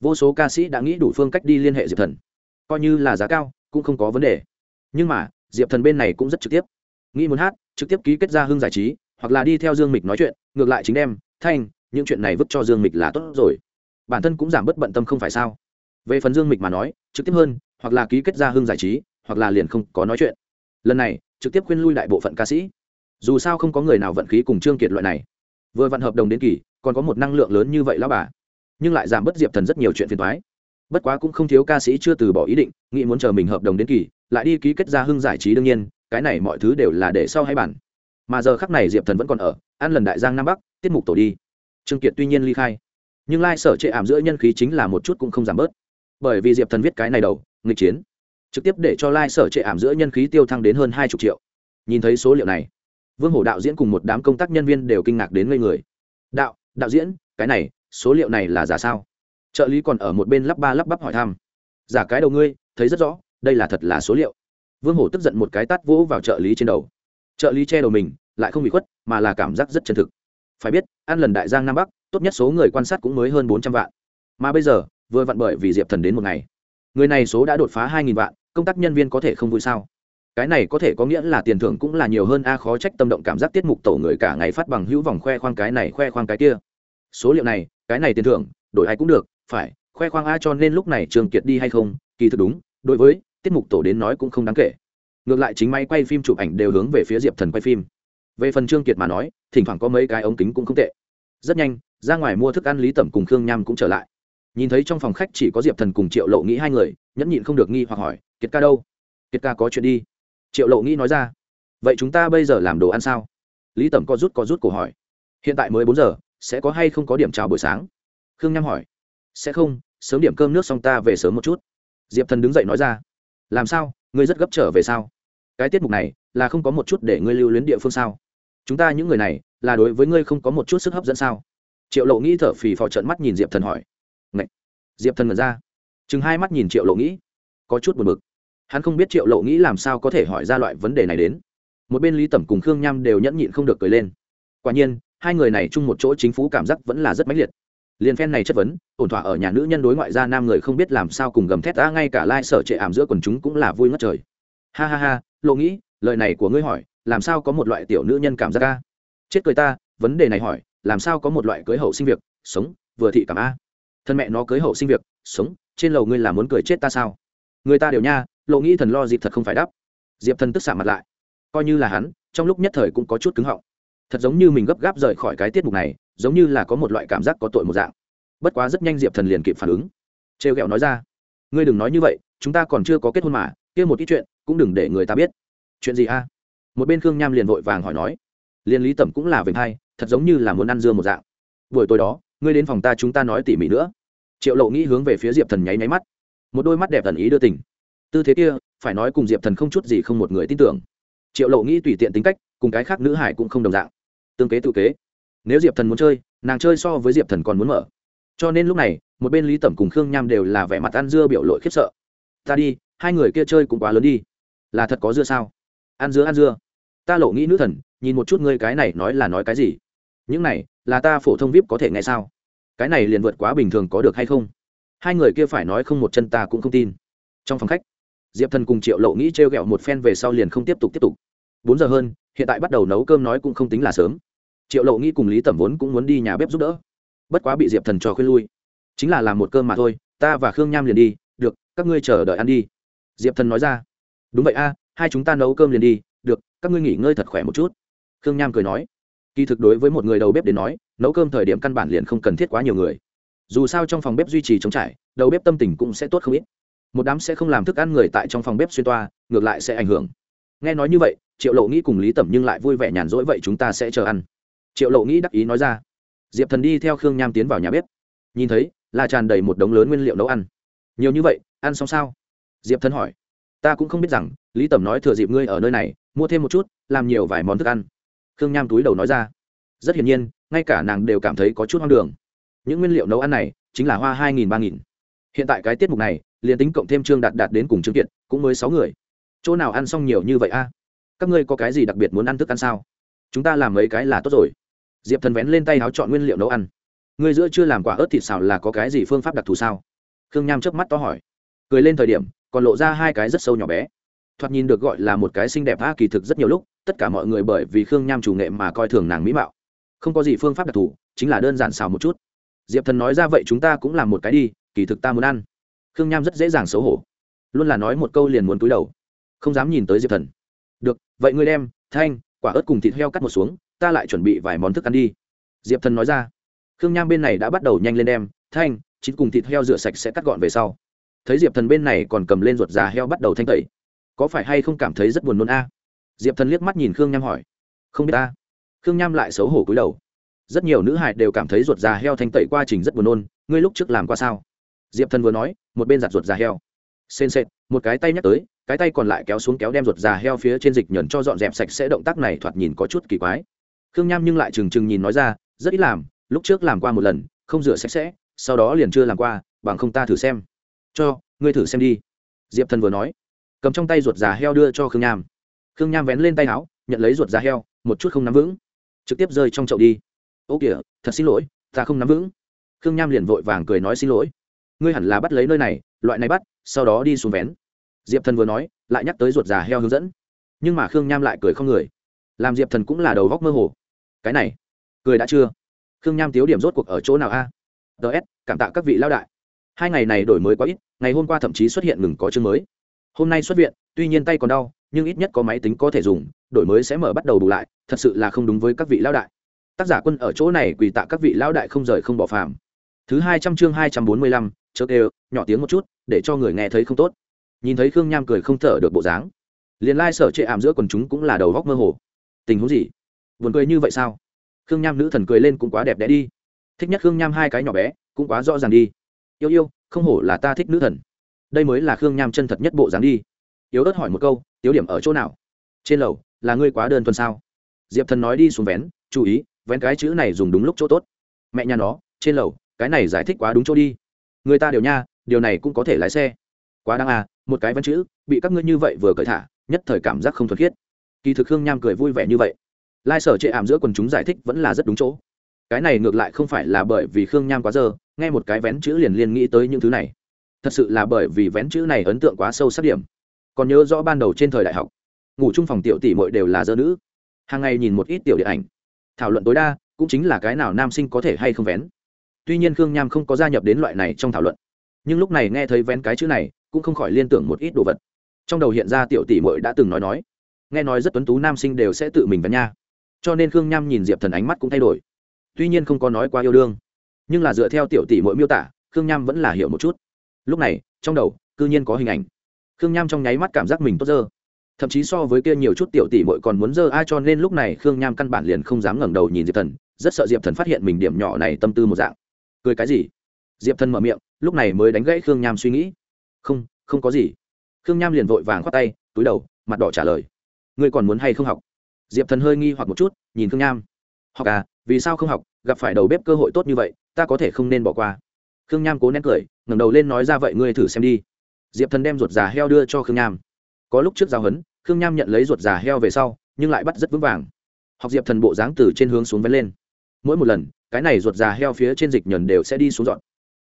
S1: vô số ca sĩ đã nghĩ đủ phương cách đi liên hệ diệp thần. Coi như là giá cao, cũng không có vấn đề. Nhưng mà, diệp thần bên này cũng rất trực tiếp. Nghĩ muốn hát trực tiếp ký kết ra hưng giải trí, hoặc là đi theo dương mịch nói chuyện, ngược lại chính đem, thanh, những chuyện này vứt cho dương mịch là tốt rồi. Bản thân cũng giảm bớt bận tâm không phải sao? Về phần dương mịch mà nói, trực tiếp hơn, hoặc là ký kết ra hưng giải trí, hoặc là liền không có nói chuyện. Lần này, trực tiếp khuyên lui đại bộ phận ca sĩ. Dù sao không có người nào vận khí cùng trương kiệt loại này. Vừa vận hợp đồng đến kỳ, còn có một năng lượng lớn như vậy lão bà. Nhưng lại giảm bớt diệp thần rất nhiều chuyện phiền thoái bất quá cũng không thiếu ca sĩ chưa từ bỏ ý định, nghĩ muốn chờ mình hợp đồng đến kỳ, lại đi ký kết ra hưng giải trí đương nhiên cái này mọi thứ đều là để sau hay bản mà giờ khắc này diệp thần vẫn còn ở, ăn lần đại giang nam bắc, tiết mục tổ đi. Trương kiệt tuy nhiên ly khai, nhưng lai sở trệ ảm giữa nhân khí chính là một chút cũng không giảm bớt. Bởi vì diệp thần viết cái này đầu, nghịch chiến, trực tiếp để cho lai sở trệ ảm giữa nhân khí tiêu thăng đến hơn hai chục triệu. Nhìn thấy số liệu này, vương hổ đạo diễn cùng một đám công tác nhân viên đều kinh ngạc đến ngây người. Đạo đạo diễn, cái này, số liệu này là giả sao? Trợ lý còn ở một bên lắp ba lắp bắp hỏi thăm. Giả cái đầu ngươi, thấy rất rõ, đây là thật là số liệu vương hổ tức giận một cái tát vỗ vào trợ lý trên đầu. Trợ lý che đầu mình, lại không bị khuất, mà là cảm giác rất chân thực. Phải biết, ăn lần đại giang nam bắc, tốt nhất số người quan sát cũng mới hơn bốn trăm vạn. Mà bây giờ, vừa vặn bởi vì diệp thần đến một ngày. Người này số đã đột phá hai nghìn vạn, công tác nhân viên có thể không vui sao? Cái này có thể có nghĩa là tiền thưởng cũng là nhiều hơn a, khó trách tâm động cảm giác tiết mục tổ người cả ngày phát bằng hữu vòng khoe khoang cái này, khoe khoang cái kia. Số liệu này, cái này tiền thưởng, đổi ai cũng được, phải, khoe khoang a cho nên lúc này trường kiệt đi hay không, kỳ thực đúng, đối với tiết mục tổ đến nói cũng không đáng kể. Ngược lại chính máy quay phim chụp ảnh đều hướng về phía diệp thần quay phim. Về phần trương kiệt mà nói, thỉnh thoảng có mấy cái ống kính cũng không tệ. Rất nhanh, ra ngoài mua thức ăn lý tẩm cùng khương nham cũng trở lại. Nhìn thấy trong phòng khách chỉ có diệp thần cùng triệu lộ nghĩ hai người, nhẫn nhịn không được nghi hoặc hỏi, kiệt ca đâu? Kiệt ca có chuyện đi. Triệu lộ nghĩ nói ra, vậy chúng ta bây giờ làm đồ ăn sao? Lý tẩm có rút có rút cổ hỏi, hiện tại mới bốn giờ, sẽ có hay không có điểm chào buổi sáng? Khương nham hỏi, sẽ không, sớm điểm cơm nước xong ta về sớm một chút. Diệp thần đứng dậy nói ra làm sao? Ngươi rất gấp trở về sao? Cái tiết mục này là không có một chút để ngươi lưu luyến địa phương sao? Chúng ta những người này là đối với ngươi không có một chút sức hấp dẫn sao? Triệu lộ nghĩ thở phì phò trận mắt nhìn diệp thần hỏi. Ngậy! diệp thần ngẩn ra. Chừng hai mắt nhìn triệu lộ nghĩ. Có chút buồn bực. Hắn không biết triệu lộ nghĩ làm sao có thể hỏi ra loại vấn đề này đến. Một bên lý tẩm cùng khương nham đều nhẫn nhịn không được cười lên. Quả nhiên, hai người này chung một chỗ chính phủ cảm giác vẫn là rất mãnh liệt liền phen này chất vấn, ổn thỏa ở nhà nữ nhân đối ngoại gia nam người không biết làm sao cùng gầm thét ta ngay cả lai、like、sở trệ ảm giữa quần chúng cũng là vui ngất trời. Ha ha ha, lộ nghĩ, lời này của ngươi hỏi, làm sao có một loại tiểu nữ nhân cảm giác ca chết cười ta, vấn đề này hỏi, làm sao có một loại cưới hậu sinh việc, sống, vừa thị cảm a? Thân mẹ nó cưới hậu sinh việc, sống, trên lầu ngươi là muốn cười chết ta sao? Người ta đều nha, lộ nghĩ thần lo dịp thật không phải đáp. Diệp thần tức xả mặt lại. Coi như là hắn, trong lúc nhất thời cũng có chút cứng họng. Thật giống như mình gấp gáp rời khỏi cái tiết mục này giống như là có một loại cảm giác có tội một dạng. Bất quá rất nhanh diệp thần liền kịp phản ứng. Trêu ghẹo nói ra, ngươi đừng nói như vậy, chúng ta còn chưa có kết hôn mà, kia một ít chuyện cũng đừng để người ta biết. Chuyện gì a? Một bên khương nham liền vội vàng hỏi nói. Liên lý tẩm cũng là vểnh hai, thật giống như là muốn ăn dưa một dạng. Buổi tối đó, ngươi đến phòng ta chúng ta nói tỉ mỉ nữa. Triệu lộ nghĩ hướng về phía diệp thần nháy nháy mắt. Một đôi mắt đẹp thần ý đưa tình. Tư thế kia, phải nói cùng diệp thần không chút gì không một người tin tưởng. Triệu lộ nghĩ tùy tiện tính cách, cùng cái khác nữ hải cũng không đồng dạng. Tương kế tự kế nếu diệp thần muốn chơi, nàng chơi so với diệp thần còn muốn mở. Cho nên lúc này, một bên lý tẩm cùng khương nham đều là vẻ mặt ăn dưa biểu lội khiếp sợ. Ta đi, hai người kia chơi cũng quá lớn đi. Là thật có dưa sao? Ăn dưa ăn dưa. Ta lộ nghĩ nữ thần, nhìn một chút ngươi cái này nói là nói cái gì? Những này, là ta phổ thông vip có thể nghe sao? Cái này liền vượt quá bình thường có được hay không? Hai người kia phải nói không một chân ta cũng không tin. Trong phòng khách, diệp thần cùng triệu lộ nghĩ t r e o g ẹ o một phen về sau liền không tiếp tục tiếp tục. Bốn giờ hơn, hiện tại bắt đầu nấu cơm nói cũng không tính là sớm triệu lộ nghĩ cùng lý tẩm vốn cũng muốn đi nhà bếp giúp đỡ. Bất quá bị diệp thần cho khuyên lui. Chính là làm một cơm mà thôi, ta và khương nham liền đi, được, các ngươi chờ đợi ăn đi. Diệp thần nói ra. Đúng vậy a, hai chúng ta nấu cơm liền đi, được, các ngươi nghỉ ngơi thật khỏe một chút. Khương nham cười nói. Kỳ thực đối với một người đầu bếp đến nói, nấu cơm thời điểm căn bản liền không cần thiết quá nhiều người. Dù sao trong phòng bếp duy trì chống trải, đầu bếp tâm tình cũng sẽ tốt không ít. Một đám sẽ không làm thức ăn người tại trong phòng bếp xuyên toa, ngược lại sẽ ảnh hưởng. Nghe nói như vậy, triệu lộ nghĩ cùng lý tẩm nhưng lại vui vẻ nhàn rỗi, vậy chúng ta sẽ chờ ăn triệu lộ nghĩ đắc ý nói ra. Diệp thần đi theo khương nham tiến vào nhà bếp. Nhìn thấy, là tràn đầy một đống lớn nguyên liệu nấu ăn. Nhiều như vậy, ăn xong sao? Diệp thần hỏi. Ta cũng không biết rằng, lý tẩm nói thừa dịp ngươi ở nơi này, mua thêm một chút, làm nhiều vài món thức ăn. Khương nham túi đầu nói ra. Rất hiển nhiên, ngay cả nàng đều cảm thấy có chút hoang đường. Những nguyên liệu nấu ăn này, chính là hoa hai nghìn, ba nghìn. Hiện tại cái tiết mục này, liền tính cộng thêm trương đạt đạt đến cùng trương kiệt, cũng mới sáu người. Chỗ nào ăn xong nhiều như vậy a? Các ngươi có cái gì đặc biệt muốn ăn thức ăn sao? Chúng ta làm mấy cái là tốt rồi diệp thần vén lên tay áo chọn nguyên liệu nấu ăn. Ngươi giữa chưa làm quả ớt thịt xào là có cái gì phương pháp đặc thù sao? Khương nham chớp mắt to hỏi. Cười lên thời điểm, còn lộ ra hai cái rất sâu nhỏ bé. Thoạt nhìn được gọi là một cái xinh đẹp tha kỳ thực rất nhiều lúc, tất cả mọi người bởi vì khương nham chủ nghệ mà coi thường nàng mỹ mạo. Không có gì phương pháp đặc thù, chính là đơn giản xào một chút. Diệp thần nói ra, vậy chúng ta cũng làm một cái đi, kỳ thực ta muốn ăn. Khương nham rất dễ dàng xấu hổ. Luôn là nói một câu liền muốn cúi đầu. Không dám nhìn tới diệp thần. Được, vậy ngươi đem thanh, quả ớt cùng thịt heo cắt một xuống ta lại chuẩn bị vài món thức ăn đi. Diệp thần nói ra. Khương nham bên này đã bắt đầu nhanh lên đem thanh, chín cùng thịt heo rửa sạch sẽ cắt gọn về sau. Thấy diệp thần bên này còn cầm lên ruột già heo bắt đầu thanh tẩy. Có phải hay không cảm thấy rất buồn nôn a? Diệp thần liếc mắt nhìn khương nham hỏi. Không biết ta. Khương nham lại xấu hổ cúi đầu. Rất nhiều nữ hài đều cảm thấy ruột già heo thanh tẩy quá trình rất buồn nôn, ngươi lúc trước làm qua sao? Diệp thần vừa nói, một bên giặt ruột già heo. Sên sệt một cái tay nhắc tới, cái tay còn lại kéo xuống kéo đem ruột già heo phía trên dịch nhẫn cho dọn dẹp sạch sẽ động tác này thoạt nhìn có chút kỳ quái khương nham nhưng lại trừng trừng nhìn nói ra, rất ít làm, lúc trước làm qua một lần, không rửa sạch sẽ, sau đó liền chưa làm qua, bằng không ta thử xem. Cho, ngươi thử xem đi. Diệp thần vừa nói, cầm trong tay ruột già heo đưa cho khương nham. Khương nham vén lên tay áo, nhận lấy ruột già heo, một chút không nắm vững. Trực tiếp rơi trong chậu đi. Ô kìa, thật xin lỗi, ta không nắm vững. Khương nham liền vội vàng cười nói xin lỗi, ngươi hẳn là bắt lấy nơi này, loại này bắt, sau đó đi xuống vén. Diệp thần vừa nói, lại nhắc tới ruột già heo hướng dẫn. Nhưng mà khương nham lại cười không người. Làm diệp thần cũng là đầu góc mơ hồ cái này, cười đã chưa? Khương nham tiếu điểm rốt cuộc ở chỗ nào a? Ts cảm tạ các vị lao đại. Hai ngày này đổi mới quá ít, ngày hôm qua thậm chí xuất hiện ngừng có chương mới. Hôm nay xuất viện, tuy nhiên tay còn đau, nhưng ít nhất có máy tính có thể dùng, đổi mới sẽ mở bắt đầu bù lại, thật sự là không đúng với các vị lao đại. Tác giả quân ở chỗ này quỳ tạ các vị lao đại không rời không bỏ phàm. Thứ hai trăm chương hai trăm bốn mươi lăm, chớ kêu, nhỏ tiếng một chút, để cho người nghe thấy không tốt. Nhìn thấy khương nham cười không thở được bộ dáng. Liền lai、like、sở chệ ảm giữa quần chúng cũng là đầu góc mơ hồ. Tình huống gì? Buồn cười như vậy sao? Khương nham nữ thần cười lên cũng quá đẹp đẽ đi. Thích nhất khương nham hai cái nhỏ bé, cũng quá rõ ràng đi. Yêu yêu, không hổ là ta thích nữ thần. Đây mới là khương nham chân thật nhất bộ dáng đi. Yếu ớt hỏi một câu, tiếu điểm ở chỗ nào? Trên lầu, là ngươi quá đơn thuần sao? Diệp thần nói đi xuống vén, chú ý, vén cái chữ này dùng đúng lúc chỗ tốt. Mẹ nhà nó, trên lầu, cái này giải thích quá đúng chỗ đi. Người ta đều nha, điều này cũng có thể lái xe. Quá đáng à một cái văn chữ, bị các ngươi như vậy vừa cởi thả, nhất thời cảm giác không thuật khiết. Kỳ thực khương nham cười vui vẻ như vậy lai sở chệ ảm giữa quần chúng giải thích vẫn là rất đúng chỗ. Cái này ngược lại không phải là bởi vì khương nham quá dơ, nghe một cái vén chữ liền liên nghĩ tới những thứ này. Thật sự là bởi vì vén chữ này ấn tượng quá sâu sắc điểm. Còn nhớ rõ ban đầu trên thời đại học, ngủ chung phòng tiểu tỷ mội đều là dơ nữ. Hàng ngày nhìn một ít tiểu điện ảnh. Thảo luận tối đa, cũng chính là cái nào nam sinh có thể hay không vén. Tuy nhiên khương nham không có gia nhập đến loại này trong thảo luận. Nhưng lúc này nghe thấy vén cái chữ này, cũng không khỏi liên tưởng một ít đồ vật. Trong đầu hiện ra tiểu tỷ mội đã từng nói nói. Nghe nói rất tuấn tú nam sinh đều sẽ tự mình vén nha cho nên khương nham nhìn diệp thần ánh mắt cũng thay đổi. Tuy nhiên không có nói qua yêu đương, nhưng là dựa theo tiểu tỷ mỗi miêu tả, khương nham vẫn là hiểu một chút. Lúc này, trong đầu, cư nhiên có hình ảnh. Khương nham trong nháy mắt cảm giác mình tốt dơ. Thậm chí so với kia nhiều chút tiểu tỷ mội còn muốn dơ ai cho nên lúc này khương nham căn bản liền không dám ngẩng đầu nhìn diệp thần, rất sợ diệp thần phát hiện mình điểm nhỏ này tâm tư một dạng. Cười cái gì? Diệp thần mở miệng, lúc này mới đánh gãy khương nham suy nghĩ. Không không có gì. Khương nham liền vội vàng khoát tay, túi đầu, mặt đỏ trả lời. Ngươi còn muốn hay không học? Diệp thần hơi nghi hoặc một chút, nhìn khương nham. Học à vì sao không học? Gặp phải đầu bếp cơ hội tốt như vậy, ta có thể không nên bỏ qua. Khương nham cố nén cười, ngẩng đầu lên nói ra, vậy ngươi thử xem đi. Diệp thần đem ruột già heo đưa cho khương nham. Có lúc trước giao hấn khương nham nhận lấy ruột già heo về sau, nhưng lại bắt rất vững vàng. Học diệp thần bộ dáng từ trên hướng xuống vén lên. Mỗi một lần, cái này ruột già heo phía trên dịch nhờn đều sẽ đi xuống dọn.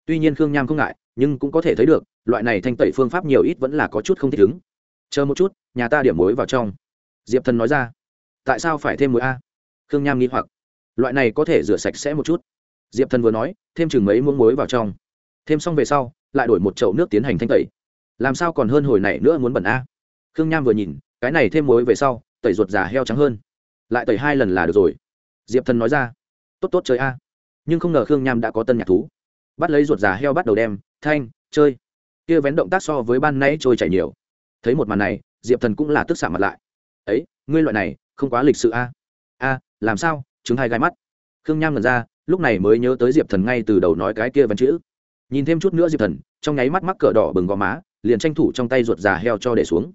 S1: Tuy nhiên khương nham không ngại, nhưng cũng có thể thấy được, loại này thanh tẩy phương pháp nhiều ít vẫn là có chút không thích ứng. Chờ một chút, nhà ta điểm muối vào trong. Diệp thần nói ra tại sao phải thêm muối a? Khương nham nghĩ hoặc. Loại này có thể rửa sạch sẽ một chút. Diệp thần vừa nói, thêm chừng mấy muỗng muối vào trong. Thêm xong về sau, lại đổi một chậu nước tiến hành thanh tẩy. Làm sao còn hơn hồi này nữa muốn bẩn a? Khương nham vừa nhìn, cái này thêm muối về sau, tẩy ruột già heo trắng hơn. Lại tẩy hai lần là được rồi. Diệp thần nói ra, tốt tốt chơi a. Nhưng không ngờ khương nham đã có tân nhạc thú. Bắt lấy ruột già heo bắt đầu đem, thanh, chơi. Kia vén động tác so với ban nãy trôi chảy nhiều. Thấy một màn này, diệp thần cũng là tức xạ mặt lại. Ấy, ngươi loại này không quá lịch sự a. A, làm sao? Chứng hai gai mắt. Khương nham ngần ra, lúc này mới nhớ tới diệp thần ngay từ đầu nói cái kia vẫn chữ. Nhìn thêm chút nữa diệp thần, trong nháy mắt mắc cỡ đỏ bừng gò má, liền tranh thủ trong tay ruột già heo cho để xuống.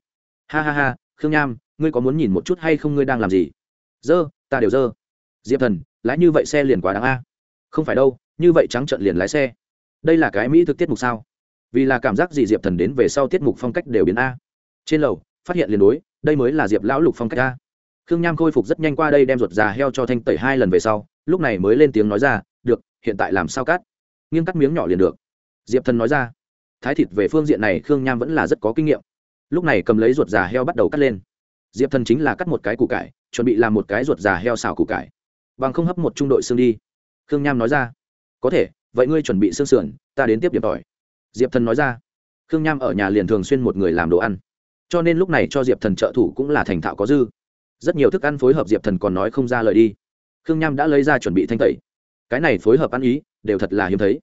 S1: Ha ha ha, khương nham, ngươi có muốn nhìn một chút hay không ngươi đang làm gì? Dơ, ta đều dơ. Diệp thần, lái như vậy xe liền quá đáng a. Không phải đâu, như vậy trắng trận liền lái xe. Đây là cái mỹ thực tiết mục sao? Vì là cảm giác gì diệp thần đến về sau tiết mục phong cách đều biến a. Trên lầu, phát hiện liền đối, đây mới là diệp lão lục phong cách a khương nham khôi phục rất nhanh qua đây đem ruột già heo cho thanh tẩy hai lần về sau, lúc này mới lên tiếng nói ra, được, hiện tại làm sao cắt? Nghiêng cắt miếng nhỏ liền được. Diệp thần nói ra, thái thịt về phương diện này khương nham vẫn là rất có kinh nghiệm. Lúc này cầm lấy ruột già heo bắt đầu cắt lên. Diệp thần chính là cắt một cái củ cải, chuẩn bị làm một cái ruột già heo xào củ cải. Bằng không hấp một trung đội xương đi. Khương nham nói ra, có thể, vậy ngươi chuẩn bị xương sườn, ta đến tiếp điểm tỏi. Diệp thần nói ra, khương nham ở nhà liền thường xuyên một người làm đồ ăn. Cho nên lúc này cho diệp thần trợ thủ cũng là thành thạo có dư rất nhiều thức ăn phối hợp diệp thần còn nói không ra lời đi. Khương nham đã lấy ra chuẩn bị thanh tẩy. Cái này phối hợp ăn ý, đều thật là hiếm thấy.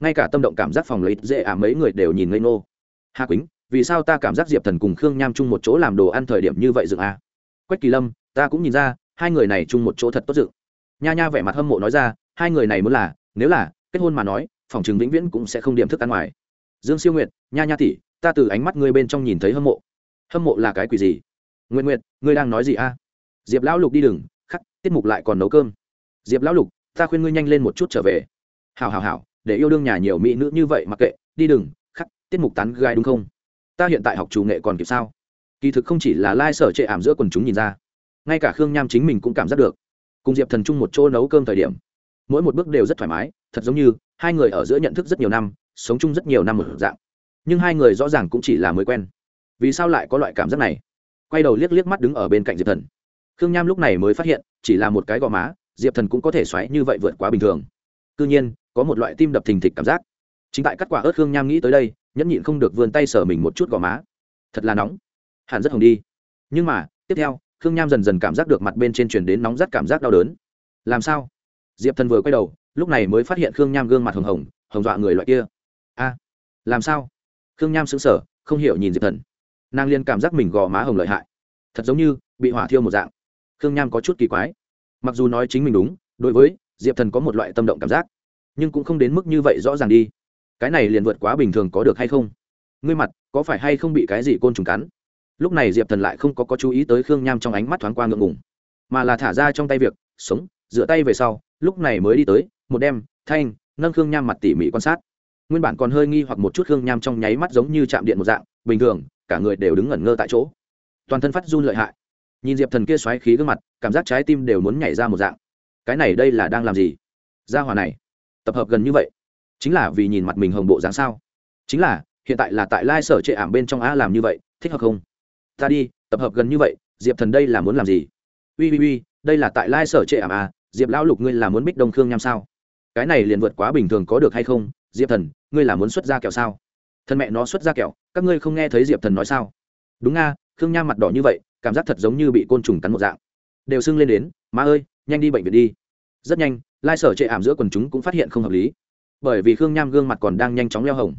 S1: Ngay cả tâm động cảm giác phòng lấy dễ ả mấy người đều nhìn ngây nô hà quýnh, vì sao ta cảm giác diệp thần cùng khương nham chung một chỗ làm đồ ăn thời điểm như vậy dựng a quách kỳ lâm, ta cũng nhìn ra, hai người này chung một chỗ thật tốt dựng. Nha nha vẻ mặt hâm mộ nói ra, hai người này muốn là, nếu là, kết hôn mà nói, phòng chừng vĩnh viễn cũng sẽ không điểm thức ăn ngoài. Dương siêu nguyệt, nha nha tỷ, ta từ ánh mắt ngươi bên trong nhìn thấy hâm mộ. Hâm mộ là cái quỷ gì? Nguyện nguyện ngươi đang nói gì a? Diệp lão lục đi đừng khắc, tiết mục lại còn nấu cơm. Diệp lão lục, ta khuyên ngươi nhanh lên một chút trở về. Hào hào hào để yêu đương nhà nhiều mỹ nữ như vậy mặc kệ, đi đừng khắc, tiết mục tán gai đúng không? Ta hiện tại học chủ nghệ còn kịp sao? Kỳ thực không chỉ là lai、like、sở trệ ảm giữa quần chúng nhìn ra, ngay cả khương nham chính mình cũng cảm giác được. Cùng diệp thần chung một chỗ nấu cơm thời điểm, mỗi một bước đều rất thoải mái, thật giống như hai người ở giữa nhận thức rất nhiều năm, sống chung rất nhiều năm một dạng. Nhưng hai người rõ ràng cũng chỉ là mới quen. Vì sao lại có loại cảm giác này? Quay đầu liếc liếc mắt đứng ở bên cạnh diệp thần. Khương nham lúc này mới phát hiện, chỉ là một cái gò má, diệp thần cũng có thể xoáy như vậy vượt quá bình thường. C nhiên, có một loại tim đập thình thịch cảm giác. Chính tại cắt quả ớt khương nham nghĩ tới đây, nhẫn nhịn không được vươn tay sờ mình một chút gò má. Thật là nóng. Hẳn rất hồng đi. Nhưng mà, tiếp theo, khương nham dần dần cảm giác được mặt bên trên chuyển đến nóng rát cảm giác đau đớn. Làm sao? Diệp thần vừa quay đầu, lúc này mới phát hiện khương nham gương mặt hồng hồng hồng dọa người loại kia. A, làm sao? Khương nham sững sờ, không hiểu nhìn diệp thần nàng liên cảm giác mình gò má hồng lợi hại. Thật giống như bị hỏa thiêu một dạng. Khương nham có chút kỳ quái. Mặc dù nói chính mình đúng, đối với diệp thần có một loại tâm động cảm giác, nhưng cũng không đến mức như vậy rõ ràng đi. Cái này liền vượt quá bình thường có được hay không? Ngươi mặt có phải hay không bị cái gì côn trùng cắn? Lúc này diệp thần lại không có có chú ý tới khương nham trong ánh mắt thoáng qua ngượng ngùng, mà là thả ra trong tay việc, sống dựa tay về sau, lúc này mới đi tới, một đêm, thanh, nâng khương nham mặt tỉ mỉ quan sát. Nguyên bản còn hơi nghi hoặc một chút khương nham trong nháy mắt giống như chạm điện một dạng, bình thường cả người đều đứng ngẩn ngơ tại chỗ. Toàn thân phát run lợi hại. Nhìn diệp thần kia xoáy khí gương mặt, cảm giác trái tim đều muốn nhảy ra một dạng. Cái này đây là đang làm gì? Gia hòa này, tập hợp gần như vậy, chính là vì nhìn mặt mình hồng bộ dáng sao? Chính là, hiện tại là tại lai sở trệ ảm bên trong a làm như vậy, thích hợp không? Ta đi, tập hợp gần như vậy, diệp thần đây là muốn làm gì? Ui ui ui, đây là tại lai sở trệ ảm a diệp lão lục ngươi là muốn bích đông khương nham sao? Cái này liền vượt quá bình thường có được hay không? Diệp thần, ngươi là muốn xuất ra kẹo sao? Thần mẹ nó xuất ra kẹo, các ngươi không nghe thấy diệp thần nói sao? Đúng nga, khương nha mặt đỏ như vậy, cảm giác thật giống như bị côn trùng cắn một dạng. Đều sưng lên đến, má ơi, nhanh đi bệnh viện đi. Rất nhanh, lai sở chệ ảm giữa quần chúng cũng phát hiện không hợp lý. Bởi vì khương nham gương mặt còn đang nhanh chóng leo hồng,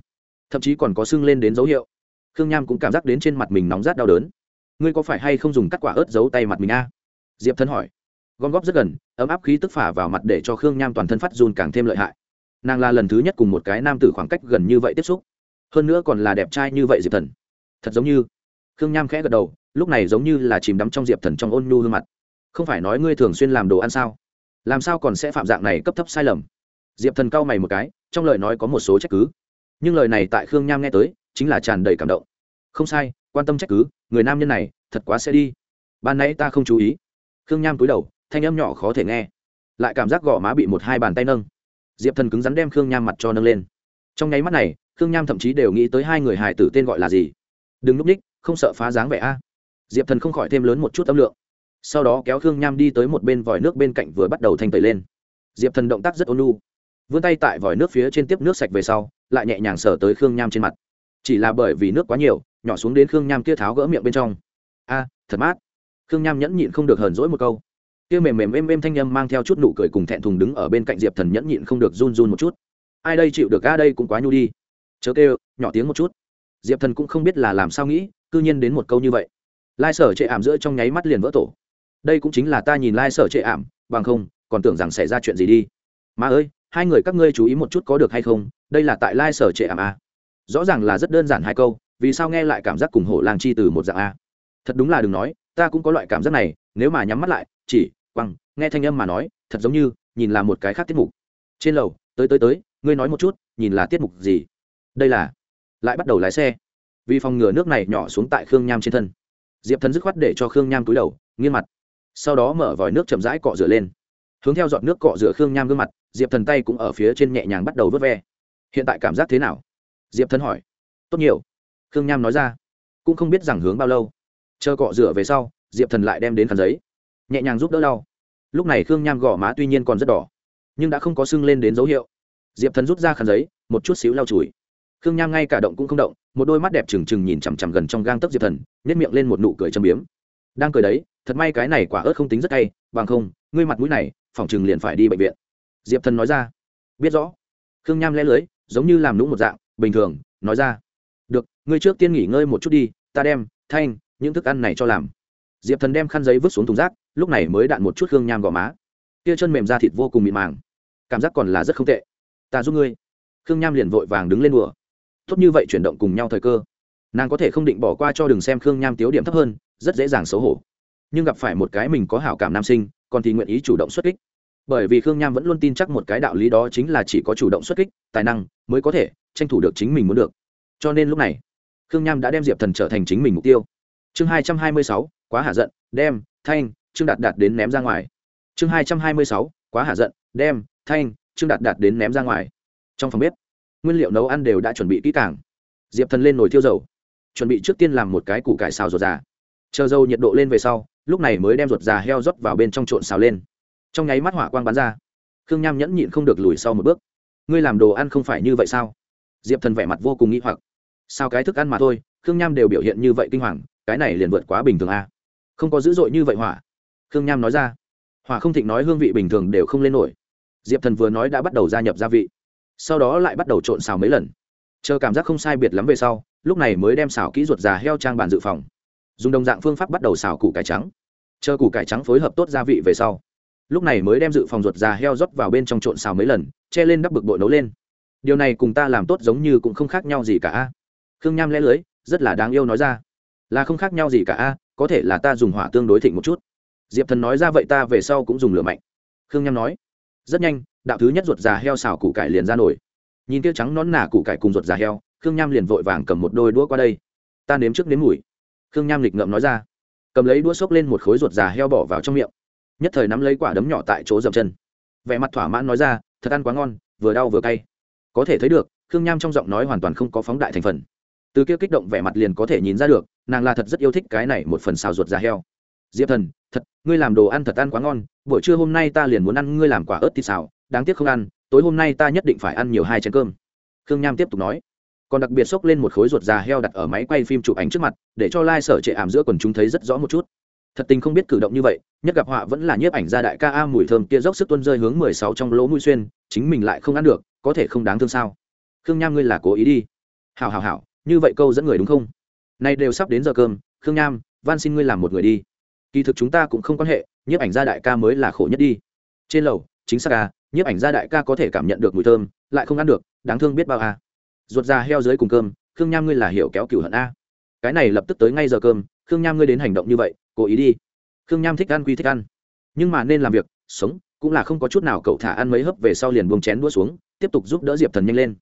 S1: thậm chí còn có sưng lên đến dấu hiệu. Khương nham cũng cảm giác đến trên mặt mình nóng rát đau đớn. Ngươi có phải hay không dùng cắt quả ớt giấu tay mặt mình a? Diệp thân hỏi. Gom góp rất gần, ấm áp khí tức phả vào mặt để cho khương nham toàn thân phát run càng thêm lợi hại. Nàng là lần thứ nhất cùng một cái nam tử khoảng cách gần như vậy tiếp xúc hơn nữa còn là đẹp trai như vậy diệp thần. Thật giống như, khương nham khẽ gật đầu, lúc này giống như là chìm đắm trong diệp thần trong ôn nhu hương mặt. Không phải nói ngươi thường xuyên làm đồ ăn sao? Làm sao còn sẽ phạm dạng này cấp thấp sai lầm? Diệp thần cau mày một cái, trong lời nói có một số trách cứ. Nhưng lời này tại khương nham nghe tới, chính là tràn đầy cảm động. Không sai, quan tâm trách cứ, người nam nhân này, thật quá sẽ đi. Ban nãy ta không chú ý. Khương nham cúi đầu, thanh âm nhỏ khó thể nghe. Lại cảm giác gõ má bị một hai bàn tay nâng. Diệp thần cứng rắn đem khương nham mặt cho nâng lên trong nháy mắt này, khương nham thậm chí đều nghĩ tới hai người hài tử tên gọi là gì. Đừng núp ních, không sợ phá dáng vẻ a. Diệp thần không khỏi thêm lớn một chút âm lượng. Sau đó kéo khương nham đi tới một bên vòi nước bên cạnh vừa bắt đầu thanh tẩy lên. Diệp thần động tác rất ôn lu vươn tay tại vòi nước phía trên tiếp nước sạch về sau, lại nhẹ nhàng sờ tới khương nham trên mặt. Chỉ là bởi vì nước quá nhiều, nhỏ xuống đến khương nham kia tháo gỡ miệng bên trong. A, thật mát. Khương nham nhẫn nhịn không được hờn dỗi một câu. Kia mềm mềm êm êm thanh â m mang theo chút nụ cười cùng thẹn thùng đứng ở bên cạnh diệp thần nhẫn nhịn không được run run một chút ai đây chịu được a đây cũng quá nhu đi. Chớ kêu, nhỏ tiếng một chút. Diệp thần cũng không biết là làm sao nghĩ c ư nhiên đến một câu như vậy. Lai sở chệ ảm giữa trong nháy mắt liền vỡ tổ. Đây cũng chính là ta nhìn lai sở chệ ảm, bằng không, còn tưởng rằng xảy ra chuyện gì đi. Mà ơi, hai người các ngươi chú ý một chút có được hay không, đây là tại lai sở trệ ảm a. Rõ ràng là rất đơn giản hai câu, vì sao nghe lại cảm giác cùng hổ lang chi từ một dạng a? Thật đúng là đừng nói, ta cũng có loại cảm giác này, nếu mà nhắm mắt lại, chỉ, quăng, nghe thanh âm mà nói, thật giống như, nhìn là một cái khác tiết mục. Trên lầu tới tới tới, ngươi nói một chút, nhìn là tiết mục gì? Đây là, lại bắt đầu lái xe. Vì phòng ngừa nước này nhỏ xuống tại khương nham trên thân. Diệp thần dứt khoát để cho khương nham túi đầu, nghiêng mặt. Sau đó mở vòi nước chậm rãi cọ rửa lên. Hướng theo giọt nước cọ rửa khương nham gương mặt, diệp thần tay cũng ở phía trên nhẹ nhàng bắt đầu vớt ve. Hiện tại cảm giác thế nào? Diệp thần hỏi. Tốt nhiều. Khương nham nói ra. Cũng không biết rằng hướng bao lâu. Chờ cọ rửa về sau, diệp thần lại đem đến khăn giấy. Nhẹ nhàng giúp đỡ lau. lúc này khương nham gõ má tuy nhiên còn rất đỏ nhưng đã không có sưng lên đến dấu hiệu. Diệp thần rút ra khăn giấy, một chút xíu lau chùi. Khương nham ngay cả động cũng không động, một đôi mắt đẹp trừng trừng nhìn chằm chằm gần trong gang tấc diệp thần nhét miệng lên một nụ cười châm biếm. Đang cười đấy, thật may cái này quả ớt không tính rất cay, bằng không, ngươi mặt mũi này, phòng chừng liền phải đi bệnh viện. Diệp thần nói ra. Biết rõ. Khương nham lẽ lưới, giống như làm nũng một dạng, bình thường, nói ra. Được, ngươi trước tiên nghỉ ngơi một chút đi, ta đem, thanh, những thức ăn này cho làm. Diệp thần đem khăn giấy vứt xuống thùng rác, lúc này mới đạn một chút khương nham gò má. Kia chân mềm ra thịt vô cùng mịn màng cảm giác còn là rất không tệ. Ta giúp ngươi. Khương nham liền vội vàng đứng lên đùa. Tốt như vậy chuyển động cùng nhau thời cơ, nàng có thể không định bỏ qua cho đừng xem khương nham tiếu điểm thấp hơn, rất dễ dàng xấu hổ. Nhưng gặp phải một cái mình có hảo cảm nam sinh, còn thì nguyện ý chủ động xuất kích. Bởi vì khương nham vẫn luôn tin chắc một cái đạo lý đó chính là chỉ có chủ động xuất kích, tài năng mới có thể tranh thủ được chính mình muốn được. Cho nên lúc này, khương nham đã đem diệp thần trở thành chính mình mục tiêu. Chương hai trăm hai mươi sáu, quá hạ giận, đem, thanh, trương đạt đạt đến ném ra ngoài. Chương hai trăm hai mươi sáu, quá hạ giận, đem thanh, trương đạt đạt đến ném ra ngoài. Trong phòng bếp, nguyên liệu nấu ăn đều đã chuẩn bị kỹ càng. Diệp thần lên nồi thiêu dầu, chuẩn bị trước tiên làm một cái củ cải xào ruột già. Chờ dầu nhiệt độ lên về sau, lúc này mới đem ruột già heo rót vào bên trong trộn xào lên. Trong nháy mắt hỏa quang bắn ra. Khương nham nhẫn nhịn không được lùi sau một bước. Ngươi làm đồ ăn không phải như vậy sao? Diệp thần vẻ mặt vô cùng nghĩ hoặc. Sao cái thức ăn mà thôi, khương nham đều biểu hiện như vậy kinh hoàng, cái này liền vượt quá bình thường a. À? không có dữ dội như vậy hỏa. Khương nham nói ra. Hỏa không thịnh nói hương vị bình thường đều không lên nổi diệp thần vừa nói đã bắt đầu gia nhập gia vị sau đó lại bắt đầu trộn xào mấy lần chờ cảm giác không sai biệt lắm về sau lúc này mới đem xào kỹ ruột già heo trang bàn dự phòng dùng đồng dạng phương pháp bắt đầu xào củ cải trắng chờ củ cải trắng phối hợp tốt gia vị về sau lúc này mới đem dự phòng ruột già heo rót vào bên trong trộn xào mấy lần che lên đắp bực bội nấu lên điều này cùng ta làm tốt giống như cũng không khác nhau gì cả a. Khương nham lẽ lưới, rất là đáng yêu nói ra. Là không khác nhau gì cả a, có thể là ta dùng hỏa tương đối thịnh một chút. Diệp thần nói ra vậy ta về sau cũng dùng lửa mạnh. Khương nham nói rất nhanh, đạo thứ nhất ruột già heo xào củ cải liền ra nổi. Nhìn tiêu trắng nón nả củ cải cùng ruột già heo, khương nham liền vội vàng cầm một đôi đũa qua đây. Ta nếm trước nếm mùi. Khương nham lịch ngậm nói ra. Cầm lấy đũa xốc lên một khối ruột già heo bỏ vào trong miệng. Nhất thời nắm lấy quả đấm nhỏ tại chỗ dậm chân. Vẻ mặt thỏa mãn nói ra, thật ăn quá ngon, vừa đau vừa cay. Có thể thấy được, khương nham trong giọng nói hoàn toàn không có phóng đại thành phần. Từ kia kích động vẻ mặt liền có thể nhìn ra được, nàng là thật rất yêu thích cái này một phần xào ruột già heo. Diệp thần, thật, ngươi làm đồ ăn thật ăn quá ngon buổi trưa hôm nay ta liền muốn ăn ngươi làm quả ớt thịt xào đáng tiếc không ăn, tối hôm nay ta nhất định phải ăn nhiều hai chén cơm. Khương nham tiếp tục nói. Còn đặc biệt xốc lên một khối ruột già heo đặt ở máy quay phim chụp ảnh trước mặt, để cho lai、like、sở trệ ảm giữa quần chúng thấy rất rõ một chút. Thật tình không biết cử động như vậy, nhất gặp họa vẫn là nhiếp ảnh gia đại ca a mùi thơm kia dốc sức tuân rơi hướng mười sáu trong lỗ mũi xuyên, chính mình lại không ăn được, có thể không đáng thương sao? Khương nham ngươi là cố ý đi. Hào hào hào như vậy câu dẫn người đúng không? Nay đều sắp đến giờ cơm, khương nham van xin ngươi làm một người đi. Kỳ thực chúng ta cũng không quan hệ nhiếp ảnh gia đại ca mới là khổ nhất đi. Trên lầu, chính xác à nhiếp ảnh gia đại ca có thể cảm nhận được mùi thơm, lại không ăn được, đáng thương biết bao à. Ruột già heo dưới cùng cơm, khương nham ngươi là hiểu kéo cửu hận a cái này lập tức tới ngay giờ cơm, khương nham ngươi đến hành động như vậy, cố ý đi. Khương nham thích ăn quy thích ăn. Nhưng mà nên làm việc, sống, cũng là không có chút nào cậu thả ăn mấy hớp về sau liền buông chén đua xuống, tiếp tục giúp đỡ diệp thần nhanh lên.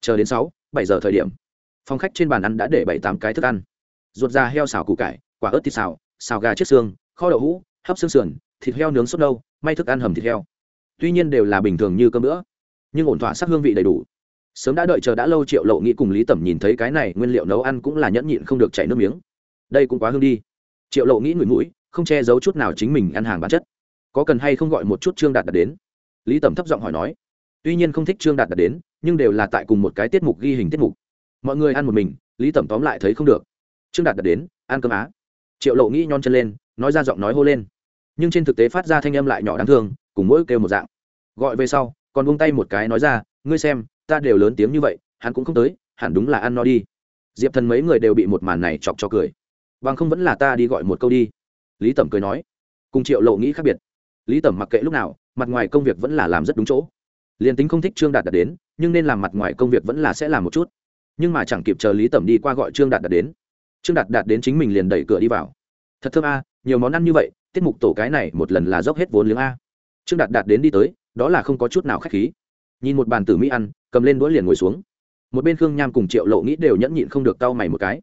S1: Chờ đến sáu, bảy giờ thời điểm, phòng khách trên bàn ăn đã để bảy tám cái thức ăn. Ruột da heo xào củ cải, quả ớt thịt xào xào gà chiết xương, kho đậu hũ hấp xương sườn, thịt heo nướng sốt đâu may thức ăn hầm thịt heo. Tuy nhiên đều là bình thường như cơm nữa nhưng ổn thỏa sắc hương vị đầy đủ. Sớm đã đợi chờ đã lâu triệu lộ nghĩ cùng lý tẩm nhìn thấy cái này nguyên liệu nấu ăn cũng là nhẫn nhịn không được chảy nước miếng. Đây cũng quá hương đi. Triệu lộ nghĩ ngửi mũi, không che giấu chút nào chính mình ăn hàng bản chất. Có cần hay không gọi một chút trương đạt đạt đến? Lý tẩm thấp giọng hỏi nói. Tuy nhiên không thích trương đạt đạt đến, nhưng đều là tại cùng một cái tiết mục ghi hình tiết mục. Mọi người ăn một mình, lý tẩm tóm lại thấy không được. Trương đạt đạt đến, ăn cơm á. Triệu lộ nghĩ nhon chân lên, nói ra giọng nói hô lên nhưng trên thực tế phát ra thanh âm lại nhỏ đáng thương, cùng mỗi kêu một dạng. Gọi về sau, còn buông tay một cái nói ra, ngươi xem, ta đều lớn tiếng như vậy, hắn cũng không tới, hẳn đúng là ăn no đi. Diệp thần mấy người đều bị một màn này chọc cho cười. Bằng không vẫn là ta đi gọi một câu đi. Lý tẩm cười nói. Cùng triệu lộ nghĩ khác biệt. Lý tẩm mặc kệ lúc nào, mặt ngoài công việc vẫn là làm rất đúng chỗ. Liền tính không thích trương đạt đạt đến, nhưng nên làm mặt ngoài công việc vẫn là sẽ làm một chút. Nhưng mà chẳng kịp chờ lý tẩm đi qua gọi trương đạt đạt đến. Trương đạt đạt đến chính mình liền đẩy cửa đi vào. Thật thơm a, nhiều món ăn như vậy tiết mục tổ cái này một lần là dốc hết vốn liếng a. Trương đạt đạt đến đi tới, đó là không có chút nào k h á c h khí. Nhìn một bàn tử mỹ ăn, cầm lên đũa liền ngồi xuống. Một bên khương nham cùng triệu lộ nghĩ đều nhẫn nhịn không được tao mày một cái.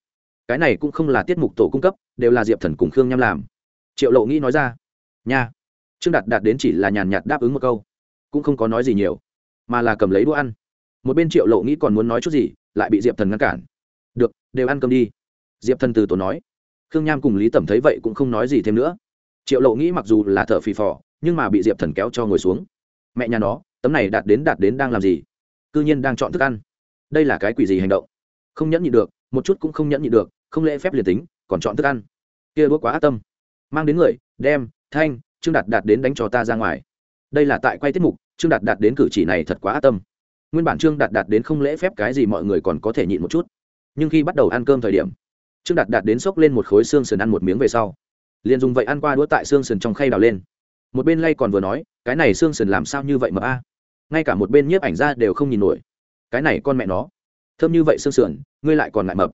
S1: Cái này cũng không là tiết mục tổ cung cấp, đều là diệp thần cùng khương nham làm. Triệu lộ nghĩ nói ra, nha. Trương đạt đạt đến chỉ là nhàn nhạt đáp ứng một câu, cũng không có nói gì nhiều, mà là cầm lấy đũa ăn. Một bên triệu lộ nghĩ còn muốn nói chút gì, lại bị diệp thần ngăn cản. Được, đều ăn cơm đi. Diệp thần từ tổ nói. Khương nham cùng lý tẩm thấy vậy cũng không nói gì thêm nữa triệu lộ nghĩ mặc dù là thợ phì phò, nhưng mà bị diệp thần kéo cho ngồi xuống. Mẹ nhà nó, tấm này đạt đến đạt đến đang làm gì? C ư nhiên đang chọn thức ăn. Đây là cái quỷ gì hành động? Không nhẫn nhị được, một chút cũng không nhẫn nhị được, không lễ phép liền tính, còn chọn thức ăn. Kia đũa quá ác tâm. Mang đến người, đem, thanh, trương đạt đạt đến đánh cho ta ra ngoài. Đây là tại quay tiết mục, trương đạt đạt đến cử chỉ này thật quá ác tâm. Nguyên bản trương đạt đạt đến không lễ phép cái gì mọi người còn có thể nhịn một chút. Nhưng khi bắt đầu ăn cơm thời điểm, trương đạt đạt đến xốc lên một khối xương sườn ăn một miếng về sau liền dùng vậy ăn qua đũa tại xương sườn trong khay đào lên. Một bên lay còn vừa nói, cái này xương sườn làm sao như vậy mà a? Ngay cả một bên nhiếp ảnh ra đều không nhìn nổi. Cái này con mẹ nó, thơm như vậy xương sườn, ngươi lại còn lại mập.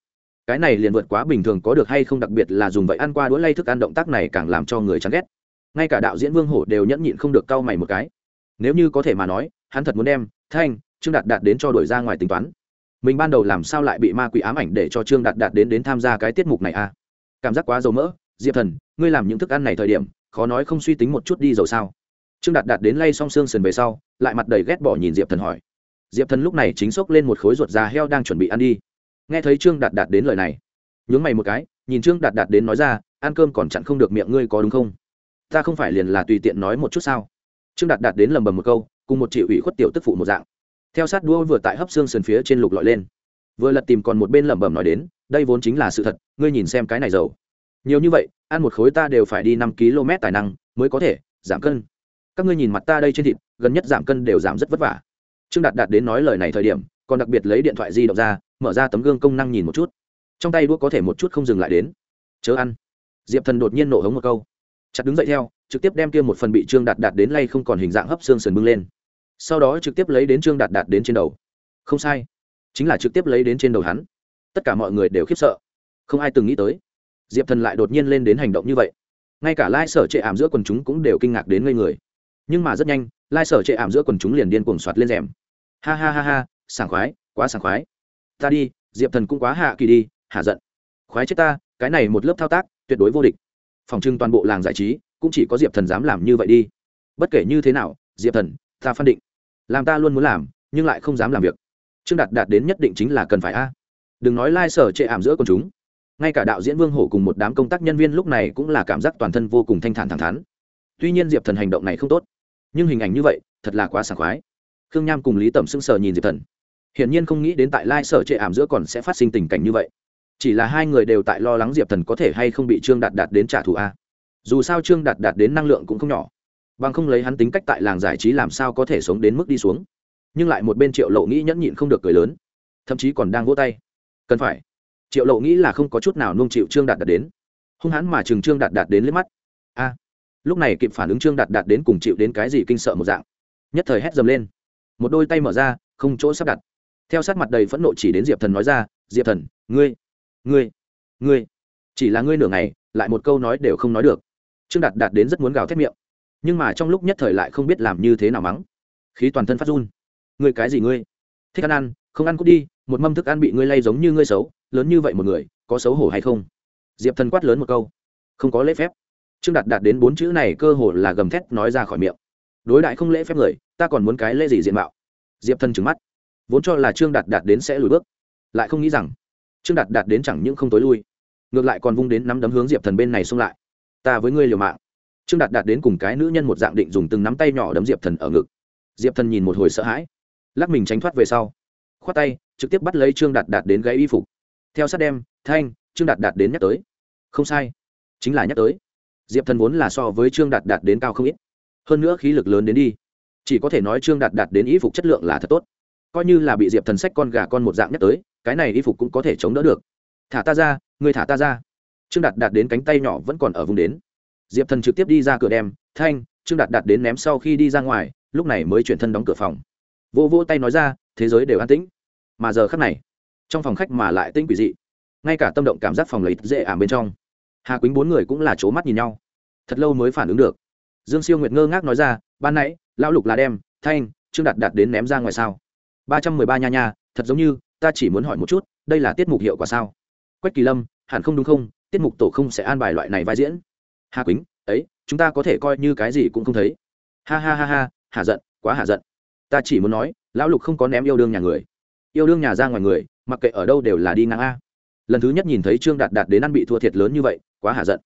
S1: Cái này liền vượt quá bình thường có được hay không đặc biệt là dùng vậy ăn qua đũa lay thức ăn động tác này càng làm cho người chán ghét. Ngay cả đạo diễn vương hổ đều nhẫn nhịn không được cau mày một cái. Nếu như có thể mà nói, hắn thật muốn đem thanh, trương đạt đạt đến cho đổi ra ngoài tính toán. Mình ban đầu làm sao lại bị ma quỷ ám ảnh để cho trương đạt đạt đến đến tham gia cái tiết mục này a cảm giác quá dầu mỡ diệp thần, ngươi làm những thức ăn này thời điểm, khó nói không suy tính một chút đi dầu sao. Trương đạt đạt đến lay xong xương sườn về sau, lại mặt đầy ghét bỏ nhìn diệp thần hỏi. Diệp thần lúc này chính xốc lên một khối ruột già heo đang chuẩn bị ăn đi. Nghe thấy trương đạt đạt đến lời này, nhướng mày một cái, nhìn trương đạt đạt đến nói ra, ăn cơm còn chặn không được miệng ngươi có đúng không? Ta không phải liền là tùy tiện nói một chút sao? Trương đạt đạt đến lầm bầm một câu, cùng một chị ủy khuất tiểu tức phụ một dạng. Theo sát đua vừa tại hấp xương sườn phía trên lục lọi lên. Vừa lật tìm còn một bên lẩm bẩm nói đến, đây vốn chính là sự thật, ngươi nhìn xem cái này giàu nhiều như vậy, ăn một khối ta đều phải đi năm km tài năng mới có thể giảm cân. Các ngươi nhìn mặt ta đây trên thịt, gần nhất giảm cân đều giảm rất vất vả. Trương đạt đạt đến nói lời này thời điểm, còn đặc biệt lấy điện thoại di động ra, mở ra tấm gương công năng nhìn một chút. Trong tay đũa có thể một chút không dừng lại đến. Chớ ăn. Diệp thần đột nhiên nổ hống một câu. Chặt đứng dậy theo, trực tiếp đem kia một phần bị trương đạt đạt đến lay không còn hình dạng hấp xương sườn bưng lên. Sau đó trực tiếp lấy đến trương đạt đạt đến trên đầu. Không sai. Chính là trực tiếp lấy đến trên đầu hắn. Tất cả mọi người đều khiếp sợ. Không ai từng nghĩ tới diệp thần lại đột nhiên lên đến hành động như vậy ngay cả lai sở trệ ảm giữa quần chúng cũng đều kinh ngạc đến ngây người nhưng mà rất nhanh lai sở trệ ảm giữa quần chúng liền điên cuồng soạt lên rèm ha ha ha ha, sảng khoái, quá sảng khoái. Ta đi, diệp thần cũng quá hạ kỳ đi, hạ giận. Khoái chết ta, cái này một lớp thao tác, tuyệt đối vô địch. Phòng trưng toàn bộ làng giải trí, cũng chỉ có diệp thần dám làm như vậy đi. Bất kể như thế nào, diệp thần, ta phân định. Làm ta luôn muốn làm, nhưng lại không dám làm việc. Trương đạt đạt đến nhất định chính là cần phải a. Đừng nói lai、like、sở trệ ảm giữa con chúng ngay cả đạo diễn vương hổ cùng một đám công tác nhân viên lúc này cũng là cảm giác toàn thân vô cùng thanh thản thẳng thắn. Tuy nhiên diệp thần hành động này không tốt, nhưng hình ảnh như vậy, thật là quá sảng khoái. Khương nham cùng lý tẩm sững sờ nhìn diệp thần. Hiển nhiên không nghĩ đến tại lai sở trệ ảm giữa còn sẽ phát sinh tình cảnh như vậy. Chỉ là hai người đều tại lo lắng diệp thần có thể hay không bị trương đạt đạt đến trả thù a. Dù sao trương đạt đạt đến năng lượng cũng không nhỏ. Bằng không lấy hắn tính cách tại làng giải trí làm sao có thể sống đến mức đi xuống. Nhưng lại một bên triệu lộ nghĩ nhẫn nhịn không được cười lớn. Thậm chí còn đang vỗ tay. Cần phải triệu lộ nghĩ là không có chút nào nung chịu trương đạt đạt đến. Hung hãn mà chừng trương đạt đạt đến liếc mắt. A, lúc này kịp phản ứng trương đạt đạt đến cùng chịu đến cái gì kinh sợ một dạng. Nhất thời hét dầm lên. Một đôi tay mở ra, không chỗ sắp đặt. Theo sát mặt đầy phẫn nộ chỉ đến diệp thần nói ra, diệp thần, ngươi ngươi ngươi, chỉ là ngươi nửa ngày, lại một câu nói đều không nói được. Trương đạt đạt đến rất muốn gào thét miệng. Nhưng mà trong lúc nhất thời lại không biết làm như thế nào mắng. Khí toàn thân phát run. Ngươi cái gì ngươi? Thích ăn ăn, không ăn cút đi, một mâm thức ăn bị ngươi lay giống như ngươi xấu lớn như vậy một người, có xấu hổ hay không? Diệp thần quát lớn một câu. Không có lễ phép. Trương đạt đạt đến bốn chữ này cơ hồ là gầm thét nói ra khỏi miệng. Đối đại không lễ phép người, ta còn muốn cái lễ gì diện mạo? Diệp thần trừng mắt. Vốn cho là trương đạt đạt đến sẽ lùi bước, lại không nghĩ rằng trương đạt đạt đến chẳng những không tối lui, ngược lại còn vung đến nắm đấm hướng diệp thần bên này xông lại. Ta với ngươi liều mạng. Trương đạt đạt đến cùng cái nữ nhân một dạng định dùng từng nắm tay nhỏ đấm diệp thần ở ngực. Diệp thần nhìn một hồi sợ hãi, lắc mình tránh thoát về sau, khoát tay, trực tiếp bắt lấy trương đạt đạt đến gãy y phục theo sát đem, thanh, trương đạt đạt đến nhắc tới. Không sai. Chính là nhắc tới. Diệp thần vốn là so với trương đạt đạt đến cao không ít. Hơn nữa khí lực lớn đến đi. Chỉ có thể nói trương đạt đạt đến y phục chất lượng là thật tốt. Coi như là bị diệp thần sách con gà con một dạng nhắc tới, cái này y phục cũng có thể chống đỡ được. Thả ta ra người thả ta ra. Trương đạt đạt đến cánh tay nhỏ vẫn còn ở vùng đến. Diệp thần trực tiếp đi ra cửa đem, thanh, trương đạt đạt đến ném sau khi đi ra ngoài, lúc này mới chuyển thân đóng cửa phòng. Vô vô tay nói ra, thế giới đều an tĩnh. Mà giờ khắc này trong phòng khách mà lại tinh quỷ dị. Ngay cả tâm động cảm giác phòng lấy dễ ảm bên trong. Hà quýnh bốn người cũng là c mắt nhìn nhau. Thật lâu mới phản ứng được. Dương siêu nguyệt ngơ ngác nói ra, ban nãy, lão lục là đem, thanh, trương đạt đạt đến ném ra ngoài sao? Ba trăm mười ba nha nha, thật giống như, ta chỉ muốn hỏi một chút, đây là tiết mục hiệu quả sao? Quách kỳ lâm, hẳn không đúng không? Tiết mục tổ không sẽ an bài loại này vai diễn. Hà quýnh, ấy, chúng ta có thể coi như cái gì cũng không thấy. Ha ha ha ha, hà giận, quá hà giận. Ta chỉ muốn nói, lão lục không có ném yêu đương nhà người. Yêu đương nhà ra ngoài người mặc kệ ở đâu đều là đi ngang a. Lần thứ nhất nhìn thấy trương đạt đạt đến ăn bị thua thiệt lớn như vậy, quá hạ giận.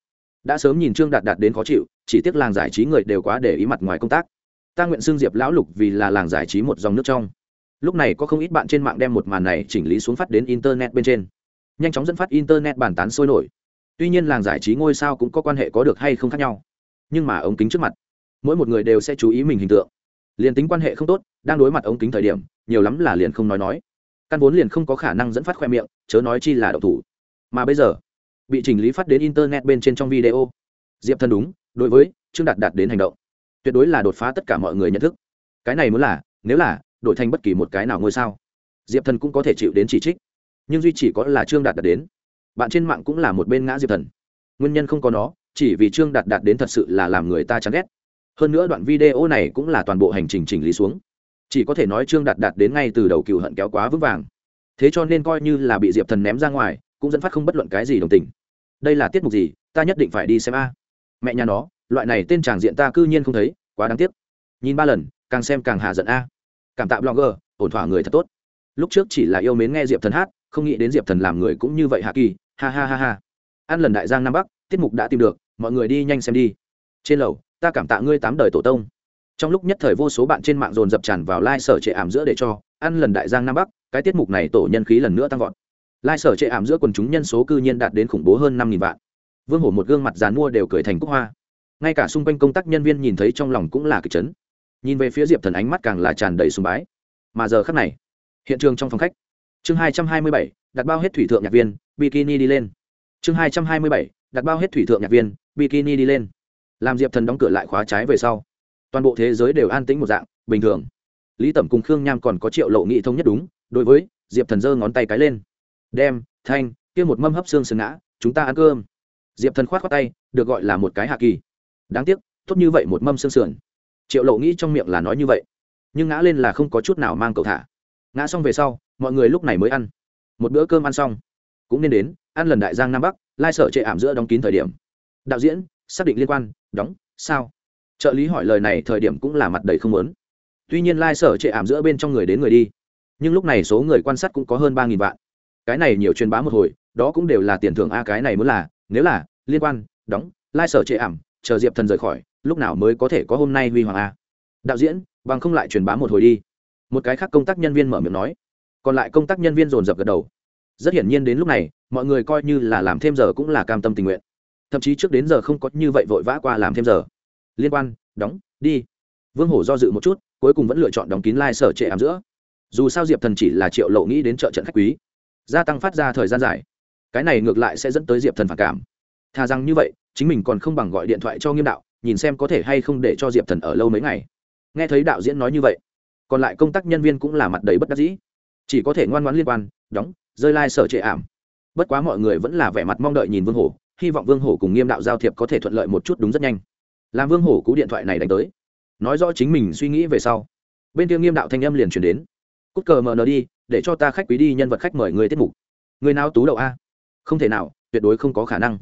S1: Đã sớm nhìn trương đạt đạt đến khó chịu, chỉ tiếc làng giải trí người đều quá để ý mặt ngoài công tác. Ta nguyện xưng diệp lão lục vì là làng giải trí một dòng nước trong. Lúc này có không ít bạn trên mạng đem một màn này chỉnh lý xuống phát đến internet bên trên. Nhanh chóng dẫn phát internet bàn tán sôi nổi. Tuy nhiên làng giải trí ngôi sao cũng có quan hệ có được hay không khác nhau. Nhưng mà ống kính trước mặt, mỗi một người đều sẽ chú ý mình hình tượng. Liền tính quan hệ không tốt, đang đối mặt ống kính thời điểm, nhiều lắm là liền không nói nói căn vốn liền không có khả năng dẫn phát khoe miệng, chớ nói chi là đậu thủ. Mà bây giờ, bị chỉnh lý phát đến internet bên trên trong video. Diệp Thần đúng, đối với trương đạt đạt đến hành động. Tuyệt đối là đột phá tất cả mọi người nhận thức. Cái này muốn là, nếu là, đổi thành bất kỳ một cái nào ngôi sao, diệp thần cũng có thể chịu đến chỉ trích. Nhưng duy chỉ có là trương đạt đạt đến. Bạn trên mạng cũng là một bên ngã diệp thần. Nguyên nhân không có nó, chỉ vì trương đạt đạt đến thật sự là làm người ta chán ghét. Hơn nữa đoạn video này cũng là toàn bộ hành trình chỉnh lý xuống chỉ có thể nói trương đạt đạt đến ngay từ đầu cựu hận kéo quá vững vàng. Thế cho nên coi như là bị diệp thần ném ra ngoài, cũng dẫn phát không bất luận cái gì đồng tình. Đây là tiết mục gì? Ta nhất định phải đi xem a. Mẹ nhà nó, loại này tên tràng diện ta cư nhiên không thấy, quá đáng tiếc. Nhìn ba lần, càng xem càng hạ giận a. Cảm tạ blogger, ổn thỏa người thật tốt. Lúc trước chỉ là yêu mến nghe diệp thần hát, không nghĩ đến diệp thần làm người cũng như vậy hạ kỳ, ha ha ha ha. Ăn lần đại giang nam bắc, tiết mục đã tìm được, mọi người đi nhanh xem đi. Trên lầu, ta cảm tạ ngươi tám đời tổ tông trong lúc nhất thời vô số bạn trên mạng dồn dập tràn vào lai、like、sở trệ ảm giữa để cho, ăn lần đại giang nam bắc, cái tiết mục này tổ nhân khí lần nữa tăng vọt. Lai、like、sở trệ ảm giữa quần chúng nhân số cư nhiên đạt đến khủng bố hơn năm nghìn vạn. Vương hổ một gương mặt dàn mua đều cười thành cúc hoa. Ngay cả xung quanh công tác nhân viên nhìn thấy trong lòng cũng là kịch chấn. Nhìn về phía diệp thần ánh mắt càng là tràn đầy sùng bái. Mà giờ khắc này, hiện trường trong phòng khách, chương hai trăm hai mươi bảy, đặt bao hết thủy thượng nhạc viên, bikini đi lên. Chương hai trăm hai mươi bảy, đặt bao hết thủy thượng nhạc viên, bikini đi lên. Làm diệp thần đóng cửa lại khóa trái về sau toàn bộ thế giới đều an tĩnh một dạng, bình thường. Lý tẩm cùng khương nham còn có triệu lộ nghị thông nhất đúng, đối với diệp thần giơ ngón tay cái lên. Đem, thanh, kia một mâm hấp xương sừng ngã, chúng ta ăn cơm. Diệp thần khoát khoát tay, được gọi là một cái hạ kỳ. Đáng tiếc, tốt như vậy một mâm xương sườn. Triệu lộ nghĩ trong miệng là nói như vậy. Nhưng ngã lên là không có chút nào mang cậu thả. Ngã xong về sau, mọi người lúc này mới ăn. Một bữa cơm ăn xong, cũng nên đến, ăn lần đại giang nam bắc, lai sở chệ ảm giữa đóng kín thời điểm. Đạo diễn, xác định liên quan, đóng, sao? Trợ lý hỏi lời này thời điểm cũng là mặt đầy không lớn tuy nhiên lai sở chệ ảm giữa bên trong người đến người đi. Nhưng lúc này số người quan sát cũng có hơn ba nghìn vạn. Cái này nhiều truyền bá một hồi, đó cũng đều là tiền thưởng a, cái này muốn là, nếu là, liên quan, đóng, lai sở chệ ảm, chờ diệp thần rời khỏi, lúc nào mới có thể có hôm nay huy hoàng a? Đạo diễn, bằng không lại truyền bá một hồi đi. Một cái khác công tác nhân viên mở miệng nói. Còn lại công tác nhân viên dồn dập gật đầu. Rất hiển nhiên đến lúc này, mọi người coi như là làm thêm giờ cũng là cam tâm tình nguyện. Thậm chí trước đến giờ không có như vậy vội vã qua làm thêm giờ liên quan, đóng, đi. Vương hổ do dự một chút, cuối cùng vẫn lựa chọn đóng kín lai、like、sở trệ ảm giữa. Dù sao diệp thần chỉ là triệu lộ nghĩ đến trợ trận khách quý. Gia tăng phát ra thời gian dài. Cái này ngược lại sẽ dẫn tới diệp thần phản cảm. Thà rằng như vậy, chính mình còn không bằng gọi điện thoại cho nghiêm đạo, nhìn xem có thể hay không để cho diệp thần ở lâu mấy ngày. Nghe thấy đạo diễn nói như vậy, còn lại công tác nhân viên cũng là mặt đầy bất đắc dĩ. Chỉ có thể ngoan ngoãn liên quan, đóng, rơi lai、like、sở trệ ảm. Bất quá mọi người vẫn là vẻ mặt mong đợi nhìn vương hổ, hy vọng vương hổ cùng nghiêm đạo giao thiệp có thể thuận lợi một chút đúng rất nhanh làm vương hổ cú điện thoại này đánh tới. Nói rõ chính mình suy nghĩ về sau, bên kia nghiêm đạo thanh âm liền chuyển đến. Cút cờ mờ nờ đi, để cho ta khách quý đi nhân vật khách mời người tiết mục. Người nào tú đậu a? Không thể nào, tuyệt đối không có khả năng.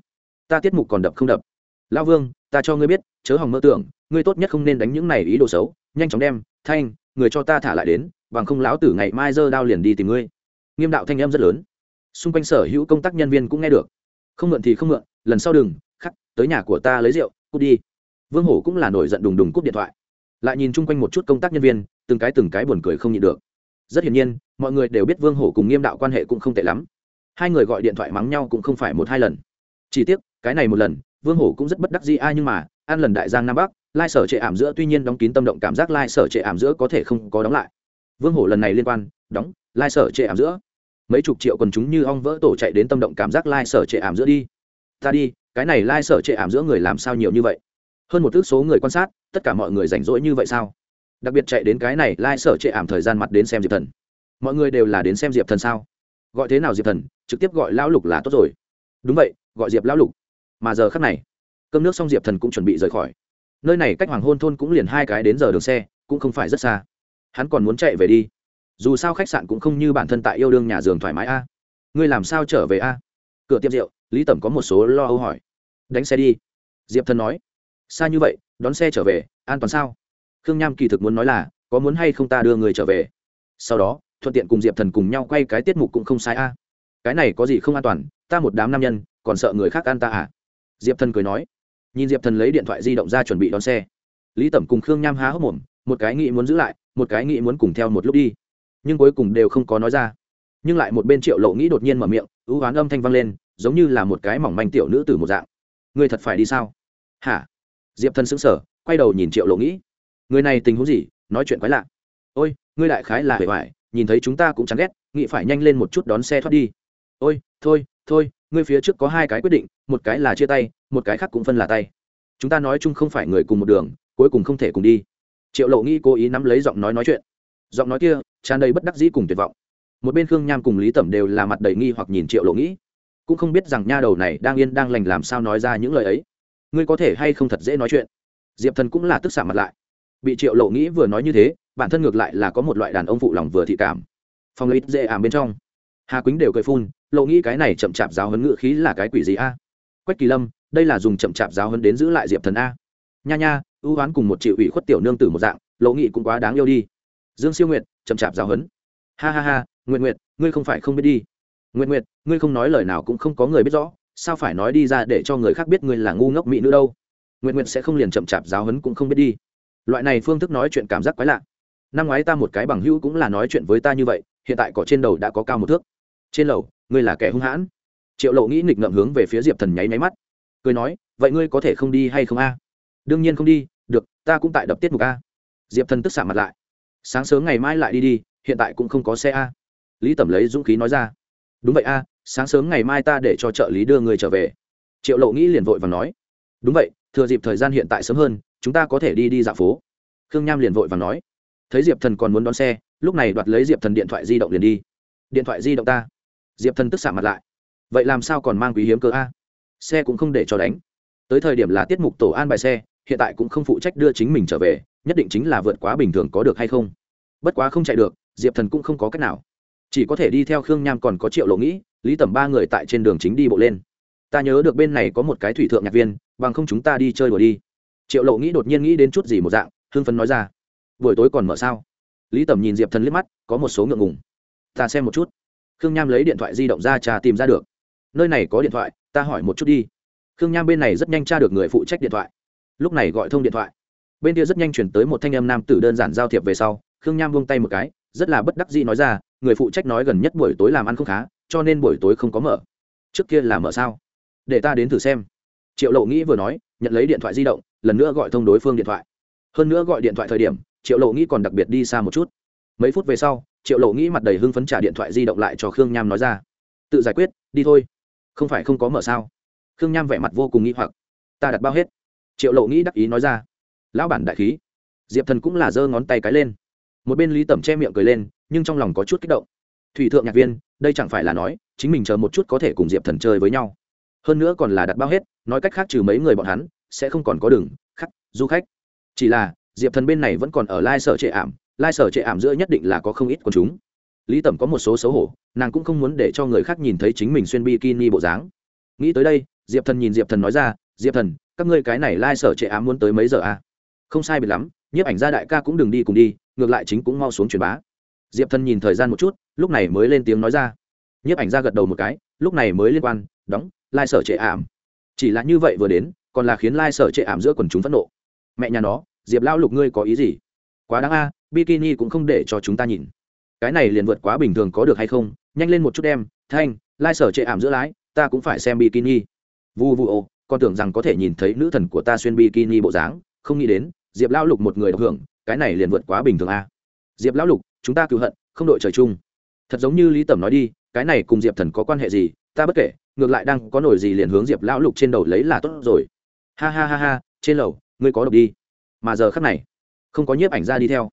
S1: Ta tiết mục còn đập không đập. Lao vương, ta cho ngươi biết, chớ hòng mơ tưởng, ngươi tốt nhất không nên đánh những này ý đồ xấu, nhanh chóng đem, thanh, người cho ta thả lại đến, bằng không láo tử ngày mai dơ đao liền đi tìm ngươi. Nghiêm đạo thanh âm rất lớn. Xung quanh sở hữu công tác nhân viên cũng nghe được. Không mượn thì không mượn, lần sau đừng, khắc, tới nhà của ta lấy rượu, cút đi vương hổ cũng là nổi giận đùng đùng cúp điện thoại. Lại nhìn chung quanh một chút công tác nhân viên, từng cái từng cái buồn cười không nhịn được. Rất hiển nhiên, mọi người đều biết vương hổ cùng nghiêm đạo quan hệ cũng không tệ lắm. Hai người gọi điện thoại mắng nhau cũng không phải một hai lần. Chỉ tiếc, cái này một lần, vương hổ cũng rất bất đắc gì ai nhưng mà, ăn lần đại giang nam bắc, lai sở trệ ảm giữa tuy nhiên đóng kín tâm động cảm giác lai sở trệ ảm giữa có thể không có đóng lại. Vương hổ lần này liên quan, đóng, lai sở trệ ảm giữa. Mấy chục triệu còn chúng như ong vỡ tổ chạy đến tâm động cảm giác lai sở trệ ảm giữa đi. Ta đi, cái này lai sở trệ ảm giữa người làm sao nhiều như vậy? Hơn một ước số người quan sát, tất cả mọi người rảnh rỗi như vậy sao? Đặc biệt chạy đến cái này, lai、like、sở trệ ảm thời gian mặt đến xem diệp thần. Mọi người đều là đến xem diệp thần sao? Gọi thế nào diệp thần? Trực tiếp gọi lão lục là tốt rồi. Đúng vậy, gọi diệp lão lục. Mà giờ khắc này, cơm nước xong diệp thần cũng chuẩn bị rời khỏi. Nơi này cách hoàng hôn thôn cũng liền hai cái đến giờ đường xe, cũng không phải rất xa. Hắn còn muốn chạy về đi. Dù sao khách sạn cũng không như bản thân tại yêu đương nhà giường thoải mái a. Ngươi làm sao trở về a? Cửa tiệm rượu, lý tẩm có một số lo âu hỏi. Đánh xe đi. Diệp thần nói xa như vậy, đón xe trở về, an toàn sao? Khương nham kỳ thực muốn nói là, có muốn hay không ta đưa người trở về? Sau đó, thuận tiện cùng diệp thần cùng nhau quay cái tiết mục cũng không sai a. Cái này có gì không an toàn, ta một đám nam nhân, còn sợ người khác ăn ta à? Diệp thần cười nói. Nhìn diệp thần lấy điện thoại di động ra chuẩn bị đón xe. Lý tẩm cùng khương nham há hốc mồm, một cái nghĩ muốn giữ lại, một cái nghĩ muốn cùng theo một lúc đi. Nhưng cuối cùng đều không có nói ra. Nhưng lại một bên triệu lộ nghĩ đột nhiên mở miệng, ưu oán âm thanh vang lên, giống như là một cái mỏng manh tiểu nữ từ một dạng. Người thật phải đi sao? Hả? Diệp thần xứng sở quay đầu nhìn triệu lộ nghĩ. Người này tình huống gì? Nói chuyện quái lạ. Ôi, ngươi đại khái là hề hoài, nhìn thấy chúng ta cũng chán ghét, nghĩ phải nhanh lên một chút đón xe thoát đi. Ôi, thôi thôi, ngươi phía trước có hai cái quyết định, một cái là chia tay, một cái khác cũng phân là tay. Chúng ta nói chung không phải người cùng một đường, cuối cùng không thể cùng đi. Triệu lộ nghĩ cố ý nắm lấy giọng nói nói chuyện. Giọng nói kia tràn đầy bất đắc dĩ cùng tuyệt vọng. Một bên khương nham cùng lý tẩm đều là mặt đầy nghi hoặc nhìn triệu lộ nghĩ. Cũng không biết rằng nha đầu này đang yên đang lành làm sao nói ra những lời ấy ngươi có thể hay không thật dễ nói chuyện? Diệp thần cũng là tức xạ mặt lại. Bị triệu lộ nghĩ vừa nói như thế, bản thân ngược lại là có một loại đàn ông phụ lòng vừa thị cảm. Phong lấy dễ ảm bên trong. Hà quýnh đều cười phun, lộ nghĩ cái này chậm chạp giáo hấn ngự khí là cái quỷ gì a? Quách kỳ lâm, đây là dùng chậm chạp giáo hấn đến giữ lại diệp thần a. Nha nha, ưu oán cùng một triệu ủy khuất tiểu nương tử một dạng, lộ nghị cũng quá đáng yêu đi. Dương siêu nguyện chậm chạp giáo hấn ha ha ha nguyện nguyện ngươi không phải không biết đi. Nguyện nguyện ngươi không nói lời nào cũng không có người biết rõ sao phải nói đi ra để cho người khác biết ngươi là ngu ngốc mỹ nữ đâu? Nguyện nguyện sẽ không liền chậm chạp giáo hấn cũng không biết đi. Loại này phương thức nói chuyện cảm giác quái lạ. Năm ngoái ta một cái bằng hữu cũng là nói chuyện với ta như vậy, hiện tại cỏ trên đầu đã có cao một thước. Trên lầu, ngươi là kẻ hung hãn. Triệu lộ nghĩ nghịch ngậm hướng về phía diệp thần nháy máy mắt. Cười nói, vậy ngươi có thể không đi hay không a? Đương nhiên không đi, được, ta cũng tại đập tiết mục a. Diệp thần tức xạ mặt lại. Sáng sớm ngày mai lại đi đi, hiện tại cũng không có xe a. Lý tẩm lấy dũng khí nói ra. Đúng vậy a sáng sớm ngày mai ta để cho trợ lý đưa người trở về. Triệu lộ nghĩ liền vội và nói. Đúng vậy, thừa dịp thời gian hiện tại sớm hơn, chúng ta có thể đi đi dạo phố. Khương nham liền vội và nói. Thấy diệp thần còn muốn đón xe, lúc này đoạt lấy diệp thần điện thoại di động liền đi. Điện thoại di động ta. Diệp thần tức xạ mặt lại. Vậy làm sao còn mang quý hiếm cơ a? Xe cũng không để cho đánh. Tới thời điểm là tiết mục tổ an bài xe, hiện tại cũng không phụ trách đưa chính mình trở về, nhất định chính là vượt quá bình thường có được hay không. Bất quá không chạy được, diệp thần cũng không có cách nào chỉ có thể đi theo khương nham còn có triệu lộ nghĩ, lý tẩm ba người tại trên đường chính đi bộ lên. Ta nhớ được bên này có một cái thủy thượng nhạc viên, bằng không chúng ta đi chơi đùa đi. Triệu lộ nghĩ đột nhiên nghĩ đến chút gì một dạng hương phấn nói ra. Buổi tối còn mở sao? Lý tẩm nhìn diệp thần liếc mắt, có một số ngượng ngùng. Ta xem một chút. Khương nham lấy điện thoại di động ra trà tìm ra được. Nơi này có điện thoại, ta hỏi một chút đi. Khương nham bên này rất nhanh tra được người phụ trách điện thoại. Lúc này gọi thông điện thoại. Bên kia rất nhanh chuyển tới một thanh âm nam tử đơn giản giao thiệp về sau, khương nham buông tay một cái rất là bất đắc dĩ nói ra, người phụ trách nói gần nhất buổi tối làm ăn không khá, cho nên buổi tối không có mở. Trước kia là mở sao? Để ta đến thử xem. Triệu lộ nghĩ vừa nói, nhận lấy điện thoại di động, lần nữa gọi thông đối phương điện thoại. Hơn nữa gọi điện thoại thời điểm, triệu lộ nghĩ còn đặc biệt đi xa một chút. Mấy phút về sau, triệu lộ nghĩ mặt đầy hưng phấn trả điện thoại di động lại cho khương nham nói ra. Tự giải quyết, đi thôi. Không phải không có mở sao? Khương nham vẻ mặt vô cùng nghĩ hoặc. Ta đặt bao hết. Triệu lộ nghĩ đắc ý nói ra. Lão bản đại khí. Diệp thần cũng là giơ ngón tay cái lên một bên lý tẩm che miệng cười lên, nhưng trong lòng có chút kích động. Thủy thượng nhạc viên, đây chẳng phải là nói, chính mình chờ một chút có thể cùng diệp thần chơi với nhau. Hơn nữa còn là đặt bao hết, nói cách khác trừ mấy người bọn hắn, sẽ không còn có đường khắc du khách. Chỉ là, diệp thần bên này vẫn còn ở lai sở trệ ảm, lai sở trệ ảm giữa nhất định là có không ít quần chúng. Lý tẩm có một số xấu hổ, nàng cũng không muốn để cho người khác nhìn thấy chính mình xuyên bikini bộ dáng. Nghĩ tới đây, diệp thần nhìn diệp thần nói ra, diệp thần, các ngươi cái này lai sở trệ ám muốn tới mấy giờ à? không sai biệt lắm, nhiếp ảnh gia đại ca cũng đừng đi cùng đi ngược lại chính cũng mau xuống truyền bá. Diệp thần nhìn thời gian một chút, lúc này mới lên tiếng nói ra. Nhiếp ảnh gia gật đầu một cái, lúc này mới liên quan, đóng, lai sở trệ ảm. Chỉ là như vậy vừa đến, còn là khiến lai sở trệ ảm giữa quần chúng phẫn nộ. Mẹ nhà nó, diệp lão lục ngươi có ý gì? Quá đáng a, bikini cũng không để cho chúng ta nhìn. Cái này liền vượt quá bình thường có được hay không? Nhanh lên một chút em, thanh, lai sở trệ ảm giữa lái, ta cũng phải xem bikini. Vu vu ô, con tưởng rằng có thể nhìn thấy nữ thần của ta xuyên bikini bộ dáng. Không nghĩ đến, diệp lão lục một người độc hưởng cái này liền vượt quá bình thường a. Diệp lão lục, chúng ta cựu hận, không đội trời chung. Thật giống như lý tẩm nói đi, cái này cùng diệp thần có quan hệ gì, ta bất kể, ngược lại đang có nổi gì liền hướng diệp lão lục trên đầu lấy là tốt rồi. Ha ha ha ha, trên lầu, ngươi có độc đi. Mà giờ khắc này, không có nhiếp ảnh ra đi theo.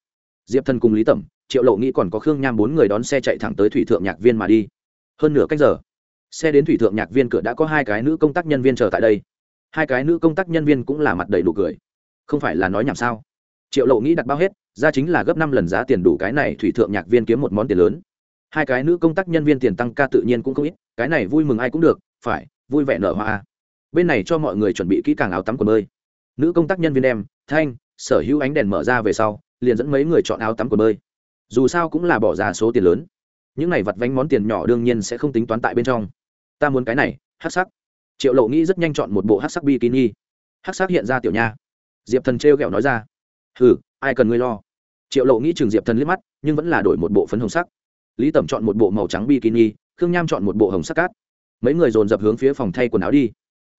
S1: Diệp thần cùng lý tẩm, triệu lộ nghĩ còn có khương nham bốn người đón xe chạy thẳng tới thủy thượng nhạc viên mà đi. Hơn nửa cách giờ, xe đến thủy thượng nhạc viên cửa đã có hai cái nữ công tác nhân viên chờ tại đây. Hai cái nữ công tác nhân viên cũng là mặt đầy đủ cười. Không phải là nói nhảm sao? Triệu lộ nghĩ đặt bao hết, ra chính là gấp năm lần giá tiền đủ cái này thủy thượng nhạc viên kiếm một món tiền lớn. Hai cái nữ công tác nhân viên tiền tăng ca tự nhiên cũng không ít, cái này vui mừng ai cũng được, phải, vui vẻ nở hoa à. bên này cho mọi người chuẩn bị kỹ càng áo tắm quần bơi. Nữ công tác nhân viên đem thanh, sở hữu ánh đèn mở ra về sau, liền dẫn mấy người chọn áo tắm quần bơi. Dù sao cũng là bỏ ra số tiền lớn. Những này vặt vánh món tiền nhỏ đương nhiên sẽ không tính toán tại bên trong. Ta muốn cái này hát sắc. Triệu lộ nghĩ rất nhanh chọn một bộ hát sắc bikini. Hát sắc hiện ra tiểu nha. Diệp thần trêu ghẹo nói ra ừ ai cần ngươi lo? Triệu lộ nghĩ trường diệp thần liếc mắt, nhưng vẫn là đổi một bộ phấn hồng sắc. Lý tẩm chọn một bộ màu trắng bikini, khương nham chọn một bộ hồng sắc cát. Mấy người dồn dập hướng phía phòng thay quần áo đi.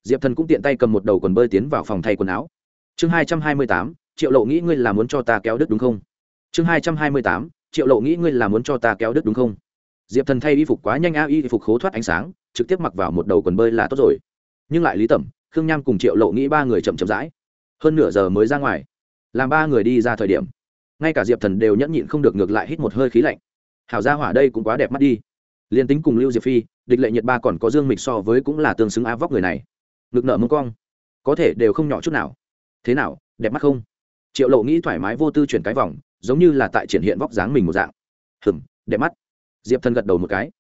S1: Diệp thần cũng tiện tay cầm một đầu quần bơi tiến vào phòng thay quần áo. Chương hai trăm hai mươi tám, triệu lộ nghĩ ngươi là muốn cho ta kéo đứt đúng không? Chương hai trăm hai mươi tám, triệu lộ nghĩ ngươi là muốn cho ta kéo đứt đúng không? Diệp thần thay y phục quá nhanh, a y phục khố thoát ánh sáng, trực tiếp mặc vào một đầu quần bơi là tốt rồi. Nhưng lại lý tẩm, khương nham cùng triệu lộ nghĩ ba người chậm chậm rãi. Hơn nửa giờ mới ra ngoài làm ba người đi ra thời điểm, ngay cả diệp thần đều nhẫn nhịn không được ngược lại hít một hơi khí lạnh. Hảo gia hỏa đây cũng quá đẹp mắt đi. Liền tính cùng lưu diệp phi, địch lệ nhiệt ba còn có dương mịch so với cũng là tương xứng á vóc người này. Ngực nợ mông cong, có thể đều không nhỏ chút nào. Thế nào, đẹp mắt không? Triệu lộ nghĩ thoải mái vô tư chuyển cái vòng, giống như là tại triển hiện vóc dáng mình một dạng. Hừm, đẹp mắt. Diệp thần gật đầu một cái.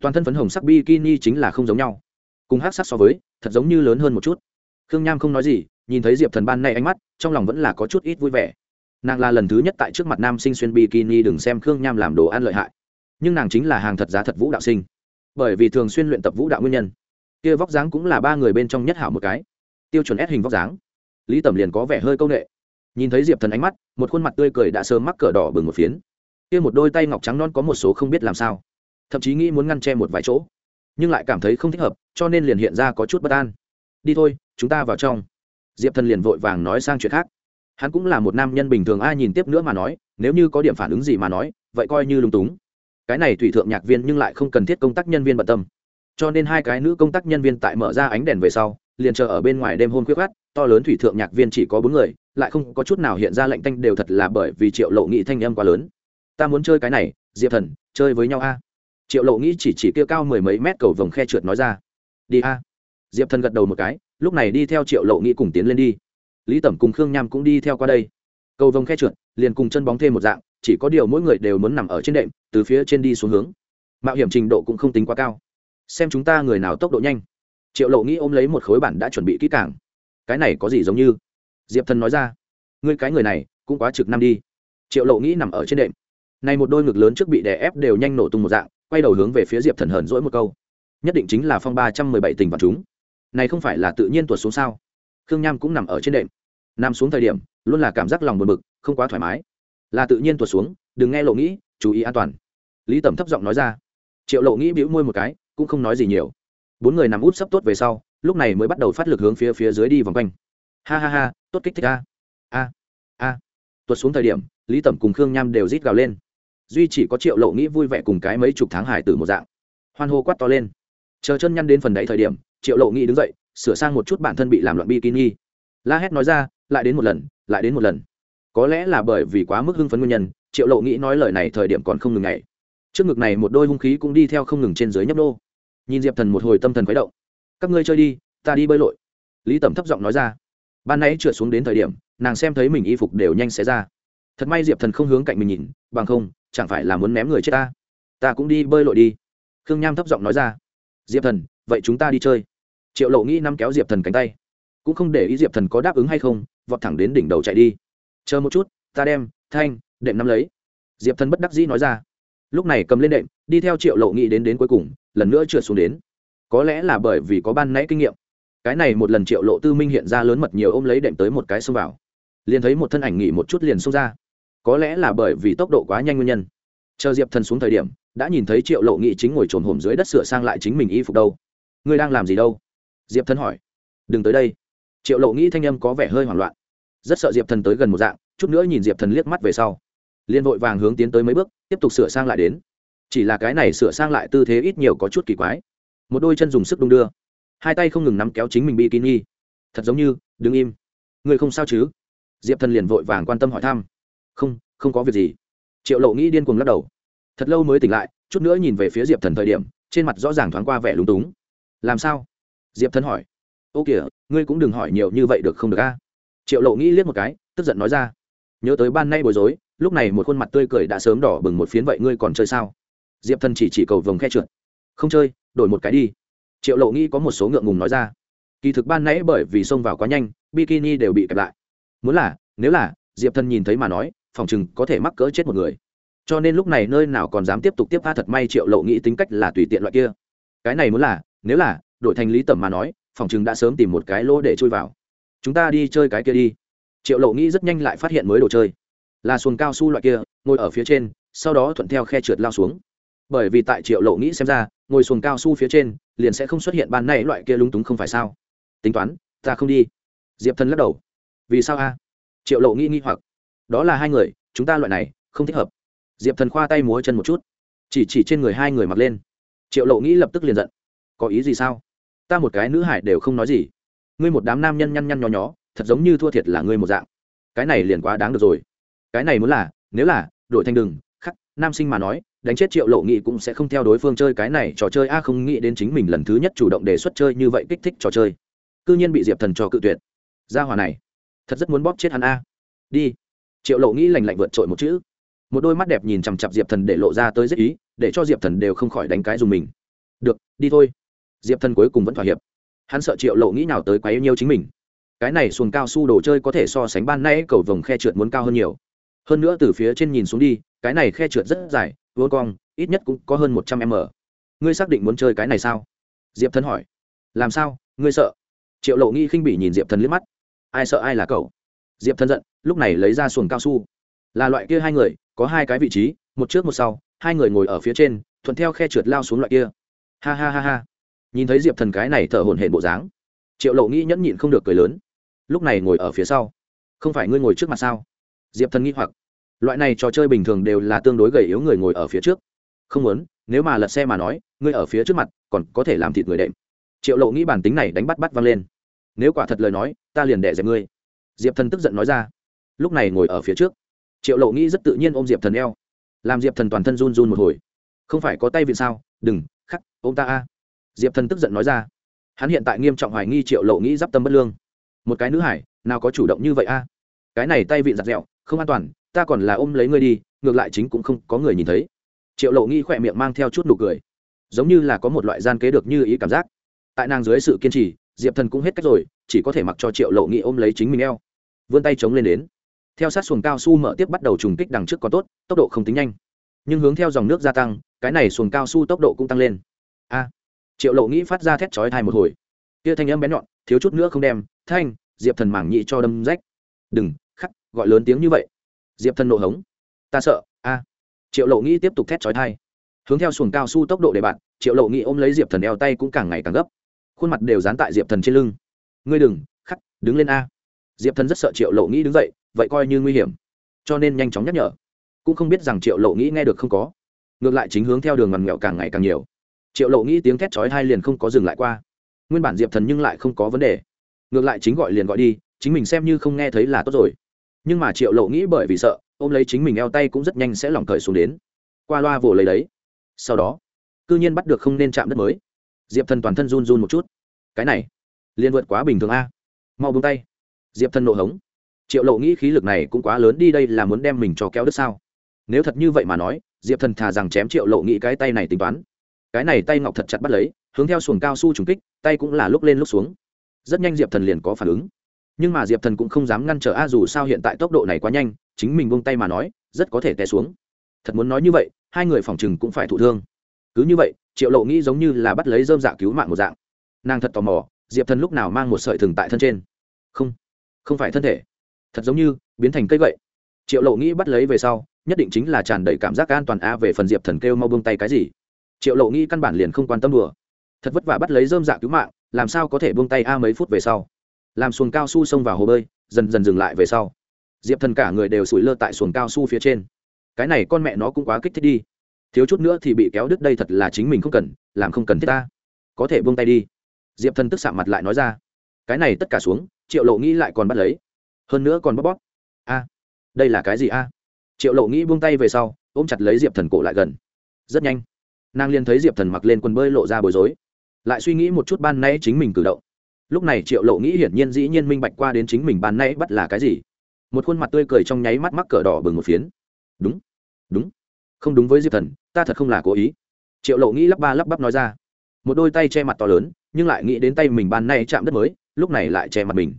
S1: Toàn thân phấn hồng sắc bikini chính là không giống nhau. Cùng hát sắc so với, thật giống như lớn hơn một chút. Khương nham không nói gì nhìn thấy diệp thần ban nay ánh mắt, trong lòng vẫn là có chút ít vui vẻ. Nàng là lần thứ nhất tại trước mặt nam sinh xuyên bikini đừng xem khương nham làm đồ ăn lợi hại. Nhưng nàng chính là hàng thật giá thật vũ đạo sinh. Bởi vì thường xuyên luyện tập vũ đạo nguyên nhân. Kia vóc dáng cũng là ba người bên trong nhất hảo một cái. Tiêu chuẩn ép hình vóc dáng. Lý tẩm liền có vẻ hơi công nghệ nhìn thấy diệp thần ánh mắt, một khuôn mặt tươi cười đã sớm mắc cờ đỏ bừng một phiến. Kia một đôi tay ngọc trắng non có một số không biết làm sao. Thậm chí nghĩ muốn ngăn che một vài chỗ. Nhưng lại cảm thấy không thích hợp, cho nên liền hiện ra có chút bất an. Đi thôi, chúng ta vào trong diệp thần liền vội vàng nói sang chuyện khác. Hắn cũng là một nam nhân bình thường, ai nhìn tiếp nữa mà nói, nếu như có điểm phản ứng gì mà nói, vậy coi như lung túng. Cái này thủy thượng nhạc viên nhưng lại không cần thiết công tác nhân viên bận tâm. Cho nên hai cái nữ công tác nhân viên tại mở ra ánh đèn về sau, liền chờ ở bên ngoài đêm hôm khuyết khát to lớn thủy thượng nhạc viên chỉ có bốn người, lại không có chút nào hiện ra lệnh tanh đều thật là bởi vì triệu lộ nghị thanh âm quá lớn. Ta muốn chơi cái này, diệp thần, chơi với nhau a. Triệu lộ nghĩ chỉ chỉ kia cao mười mấy mét cầu vồng khe trượt nói ra. Đi a. Diệp thần gật đầu một cái lúc này đi theo triệu lộ nghĩ cùng tiến lên đi. Lý tẩm cùng khương nham cũng đi theo qua đây. Cầu vồng khe trượt, liền cùng chân bóng thêm một dạng, chỉ có điều mỗi người đều muốn nằm ở trên đệm, từ phía trên đi xuống hướng. Mạo hiểm trình độ cũng không tính quá cao. Xem chúng ta người nào tốc độ nhanh. Triệu lộ nghĩ ôm lấy một khối bản đã chuẩn bị kỹ càng. Cái này có gì giống như? Diệp thần nói ra. Ngươi cái người này, cũng quá trực năm đi. Triệu lộ nghĩ nằm ở trên đệm. Này một đôi ngực lớn trước bị đè ép đều nhanh nổ tung một dạng, quay đầu hướng về phía diệp thần hờn dỗi một câu. Nhất định chính là phong ba trăm mười bảy tình vạn chúng này không phải là tự nhiên tuột xuống sao? Khương nham cũng nằm ở trên đệm. Nằm xuống thời điểm, luôn là cảm giác lòng buồn bực, không quá thoải mái. Là tự nhiên tuột xuống, đừng nghe lộ nghĩ, chú ý an toàn. Lý tẩm thấp giọng nói ra. Triệu lộ nghĩ bĩu môi một cái, cũng không nói gì nhiều. Bốn người nằm út sấp tốt về sau, lúc này mới bắt đầu phát lực hướng phía phía dưới đi vòng quanh. Ha ha ha, tốt kích thích a. A a. Tuột xuống thời điểm, lý tẩm cùng khương nham đều rít gào lên. Duy chỉ có triệu lộ nghĩ vui vẻ cùng cái mấy chục tháng hải tử một dạng. Hoan hô quát to lên. Chờ chân nhăn đến phần đáy thời điểm triệu lộ nghĩ đứng dậy, sửa sang một chút bản thân bị làm loạn bikini. La hét nói ra, lại đến một lần, lại đến một lần. Có lẽ là bởi vì quá mức hưng phấn nguyên nhân, triệu lộ nghĩ nói lời này thời điểm còn không ngừng ngày trước ngực này một đôi hung khí cũng đi theo không ngừng trên dưới nhấp đô nhìn diệp thần một hồi tâm thần khuấy động. Các ngươi chơi đi, ta đi bơi lội. Lý tẩm thấp giọng nói ra. Ban nãy trượt xuống đến thời điểm, nàng xem thấy mình y phục đều nhanh xé ra. Thật may diệp thần không hướng cạnh mình nhìn, bằng không, chẳng phải là muốn ném người chết ta. Ta cũng đi bơi lội đi. Khương nham thấp giọng nói ra. Diệp thần, vậy chúng ta đi chơi triệu lộ nghĩ năm kéo diệp thần cánh tay cũng không để ý diệp thần có đáp ứng hay không vọt thẳng đến đỉnh đầu chạy đi chờ một chút ta đem thanh đệm nắm lấy diệp thần bất đắc dĩ nói ra lúc này cầm lên đệm đi theo triệu lộ nghĩ đến đến cuối cùng lần nữa trượt xuống đến có lẽ là bởi vì có ban nãy kinh nghiệm cái này một lần triệu lộ tư minh hiện ra lớn mật nhiều ôm lấy đệm tới một cái xông vào liền thấy một thân ảnh nghỉ một chút liền xông ra có lẽ là bởi vì tốc độ quá nhanh nguyên nhân chờ diệp thần xuống thời điểm đã nhìn thấy triệu lộ nghị chính ngồi trồn hổm dưới đất sửa sang lại chính mình y phục đâu ngươi đang làm gì đâu diệp thần hỏi. Đừng tới đây. Triệu lộ nghĩ thanh âm có vẻ hơi hoảng loạn. Rất sợ diệp thần tới gần một dạng, chút nữa nhìn diệp thần liếc mắt về sau. Liên vội vàng hướng tiến tới mấy bước, tiếp tục sửa sang lại đến. Chỉ là cái này sửa sang lại tư thế ít nhiều có chút kỳ quái. Một đôi chân dùng sức đung đưa. Hai tay không ngừng nắm kéo chính mình bị kín nghi thật giống như, đứng im. Người không sao chứ? Diệp thần liền vội vàng quan tâm hỏi thăm. Không không có việc gì. Triệu lộ nghĩ điên cuồng lắc đầu. Thật lâu mới tỉnh lại, chút nữa nhìn về phía diệp thần thời điểm, trên mặt rõ ràng thoáng qua vẻ lúng túng. Làm sao? Diệp thần hỏi. Ô kìa, ngươi cũng đừng hỏi nhiều như vậy được không được a? Triệu lộ nghĩ liếc một cái, tức giận nói ra. Nhớ tới ban nay bối rối, lúc này một khuôn mặt tươi cười đã sớm đỏ bừng một phiến vậy ngươi còn chơi sao? Diệp thần chỉ chỉ cầu vồng khe trượt. Không chơi, đổi một cái đi. Triệu lộ nghĩ có một số ngượng ngùng nói ra. Kỳ thực ban nãy bởi vì xông vào quá nhanh, bikini đều bị kẹp lại. Muốn là, nếu là, diệp thần nhìn thấy mà nói, phòng chừng có thể mắc cỡ chết một người. Cho nên lúc này nơi nào còn dám tiếp tục tiếp tha thật may triệu lộ nghĩ tính cách là tùy tiện loại kia. Cái này muốn là, nếu là đổi thành lý tầm mà nói, phòng chừng đã sớm tìm một cái lỗ để chui vào. Chúng ta đi chơi cái kia đi. Triệu lộ nghĩ rất nhanh lại phát hiện mới đồ chơi. Là xuồng cao su loại kia, ngồi ở phía trên, sau đó thuận theo khe trượt lao xuống. Bởi vì tại triệu lộ nghĩ xem ra, ngồi xuồng cao su phía trên, liền sẽ không xuất hiện ban nay loại kia lúng túng không phải sao? Tính toán, ta không đi. Diệp thần lắc đầu. Vì sao a? Triệu lộ nghĩ nghi hoặc. Đó là hai người, chúng ta loại này, không thích hợp. Diệp thần khoa tay múa chân một chút. Chỉ chỉ trên người hai người mặc lên. Triệu lộ nghĩ lập tức liền giận. Có ý gì sao? Ta một cái nữ hải đều không nói gì. Ngươi một đám nam nhân nhăn nhăn nhó nhó, thật giống như thua thiệt là ngươi một dạng. Cái này liền quá đáng được rồi. Cái này muốn là, nếu là, đổi thành đừng, khắc, nam sinh mà nói, đánh chết triệu lộ nghị cũng sẽ không theo đối phương chơi cái này trò chơi. A, không nghĩ đến chính mình lần thứ nhất chủ động đề xuất chơi như vậy kích thích trò chơi. C ư nhiên bị diệp thần cho cự tuyệt. Ra hòa này, thật rất muốn bóp chết hắn a. Đi. Triệu lộ nghĩ lành lạnh vượt trội một chữ. Một đôi mắt đẹp nhìn chằm chặp diệp thần để lộ ra tới rất ý, để cho diệp thần đều không khỏi đánh cái dùng mình. Được, đi thôi diệp thần cuối cùng vẫn thỏa hiệp. Hắn sợ triệu lộ nghĩ nào tới quá yêu nhiêu chính mình. Cái này xuồng cao su đồ chơi có thể so sánh ban nay cầu vồng khe trượt muốn cao hơn nhiều. Hơn nữa từ phía trên nhìn xuống đi, cái này khe trượt rất dài vô cong, ít nhất cũng có hơn một trăm m. Ngươi xác định muốn chơi cái này sao? Diệp thần hỏi. Làm sao? Ngươi sợ? Triệu lộ nghi khinh bỉ nhìn diệp thần liếc mắt. Ai sợ ai là cậu? Diệp thần giận, lúc này lấy ra xuồng cao su. Là loại kia hai người, có hai cái vị trí, một trước một sau, hai người ngồi ở phía trên, thuận theo khe trượt lao xuống loại kia. Ha ha ha ha nhìn thấy diệp thần cái này thở hổn hển bộ dáng triệu lộ nghĩ nhẫn nhịn không được cười lớn lúc này ngồi ở phía sau không phải ngươi ngồi trước mặt sao diệp thần nghĩ hoặc loại này trò chơi bình thường đều là tương đối gầy yếu người ngồi ở phía trước không muốn nếu mà lật xe mà nói ngươi ở phía trước mặt còn có thể làm thịt người đệm triệu lộ nghĩ bản tính này đánh bắt bắt văng lên nếu quả thật lời nói ta liền đẻ dẹp ngươi diệp thần tức giận nói ra lúc này ngồi ở phía trước triệu lộ nghĩ rất tự nhiên ôm diệp thần eo làm diệp thần toàn thân run run một hồi không phải có tay viện sao đừng khắc ôm ta a diệp thần tức giận nói ra. Hắn hiện tại nghiêm trọng hoài nghi triệu lộ nghĩ d i p tâm bất lương. Một cái nữ hải, nào có chủ động như vậy a? Cái này tay vịn giặt dẹo, không an toàn, ta còn là ôm lấy ngươi đi, ngược lại chính cũng không có người nhìn thấy. Triệu lộ nghĩ khỏe miệng mang theo chút nụ cười. Giống như là có một loại gian kế được như ý cảm giác. Tại nàng dưới sự kiên trì, diệp thần cũng hết cách rồi, chỉ có thể mặc cho triệu lộ nghĩ ôm lấy chính mình eo. Vươn tay chống lên đến. Theo sát xuồng cao su mở tiếp bắt đầu trùng kích đằng trước có tốt, tốc độ không tính nhanh. Nhưng hướng theo dòng nước gia tăng, cái này xuồng cao su tốc độ cũng tăng lên. A! Triệu lộ nghĩ phát ra thét chói thai một hồi. Kia thanh âm bén nhọn, thiếu chút nữa không đem, thanh, diệp thần mảng nhị cho đâm rách. Đừng, khắc, gọi lớn tiếng như vậy. Diệp thần nộ hống. Ta sợ, a. Triệu lộ nghĩ tiếp tục thét chói thai hướng theo xuồng cao su tốc độ để bạn, triệu lộ nghĩ ôm lấy diệp thần eo tay cũng càng ngày càng gấp. Khuôn mặt đều dán tại diệp thần trên lưng. Ngươi đừng, khắc, đứng lên a. Diệp thần rất sợ triệu lộ nghĩ đứng dậy, vậy coi như nguy hiểm. Cho nên nhanh chóng nhắc nhở. Cũng không biết rằng triệu lộ nghĩ nghe được không có. Ngược lại chính hướng theo đường ngoằn nghèo càng ngày càng nhiều triệu lộ nghĩ tiếng thét chói hai liền không có dừng lại qua. Nguyên bản diệp thần nhưng lại không có vấn đề. Ngược lại chính gọi liền gọi đi, chính mình xem như không nghe thấy là tốt rồi. Nhưng mà triệu lộ nghĩ bởi vì sợ, ôm lấy chính mình eo tay cũng rất nhanh sẽ lỏng cởi xuống đến. Qua loa vồ lấy đấy. Sau đó c ư nhiên bắt được không nên chạm đất mới. Diệp thần toàn thân run run một chút. Cái này, liền vượt quá bình thường a. Mau bông tay. Diệp thần nộ hống. Triệu lộ nghĩ khí lực này cũng quá lớn đi đây là muốn đem mình cho kéo đất sao? Nếu thật như vậy mà nói, diệp thần thà rằng chém triệu lộ nghĩ cái tay này tính toán cái này tay ngọc thật chặt bắt lấy, hướng theo xuồng cao su trùng kích, tay cũng là lúc lên lúc xuống. Rất nhanh diệp thần liền có phản ứng. Nhưng mà diệp thần cũng không dám ngăn trở a dù sao hiện tại tốc độ này quá nhanh, chính mình buông tay mà nói, rất có thể té xuống. Thật muốn nói như vậy, hai người phòng chừng cũng phải thụ thương. Cứ như vậy, triệu lộ nghĩ giống như là bắt lấy dơm dạ cứu mạng một dạng. Nàng thật tò mò, diệp thần lúc nào mang một sợi thừng tại thân trên? Không không phải thân thể. Thật giống như, biến thành cây gậy. Triệu lộ nghĩ bắt lấy về sau, nhất định chính là tràn đầy cảm giác an toàn a về phần diệp thần kêu mau buông tay cái gì triệu lộ nghĩ căn bản liền không quan tâm đùa. Thật vất vả bắt lấy dơm dạ cứu mạng, làm sao có thể buông tay a mấy phút về sau. Làm xuồng cao su xông vào hồ bơi, dần dần dừng lại về sau. Diệp thần cả người đều sủi lơ tại xuồng cao su phía trên. Cái này con mẹ nó cũng quá kích thích đi. Thiếu chút nữa thì bị kéo đứt đây thật là chính mình không cần, làm không cần thiết ta. Có thể buông tay đi. Diệp thần tức sạm mặt lại nói ra. Cái này tất cả xuống, triệu lộ nghĩ lại còn bắt lấy. Hơn nữa còn bóp bóp. A, đây là cái gì a? Triệu lộ nghĩ buông tay về sau, ôm chặt lấy diệp thần cổ lại gần. Rất nhanh nàng liền thấy diệp thần mặc lên quần bơi lộ ra bối rối. Lại suy nghĩ một chút ban nay chính mình cử động. Lúc này triệu lộ nghĩ hiển nhiên dĩ nhiên minh bạch qua đến chính mình ban nay bắt là cái gì. Một khuôn mặt tươi cười trong nháy mắt mắc cờ đỏ bừng một phiến. Đúng đúng, không đúng với diệp thần, ta thật không là cố ý. Triệu lộ nghĩ lắp ba lắp bắp nói ra. Một đôi tay che mặt to lớn, nhưng lại nghĩ đến tay mình ban nay chạm đất mới, lúc này lại che mặt mình.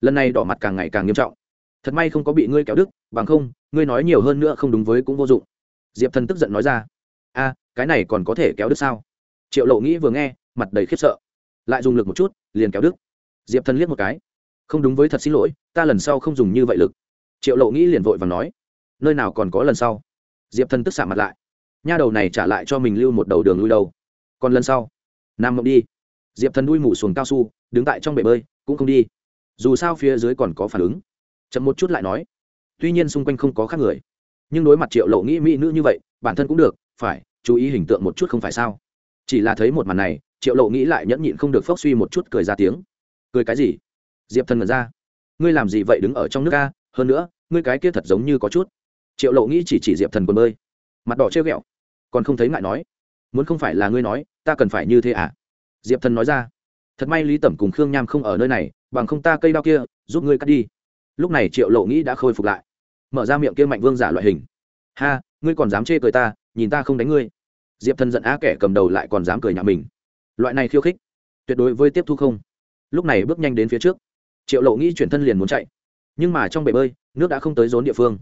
S1: Lần này đỏ mặt càng ngày càng nghiêm trọng. Thật may không có bị ngươi kéo đức bằng không, ngươi nói nhiều hơn nữa không đúng với cũng vô dụng. Diệp thần tức giận nói ra. A cái này còn có thể kéo được sao? Triệu lộ nghĩ vừa nghe mặt đầy khiếp sợ. Lại dùng lực một chút liền kéo đứt. Diệp thần liếc một cái. Không đúng với thật xin lỗi ta lần sau không dùng như vậy lực. Triệu lộ nghĩ liền vội và nói. Nơi nào còn có lần sau? Diệp thần tức xạ mặt lại. Nha đầu này trả lại cho mình lưu một đầu đường lui đầu, còn lần sau? Nam mộng đi. Diệp thần đuôi mủ xuồng cao su đứng tại trong bể bơi cũng không đi. Dù sao phía dưới còn có phản ứng. Chậm một chút lại nói. Tuy nhiên xung quanh không có khác người. Nhưng đối mặt triệu lộ nghĩ mỹ nữ như vậy bản thân cũng được phải chú ý hình tượng một chút không phải sao? Chỉ là thấy một màn này, triệu lộ nghĩ lại nhẫn nhịn không được phốc suy một chút cười ra tiếng. Cười cái gì? Diệp thần ngẩn ra. Ngươi làm gì vậy đứng ở trong nước ca? Hơn nữa, ngươi cái kia thật giống như có chút. Triệu lộ nghĩ chỉ chỉ diệp thần quần bơi. Mặt đỏ treo ghẹo. Còn không thấy ngại nói. Muốn không phải là ngươi nói, ta cần phải như thế à? Diệp thần nói ra. Thật may lý tẩm cùng khương nham không ở nơi này, bằng không ta cây đao kia, giúp ngươi cắt đi. Lúc này triệu lộ nghĩ đã khôi phục lại. Mở ra miệng kia mạnh vương giả loại hình. Ha, ngươi còn dám chê cười ta nhìn ta không đánh ngươi. Diệp thần giận á kẻ cầm đầu lại còn dám cười nhà mình. Loại này khiêu khích, tuyệt đối với tiếp thu không. Lúc này bước nhanh đến phía trước. Triệu lộ nghĩ chuyển thân liền muốn chạy. Nhưng mà trong bể bơi, nước đã không tới rốn địa phương.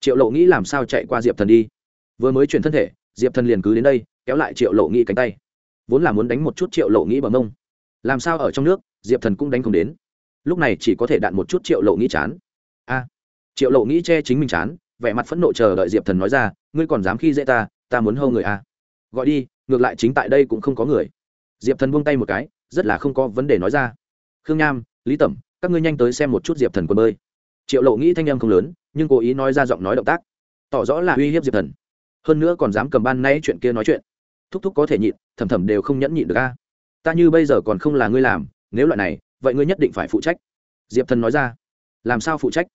S1: Triệu lộ nghĩ làm sao chạy qua diệp thần đi? Vừa mới chuyển thân thể, diệp thần liền cứ đến đây, kéo lại triệu lộ nghĩ cánh tay. Vốn là muốn đánh một chút triệu lộ nghĩ bằng mông. Làm sao ở trong nước, diệp thần cũng đánh không đến. Lúc này chỉ có thể đạn một chút triệu lộ nghĩ chán. A! Triệu lộ nghĩ che chính mình chán vẻ mặt phẫn nộ chờ đợi diệp thần nói ra, ngươi còn dám khi dễ ta ta muốn hâu người a gọi đi, ngược lại chính tại đây cũng không có người. Diệp thần buông tay một cái, rất là không có vấn đề nói ra. Khương nham, lý tẩm, các ngươi nhanh tới xem một chút diệp thần quân bơi. Triệu lộ nghĩ thanh em không lớn, nhưng cố ý nói ra giọng nói động tác, tỏ rõ là uy hiếp diệp thần. Hơn nữa còn dám cầm ban nay chuyện kia nói chuyện. Thúc thúc có thể nhịn, thầm thầm đều không nhẫn nhịn được a. Ta như bây giờ còn không là ngươi làm, nếu loại này, vậy ngươi nhất định phải phụ trách. Diệp thần nói ra. Làm sao phụ trách?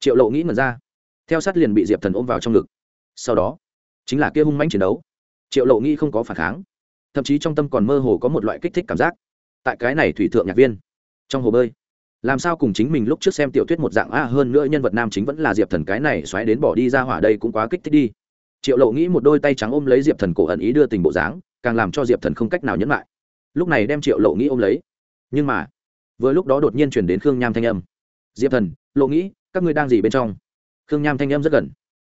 S1: Triệu lộ nghĩ ngần ra theo sát liền bị diệp thần ôm vào trong ngực sau đó chính là kia hung manh chiến đấu triệu lộ nghĩ không có phản kháng thậm chí trong tâm còn mơ hồ có một loại kích thích cảm giác tại cái này thủy thượng nhạc viên trong hồ bơi làm sao cùng chính mình lúc trước xem tiểu thuyết một dạng a à, hơn nữa nhân vật nam chính vẫn là diệp thần cái này xoáy đến bỏ đi ra hỏa đây cũng quá kích thích đi triệu lộ nghĩ một đôi tay trắng ôm lấy diệp thần cổ ẩn ý đưa tình bộ dáng càng làm cho diệp thần không cách nào nhẫn lại lúc này đem triệu lộ nghĩ ôm lấy nhưng mà vừa lúc đó đột nhiên chuyển đến khương nham thanh âm diệp thần lộ nghĩ các ngươi đang gì bên trong khương nham thanh em rất gần.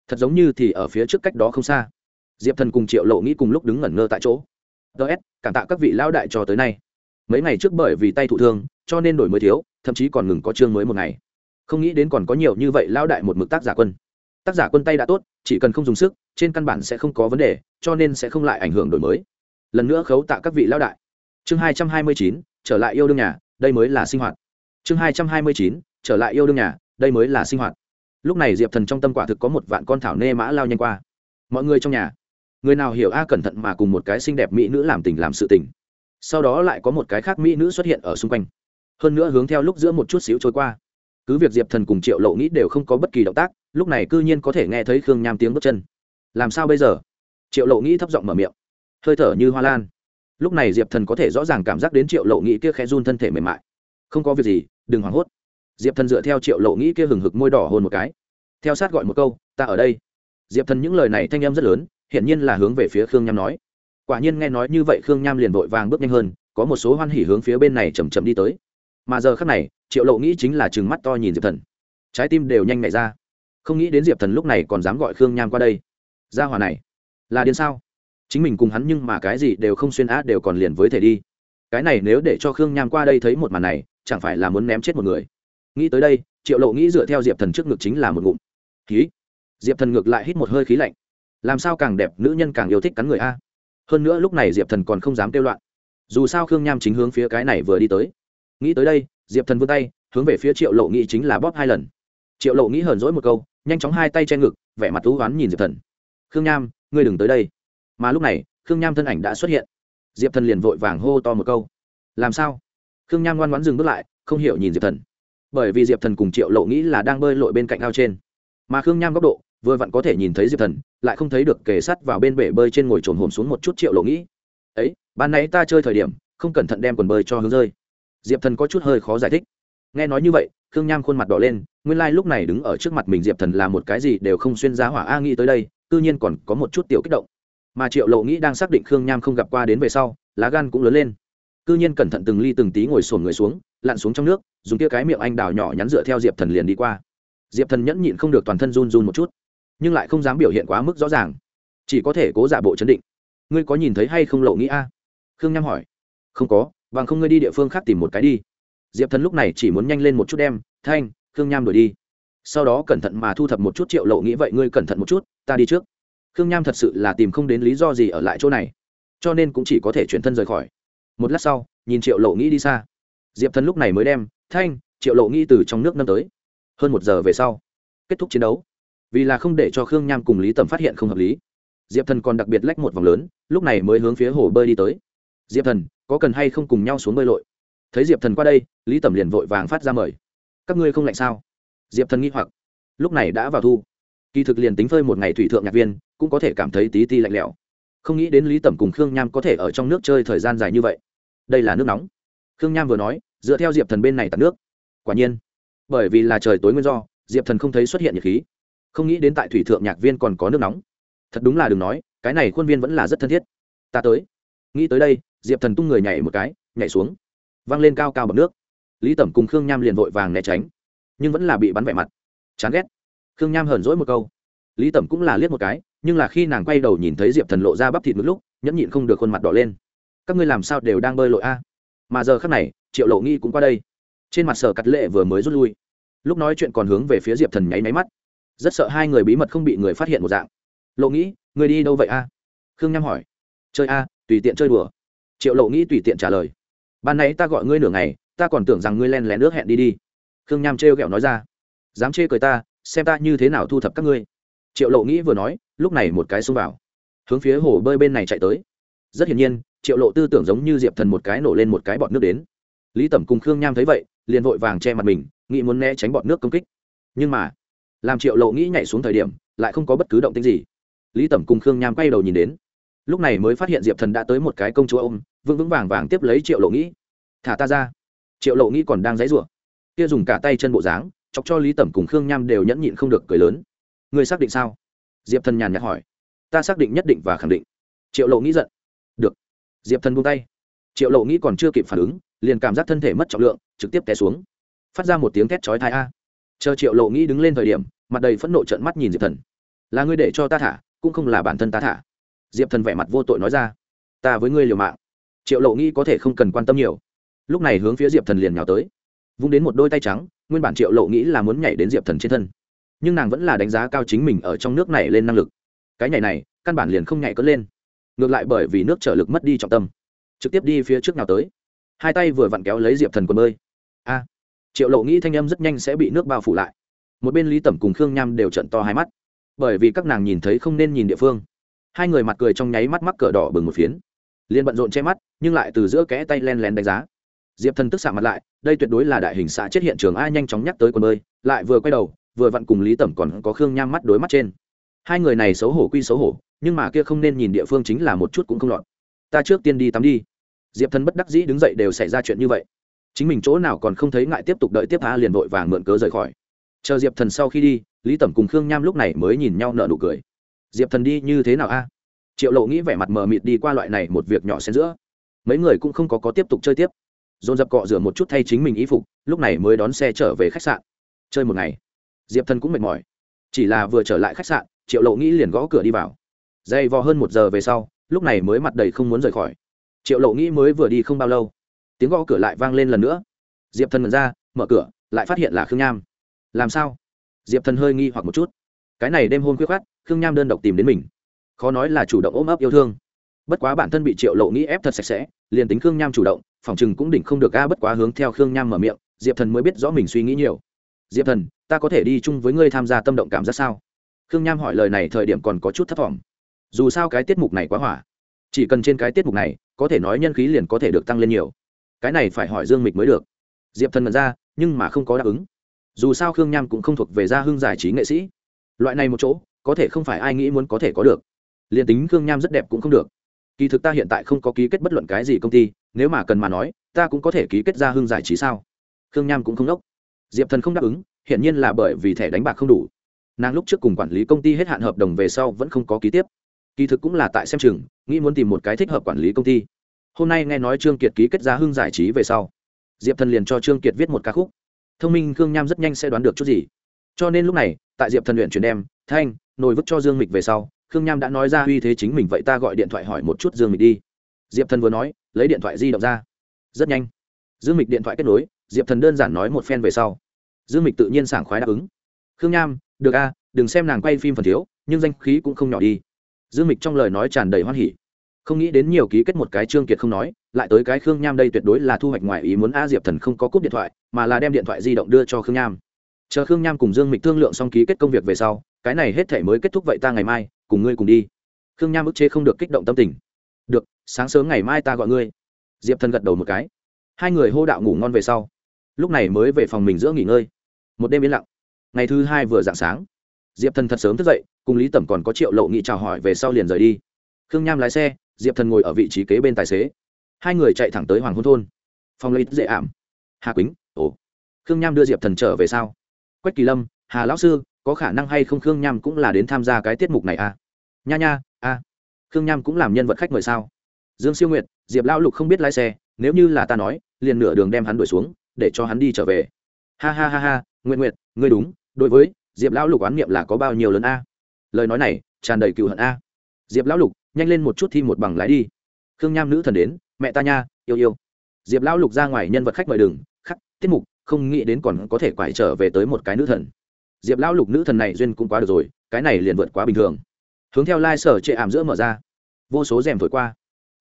S1: Thật giống như thì ở phía trước cách đó không xa. Diệp thần cùng triệu lộ nghĩ cùng lúc đứng ngẩn ngơ tại chỗ. Ts cảm tạ các vị lão đại cho tới nay. Mấy ngày trước bởi vì tay thụ thương, cho nên đổi mới thiếu, thậm chí còn ngừng có chương mới một ngày. Không nghĩ đến còn có nhiều như vậy lão đại một mực tác giả quân. Tác giả quân tay đã tốt, chỉ cần không dùng sức, trên căn bản sẽ không có vấn đề, cho nên sẽ không lại ảnh hưởng đổi mới. Lần nữa khấu tạ các vị lão đại. Chương hai trăm hai mươi chín, trở lại yêu đương nhà, đây mới là sinh hoạt. Chương hai trăm hai mươi chín, trở lại yêu đương nhà, đây mới là sinh hoạt lúc này diệp thần trong tâm quả thực có một vạn con thảo nê mã lao nhanh qua. Mọi người trong nhà, người nào hiểu a cẩn thận mà cùng một cái xinh đẹp mỹ nữ làm tình làm sự tình. Sau đó lại có một cái khác mỹ nữ xuất hiện ở xung quanh. Hơn nữa hướng theo lúc giữa một chút xíu trôi qua. Cứ việc diệp thần cùng triệu lộ nghĩ đều không có bất kỳ động tác, lúc này c ư nhiên có thể nghe thấy khương nham tiếng bước chân. Làm sao bây giờ? Triệu lộ nghĩ thấp giọng mở miệng. Hơi thở như hoa lan. Lúc này diệp thần có thể rõ ràng cảm giác đến triệu lộ nghĩ kia khẽ run thân thể mềm mại. Không có việc gì, đừng hoảng hốt diệp thần dựa theo triệu lộ nghĩ kia hừng hực môi đỏ hôn một cái. Theo sát gọi một câu, ta ở đây. Diệp thần những lời này thanh em rất lớn, hiển nhiên là hướng về phía khương nham nói. Quả nhiên nghe nói như vậy, khương nham liền vội vàng bước nhanh hơn, có một số hoan hỉ hướng phía bên này chầm chầm đi tới. Mà giờ khác này, triệu lộ nghĩ chính là chừng mắt to nhìn diệp thần. Trái tim đều nhanh nhảy ra. Không nghĩ đến diệp thần lúc này còn dám gọi khương nham qua đây. Ra hòa này, là điên sao? Chính mình cùng hắn nhưng mà cái gì đều không xuyên á, đều còn liền với thể đi. Cái này nếu để cho khương nham qua đây thấy một màn này, chẳng phải là muốn ném chết một người? Nghĩ tới đây, triệu lộ nghĩ dựa theo diệp thần trước ngực chính là một ngụm. Khí. Diệp thần ngược lại hít một hơi khí lạnh. Làm sao càng đẹp, nữ nhân càng yêu thích cắn người a. Hơn nữa lúc này diệp thần còn không dám kêu loạn. Dù sao khương nham chính hướng phía cái này vừa đi tới. Nghĩ tới đây, diệp thần vươn tay, hướng về phía triệu lộ nghĩ chính là bóp hai lần. Triệu lộ nghĩ hờn dỗi một câu, nhanh chóng hai tay che ngực, vẻ mặt thú oán nhìn diệp thần. Khương nham, ngươi đừng tới đây. Mà lúc này, khương nham thân ảnh đã xuất hiện. Diệp thần liền vội vàng hô to một câu. Làm sao? Khương nham ngoan ngoãn dừng bước lại, không hiểu nhìn diệp thần bởi vì diệp thần cùng triệu lộ nghĩ là đang bơi lội bên cạnh ao trên. Mà khương nham góc độ, vừa vặn có thể nhìn thấy diệp thần, lại không thấy được kề sắt vào bên bể bơi trên ngồi trồn hồn xuống một chút triệu lộ nghĩ. Ấy, ban nãy ta chơi thời điểm, không cẩn thận đem quần bơi cho hướng rơi. Diệp thần có chút hơi khó giải thích. Nghe nói như vậy, khương nham khuôn mặt đỏ lên, nguyên lai、like、lúc này đứng ở trước mặt mình diệp thần là một cái gì đều không xuyên giá hỏa a nghĩ tới đây c nhiên còn có một chút tiểu kích động. Mà triệu lộ nghĩ đang xác định khương nham không gặp qua đến về sau, lá gan cũng lớn lên. C nhiên cẩn thận từng ly từng tí ngồi sổn người xuống, lặn xuống trong nước dùng kia cái miệng anh đào nhỏ nhắn dựa theo diệp thần liền đi qua. Diệp thần nhẫn nhịn không được toàn thân run run một chút, nhưng lại không dám biểu hiện quá mức rõ ràng. Chỉ có thể cố giả bộ chấn định. Ngươi có nhìn thấy hay không lộ nghĩ a? Khương nham hỏi. Không có, bằng không ngươi đi địa phương khác tìm một cái đi. Diệp thần lúc này chỉ muốn nhanh lên một chút đem, thanh, khương nham đuổi đi. Sau đó cẩn thận mà thu thập một chút triệu lộ nghĩ vậy ngươi cẩn thận một chút, ta đi trước. Khương nham thật sự là tìm không đến lý do gì ở lại chỗ này, cho nên cũng chỉ có thể chuyển thân rời khỏi. Một lát sau, nhìn triệu lộ nghĩ đi xa. Diệp thần lúc này mới đem thanh, triệu lộ nghĩ từ trong nước nâng tới. Hơn một giờ về sau, kết thúc chiến đấu. Vì là không để cho khương nham cùng lý tầm phát hiện không hợp lý, diệp thần còn đặc biệt lách một vòng lớn, lúc này mới hướng phía hồ bơi đi tới. Diệp thần, có cần hay không cùng nhau xuống bơi lội? Thấy diệp thần qua đây, lý Tầm liền vội vàng phát ra mời. Các ngươi không lạnh sao? Diệp thần nghi hoặc. Lúc này đã vào thu. Kỳ thực liền tính phơi một ngày thủy thượng nhạc viên, cũng có thể cảm thấy tí ti lạnh lẽo. Không nghĩ đến lý tẩm cùng khương nham có thể ở trong nước chơi thời gian dài như vậy. Đây là nước nóng. Khương nham vừa nói dựa theo diệp thần bên này tạt nước. Quả nhiên, bởi vì là trời tối nguyên do, diệp thần không thấy xuất hiện nhiệt khí. Không nghĩ đến tại thủy thượng nhạc viên còn có nước nóng. Thật đúng là đừng nói, cái này khuôn viên vẫn là rất thân thiết. Ta tới. Nghĩ tới đây, diệp thần tung người nhảy một cái, nhảy xuống. Văng lên cao cao bậc nước. Lý tẩm cùng khương nham liền vội vàng né tránh. Nhưng vẫn là bị bắn vẻ mặt. Chán ghét. Khương nham hờn dỗi một câu. Lý tẩm cũng là liếc một cái, nhưng là khi nàng quay đầu nhìn thấy diệp thần lộ ra bắp thịt một lúc, nhẫn nhịn không được khuôn mặt đỏ lên. Các ngươi làm sao đều đang bơi lội a? Mà giờ khác này triệu lộ nghi cũng qua đây. Trên mặt sở cắt lệ vừa mới rút lui. Lúc nói chuyện còn hướng về phía diệp thần nháy máy mắt. Rất sợ hai người bí mật không bị người phát hiện một dạng. Lộ nghĩ người đi đâu vậy a? Khương nham hỏi. Chơi a, tùy tiện chơi đùa. Triệu lộ nghĩ tùy tiện trả lời. Ban nãy ta gọi ngươi nửa ngày, ta còn tưởng rằng ngươi len lén nước hẹn đi đi. Khương nham trêu ghẹo nói ra. Dám chê cười ta, xem ta như thế nào thu thập các ngươi. Triệu lộ nghĩ vừa nói, lúc này một cái xông vào. Hướng phía hồ bơi bên này chạy tới. Rất hiển nhiên, triệu lộ tư tưởng giống như diệp thần một cái nổ lên một cái bọt nước đến lý tẩm cùng khương nham thấy vậy, liền vội vàng che mặt mình, nghĩ muốn né tránh bọn nước công kích. Nhưng mà, làm triệu lộ nghĩ nhảy xuống thời điểm, lại không có bất cứ động tính gì. Lý tẩm cùng khương nham quay đầu nhìn đến. Lúc này mới phát hiện diệp thần đã tới một cái công chúa ôm, vững vững vàng vàng tiếp lấy triệu lộ nghĩ. Thả ta ra. Triệu lộ nghĩ còn đang dãy rủa. Kia dùng cả tay chân bộ dáng, chọc cho lý tẩm cùng khương nham đều nhẫn nhịn không được cười lớn. Người xác định sao? Diệp thần nhàn nhạt hỏi. Ta xác định nhất định và khẳng định. Triệu lộ nghĩ giận. Được. Diệp thần buông tay. Triệu lộ nghĩ còn chưa kịp phản ứng liền cảm giác thân thể mất trọng lượng, trực tiếp té xuống. Phát ra một tiếng thét chói thai a. Chờ triệu lộ nghĩ đứng lên thời điểm, mặt đầy phẫn nộ trợn mắt nhìn diệp thần. Là ngươi để cho ta thả, cũng không là bản thân ta thả. Diệp thần vẻ mặt vô tội nói ra. Ta với ngươi liều mạng. Triệu lộ nghĩ có thể không cần quan tâm nhiều. Lúc này hướng phía diệp thần liền nhào tới. Vung đến một đôi tay trắng, nguyên bản triệu lộ nghĩ là muốn nhảy đến diệp thần trên thân. Nhưng nàng vẫn là đánh giá cao chính mình ở trong nước này lên năng lực. Cái nhảy này, căn bản liền không nhảy cất lên. Ngược lại bởi vì nước trở lực mất đi trọng tâm. Trực tiếp đi phía trước nào tới hai tay vừa vặn kéo lấy diệp thần quần bơi. A! Triệu lộ nghĩ thanh âm rất nhanh sẽ bị nước bao phủ lại. Một bên lý tẩm cùng khương nham đều trận to hai mắt. Bởi vì các nàng nhìn thấy không nên nhìn địa phương. Hai người mặt cười trong nháy mắt mắc cờ đỏ bừng một phiến. Liền bận rộn che mắt, nhưng lại từ giữa kẽ tay len lén đánh giá. Diệp thần tức xạ mặt lại, đây tuyệt đối là đại hình xã chết hiện trường ai nhanh chóng nhắc tới quần bơi, lại vừa quay đầu, vừa vặn cùng lý tẩm còn có khương nham mắt đối mắt trên. Hai người này xấu hổ quy xấu hổ, nhưng mà kia không nên nhìn địa phương chính là một chút cũng không lọt. Ta trước tiên đi tắm đi diệp thần bất đắc dĩ đứng dậy đều xảy ra chuyện như vậy. Chính mình chỗ nào còn không thấy ngại tiếp tục đợi tiếp tha liền vội vàng mượn cớ rời khỏi. Chờ diệp thần sau khi đi, lý tẩm cùng khương nham lúc này mới nhìn nhau nợ nụ cười. Diệp thần đi như thế nào a? À? Triệu lộ nghĩ vẻ mặt mờ mịt đi qua loại này một việc nhỏ xen giữa. Mấy người cũng không có có tiếp tục chơi tiếp. Dồn dập cọ rửa một chút thay chính mình y phục, lúc này mới đón xe trở về khách sạn. Chơi một ngày. Diệp thần cũng mệt mỏi. Chỉ là vừa trở lại khách sạn, triệu lộ nghĩ liền gõ cửa đi vào. Dày vò hơn một giờ về sau, lúc này mới mặt đầy không muốn rời khỏi triệu lộ nghĩ mới vừa đi không bao lâu, tiếng gõ cửa lại vang lên lần nữa. Diệp thần mật ra, mở cửa, lại phát hiện là khương nham. Làm sao? Diệp thần hơi nghi hoặc một chút. Cái này đêm hôn khuyết khát khương nham đơn độc tìm đến mình. Khó nói là chủ động ôm ấp yêu thương. Bất quá bản thân bị triệu lộ nghĩ ép thật sạch sẽ, liền tính khương nham chủ động, phòng chừng cũng đỉnh không được a, bất quá hướng theo khương nham mở miệng, diệp thần mới biết rõ mình suy nghĩ nhiều. Diệp thần, ta có thể đi chung với ngươi tham gia tâm động cảm giác sao? Khương nham hỏi lời này thời điểm còn có chút thất vọng dù sao cái tiết mục này quá hỏa chỉ cần trên cái tiết mục này, có thể nói nhân khí liền có thể được tăng lên nhiều. Cái này phải hỏi dương mịch mới được. Diệp thần mật ra, nhưng mà không có đáp ứng. Dù sao khương nham cũng không thuộc về gia hưng giải trí nghệ sĩ. Loại này một chỗ, có thể không phải ai nghĩ muốn có thể có được. Liền tính khương nham rất đẹp cũng không được. Kỳ thực ta hiện tại không có ký kết bất luận cái gì công ty, nếu mà cần mà nói, ta cũng có thể ký kết gia hưng giải trí sao? Khương nham cũng không đốc. Diệp thần không đáp ứng hiện nhiên là bởi vì thẻ đánh bạc không đủ. Nàng lúc trước cùng quản lý công ty hết hạn hợp đồng về sau vẫn không có ký tiếp kỳ thực cũng là tại xem chừng, nghĩ muốn tìm một cái thích hợp quản lý công ty. Hôm nay nghe nói trương kiệt ký kết giá hưng giải trí về sau, diệp thần liền cho trương kiệt viết một ca khúc. Thông minh khương nham rất nhanh sẽ đoán được chút gì. Cho nên lúc này, tại diệp thần luyện chuyển đem, thanh, nồi vứt cho dương mịch về sau, khương nham đã nói ra uy thế chính mình vậy ta gọi điện thoại hỏi một chút dương mịch đi. Diệp thần vừa nói, lấy điện thoại di động ra. Rất nhanh. Dương mịch điện thoại kết nối, diệp thần đơn giản nói một phen về sau. Dương mịch tự nhiên sảng khoái đáp ứng. Khương nham, được a, đừng xem nàng quay phim phần thiếu, nhưng danh khí cũng không nhỏ đi dương mịch trong lời nói tràn đầy hoan hỉ. Không nghĩ đến nhiều ký kết một cái trương kiệt không nói, lại tới cái khương nham đây tuyệt đối là thu hoạch ngoài ý muốn a diệp thần không có cúp điện thoại, mà là đem điện thoại di động đưa cho khương nham. Chờ khương nham cùng dương mịch thương lượng xong ký kết công việc về sau, cái này hết thể mới kết thúc vậy ta ngày mai, cùng ngươi cùng đi. Khương nham ức chế không được kích động tâm tình. Được, sáng sớm ngày mai ta gọi ngươi. Diệp thần gật đầu một cái. Hai người hô đạo ngủ ngon về sau. Lúc này mới về phòng mình giữa nghỉ ngơi. Một đêm yên lặng. Ngày thứ hai vừa d ạ n g sáng. Diệp thần thật sớm thức dậy cùng lý tẩm còn có triệu lộ nghị chào hỏi về sau liền rời đi khương nham lái xe diệp thần ngồi ở vị trí kế bên tài xế hai người chạy thẳng tới hoàng hôn thôn phong lấy dễ ảm hà quýnh ồ khương nham đưa diệp thần trở về sau quách kỳ lâm hà lão sư có khả năng hay không khương nham cũng là đến tham gia cái tiết mục này à nha nha a à. khương nham cũng làm nhân vật khách mời sao dương siêu nguyệt diệp lão lục không biết lái xe nếu như là ta nói liền nửa đường đem hắn đuổi xuống để cho hắn đi trở về ha ha ha ha nguyện nguyệt ngươi đúng đối với diệp lão lục oán niệm là có bao nhiêu lớn a lời nói này tràn đầy cựu hận a. Diệp lão lục, nhanh lên một chút thi một bằng lái đi. Khương nham nữ thần đến, mẹ ta nha, yêu yêu. Diệp lão lục ra ngoài nhân vật khách mời đường, khắc, tiết mục, không nghĩ đến còn có thể quải trở về tới một cái nữ thần. Diệp lão lục nữ thần này duyên cũng quá được rồi, cái này liền vượt quá bình thường. Hướng theo lai、like、sở trệ ảm giữa mở ra. Vô số rèm thổi qua.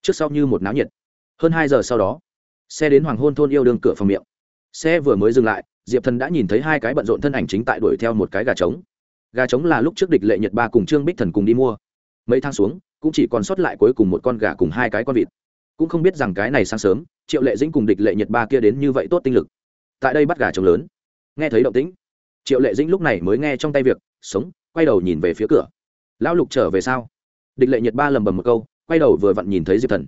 S1: Trước sau như một náo nhiệt. Hơn hai giờ sau đó, xe đến hoàng hôn thôn yêu đương cửa phòng miệng. Xe vừa mới dừng lại, diệp thần đã nhìn thấy hai cái bận rộn thân ảnh chính tại đuổi theo một cái gà trống gà trống là lúc trước địch lệ nhật ba cùng trương bích thần cùng đi mua. Mấy tháng xuống, cũng chỉ còn sót lại cuối cùng một con gà cùng hai cái con vịt. Cũng không biết rằng cái này sáng sớm, triệu lệ dĩnh cùng địch lệ nhật ba kia đến như vậy tốt tinh lực. Tại đây bắt gà trống lớn. Nghe thấy động tĩnh, triệu lệ dĩnh lúc này mới nghe trong tay việc, sống, quay đầu nhìn về phía cửa. Lão lục trở về sao? Địch lệ nhật ba lầm bầm một câu, quay đầu vừa vặn nhìn thấy diệp thần.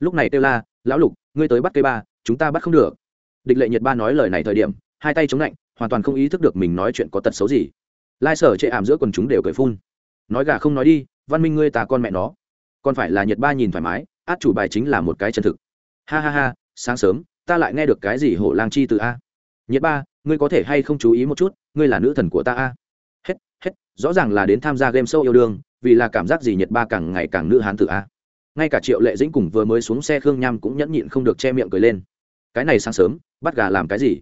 S1: Lúc này kêu la, lão lục, ngươi tới bắt cây ba, chúng ta bắt không được. Địch lệ nhật ba nói lời này thời điểm, hai tay chống lạnh, hoàn toàn không ý thức được mình nói chuyện có tật xấu gì lai sở chệ ảm giữa quần chúng đều cười phun. Nói gà không nói đi, văn minh ngươi ta con mẹ nó. Còn phải là nhật ba nhìn thoải mái, át chủ bài chính là một cái chân thực. Ha ha ha, sáng sớm, ta lại nghe được cái gì hổ lang chi từ a? Nhật ba, ngươi có thể hay không chú ý một chút, ngươi là nữ thần của ta a? Hết hết, rõ ràng là đến tham gia game show yêu đương, vì là cảm giác gì nhật ba càng ngày càng nữ hán tử a? Ngay cả triệu lệ dĩnh cùng vừa mới xuống xe khương nham cũng nhẫn nhịn không được che miệng cười lên. Cái này sáng sớm, bắt gà làm cái gì?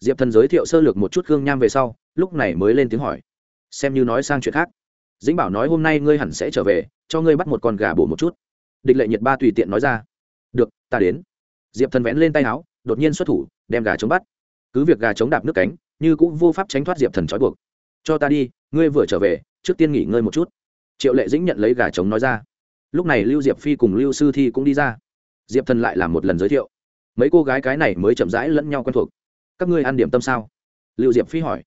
S1: Diệp thần giới thiệu sơ lược một chút khương nham về sau, lúc này mới lên tiếng hỏi xem như nói sang chuyện khác. Dĩnh bảo nói hôm nay ngươi hẳn sẽ trở về, cho ngươi bắt một con gà bổ một chút. Địch lệ nhiệt ba tùy tiện nói ra. Được, ta đến. Diệp thần vẽn lên tay áo, đột nhiên xuất thủ, đem gà chống bắt. Cứ việc gà chống đạp nước cánh, như cũng vô pháp tránh thoát diệp thần trói buộc. Cho ta đi, ngươi vừa trở về, trước tiên nghỉ ngơi một chút. Triệu lệ dĩnh nhận lấy gà chống nói ra. Lúc này lưu diệp phi cùng lưu sư thi cũng đi ra. Diệp thần lại làm một lần giới thiệu. Mấy cô gái cái này mới chậm rãi lẫn nhau quen thuộc. Các ngươi ăn điểm tâm sao? Lưu diệp phi hỏi.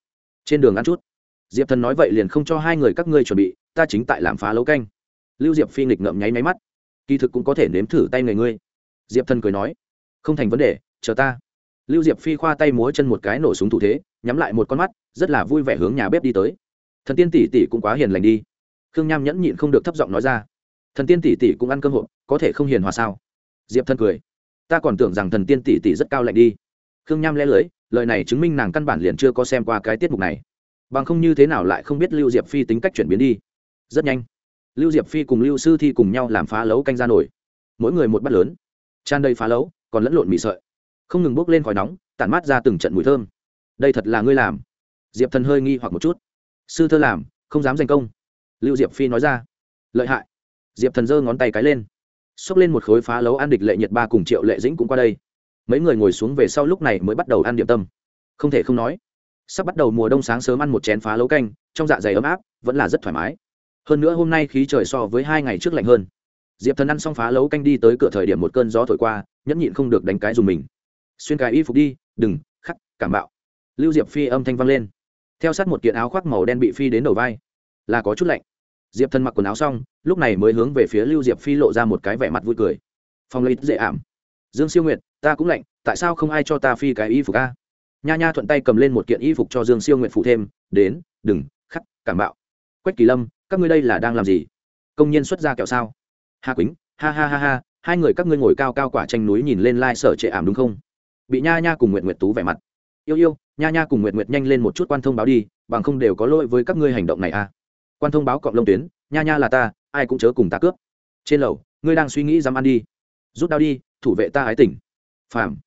S1: Trên đường ăn chút diệp thần nói vậy liền không cho hai người các ngươi chuẩn bị, ta chính tại làm phá lấu canh. Lưu diệp phi nghịch ngậm nháy máy mắt. Kỳ thực cũng có thể nếm thử tay người ngươi. Diệp thần cười nói, không thành vấn đề, chờ ta. Lưu diệp phi khoa tay múa chân một cái nổ súng thủ thế, nhắm lại một con mắt, rất là vui vẻ hướng nhà bếp đi tới. Thần tiên tỷ tỷ cũng quá hiền lành đi. Khương nham nhẫn nhịn không được thấp giọng nói ra. Thần tiên tỷ tỷ cũng ăn cơm hộp, có thể không hiền hòa sao? Diệp thần cười. Ta còn tưởng rằng thần tiên tỷ tỷ rất cao lạnh đi. Khương nham lẽ lưới, lời này chứng minh nàng căn bản liền chưa có xem qua cái tiết mục này bằng không như thế nào lại không biết lưu diệp phi tính cách chuyển biến đi. Rất nhanh, lưu diệp phi cùng lưu sư thi cùng nhau làm phá lấu canh ra nổi mỗi người một bát lớn. Tràn đầy phá lấu, còn lẫn lộn mì sợi. Không ngừng bốc lên khói nóng, tản mát ra từng trận mùi thơm. Đây thật là ngươi làm. Diệp thần hơi nghi hoặc một chút. Sư thơ làm, không dám danh công. Lưu diệp phi nói ra. Lợi hại. Diệp thần giơ ngón tay cái lên. Xốc lên một khối phá lấu ăn địch lệ nhiệt ba cùng triệu lệ dĩnh cũng qua đây. Mấy người ngồi xuống về sau lúc này mới bắt đầu ăn điểm tâm. Không thể không nói sắp bắt đầu mùa đông sáng sớm ăn một chén phá lấu canh, trong dạ dày ấm áp, vẫn là rất thoải mái. Hơn nữa hôm nay khí trời so với hai ngày trước lạnh hơn. Diệp thần ăn xong phá lấu canh đi tới cửa thời điểm một cơn gió thổi qua, nhẫn nhịn không được đánh cái dùng mình. Xuyên cái y phục đi, đừng, khắc, cảm bạo. Lưu diệp phi âm thanh vang lên. Theo sát một kiện áo khoác màu đen bị phi đến đầu vai. Là có chút lạnh. Diệp thần mặc quần áo xong, lúc này mới hướng về phía lưu diệp phi lộ ra một cái vẻ mặt vui cười. Phong lấy dễ ảm. Dương siêu nguyệt, ta cũng lạnh, tại sao không ai cho ta phi cái y phục a? Nha nha thuận tay cầm lên một kiện y phục cho dương siêu nguyện phụ thêm, đến, đừng, khắc, cảm bạo. Quách kỳ lâm, các ngươi đây là đang làm gì? Công nhân xuất ra kẹo sao? Hà quýnh ha ha ha ha, hai người các ngươi ngồi cao cao quả tranh núi nhìn lên lai、like、sở trệ ảm đúng không? Bị nha nha cùng nguyệt nguyệt tú vẻ mặt. Yêu yêu, nha nha cùng nguyệt nguyệt nhanh lên một chút quan thông báo đi, bằng không đều có lỗi với các ngươi hành động này à. Quan thông báo cọng lông tuyến, nha nha là ta, ai cũng chớ cùng ta cướp. Trên lầu, ngươi đang suy nghĩ dám ăn đi. Rút đau đi, thủ vệ ta ái tỉnh phàm.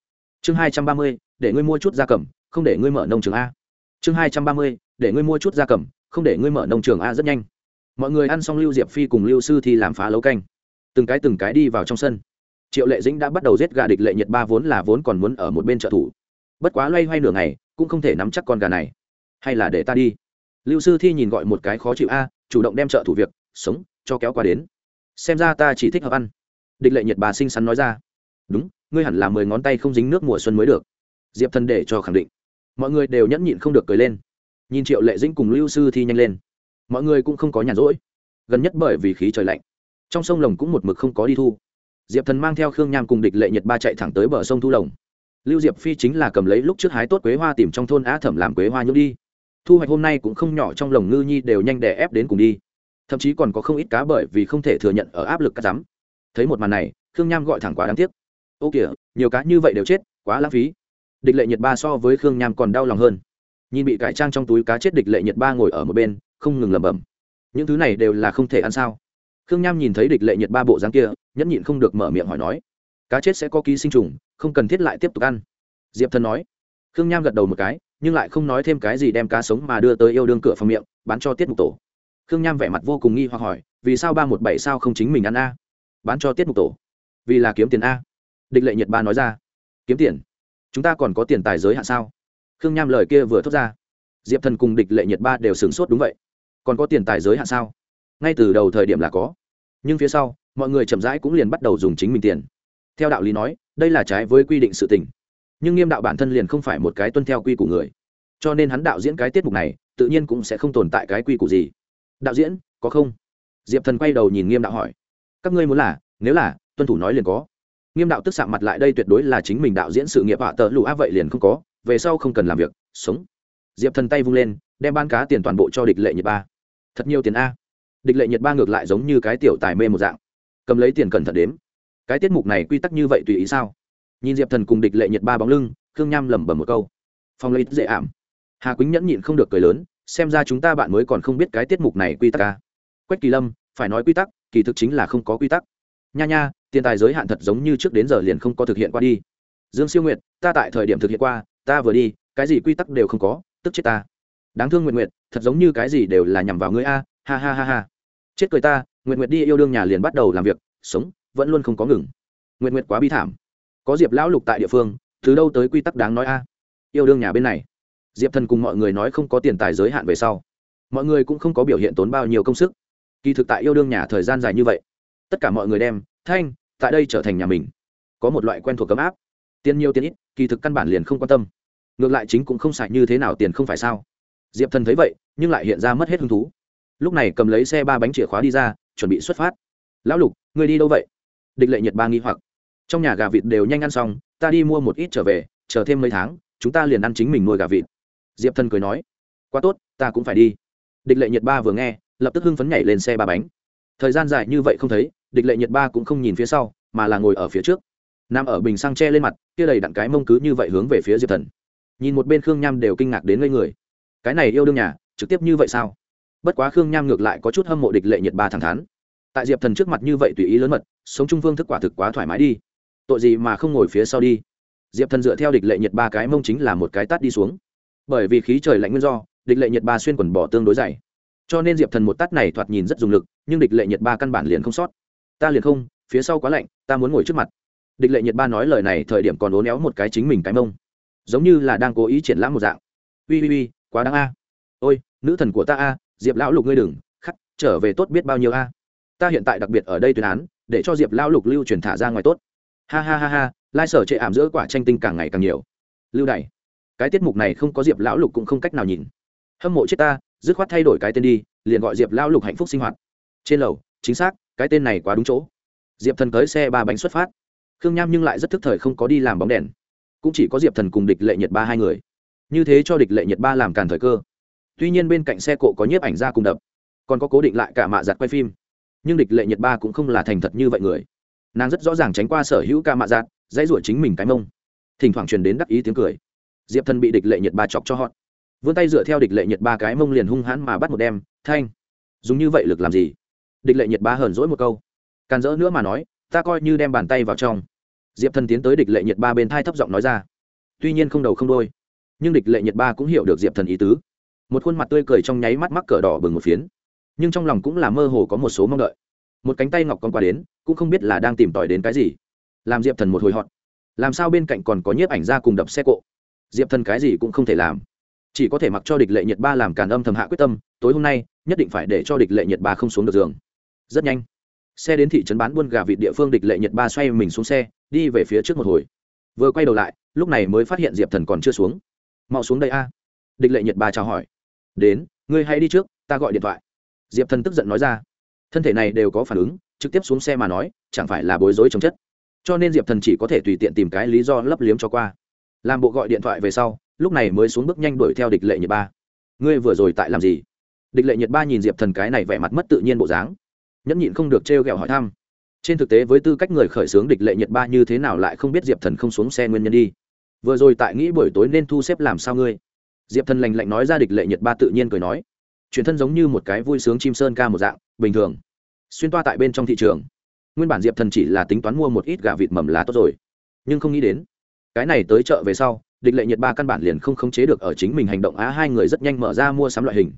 S1: Chương hai trăm ba mươi để ngươi mua chút gia cầm, không để ngươi mở nông trường a. Chương hai trăm ba mươi, để ngươi mua chút gia cầm, không để ngươi mở nông trường a rất nhanh. Mọi người ăn xong lưu diệp phi cùng lưu sư thì làm phá lấu canh. Từng cái từng cái đi vào trong sân. Triệu lệ dĩnh đã bắt đầu giết gà địch lệ nhiệt ba vốn là vốn còn muốn ở một bên trợ thủ. Bất quá loay hoay nửa ngày, cũng không thể nắm chắc con gà này. Hay là để ta đi. Lưu sư thi nhìn gọi một cái khó chịu a, chủ động đem trợ thủ việc, sống, cho kéo qua đến. Xem ra ta chỉ thích hợp ăn. Địch lệ nhiệt bà xinh xắn nói ra. Đúng, ngươi hẳn là mười ngón tay không dính nước mùa xuân mới được diệp thần để cho khẳng định. Mọi người đều nhẫn nhịn không được cười lên. Nhìn triệu lệ dĩnh cùng lưu sư thi nhanh lên. Mọi người cũng không có nhàn rỗi. Gần nhất bởi vì khí trời lạnh, trong sông lồng cũng một mực không có đi thu. Diệp thần mang theo khương nham cùng địch lệ nhiệt ba chạy thẳng tới bờ sông thu lồng. Lưu diệp phi chính là cầm lấy lúc trước hái tốt quế hoa tìm trong thôn á thẩm làm quế hoa nhũ đi. Thu hoạch hôm nay cũng không nhỏ trong lồng ngư nhi đều nhanh đè ép đến cùng đi. Thậm chí còn có không ít cá bởi vì không thể thừa nhận ở áp lực cắt rắm. Thấy một màn này, khương nham gọi thẳng quá đáng tiếc. Ô kìa, nhiều cá như vậy đều chết, quá lãng phí địch lệ nhiệt ba so với khương nham còn đau lòng hơn. Nhìn bị cải trang trong túi cá chết địch lệ nhiệt ba ngồi ở một bên, không ngừng lẩm bẩm. Những thứ này đều là không thể ăn sao? Khương nham nhìn thấy địch lệ nhiệt ba bộ dáng kia, nhẫn nhịn không được mở miệng hỏi nói, cá chết sẽ có ký sinh trùng, không cần thiết lại tiếp tục ăn. Diệp thần nói. Khương nham gật đầu một cái, nhưng lại không nói thêm cái gì đem cá sống mà đưa tới yêu đương cửa phòng miệng, bán cho tiết mục tổ. Khương nham vẻ mặt vô cùng nghi hoặc hỏi, vì sao ba một bảy sao không chính mình ăn a? Bán cho tiết mục tổ. Vì là kiếm tiền a. Địch lệ nhiệt ba nói ra. Kiếm tiền? Chúng ta còn có tiền tài giới hạn sao? Khương nham lời kia vừa thốt ra, diệp thần cùng địch lệ nhiệt ba đều sửng sốt đúng vậy. Còn có tiền tài giới hạn sao? Ngay từ đầu thời điểm là có, nhưng phía sau, mọi người chậm rãi cũng liền bắt đầu dùng chính mình tiền. Theo đạo lý nói, đây là trái với quy định sự tình. Nhưng nghiêm đạo bản thân liền không phải một cái tuân theo quy của người. Cho nên hắn đạo diễn cái tiết mục này, tự nhiên cũng sẽ không tồn tại cái quy củ gì. Đạo diễn, có không? Diệp thần quay đầu nhìn nghiêm đạo hỏi. Các ngươi muốn là, nếu là, tuân thủ nói liền có nghiêm đạo tức sạm mặt lại đây tuyệt đối là chính mình đạo diễn sự nghiệp hạ tờ lụ á vậy liền không có, về sau không cần làm việc, sống. Diệp thần tay vung lên, đem ban cá tiền toàn bộ cho địch lệ nhiệt ba. Thật nhiều tiền a. Địch lệ nhiệt ba ngược lại giống như cái tiểu tài mê một dạng. Cầm lấy tiền cẩn thận đếm. Cái tiết mục này quy tắc như vậy tùy ý sao? Nhìn diệp thần cùng địch lệ nhiệt ba bóng lưng, khương nham lẩm bẩm một câu. Phong lấy dễ ảm. Hà quýnh nhẫn nhịn không được cười lớn, xem ra chúng ta bạn mới còn không biết cái tiết mục này quy tắc ca quách kỳ lâm, phải nói quy tắc, kỳ thực chính là không có quy tắc. Nha nha tiền tài giới hạn thật giống như trước đến giờ liền không có thực hiện qua đi. Dương siêu nguyệt, ta tại thời điểm thực hiện qua, ta vừa đi, cái gì quy tắc đều không có, tức chết ta. Đáng thương nguyện nguyện thật giống như cái gì đều là nhằm vào ngươi a, ha ha ha ha. Chết cười ta nguyện nguyện đi yêu đương nhà liền bắt đầu làm việc, sống, vẫn luôn không có ngừng. Nguyện nguyện quá bi thảm. Có diệp lão lục tại địa phương, từ đâu tới quy tắc đáng nói a? Yêu đương nhà bên này. Diệp thần cùng mọi người nói không có tiền tài giới hạn về sau. Mọi người cũng không có biểu hiện tốn bao nhiêu công sức. Kỳ thực tại yêu đương nhà thời gian dài như vậy, tất cả mọi người đem, thanh tại đây trở thành nhà mình. Có một loại quen thuộc cấm áp. Tiền nhiều tiền ít, kỳ thực căn bản liền không quan tâm. Ngược lại chính cũng không xài như thế nào tiền không phải sao? Diệp thần thấy vậy, nhưng lại hiện ra mất hết hứng thú. Lúc này cầm lấy xe ba bánh chìa khóa đi ra, chuẩn bị xuất phát. Lão lục người đi đâu vậy? Địch lệ nhật ba nghi hoặc. Trong nhà gà vịt đều nhanh ăn xong, ta đi mua một ít trở về, chờ thêm mấy tháng, chúng ta liền ăn chính mình nuôi gà vịt. Diệp thần cười nói. Quá tốt, ta cũng phải đi. Địch lệ nhật ba vừa nghe, lập tức hưng phấn nhảy lên xe ba bánh. Thời gian dài như vậy không thấy địch lệ nhật ba cũng không nhìn phía sau, mà là ngồi ở phía trước. Nằm ở bình xăng tre lên mặt, kia đầy đặn cái mông cứ như vậy hướng về phía diệp thần. Nhìn một bên khương nham đều kinh ngạc đến ngây người. Cái này yêu đương nhà, trực tiếp như vậy sao? Bất quá khương nham ngược lại có chút hâm mộ địch lệ nhiệt ba thẳng thắn. Tại diệp thần trước mặt như vậy tùy ý lớn mật, sống trung phương thức quả thực quá thoải mái đi. Tội gì mà không ngồi phía sau đi? Diệp thần dựa theo địch lệ nhiệt ba cái mông chính là một cái tát đi xuống. Bởi vì khí trời lạnh nguyên do, địch lệ nhiệt ba xuyên quần bỏ tương đối dày. Cho nên diệp thần một tát này thoạt nhìn rất dùng lực, nhưng địch lệ nhiệt ba căn bản liền không sót ta liền không, phía sau quá lạnh, ta muốn ngồi trước mặt. Địch lệ nhiệt ba nói lời này thời điểm còn ố néo một cái chính mình cái mông. Giống như là đang cố ý triển lãm một dạng. Ui ui ui quá đáng a. Ôi, nữ thần của ta a, diệp lão lục ngươi đừng, khắc, trở về tốt biết bao nhiêu a. Ta hiện tại đặc biệt ở đây tuyên án, để cho diệp lão lục lưu truyền thả ra ngoài tốt. Ha ha ha ha, lai sở chệ ảm giữa quả tranh tinh càng ngày càng nhiều. Lưu đày. Cái tiết mục này không có diệp lão lục cũng không cách nào nhìn. Hâm mộ chết ta, dứt khoát thay đổi cái tên đi, liền gọi diệp lão lục hạnh phúc sinh hoạt. Trên lầu, chính xác cái tên này quá đúng chỗ. Diệp thần tới xe ba bánh xuất phát. Khương nham nhưng lại rất thức thời không có đi làm bóng đèn. Cũng chỉ có diệp thần cùng địch lệ nhiệt ba hai người. Như thế cho địch lệ nhiệt ba làm càn thời cơ. Tuy nhiên bên cạnh xe cộ có nhiếp ảnh ra cùng đập, còn có cố định lại cả mạ giặt quay phim. Nhưng địch lệ nhiệt ba cũng không là thành thật như vậy người. Nàng rất rõ ràng tránh qua sở hữu ca mạ giặt, dãy ruổi chính mình cái mông. Thỉnh thoảng truyền đến đắc ý tiếng cười. Diệp thần bị địch lệ nhiệt ba chọc cho họ vươn tay dựa theo địch lệ nhiệt ba cái mông liền hung hãn mà bắt một đem. Thanh. Dùng như vậy lực làm gì? Địch lệ nhiệt ba hờn dỗi một câu. Càn rỡ nữa mà nói, ta coi như đem bàn tay vào trong. Diệp thần tiến tới địch lệ nhiệt ba bên thai thấp giọng nói ra. Tuy nhiên không đầu không đôi nhưng địch lệ nhiệt ba cũng hiểu được diệp thần ý tứ. Một khuôn mặt tươi cười trong nháy mắt mắc cờ đỏ bừng một phiến. Nhưng trong lòng cũng là mơ hồ có một số mong đợi. Một cánh tay ngọc con qua đến, cũng không biết là đang tìm tòi đến cái gì. Làm diệp thần một hồi họt. Làm sao bên cạnh còn có nhiếp ảnh ra cùng đập xe cộ? Diệp thần cái gì cũng không thể làm. Chỉ có thể mặc cho địch lệ nhiệt ba làm càn âm thầm hạ quyết tâm, tối hôm nay, nhất định phải để cho địch lệ nhiệt ba không xuống được giường rất nhanh. Xe đến thị trấn bán buôn gà vịt địa phương địch lệ nhật ba xoay mình xuống xe, đi về phía trước một hồi. Vừa quay đầu lại, lúc này mới phát hiện diệp thần còn chưa xuống. Mau xuống đây a. Địch lệ nhật ba chào hỏi. Đến, ngươi hãy đi trước, ta gọi điện thoại. Diệp thần tức giận nói ra. Thân thể này đều có phản ứng, trực tiếp xuống xe mà nói, chẳng phải là bối rối chống chất. Cho nên diệp thần chỉ có thể tùy tiện tìm cái lý do lấp liếm cho qua. Làm bộ gọi điện thoại về sau, lúc này mới xuống bước nhanh đuổi theo địch lệ nhật ba. Ngươi vừa rồi tại làm gì? Địch lệ nhật ba nhìn diệp thần cái này vẻ mặt mất tự nhiên bộ dáng nhẫn nhịn không được trêu ghẹo hỏi thăm. Trên thực tế với tư cách người khởi xướng địch lệ nhiệt ba như thế nào lại không biết diệp thần không xuống xe nguyên nhân đi. Vừa rồi tại nghĩ buổi tối nên thu xếp làm sao ngươi? Diệp thần lành lạnh nói ra địch lệ nhiệt ba tự nhiên cười nói. Chuyển thân giống như một cái vui sướng chim sơn ca một dạng, bình thường. Xuyên toa tại bên trong thị trường. Nguyên bản diệp thần chỉ là tính toán mua một ít gà vịt mầm lá tốt rồi. Nhưng không nghĩ đến, cái này tới chợ về sau, địch lệ nhiệt ba căn bản liền không khống chế được ở chính mình hành động á, hai người rất nhanh mở ra mua sắm loại hình.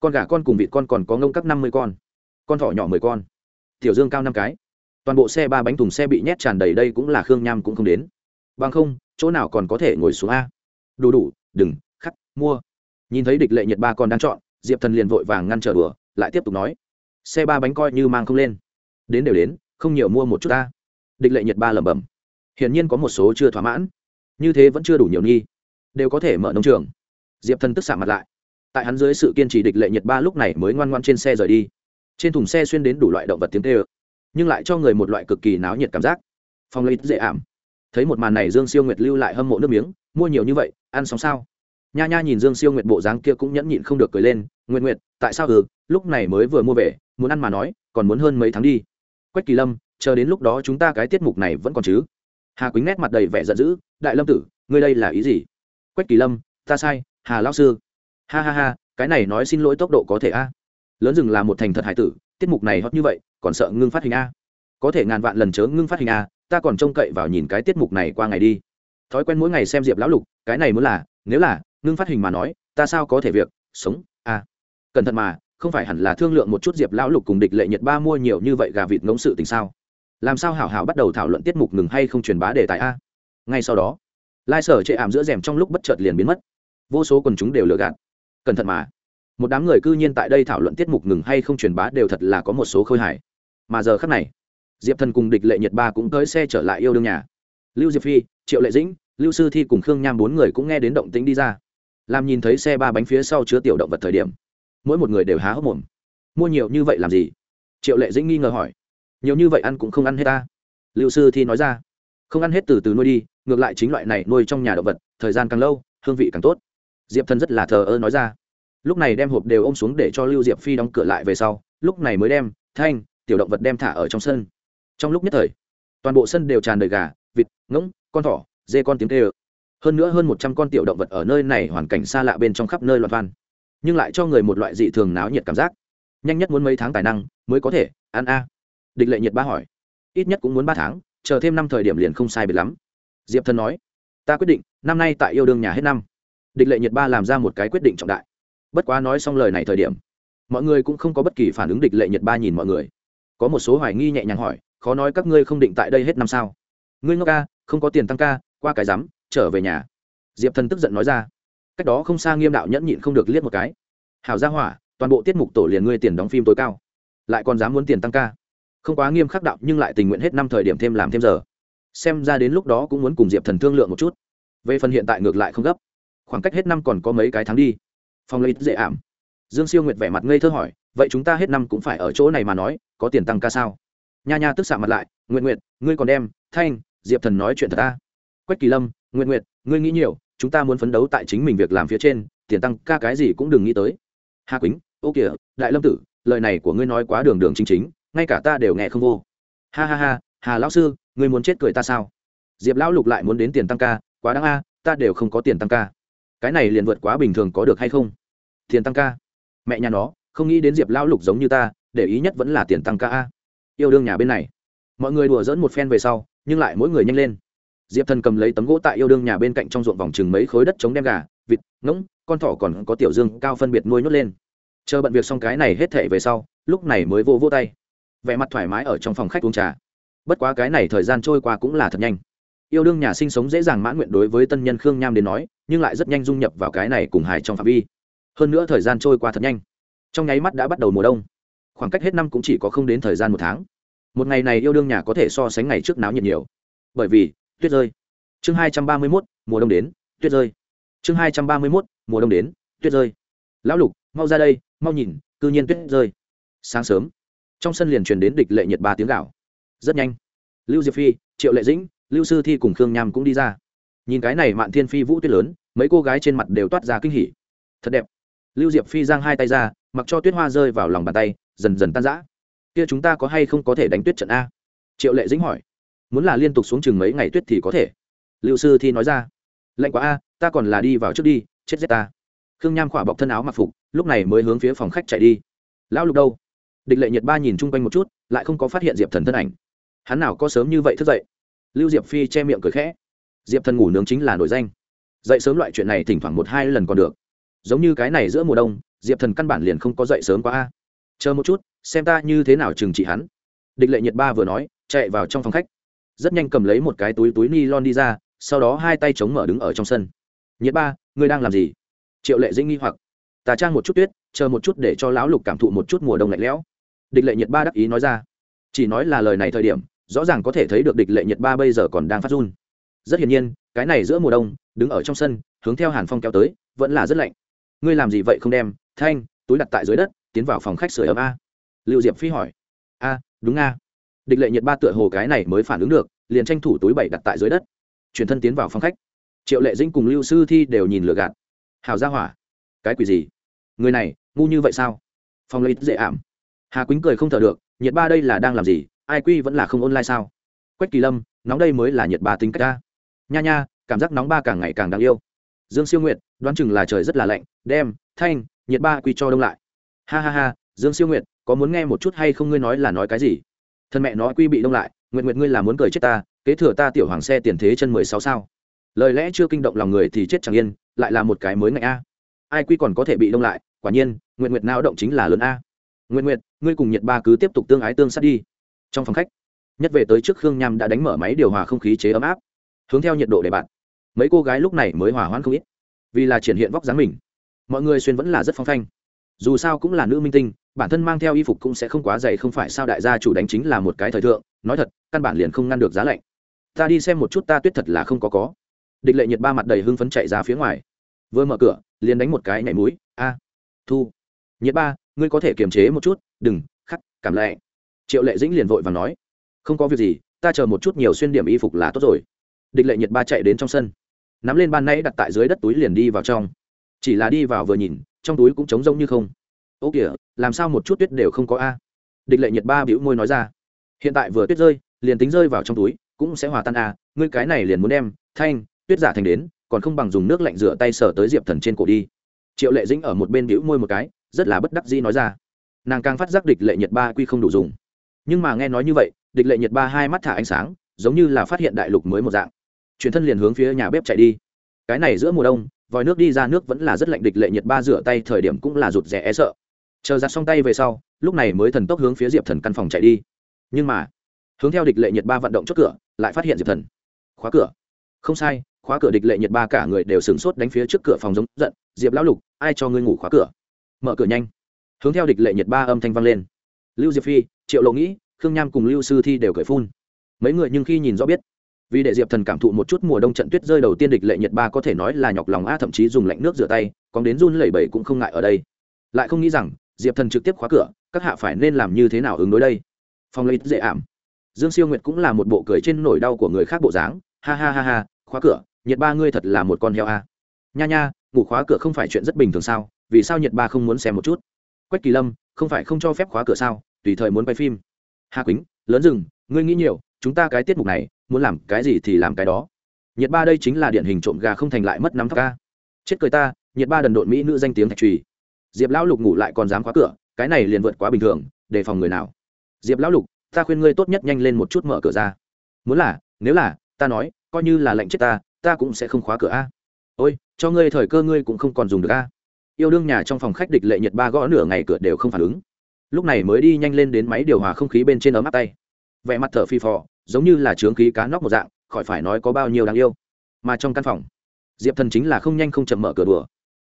S1: Con gà con cùng vịt con còn có ngông các năm mươi con con thỏ nhỏ mười con. Tiểu dương cao năm cái. Toàn bộ xe ba bánh thùng xe bị nhét tràn đầy đây cũng là khương nham cũng không đến. Bằng không, chỗ nào còn có thể ngồi xuống a? Đủ đủ, đừng, khắc, mua. Nhìn thấy địch lệ nhiệt ba còn đang chọn, diệp thần liền vội vàng ngăn trở đùa, lại tiếp tục nói. Xe ba bánh coi như mang không lên. Đến đều đến, không nhiều mua một chút ta địch lệ nhiệt ba lẩm bẩm. Hiển nhiên có một số chưa thỏa mãn. Như thế vẫn chưa đủ nhiều nghi. Đều có thể mở nông trường. Diệp thần tức xạ mặt lại. Tại hắn dưới sự kiên trì địch lệ nhiệt ba lúc này mới ngoan ngoan trên xe rời đi trên thùng xe xuyên đến đủ loại động vật tiếng tê ơ nhưng lại cho người một loại cực kỳ náo nhiệt cảm giác. Phong lấy dễ ảm. Thấy một màn này dương siêu nguyệt lưu lại hâm mộ nước miếng, mua nhiều như vậy, ăn xong sao? Nha nha nhìn dương siêu nguyệt bộ dáng kia cũng nhẫn nhịn không được cười lên nguyện nguyệt, tại sao ừ lúc này mới vừa mua về, muốn ăn mà nói, còn muốn hơn mấy tháng đi. Quách kỳ lâm, chờ đến lúc đó chúng ta cái tiết mục này vẫn còn chứ? Hà quýnh nét mặt đầy vẻ giận dữ, đại lâm tử, ngươi đây là ý gì? Quách kỳ lâm, ta sai, hà lao sư. Ha ha ha, cái này nói xin lỗi tốc độ có thể a lớn rừng là một thành thật hải tử, tiết mục này hót như vậy, còn sợ ngưng phát hình a. Có thể ngàn vạn lần chớ ngưng phát hình a, ta còn trông cậy vào nhìn cái tiết mục này qua ngày đi. Thói quen mỗi ngày xem diệp lão lục, cái này muốn là, nếu là, ngưng phát hình mà nói, ta sao có thể việc, sống, a. Cẩn thận mà, không phải hẳn là thương lượng một chút diệp lão lục cùng địch lệ nhật ba mua nhiều như vậy gà vịt ngỗng sự tình sao? Làm sao hảo hảo bắt đầu thảo luận tiết mục ngừng hay không truyền bá đề tài a? Ngay sau đó, lai sở chệ ảm giữa rèm trong lúc bất chợt liền biến mất. Vô số quần chúng đều lừa gạt. Cẩn thận mà một đám người cư nhiên tại đây thảo luận tiết mục ngừng hay không truyền bá đều thật là có một số khơi hải mà giờ khắc này, diệp thần cùng địch lệ nhật ba cũng tới xe trở lại yêu đương nhà. Lưu diệp phi, triệu lệ dĩnh, lưu sư thi cùng khương nham bốn người cũng nghe đến động tĩnh đi ra. Làm nhìn thấy xe ba bánh phía sau chứa tiểu động vật thời điểm, mỗi một người đều há hốc mồm. Mua nhiều như vậy làm gì? Triệu lệ dĩnh nghi ngờ hỏi. Nhiều như vậy ăn cũng không ăn hết ta. Lưu sư thi nói ra. Không ăn hết từ từ nuôi đi, ngược lại chính loại này nuôi trong nhà động vật, thời gian càng lâu, hương vị càng tốt. Diệp thần rất là thờ ơ nói ra lúc này đem hộp đều ôm xuống để cho lưu diệp phi đóng cửa lại về sau, lúc này mới đem thanh, tiểu động vật đem thả ở trong sân. Trong lúc nhất thời, toàn bộ sân đều tràn đầy gà, vịt, ngỗng, con thỏ, dê con tiếng tê ơ hơn nữa hơn một trăm con tiểu động vật ở nơi này hoàn cảnh xa lạ bên trong khắp nơi loạn văn nhưng lại cho người một loại dị thường náo nhiệt cảm giác. Nhanh nhất muốn mấy tháng tài năng mới có thể, ăn a. Địch lệ nhiệt ba hỏi. Ít nhất cũng muốn ba tháng, chờ thêm năm thời điểm liền không sai biệt lắm. Diệp thần nói. Ta quyết định, năm nay tại yêu đương nhà hết năm. Địch lệ nhiệt ba làm ra một cái quyết định trọng đại bất quá nói xong lời này thời điểm, mọi người cũng không có bất kỳ phản ứng địch lệ Nhật ba nhìn mọi người. Có một số hoài nghi nhẹ nhàng hỏi, khó nói các ngươi không định tại đây hết năm sao? Ngươi ngốc ca, không có tiền tăng ca, qua cái rắm, trở về nhà. Diệp thần tức giận nói ra. Cách đó không xa nghiêm đạo nhẫn nhịn không được liếc một cái. Hảo gia hỏa, toàn bộ tiết mục tổ liền ngươi tiền đóng phim tối cao, lại còn dám muốn tiền tăng ca. Không quá nghiêm khắc đạo, nhưng lại tình nguyện hết năm thời điểm thêm làm thêm giờ. Xem ra đến lúc đó cũng muốn cùng diệp thần thương lượng một chút. Về phần hiện tại ngược lại không gấp. Khoảng cách hết năm còn có mấy cái tháng đi phong lấy dễ ảm. Dương siêu nguyệt vẻ mặt ngây thơ hỏi, vậy chúng ta hết năm cũng phải ở chỗ này mà nói, có tiền tăng ca sao? Nha nha tức xạ mặt lại nguyện nguyện ngươi còn đem, thanh, diệp thần nói chuyện thật ta. Quách kỳ lâm nguyện nguyện ngươi nghĩ nhiều, chúng ta muốn phấn đấu tại chính mình việc làm phía trên, tiền tăng ca cái gì cũng đừng nghĩ tới. Hà quýnh, ô kìa, đại lâm tử, lời này của ngươi nói quá đường đường chính chính, ngay cả ta đều nghe không vô. Ha ha ha, hà lão sư, ngươi muốn chết cười ta sao? Diệp lão lục lại muốn đến tiền tăng ca, quá đáng a, ta đều không có tiền tăng ca cái này liền vượt quá bình thường có được hay không? Tiền tăng ca. Mẹ nhà nó, không nghĩ đến diệp lão lục giống như ta, để ý nhất vẫn là tiền tăng ca a. Yêu đương nhà bên này. Mọi người đùa dỡn một phen về sau, nhưng lại mỗi người nhanh lên. Diệp thần cầm lấy tấm gỗ tại yêu đương nhà bên cạnh trong ruộng vòng chừng mấy khối đất chống đem gà, vịt, ngỗng, con thỏ còn có tiểu dương cao phân biệt nuôi nhốt lên. Chờ bận việc xong cái này hết thể về sau, lúc này mới vô vô tay. Vẻ mặt thoải mái ở trong phòng khách uống trà. Bất quá cái này thời gian trôi qua cũng là thật nhanh yêu đương nhà sinh sống dễ dàng mãn nguyện đối với tân nhân khương nham đến nói, nhưng lại rất nhanh dung nhập vào cái này cùng hài trong phạm vi. Hơn nữa thời gian trôi qua thật nhanh. Trong nháy mắt đã bắt đầu mùa đông. Khoảng cách hết năm cũng chỉ có không đến thời gian một tháng. Một ngày này yêu đương nhà có thể so sánh ngày trước náo nhiệt nhiều. Bởi vì, tuyết rơi. Chương hai trăm ba mươi mốt, mùa đông đến, tuyết rơi. Chương hai trăm ba mươi mốt, mùa đông đến, tuyết rơi. Lão lục, mau ra đây, mau nhìn, cư nhiên tuyết rơi. Sáng sớm, trong sân liền truyền đến địch lệ nhiệt ba tiếng gạo. Rất nhanh. Lưu diệp phi, triệu lệ dĩnh lưu sư thi cùng khương nham cũng đi ra. Nhìn cái này mạn thiên phi vũ tuyết lớn, mấy cô gái trên mặt đều toát ra kinh hỉ. Thật đẹp. Lưu diệp phi giang hai tay ra, mặc cho tuyết hoa rơi vào lòng bàn tay, dần dần tan rã. Kia chúng ta có hay không có thể đánh tuyết trận a? Triệu lệ dính hỏi. Muốn là liên tục xuống chừng mấy ngày tuyết thì có thể. Lưu sư thi nói ra. Lạnh quá a, ta còn là đi vào trước đi, chết giết ta. Khương nham khỏa bọc thân áo mặc phục, lúc này mới hướng phía phòng khách chạy đi. Lão lục đâu? Địch lệ nhiệt ba nhìn chung quanh một chút, lại không có phát hiện diệp thần thân ảnh. Hắn nào có sớm như vậy thức dậy? Lưu diệp phi che miệng cười khẽ. Diệp thần ngủ nướng chính là nổi danh. Dậy sớm loại chuyện này thỉnh thoảng một hai lần còn được. Giống như cái này giữa mùa đông, diệp thần căn bản liền không có dậy sớm quá a. Chờ một chút, xem ta như thế nào trừng trị hắn. Địch lệ nhiệt ba vừa nói, chạy vào trong phòng khách. Rất nhanh cầm lấy một cái túi túi ni lon đi ra, sau đó hai tay chống mở đứng ở trong sân. Nhiệt ba, ngươi đang làm gì? Triệu lệ dĩnh nghi hoặc. Tà trang một chút tuyết, chờ một chút để cho lão lục cảm thụ một chút mùa đông lạnh lẽo. Địch lệ nhiệt ba đắc ý nói ra. Chỉ nói là lời này thời điểm rõ ràng có thể thấy được địch lệ nhiệt ba bây giờ còn đang phát run. Rất hiển nhiên, cái này giữa mùa đông, đứng ở trong sân, hướng theo hàn phong kéo tới, vẫn là rất lạnh. Ngươi làm gì vậy không đem, thanh, túi đặt tại dưới đất, tiến vào phòng khách sửa ấm a. Liệu diệp phi hỏi. A, đúng a. Địch lệ nhiệt ba tựa hồ cái này mới phản ứng được, liền tranh thủ túi bảy đặt tại dưới đất. Chuyển thân tiến vào phòng khách. Triệu lệ dĩnh cùng lưu sư thi đều nhìn lừa gạt. Hào ra hỏa. Cái quỷ gì? Người này, ngu như vậy sao? Phòng lấy dễ ảm. Hà quýnh cười không thở được nhiệt ba đây là đang làm gì? Ai quy vẫn là không online sao? Quách kỳ lâm, nóng đây mới là nhiệt ba tính cách ta. Nha nha, cảm giác nóng ba càng ngày càng đáng yêu. Dương siêu nguyệt, đoán chừng là trời rất là lạnh, đem, thanh, nhiệt ba quy cho đông lại. Ha ha ha, dương siêu nguyệt, có muốn nghe một chút hay không ngươi nói là nói cái gì? Thân mẹ nói quy bị đông lại nguyện nguyện ngươi là muốn cười chết ta, kế thừa ta tiểu hoàng xe tiền thế chân mười sáu sao? Lời lẽ chưa kinh động lòng người thì chết chẳng yên, lại là một cái mới ngại a. Ai quy còn có thể bị đông lại, quả nhiên nguyện nguyệt nao động chính là lớn a. Nguyện nguyệt, ngươi cùng nhiệt ba cứ tiếp tục tương ái tương sát đi trong phòng khách. Nhất về tới trước khương nham đã đánh mở máy điều hòa không khí chế ấm áp, hướng theo nhiệt độ để bạn. Mấy cô gái lúc này mới hỏa hoãn không ít, vì là triển hiện vóc dáng mình. Mọi người xuyên vẫn là rất phong phanh. Dù sao cũng là nữ minh tinh, bản thân mang theo y phục cũng sẽ không quá dày, không phải sao đại gia chủ đánh chính là một cái thời thượng, nói thật, căn bản liền không ngăn được giá lạnh. Ta đi xem một chút ta tuyết thật là không có có. Địch lệ nhiệt ba mặt đầy hưng phấn chạy ra phía ngoài. Vừa mở cửa, liền đánh một cái nhảy mũi, a, thu. Nhiệt ba, ngươi có thể kiềm chế một chút, đừng, khắc, cảm lạnh triệu lệ dĩnh liền vội và nói, không có việc gì, ta chờ một chút nhiều xuyên điểm y phục là tốt rồi. Địch lệ nhiệt ba chạy đến trong sân. Nắm lên ban nãy đặt tại dưới đất túi liền đi vào trong. Chỉ là đi vào vừa nhìn, trong túi cũng trống rông như không. Ô kìa, làm sao một chút tuyết đều không có a? Địch lệ nhiệt ba bĩu môi nói ra. Hiện tại vừa tuyết rơi, liền tính rơi vào trong túi, cũng sẽ hòa tan a, ngươi cái này liền muốn đem thanh, tuyết giả thành đến, còn không bằng dùng nước lạnh rửa tay sờ tới diệp thần trên cổ đi. Triệu lệ dĩnh ở một bên bĩu môi một cái, rất là bất đắc dĩ nói ra. Nàng càng phát giác địch lệ nhiệt ba quy không đủ dùng nhưng mà nghe nói như vậy, địch lệ nhiệt ba hai mắt thả ánh sáng, giống như là phát hiện đại lục mới một dạng. Chuyển thân liền hướng phía nhà bếp chạy đi. Cái này giữa mùa đông, vòi nước đi ra nước vẫn là rất lạnh, địch lệ nhiệt ba rửa tay thời điểm cũng là rụt rè e sợ. Chờ giặt xong tay về sau, lúc này mới thần tốc hướng phía diệp thần căn phòng chạy đi. Nhưng mà, hướng theo địch lệ nhiệt ba vận động chốt cửa, lại phát hiện diệp thần. Khóa cửa. Không sai, khóa cửa địch lệ nhiệt ba cả người đều sửng sốt đánh phía trước cửa phòng giống giận. Diệp lão lục, ai cho ngươi ngủ khóa cửa? Mở cửa nhanh. Hướng theo địch lệ nhiệt ba âm thanh vang lên lưu diệp phi, triệu lộ nghĩ, khương nham cùng lưu sư thi đều cởi phun. Mấy người nhưng khi nhìn rõ biết, vì để diệp thần cảm thụ một chút mùa đông trận tuyết rơi đầu tiên địch lệ nhiệt ba có thể nói là nhọc lòng a, thậm chí dùng lạnh nước rửa tay còn đến run lẩy bẩy cũng không ngại ở đây. Lại không nghĩ rằng, diệp thần trực tiếp khóa cửa, các hạ phải nên làm như thế nào ứng đối đây? Phong lấy dễ ảm. Dương siêu nguyệt cũng là một bộ cười trên nỗi đau của người khác bộ dáng. Ha ha ha ha, khóa cửa nhiệt ba ngươi thật là một con heo a. Nha nha, ngủ khóa cửa không phải chuyện rất bình thường sao? Vì sao nhiệt ba không muốn xem một chút? Quách kỳ lâm không phải không cho phép khóa cửa sao, tùy thời muốn quay phim. Hà quýnh, lớn rừng, ngươi nghĩ nhiều, chúng ta cái tiết mục này, muốn làm cái gì thì làm cái đó. Nhiệt ba đây chính là điển hình trộm gà không thành lại mất năm thóc ca. Chết cười ta, nhiệt ba đần độn mỹ nữ danh tiếng thạch trùy. Diệp lão lục ngủ lại còn dám khóa cửa, cái này liền vượt quá bình thường, đề phòng người nào. Diệp lão lục, ta khuyên ngươi tốt nhất nhanh lên một chút mở cửa ra. Muốn là, nếu là, ta nói, coi như là lệnh chết ta ta cũng sẽ không khóa cửa a. Ôi, cho ngươi thời cơ ngươi cũng không còn dùng được a yêu đương nhà trong phòng khách địch lệ nhiệt ba gõ nửa ngày cửa đều không phản ứng. Lúc này mới đi nhanh lên đến máy điều hòa không khí bên trên ấm áp tay. Vẻ mặt thở phi phò, giống như là trướng khí cá nóc một dạng, khỏi phải nói có bao nhiêu đáng yêu. Mà trong căn phòng, diệp thần chính là không nhanh không chậm mở cửa đùa.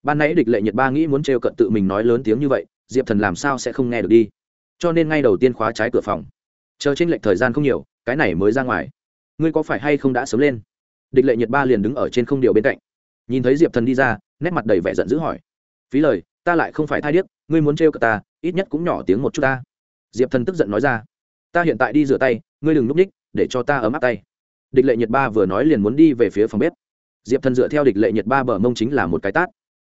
S1: Ban nãy địch lệ nhiệt ba nghĩ muốn trêu cận tự mình nói lớn tiếng như vậy, diệp thần làm sao sẽ không nghe được đi? Cho nên ngay đầu tiên khóa trái cửa phòng. Chờ trên lệch thời gian không nhiều, cái này mới ra ngoài. Ngươi có phải hay không đã sớm lên? Địch lệ nhiệt ba liền đứng ở trên không điều bên cạnh. Nhìn thấy diệp thần đi ra, nét mặt đầy vẻ giận dữ hỏi phí lời, ta lại không phải thai điếc, ngươi muốn trêu cờ ta, ít nhất cũng nhỏ tiếng một chút ta. Diệp thần tức giận nói ra. Ta hiện tại đi rửa tay, ngươi đừng núp ních để cho ta ấm áp tay. Địch lệ nhiệt ba vừa nói liền muốn đi về phía phòng bếp. Diệp thần dựa theo địch lệ nhiệt ba bờ mông chính là một cái tát.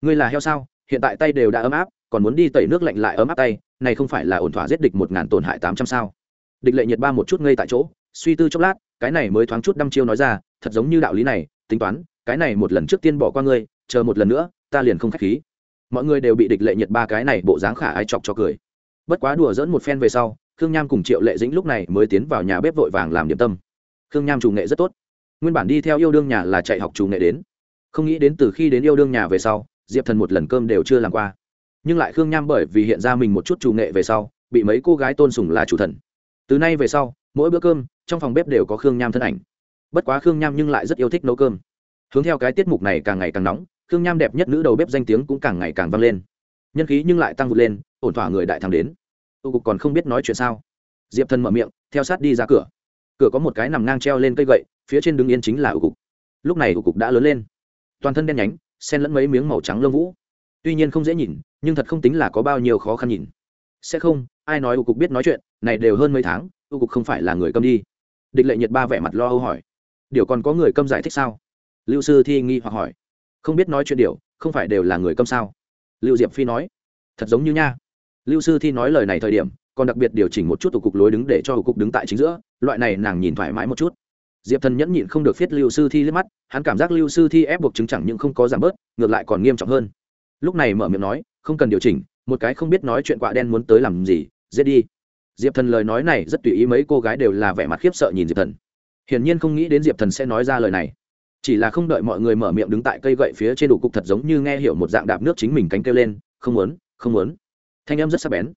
S1: Ngươi là heo sao? Hiện tại tay đều đã ấm áp, còn muốn đi tẩy nước lạnh lại ấm áp tay, này không phải là ổn thỏa giết địch một ngàn tổn hại tám trăm sao? Địch lệ nhiệt ba một chút ngây tại chỗ, suy tư chốc lát, cái này mới thoáng chút đăm chiêu nói ra, thật giống như đạo lý này, tính toán, cái này một lần trước tiên bỏ qua ngươi, chờ một lần nữa, ta liền không k h á c h khí mọi người đều bị địch lệ nhiệt ba cái này bộ dáng khả ai chọc cho cười. Bất quá đùa dỡn một phen về sau, khương nham cùng triệu lệ dĩnh lúc này mới tiến vào nhà bếp vội vàng làm điểm tâm. Khương nham chủ nghệ rất tốt. Nguyên bản đi theo yêu đương nhà là chạy học chủ nghệ đến. Không nghĩ đến từ khi đến yêu đương nhà về sau, diệp thần một lần cơm đều chưa làm qua. Nhưng lại khương nham bởi vì hiện ra mình một chút chủ nghệ về sau, bị mấy cô gái tôn sùng là chủ thần. Từ nay về sau, mỗi bữa cơm, trong phòng bếp đều có khương nham thân ảnh. Bất quá khương nham nhưng lại rất yêu thích nấu cơm. Hướng theo cái tiết mục này càng ngày càng nóng khương nham đẹp nhất nữ đầu bếp danh tiếng cũng càng ngày càng vang lên. Nhân khí nhưng lại tăng vượt lên, ổn thỏa người đại thắng đến. Tu cục còn không biết nói chuyện sao. Diệp thần mở miệng, theo sát đi ra cửa. Cửa có một cái nằm ngang treo lên cây gậy, phía trên đứng yên chính là ưu cục. Lúc này ưu cục đã lớn lên. Toàn thân đen nhánh xen lẫn mấy miếng màu trắng lông vũ. Tuy nhiên không dễ nhìn, nhưng thật không tính là có bao nhiêu khó khăn nhìn. Sẽ không, ai nói ưu cục biết nói chuyện, này đều hơn mấy tháng ưu cục không phải là người câm đi. Địch lệ nhiệt ba vẻ mặt lo âu hỏi. Điều còn có người câm giải thích sao? Lưu sư thi nghi hoặc hỏi không biết nói chuyện điều, không phải đều là người câm sao? Lưu diệp phi nói, thật giống như nha. Lưu sư thi nói lời này thời điểm, còn đặc biệt điều chỉnh một chút tổ cục lối đứng để cho tụ cục đứng tại chính giữa, loại này nàng nhìn thoải mái một chút. Diệp thần nhẫn nhịn không được viết lưu sư thi liếc mắt, hắn cảm giác lưu sư thi ép buộc chứng chẳng những không có giảm bớt, ngược lại còn nghiêm trọng hơn. Lúc này mở miệng nói, không cần điều chỉnh, một cái không biết nói chuyện quạ đen muốn tới làm gì, giết đi. Diệp thần lời nói này rất tùy ý mấy cô gái đều là vẻ mặt khiếp sợ nhìn diệp thần. Hiển nhiên không nghĩ đến diệp thần sẽ nói ra lời này chỉ là không đợi mọi người mở miệng đứng tại cây gậy phía trên đủ cục thật giống như nghe hiểu một dạng đạp nước chính mình cánh kêu lên, không muốn không muốn. Thanh âm rất sắc bén.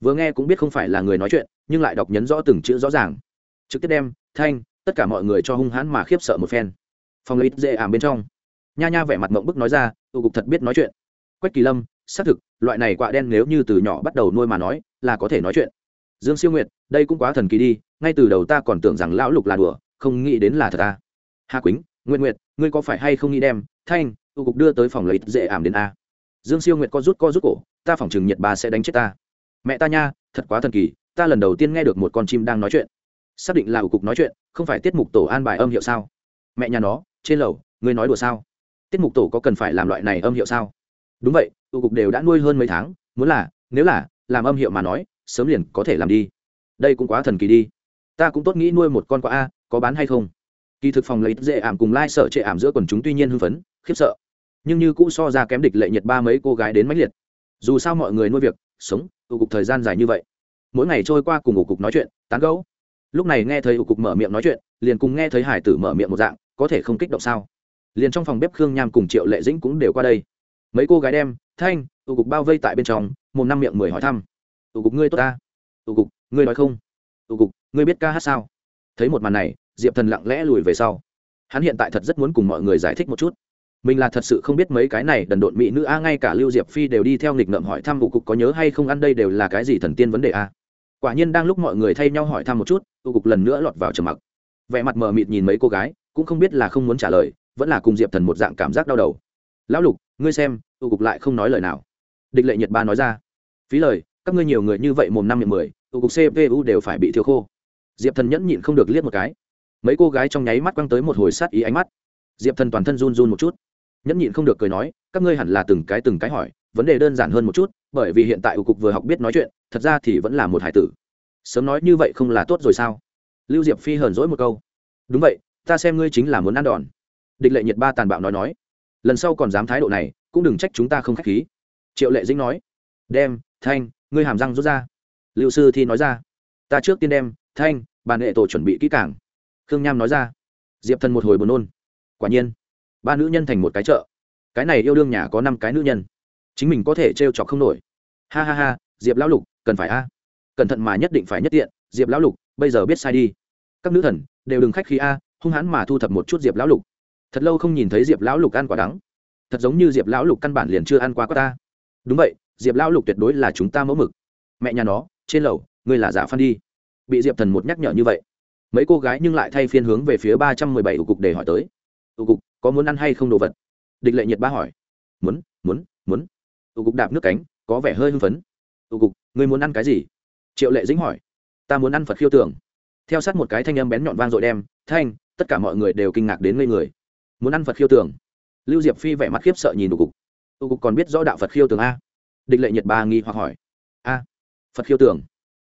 S1: Vừa nghe cũng biết không phải là người nói chuyện, nhưng lại đọc nhấn rõ từng chữ rõ ràng. Trực tiếp đem, thanh, tất cả mọi người cho hung hãn mà khiếp sợ một phen. Phòng lấy dễ ảm bên trong. Nha nha vẻ mặt mộng bức nói ra, tụ cục thật biết nói chuyện. Quách kỳ lâm, xác thực, loại này quạ đen nếu như từ nhỏ bắt đầu nuôi mà nói, là có thể nói chuyện. Dương siêu nguyệt, đây cũng quá thần kỳ đi, ngay từ đầu ta còn tưởng rằng lão lục là đùa, không nghĩ đến là thật ta hà quýnh nguyện nguyệt, ngươi có phải hay không nghĩ đem thanh, tụ cục đưa tới phòng lấy dễ ảm đến a? Dương siêu nguyệt có rút co rút cổ, ta phòng chừng nhiệt bà sẽ đánh chết ta. Mẹ ta nha, thật quá thần kỳ, ta lần đầu tiên nghe được một con chim đang nói chuyện. Xác định là ủ cục nói chuyện, không phải tiết mục tổ an bài âm hiệu sao? Mẹ nhà nó, trên lầu, ngươi nói đùa sao? Tiết mục tổ có cần phải làm loại này âm hiệu sao? Đúng vậy ủ cục đều đã nuôi hơn mấy tháng, muốn là, nếu là, làm âm hiệu mà nói, sớm liền có thể làm đi. Đây cũng quá thần kỳ đi. Ta cũng tốt nghĩ nuôi một con quạ a, có bán hay không? Kỳ thực phòng lấy dễ ảm cùng lai sợ trệ ảm giữa quần chúng tuy nhiên hưng phấn, khiếp sợ. Nhưng như cũ so ra kém địch lệ nhiệt ba mấy cô gái đến mãnh liệt. Dù sao mọi người nuôi việc, sống ủ cục thời gian dài như vậy. Mỗi ngày trôi qua cùng ủ cục nói chuyện, tán gẫu. Lúc này nghe thấy ủ cục mở miệng nói chuyện, liền cùng nghe thấy hải tử mở miệng một dạng, có thể không kích động sao? Liền trong phòng bếp khương nham cùng triệu lệ dĩnh cũng đều qua đây. Mấy cô gái đem, thanh, ủ cục bao vây tại bên trong, một năm miệng mười hỏi thăm. Ủ cục ngươi tốt ta. Ủ cục, ngươi nói không. Ủ cục, ngươi biết ca hát sao? Thấy một màn này diệp thần lặng lẽ lùi về sau. Hắn hiện tại thật rất muốn cùng mọi người giải thích một chút. Mình là thật sự không biết mấy cái này đần độn mỹ nữ, a, ngay cả lưu diệp phi đều đi theo nghịch ngợm hỏi thăm ủ cục có nhớ hay không, ăn đây đều là cái gì thần tiên vấn đề, a? Quả nhiên đang lúc mọi người thay nhau hỏi thăm một chút ủ cục lần nữa lọt vào trầm mặc. Vẻ mặt mờ mịt nhìn mấy cô gái, cũng không biết là không muốn trả lời, vẫn là cùng diệp thần một dạng cảm giác đau đầu. Lão lục, ngươi xem ủ cục lại không nói lời nào. Địch lệ nhật ba nói ra. Phí lời, các ngươi nhiều người như vậy mồm năm miệng mười ủ cục cpu đều phải bị thiếu khô. Diệp thần nhẫn nhịn không được liếc một cái mấy cô gái trong nháy mắt quăng tới một hồi sát ý ánh mắt. Diệp thần toàn thân run run một chút. Nhẫn nhịn không được cười nói, các ngươi hẳn là từng cái từng cái hỏi, vấn đề đơn giản hơn một chút, bởi vì hiện tại ưu cục vừa học biết nói chuyện, thật ra thì vẫn là một hải tử. Sớm nói như vậy không là tốt rồi sao? Lưu diệp phi hờn dỗi một câu. Đúng vậy, ta xem ngươi chính là muốn ăn đòn. Địch lệ nhiệt ba tàn bạo nói nói. Lần sau còn dám thái độ này, cũng đừng trách chúng ta không k h á c h khí. Triệu lệ dĩnh nói. Đem, thanh, ngươi hàm răng rút ra. Liệu sư thi nói ra. Ta trước tiên đem, thanh, bàn hệ tổ chuẩn bị kỹ càng khương nham nói ra. Diệp thần một hồi buồn nôn. Quả nhiên, ba nữ nhân thành một cái chợ. Cái này yêu đương nhà có năm cái nữ nhân. Chính mình có thể trêu chọc không nổi. Ha ha ha, diệp lão lục, cần phải a. Cẩn thận mà nhất định phải nhất tiện, diệp lão lục, bây giờ biết sai đi. Các nữ thần, đều đừng khách khí a, hung hãn mà thu thập một chút diệp lão lục. Thật lâu không nhìn thấy diệp lão lục ăn quả đắng. Thật giống như diệp lão lục căn bản liền chưa ăn qua có ta. Đúng vậy, diệp lão lục tuyệt đối là chúng ta mẫu mực. Mẹ nhà nó, trên lầu, ngươi là giả phan đi. Bị diệp thần một nhắc nhở như vậy mấy cô gái nhưng lại thay phiên hướng về phía ba trăm mười bảy ủ cục để hỏi tới. Ủ cục, có muốn ăn hay không đồ vật? Địch lệ nhiệt ba hỏi. Muốn muốn muốn. Ủ cục đạp nước cánh, có vẻ hơi hưng phấn. Ủ cục, ngươi muốn ăn cái gì? Triệu lệ dĩnh hỏi. Ta muốn ăn phật khiêu tưởng. Theo sát một cái thanh âm bén nhọn vang dội đem, thanh, tất cả mọi người đều kinh ngạc đến ngây người. Muốn ăn phật khiêu tưởng? Lưu diệp phi vẻ mặt khiếp sợ nhìn ủ cục. Ủ cục còn biết rõ đạo phật khiêu tưởng a? Địch lệ nhiệt ba nghi hoặc hỏi. A, phật khiêu tưởng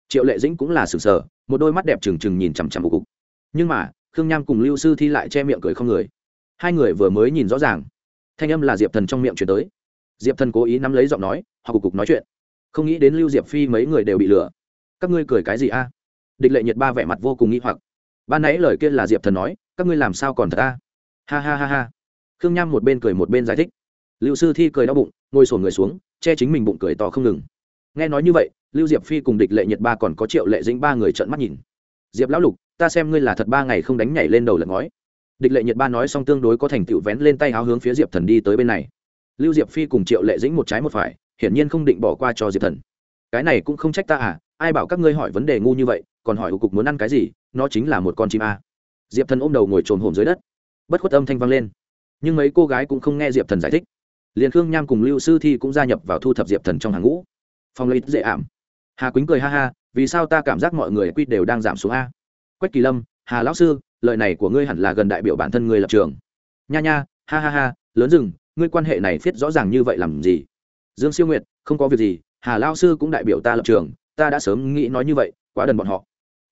S1: triệu lệ dĩnh cũng là sừng sờ, một đôi mắt đẹp trừng trừng nhìn chằm chằm ủ cục. Nhưng mà, khương nham cùng lưu sư thi lại che miệng cười không người. Hai người vừa mới nhìn rõ ràng, thanh âm là diệp thần trong miệng chuyển tới. Diệp thần cố ý nắm lấy giọng nói họ cục cục nói chuyện. Không nghĩ đến lưu diệp phi mấy người đều bị lừa. Các ngươi cười cái gì a? Địch lệ nhiệt ba vẻ mặt vô cùng nghĩ hoặc. Ban nãy lời kia là diệp thần nói, các ngươi làm sao còn thật a? Ha ha ha ha. Khương nham một bên cười một bên giải thích. Lưu sư thi cười đau bụng, ngồi sổn người xuống, che chính mình bụng cười to không ngừng. Nghe nói như vậy lưu diệp phi cùng địch lệ nhiệt ba còn có triệu lệ dĩnh ba người trợn mắt nhìn. Diệp lão lục, ta xem ngươi là thật ba ngày không đánh nhảy lên đầu lật ngói. Địch lệ nhiệt ba nói xong tương đối có thành tựu vén lên tay áo hướng phía diệp thần đi tới bên này. Lưu diệp phi cùng triệu lệ dĩnh một trái một phải, hiển nhiên không định bỏ qua cho diệp thần. Cái này cũng không trách ta à ai bảo các ngươi hỏi vấn đề ngu như vậy, còn hỏi cục muốn ăn cái gì, nó chính là một con chim a. À. diệp thần ôm đầu ngồi trồn hồn dưới đất. Bất khuất âm thanh vang lên. Nhưng mấy cô gái cũng không nghe diệp thần giải thích. Liền khương nham cùng lưu sư thi cũng gia nhập vào thu thập diệp thần trong hàng ngũ. Phong lấy dễ ảm hà quýnh cười ha ha vì sao ta cảm giác mọi người quy đều đang giảm xuống a quách kỳ lâm hà lão sư lời này của ngươi hẳn là gần đại biểu bản thân ngươi lập trường nha nha ha ha ha lớn rừng ngươi quan hệ này viết rõ ràng như vậy làm gì dương siêu nguyệt không có việc gì hà lao sư cũng đại biểu ta lập trường ta đã sớm nghĩ nói như vậy quá đần bọn họ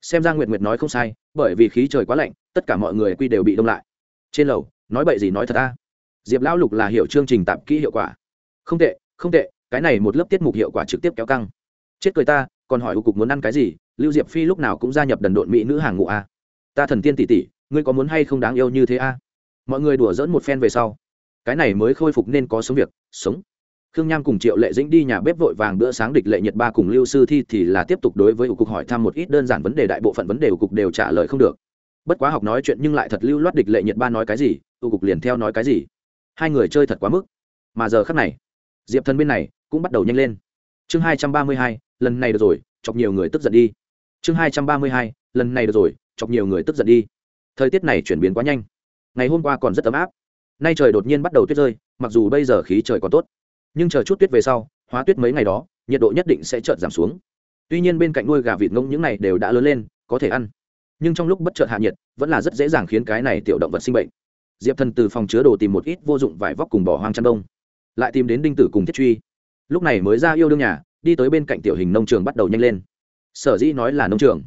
S1: xem ra nguyệt nguyệt nói không sai bởi vì khí trời quá lạnh tất cả mọi người quy đều bị đông lại trên lầu nói bậy gì nói thật ta diệp lão lục là hiểu chương trình tạp kỹ hiệu quả không tệ không tệ cái này một lớp tiết mục hiệu quả trực tiếp kéo căng chết cười ta, còn hỏi cục muốn ăn cái gì, lưu diệp phi lúc nào cũng gia nhập đần độn mỹ nữ hàng ngũ a. Ta thần tiên tỷ tỷ, ngươi có muốn hay không đáng yêu như thế a? Mọi người đùa dỡn một phen về sau. Cái này mới khôi phục nên có sống việc, sống. Khương nham cùng triệu lệ dĩnh đi nhà bếp vội vàng bữa sáng địch lệ nhật ba cùng lưu sư thi thì là tiếp tục đối với ủ cục hỏi thăm một ít đơn giản vấn đề đại bộ phận vấn đề ủ cục đều trả lời không được. Bất quá học nói chuyện nhưng lại thật lưu loát địch lệ nhật ba nói cái gì ủ cục liền theo nói cái gì. Hai người chơi thật quá mức. Mà giờ khắc này, diệp thần bên này cũng bắt đầu nhanh lên. Chương hai trăm ba mươi hai lần này được rồi, chọc nhiều người tức giận đi. Chương hai trăm ba mươi hai, lần này được rồi, chọc nhiều người tức giận đi. Thời tiết này chuyển biến quá nhanh. Ngày hôm qua còn rất ấm áp. Nay trời đột nhiên bắt đầu tuyết rơi, mặc dù bây giờ khí trời còn tốt, nhưng chờ chút tuyết về sau, hóa tuyết mấy ngày đó, nhiệt độ nhất định sẽ chợt giảm xuống. Tuy nhiên bên cạnh nuôi gà vịt ngông những này đều đã lớn lên, có thể ăn. Nhưng trong lúc bất chợt hạ nhiệt, vẫn là rất dễ dàng khiến cái này tiểu động vật sinh bệnh. Diệp thần từ phòng chứa đồ tìm một ít vô dụng vải vóc cùng bỏ hoang chăn đông lại tìm đến đinh tử cùng thiết truy. Lúc này mới ra yêu đương nhà đi tới bên cạnh tiểu hình nông trường bắt đầu nhanh lên. Sở dĩ nói là nông trường,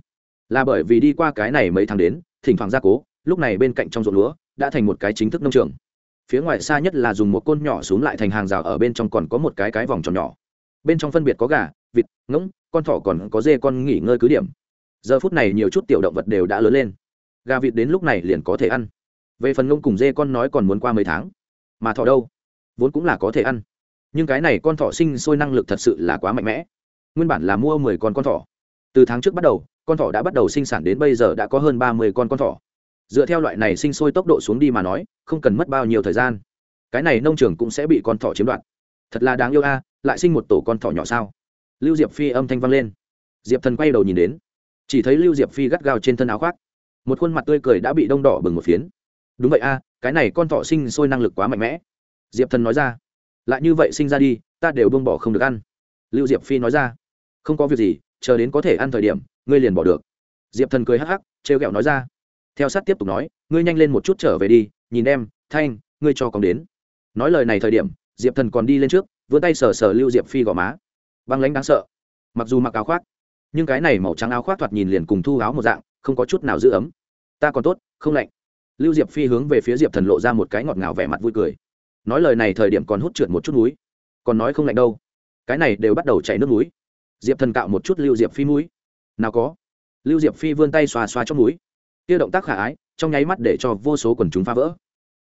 S1: là bởi vì đi qua cái này mấy tháng đến, thỉnh thoảng gia cố, lúc này bên cạnh trong ruộng lúa đã thành một cái chính thức nông trường. Phía ngoài xa nhất là dùng một côn nhỏ xuống lại thành hàng rào, ở bên trong còn có một cái cái vòng tròn nhỏ. Bên trong phân biệt có gà, vịt, ngỗng, con thỏ còn có dê con nghỉ ngơi cứ điểm. Giờ phút này nhiều chút tiểu động vật đều đã lớn lên. Gà, vịt đến lúc này liền có thể ăn. Về phần ngông cùng dê con nói còn muốn qua mấy tháng. Mà thỏ đâu? Vốn cũng là có thể ăn nhưng cái này con thỏ sinh sôi năng lực thật sự là quá mạnh mẽ. Nguyên bản là mua mười con con thỏ. Từ tháng trước bắt đầu, con thỏ đã bắt đầu sinh sản đến bây giờ đã có hơn ba mươi con con thỏ. Dựa theo loại này sinh sôi tốc độ xuống đi mà nói, không cần mất bao nhiêu thời gian. Cái này nông trường cũng sẽ bị con thỏ chiếm đoạt. Thật là đáng yêu a, lại sinh một tổ con thỏ nhỏ sao? Lưu diệp phi âm thanh vang lên. Diệp thần quay đầu nhìn đến. Chỉ thấy lưu diệp phi gắt gao trên thân áo khoác. Một khuôn mặt tươi cười đã bị đông đỏ bừng một phiến. Đúng vậy a, cái này con thỏ sinh sôi năng lực quá mạnh mẽ. Diệp thần nói ra lại như vậy sinh ra đi, ta đều buông bỏ không được ăn. Lưu diệp phi nói ra. Không có việc gì, chờ đến có thể ăn thời điểm, ngươi liền bỏ được. Diệp thần cười hắc hắc, trêu ghẹo nói ra. Theo sát tiếp tục nói, ngươi nhanh lên một chút trở về đi, nhìn em, thanh, ngươi cho còn đến. Nói lời này thời điểm, diệp thần còn đi lên trước, vươn tay sờ sờ lưu diệp phi gò má. Băng lãnh đáng sợ. Mặc dù mặc áo khoác, nhưng cái này màu trắng áo khoác thoạt nhìn liền cùng thu áo một dạng, không có chút nào giữ ấm. Ta còn tốt, không lạnh. Lưu diệp phi hướng về phía diệp thần lộ ra một cái ngọt ngào vẻ mặt vui cười nói lời này thời điểm còn hút trượt một chút núi, còn nói không lạnh đâu. Cái này đều bắt đầu chảy nước núi. Diệp thần cạo một chút lưu diệp phi mũi. Nào có. Lưu diệp phi vươn tay xoa xoa trong núi. Kia động tác khả ái, trong nháy mắt để cho vô số quần chúng phá vỡ.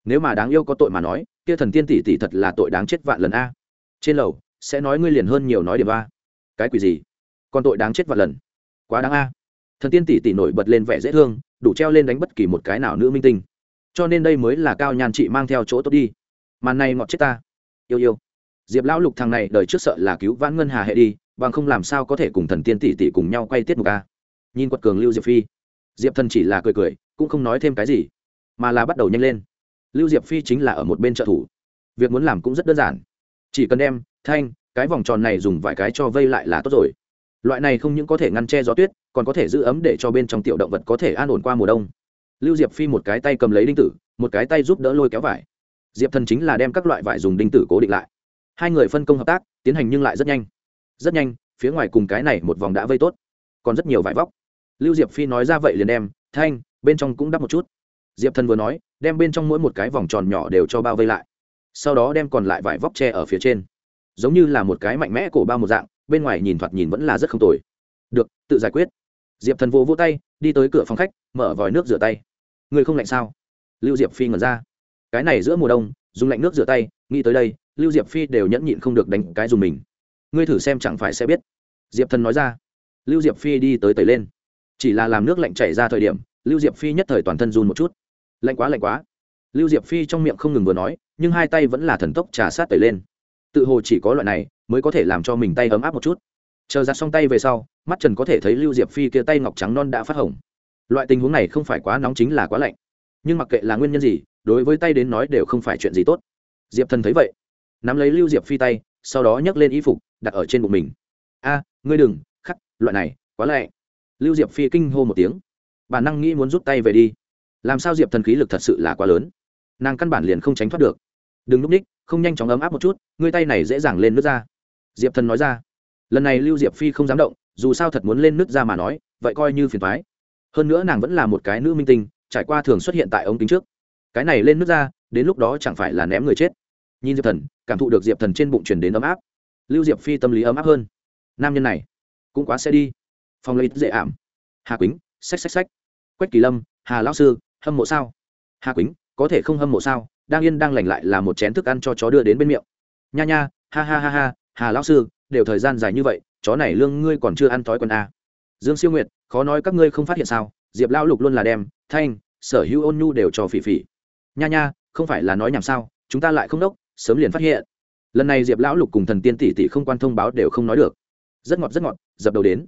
S1: Nếu mà đáng yêu có tội mà nói, kia thần tiên tỷ tỷ thật là tội đáng chết vạn lần a. Trên lầu, sẽ nói ngươi liền hơn nhiều nói điểm ba cái quỷ gì? Còn tội đáng chết vạn lần. Quá đáng a. Thần tiên tỷ tỷ nổi bật lên vẻ dễ thương, đủ treo lên đánh bất kỳ một cái nào nữ minh tinh. Cho nên đây mới là cao nhàn chị mang theo chỗ tốt đi màn này ngọt chết ta. Yêu yêu. Diệp lão lục thằng này đời trước sợ là cứu vãn ngân hà hệ đi, bằng không làm sao có thể cùng thần tiên tỷ tỷ cùng nhau quay tiết mục a. Nhìn quật cường lưu diệp phi. Diệp thần chỉ là cười cười, cũng không nói thêm cái gì, mà là bắt đầu nhanh lên. Lưu diệp phi chính là ở một bên trợ thủ. Việc muốn làm cũng rất đơn giản. Chỉ cần đem, thanh, cái vòng tròn này dùng vài cái cho vây lại là tốt rồi. Loại này không những có thể ngăn che gió tuyết, còn có thể giữ ấm để cho bên trong tiểu động vật có thể an ổn qua mùa đông. Lưu diệp phi một cái tay cầm lấy đinh tử, một cái tay giúp đỡ lôi kéo vải diệp thần chính là đem các loại vải dùng đinh tử cố định lại hai người phân công hợp tác tiến hành nhưng lại rất nhanh rất nhanh phía ngoài cùng cái này một vòng đã vây tốt còn rất nhiều vải vóc lưu diệp phi nói ra vậy liền đem thanh bên trong cũng đắp một chút diệp thần vừa nói đem bên trong mỗi một cái vòng tròn nhỏ đều cho bao vây lại sau đó đem còn lại vải vóc tre ở phía trên giống như là một cái mạnh mẽ cổ bao một dạng bên ngoài nhìn thoạt nhìn vẫn là rất không tồi được tự giải quyết diệp thần vô vô tay đi tới cửa phòng khách mở vòi nước rửa tay người không lạnh sao lưu diệp phi ngẩn ra cái này giữa mùa đông, dùng lạnh nước rửa tay, nghĩ tới đây, lưu diệp phi đều nhẫn nhịn không được đánh cái dùng mình. Ngươi thử xem chẳng phải sẽ biết. Diệp thần nói ra. Lưu diệp phi đi tới tẩy lên. Chỉ là làm nước lạnh chảy ra thời điểm, lưu diệp phi nhất thời toàn thân run một chút. Lạnh quá lạnh quá. Lưu diệp phi trong miệng không ngừng vừa nói, nhưng hai tay vẫn là thần tốc trà sát tẩy lên. Tự hồ chỉ có loại này mới có thể làm cho mình tay ấm áp một chút. Chờ giặt xong tay về sau, mắt trần có thể thấy lưu diệp phi kia tay ngọc trắng non đã phát hồng. Loại tình huống này không phải quá nóng chính là quá lạnh. Nhưng mặc kệ là nguyên nhân gì đối với tay đến nói đều không phải chuyện gì tốt. Diệp thần thấy vậy, nắm lấy lưu diệp phi tay, sau đó nhấc lên y phục, đặt ở trên bụng mình. A, ngươi đừng, khắc, loại này, quá lạnh lưu diệp phi kinh hô một tiếng. Bản năng nghĩ muốn rút tay về đi. Làm sao diệp thần khí lực thật sự là quá lớn? Nàng căn bản liền không tránh thoát được. Đừng núp ních, không nhanh chóng ấm áp một chút, ngươi tay này dễ dàng lên nước ra. Diệp thần nói ra. Lần này lưu diệp phi không dám động, dù sao thật muốn lên nước ra mà nói, vậy coi như phiền thoái hơn nữa nàng vẫn là một cái nữ minh tinh, trải qua thường xuất hiện tại ống kính trước cái này lên nước ra, đến lúc đó chẳng phải là ném người chết. Nhìn diệp thần, cảm thụ được diệp thần trên bụng chuyển đến ấm áp. Lưu diệp phi tâm lý ấm áp hơn. Nam nhân này, cũng quá sẽ đi. Phong lấy dễ ảm. Hà quýnh, xách xách xách. Quách kỳ lâm, hà lao sư, hâm mộ sao? Hà quýnh, có thể không hâm mộ sao? Đang yên đang lành lại là một chén thức ăn cho chó đưa đến bên miệng. Nha nha, ha ha ha ha, hà lão sư, đều thời gian dài như vậy, chó này lương ngươi còn chưa ăn thói quần à. dương siêu nguyệt, khó nói các ngươi không phát hiện sao? Diệp lão lục luôn là đem, thanh, sở hữu ôn nhu đều cho phỉ phỉ nha nha, không phải là nói nhảm sao, chúng ta lại không đốc, sớm liền phát hiện. Lần này diệp lão lục cùng thần tiên tỷ tỷ không quan thông báo đều không nói được. Rất ngọt rất ngọt, dập đầu đến.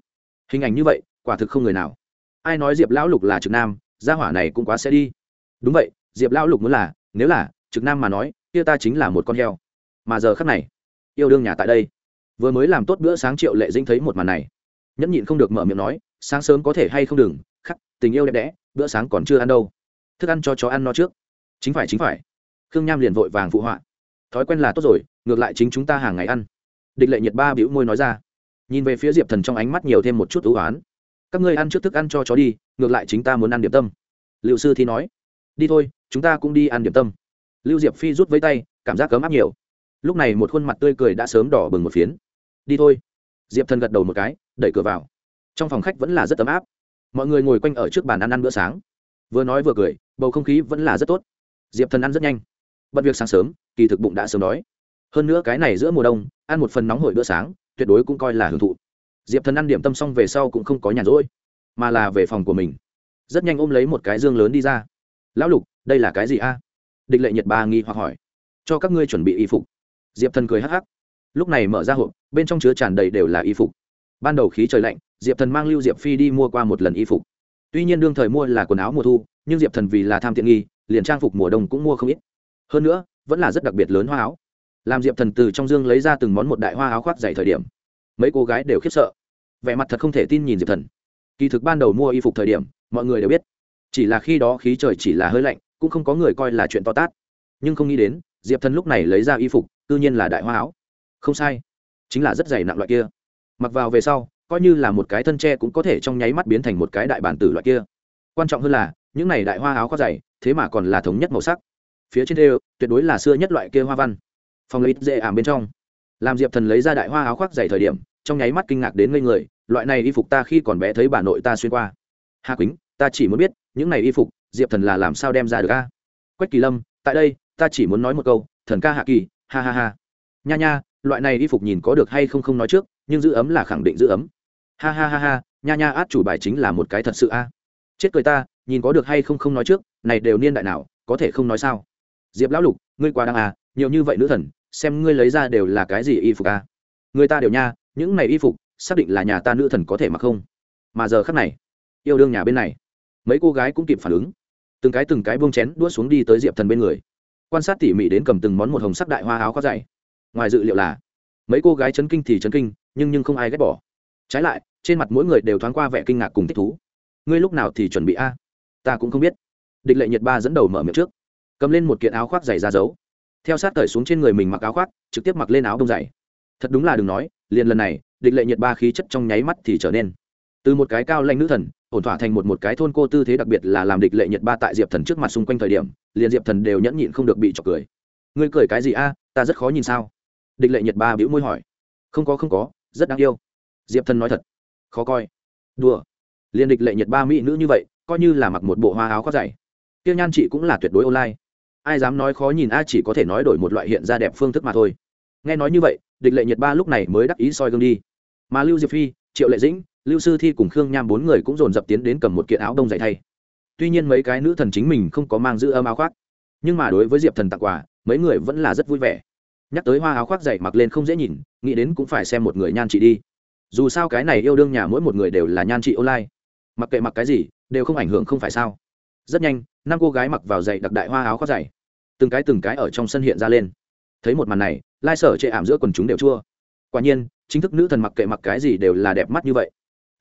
S1: Hình ảnh như vậy, quả thực không người nào. Ai nói diệp lão lục là trực nam, gia hỏa này cũng quá sẽ đi. Đúng vậy, diệp lão lục muốn là, nếu là, trực nam mà nói, kia ta chính là một con heo. Mà giờ khắc này, yêu đương nhà tại đây. Vừa mới làm tốt bữa sáng triệu lệ dinh thấy một màn này. Nhẫn nhịn không được mở miệng nói, sáng sớm có thể hay không đừng, khắc, tình yêu đẹp đẽ, bữa sáng còn chưa ăn đâu. Thức ăn cho chó ăn no trước chính phải chính phải. Khương nham liền vội vàng phụ họa. Thói quen là tốt rồi, ngược lại chính chúng ta hàng ngày ăn. Địch lệ nhiệt ba bĩu môi nói ra. Nhìn về phía diệp thần trong ánh mắt nhiều thêm một chút ưu oán. Các ngươi ăn trước thức ăn cho chó đi, ngược lại chính ta muốn ăn điểm tâm. Liệu sư thì nói. Đi thôi, chúng ta cũng đi ăn điểm tâm. Lưu diệp phi rút với tay, cảm giác cấm áp nhiều. Lúc này một khuôn mặt tươi cười đã sớm đỏ bừng một phiến. Đi thôi. Diệp thần gật đầu một cái, đẩy cửa vào. Trong phòng khách vẫn là rất ấm áp. Mọi người ngồi quanh ở trước bàn ăn ăn bữa sáng. Vừa nói vừa cười, bầu không khí vẫn là rất tốt diệp thần ăn rất nhanh bận việc sáng sớm kỳ thực bụng đã sớm đói hơn nữa cái này giữa mùa đông ăn một phần nóng hổi bữa sáng tuyệt đối cũng coi là hưởng thụ diệp thần ăn điểm tâm xong về sau cũng không có nhàn rỗi mà là về phòng của mình rất nhanh ôm lấy một cái dương lớn đi ra lão lục đây là cái gì a địch lệ nhật ba nghi hoặc hỏi cho các ngươi chuẩn bị y phục diệp thần cười hắc hắc lúc này mở ra hộp bên trong chứa tràn đầy đều là y phục ban đầu khí trời lạnh diệp thần mang lưu diệp phi đi mua qua một lần y phục tuy nhiên đương thời mua là quần áo mùa thu nhưng diệp thần vì là tham tiện nghi liền trang phục mùa đông cũng mua không ít. Hơn nữa, vẫn là rất đặc biệt lớn hoa áo. Làm diệp thần từ trong dương lấy ra từng món một đại hoa áo khoác dày thời điểm, mấy cô gái đều khiếp sợ. Vẻ mặt thật không thể tin nhìn diệp thần. Kỳ thực ban đầu mua y phục thời điểm, mọi người đều biết, chỉ là khi đó khí trời chỉ là hơi lạnh, cũng không có người coi là chuyện to tát. Nhưng không nghĩ đến, diệp thần lúc này lấy ra y phục tự nhiên là đại hoa áo. Không sai, chính là rất dày nặng loại kia. Mặc vào về sau, coi như là một cái thân tre cũng có thể trong nháy mắt biến thành một cái đại bản tử loại kia. Quan trọng hơn là, những này đại hoa áo khoác dày thế mà còn là thống nhất màu sắc. Phía trên đều, tuyệt đối là xưa nhất loại kia hoa văn. Phòng lấy dễ ảm bên trong. Làm diệp thần lấy ra đại hoa áo khoác dày thời điểm, trong nháy mắt kinh ngạc đến ngây người, loại này y phục ta khi còn bé thấy bà nội ta xuyên qua. Hà quýnh, ta chỉ muốn biết, những này y phục, diệp thần là làm sao đem ra được a? Quách kỳ lâm, tại đây, ta chỉ muốn nói một câu, thần ca hạ kỳ, ha ha ha. Nha nha, loại này y phục nhìn có được hay không không nói trước, nhưng giữ ấm là khẳng định giữ ấm. Ha ha ha ha, nha nha, át chủ bài chính là một cái thật sự a. Chết cười ta nhìn có được hay không không nói trước, này đều niên đại nào, có thể không nói sao? Diệp lão lục, ngươi quá đáng à nhiều như vậy nữ thần, xem ngươi lấy ra đều là cái gì y phục à? Người ta đều nha, những này y phục, xác định là nhà ta nữ thần có thể mặc không? Mà giờ khắc này, yêu đương nhà bên này, mấy cô gái cũng kịp phản ứng. Từng cái từng cái buông chén đua xuống đi tới diệp thần bên người. Quan sát tỉ mỉ đến cầm từng món một hồng sắc đại hoa áo khoác dày. Ngoài dự liệu là, mấy cô gái chấn kinh thì chấn kinh, nhưng nhưng không ai ghét bỏ. Trái lại, trên mặt mỗi người đều thoáng qua vẻ kinh ngạc cùng thích thú. Ngươi lúc nào thì chuẩn bị a? Ta cũng không biết. Địch lệ nhiệt ba dẫn đầu mở miệng trước, cầm lên một kiện áo khoác dày ra giấu theo sát cởi xuống trên người mình mặc áo khoác, trực tiếp mặc lên áo đông dày. Thật đúng là đừng nói, liền lần này, địch lệ nhiệt ba khí chất trong nháy mắt thì trở nên. Từ một cái cao lanh nữ thần, ổn thỏa thành một một cái thôn cô tư thế đặc biệt là làm địch lệ nhiệt ba tại diệp thần trước mặt xung quanh thời điểm, liền diệp thần đều nhẫn nhịn không được bị trọc cười. Ngươi cười cái gì a? Ta rất khó nhìn sao? Địch lệ nhiệt ba bĩu môi hỏi. Không có không có, rất đáng yêu. Diệp thần nói thật. Khó coi. Đùa. Liền địch lệ nhiệt ba mỹ nữ như vậy coi như là mặc một bộ hoa áo khoác dày. Tiêu nhan chị cũng là tuyệt đối online. Ai dám nói khó nhìn, a chỉ có thể nói đổi một loại hiện ra đẹp phương thức mà thôi. Nghe nói như vậy, địch lệ nhiệt ba lúc này mới đắc ý soi gương đi. Mà lưu diệp phi, triệu lệ dĩnh, lưu sư thi cùng khương nham bốn người cũng dồn dập tiến đến cầm một kiện áo đông dày thay. Tuy nhiên mấy cái nữ thần chính mình không có mang giữ ấm áo khoác, nhưng mà đối với diệp thần tặng quà, mấy người vẫn là rất vui vẻ. Nhắc tới hoa áo khoác dày mặc lên không dễ nhìn, nghĩ đến cũng phải xem một người nhan chị đi. Dù sao cái này yêu đương nhà mỗi một người đều là nhan chị online. Mặc kệ mặc cái gì đều không ảnh hưởng không phải sao? Rất nhanh, năm cô gái mặc vào giày đặc đại hoa áo khoác dày, từng cái từng cái ở trong sân hiện ra lên. Thấy một màn này, lai sở chệ ảm giữa quần chúng đều chua. Quả nhiên, chính thức nữ thần mặc kệ mặc cái gì đều là đẹp mắt như vậy.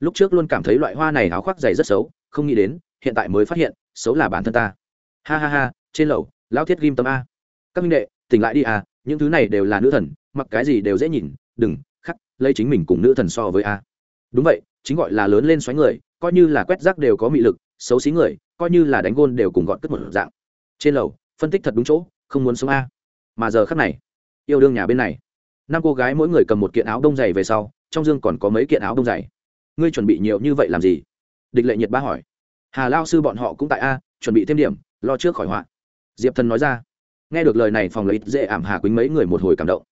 S1: Lúc trước luôn cảm thấy loại hoa này áo khoác dày rất xấu, không nghĩ đến, hiện tại mới phát hiện, xấu là bản thân ta. Ha ha ha, trên lầu, lão thiết ghim tâm a. Các minh đệ, tỉnh lại đi à những thứ này đều là nữ thần, mặc cái gì đều dễ nhìn, đừng, khắc, lấy chính mình cùng nữ thần so với a. Đúng vậy chính gọi là lớn lên xoáy người, coi như là quét rác đều có mị lực, xấu xí người, coi như là đánh gôn đều cùng gọn cất một dạng. Trên lầu, phân tích thật đúng chỗ, không muốn sống a. Mà giờ khắc này, yêu đương nhà bên này. Năm cô gái mỗi người cầm một kiện áo đông dày về sau, trong dương còn có mấy kiện áo đông dày. Ngươi chuẩn bị nhiều như vậy làm gì? Địch lệ nhiệt ba hỏi. Hà lao sư bọn họ cũng tại a, chuẩn bị thêm điểm, lo trước khỏi họa. Diệp thần nói ra. Nghe được lời này phòng lấy dễ ảm hà quýnh mấy người một hồi cảm động.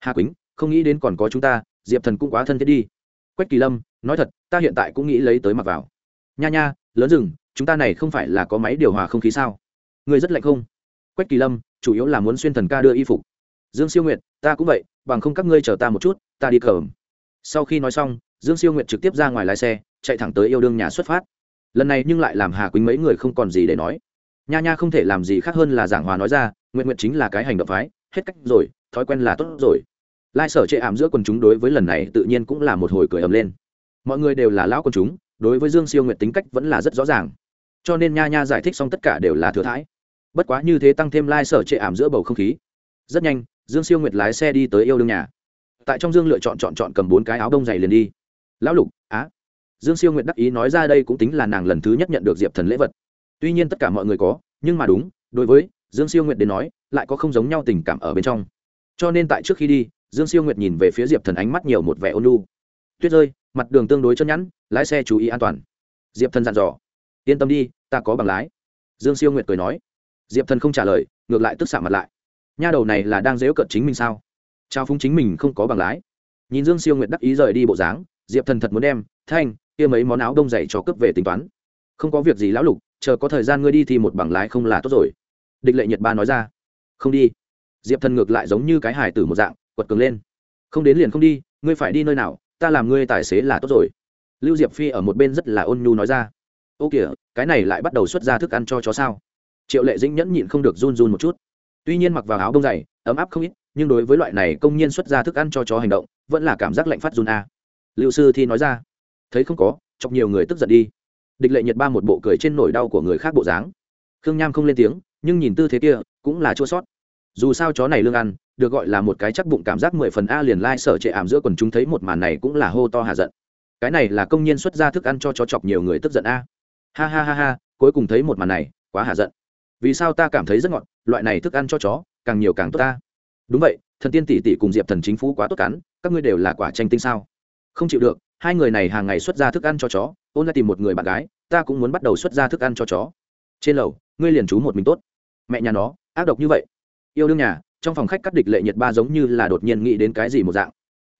S1: Hà quýnh, không nghĩ đến còn có chúng ta, diệp thần cũng quá thân thiết đi quách kỳ lâm, nói thật, ta hiện tại cũng nghĩ lấy tới mặc vào. Nha nha, lớn rừng, chúng ta này không phải là có máy điều hòa không khí sao? Người rất lạnh không? Quách kỳ lâm, chủ yếu là muốn xuyên thần ca đưa y phục. Dương siêu nguyệt, ta cũng vậy, bằng không các ngươi chờ ta một chút, ta đi cờ sau khi nói xong, dương siêu nguyệt trực tiếp ra ngoài lái xe, chạy thẳng tới yêu đương nhà xuất phát. Lần này nhưng lại làm hà quýnh mấy người không còn gì để nói. Nha nha không thể làm gì khác hơn là giảng hòa nói ra nguyện nguyện chính là cái hành động phái, hết cách rồi, thói quen là tốt rồi lai sở chệ ảm giữa quần chúng đối với lần này tự nhiên cũng là một hồi cười ầm lên. Mọi người đều là lão quần chúng, đối với dương siêu nguyện tính cách vẫn là rất rõ ràng. Cho nên nha nha giải thích xong tất cả đều là thừa thãi. Bất quá như thế tăng thêm lai sở chệ ảm giữa bầu không khí. Rất nhanh, dương siêu nguyệt lái xe đi tới yêu đương nhà. Tại trong dương lựa chọn chọn chọn cầm bốn cái áo đông dày liền đi. Lão lục, á? Dương siêu nguyệt đắc ý nói ra đây cũng tính là nàng lần thứ nhất nhận được diệp thần lễ vật. Tuy nhiên tất cả mọi người có, nhưng mà đúng, đối với dương siêu nguyệt đến nói, lại có không giống nhau tình cảm ở bên trong. Cho nên tại trước khi đi dương siêu nguyệt nhìn về phía diệp thần ánh mắt nhiều một vẻ ôn lu tuyết rơi mặt đường tương đối chân nhẵn, lái xe chú ý an toàn. Diệp thần dặn dò. Yên tâm đi, ta có bằng lái. Dương siêu nguyệt cười nói. Diệp thần không trả lời, ngược lại tức xạ mặt lại. Nha đầu này là đang dễu cận chính mình sao? Trao phúng chính mình không có bằng lái. Nhìn dương siêu nguyệt đắc ý rời đi bộ dáng, diệp thần thật muốn đem, thanh, kia mấy món áo đông dày cho cướp về tính toán. Không có việc gì lão lục, chờ có thời gian ngươi đi thì một bằng lái không là tốt rồi. Địch lệ nhật ba nói ra. Không đi. Diệp thần ngược lại giống như cái hải tử một dạng quật cường lên. Không đến liền không đi, ngươi phải đi nơi nào, ta làm ngươi tài xế là tốt rồi. Lưu diệp phi ở một bên rất là ôn nhu nói ra. Ô kìa, cái này lại bắt đầu xuất ra thức ăn cho chó sao? Triệu lệ dĩnh nhẫn nhịn không được run run một chút. Tuy nhiên mặc vào áo bông dày, ấm áp không ít, nhưng đối với loại này công nhiên xuất ra thức ăn cho chó hành động, vẫn là cảm giác lạnh phát run a. Lưu sư thi nói ra. Thấy không có, chọc nhiều người tức giận đi. Địch lệ nhật ba một bộ cười trên nỗi đau của người khác bộ dáng. Khương nham không lên tiếng, nhưng nhìn tư thế kia, cũng là chua sót dù sao chó này lương ăn, được gọi là một cái chắc bụng cảm giác mười phần a liền lai、like、sở trệ ảm giữa quần chúng thấy một màn này cũng là hô to hạ giận. Cái này là công nhân xuất ra thức ăn cho chó chọc nhiều người tức giận a. Ha ha ha ha, cuối cùng thấy một màn này, quá hạ giận. Vì sao ta cảm thấy rất ngọt, loại này thức ăn cho chó, càng nhiều càng tốt ta. Đúng vậy, thần tiên tỷ tỷ cùng diệp thần chính phú quá tốt cắn, các ngươi đều là quả tranh tinh sao? Không chịu được, hai người này hàng ngày xuất ra thức ăn cho chó, ôn lại tìm một người bạn gái, ta cũng muốn bắt đầu xuất ra thức ăn cho chó. Trên lầu, ngươi liền trú một mình tốt. Mẹ nhà nó, ác độc như vậy yêu đương nhà, trong phòng khách cắt địch lệ nhiệt ba giống như là đột nhiên nghĩ đến cái gì một dạng.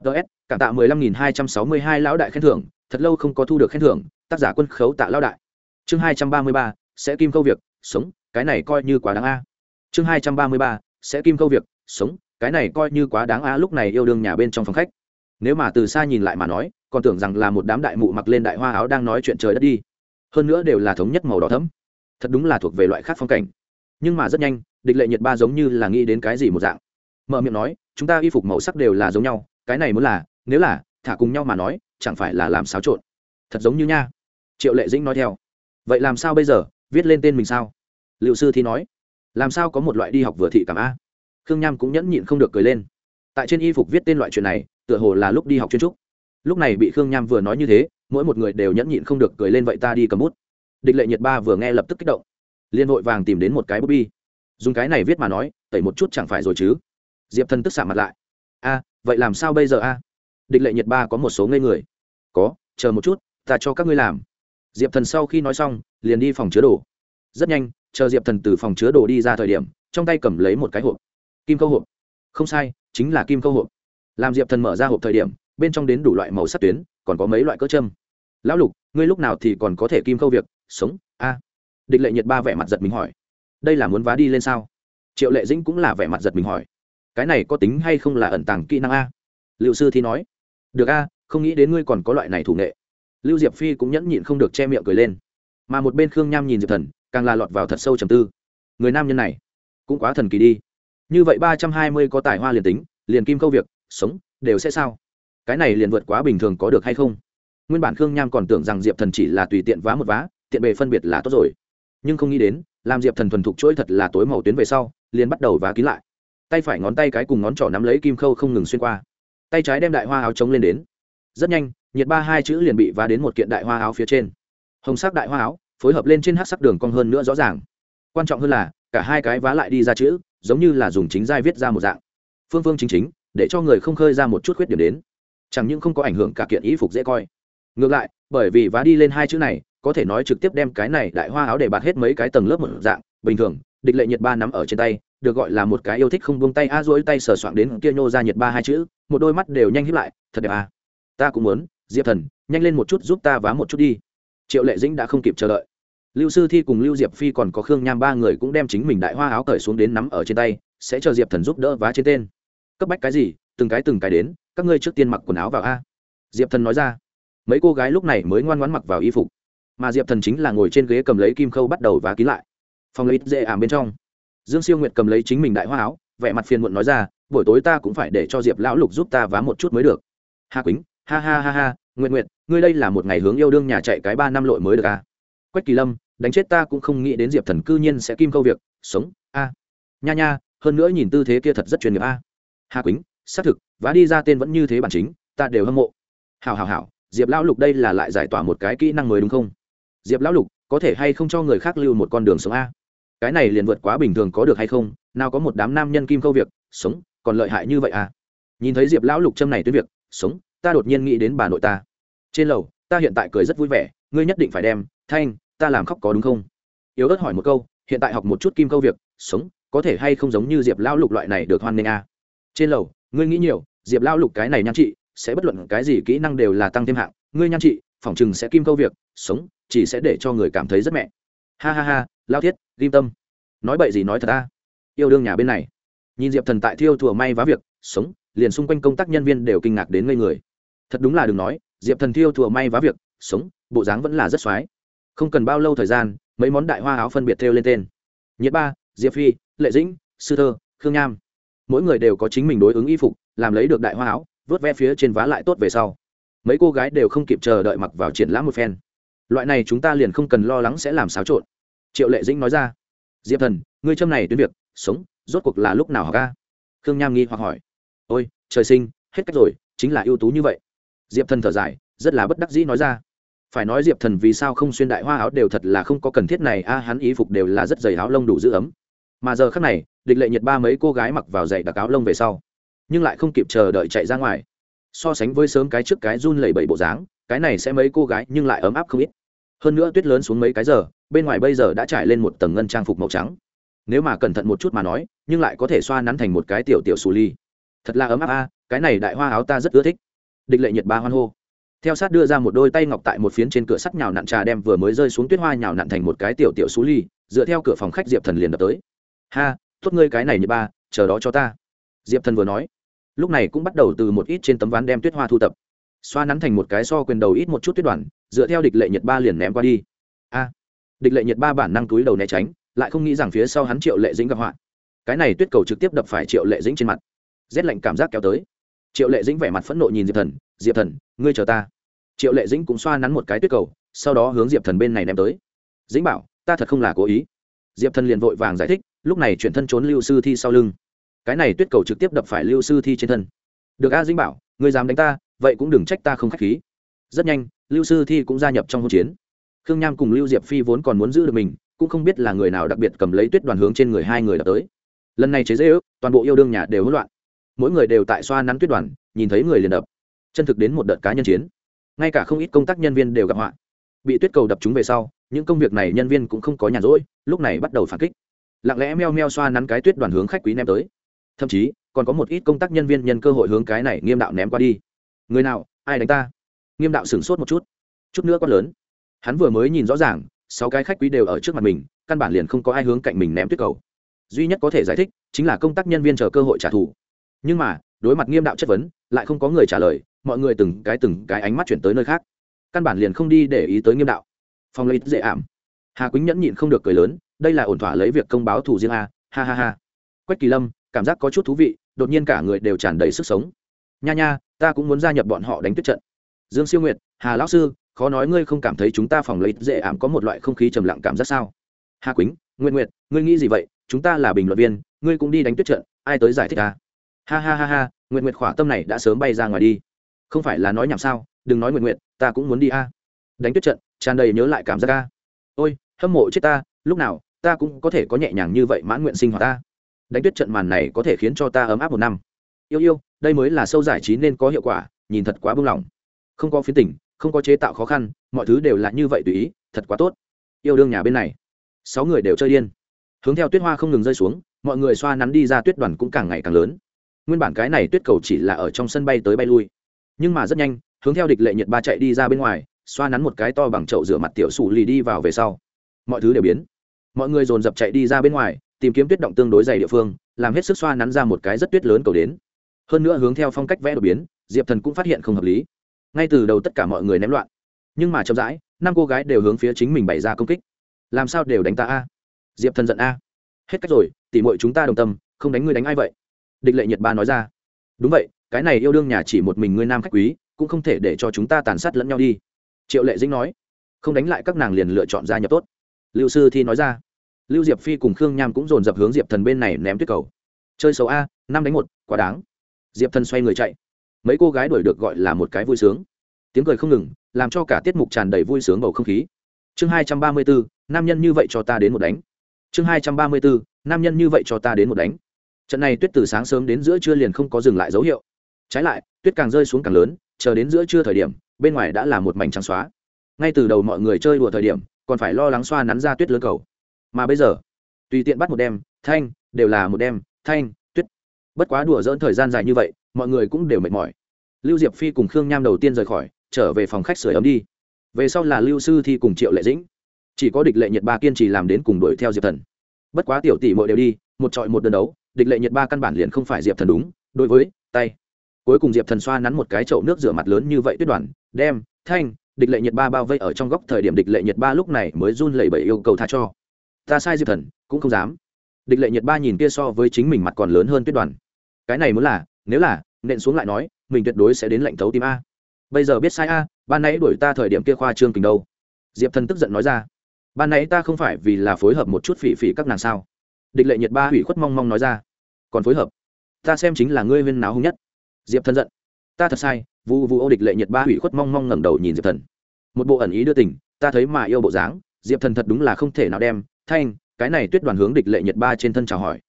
S1: Ts cảm tạ mười lăm nghìn hai trăm sáu mươi hai lão đại khen thưởng, thật lâu không có thu được khen thưởng, tác giả quân khấu tạ lão đại. Chương hai trăm ba mươi ba, sẽ kim câu việc, sống, cái này coi như quá đáng a. Chương hai trăm ba mươi ba, sẽ kim câu việc, sống, cái này coi như quá đáng a lúc này yêu đương nhà bên trong phòng khách. Nếu mà từ xa nhìn lại mà nói, còn tưởng rằng là một đám đại mụ mặc lên đại hoa áo đang nói chuyện trời đất đi. Hơn nữa đều là thống nhất màu đỏ thấm thật đúng là thuộc về loại khác phong cảnh. Nhưng mà rất nhanh địch lệ nhiệt ba giống như là nghĩ đến cái gì một dạng. Mở miệng nói, chúng ta y phục màu sắc đều là giống nhau, cái này muốn là, nếu là, thả cùng nhau mà nói, chẳng phải là làm xáo trộn. Thật giống như nha. Triệu lệ dĩnh nói theo. Vậy làm sao bây giờ, viết lên tên mình sao? Liệu sư thì nói. Làm sao có một loại đi học vừa thị cảm a? Khương nham cũng nhẫn nhịn không được cười lên. Tại trên y phục viết tên loại chuyện này, tựa hồ là lúc đi học chuyên trúc. Lúc này bị khương nham vừa nói như thế, mỗi một người đều nhẫn nhịn không được cười lên vậy ta đi cầm bút. Địch lệ nhiệt ba vừa nghe lập tức kích động. Liên hội vàng tìm đến một cái bút bi dùng cái này viết mà nói, tẩy một chút chẳng phải rồi chứ? Diệp thần tức xạ mặt lại. A, vậy làm sao bây giờ a? Địch lệ nhiệt ba có một số ngây người. Có, chờ một chút, ta cho các ngươi làm. Diệp thần sau khi nói xong, liền đi phòng chứa đồ. Rất nhanh, chờ diệp thần từ phòng chứa đồ đi ra thời điểm, trong tay cầm lấy một cái hộp. Kim câu hộp. Không sai, chính là kim câu hộp. Làm diệp thần mở ra hộp thời điểm, bên trong đến đủ loại màu sắc tuyến, còn có mấy loại cỡ châm. Lão lục, ngươi lúc nào thì còn có thể kim câu việc? Sống, a. Địch lệ nhiệt ba vẻ mặt giật mình hỏi đây là muốn vá đi lên sao? Triệu lệ dĩnh cũng là vẻ mặt giật mình hỏi. Cái này có tính hay không là ẩn tàng kỹ năng a? Liệu sư thì nói. Được a, không nghĩ đến ngươi còn có loại này thủ nghệ. Lưu diệp phi cũng nhẫn nhịn không được che miệng cười lên. Mà một bên khương nham nhìn diệp thần, càng là lọt vào thật sâu trầm tư. Người nam nhân này, cũng quá thần kỳ đi. Như vậy ba trăm hai mươi có tài hoa liền tính, liền kim câu việc, sống, đều sẽ sao? Cái này liền vượt quá bình thường có được hay không? Nguyên bản khương nham còn tưởng rằng diệp thần chỉ là tùy tiện vá một vá, tiện bề phân biệt là tốt rồi. Nhưng không nghĩ đến làm diệp thần thuần thục chuỗi thật là tối màu tuyến về sau, liền bắt đầu vá kín lại. Tay phải ngón tay cái cùng ngón trỏ nắm lấy kim khâu không ngừng xuyên qua. Tay trái đem đại hoa áo chống lên đến. Rất nhanh, nhiệt ba hai chữ liền bị vá đến một kiện đại hoa áo phía trên. Hồng sắc đại hoa áo, phối hợp lên trên hát sắc đường cong hơn nữa rõ ràng. Quan trọng hơn là, cả hai cái vá lại đi ra chữ, giống như là dùng chính giai viết ra một dạng. Phương phương chính chính, để cho người không khơi ra một chút khuyết điểm đến. Chẳng những không có ảnh hưởng cả kiện ý phục dễ coi. Ngược lại bởi vì vá đi lên hai chữ này, có thể nói trực tiếp đem cái này đại hoa áo để bạt hết mấy cái tầng lớp một dạng. Bình thường, địch lệ nhiệt ba nắm ở trên tay, được gọi là một cái yêu thích không buông tay a dỗi tay sờ soạng đến kia nhô ra nhiệt ba hai chữ, một đôi mắt đều nhanh hiếp lại, thật đẹp à. Ta cũng muốn, diệp thần, nhanh lên một chút giúp ta vá một chút đi. Triệu lệ dĩnh đã không kịp chờ đợi. Lưu sư thi cùng lưu diệp phi còn có khương nham ba người cũng đem chính mình đại hoa áo cởi xuống đến nắm ở trên tay, sẽ chờ diệp thần giúp đỡ vá trên tên. Cấp bách cái gì? Từng cái từng cái đến, các ngươi trước tiên mặc quần áo vào a. Diệp thần nói ra mấy cô gái lúc này mới ngoan ngoãn mặc vào y phục. Mà diệp thần chính là ngồi trên ghế cầm lấy kim khâu bắt đầu vá kín lại. Phòng lấy dễ ảm bên trong. Dương siêu nguyệt cầm lấy chính mình đại hoa áo, vẻ mặt phiền muộn nói ra, buổi tối ta cũng phải để cho diệp lão lục giúp ta vá một chút mới được. Hà quýnh, ha ha ha ha nguyện nguyện ngươi đây là một ngày hướng yêu đương nhà chạy cái ba năm lội mới được à. quách kỳ lâm, đánh chết ta cũng không nghĩ đến diệp thần cư nhiên sẽ kim câu việc, sống, a. Nha nha, hơn nữa nhìn tư thế kia thật rất chuyên nghiệp a. Hà quýnh, xác thực, vá đi ra tên vẫn như thế bản chính, ta đều hâm mộ. Hào hào hào diệp lão lục đây là lại giải tỏa một cái kỹ năng mới đúng không? Diệp lão lục, có thể hay không cho người khác lưu một con đường sống a? Cái này liền vượt quá bình thường có được hay không? Nào có một đám nam nhân kim câu việc, sống, còn lợi hại như vậy à? Nhìn thấy diệp lão lục châm này tới việc, sống, ta đột nhiên nghĩ đến bà nội ta. Trên lầu, ta hiện tại cười rất vui vẻ, ngươi nhất định phải đem, thanh, ta làm khóc có đúng không? Yếu ớt hỏi một câu, hiện tại học một chút kim câu việc, sống, có thể hay không giống như diệp lão lục loại này được hoan nghênh à. trên lầu, ngươi nghĩ nhiều, diệp lão lục cái này nhan trị sẽ bất luận cái gì kỹ năng đều là tăng thêm hạng. Ngươi nhan trị phỏng chừng sẽ kim câu việc, sống, chỉ sẽ để cho người cảm thấy rất mẹ. Ha ha ha, lao thiết, ghim tâm. Nói bậy gì nói thật ta. Yêu đương nhà bên này. Nhìn diệp thần tại thiêu thùa may vá việc, sống, liền xung quanh công tác nhân viên đều kinh ngạc đến ngây người. Thật đúng là đừng nói, diệp thần thiêu thùa may vá việc, sống, bộ dáng vẫn là rất x o á i không cần bao lâu thời gian, mấy món đại hoa áo phân biệt thêu lên tên. Nhiệt ba, diệp phi, lệ dĩnh, sư thơ, khương nham. Mỗi người đều có chính mình đối ứng y phục, làm lấy được đại hoa áo vớt ve phía trên vá lại tốt về sau. Mấy cô gái đều không kịp chờ đợi mặc vào triển lãm một phen. Loại này chúng ta liền không cần lo lắng sẽ làm xáo trộn. Triệu lệ dĩnh nói ra. Diệp thần, ngươi châm này đến việc, sống, rốt cuộc là lúc nào học ca? Khương nham nghi hoặc hỏi. Ôi, trời sinh, hết cách rồi, chính là ưu tú như vậy. Diệp thần thở dài, rất là bất đắc dĩ nói ra. Phải nói diệp thần vì sao không xuyên đại hoa áo đều thật là không có cần thiết này, a, hắn ý phục đều là rất dày áo lông đủ giữ ấm. Mà giờ khác này, địch lệ nhiệt ba mấy cô gái mặc vào giày đặc áo lông về sau nhưng lại không kịp chờ đợi chạy ra ngoài. So sánh với sớm cái trước cái run lẩy bẩy bộ dáng, cái này sẽ mấy cô gái nhưng lại ấm áp không ít. Hơn nữa tuyết lớn xuống mấy cái giờ, bên ngoài bây giờ đã trải lên một tầng ngân trang phục màu trắng. Nếu mà cẩn thận một chút mà nói, nhưng lại có thể xoa nắn thành một cái tiểu tiểu xù ly. Thật là ấm áp a, cái này đại hoa áo ta rất ưa thích. Địch lệ nhiệt ba hoan hô. Theo sát đưa ra một đôi tay ngọc tại một phiến trên cửa sắt nhào nặn trà đem vừa mới rơi xuống tuyết hoa nhào nặn thành một cái tiểu tiểu xú ly, dựa theo cửa phòng khách diệp thần liền đập tới. Ha, tốt ngươi cái này như ba, chờ đó cho ta. Diệp thần vừa nói lúc này cũng bắt đầu từ một ít trên tấm ván đem tuyết hoa thu tập. Xoa nắn thành một cái so quyền đầu ít một chút tuyết đoàn, dựa theo địch lệ nhiệt ba liền ném qua đi. A! Địch lệ nhiệt ba bản năng túi đầu né tránh, lại không nghĩ rằng phía sau hắn triệu lệ dĩnh gặp họa. Cái này tuyết cầu trực tiếp đập phải triệu lệ dĩnh trên mặt. Rét lạnh cảm giác kéo tới. Triệu lệ dĩnh vẻ mặt phẫn nộ nhìn diệp thần diệp thần, ngươi chờ ta. Triệu lệ dĩnh cũng xoa nắn một cái tuyết cầu, sau đó hướng diệp thần bên này ném tới. Dĩnh bảo, ta thật không là cố ý. Diệp thần liền vội vàng giải thích, lúc này chuyển thân trốn lưu sư thi sau lưng cái này tuyết cầu trực tiếp đập phải lưu sư thi trên thân. Được a dĩnh bảo người dám đánh ta, vậy cũng đừng trách ta không k h á c h khí. Rất nhanh, lưu sư thi cũng gia nhập trong hỗn chiến. Khương nham cùng lưu diệp phi vốn còn muốn giữ được mình, cũng không biết là người nào đặc biệt cầm lấy tuyết đoàn hướng trên người hai người đập tới. Lần này chế dễ ước, toàn bộ yêu đương nhà đều hỗn loạn. Mỗi người đều tại xoa nắn tuyết đoàn, nhìn thấy người liền đập. Chân thực đến một đợt cá nhân chiến. Ngay cả không ít công tác nhân viên đều gặp họa. Bị tuyết cầu đập chúng về sau, những công việc này nhân viên cũng không có nhàn rỗi, lúc này bắt đầu phản kích. Lặng lẽ meo meo xoa nắn cái tuyết đoàn hướng khách quý ném tới thậm chí, còn có một ít công tác nhân viên nhân cơ hội hướng cái này nghiêm đạo ném qua đi. Người nào, ai đánh ta? Nghiêm đạo sửng sốt một chút. Chút nữa quát lớn. Hắn vừa mới nhìn rõ ràng, sáu cái khách quý đều ở trước mặt mình, căn bản liền không có ai hướng cạnh mình ném tuyết cầu. Duy nhất có thể giải thích, chính là công tác nhân viên chờ cơ hội trả thù. Nhưng mà, đối mặt nghiêm đạo chất vấn, lại không có người trả lời, mọi người từng cái từng cái ánh mắt chuyển tới nơi khác. Căn bản liền không đi để ý tới nghiêm đạo. Phong lấy dễ ảm. Hà quýnh nhẫn nhịn không được cười lớn, đây là ổn thỏa lấy việc công báo thủ riêng a, ha ha ha. Quách kỳ lâm cảm giác có chút thú vị, đột nhiên cả người đều tràn đầy sức sống. Nha nha, ta cũng muốn gia nhập bọn họ đánh tuyết trận. Dương siêu nguyệt, hà lão sư, khó nói ngươi không cảm thấy chúng ta phòng lấy dễ ảm có một loại không khí trầm lặng cảm giác sao? Hà quýnh nguyện nguyệt, ngươi nghĩ gì vậy? Chúng ta là bình luận viên, ngươi cũng đi đánh tuyết trận, ai tới giải thích ta ha ha ha ha nguyện nguyệt khỏa tâm này đã sớm bay ra ngoài đi. Không phải là nói nhảm sao? Đừng nói nguyện nguyện ta cũng muốn đi a. Đánh tuyết trận, tràn đầy nhớ lại cảm giác a. Ôi, hâm mộ chết ta, lúc nào, ta cũng có thể có nhẹ nhàng như vậy mãn nguyện sinh hoạt ta đánh tuyết trận màn này có thể khiến cho ta ấm áp một năm. Yêu yêu, đây mới là sâu giải trí nên có hiệu quả, nhìn thật quá buông lỏng. Không có phiến tỉnh không có chế tạo khó khăn, mọi thứ đều là như vậy tùy ý, thật quá tốt. Yêu đương nhà bên này. Sáu người đều chơi điên. Hướng theo tuyết hoa không ngừng rơi xuống, mọi người xoa nắn đi ra tuyết đoàn cũng càng ngày càng lớn. Nguyên bản cái này tuyết cầu chỉ là ở trong sân bay tới bay lui. Nhưng mà rất nhanh, hướng theo địch lệ nhiệt ba chạy đi ra bên ngoài, xoa nắn một cái to bằng chậu rửa mặt tiểu sủ lì đi vào về sau. Mọi thứ đều biến. Mọi người dồn dập chạy đi ra bên ngoài tìm kiếm tuyết động tương đối dày địa phương, làm hết sức xoa nắn ra một cái rất tuyết lớn cầu đến. Hơn nữa hướng theo phong cách vẽ đột biến, diệp thần cũng phát hiện không hợp lý. Ngay từ đầu tất cả mọi người ném loạn. Nhưng mà chậm rãi, năm cô gái đều hướng phía chính mình bày ra công kích. Làm sao đều đánh ta a? Diệp thần giận a. Hết cách rồi, tỉ mội chúng ta đồng tâm, không đánh ngươi đánh ai vậy? Địch lệ nhật ba nói ra. Đúng vậy, cái này yêu đương nhà chỉ một mình ngươi nam khách quý, cũng không thể để cho chúng ta tàn sát lẫn nhau đi. Triệu lệ dĩnh nói. Không đánh lại các nàng liền lựa chọn gia nhập tốt. Lưu sư thi nói ra lưu diệp phi cùng khương nham cũng dồn dập hướng diệp thần bên này ném tuyết cầu. Chơi xấu a, năm đánh một, quá đáng. Diệp thần xoay người chạy. Mấy cô gái đuổi được gọi là một cái vui sướng. Tiếng cười không ngừng, làm cho cả tiết mục tràn đầy vui sướng bầu không khí. Chương hai trăm ba mươi bốn, nam nhân như vậy cho ta đến một đánh. Chương hai trăm ba mươi bốn, nam nhân như vậy cho ta đến một đánh. Trận này tuyết từ sáng sớm đến giữa trưa liền không có dừng lại dấu hiệu. Trái lại, tuyết càng rơi xuống càng lớn, chờ đến giữa trưa thời điểm, bên ngoài đã là một mảnh trắng xóa. Ngay từ đầu mọi người chơi đùa thời điểm, còn phải lo lắng xoa nắn ra tuyết lớn cầu mà bây giờ, tùy tiện bắt một đêm thanh, đều là một đêm thanh, tuyết. Bất quá đùa dỡn thời gian dài như vậy, mọi người cũng đều mệt mỏi. Lưu diệp phi cùng khương nham đầu tiên rời khỏi, trở về phòng khách sửa ấm đi. Về sau là lưu sư thi cùng triệu lệ dĩnh. Chỉ có địch lệ nhiệt ba kiên trì làm đến cùng đuổi theo diệp thần. Bất quá tiểu tỷ mọi đều đi, một trọi một đơn đấu, địch lệ nhiệt ba căn bản liền không phải diệp thần đúng, đối với, tay. Cuối cùng diệp thần xoa nắn một cái chậu nước rửa mặt lớn như vậy tuyết đoàn, đem, thanh, địch lệ nhiệt ba bao vây ở trong góc thời điểm địch lệ nhiệt ba lúc này mới run lẩy bẩy yêu cầu tha cho ta sai diệp thần, cũng không dám. Địch lệ nhiệt ba nhìn kia so với chính mình mặt còn lớn hơn tuyết đoàn. Cái này muốn là, nếu là, nện xuống lại nói, mình tuyệt đối sẽ đến lệnh thấu tim a. Bây giờ biết sai a, ban nãy đuổi ta thời điểm kia khoa trương kình đâu. Diệp thần tức giận nói ra, ban nãy ta không phải vì là phối hợp một chút phỉ phỉ các nàng sao? Địch lệ nhiệt ba hủy khuất mong mong nói ra, còn phối hợp? Ta xem chính là ngươi huyên náo hung nhất. Diệp thần giận, ta thật sai, vu vu ô địch lệ nhiệt ba hủy khuất mong mong ngẩng đầu nhìn diệp thần. Một bộ ẩn ý đưa tình, ta thấy mà yêu bộ dáng, diệp thần thật đúng là không thể nào đem thanh, cái này tuyết đoàn hướng địch lệ nhật ba trên thân chào hỏi.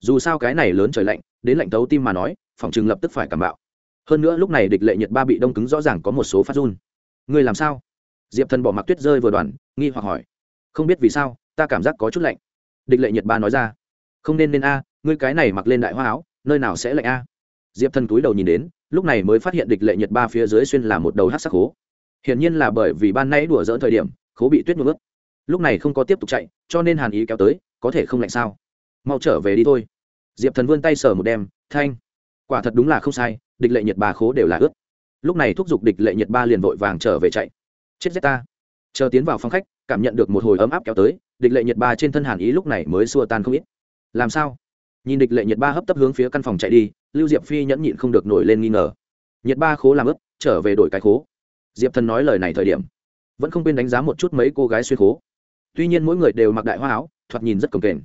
S1: Dù sao cái này lớn trời lạnh, đến lạnh tấu tim mà nói, phòng chừng lập tức phải cảm bạo. Hơn nữa lúc này địch lệ nhật ba bị đông cứng rõ ràng có một số phát run. Ngươi làm sao? Diệp thần bỏ mặc tuyết rơi vừa đoàn, nghi hoặc hỏi. Không biết vì sao, ta cảm giác có chút lạnh. Địch lệ nhật ba nói ra. Không nên nên a, ngươi cái này mặc lên đại hoa áo, nơi nào sẽ lạnh a? Diệp thần túi đầu nhìn đến, lúc này mới phát hiện địch lệ nhật ba phía dưới xuyên là một đầu hát sắc khố hiển nhiên là bởi vì ban nãy đùa dỡn thời điểm, khố bị tuyết nhuộm ướt lúc này không có tiếp tục chạy, cho nên hàn ý kéo tới, có thể không lạnh sao? Mau trở về đi thôi. Diệp thần vươn tay sờ một đem thanh. Quả thật đúng là không sai, địch lệ nhiệt ba khố đều là ướt. Lúc này thúc giục địch lệ nhiệt ba liền vội vàng trở về chạy. Chết rét ta. Chờ tiến vào phòng khách, cảm nhận được một hồi ấm áp kéo tới, địch lệ nhiệt ba trên thân hàn ý lúc này mới xua tan không ít. Làm sao? Nhìn địch lệ nhiệt ba hấp tấp hướng phía căn phòng chạy đi, lưu diệp phi nhẫn nhịn không được nổi lên nghi ngờ. Nhiệt ba khố làm ướp trở về đổi cái khố. Diệp thần nói lời này thời điểm, vẫn không quên đánh giá một chút mấy cô gái xuyên khố tuy nhiên mỗi người đều mặc đại hoa áo, thoạt nhìn rất cồng kềnh.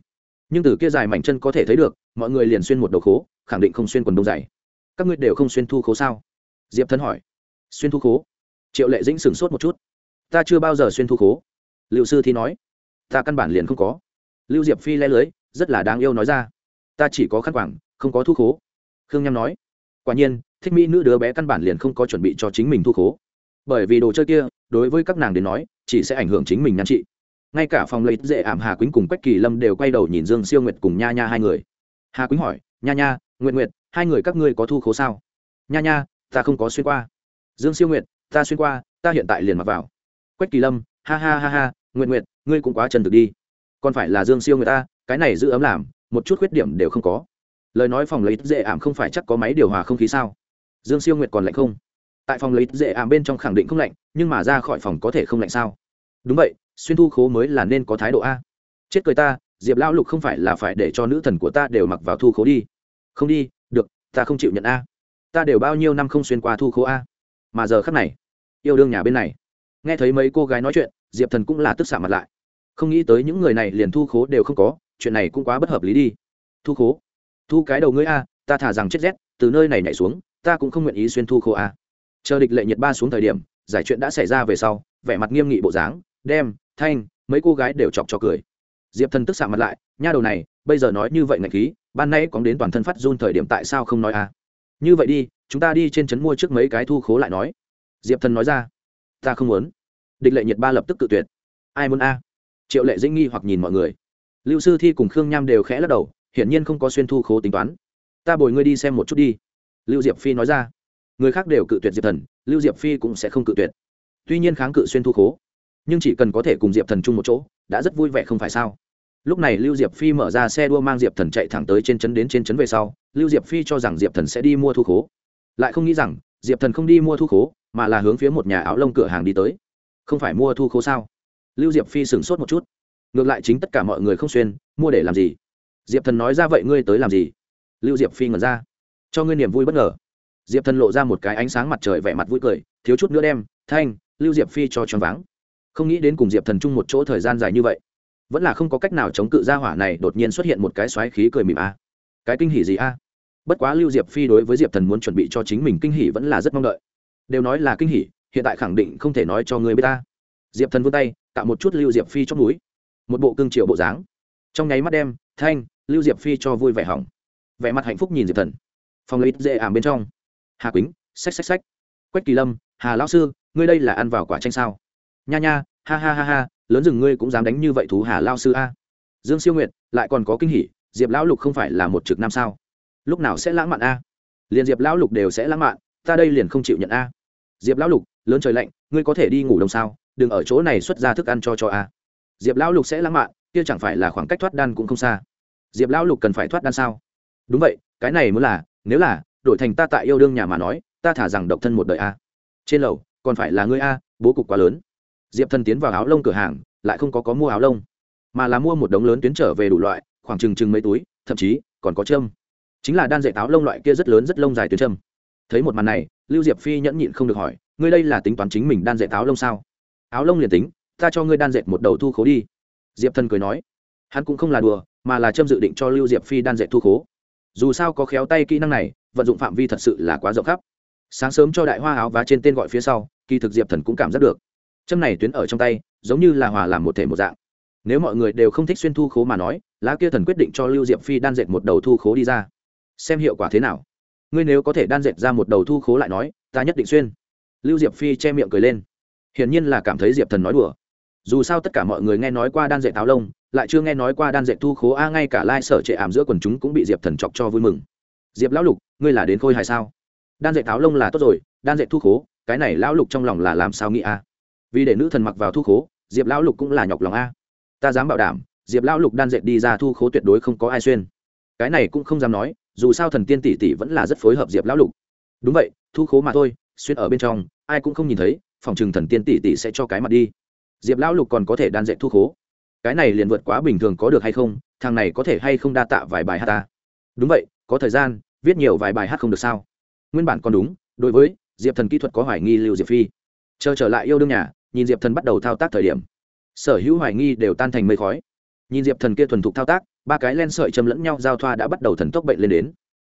S1: Nhưng từ kia dài mảnh chân có thể thấy được, mọi người liền xuyên một đầu khố, khẳng định không xuyên quần đông dày. Các ngươi đều không xuyên thu khố sao? Diệp thân hỏi. Xuyên thu khố? Triệu lệ dĩnh sửng sốt một chút. Ta chưa bao giờ xuyên thu khố. Liệu sư thì nói. Ta căn bản liền không có. Lưu diệp phi le lưới, rất là đáng yêu nói ra. Ta chỉ có khăn quảng không có thu khố. Khương nham nói. Quả nhiên, thích mỹ nữ đứa bé căn bản liền không có chuẩn bị cho chính mình thu khố. Bởi vì đồ chơi kia, đối với các nàng đến nói, chỉ sẽ ảnh hưởng chính mình nhan trị ngay cả phòng lấy dễ ảm hà quýnh cùng quách kỳ lâm đều quay đầu nhìn dương siêu nguyệt cùng nha nha hai người. Hà quýnh hỏi, nha nha nguyện nguyệt, hai người các ngươi có thu khố sao? Nha nha, ta không có xuyên qua. Dương siêu nguyệt, ta xuyên qua, ta hiện tại liền mặc vào. Quách kỳ lâm, ha ha ha ha nguyện nguyệt, ngươi cũng quá chân thực đi. Còn phải là dương siêu người ta, cái này giữ ấm làm, một chút khuyết điểm đều không có. Lời nói phòng lấy dễ ảm không phải chắc có máy điều hòa không khí sao? Dương siêu nguyệt còn lạnh không? Tại phòng lấy dễ ảm bên trong khẳng định không lạnh, nhưng mà ra khỏi phòng có thể không lạnh sao? Đúng vậy xuyên thu khố mới là nên có thái độ a. Chết cười ta, diệp lão lục không phải là phải để cho nữ thần của ta đều mặc vào thu khố đi. Không đi, được, ta không chịu nhận a. Ta đều bao nhiêu năm không xuyên qua thu khố a. Mà giờ khắc này, yêu đương nhà bên này. Nghe thấy mấy cô gái nói chuyện, diệp thần cũng là tức xạ mặt lại. Không nghĩ tới những người này liền thu khố đều không có, chuyện này cũng quá bất hợp lý đi. Thu khố? Thu cái đầu ngươi a, ta thả rằng chết rét, từ nơi này nhảy xuống, ta cũng không nguyện ý xuyên thu khố a. Chờ địch lệ nhiệt ba xuống thời điểm, giải chuyện đã xảy ra về sau, vẻ mặt nghiêm nghị bộ dáng, đem thanh, mấy cô gái đều chọc cho cười. Diệp thần tức xạ mặt lại, nha đầu này, bây giờ nói như vậy ngạch khí, ban nay cóng đến toàn thân phát run thời điểm tại sao không nói a như vậy đi, chúng ta đi trên trấn mua trước mấy cái thu khố lại nói. Diệp thần nói ra. Ta không muốn. Địch lệ nhiệt ba lập tức tự tuyệt. Ai muốn a? Triệu lệ dĩnh nghi hoặc nhìn mọi người. Lưu sư thi cùng khương nham đều khẽ lắc đầu, hiển nhiên không có xuyên thu khố tính toán. Ta bồi ngươi đi xem một chút đi. Lưu diệp phi nói ra. Người khác đều cự tuyệt diệp thần, lưu diệp phi cũng sẽ không cự tuyệt. Tuy nhiên kháng cự xuyên thu khố nhưng chỉ cần có thể cùng diệp thần chung một chỗ, đã rất vui vẻ không phải sao? Lúc này lưu diệp phi mở ra xe đua mang diệp thần chạy thẳng tới trên trấn đến trên trấn về sau, lưu diệp phi cho rằng diệp thần sẽ đi mua thu khố. Lại không nghĩ rằng, diệp thần không đi mua thu khố, mà là hướng phía một nhà áo lông cửa hàng đi tới. Không phải mua thu khố sao? Lưu diệp phi sửng sốt một chút. Ngược lại chính tất cả mọi người không xuyên, mua để làm gì? Diệp thần nói ra vậy ngươi tới làm gì? Lưu diệp phi ngẩn ra. Cho ngươi niềm vui bất ngờ. Diệp thần lộ ra một cái ánh sáng mặt trời vẻ mặt vui cười, thiếu chút nữa đem, thanh, lưu diệp phi cho choáng váng không nghĩ đến cùng diệp thần chung một chỗ thời gian dài như vậy vẫn là không có cách nào chống cự gia hỏa này đột nhiên xuất hiện một cái xoáy khí cười mỉm a. Cái kinh hỉ gì a? Bất quá lưu diệp phi đối với diệp thần muốn chuẩn bị cho chính mình kinh hỉ vẫn là rất mong đợi. Đều nói là kinh hỉ, hiện tại khẳng định không thể nói cho người b i ế ta. Diệp thần vươn tay tạo một chút lưu diệp phi trong núi một bộ cương triệu bộ dáng. Trong nháy mắt đem, thanh, lưu diệp phi cho vui vẻ hỏng. Vẻ mặt hạnh phúc nhìn diệp thần. Phòng lấy dễ ảm bên trong. Hà quýnh, xách xách xách. Quách kỳ lâm, hà lão sư, ngươi đây là ăn vào quả tranh sao? Nha nha, ha ha ha ha, lớn rừng ngươi cũng dám đánh như vậy thú hà lao sư a. Dương siêu nguyệt, lại còn có kinh hỉ, diệp lão lục không phải là một trực nam sao? Lúc nào sẽ lãng mạn a? Liền diệp lão lục đều sẽ lãng mạn, ta đây liền không chịu nhận a. Diệp lão lục, lớn trời lạnh, ngươi có thể đi ngủ đông sao? Đừng ở chỗ này xuất ra thức ăn cho cho a. Diệp lão lục sẽ lãng mạn, kia chẳng phải là khoảng cách thoát đan cũng không xa. Diệp lão lục cần phải thoát đan sao? Đúng vậy, cái này muốn là, nếu là, đổi thành ta tại yêu đương nhà mà nói, ta thả rằng độc thân một đời a. Trên lầu, còn phải là ngươi a, bố cục quá lớn diệp thần tiến vào áo lông cửa hàng, lại không có có mua áo lông, mà là mua một đống lớn tuyến trở về đủ loại, khoảng chừng chừng mấy túi, thậm chí còn có châm. Chính là đan dạy áo lông loại kia rất lớn rất lông dài tuyến châm. Thấy một màn này, lưu diệp phi nhẫn nhịn không được hỏi, ngươi đây là tính toán chính mình đan dạy áo lông sao? Áo lông liền tính, ta cho ngươi đan dệt một đầu thu khố đi. Diệp thần cười nói. Hắn cũng không là đùa, mà là châm dự định cho lưu diệp phi đan dệt thu khố. Dù sao có khéo tay kỹ năng này, vận dụng phạm vi thật sự là quá rộng khắp. Sáng sớm cho đại hoa áo vá trên tên gọi phía sau, kỳ thực diệp thần cũng cảm giác được châm này tuyến ở trong tay, giống như là hòa làm một thể một dạng. Nếu mọi người đều không thích xuyên thu khố mà nói, lá kia thần quyết định cho lưu diệp phi đan dệt một đầu thu khố đi ra. Xem hiệu quả thế nào. Ngươi nếu có thể đan dệt ra một đầu thu khố lại nói, ta nhất định xuyên. Lưu diệp phi che miệng cười lên. Hiển nhiên là cảm thấy diệp thần nói đùa. Dù sao tất cả mọi người nghe nói qua đan dệt táo lông, lại chưa nghe nói qua đan dệt thu khố, a ngay cả lai sở trệ ảm giữa quần chúng cũng bị diệp thần chọc cho vui mừng. Diệp lão lục, ngươi là đến khôi hài sao? Đan dệt táo lông là tốt rồi, đan dệt thu khố, cái này lão lục trong lòng là làm sao nghĩ a? Vì để nữ thần mặc vào thu khố, diệp lão lục cũng là nhọc lòng a. Ta dám bảo đảm, diệp lão lục đan dệt đi ra thu khố tuyệt đối không có ai xuyên. Cái này cũng không dám nói, dù sao thần tiên tỷ tỷ vẫn là rất phối hợp diệp lão lục. Đúng vậy, thu khố mà thôi, xuyên ở bên trong, ai cũng không nhìn thấy, phòng chừng thần tiên tỷ tỷ sẽ cho cái mặt đi. Diệp lão lục còn có thể đan dệt thu khố. Cái này liền vượt quá bình thường có được hay không, thằng này có thể hay không đa tạ vài bài hát ta. Đúng vậy, có thời gian, viết nhiều vài bài hát không được sao. Nguyên bản còn đúng, đối với diệp thần kỹ thuật có hoài nghi lưu diệp phi. Chờ trở lại yêu đương nhà nhìn diệp thần bắt đầu thao tác thời điểm, sở hữu hoài nghi đều tan thành mây khói. Nhìn diệp thần kia thuần thục thao tác, ba cái len sợi châm lẫn nhau giao thoa đã bắt đầu thần tốc bệnh lên đến.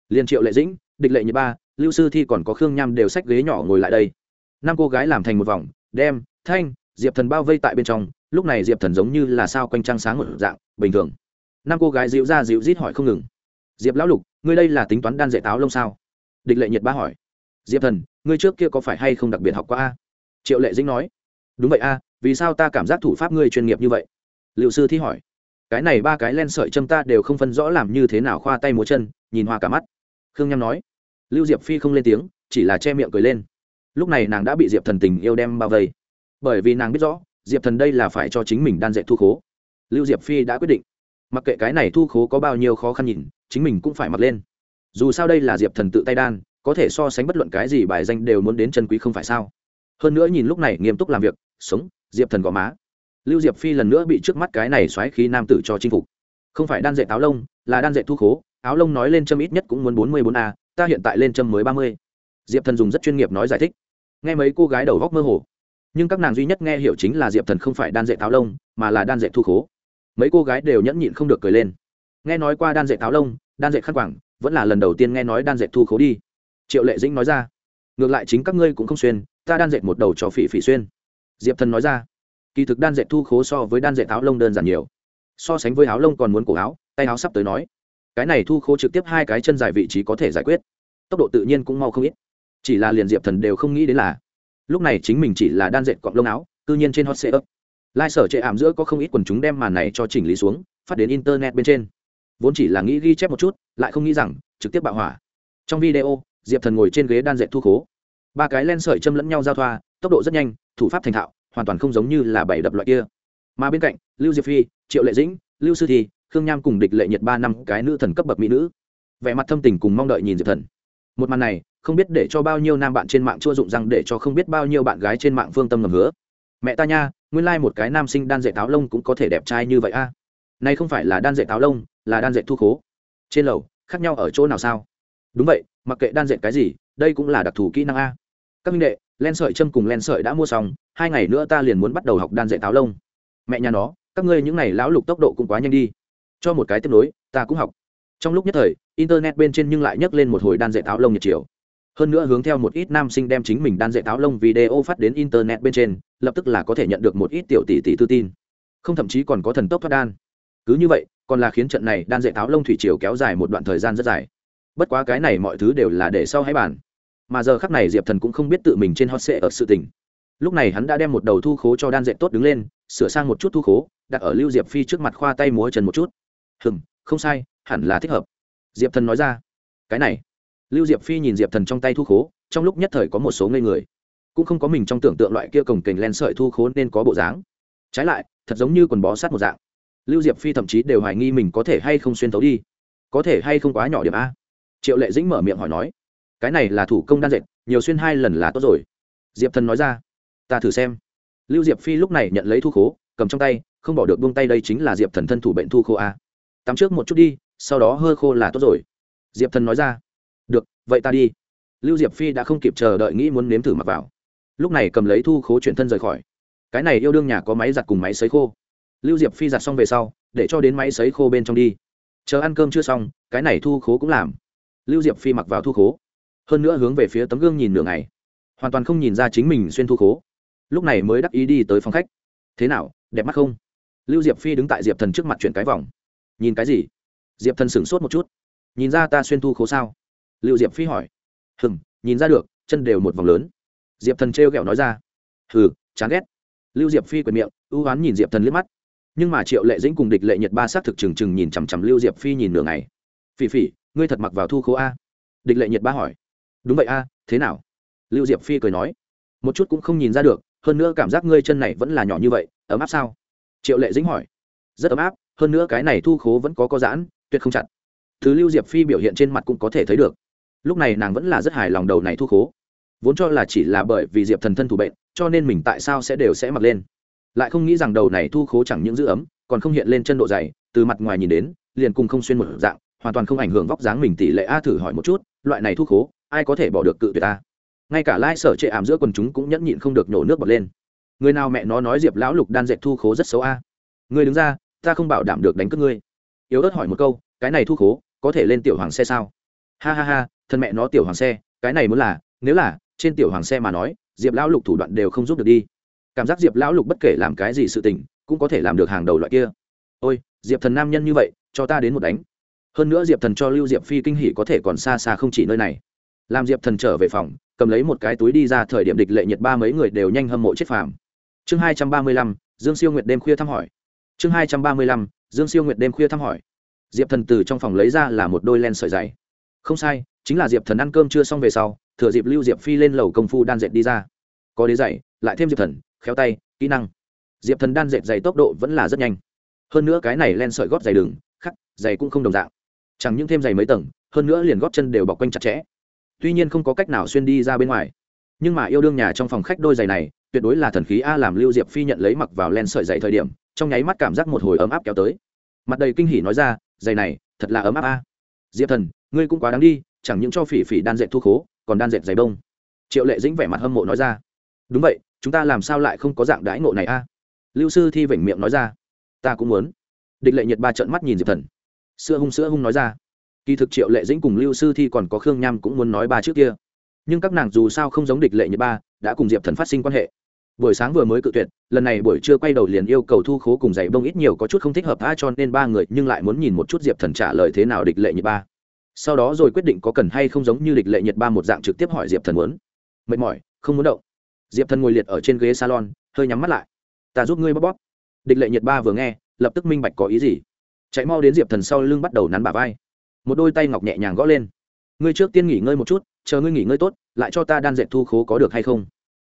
S1: Liên triệu lệ dĩnh, địch lệ như ba, lưu sư thi còn có khương nham đều xách ghế nhỏ ngồi lại đây. Năm cô gái làm thành một vòng, đem, thanh, diệp thần bao vây tại bên trong, lúc này diệp thần giống như là sao quanh trăng sáng một dạng, bình thường. Năm cô gái dịu ra dịu rít hỏi không ngừng. Diệp lão lục, ngươi đây là tính toán đan dạy táo lông sao? Địch lệ nhiệt ba hỏi. Diệp thần, ngươi trước kia có phải hay không đặc biệt học qua a? Triệu lệ dĩnh nói đúng vậy a, vì sao ta cảm giác thủ pháp ngươi chuyên nghiệp như vậy? Liệu sư thi hỏi. Cái này ba cái len sợi châm ta đều không phân rõ làm như thế nào khoa tay múa chân, nhìn hoa cả mắt. Khương nham nói. Lưu diệp phi không lên tiếng, chỉ là che miệng cười lên. Lúc này nàng đã bị diệp thần tình yêu đem bao vây. Bởi vì nàng biết rõ, diệp thần đây là phải cho chính mình đan dạy thu khố. Lưu diệp phi đã quyết định. Mặc kệ cái này thu khố có bao nhiêu khó khăn nhìn, chính mình cũng phải mặc lên. Dù sao đây là diệp thần tự tay đan, có thể so sánh bất luận cái gì bài danh đều muốn đến chân quý không phải sao? Hơn nữa nhìn lúc này nghiêm túc làm việc sống, diệp thần gò má. Lưu diệp phi lần nữa bị trước mắt cái này xoáy khí nam tử cho chinh phục. Không phải đan dệt áo lông, là đan dệt thu khố, áo lông nói lên châm ít nhất cũng muốn bốn mươi bốn a, ta hiện tại lên châm mới ba mươi. Diệp thần dùng rất chuyên nghiệp nói giải thích. Nghe mấy cô gái đầu góc mơ hồ. Nhưng các nàng duy nhất nghe hiểu chính là diệp thần không phải đan dệt táo lông, mà là đan dệt thu khố. Mấy cô gái đều nhẫn nhịn không được cười lên. Nghe nói qua đan dệt táo lông, đan dệt khăn quảng vẫn là lần đầu tiên nghe nói đan dệt thu khố đi. Triệu lệ dĩnh nói ra. Ngược lại chính các ngươi cũng không xuyên, ta đan dệt một đầu cho phỉ phỉ xuyên diệp thần nói ra, kỳ thực đan dệt thu khố so với đan dệt áo lông đơn giản nhiều. So sánh với áo lông còn muốn cổ áo, tay áo sắp tới nói. Cái này thu khố trực tiếp hai cái chân dài vị trí có thể giải quyết. Tốc độ tự nhiên cũng mau không ít. Chỉ là liền diệp thần đều không nghĩ đến là, lúc này chính mình chỉ là đan dệt cọng lông áo, cư nhiên trên hot sale lai sở chệ ảm giữa có không ít quần chúng đem màn này cho chỉnh lý xuống, phát đến internet bên trên. Vốn chỉ là nghĩ ghi chép một chút, lại không nghĩ rằng, trực tiếp bạo hỏa. Trong video, diệp thần ngồi trên ghế đan dệt thu khố. Ba cái len sợi châm lẫn nhau giao thoa, tốc độ rất nhanh thủ pháp thành thạo, hoàn toàn không giống như là bảy đập loại kia. Mà bên cạnh, lưu diệp phi, triệu lệ dĩnh, lưu sư thi, khương nham cùng địch lệ nhiệt ba năm cái nữ thần cấp bậc mỹ nữ. Vẻ mặt thâm tình cùng mong đợi nhìn diệp thần. Một màn này, không biết để cho bao nhiêu nam bạn trên mạng chua dụng rằng để cho không biết bao nhiêu bạn gái trên mạng phương tâm ngầm hứa. Mẹ ta nha, nguyên lai、like、một cái nam sinh đan dạy táo lông cũng có thể đẹp trai như vậy a. À? nay không phải là đan dạy táo lông, là đan dạy thu khố. Trên lầu, khác nhau ở chỗ nào sao? Đúng vậy, mặc kệ đan dạy cái gì, đây cũng là đặc thù kỹ năng a các minh đệ, len sợi châm cùng len sợi đã mua xong, hai ngày nữa ta liền muốn bắt đầu học đan dạy táo lông. Mẹ nhà nó, các ngươi những n à y lão lục tốc độ cũng quá nhanh đi. Cho một cái tiếp nối, ta cũng học. Trong lúc nhất thời, internet bên trên nhưng lại nhấc lên một hồi đan dạy táo lông nhiệt chiều. Hơn nữa hướng theo một ít nam sinh đem chính mình đan dạy táo lông video phát đến internet bên trên, lập tức là có thể nhận được một ít tiểu tỷ tỷ tư tin. Không thậm chí còn có thần tốc thoát đan. Cứ như vậy, còn là khiến trận này đan dạy táo lông thủy chiều kéo dài một đoạn thời gian rất dài. Bất quá cái này mọi thứ đều là để sau hay bàn mà giờ khắc này diệp thần cũng không biết tự mình trên hot sệ ở sự tình. Lúc này hắn đã đem một đầu thu khố cho đan dạy tốt đứng lên, sửa sang một chút thu khố, đặt ở lưu diệp phi trước mặt khoa tay múa trần một chút. Hừng không sai, hẳn là thích hợp. Diệp thần nói ra. Cái này. Lưu diệp phi nhìn diệp thần trong tay thu khố, trong lúc nhất thời có một số ngây người. Cũng không có mình trong tưởng tượng loại kia cổng kềnh len sợi thu khố nên có bộ dáng. Trái lại, thật giống như quần bó sát một dạng. Lưu diệp phi thậm chí đều hoài nghi mình có thể hay không xuyên tấu đi. Có thể hay không quá nhỏ điểm a? Triệu lệ dĩnh mở miệng hỏi nói cái này là thủ công đan dệt, nhiều xuyên hai lần là tốt rồi. Diệp thần nói ra, ta thử xem. Lưu diệp phi lúc này nhận lấy thu khố, cầm trong tay, không bỏ được buông tay đây chính là diệp thần thân thủ bệnh thu khô a. Tắm trước một chút đi, sau đó hơ khô là tốt rồi. Diệp thần nói ra, được, vậy ta đi. Lưu diệp phi đã không kịp chờ đợi nghĩ muốn nếm thử mặc vào. Lúc này cầm lấy thu khố chuyển thân rời khỏi. Cái này yêu đương nhà có máy giặt cùng máy xấy khô. Lưu diệp phi giặt xong về sau, để cho đến máy xấy khô bên trong đi. Chờ ăn cơm chưa xong, cái này thu khố cũng làm. Lưu diệp phi mặc vào thu khố hơn nữa hướng về phía tấm gương nhìn nửa ngày, hoàn toàn không nhìn ra chính mình xuyên thu khố. Lúc này mới đắc ý đi tới phòng khách. Thế nào, đẹp mắt không? Lưu diệp phi đứng tại diệp thần trước mặt chuyển cái vòng. Nhìn cái gì? Diệp thần sửng sốt một chút. Nhìn ra ta xuyên thu khố sao? Lưu diệp phi hỏi. Hừng nhìn ra được, chân đều một vòng lớn. Diệp thần trêu ghẹo nói ra. Hừ, chán ghét. Lưu diệp phi quyền miệng, ưu oán nhìn diệp thần liếc mắt. Nhưng mà triệu lệ dĩnh cùng địch lệ nhật ba s á t thực trừng trừng nhìn chằm chằm lưu diệp phi nhìn nửa ngày. Phỉ phỉ, ngươi thật mặc vào thu khố a? Địch lệ nhật ba hỏi đúng vậy a, thế nào? Lưu diệp phi cười nói. Một chút cũng không nhìn ra được, hơn nữa cảm giác ngươi chân này vẫn là nhỏ như vậy, ấm áp sao? Triệu lệ dính hỏi. Rất ấm áp, hơn nữa cái này thu khố vẫn có có giãn, tuyệt không chặt. Thứ lưu diệp phi biểu hiện trên mặt cũng có thể thấy được. Lúc này nàng vẫn là rất hài lòng đầu này thu khố. Vốn cho là chỉ là bởi vì diệp thần thân thủ bệnh, cho nên mình tại sao sẽ đều sẽ mặc lên. Lại không nghĩ rằng đầu này thu khố chẳng những giữ ấm, còn không hiện lên chân độ dày, từ mặt ngoài nhìn đến, liền cùng không xuyên một dạng, hoàn toàn không ảnh hưởng vóc dáng mình tỷ lệ a thử hỏi một chút, loại này thu khố ai có thể bỏ được cự tuyệt ta? Ngay cả lai sở trệ ảm giữa quần chúng cũng nhẫn nhịn không được nhổ nước bọt lên. Người nào mẹ nó nói diệp lão lục đan dệt thu khố rất xấu a? Người đứng ra, ta không bảo đảm được đánh cướp ngươi. Yếu ớt hỏi một câu, cái này thu khố, có thể lên tiểu hoàng xe sao? Ha ha ha, thân mẹ nó tiểu hoàng xe, cái này muốn là, nếu là, trên tiểu hoàng xe mà nói, diệp lão lục thủ đoạn đều không giúp được đi. Cảm giác diệp lão lục bất kể làm cái gì sự tình, cũng có thể làm được hàng đầu loại kia. Ôi, diệp thần nam nhân như vậy, cho ta đến một đánh. Hơn nữa diệp thần cho lưu diệp phi kinh hỉ có thể còn xa xa không chỉ nơi này làm diệp thần trở về phòng, cầm lấy một cái túi đi ra thời điểm địch lệ nhiệt ba mấy người đều nhanh hâm mộ chết phàm. Chương hai trăm ba mươi lăm, dương siêu nguyệt đêm khuya thăm hỏi. Chương hai trăm ba mươi lăm, dương siêu nguyệt đêm khuya thăm hỏi. Diệp thần từ trong phòng lấy ra là một đôi len sợi dày. Không sai, chính là diệp thần ăn cơm chưa xong về sau, thừa dịp lưu diệp phi lên lầu công phu đan dệt đi ra. Có đế dày lại thêm diệp thần, khéo tay, kỹ năng. Diệp thần đan dệt dày tốc độ vẫn là rất nhanh. Hơn nữa cái này len sợi gót dày đường khắc, dày cũng không đồng dạng. Chẳng những thêm dày mấy tầng, hơn nữa liền gót chân đều bọc quanh chặt chẽ tuy nhiên không có cách nào xuyên đi ra bên ngoài. Nhưng mà yêu đương nhà trong phòng khách đôi giày này, tuyệt đối là thần khí a làm lưu diệp phi nhận lấy mặc vào len sợi dày thời điểm, trong nháy mắt cảm giác một hồi ấm áp kéo tới. Mặt đầy kinh hỉ nói ra, giày này, thật là ấm áp a. Diệp thần, ngươi cũng quá đáng đi, chẳng những cho phỉ phỉ đan dệt thu khố, còn đan dệt giày bông. Triệu lệ dĩnh vẻ mặt hâm mộ nói ra. Đúng vậy, chúng ta làm sao lại không có dạng đãi ngộ này a? Lưu sư thi vểnh miệng nói ra. Ta cũng muốn. Địch lệ nhiệt ba trợn mắt nhìn diệp thần. Sữa hung sữa hung nói ra kỳ thực triệu lệ dĩnh cùng lưu sư thi còn có khương nham cũng muốn nói ba trước kia. Nhưng các nàng dù sao không giống địch lệ như ba, đã cùng diệp thần phát sinh quan hệ. Buổi sáng vừa mới cự tuyệt, lần này buổi trưa quay đầu liền yêu cầu thu khố cùng giày bông ít nhiều có chút không thích hợp tha cho nên ba người nhưng lại muốn nhìn một chút diệp thần trả lời thế nào địch lệ nhiệt ba. Sau đó rồi quyết định có cần hay không giống như địch lệ nhiệt ba một dạng trực tiếp hỏi diệp thần muốn. Mệt mỏi, không muốn động. Diệp thần ngồi liệt ở trên ghế salon, hơi nhắm mắt lại. Ta giúp ngươi bóp bóp. Địch lệ nhiệt ba vừa nghe, lập tức minh bạch có ý gì. Chạy mau đến diệp thần sau lưng bắt đầu nắn bả vai một đôi tay ngọc nhẹ nhàng gõ lên. Ngươi trước tiên nghỉ ngơi một chút, chờ ngươi nghỉ ngơi tốt, lại cho ta đan dệt thu khố có được hay không?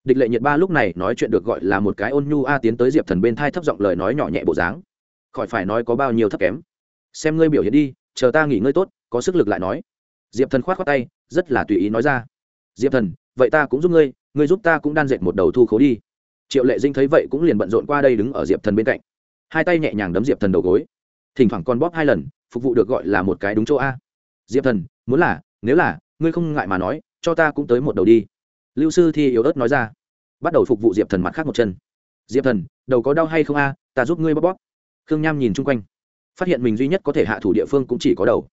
S1: Địch lệ nhiệt ba lúc này nói chuyện được gọi là một cái ôn nhu a tiến tới diệp thần bên thai thấp giọng lời nói nhỏ nhẹ bộ dáng. Khỏi phải nói có bao nhiêu thấp kém. Xem ngươi biểu hiện đi, chờ ta nghỉ ngơi tốt, có sức lực lại nói. Diệp thần k h o á t khoác tay, rất là tùy ý nói ra. Diệp thần, vậy ta cũng giúp ngươi ngươi giúp ta cũng đan dệt một đầu thu khố đi. Triệu lệ dinh thấy vậy cũng liền bận rộn qua đây đứng ở diệp thần bên cạnh. Hai tay nhẹ nhàng đấm diệp thần đầu gối thỉnh thoảng còn bóp hai lần, phục vụ được gọi là một cái đúng chỗ a. Diệp thần, muốn là, nếu là, ngươi không ngại mà nói, cho ta cũng tới một đầu đi. Lưu sư thi yếu ớt nói ra. Bắt đầu phục vụ diệp thần mặt khác một chân. Diệp thần, đầu có đau hay không a, ta giúp ngươi bóp bóp. Khương nham nhìn chung quanh. Phát hiện mình duy nhất có thể hạ thủ địa phương cũng chỉ có đầu.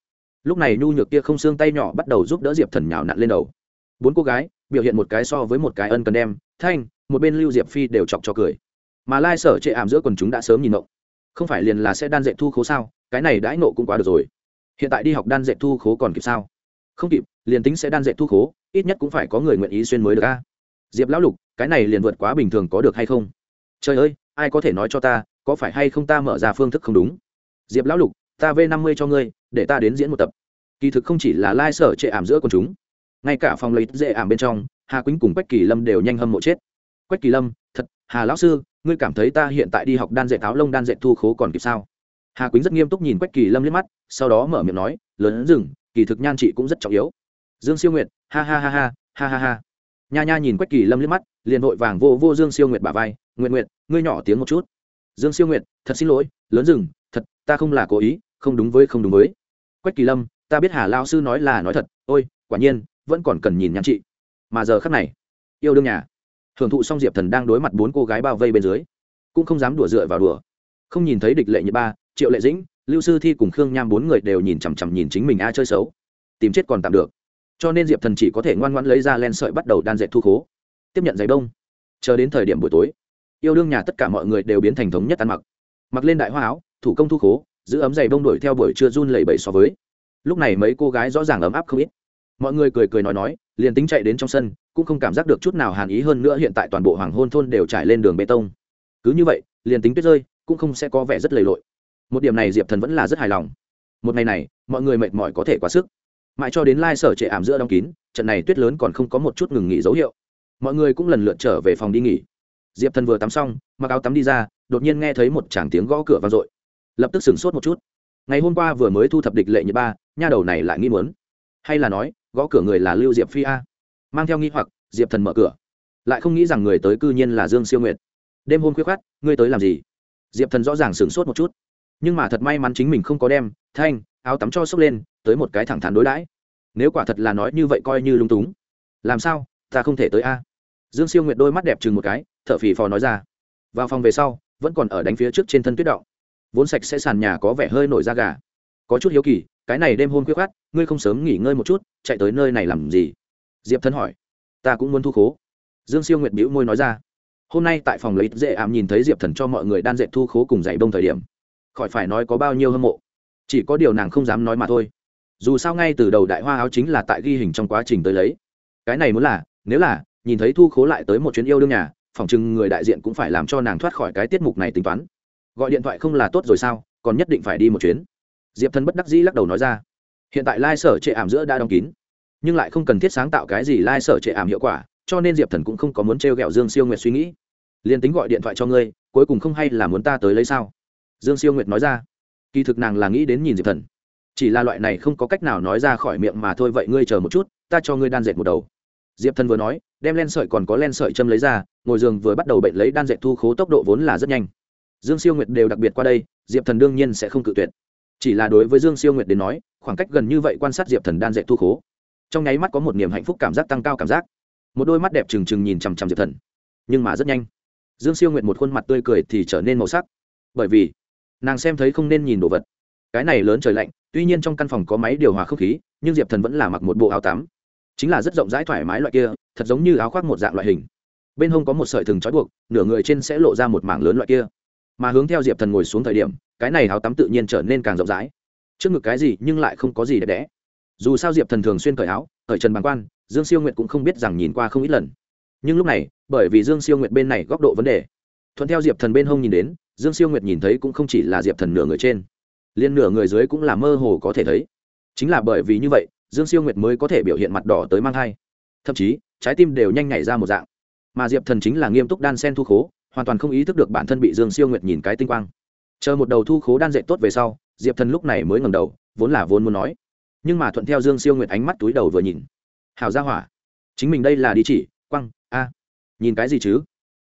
S1: Lúc này nhu nhược kia không xương tay nhỏ bắt đầu giúp đỡ diệp thần nhào nặn lên đầu. Bốn cô gái, biểu hiện một cái so với một cái ân cần đem, thanh, một bên lưu diệp phi đều chọc cho cười. Mà lai sở chệ ảm giữa quần chúng đã sớm nhìn động không phải liền là sẽ đan dệt thu khố sao? Cái này đãi nộ cũng quá được rồi. Hiện tại đi học đan dệt thu khố còn kịp sao? Không kịp, liền tính sẽ đan dệt thu khố, ít nhất cũng phải có người nguyện ý xuyên mới được a. Diệp lão lục, cái này liền vượt quá bình thường có được hay không? Trời ơi, ai có thể nói cho ta, có phải hay không ta mở ra phương thức không đúng? Diệp lão lục, ta v năm mươi cho ngươi, để ta đến diễn một tập. Kỳ thực không chỉ là lai sở trệ ảm giữa quần chúng, ngay cả phòng lấy dễ ảm bên trong, hà quýnh cùng quách kỳ lâm đều nhanh hâm mộ chết. Quách kỳ lâm, thật hà lão sư, ngươi cảm thấy ta hiện tại đi học đan dệt áo lông đan dệt thu khố còn kịp sao? Hà quýnh rất nghiêm túc nhìn quách kỳ lâm liếc mắt, sau đó mở miệng nói, lớn rừng, kỳ thực nhan chị cũng rất trọng yếu. Dương siêu nguyệt, ha ha ha ha ha ha ha. Nha nha nhìn quách kỳ lâm liếc mắt, liền vội vàng vô vô dương siêu nguyệt bả vai nguyện nguyện ngươi nhỏ tiếng một chút. Dương siêu nguyệt, thật xin lỗi, lớn rừng, thật, ta không là cố ý, không đúng với, không đúng với. Quách kỳ lâm, ta biết hà lao sư nói là nói thật, ôi, quả nhiên, vẫn còn cần nhìn nhan chị. Mà giờ khắc này, yêu đương nhà hưởng thụ xong diệp thần đang đối mặt bốn cô gái bao vây bên dưới, cũng không dám đùa dựa vào đùa. Không nhìn thấy địch lệ như ba, triệu lệ dĩnh, lưu sư thi cùng khương nham bốn người đều nhìn chằm chằm nhìn chính mình a chơi xấu. Tìm chết còn tạm được. Cho nên diệp thần chỉ có thể ngoan ngoãn lấy ra len sợi bắt đầu đan dệt thu khố. Tiếp nhận giày đông. Chờ đến thời điểm buổi tối, yêu đương nhà tất cả mọi người đều biến thành thống nhất ăn mặc. Mặc lên đại hoa áo, thủ công thu khố, giữ ấm giày bông đuổi theo buổi trưa run lẩy bẩy so với. Lúc này mấy cô gái rõ ràng ấm áp không ít. Mọi người cười cười nói nói, liền tính chạy đến trong sân cũng không cảm giác được chút nào hàn ý hơn nữa hiện tại toàn bộ hoàng hôn thôn đều trải lên đường bê tông. Cứ như vậy, liền tính tuyết rơi, cũng không sẽ có vẻ rất lầy lội. Một điểm này diệp thần vẫn là rất hài lòng. Một ngày này, mọi người mệt mỏi có thể quá sức. Mãi cho đến lai sở trệ ảm giữa đóng kín, trận này tuyết lớn còn không có một chút ngừng nghỉ dấu hiệu. Mọi người cũng lần lượt trở về phòng đi nghỉ. Diệp thần vừa tắm xong, mặc áo tắm đi ra, đột nhiên nghe thấy một chàng tiếng gõ cửa vang dội. Lập tức sửng sốt một chút. Ngày hôm qua vừa mới thu thập địch lệ nhật ba, nha đầu này lại nghi muốn. Hay là nói, gõ cửa người là lưu diệp phi a? Mang theo nghi hoặc, diệp thần mở cửa. Lại không nghĩ rằng người tới cư nhiên là dương siêu nguyệt. Đêm hôm khuya khoát ngươi tới làm gì? Diệp thần rõ ràng sửng sốt một chút. Nhưng mà thật may mắn chính mình không có đem thanh, áo tắm cho sốc lên, tới một cái thẳng thắn đối đãi. Nếu quả thật là nói như vậy coi như lung túng. Làm sao? Ta không thể tới a. Dương siêu nguyệt đôi mắt đẹp chừng một cái t h ở phì phò nói ra. Vào phòng về sau, vẫn còn ở đánh phía trước trên thân tuyết động. Vốn sạch sẽ sàn nhà có vẻ hơi nổi da gà. Có chút hiếu kỳ, cái này đêm hôm khuya khát ngươi không sớm nghỉ ngơi một chút, chạy tới nơi này làm gì? Diệp thân hỏi. Ta cũng muốn thu khố. Dương siêu nguyệt bĩu môi nói ra. Hôm nay tại phòng lấy dễ ảm nhìn thấy diệp thần cho mọi người đan dệt thu khố cùng giày bông thời điểm, khỏi phải nói có bao nhiêu hâm mộ. Chỉ có điều nàng không dám nói mà thôi. Dù sao ngay từ đầu đại hoa áo chính là tại ghi hình trong quá trình tới lấy. Cái này muốn là, nếu là, nhìn thấy thu khố lại tới một chuyến yêu đương nhà, phòng chừng người đại diện cũng phải làm cho nàng thoát khỏi cái tiết mục này tính toán. Gọi điện thoại không là tốt rồi sao, còn nhất định phải đi một chuyến. Diệp thần bất đắc dĩ lắc đầu nói ra. Hiện tại lai、like、sở trệ ảm giữa đã đóng kín nhưng lại không cần thiết sáng tạo cái gì lai、like、sở trệ ảm hiệu quả, cho nên diệp thần cũng không có muốn t r e o g ẹ o dương siêu nguyệt suy nghĩ. Liền tính gọi điện thoại cho ngươi, cuối cùng không hay là muốn ta tới lấy sao? Dương siêu nguyệt nói ra. Kỳ thực nàng là nghĩ đến nhìn diệp thần. Chỉ là loại này không có cách nào nói ra khỏi miệng mà thôi, vậy ngươi chờ một chút, ta cho ngươi đan dệt một đầu. Diệp thần vừa nói, đem len sợi còn có len sợi châm lấy ra, ngồi giường vừa bắt đầu bệnh lấy đan dệt thu khố tốc độ vốn là rất nhanh. Dương siêu nguyệt đều đặc biệt qua đây, diệp thần đương nhiên sẽ không cự tuyệt. Chỉ là đối với dương siêu nguyệt đến nói, khoảng cách gần như vậy quan sát diệp thần đan dệt thu khố trong nháy mắt có một niềm hạnh phúc cảm giác tăng cao cảm giác. Một đôi mắt đẹp trừng trừng nhìn chằm chằm diệp thần, nhưng mà rất nhanh, dương siêu nguyện một khuôn mặt tươi cười thì trở nên màu sắc. Bởi vì, nàng xem thấy không nên nhìn đồ vật. Cái này lớn trời lạnh, tuy nhiên trong căn phòng có máy điều hòa không khí, nhưng diệp thần vẫn là mặc một bộ áo tắm. Chính là rất rộng rãi thoải mái loại kia, thật giống như áo khoác một dạng loại hình. Bên hông có một sợi thừng trói buộc, nửa người trên sẽ lộ ra một mảng lớn loại kia. Mà hướng theo diệp thần ngồi xuống thời điểm, cái này áo tắm tự nhiên trở nên càng rộng rãi. Trước ngực cái gì nhưng lại không có gì đẹp đẽ dù sao diệp thần thường xuyên cởi áo, cởi trần bằng quan, dương siêu Nguyệt cũng không biết rằng nhìn qua không ít lần. Nhưng lúc này, bởi vì dương siêu Nguyệt bên này góc độ vấn đề, thuận theo diệp thần bên hông nhìn đến, dương siêu nguyệt nhìn thấy cũng không chỉ là diệp thần nửa người trên liên nửa người dưới cũng là mơ hồ có thể thấy. Chính là bởi vì như vậy, dương siêu nguyệt mới có thể biểu hiện mặt đỏ tới mang thai. Thậm chí, trái tim đều nhanh nhảy ra một dạng. Mà diệp thần chính là nghiêm túc đan sen thu khố, hoàn toàn không ý thức được bản thân bị dương siêu nguyệt nhìn cái tinh quang. Chờ một đầu thu khố đan dậy tốt về sau, diệp thần lúc này mới ngầm đầu, vốn là vốn muốn nói nhưng mà thuận theo dương siêu nguyệt ánh mắt túi đầu vừa nhìn. Hào ra hỏa. Chính mình đây là đi chỉ, quăng, a. Nhìn cái gì chứ?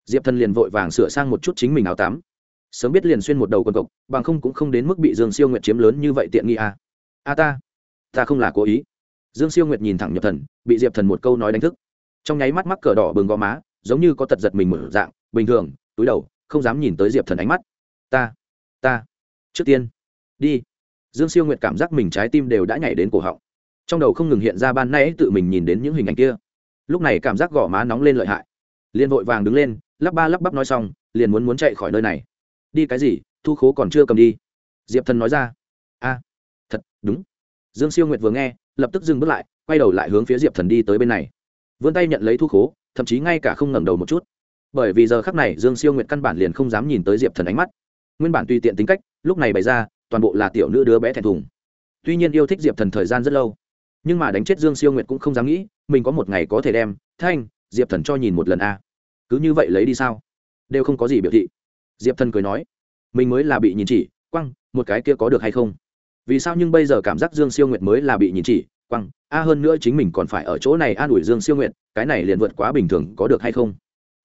S1: Diệp thần liền vội vàng sửa sang một chút chính mình áo tắm. Sớm biết liền xuyên một đầu quần cộc, bằng không cũng không đến mức bị dương siêu nguyệt chiếm lớn như vậy tiện nghi a. A ta ta không là cố ý. Dương siêu nguyệt nhìn thẳng nhập thần, bị diệp thần một câu nói đánh thức. Trong nháy mắt mắc cờ đỏ bừng gò má, giống như có tật giật mình mở dạng, bình thường, túi đầu, không dám nhìn tới diệp thần ánh mắt. Ta ta, trước tiên, đi dương siêu nguyệt cảm giác mình trái tim đều đã nhảy đến cổ họng. Trong đầu không ngừng hiện ra ban nay tự mình nhìn đến những hình ảnh kia. Lúc này cảm giác gò má nóng lên lợi hại. Liền vội vàng đứng lên, lắp ba lắp bắp nói xong, liền muốn muốn chạy khỏi nơi này. Đi cái gì, thu khố còn chưa cầm đi. Diệp thần nói ra. A, thật, đúng. Dương siêu nguyệt vừa nghe, lập tức dừng bước lại, quay đầu lại hướng phía diệp thần đi tới bên này. Vươn tay nhận lấy thu khố, thậm chí ngay cả không ngẩng đầu một chút. Bởi vì giờ khắc này dương siêu nguyệt căn bản liền không dám nhìn tới diệp thần ánh mắt. Nguyên bản tùy tiện tính cách, lúc này bày ra toàn bộ là tiểu nữ đứa bé thẹn thùng. Tuy nhiên yêu thích diệp thần thời gian rất lâu, nhưng mà đánh chết dương siêu nguyệt cũng không dám nghĩ, mình có một ngày có thể đem thanh, diệp thần cho nhìn một lần a. Cứ như vậy lấy đi sao? Đều không có gì biểu thị. Diệp thần cười nói, mình mới là bị nhìn chỉ, quăng, một cái kia có được hay không? Vì sao nhưng bây giờ cảm giác dương siêu nguyệt mới là bị nhìn chỉ, quăng, a hơn nữa chính mình còn phải ở chỗ này an ủi dương siêu nguyệt, cái này liền vượt quá bình thường có được hay không?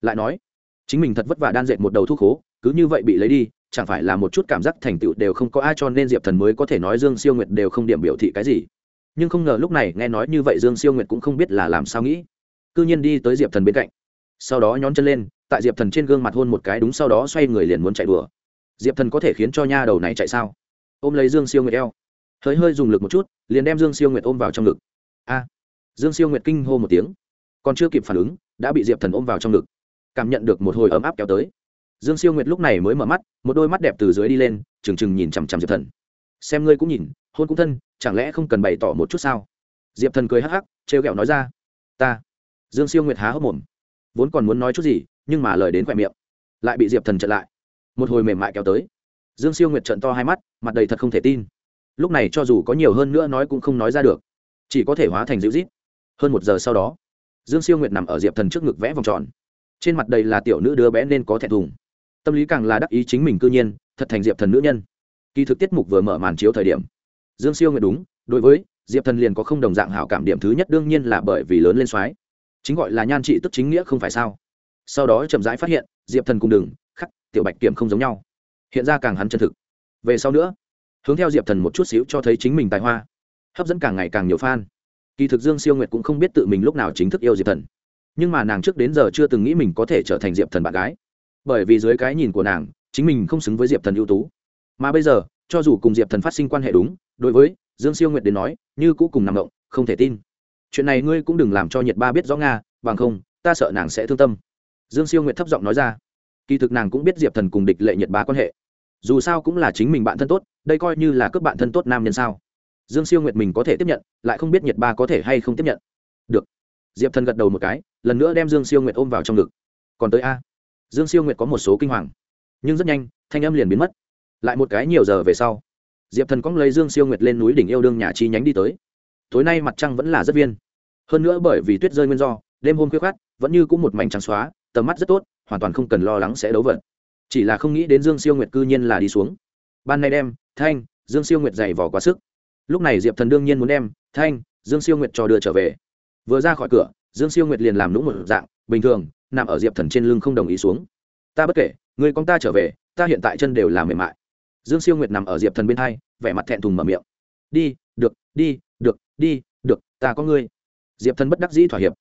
S1: Lại nói, chính mình thật vất vả đan dệt một đầu thuốc khố cứ như vậy bị lấy đi, chẳng phải là một chút cảm giác thành tựu đều không có ai cho nên diệp thần mới có thể nói dương siêu nguyệt đều không điểm biểu thị cái gì. Nhưng không ngờ lúc này nghe nói như vậy dương siêu nguyệt cũng không biết là làm sao nghĩ. C ư nhiên đi tới diệp thần bên cạnh. Sau đó nhón chân lên, tại diệp thần trên gương mặt hôn một cái đúng sau đó xoay người liền muốn chạy đùa. Diệp thần có thể khiến cho nha đầu này chạy sao? Ôm lấy dương siêu nguyệt eo. Hơi hơi dùng lực một chút, liền đem dương siêu nguyệt ôm vào trong ngực. A! Dương siêu nguyệt kinh hô một tiếng. Còn chưa kịp phản ứng, đã bị diệp thần ôm vào trong ngực. Cảm nhận được một hồi ấm áp kéo tới dương siêu nguyệt lúc này mới mở mắt, một đôi mắt đẹp từ dưới đi lên, trừng trừng nhìn chằm chằm diệp thần. Xem ngươi cũng nhìn, hôn cũng thân, chẳng lẽ không cần bày tỏ một chút sao? Diệp thần cười hắc hắc, trêu ghẹo nói ra, ta. Dương siêu nguyệt há hốc mồm. Vốn còn muốn nói chút gì, nhưng mà lời đến khoe miệng, lại bị diệp thần chặn lại. Một hồi mềm mại kéo tới. Dương siêu nguyệt trận to hai mắt, mặt đầy thật không thể tin. Lúc này cho dù có nhiều hơn nữa nói cũng không nói ra được, chỉ có thể hóa thành dịu rít hơn một giờ sau đó, dương siêu nguyệt nằm ở diệp thần trước ngực vẽ vòng tròn. Trên mặt đầy là tiểu nữ đứa bé nên có thẹn thùng tâm lý càng là đắc ý chính mình cư nhiên, thật thành diệp thần nữ nhân. Kỳ thực tiết mục vừa mở màn chiếu thời điểm, dương siêu nguyệt đúng, đối với diệp thần liền có không đồng dạng hảo cảm điểm thứ nhất đương nhiên là bởi vì lớn lên soái. Chính gọi là nhan trị tức chính nghĩa không phải sao? Sau đó chậm rãi phát hiện, diệp thần cùng đừng khắc, tiểu bạch kiểm không giống nhau. Hiện ra càng hắn chân thực. Về sau nữa, hướng theo diệp thần một chút xíu cho thấy chính mình tài hoa, hấp dẫn càng ngày càng nhiều fan. Kỳ thực dương siêu nguyệt cũng không biết tự mình lúc nào chính thức yêu diệp thần. Nhưng mà nàng trước đến giờ chưa từng nghĩ mình có thể trở thành diệp thần bạn gái bởi vì dưới cái nhìn của nàng, chính mình không xứng với diệp thần ưu tú. Mà bây giờ, cho dù cùng diệp thần phát sinh quan hệ đúng, đối với dương siêu nguyệt đến nói, như cũ cùng nằm động, không thể tin. Chuyện này ngươi cũng đừng làm cho nhiệt ba biết rõ nga, bằng không, ta sợ nàng sẽ thương tâm. Dương siêu nguyệt thấp giọng nói ra. Kỳ thực nàng cũng biết diệp thần cùng địch lệ nhiệt ba quan hệ. Dù sao cũng là chính mình bạn thân tốt, đây coi như là cướp bạn thân tốt nam nhân sao. Dương siêu nguyệt mình có thể tiếp nhận, lại không biết nhiệt ba có thể hay không tiếp nhận. Được. Diệp thần gật đầu một cái, lần nữa đem dương siêu nguyệt ôm vào trong ngực. Còn tới a dương siêu nguyệt có một số kinh hoàng, nhưng rất nhanh, thanh âm liền biến mất. Lại một cái nhiều giờ về sau, diệp thần cóng lấy dương siêu nguyệt lên núi đỉnh yêu đương nhà chi nhánh đi tới. Tối nay mặt trăng vẫn là rất viên. Hơn nữa bởi vì tuyết rơi nguyên do, đêm hôm khuya khát vẫn như cũng một mảnh trắng xóa, tầm mắt rất tốt, hoàn toàn không cần lo lắng sẽ đấu vật. Chỉ là không nghĩ đến dương siêu nguyệt cư nhiên là đi xuống. Ban nay đem, thanh, dương siêu nguyệt dày vỏ quá sức. Lúc này diệp thần đương nhiên muốn đem, thanh, dương siêu nguyệt cho đưa trở về. Vừa ra khỏi cửa, dương siêu nguyệt liền làm lũng một dạng, bình thường nằm ở diệp thần trên lưng không đồng ý xuống. Ta bất kể, người con ta trở về, ta hiện tại chân đều làm mềm mại. Dương siêu nguyệt nằm ở diệp thần bên hai, vẻ mặt thẹn thùng mở miệng. Đi, được đi được đi, được, ta có ngươi. Diệp thần bất đắc dĩ thỏa hiệp.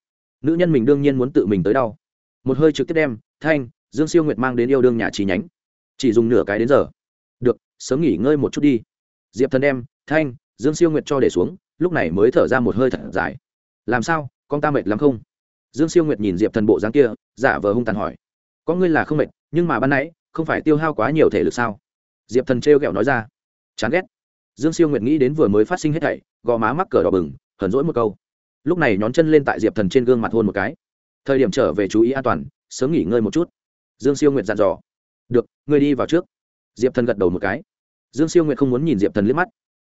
S1: Nữ nhân mình đương nhiên muốn tự mình tới đau. Một hơi trực tiếp đem, thanh, dương siêu nguyệt mang đến yêu đương nhà trí nhánh. Chỉ dùng nửa cái đến giờ. Được, sớm nghỉ ngơi một chút đi. Diệp thần đem, thanh, dương siêu nguyệt cho để xuống, lúc này mới thở ra một hơi thật dài. Làm sao, con ta mệt lắm không? Dương siêu nguyệt nhìn diệp thần bộ dáng kia, giả vờ hung tàn hỏi, có ngươi là không mệt, nhưng mà ban nãy, không phải tiêu hao quá nhiều thể lực sao? Diệp thần trêu ghẹo nói ra, chán ghét. Dương siêu nguyệt nghĩ đến vừa mới phát sinh hết thảy, gò má mắc cờ đỏ bừng, hờn rỗi một câu. Lúc này nhón chân lên tại diệp thần trên gương mặt hôn một cái. Thời điểm trở về chú ý an toàn, sớm nghỉ ngơi một chút. Dương siêu nguyệt dặn dò, được, ngươi đi vào trước. Diệp thần gật đầu một cái. Dương siêu nguyệt không muốn nhìn diệp thần liếc mắt.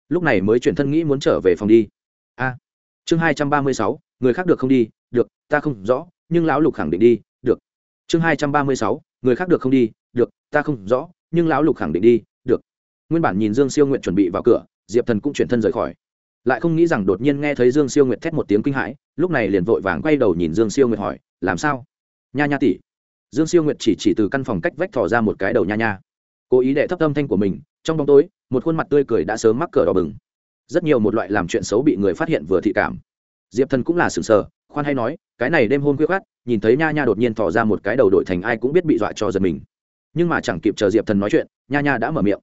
S1: Lúc này mới chuyển thân nghĩ muốn trở về phòng đi. A, chương hai trăm ba mươi sáu người khác được không đi, được, ta không rõ, nhưng lão lục khẳng định đi, được. Chương hai trăm ba mươi sáu, người khác được không đi, được, ta không rõ, nhưng lão lục khẳng định đi, được. Nguyên bản nhìn dương siêu nguyện chuẩn bị vào cửa, diệp thần cũng chuyển thân rời khỏi. Lại không nghĩ rằng đột nhiên nghe thấy dương siêu nguyệt thét một tiếng kinh hãi, lúc này liền vội vàng quay đầu nhìn dương siêu nguyệt hỏi, làm sao? Nha nha tỷ. Dương siêu nguyệt chỉ chỉ từ căn phòng cách vách thò ra một cái đầu nha nha. Cố ý đệ thấp âm thanh của mình, trong bóng tối, một khuôn mặt tươi cười đã sớm mắc cờ đỏ bừng. Rất nhiều một loại làm chuyện xấu bị người phát hiện vừa thị cảm diệp thần cũng là sừng sờ, khoan hay nói, cái này đêm hôm khuya khát nhìn thấy nha nha đột nhiên thò ra một cái đầu đội thành ai cũng biết bị dọa cho giật mình. Nhưng mà chẳng kịp chờ diệp thần nói chuyện, nha nha đã mở miệng.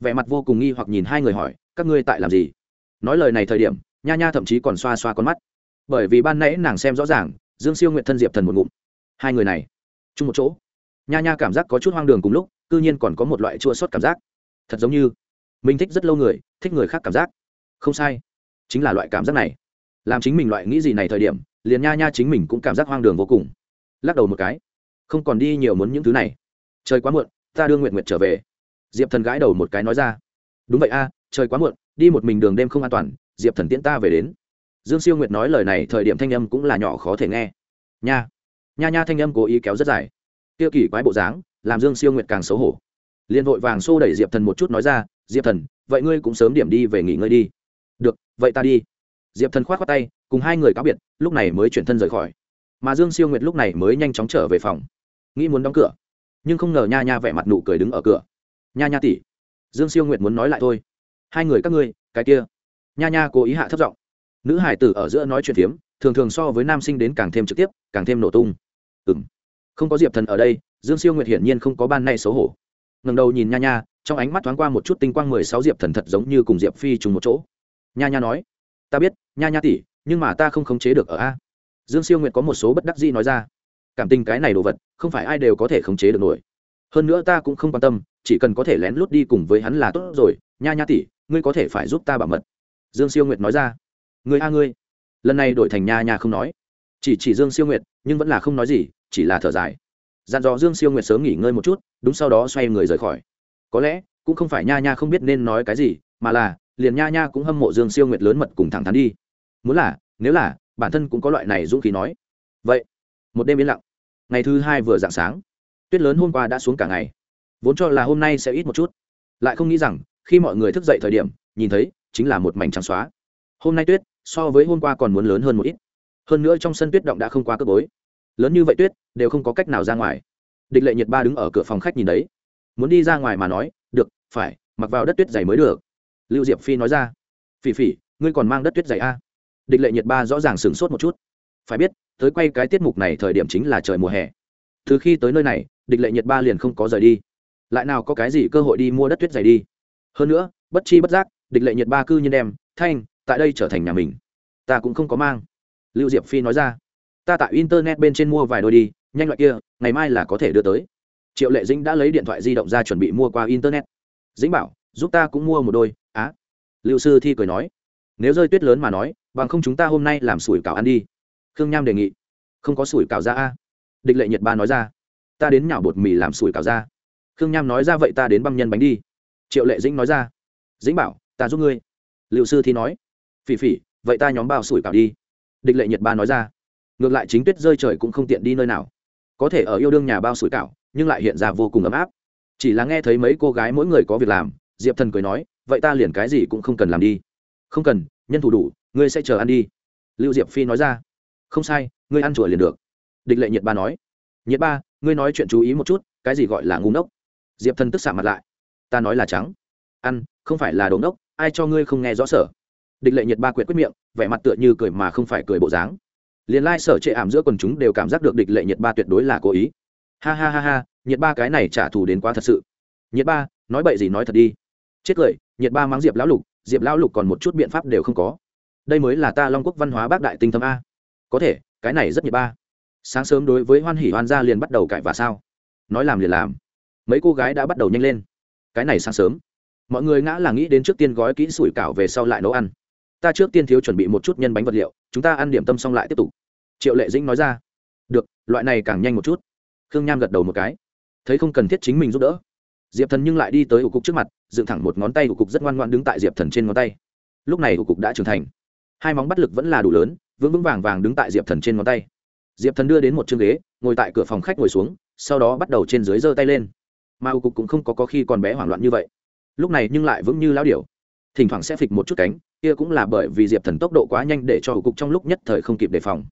S1: Vẻ mặt vô cùng nghi hoặc nhìn hai người hỏi, các ngươi tại làm gì? Nói lời này thời điểm, nha nha thậm chí còn xoa xoa con mắt. Bởi vì ban nãy nàng xem rõ ràng, dương siêu nguyện thân diệp thần một ngụm. Hai người này, chung một chỗ. Nha nha cảm giác có chút hoang đường cùng lúc c ư nhiên còn có một loại chua sót cảm giác. Thật giống như, mình thích rất lâu người, thích người khác cảm giác. Không sai, chính là loại cảm giác này làm chính mình loại nghĩ gì này thời điểm, liền nha nha chính mình cũng cảm giác hoang đường vô cùng. Lắc đầu một cái, không còn đi nhiều muốn những thứ này. Trời quá muộn, ta đưa nguyện nguyện trở về. Diệp thần gãi đầu một cái nói ra. Đúng vậy a, trời quá muộn, đi một mình đường đêm không an toàn, diệp thần tiễn ta về đến. Dương siêu nguyệt nói lời này thời điểm thanh âm cũng là nhỏ khó thể nghe. Nha nha nha thanh âm cố ý kéo rất dài. Tiêu kỳ quái bộ dáng, làm dương siêu nguyệt càng xấu hổ. Liền vội vàng xô đẩy diệp thần một chút nói ra, diệp thần, vậy ngươi cũng sớm điểm đi về nghỉ ngơi đi. Được, vậy ta đi diệp thần k h o á t khoác tay, cùng hai người cáo biệt, lúc này mới chuyển thân rời khỏi. Mà dương siêu nguyệt lúc này mới nhanh chóng trở về phòng. Nghĩ muốn đóng cửa, nhưng không ngờ nha nha vẻ mặt nụ cười đứng ở cửa. Nha nha tỉ dương siêu nguyệt muốn nói lại thôi. Hai người các ngươi, cái kia. Nha nha cố ý hạ thấp giọng. Nữ hải tử ở giữa nói chuyện phiếm, thường thường so với nam sinh đến càng thêm trực tiếp, càng thêm nổ tung. Ừ m không có diệp thần ở đây, dương siêu nguyệt hiển nhiên không có ban nay xấu hổ. Ngẩng đầu nhìn nha nha, trong ánh mắt thoáng qua một chút tinh quang mười sáu diệp thần thật giống như cùng diệp phi trùng một chỗ. Nha nha nói ta biết, nha nha tỉ nhưng mà ta không khống chế được ở a. Dương siêu nguyệt có một số bất đắc dĩ nói ra. Cảm tình cái này đồ vật, không phải ai đều có thể khống chế được nổi. Hơn nữa ta cũng không quan tâm, chỉ cần có thể lén lút đi cùng với hắn là tốt rồi. Nha nha tỉ ngươi có thể phải giúp ta bảo mật. Dương siêu nguyệt nói ra. Người a ngươi. Lần này đổi thành nha nha không nói. Chỉ chỉ dương siêu nguyệt, nhưng vẫn là không nói gì, chỉ là thở dài. Dặn dò dương siêu nguyệt sớm nghỉ ngơi một chút, đúng sau đó xoay người rời khỏi. Có lẽ, cũng không phải nha nha không biết nên nói cái gì, mà là liền nha nha cũng hâm mộ dương siêu nguyệt lớn mật cùng thẳng thắn đi. Muốn là, nếu là, bản thân cũng có loại này dũng khí nói. Vậy, một đêm yên lặng. Ngày thứ hai vừa dạng sáng, tuyết lớn hôm qua đã xuống cả ngày. Vốn cho là hôm nay sẽ ít một chút. Lại không nghĩ rằng, khi mọi người thức dậy thời điểm, nhìn thấy, chính là một mảnh trắng xóa. Hôm nay tuyết, so với hôm qua còn muốn lớn hơn một ít. Hơn nữa trong sân tuyết động đã không qua cướp bối. Lớn như vậy tuyết, đều không có cách nào ra ngoài. Địch lệ nhiệt ba đứng ở cửa phòng khách nhìn đấy. Muốn đi ra ngoài mà nói, được, phải, mặc vào đất tuyết dày mới được lưu diệp phi nói ra. Phỉ phỉ, ngươi còn mang đất tuyết dày a? À? địch lệ nhiệt ba rõ ràng sửng sốt một chút. Phải biết, tới quay cái tiết mục này thời điểm chính là trời mùa hè. Từ khi tới nơi này, địch lệ nhiệt ba liền không có rời đi. Lại nào có cái gì cơ hội đi mua đất tuyết dày đi? Hơn nữa, bất chi bất giác, địch lệ nhiệt ba cư nhiên đem, thanh, tại đây trở thành nhà mình. Ta cũng không có mang. Lưu diệp phi nói ra. Ta tại internet bên trên mua vài đôi đi, nhanh loại kia, ngày mai là có thể đưa tới. Triệu lệ dĩnh đã lấy điện thoại di động ra chuẩn bị mua qua internet. Dĩnh bảo giúp ta cũng mua một đôi, á. Liệu sư thi cười nói, nếu rơi tuyết lớn mà nói, bằng không chúng ta hôm nay làm sủi cảo ăn đi. Khương nham đề nghị, không có sủi cảo ra a địch lệ nhiệt ba nói ra, ta đến nhảo bột mì làm sủi cảo ra. Khương nham nói ra, vậy ta đến băm nhân bánh đi. Triệu lệ dĩnh nói ra, dĩnh bảo, ta giúp ngươi. Liệu sư thi nói, phỉ phỉ, vậy ta nhóm bao sủi cảo đi. Địch lệ nhiệt ba nói ra, ngược lại chính tuyết rơi trời cũng không tiện đi nơi nào. Có thể ở yêu đương nhà bao sủi cảo, nhưng lại hiện ra vô cùng ấm áp. Chỉ là nghe thấy mấy cô gái mỗi người có việc làm diệp thần cười nói, vậy ta liền cái gì cũng không cần làm đi. Không cần, nhân thủ đủ, ngươi sẽ chờ ăn đi. Lưu diệp phi nói ra. Không sai, ngươi ăn chùa liền được. Địch lệ nhiệt ba nói. Nhiệt ba, ngươi nói chuyện chú ý một chút, cái gì gọi là ngu ngốc? Diệp thần tức xạ mặt lại. Ta nói là trắng. Ăn, không phải là đồ ngốc, ai cho ngươi không nghe rõ sở? Địch lệ nhiệt ba quyệt quyết miệng, vẻ mặt tựa như cười mà không phải cười bộ dáng. Liền lai、like、sở trệ ảm giữa quần chúng đều cảm giác được địch lệ nhiệt ba tuyệt đối là cố ý. Ha ha ha ha, nhiệt ba cái này trả thù đến quá thật sự. Nhiệt ba, nói bậy gì nói thật đi chết cười, nhiệt ba mắng diệp lão lục, diệp lão lục còn một chút biện pháp đều không có. Đây mới là ta long quốc văn hóa bác đại tinh thâm a. Có thể, cái này rất nhiệt ba. Sáng sớm đối với hoan hỉ hoan gia liền bắt đầu cãi và sao? Nói làm liền làm. Mấy cô gái đã bắt đầu nhanh lên. Cái này sáng sớm. Mọi người ngã là nghĩ đến trước tiên gói kỹ sủi cảo về sau lại nấu ăn. Ta trước tiên thiếu chuẩn bị một chút nhân bánh vật liệu, chúng ta ăn điểm tâm xong lại tiếp tục. Triệu lệ dĩnh nói ra. Được, loại này càng nhanh một chút. Khương nham gật đầu một cái. Thấy không cần thiết chính mình giúp đỡ. Diệp thần nhưng lại đi tới ủ cục trước mặt dựng thẳng một ngón tay của cục rất ngoan ngoan đứng tại diệp thần trên ngón tay. Lúc này của cục đã trưởng thành. Hai móng bắt lực vẫn là đủ lớn vững vững vàng vàng đứng tại diệp thần trên ngón tay. Diệp thần đưa đến một chương ghế ngồi tại cửa phòng khách ngồi xuống sau đó bắt đầu trên dưới giơ tay lên. Mà ưu cục cũng không có, có khi còn bé hoảng loạn như vậy. Lúc này nhưng lại vững như lao điểu. Thỉnh thoảng sẽ phịch một chút cánh kia cũng là bởi vì diệp thần tốc độ quá nhanh để cho ưu cục trong lúc nhất thời không kịp đề phòng.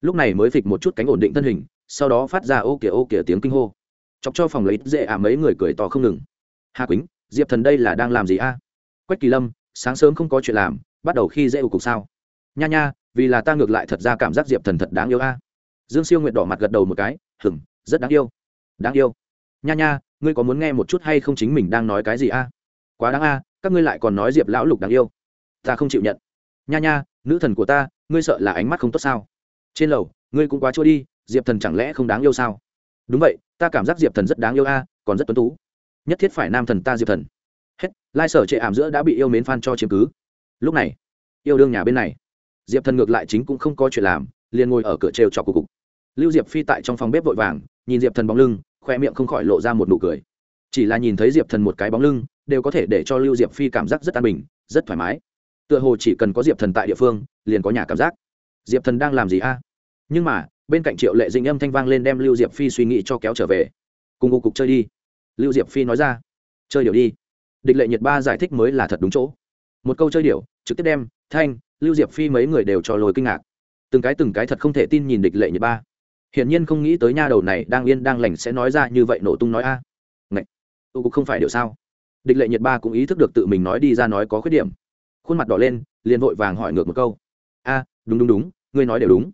S1: Lúc này mới phịch một chút cánh ổn định thân hình sau đó phát ra ô kìa ô kìa tiếng kinh hô. Chọc cho phòng lấy dễ à mấy người cười to không ngừng. Hà quýnh diệp thần đây là đang làm gì a? Quách kỳ lâm, sáng sớm không có chuyện làm, bắt đầu khi dễ ưu cục sao? Nha nha, vì là ta ngược lại thật ra cảm giác diệp thần thật đáng yêu a. Dương siêu nguyện đỏ mặt gật đầu một cái hừng rất đáng yêu. Đáng yêu. Nha nha, ngươi có muốn nghe một chút hay không chính mình đang nói cái gì a? Quá đáng a, các ngươi lại còn nói diệp lão lục đáng yêu. Ta không chịu nhận. Nha nha, nữ thần của ta, ngươi sợ là ánh mắt không tốt sao? Trên lầu, ngươi cũng quá chua đi, diệp thần chẳng lẽ không đáng yêu sao? Đúng vậy, ta cảm giác diệp thần rất đáng yêu a, còn rất tuấn tú nhất thiết phải nam thần ta diệp thần. Hết, lai sở trệ ảm giữa đã bị yêu mến phan cho chiếm cứ. Lúc này, yêu đương nhà bên này, diệp thần ngược lại chính cũng không có chuyện làm, liền ngồi ở cửa trêu trọc của cục. Lưu diệp phi tại trong phòng bếp vội vàng, nhìn diệp thần bóng lưng khoe miệng không khỏi lộ ra một nụ cười. Chỉ là nhìn thấy diệp thần một cái bóng lưng, đều có thể để cho lưu diệp phi cảm giác rất an bình, rất thoải mái. Tựa hồ chỉ cần có diệp thần tại địa phương, liền có nhà cảm giác. Diệp thần đang làm gì a? Nhưng mà, bên cạnh triệu lệ dinh âm thanh vang lên đem lưu diệp phi suy nghĩ cho kéo trở về. Cùng ngụ cục chơi đi lưu diệp phi nói ra. Chơi điệu đi. Địch lệ nhiệt ba giải thích mới là thật đúng chỗ. Một câu chơi điệu, trực tiếp đem, thanh, lưu diệp phi mấy người đều cho lồi kinh ngạc. Từng cái từng cái thật không thể tin nhìn địch lệ nhiệt ba. Hiển nhiên không nghĩ tới nha đầu này đang yên đang lành sẽ nói ra như vậy nổ tung nói a. À. tôi cũng không phải điều sao? Địch lệ nhiệt ba cũng ý thức được tự mình nói đi ra nói có khuyết điểm. Khuôn mặt đỏ lên, liền vội vàng hỏi ngược một câu. A, đúng đúng đúng, ngươi nói đều đúng.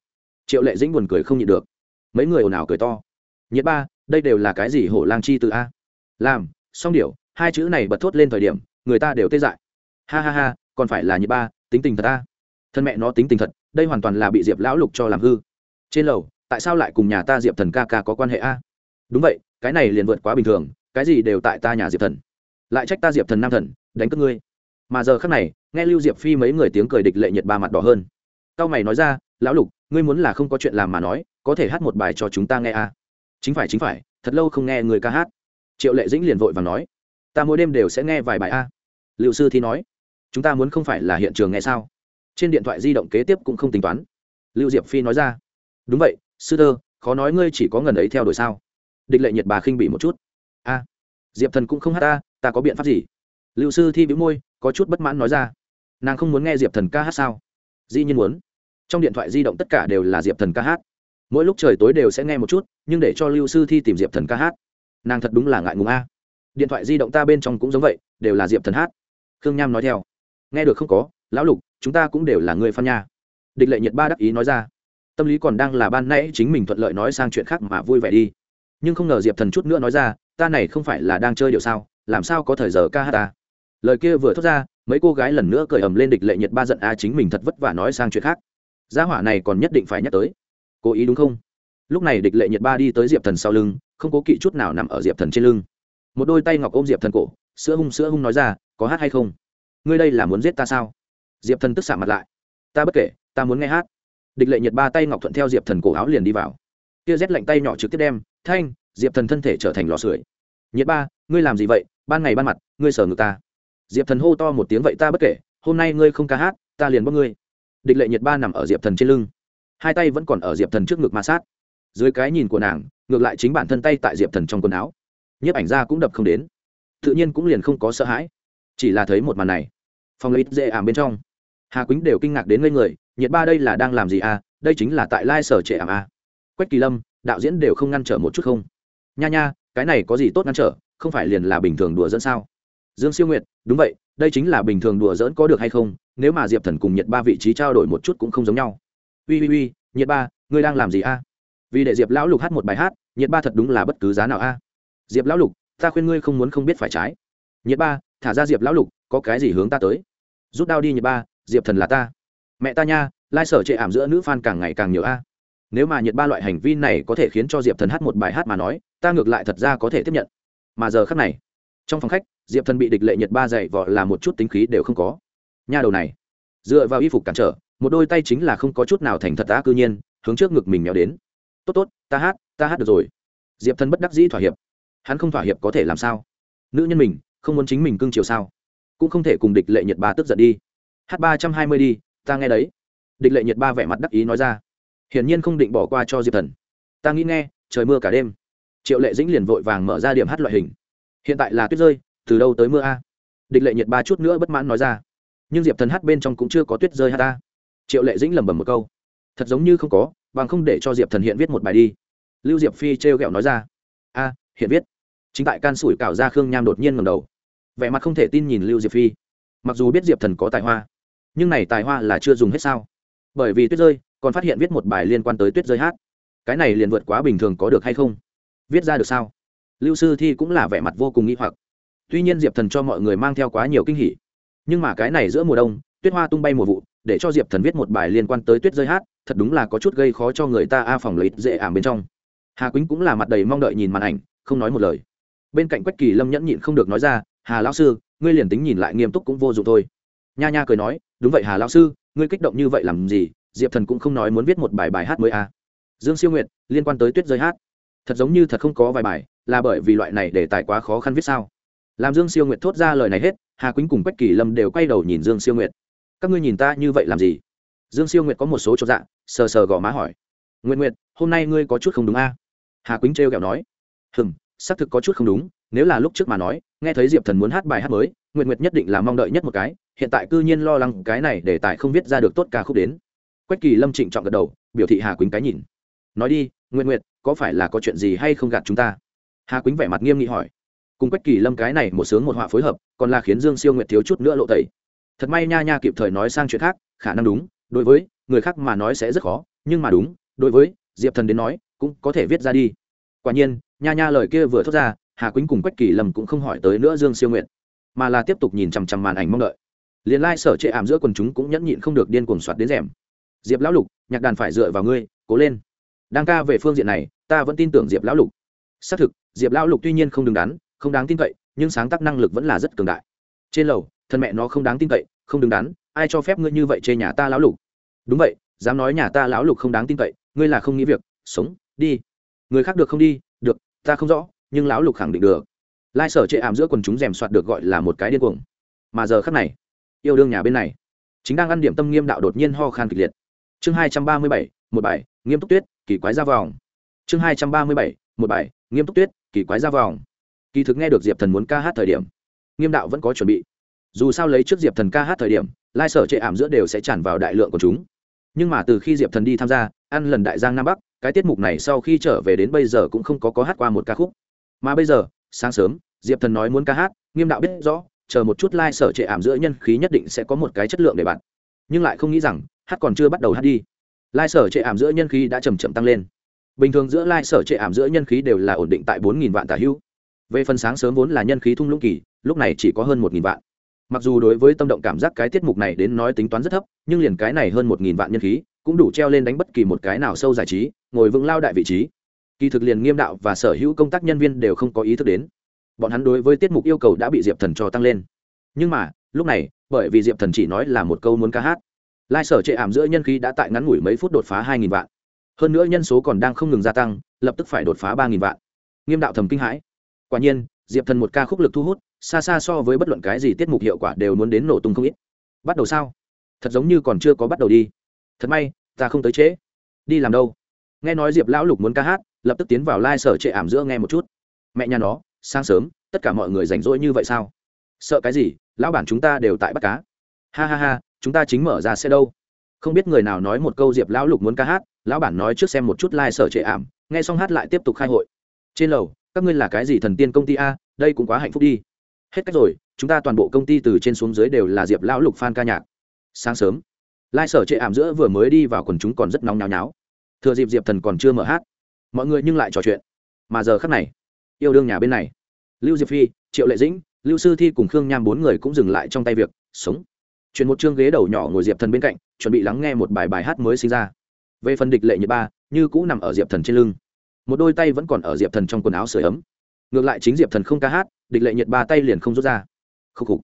S1: Triệu lệ dĩnh buồn cười không nhịn được. Mấy người ồn ào cười to. Nhiệt ba, đây đều là cái gì hổ lang chi từ a? Làm, xong điều, hai chữ này bật thốt lên thời điểm, người ta đều tê dại. Ha ha ha, còn phải là nhiệt ba, tính tình thật a thân mẹ nó tính tình thật, đây hoàn toàn là bị diệp lão lục cho làm hư. Trên lầu, tại sao lại cùng nhà ta diệp thần ca ca có quan hệ a? Đúng vậy, cái này liền vượt quá bình thường, cái gì đều tại ta nhà diệp thần. Lại trách ta diệp thần nam thần, đánh cất ngươi. Mà giờ khác này, nghe lưu diệp phi mấy người tiếng cười địch lệ nhiệt ba mặt đỏ hơn. Cao mày nói ra, lão lục, ngươi muốn là không có chuyện làm mà nói, có thể hát một bài cho chúng ta nghe a. Chính phải chính phải, thật lâu không nghe người ca hát triệu lệ dĩnh liền vội và nói, ta mỗi đêm đều sẽ nghe vài bài a. Liệu sư thi nói, chúng ta muốn không phải là hiện trường nghe sao? Trên điện thoại di động kế tiếp cũng không tính toán. Lưu diệp phi nói ra, đúng vậy, sư thơ, khó nói ngươi chỉ có ngần ấy theo đuổi sao? Địch lệ nhiệt bà khinh bị một chút. A, diệp thần cũng không hát ta ta có biện pháp gì? Lưu sư thi bĩu môi, có chút bất mãn nói ra, nàng không muốn nghe diệp thần ca hát sao? Dĩ nhiên muốn. Trong điện thoại di động tất cả đều là diệp thần ca hát. Mỗi lúc trời tối đều sẽ nghe một chút, nhưng để cho lưu sư thi tìm diệp thần ca hát nàng thật đúng là ngại ngùng a. Điện thoại di động ta bên trong cũng giống vậy, đều là diệp thần hát. Khương nham nói theo. Nghe được không có, lão lục, chúng ta cũng đều là người phan nha. Địch lệ nhiệt ba đắc ý nói ra. Tâm lý còn đang là ban nãy chính mình thuận lợi nói sang chuyện khác mà vui vẻ đi. Nhưng không ngờ diệp thần chút nữa nói ra, ta này không phải là đang chơi điều sao, làm sao có thời giờ ca hát ta? Lời kia vừa thốt ra, mấy cô gái lần nữa cởi ầm lên địch lệ nhiệt ba giận a chính mình thật vất vả nói sang chuyện khác. Gia hỏa này còn nhất định phải nhắc tới. Cố ý đúng không? Lúc này địch lệ nhiệt ba đi tới diệp thần sau lưng, không cố kỵ chút nào nằm ở diệp thần trên lưng. Một đôi tay ngọc ôm diệp thần cổ, sữa hung sữa hung nói ra, có hát hay không? Ngươi đây là muốn giết ta sao? Diệp thần tức xạ mặt lại. Ta bất kể, ta muốn nghe hát. Địch lệ nhiệt ba tay ngọc thuận theo diệp thần cổ áo liền đi vào. Kia rét lạnh tay nhỏ trực tiếp đem, thanh! Diệp thần thân thể trở thành lò sưởi. Nhiệt ba, ngươi làm gì vậy? Ban ngày ban mặt, ngươi sở ngực ta. Diệp thần hô to một tiếng, vậy ta bất kể, hôm nay ngươi không ca hát, ta liền bóc ngươi. Địch lệ nhiệt ba nằm ở diệp thần trên lưng. Hai tay vẫn còn ở diệp thần trước ngực ma sát dưới cái nhìn của nàng, ngược lại chính bản thân tay tại diệp thần trong quần áo. Nhiếp ảnh ra cũng đập không đến. Tự nhiên cũng liền không có sợ hãi. Chỉ là thấy một màn này, phòng lấy dễ ảm bên trong. Hà quýnh đều kinh ngạc đến ngây người, nhiệt ba đây là đang làm gì à đây chính là tại lai sở trệ ảm à quách kỳ lâm, đạo diễn đều không ngăn trở một chút không? Nha nha, cái này có gì tốt ngăn trở? Không phải liền là bình thường đùa dẫn sao? Dương siêu nguyệt, đúng vậy, đây chính là bình thường đùa dỡn có được hay không? Nếu mà diệp thần cùng nhiệt ba vị trí trao đổi một chút cũng không giống nhau. Uy uy uy nhiệt ba, ngươi đang làm gì a? Vì để diệp lão lục hát một bài hát nhiệt ba thật đúng là bất cứ giá nào a diệp lão lục ta khuyên ngươi không muốn không biết phải trái nhiệt ba thả ra diệp lão lục có cái gì hướng ta tới rút đao đi nhiệt ba diệp thần là ta mẹ ta nha lai sở chệ ảm giữa nữ f a n càng ngày càng nhiều a nếu mà nhiệt ba loại hành vi này có thể khiến cho diệp thần hát một bài hát mà nói ta ngược lại thật ra có thể tiếp nhận mà giờ khắc này trong phòng khách diệp thần bị địch lệ nhiệt ba dạy vọ là một chút tính khí đều không có nha đầu này dựa vào y phục cản trở một đôi tay chính là không có chút nào thành thật ta cư nhiên hướng trước ngực mình méo đến tốt tốt, ta hát ta hát được rồi. Diệp thần bất đắc dĩ thỏa hiệp. Hắn không thỏa hiệp có thể làm sao? Nữ nhân mình, không muốn chính mình cưng chiều sao? Cũng không thể cùng địch lệ nhiệt ba tức giận đi. H ba trăm hai mươi đi, ta nghe đấy. Địch lệ nhiệt ba vẻ mặt đắc ý nói ra. Hiển nhiên không định bỏ qua cho diệp thần. Ta nghĩ nghe, trời mưa cả đêm. Triệu lệ dĩnh liền vội vàng mở ra điểm hát loại hình. Hiện tại là tuyết rơi, từ đâu tới mưa a? Địch lệ nhiệt ba chút nữa bất mãn nói ra. Nhưng diệp thần hát bên trong cũng chưa có tuyết rơi hát ta triệu lệ dĩnh lẩm bẩm một câu. Thật giống như không có bằng không để cho diệp thần hiện viết một bài đi. Lưu diệp phi t r ghẹo nói ra. A, hiện viết. Chính tại can sủi cảo ra khương nham đột nhiên ngầm đầu. Vẻ mặt không thể tin nhìn lưu diệp phi. Mặc dù biết diệp thần có tài hoa, nhưng này tài hoa là chưa dùng hết sao? Bởi vì tuyết rơi còn phát hiện viết một bài liên quan tới tuyết rơi hát. Cái này liền vượt quá bình thường có được hay không? Viết ra được sao? Lưu sư thi cũng là vẻ mặt vô cùng nghi hoặc. Tuy nhiên diệp thần cho mọi người mang theo quá nhiều kinh hỉ, nhưng mà cái này giữa mùa đông, tuyết hoa tung bay mùa vụ để cho diệp thần viết một bài liên quan tới tuyết rơi hát, thật đúng là có chút gây khó cho người ta a phòng lấy dễ ảm bên trong. Hà quýnh cũng là mặt đầy mong đợi nhìn màn ảnh, không nói một lời. Bên cạnh quách kỳ lâm nhẫn nhịn không được nói ra, hà lão sư, ngươi liền tính nhìn lại nghiêm túc cũng vô dụng thôi. Nha nha cười nói, đúng vậy hà lão sư, ngươi kích động như vậy làm gì? Diệp thần cũng không nói muốn viết một bài bài hát mới à. dương siêu nguyện liên quan tới tuyết rơi hát. Thật giống như thật không có vài bài, là bởi vì loại này để tài quá khó khăn viết sao? Làm dương siêu nguyện thốt ra lời này hết, hà quýnh cùng quách kỳ lâm đều quay đầu nhìn dương siêu nguyện các ngươi nhìn ta như vậy làm gì? Dương siêu Nguyệt có một số chỗ dạ sờ sờ gò má hỏi. Nguyện nguyện hôm nay ngươi có chút không đúng a? À? hà quýnh trêu kẹo nói. Hừm, xác thực có chút không đúng, nếu là lúc trước mà nói, nghe thấy diệp thần muốn hát bài hát mới nguyện nguyệt nhất định là mong đợi nhất một cái, hiện tại cư nhiên lo lắng cái này để tài không viết ra được tốt ca khúc đến. Quách kỳ lâm trịnh trọng gật đầu, biểu thị hà quýnh cái nhìn. Nói đi nguyện nguyệt, có phải là có chuyện gì hay không gạt chúng ta? Hà quýnh vẻ mặt nghiêm nghị hỏi. Cùng quách kỳ lâm cái này một sướng một họa phối hợp, còn là khiến dương siêu nguyệt thiếu chút nữa lộ tẩy thật may nha nha kịp thời nói sang chuyện khác, khả năng đúng, đối với người khác mà nói sẽ rất khó, nhưng mà đúng, đối với diệp thần đến nói, cũng có thể viết ra đi. Quả nhiên, nha nha lời kia vừa thốt ra, hà quýnh cùng quách kỳ lâm cũng không hỏi tới nữa dương siêu nguyện mà là tiếp tục nhìn chằm chằm màn ảnh mong đợi. Liền lai、like、sở trệ ảm giữa quần chúng cũng nhẫn nhịn không được điên cuồng soạt đến rèm. Diệp lão lục, nhạc đàn phải dựa vào ngươi, cố lên. Đang ca về phương diện này, ta vẫn tin tưởng diệp lão lục. Xác thực, diệp lão lục tuy nhiên không đứng đắn, không đáng tin cậy, nhưng sáng tác năng lực vẫn là rất cường đại. Trên lầu, thân mẹ nó không đáng tin cậy không đứng đắn, ai cho phép ngươi như vậy chê nhà ta lão lục? Đúng vậy, dám nói nhà ta lão lục không đáng tin cậy, ngươi là không nghĩ việc, sống, đi. Người khác được không đi, được, ta không rõ, nhưng lão lục khẳng định được. Lai sở chệ ảm giữa quần chúng rèm soạt được gọi là một cái điên cuồng. Mà giờ khắc này, yêu đương nhà bên này, chính đang ăn điểm tâm nghiêm đạo đột nhiên ho khan kịch liệt. Chương hai trăm ba mươi bảy, một bài, nghiêm túc tuyết, kỳ quái ra vòng. Chương hai trăm ba mươi bảy, một bài, nghiêm túc tuyết, kỳ quái ra vòng. Kỳ thực nghe được diệp thần muốn ca hát thời điểm, nghiêm đạo vẫn có chuẩn bị dù sao lấy trước diệp thần ca hát thời điểm, lai sở chệ ảm giữa đều sẽ tràn vào đại lượng của chúng. Nhưng mà từ khi diệp thần đi tham gia, ăn lần đại giang nam bắc, cái tiết mục này sau khi trở về đến bây giờ cũng không có có hát qua một ca khúc. Mà bây giờ, sáng sớm, diệp thần nói muốn ca hát, nghiêm đạo biết rõ, chờ một chút lai、like、sở trệ ảm giữa nhân khí nhất định sẽ có một cái chất lượng để bạn. Nhưng lại không nghĩ rằng, hát còn chưa bắt đầu hát đi. Lai、like、sở trệ ảm giữa nhân khí đã chầm chậm tăng lên. Bình thường giữa lai、like、sở trệ ảm giữa nhân khí đều là ổn định tại bốn nghìn vạn tả hữu về phần sáng sớm vốn là nhân khí thung lũng kỳ, lúc này chỉ có hơn một nghìn vạn mặc dù đối với tâm động cảm giác cái tiết mục này đến nói tính toán rất thấp, nhưng liền cái này hơn một nghìn vạn nhân khí, cũng đủ treo lên đánh bất kỳ một cái nào sâu giải trí, ngồi vững lao đại vị trí. Kỳ thực liền nghiêm đạo và sở hữu công tác nhân viên đều không có ý thức đến. Bọn hắn đối với tiết mục yêu cầu đã bị diệp thần cho tăng lên. Nhưng mà, lúc này, bởi vì diệp thần chỉ nói là một câu muốn ca hát, lai sở chệ ảm giữa nhân khí đã tại ngắn ngủi mấy phút đột phá hai nghìn vạn. Hơn nữa nhân số còn đang không ngừng gia tăng, lập tức phải đột phá ba nghìn vạn. Nghiêm đạo thầm kinh hãi. Quả nhiên diệp thần một ca khúc lực thu hút, xa xa so với bất luận cái gì tiết mục hiệu quả đều muốn đến nổ tung không ít. Bắt đầu sao? Thật giống như còn chưa có bắt đầu đi. Thật may, ta không tới trễ. Đi làm đâu? Nghe nói diệp lão lục muốn ca hát, lập tức tiến vào lai、like、sở trệ ảm giữa nghe một chút. Mẹ nhà nó, sáng sớm, tất cả mọi người rảnh rỗi như vậy sao? Sợ cái gì? Lão bản chúng ta đều tại bắt cá. Ha ha ha, chúng ta chính mở ra xe đâu? Không biết người nào nói một câu diệp lão lục muốn ca hát, lão bản nói trước xem một chút lai、like、sở trệ ảm, nghe xong hát lại tiếp tục khai hội. Trên lầu các ngươi là cái gì thần tiên công ty a, đây cũng quá hạnh phúc đi. Hết cách rồi, chúng ta toàn bộ công ty từ trên xuống dưới đều là diệp lão lục phan ca nhạc. Sáng sớm, lai sở trệ ảm giữa vừa mới đi vào quần chúng còn rất nóng nháo nháo. Thừa dịp diệp thần còn chưa mở hát, mọi người nhưng lại trò chuyện. Mà giờ khắc này, yêu đương nhà bên này, lưu diệp phi, triệu lệ dĩnh, lưu sư thi cùng khương nham bốn người cũng dừng lại trong tay việc, sống. Chuyển một chương ghế đầu nhỏ ngồi diệp thần bên cạnh, chuẩn bị lắng nghe một bài bài hát mới sinh ra. Về phần địch lệ nhiệt ba, như cũ nằm ở diệp thần trên lưng một đôi tay vẫn còn ở diệp thần trong quần áo sửa ấm. Ngược lại chính diệp thần không ca hát, địch lệ nhiệt ba tay liền không rút ra. Khúc khục.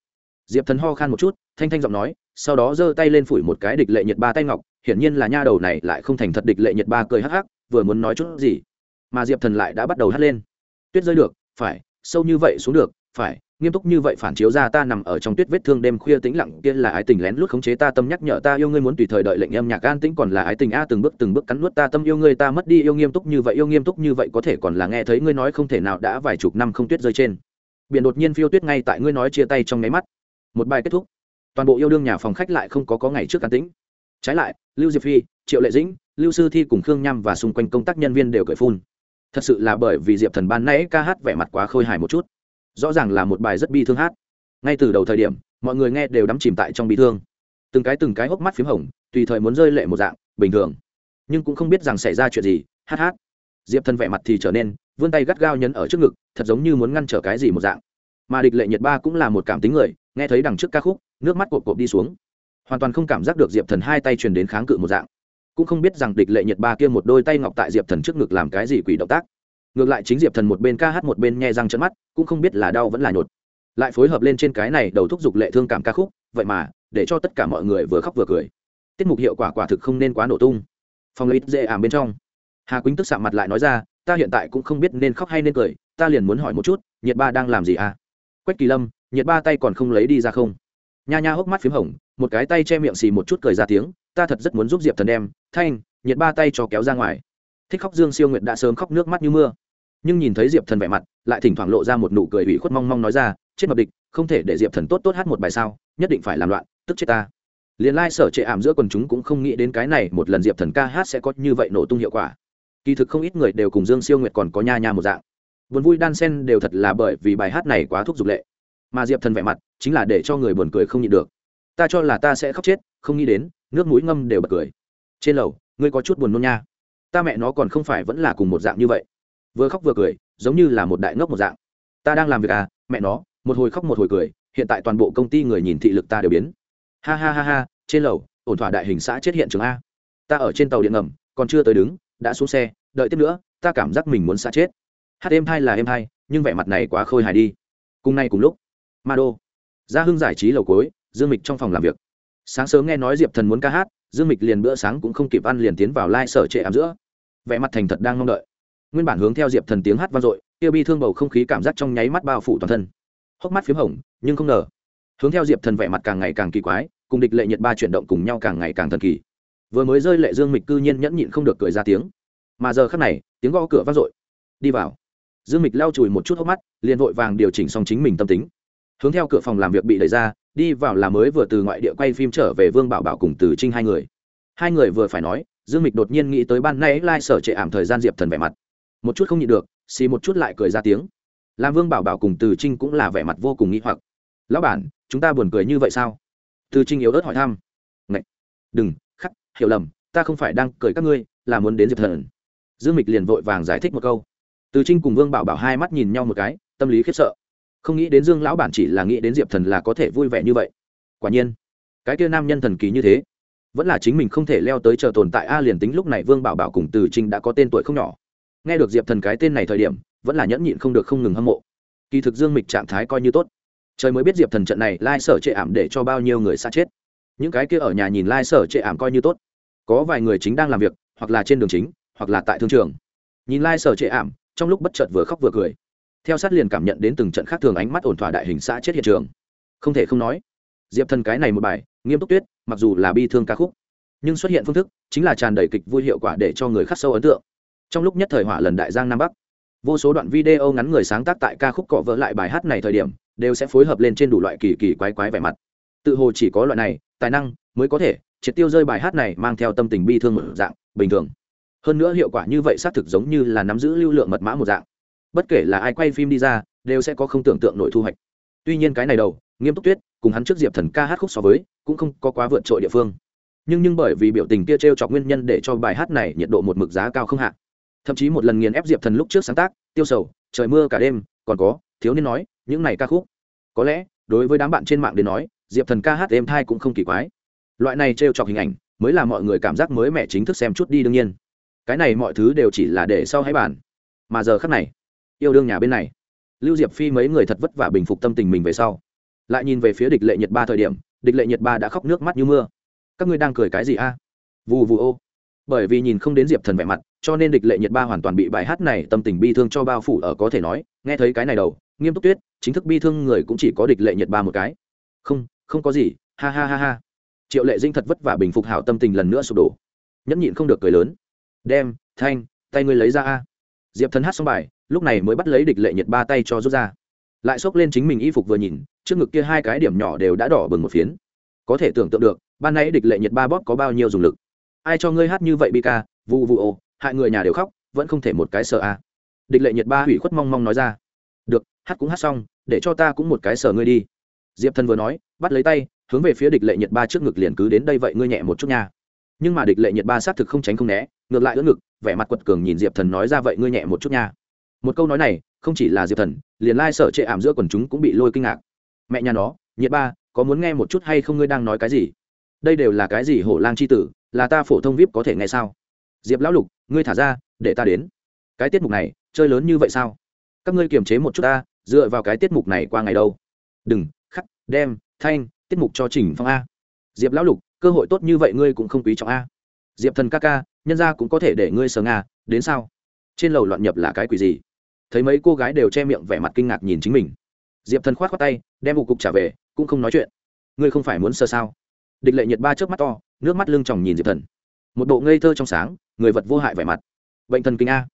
S1: Diệp thần ho khan một chút, thanh thanh giọng nói, sau đó giơ tay lên phủi một cái địch lệ nhiệt ba tay ngọc, hiển nhiên là nha đầu này lại không thành thật địch lệ nhiệt ba cười hắc hắc, vừa muốn nói chút gì, mà diệp thần lại đã bắt đầu hát lên. Tuyết rơi được, phải, sâu như vậy xuống được, phải nghiêm túc như vậy phản chiếu ra ta nằm ở trong tuyết vết thương đêm khuya tĩnh lặng kia là ái tình lén lút khống chế ta tâm nhắc nhở ta yêu ngươi muốn tùy thời đợi lệnh âm nhạc an tĩnh còn là ái tình a từng bước từng bước cắn nuốt ta tâm yêu ngươi ta mất đi yêu nghiêm túc như vậy yêu nghiêm túc như vậy có thể còn là nghe thấy ngươi nói không thể nào đã vài chục năm không tuyết rơi trên. Biển đột nhiên phiêu tuyết ngay tại ngươi nói chia tay trong nháy mắt. Một bài kết thúc. Toàn bộ yêu đương nhà phòng khách lại không có có ngày trước an tĩnh. Trái lại, lưu diệp phi, triệu lệ dĩnh, lưu sư thi cùng khương nham và xung quanh công tác nhân viên đều cởi phun. Thật sự là bởi vì diệp thần ban nãy ca hát vẻ mặt quá khôi hài một chút rõ ràng là một bài rất bi thương hát. Ngay từ đầu thời điểm, mọi người nghe đều đắm chìm tại trong bi thương. Từng cái từng cái hốc mắt p h í m hồng, tùy thời muốn rơi lệ một dạng, bình thường. Nhưng cũng không biết rằng xảy ra chuyện gì, hát hát. Diệp thần vẻ mặt thì trở nên, vươn tay gắt gao nhấn ở trước ngực, thật giống như muốn ngăn trở cái gì một dạng. Mà địch lệ nhiệt ba cũng là một cảm tính người, nghe thấy đằng trước ca khúc, nước mắt cộp cộp đi xuống. Hoàn toàn không cảm giác được diệp thần hai tay truyền đến kháng cự một dạng. Cũng không biết rằng địch lệ nhiệt ba kia một đôi tay ngọc tại diệp thần trước ngực làm cái gì quỷ động tác ngược lại chính diệp thần một bên ca hát một bên nghe răng trận mắt, cũng không biết là đau vẫn là nhột. Lại phối hợp lên trên cái này đầu thúc giục lệ thương cảm ca khúc, vậy mà, để cho tất cả mọi người vừa khóc vừa cười. Tiết mục hiệu quả quả thực không nên quá nổ tung. Phòng lấy dễ ảm bên trong. Hà quýnh tức sạm mặt lại nói ra, ta hiện tại cũng không biết nên khóc hay nên cười, ta liền muốn hỏi một chút, nhiệt ba đang làm gì à? Quách kỳ lâm, nhiệt ba tay còn không lấy đi ra không? Nha nha hốc mắt p h í m hồng, một cái tay che miệng xì một chút cười ra tiếng, ta thật rất muốn giúp diệp thần đem, thanh, nhiệt ba tay cho kéo ra ngoài thích khóc dương siêu nguyệt đã sớm khóc nước mắt như mưa. Nhưng nhìn thấy diệp thần vẻ mặt, lại thỉnh thoảng lộ ra một nụ cười ủy khuất mong mong nói ra, chết mập địch, không thể để diệp thần tốt tốt hát một bài sao, nhất định phải làm loạn, tức chết ta. Liền lai、like、sở trệ ảm giữa quần chúng cũng không nghĩ đến cái này một lần diệp thần ca hát sẽ có như vậy nổ tung hiệu quả. Kỳ thực không ít người đều cùng dương siêu nguyệt còn có nha nha một dạng. Buồn vui đan sen đều thật là bởi vì bài hát này quá thúc giục lệ. Mà diệp thần vẻ mặt chính là để cho người buồn cười không nhịn được. Ta cho là ta sẽ khóc chết, không nghĩ đến, nước mũi ngâm đều bật cười. Trên lầu, ngươi có chút buồn nôn nha ta mẹ nó còn không phải vẫn là cùng một dạng như vậy. Vừa khóc vừa cười, giống như là một đại ngốc một dạng. Ta đang làm việc à mẹ nó, một hồi khóc một hồi cười, hiện tại toàn bộ công ty người nhìn thị lực ta đều biến. Ha ha ha ha, trên lầu, ổn thỏa đại hình xã chết hiện trường a. Ta ở trên tàu điện ngầm, còn chưa tới đứng, đã xuống xe, đợi tiếp nữa, ta cảm giác mình muốn xã chết. Hát êm hai là êm hai, nhưng vẻ mặt này quá khôi hài đi. Cùng nay cùng lúc ma đô ra hưng giải trí lầu cối dương mịch trong phòng làm việc. Sáng sớm nghe nói diệp thần muốn ca hát dương mịch liền bữa sáng cũng không kịp ăn liền tiến vào lai、like、sở trệ ám giữa. Vẻ mặt thành thật đang mong đợi. Nguyên bản hướng theo diệp thần tiếng hát vang dội, kia bi thương bầu không khí cảm giác trong nháy mắt bao phủ toàn thân. Hốc mắt p h í m hồng, nhưng không ngờ. Hướng theo diệp thần vẻ mặt càng ngày càng kỳ quái, cùng địch lệ nhiệt ba chuyển động cùng nhau càng ngày càng thần kỳ. Vừa mới rơi lệ dương mịch cư nhiên nhẫn nhịn không được cười ra tiếng. Mà giờ khắc này, tiếng gõ cửa vang dội. Đi vào. Dương mịch lau chùi một chút hốc mắt, liền vội vàng điều chỉnh xong chính mình tâm tính. Hướng theo cửa phòng làm việc bị đẩy ra đi vào là mới vừa từ ngoại địa quay phim trở về vương bảo bảo cùng từ trinh hai người. Hai người vừa phải nói, dương mịch đột nhiên nghĩ tới ban nay lai、like、sở trệ ảm thời gian diệp thần vẻ mặt. Một chút không nhịn được, xì một chút lại cười ra tiếng. Làm vương bảo bảo cùng từ trinh cũng là vẻ mặt vô cùng nghĩ hoặc. Lão bản, chúng ta buồn cười như vậy sao? Từ trinh yếu ớt hỏi thăm. Ngậy! đừng, khắc, hiểu lầm, ta không phải đang cười các ngươi, là muốn đến diệp thần. Dương mịch liền vội vàng giải thích một câu. Từ trinh cùng vương bảo bảo hai mắt nhìn nhau một cái, tâm lý khiếp sợ không nghĩ đến dương lão bản chỉ là nghĩ đến diệp thần là có thể vui vẻ như vậy. Quả nhiên, cái kia nam nhân thần kỳ như thế, vẫn là chính mình không thể leo tới chờ tồn tại a liền tính lúc này vương bảo bảo cùng từ trinh đã có tên tuổi không nhỏ. Nghe được diệp thần cái tên này thời điểm, vẫn là nhẫn nhịn không được không ngừng hâm mộ. Kỳ thực dương mịch trạng thái coi như tốt. Trời mới biết diệp thần trận này lai sở chệ ảm để cho bao nhiêu người xa chết. Những cái kia ở nhà nhìn lai sở chệ ảm coi như tốt. Có vài người chính đang làm việc, hoặc là trên đường chính, hoặc là tại thương trường. Nhìn lai sở chệ ảm, trong lúc bất chợt vừa khóc vừa cười theo sát liền cảm nhận đến từng trận khác thường ánh mắt ổn thỏa đại hình xã chết hiện trường. Không thể không nói, diệp thần cái này một bài, nghiêm túc tuyết, mặc dù là bi thương ca khúc, nhưng xuất hiện phương thức chính là tràn đầy kịch vui hiệu quả để cho người khắc sâu ấn tượng. Trong lúc nhất thời hỏa lần đại giang nam bắc, vô số đoạn video ngắn người sáng tác tại ca khúc cọ vỡ lại bài hát này thời điểm, đều sẽ phối hợp lên trên đủ loại kỳ kỳ quái quái vẻ mặt. Tự hồ chỉ có loại này, tài năng mới có thể triệt tiêu rơi bài hát này mang theo tâm tình bi thương một dạng, bình thường. Hơn nữa hiệu quả như vậy xác thực giống như là nắm giữ lưu lượng mật mã một dạng bất kể là ai quay phim đi ra, đều sẽ có không tưởng tượng nội thu hoạch. Tuy nhiên cái này đầu, nghiêm túc tuyết, cùng hắn trước diệp thần ca hát khúc so với, cũng không có quá vượt trội địa phương. Nhưng nhưng bởi vì biểu tình kia t r e o chọc nguyên nhân để cho bài hát này nhiệt độ một mực giá cao không hạ. Thậm chí một lần nghiền ép diệp thần lúc trước sáng tác, tiêu sầu, trời mưa cả đêm, còn có, thiếu niên nói, những này ca khúc. Có lẽ, đối với đám bạn trên mạng đến nói, diệp thần ca hát êm thai cũng không kỳ quái. Loại này t r e o chọc hình ảnh, mới là mọi người cảm giác mới mẻ chính thức xem chút đi đương nhiên. Cái này mọi thứ đều chỉ là để sau hãy bàn. Mà giờ khắc này yêu đương nhà bên này. Lưu diệp phi mấy người thật vất vả bình phục tâm tình mình về sau. Lại nhìn về phía địch lệ nhật ba thời điểm, địch lệ nhật ba đã khóc nước mắt như mưa. Các ngươi đang cười cái gì a? Vù vù ô. Bởi vì nhìn không đến diệp thần vẻ mặt, cho nên địch lệ nhật ba hoàn toàn bị bài hát này tâm tình bi thương cho bao phủ ở có thể nói, nghe thấy cái này đầu, nghiêm túc tuyết, chính thức bi thương người cũng chỉ có địch lệ nhiệt ba một cái. Không không có gì, ha ha ha ha. Triệu lệ dinh thật vất vả bình phục hảo tâm tình lần nữa sụp đổ. Nhẫn nhịn không được cười lớn. Đem, thanh, tay ngươi lấy ra a. Diệp thần hát xong bài lúc này mới bắt lấy địch lệ nhiệt ba tay cho rút ra. Lại xốc lên chính mình y phục vừa nhìn, trước ngực kia hai cái điểm nhỏ đều đã đỏ bừng một phiến. Có thể tưởng tượng được, ban nãy địch lệ nhiệt ba bóp có bao nhiêu dùng lực. Ai cho ngươi hát như vậy bi ca vụ vụ ô, hại người nhà đều khóc, vẫn không thể một cái sợ a. Địch lệ nhiệt ba hủy khuất mong mong nói ra. Được, hát cũng hát xong, để cho ta cũng một cái sợ ngươi đi. Diệp thần vừa nói, bắt lấy tay, hướng về phía địch lệ nhiệt ba trước ngực liền cứ đến đây vậy ngươi nhẹ một chút nha. Nhưng mà địch lệ nhiệt ba xác thực không tránh không né, ngược lại ưỡn ngực, vẻ mặt quật cường nhìn diệp thần nói ra vậy ngươi nhẹ một chút nha một câu nói này, không chỉ là diệp thần, liền lai sở trệ ảm giữa quần chúng cũng bị lôi kinh ngạc. Mẹ nhà nó, nhiệt ba, có muốn nghe một chút hay không ngươi đang nói cái gì? Đây đều là cái gì hổ lang c h i tử, là ta phổ thông vip có thể nghe sao? Diệp lão lục, ngươi thả ra, để ta đến. Cái tiết mục này, chơi lớn như vậy sao? Các ngươi kiềm chế một chút ta, dựa vào cái tiết mục này qua ngày đâu? Đừng, khắc, đem, thanh, tiết mục cho trình phong a. Diệp lão lục, cơ hội tốt như vậy ngươi cũng không quý trọng a. Diệp thần ca ca, nhân ra cũng có thể để ngươi sờ nga đến sao? Trên lầu loạn nhập là cái quỷ gì? Thấy mấy cô gái đều che miệng vẻ mặt kinh ngạc nhìn chính mình. Diệp thần khoát khoát tay, đem vụ cục trả về, cũng không nói chuyện. Ngươi không phải muốn sơ sao? Địch lệ nhiệt ba trước mắt to, nước mắt lưng tròng nhìn diệp thần. Một bộ ngây thơ trong sáng, người vật vô hại vẻ mặt. Bệnh thần kinh a.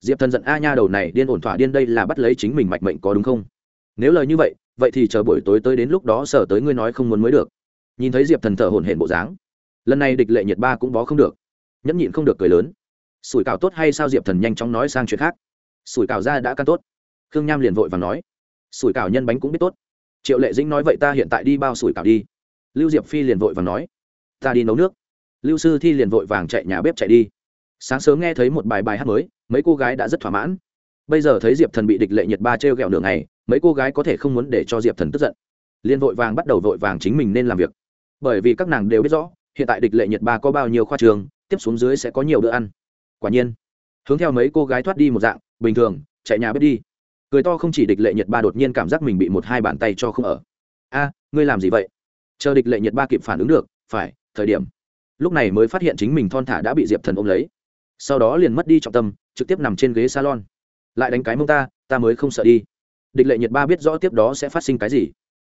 S1: Diệp thần giận a nha đầu này điên ổn thỏa điên đây là bắt lấy chính mình mạch mệnh có đúng không? Nếu lời như vậy vậy thì chờ buổi tối tới đến lúc đó sở tới ngươi nói không muốn mới được. Nhìn thấy diệp thần thở hổn hển bộ dáng, lần này địch lệ nhiệt ba cũng bó không được. Nhẫn nhịn không được cười lớn. Sủi cảo tốt hay sao diệp thần nhanh chóng nói sang chuyện khác sủi cảo ra đã căn tốt. Khương nham liền vội và nói, sủi cảo nhân bánh cũng biết tốt. Triệu lệ dĩnh nói vậy ta hiện tại đi bao sủi cảo đi. Lưu diệp phi liền vội và nói, ta đi nấu nước. Lưu sư thi liền vội vàng chạy nhà bếp chạy đi. Sáng sớm nghe thấy một bài bài hát mới, mấy cô gái đã rất thỏa mãn. Bây giờ thấy diệp thần bị địch lệ nhiệt ba t r e o g ẹ o đường này mấy cô gái có thể không muốn để cho diệp thần tức giận. Liền vội vàng bắt đầu vội vàng chính mình nên làm việc. Bởi vì các nàng đều biết rõ, hiện tại địch lệ nhiệt ba có bao nhiêu khoa trường, tiếp xuống dưới sẽ có nhiều bữa ăn. Quả nhiên, hướng theo mấy cô gái thoát đi một dạng bình thường, chạy nhà bếp đi. Cười to không chỉ địch lệ nhiệt ba đột nhiên cảm giác mình bị một hai bàn tay cho không ở. A, ngươi làm gì vậy? Chờ địch lệ nhiệt ba kịp phản ứng được, phải, thời điểm. Lúc này mới phát hiện chính mình thon thả đã bị diệp thần ôm lấy. Sau đó liền mất đi trọng tâm, trực tiếp nằm trên ghế salon. Lại đánh cái mông ta ta mới không sợ đi. Địch lệ nhiệt ba biết rõ tiếp đó sẽ phát sinh cái gì.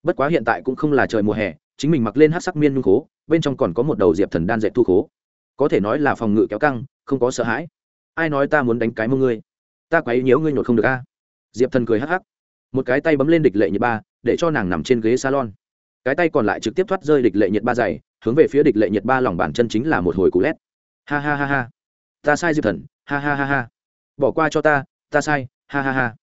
S1: Bất quá hiện tại cũng không là trời mùa hè, chính mình mặc lên hát sắc miên nhung khố, bên trong còn có một đầu diệp thần đan dệt thu khố. Có thể nói là phòng ngự kéo căng, không có sợ hãi. Ai nói ta muốn đánh cái mông ngươi? Ta quấy nhiễu ngươi nhột không được a. Diệp thần cười hắc hắc. Một cái tay bấm lên địch lệ nhiệt ba, để cho nàng nằm trên ghế salon. Cái tay còn lại trực tiếp thoát rơi địch lệ nhiệt ba dày hướng về phía địch lệ nhiệt ba lòng bàn chân chính là một hồi cú lét. Ha ha ha ha. Ta sai diệp thần, ha ha ha ha. Bỏ qua cho ta ta sai, ha ha ha.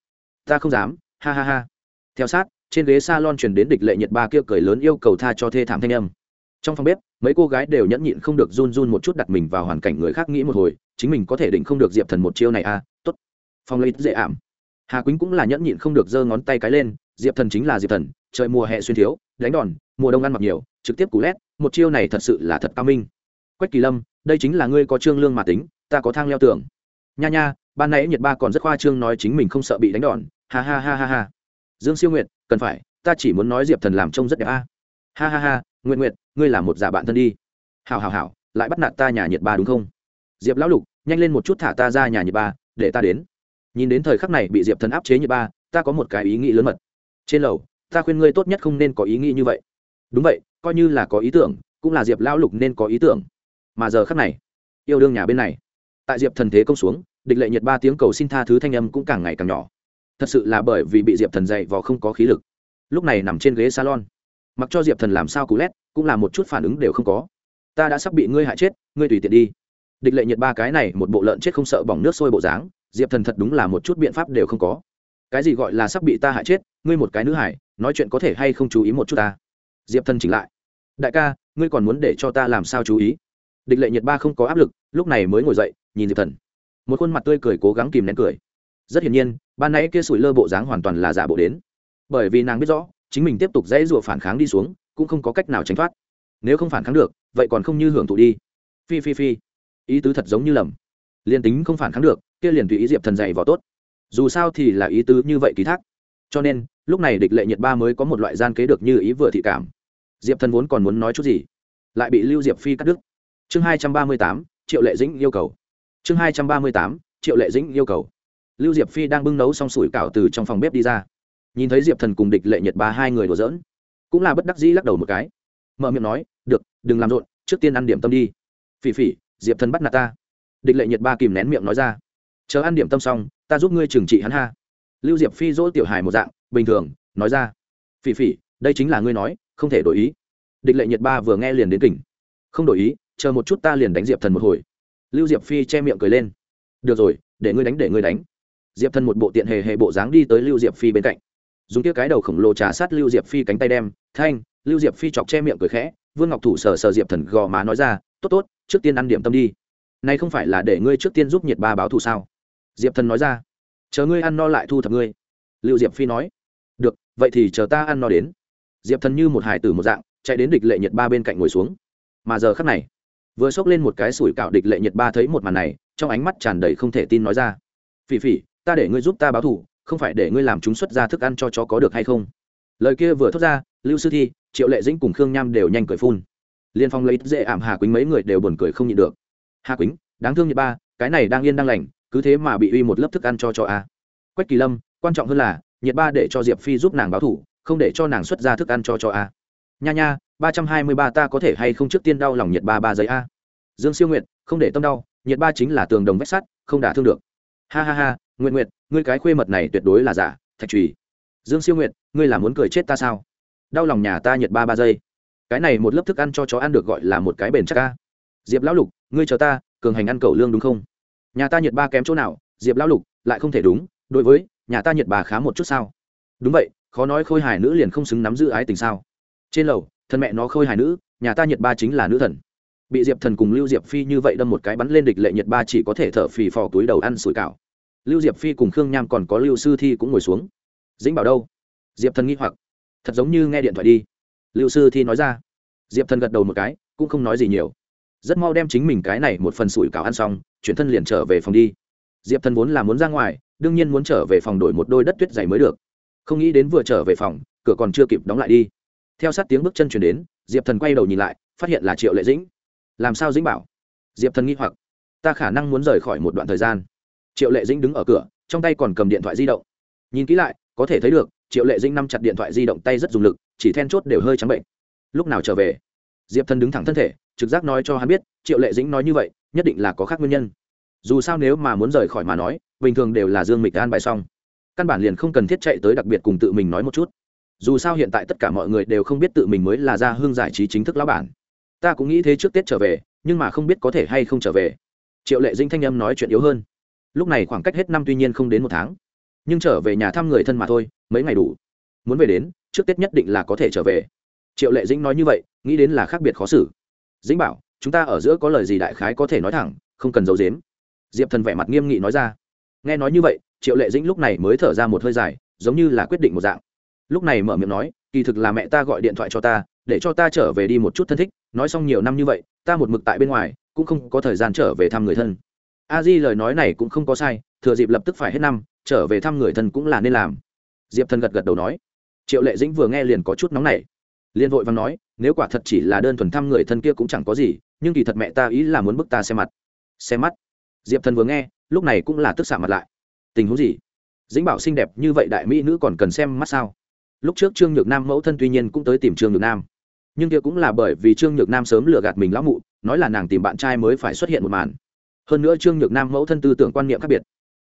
S1: Ta không dám, ha ha ha. Theo sát, trên ghế salon chuyển đến địch lệ nhiệt ba kia cười lớn yêu cầu tha cho thê thảm thanh âm. Trong phòng bếp, mấy cô gái đều nhẫn nhịn không được run run một chút đặt mình vào hoàn cảnh người khác nghĩ một hồi, chính mình có thể định không được diệp thần một chiêu này à tốt phong lấy dễ ảm. Hà quýnh cũng là nhẫn nhịn không được giơ ngón tay cái lên, diệp thần chính là diệp thần, trời mùa hè xuyên thiếu, đánh đòn, mùa đông ăn mặc nhiều, trực tiếp cú lét, một chiêu này thật sự là thật cao minh. Quách kỳ lâm, đây chính là ngươi có trương lương mà tính, ta có thang leo tường. Nha nha, ban nãy nhiệt ba còn rất khoa trương nói chính mình không sợ bị đánh đòn, ha ha ha ha ha. Dương siêu nguyệt, cần phải, ta chỉ muốn nói diệp thần làm trông rất đẹp a. Ha ha ha nguyện nguyện ngươi là một giả bạn thân đi. Hào hào hào lại bắt nạt ta nhà nhiệt ba đúng không? Diệp lão lục, nhanh lên một chút thả ta ra nhà nhiệt ba, để ta đến nhìn đến thời khắc này bị diệp thần áp chế nhiệt ba, ta có một cái ý nghĩ lớn mật. Trên lầu, ta khuyên ngươi tốt nhất không nên có ý nghĩ như vậy. Đúng vậy, coi như là có ý tưởng, cũng là diệp lão lục nên có ý tưởng. Mà giờ khắc này, yêu đương nhà bên này. Tại diệp thần thế công xuống, địch lệ nhiệt ba tiếng cầu xin tha thứ thanh âm cũng càng ngày càng nhỏ. Thật sự là bởi vì bị diệp thần dạy vò không có khí lực. Lúc này nằm trên ghế salon. Mặc cho diệp thần làm sao cú lét, cũng là một chút phản ứng đều không có. Ta đã sắp bị ngươi hại chết, ngươi tùy tiện đi. Địch lệ nhiệt ba cái này một bộ lợn chết không sợ bỏng nước sôi bộ dáng diệp thần thật đúng là một chút biện pháp đều không có. Cái gì gọi là sắp bị ta hại chết, ngươi một cái nữ hải, nói chuyện có thể hay không chú ý một chút ta? Diệp thần chỉnh lại. Đại ca, ngươi còn muốn để cho ta làm sao chú ý? Địch lệ nhiệt ba không có áp lực, lúc này mới ngồi dậy, nhìn diệp thần. Một khuôn mặt tươi cười cố gắng kìm nén cười. Rất hiển nhiên, ban nãy kia sủi lơ bộ dáng hoàn toàn là giả bộ đến. Bởi vì nàng biết rõ, chính mình tiếp tục dãy rụa phản kháng đi xuống, cũng không có cách nào tránh thoát. Nếu không phản kháng được, vậy còn không như hưởng thụ đi. Phi phi phi. Ý tứ thật giống như lầm. Liền tính không phản kháng được kia liền tùy ý diệp thần dạy vào tốt. Dù sao thì là ý tứ như vậy ký thác. Cho nên, lúc này địch lệ nhiệt ba mới có một loại gian kế được như ý vừa thị cảm. Diệp thần vốn còn muốn nói chút gì, lại bị lưu diệp phi cắt đứt. Chương hai trăm ba mươi tám, triệu lệ dĩnh yêu cầu. Chương hai trăm ba mươi tám, triệu lệ dĩnh yêu cầu. Lưu diệp phi đang bưng nấu xong sủi cảo từ trong phòng bếp đi ra. Nhìn thấy diệp thần cùng địch lệ Nhiệt ba hai người đùa giỡn, cũng là bất đắc dĩ lắc đầu một cái. Mở miệng nói, được, đừng làm rộn, trước tiên ăn điểm tâm đi. Phỉ phỉ, diệp thần bắt nạt ta. Địch lệ Nhiệt ba kìm nén miệng nói ra chờ ăn điểm tâm xong, ta giúp ngươi trừng trị hắn ha. Lưu diệp phi dỗ tiểu hài một dạng, bình thường, nói ra. Phỉ phỉ, đây chính là ngươi nói, không thể đổi ý. Địch lệ Nhiệt ba vừa nghe liền đến kỉnh. Không đổi ý, chờ một chút ta liền đánh diệp thần một hồi. Lưu diệp phi che miệng cười lên. Được rồi, để ngươi đánh, để ngươi đánh. Diệp thần một bộ tiện hề hề bộ dáng đi tới lưu diệp phi bên cạnh. Dùng kia cái đầu khổng lồ trà sát lưu diệp phi cánh tay đem, thanh. Lưu diệp phi chọc che miệng cười khẽ, vương ngọc thủ sờ sờ diệp thần gò má nói ra, tốt tốt, trước tiên ăn điểm tâm đi. Nay không phải là để ngươi trước tiên giúp nhiệt ba báo thù sao? Diệp thần nói ra. Chờ ngươi ăn no lại thu thập ngươi. Lưu diệp phi nói. Được, vậy thì chờ ta ăn no đến. Diệp thần như một hải tử một dạng, chạy đến địch lệ nhiệt ba bên cạnh ngồi xuống. Mà giờ khắc này, vừa xốc lên một cái sủi cạo địch lệ nhiệt ba thấy một màn này, trong ánh mắt tràn đầy không thể tin nói ra. Phỉ phỉ, ta để ngươi giúp ta báo thù, không phải để ngươi làm chúng xuất ra thức ăn cho chó có được hay không? Lời kia vừa thốt ra, lưu sư thi, triệu lệ dĩnh cùng khương nham đều nhanh cười phun. Liên phong lấy dễ ảm hà quýnh mấy người đều buồn cười không nhịn được. Hà quýnh đáng thương nhiệt ba, cái này đang yên đang lành cứ thế mà bị uy một lớp thức ăn cho cho a. Quách kỳ lâm, quan trọng hơn là, nhiệt ba để cho diệp phi giúp nàng báo thủ, không để cho nàng xuất ra thức ăn cho cho a. Nha nha, ba trăm hai mươi ba ta có thể hay không trước tiên đau lòng nhiệt ba ba giấy a? Dương siêu nguyện không để tâm đau, nhiệt ba chính là tường đồng vách sắt, không đả thương được. Ha ha ha nguyện nguyện ngươi cái khuê mật này tuyệt đối là giả, thạch trùy dương siêu nguyện ngươi là muốn cười chết ta sao? Đau lòng nhà ta nhiệt ba ba giây. Cái này một lớp thức ăn cho chó ăn được gọi là một cái bền chắc ca diệp lão lục, ngươi chờ ta, cường hành ăn cầu lương đúng không? Nhà ta nhiệt ba kém chỗ nào, diệp lão lục, lại không thể đúng, đối với nhà ta nhiệt bà khá một chút sao? Đúng vậy, khó nói khôi hài nữ liền không xứng nắm giữ ái tình sao. Trên lầu, thân mẹ nó khôi hài nữ, nhà ta nhiệt ba chính là nữ thần. Bị diệp thần cùng lưu diệp phi như vậy đâm một cái bắn lên địch lệ nhiệt ba chỉ có thể thở phì phò túi đầu ăn sủi cảo. Lưu diệp phi cùng khương nham còn có lưu sư thi cũng ngồi xuống. Dĩnh bảo đâu? Diệp thần nghi hoặc. Thật giống như nghe điện thoại đi. Lưu sư thi nói ra. Diệp thần gật đầu một cái, cũng không nói gì nhiều. Rất mau đem chính mình cái này một phần sủi cảo ăn xong chuyển thân liền trở về phòng đi. Diệp thần vốn là muốn ra ngoài, đương nhiên muốn trở về phòng đổi một đôi đất tuyết dày mới được. Không nghĩ đến vừa trở về phòng, cửa còn chưa kịp đóng lại đi. Theo sát tiếng bước chân chuyển đến, diệp thần quay đầu nhìn lại, phát hiện là triệu lệ dĩnh. Làm sao dĩnh bảo? Diệp thần nghi hoặc. Ta khả năng muốn rời khỏi một đoạn thời gian. Triệu lệ dĩnh đứng ở cửa, trong tay còn cầm điện thoại di động. Nhìn kỹ lại, có thể thấy được, triệu lệ dĩnh nắm chặt điện thoại di động tay rất dùng lực, chỉ then chốt đều hơi trắng bệnh. Lúc nào trở về? Diệp thần đứng thẳng thân thể, trực giác nói cho hắn biết, triệu lệ dĩnh nói như vậy nhất định là có khác nguyên nhân. Dù sao nếu mà muốn rời khỏi mà nói, bình thường đều là dương mịch an bài xong. Căn bản liền không cần thiết chạy tới đặc biệt cùng tự mình nói một chút. Dù sao hiện tại tất cả mọi người đều không biết tự mình mới là gia hương giải trí chính thức lão bản. Ta cũng nghĩ thế trước tết trở về, nhưng mà không biết có thể hay không trở về. Triệu lệ dinh thanh âm nói chuyện yếu hơn. Lúc này khoảng cách hết năm tuy nhiên không đến một tháng, nhưng trở về nhà thăm người thân mà thôi, mấy ngày đủ. Muốn về đến, trước tết nhất định là có thể trở về. Triệu lệ dĩnh nói như vậy, nghĩ đến là khác biệt khó xử. Dĩnh bảo chúng ta ở giữa có lời gì đại khái có thể nói thẳng, không cần giấu dếm diệp thần vẻ mặt nghiêm nghị nói ra. Nghe nói như vậy, triệu lệ dĩnh lúc này mới thở ra một hơi dài, giống như là quyết định một dạng. Lúc này mở miệng nói, kỳ thực là mẹ ta gọi điện thoại cho ta, để cho ta trở về đi một chút thân thích, nói xong nhiều năm như vậy, ta một mực tại bên ngoài, cũng không có thời gian trở về thăm người thân. A di lời nói này cũng không có sai, thừa dịp lập tức phải hết năm, trở về thăm người thân cũng là nên làm. Diệp thần gật gật đầu nói. Triệu lệ dĩnh vừa nghe liền có chút nóng nảy liền vội vàng nói, nếu quả thật chỉ là đơn thuần thăm người thân kia cũng chẳng có gì, nhưng kỳ thật mẹ ta ý là muốn bức ta xem mặt. Xem mắt? Diệp thần vừa nghe, lúc này cũng là tức xạ mặt lại. Tình huống gì? Dĩnh bảo xinh đẹp như vậy đại mỹ nữ còn cần xem mắt sao? Lúc trước trương nhược nam mẫu thân tuy nhiên cũng tới tìm trương nhược nam, nhưng kia cũng là bởi vì trương nhược nam sớm lừa gạt mình lão mụ, nói là nàng tìm bạn trai mới phải xuất hiện một màn. Hơn nữa trương nhược nam mẫu thân tư tưởng quan niệm khác biệt,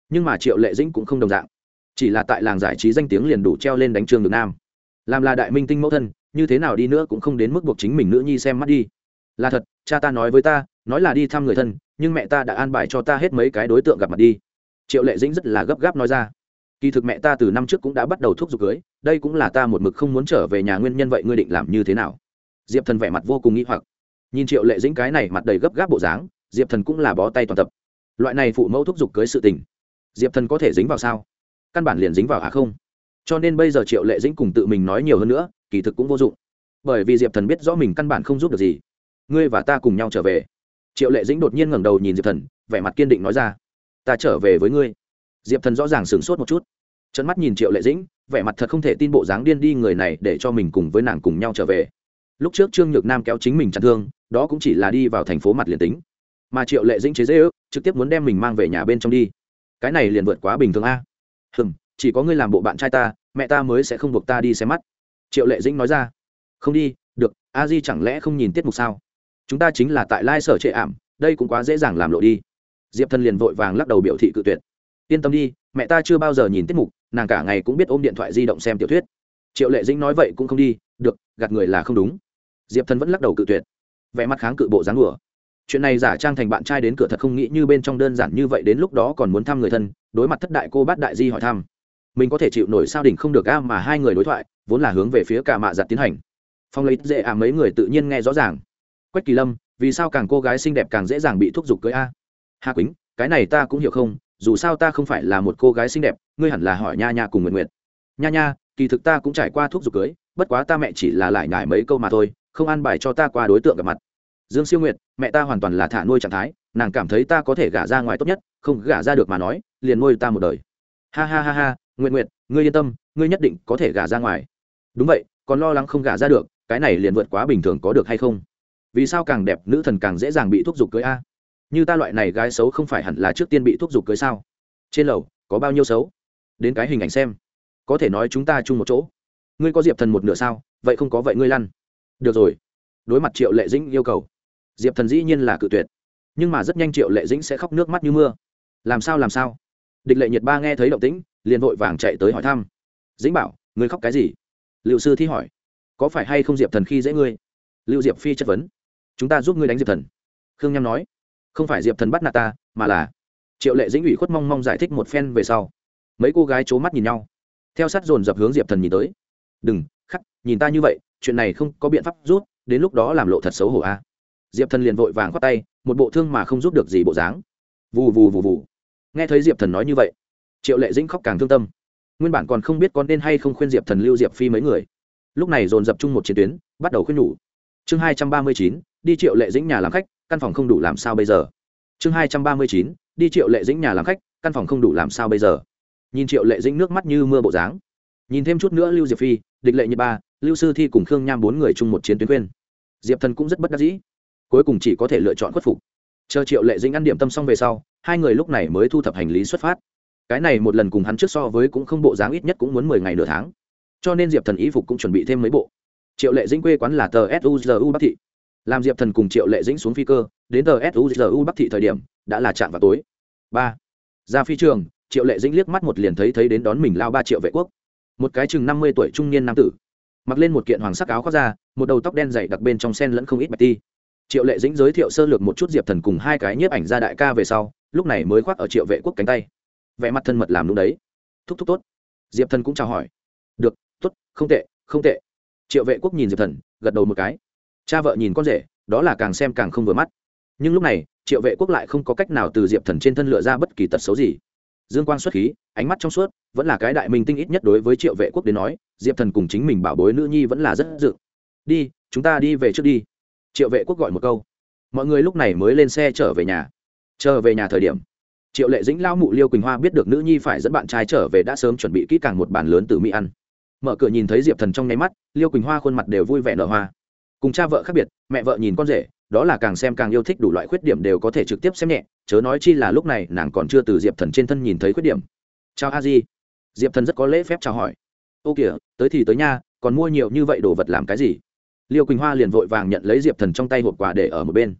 S1: nhưng mà triệu lệ dĩnh cũng không đồng dạng, chỉ là tại làng giải trí danh tiếng liền đủ treo lên đánh trương nhược nam. Làm là đại minh tinh mẫu thân như thế nào đi nữa cũng không đến mức buộc chính mình nữ nhi xem mắt đi. Là thật, cha ta nói với ta, nói là đi thăm người thân, nhưng mẹ ta đã an bài cho ta hết mấy cái đối tượng gặp mặt đi. Triệu lệ dĩnh rất là gấp gáp nói ra. Kỳ thực mẹ ta từ năm trước cũng đã bắt đầu thúc giục cưới, đây cũng là ta một mực không muốn trở về nhà nguyên nhân vậy ngươi định làm như thế nào? Diệp thần vẻ mặt vô cùng nghĩ hoặc. Nhìn triệu lệ dĩnh cái này mặt đầy gấp gáp bộ dáng, diệp thần cũng là bó tay toàn tập. Loại này phụ mẫu thúc giục cưới sự tình, diệp thần có thể dính vào sao? Căn bản liền dính vào à không? Cho nên bây giờ triệu lệ dĩnh cùng tự mình nói nhiều hơn nữa, kỳ thực cũng vô dụng. Bởi vì diệp thần biết rõ mình căn bản không giúp được gì. Ngươi và ta cùng nhau trở về. Triệu lệ dĩnh đột nhiên ngẩng đầu nhìn diệp thần, vẻ mặt kiên định nói ra, ta trở về với ngươi. Diệp thần rõ ràng sửng sốt một chút. Trận mắt nhìn triệu lệ dĩnh, vẻ mặt thật không thể tin bộ dáng điên đi người này để cho mình cùng với nàng cùng nhau trở về. Lúc trước trương nhược nam kéo chính mình chặn thương, đó cũng chỉ là đi vào thành phố mặt liền tính. Mà triệu lệ dĩnh chế dễ ước trực tiếp muốn đem mình mang về nhà bên trong đi. Cái này liền vượt quá bình thường a. Hừm, chỉ có ngươi làm bộ bạn trai ta mẹ ta mới sẽ không buộc ta đi xem mắt. Triệu lệ dĩnh nói ra. Không đi, được, a di chẳng lẽ không nhìn tiết mục sao? Chúng ta chính là tại lai sở trệ ảm, đây cũng quá dễ dàng làm lộ đi. Diệp thần liền vội vàng lắc đầu biểu thị cự tuyệt. Yên tâm đi, mẹ ta chưa bao giờ nhìn tiết mục, nàng cả ngày cũng biết ôm điện thoại di động xem tiểu thuyết. Triệu lệ dĩnh nói vậy cũng không đi, được, gạt người là không đúng. Diệp thần vẫn lắc đầu cự tuyệt. Vẻ mặt kháng cự bộ dáng đùa. Chuyện này giả trang thành bạn trai đến cửa thật không nghĩ như bên trong đơn giản như vậy đến lúc đó còn muốn thăm người thân, đối mặt thất đại cô bát đại di hỏi thăm mình có thể chịu nổi sao đỉnh không được a mà hai người đối thoại, vốn là hướng về phía cả mạ giặt tiến hành. Phong lấy dễ à mấy người tự nhiên nghe rõ ràng. Quách kỳ lâm, vì sao càng cô gái xinh đẹp càng dễ dàng bị thúc giục cưới a? Hà quýnh, cái này ta cũng hiểu không, dù sao ta không phải là một cô gái xinh đẹp, ngươi hẳn là hỏi nha nha cùng nguyện nguyện nha nha, kỳ thực ta cũng trải qua thuốc giục cưới, bất quá ta mẹ chỉ là lại nhải mấy câu mà thôi, không an bài cho ta qua đối tượng gặp mặt. Dương siêu nguyệt, mẹ ta hoàn toàn là thả nuôi trạng thái, nàng cảm thấy ta có thể gả ra ngoài tốt nhất, không gả ra được mà nói, liền nuôi ta một đời. Ha ha ha ha nguyện nguyện, ngươi yên tâm, ngươi nhất định có thể gả ra ngoài. Đúng vậy, còn lo lắng không gả ra được, cái này liền vượt quá bình thường có được hay không? Vì sao càng đẹp, nữ thần càng dễ dàng bị thúc giục cưới a? Như ta loại này gái xấu không phải hẳn là trước tiên bị thúc giục cưới sao? Trên lầu, có bao nhiêu xấu? Đến cái hình ảnh xem. Có thể nói chúng ta chung một chỗ. Ngươi có diệp thần một nửa sao? Vậy không có vậy ngươi lăn. Được rồi. Đối mặt triệu lệ dĩnh yêu cầu. Diệp thần dĩ nhiên là cự tuyệt. Nhưng mà rất nhanh triệu lệ dĩnh sẽ khóc nước mắt như mưa. Làm sao làm sao? Địch lệ nhiệt ba nghe thấy động tĩnh liền vội vàng chạy tới hỏi thăm. Dĩnh bảo, ngươi khóc cái gì? Liệu sư thi hỏi. Có phải hay không diệp thần khi dễ ngươi? Lưu diệp phi chất vấn. Chúng ta giúp ngươi đánh diệp thần. Khương nham nói. Không phải diệp thần bắt nạt ta, mà là triệu lệ dĩnh ủy khuất mong mong giải thích một phen về sau. Mấy cô gái c h ố mắt nhìn nhau. Theo sát dồn dập hướng diệp thần nhìn tới. Đừng, khắc, nhìn ta như vậy, chuyện này không có biện pháp rút, đến lúc đó làm lộ thật xấu hổ a. Diệp thần liền vội vàng khoác tay, một bộ thương mà không giúp được gì bộ dáng. Vù vù vù vù. Nghe thấy diệp thần nói như vậy triệu lệ dĩnh khóc càng thương tâm. Nguyên bản còn không biết con nên hay không khuyên diệp thần lưu diệp phi mấy người. Lúc này dồn dập chung một chiến tuyến, bắt đầu khuyên nhủ. Chương hai trăm ba mươi chín, đi triệu lệ dĩnh nhà làm khách, căn phòng không đủ làm sao bây giờ? Chương hai trăm ba mươi chín, đi triệu lệ dĩnh nhà làm khách, căn phòng không đủ làm sao bây giờ? Nhìn triệu lệ dĩnh nước mắt như mưa bộ dáng. Nhìn thêm chút nữa lưu diệp phi, địch lệ nhật ba, lưu sư thi cùng khương nham bốn người chung một chiến tuyến khuyên. Diệp thần cũng rất bất đắc dĩ. Cuối cùng chỉ có thể lựa chọn khuất phục. Chờ triệu lệ dĩnh ăn điểm tâm xong về sau, hai người lúc này mới thu thập hành lý xuất phát cái này một lần cùng hắn trước so với cũng không bộ dáng ít nhất cũng muốn mười ngày nửa tháng. Cho nên diệp thần y phục cũng chuẩn bị thêm mấy bộ. Triệu lệ dĩnh quê quán là tờ suzu bắc thị. Làm diệp thần cùng triệu lệ dĩnh xuống phi cơ, đến tờ suzu bắc thị thời điểm, đã là chạm vào tối. Ba. Ra phi trường, triệu lệ dĩnh liếc mắt một liền thấy thấy đến đón mình lao ba triệu vệ quốc. Một cái chừng năm mươi tuổi trung niên nam tử, mặc lên một kiện hoàng sắc áo khoác da, một đầu tóc đen dày đặc bên trong sen lẫn không ít bạch ti. Triệu lệ dĩnh giới thiệu sơ lược một chút diệp thần cùng hai cái nhiếp ảnh ra đại ca về sau, lúc này mới khoác ở triệu vệ quốc cánh tay vẽ mặt thân mật làm đúng đấy. Thúc thúc tốt. Diệp thần cũng chào hỏi. Được, tốt, không tệ không tệ. Triệu vệ quốc nhìn diệp thần, gật đầu một cái. Cha vợ nhìn con rể, đó là càng xem càng không vừa mắt. Nhưng lúc này, triệu vệ quốc lại không có cách nào từ diệp thần trên thân lựa ra bất kỳ tật xấu gì. Dương quang xuất khí, ánh mắt trong suốt, vẫn là cái đại minh tinh ít nhất đối với triệu vệ quốc đến nói, diệp thần cùng chính mình bảo bối nữ nhi vẫn là rất dự. Đi, chúng ta đi về trước đi. Triệu vệ quốc gọi một câu. Mọi người lúc này mới lên xe trở về nhà. Trở về nhà thời điểm triệu lệ dĩnh lao mụ liêu quỳnh hoa biết được nữ nhi phải dẫn bạn trai trở về đã sớm chuẩn bị kỹ càng một bàn lớn từ mỹ ăn. Mở cửa nhìn thấy diệp thần trong nháy mắt, liêu quỳnh hoa khuôn mặt đều vui vẻ nở hoa. Cùng cha vợ khác biệt, mẹ vợ nhìn con rể, đó là càng xem càng yêu thích đủ loại khuyết điểm đều có thể trực tiếp xem nhẹ, chớ nói chi là lúc này nàng còn chưa từ diệp thần trên thân nhìn thấy khuyết điểm. Chào a di. Diệp thần rất có lễ phép chào hỏi. Ô kìa, tới thì tới nha, còn mua nhiều như vậy đồ vật làm cái gì? Liêu quỳnh hoa liền vội vàng nhận lấy diệp thần trong tay hộp quà để ở một bên.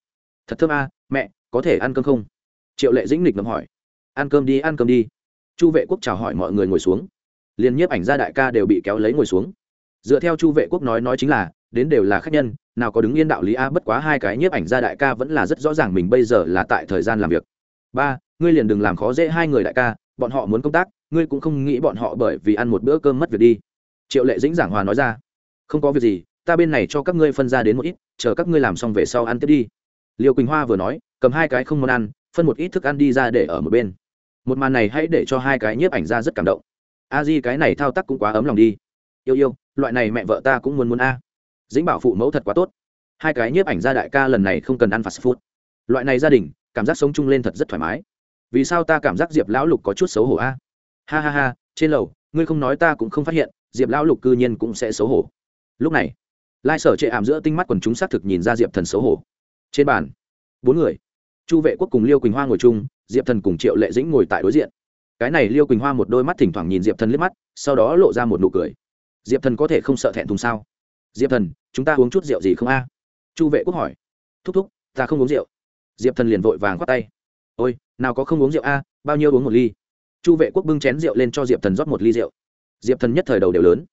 S1: Thật thơm a, mẹ, có thể ăn cơm không? Triệu lệ dĩnh lịch ngầm hỏi. Ăn cơm đi, ăn cơm đi. Chu vệ quốc chào hỏi mọi người ngồi xuống. Liền nhiếp ảnh gia đại ca đều bị kéo lấy ngồi xuống. Dựa theo chu vệ quốc nói nói chính là, đến đều là khách nhân, nào có đứng yên đạo lý a, bất quá hai cái nhiếp ảnh gia đại ca vẫn là rất rõ ràng mình bây giờ là tại thời gian làm việc. Ba, ngươi liền đừng làm khó dễ hai người đại ca, bọn họ muốn công tác, ngươi cũng không nghĩ bọn họ bởi vì ăn một bữa cơm mất việc đi. Triệu lệ dĩnh giảng hòa nói ra. Không có việc gì, ta bên này cho các ngươi phân ra đến một ít, chờ các ngươi làm xong về sau ăn tiếp đi. Liêu quỳnh hoa vừa nói, cầm hai cái không món ăn phân một ít thức ăn đi ra để ở một bên. Một màn này hãy để cho hai cái nhiếp ảnh ra rất cảm động. A di, cái này thao tác cũng quá ấm lòng đi. Yêu yêu, loại này mẹ vợ ta cũng muốn muốn a. Dĩnh bảo phụ mẫu thật quá tốt. Hai cái nhiếp ảnh ra đại ca lần này không cần ăn fast food. Loại này gia đình, cảm giác sống chung lên thật rất thoải mái. Vì sao ta cảm giác diệp lão lục có chút xấu hổ a? Ha ha ha, trên lầu, ngươi không nói ta cũng không phát hiện, diệp lão lục cư nhiên cũng sẽ xấu hổ. Lúc này, lai sở chệ ảm giữa tinh mắt quần chúng xác thực nhìn ra diệp thần xấu hổ. Trên bàn, bốn người chu vệ quốc cùng liêu quỳnh hoa ngồi chung, diệp thần cùng triệu lệ dĩnh ngồi tại đối diện. Cái này liêu quỳnh hoa một đôi mắt thỉnh thoảng nhìn diệp thần liếc mắt, sau đó lộ ra một nụ cười. Diệp thần có thể không sợ thẹn thùng sao? Diệp thần, chúng ta uống chút rượu gì không a? Chu vệ quốc hỏi. Thúc thúc, ta không uống rượu. Diệp thần liền vội vàng khoát tay. Ôi, nào có không uống rượu a, bao nhiêu uống một ly. Chu vệ quốc bưng chén rượu lên cho diệp thần rót một ly rượu. Diệp thần nhất thời đầu đều lớn.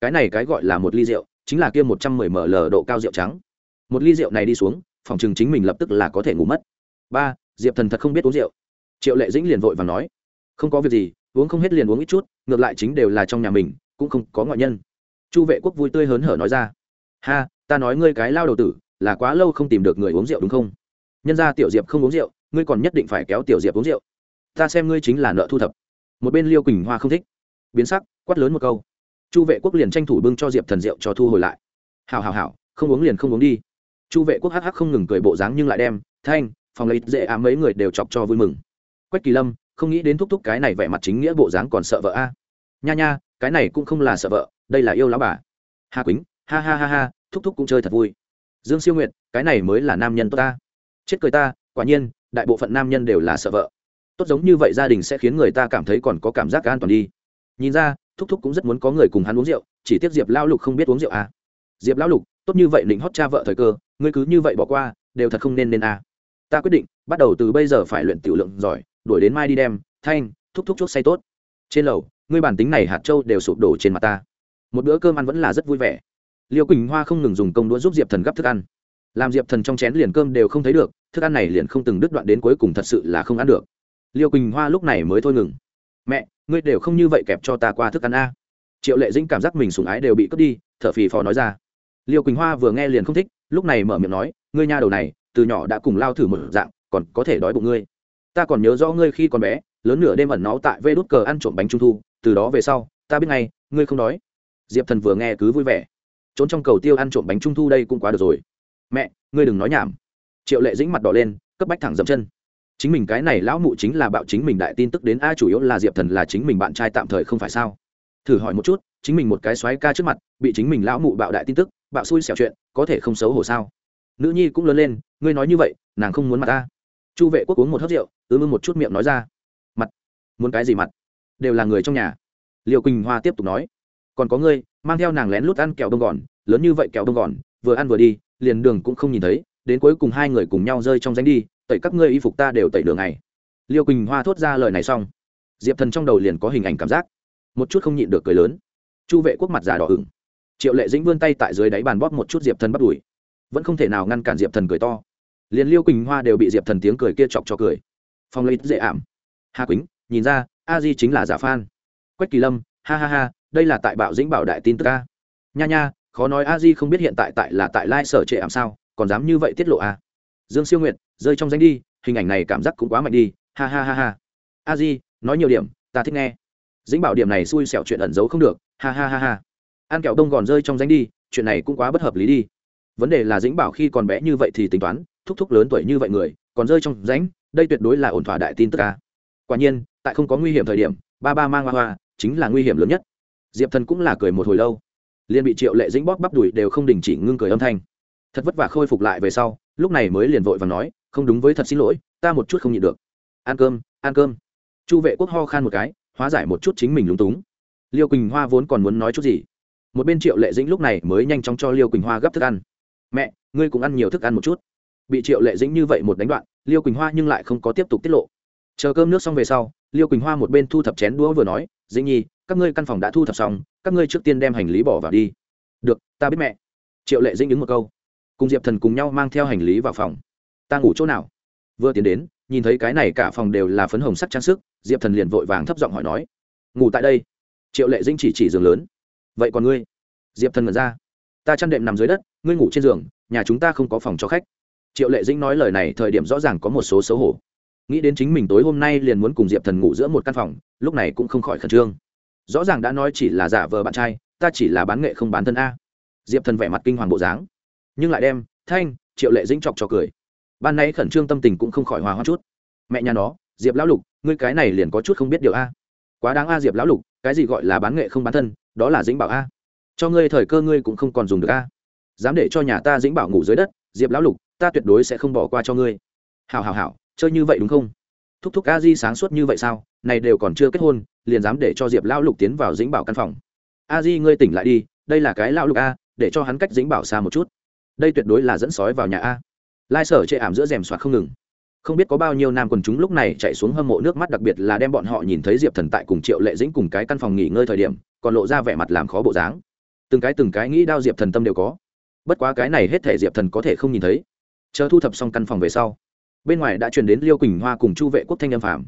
S1: Cái này cái gọi là một ly rượu, chính là kia một trăm mười ml độ cao rượu trắng. Một ly rượu này đi xuống, phòng chừng chính mình lập tức là có thể ngủ mất ba, diệp thần thật không biết uống rượu. Triệu lệ dĩnh liền vội và nói, không có việc gì, uống không hết liền uống ít chút, ngược lại chính đều là trong nhà mình, cũng không có ngoại nhân. Chu vệ quốc vui tươi hớn hở nói ra, ha, ta nói ngươi cái lao đầu tử, là quá lâu không tìm được người uống rượu đúng không? Nhân ra tiểu diệp không uống rượu, ngươi còn nhất định phải kéo tiểu diệp uống rượu. Ta xem ngươi chính là nợ thu thập. Một bên liêu quỳnh hoa không thích, biến sắc, quát lớn một câu. Chu vệ quốc liền tranh thủ bưng cho diệp thần rượu cho thu hồi lại. Hào hào hào không uống liền không uống đi. Chu vệ quốc hắc hắc không ngừng cười bộ dáng nhưng lại đem, thanh phòng lấy dễ ám mấy người đều chọc cho vui mừng. Quách kỳ lâm, không nghĩ đến thúc thúc cái này vẻ mặt chính nghĩa bộ dáng còn sợ vợ a. Nha nha, cái này cũng không là sợ vợ, đây là yêu lão bà. Hà quýnh, ha ha ha ha, thúc thúc cũng chơi thật vui. Dương siêu nguyệt, cái này mới là nam nhân tốt ta. Chết cười ta, quả nhiên, đại bộ phận nam nhân đều là sợ vợ. Tốt giống như vậy gia đình sẽ khiến người ta cảm thấy còn có cảm giác an toàn đi. Nhìn ra, thúc thúc cũng rất muốn có người cùng hắn uống rượu, chỉ tiếc diệp lão lục không biết uống rượu à. diệp lão lục, tốt như vậy định hót cha vợ thời cơ, ngươi cứ như vậy bỏ qua, đều thật không nên nên à ta quyết định, bắt đầu từ bây giờ phải luyện tiểu lượng giỏi, đuổi đến mai đi đem, thanh, thúc thúc chốt say tốt. Trên lầu, ngươi bản tính này hạt châu đều sụp đổ trên mặt ta. Một bữa cơm ăn vẫn là rất vui vẻ. Liêu quỳnh hoa không ngừng dùng công đũa giúp diệp thần gắp thức ăn. Làm diệp thần trong chén liền cơm đều không thấy được, thức ăn này liền không từng đứt đoạn đến cuối cùng thật sự là không ăn được. Liêu quỳnh hoa lúc này mới thôi ngừng. Mẹ, ngươi đều không như vậy kẹp cho ta qua thức ăn a. Triệu lệ dĩnh cảm giác mình sùng ái đều bị cướp đi, thở phì phò nói ra. Liêu quỳnh hoa vừa nghe liền không thích, lúc này mở miệng nói, ngươi nha đầu này từ nhỏ đã cùng lao thử một dạng, còn có thể đói bụng ngươi. Ta còn nhớ rõ ngươi khi còn bé, lớn nửa đêm ẩn náu tại vê đút cờ ăn trộm bánh trung thu, từ đó về sau, ta biết ngay, ngươi không đói. Diệp thần vừa nghe cứ vui vẻ. Trốn trong cầu tiêu ăn trộm bánh trung thu đây cũng quá được rồi. Mẹ, ngươi đừng nói nhảm. Triệu lệ dĩnh mặt đỏ lên, cấp bách thẳng dậm chân. Chính mình cái này lão mụ chính là bạo chính mình đại tin tức đến a chủ yếu là diệp thần là chính mình bạn trai tạm thời không phải sao? Thử hỏi một chút, chính mình một cái xoáy ca trước mặt, bị chính mình lão mụ bạo đại tin tức, bạo xui xẻo chuyện, có thể không xấu hổ sao? Nữ nhi cũng lớn lên, ngươi nói như vậy, nàng không muốn mặt ta. Chu vệ quốc uống một hớt rượu ư mưng một chút miệng nói ra. Mặt? Muốn cái gì mặt? Đều là người trong nhà. Liệu quỳnh hoa tiếp tục nói. Còn có ngươi, mang theo nàng lén lút ăn kẹo đông gòn lớn như vậy kẹo đông gòn vừa ăn vừa đi, liền đường cũng không nhìn thấy, đến cuối cùng hai người cùng nhau rơi trong danh đi, tẩy các ngươi y phục ta đều tẩy đường này liêu quỳnh hoa thốt ra lời này xong. Diệp thần trong đầu liền có hình ảnh cảm giác. Một chút không nhịn được cười lớn. Chu vệ quốc mặt già đỏ ửng. Triệu lệ dĩnh vươn tay tại dưới đáy bàn bóp một chút diệp thần bắt đùi vẫn không thể nào ngăn cản diệp thần cười to liền liêu quỳnh hoa đều bị diệp thần tiếng cười kia chọc cho cười phong lấy dễ ảm hà quýnh nhìn ra a di chính là giả phan quách kỳ lâm ha ha ha đây là tại bảo dĩnh bảo đại tin tức ca nha nha khó nói a di không biết hiện tại tại là tại lai sở trệ ảm sao còn dám như vậy tiết lộ a dương siêu nguyệt rơi trong danh đi hình ảnh này cảm giác cũng quá mạnh đi ha ha ha ha a di nói nhiều điểm ta thích nghe dĩnh bảo điểm này xui xẻo chuyện ẩn giấu không được ha ha ha ha ăn kẹo đông gòn rơi trong danh đi chuyện này cũng quá bất hợp lý đi vấn đề là dĩnh bảo khi còn bé như vậy thì tính toán, thúc thúc lớn tuổi như vậy người, còn rơi trong ránh đây tuyệt đối là ổn thỏa đại tin tức ca quả nhiên, tại không có nguy hiểm thời điểm, ba ba mang hoa hoa chính là nguy hiểm lớn nhất. Diệp thần cũng là cười một hồi lâu. Liền bị triệu lệ dĩnh bóp bắp đùi đều không đình chỉ ngưng cười âm thanh. Thật vất vả khôi phục lại về sau, lúc này mới liền vội và nói, không đúng với thật xin lỗi, ta một chút không nhịn được. Ăn cơm ăn cơm. Chu vệ quốc ho khan một cái, hóa giải một chút chính mình lúng túng. Liêu quỳnh hoa vốn còn muốn nói chút gì. Một bên triệu lệ dĩnh lúc này mới nhanh chóng cho liêu quỳnh hoa gấp thức ăn mẹ, ngươi cũng ăn nhiều thức ăn một chút. Bị triệu lệ dĩnh như vậy một đánh đoạn, liêu quỳnh hoa nhưng lại không có tiếp tục tiết lộ. Chờ cơm nước xong về sau, liêu quỳnh hoa một bên thu thập chén đũa vừa nói, dĩnh nhi, các ngươi căn phòng đã thu thập xong, các ngươi trước tiên đem hành lý bỏ vào đi. Được, ta biết mẹ. Triệu lệ dĩnh đứng một câu. Cùng diệp thần cùng nhau mang theo hành lý vào phòng. Ta ngủ chỗ nào? Vừa tiến đến, nhìn thấy cái này cả phòng đều là phấn hồng sắc trang sức, diệp thần liền vội vàng thấp giọng hỏi nói, ngủ tại đây. Triệu lệ dĩnh chỉ chỉ giường lớn. Vậy còn ngươi? Diệp thần ngẩn ra. Ta chăn đệm nằm dưới đất ngươi ngủ trên giường, nhà chúng ta không có phòng cho khách. Triệu lệ dĩnh nói lời này thời điểm rõ ràng có một số xấu hổ. Nghĩ đến chính mình tối hôm nay liền muốn cùng diệp thần ngủ giữa một căn phòng, lúc này cũng không khỏi khẩn trương. Rõ ràng đã nói chỉ là giả vờ bạn trai, ta chỉ là bán nghệ không bán thân a. Diệp thần vẻ mặt kinh hoàng bộ dáng. Nhưng lại đem, thanh, triệu lệ dĩnh chọc cho cười. Ban nay khẩn trương tâm tình cũng không khỏi hòa hoa chút. Mẹ nhà nó, diệp lão lục, ngươi cái này liền có chút không biết điều a. Quá đáng a diệp lão lục, cái gì gọi là bán nghệ không bán thân, đó là dĩnh bảo a. Cho ngươi thời cơ ngươi cũng không còn dùng được a dám để cho nhà ta dĩnh bảo ngủ dưới đất, diệp lão lục, ta tuyệt đối sẽ không bỏ qua cho ngươi. Hào hào hào chơi như vậy đúng không? Thúc thúc a di sáng suốt như vậy sao? Này đều còn chưa kết hôn, liền dám để cho diệp lão lục tiến vào dĩnh bảo căn phòng. A di, ngươi tỉnh lại đi, đây là cái lão lục a, để cho hắn cách dĩnh bảo xa một chút. Đây tuyệt đối là dẫn sói vào nhà a. Lai sở chệ ảm giữa rèm soạt không ngừng. Không biết có bao nhiêu nam quần chúng lúc này chạy xuống hâm mộ nước mắt đặc biệt là đem bọn họ nhìn thấy diệp thần tại cùng triệu lệ dĩnh cùng cái căn phòng nghỉ ngơi thời điểm, còn lộ ra vẻ mặt làm khó bộ dáng. Từng cái từng cái nghĩ đao diệp thần tâm đều có bất quá cái này hết thể diệp thần có thể không nhìn thấy chờ thu thập xong căn phòng về sau, bên ngoài đã truyền đến liêu quỳnh hoa cùng chu vệ quốc thanh âm phạm.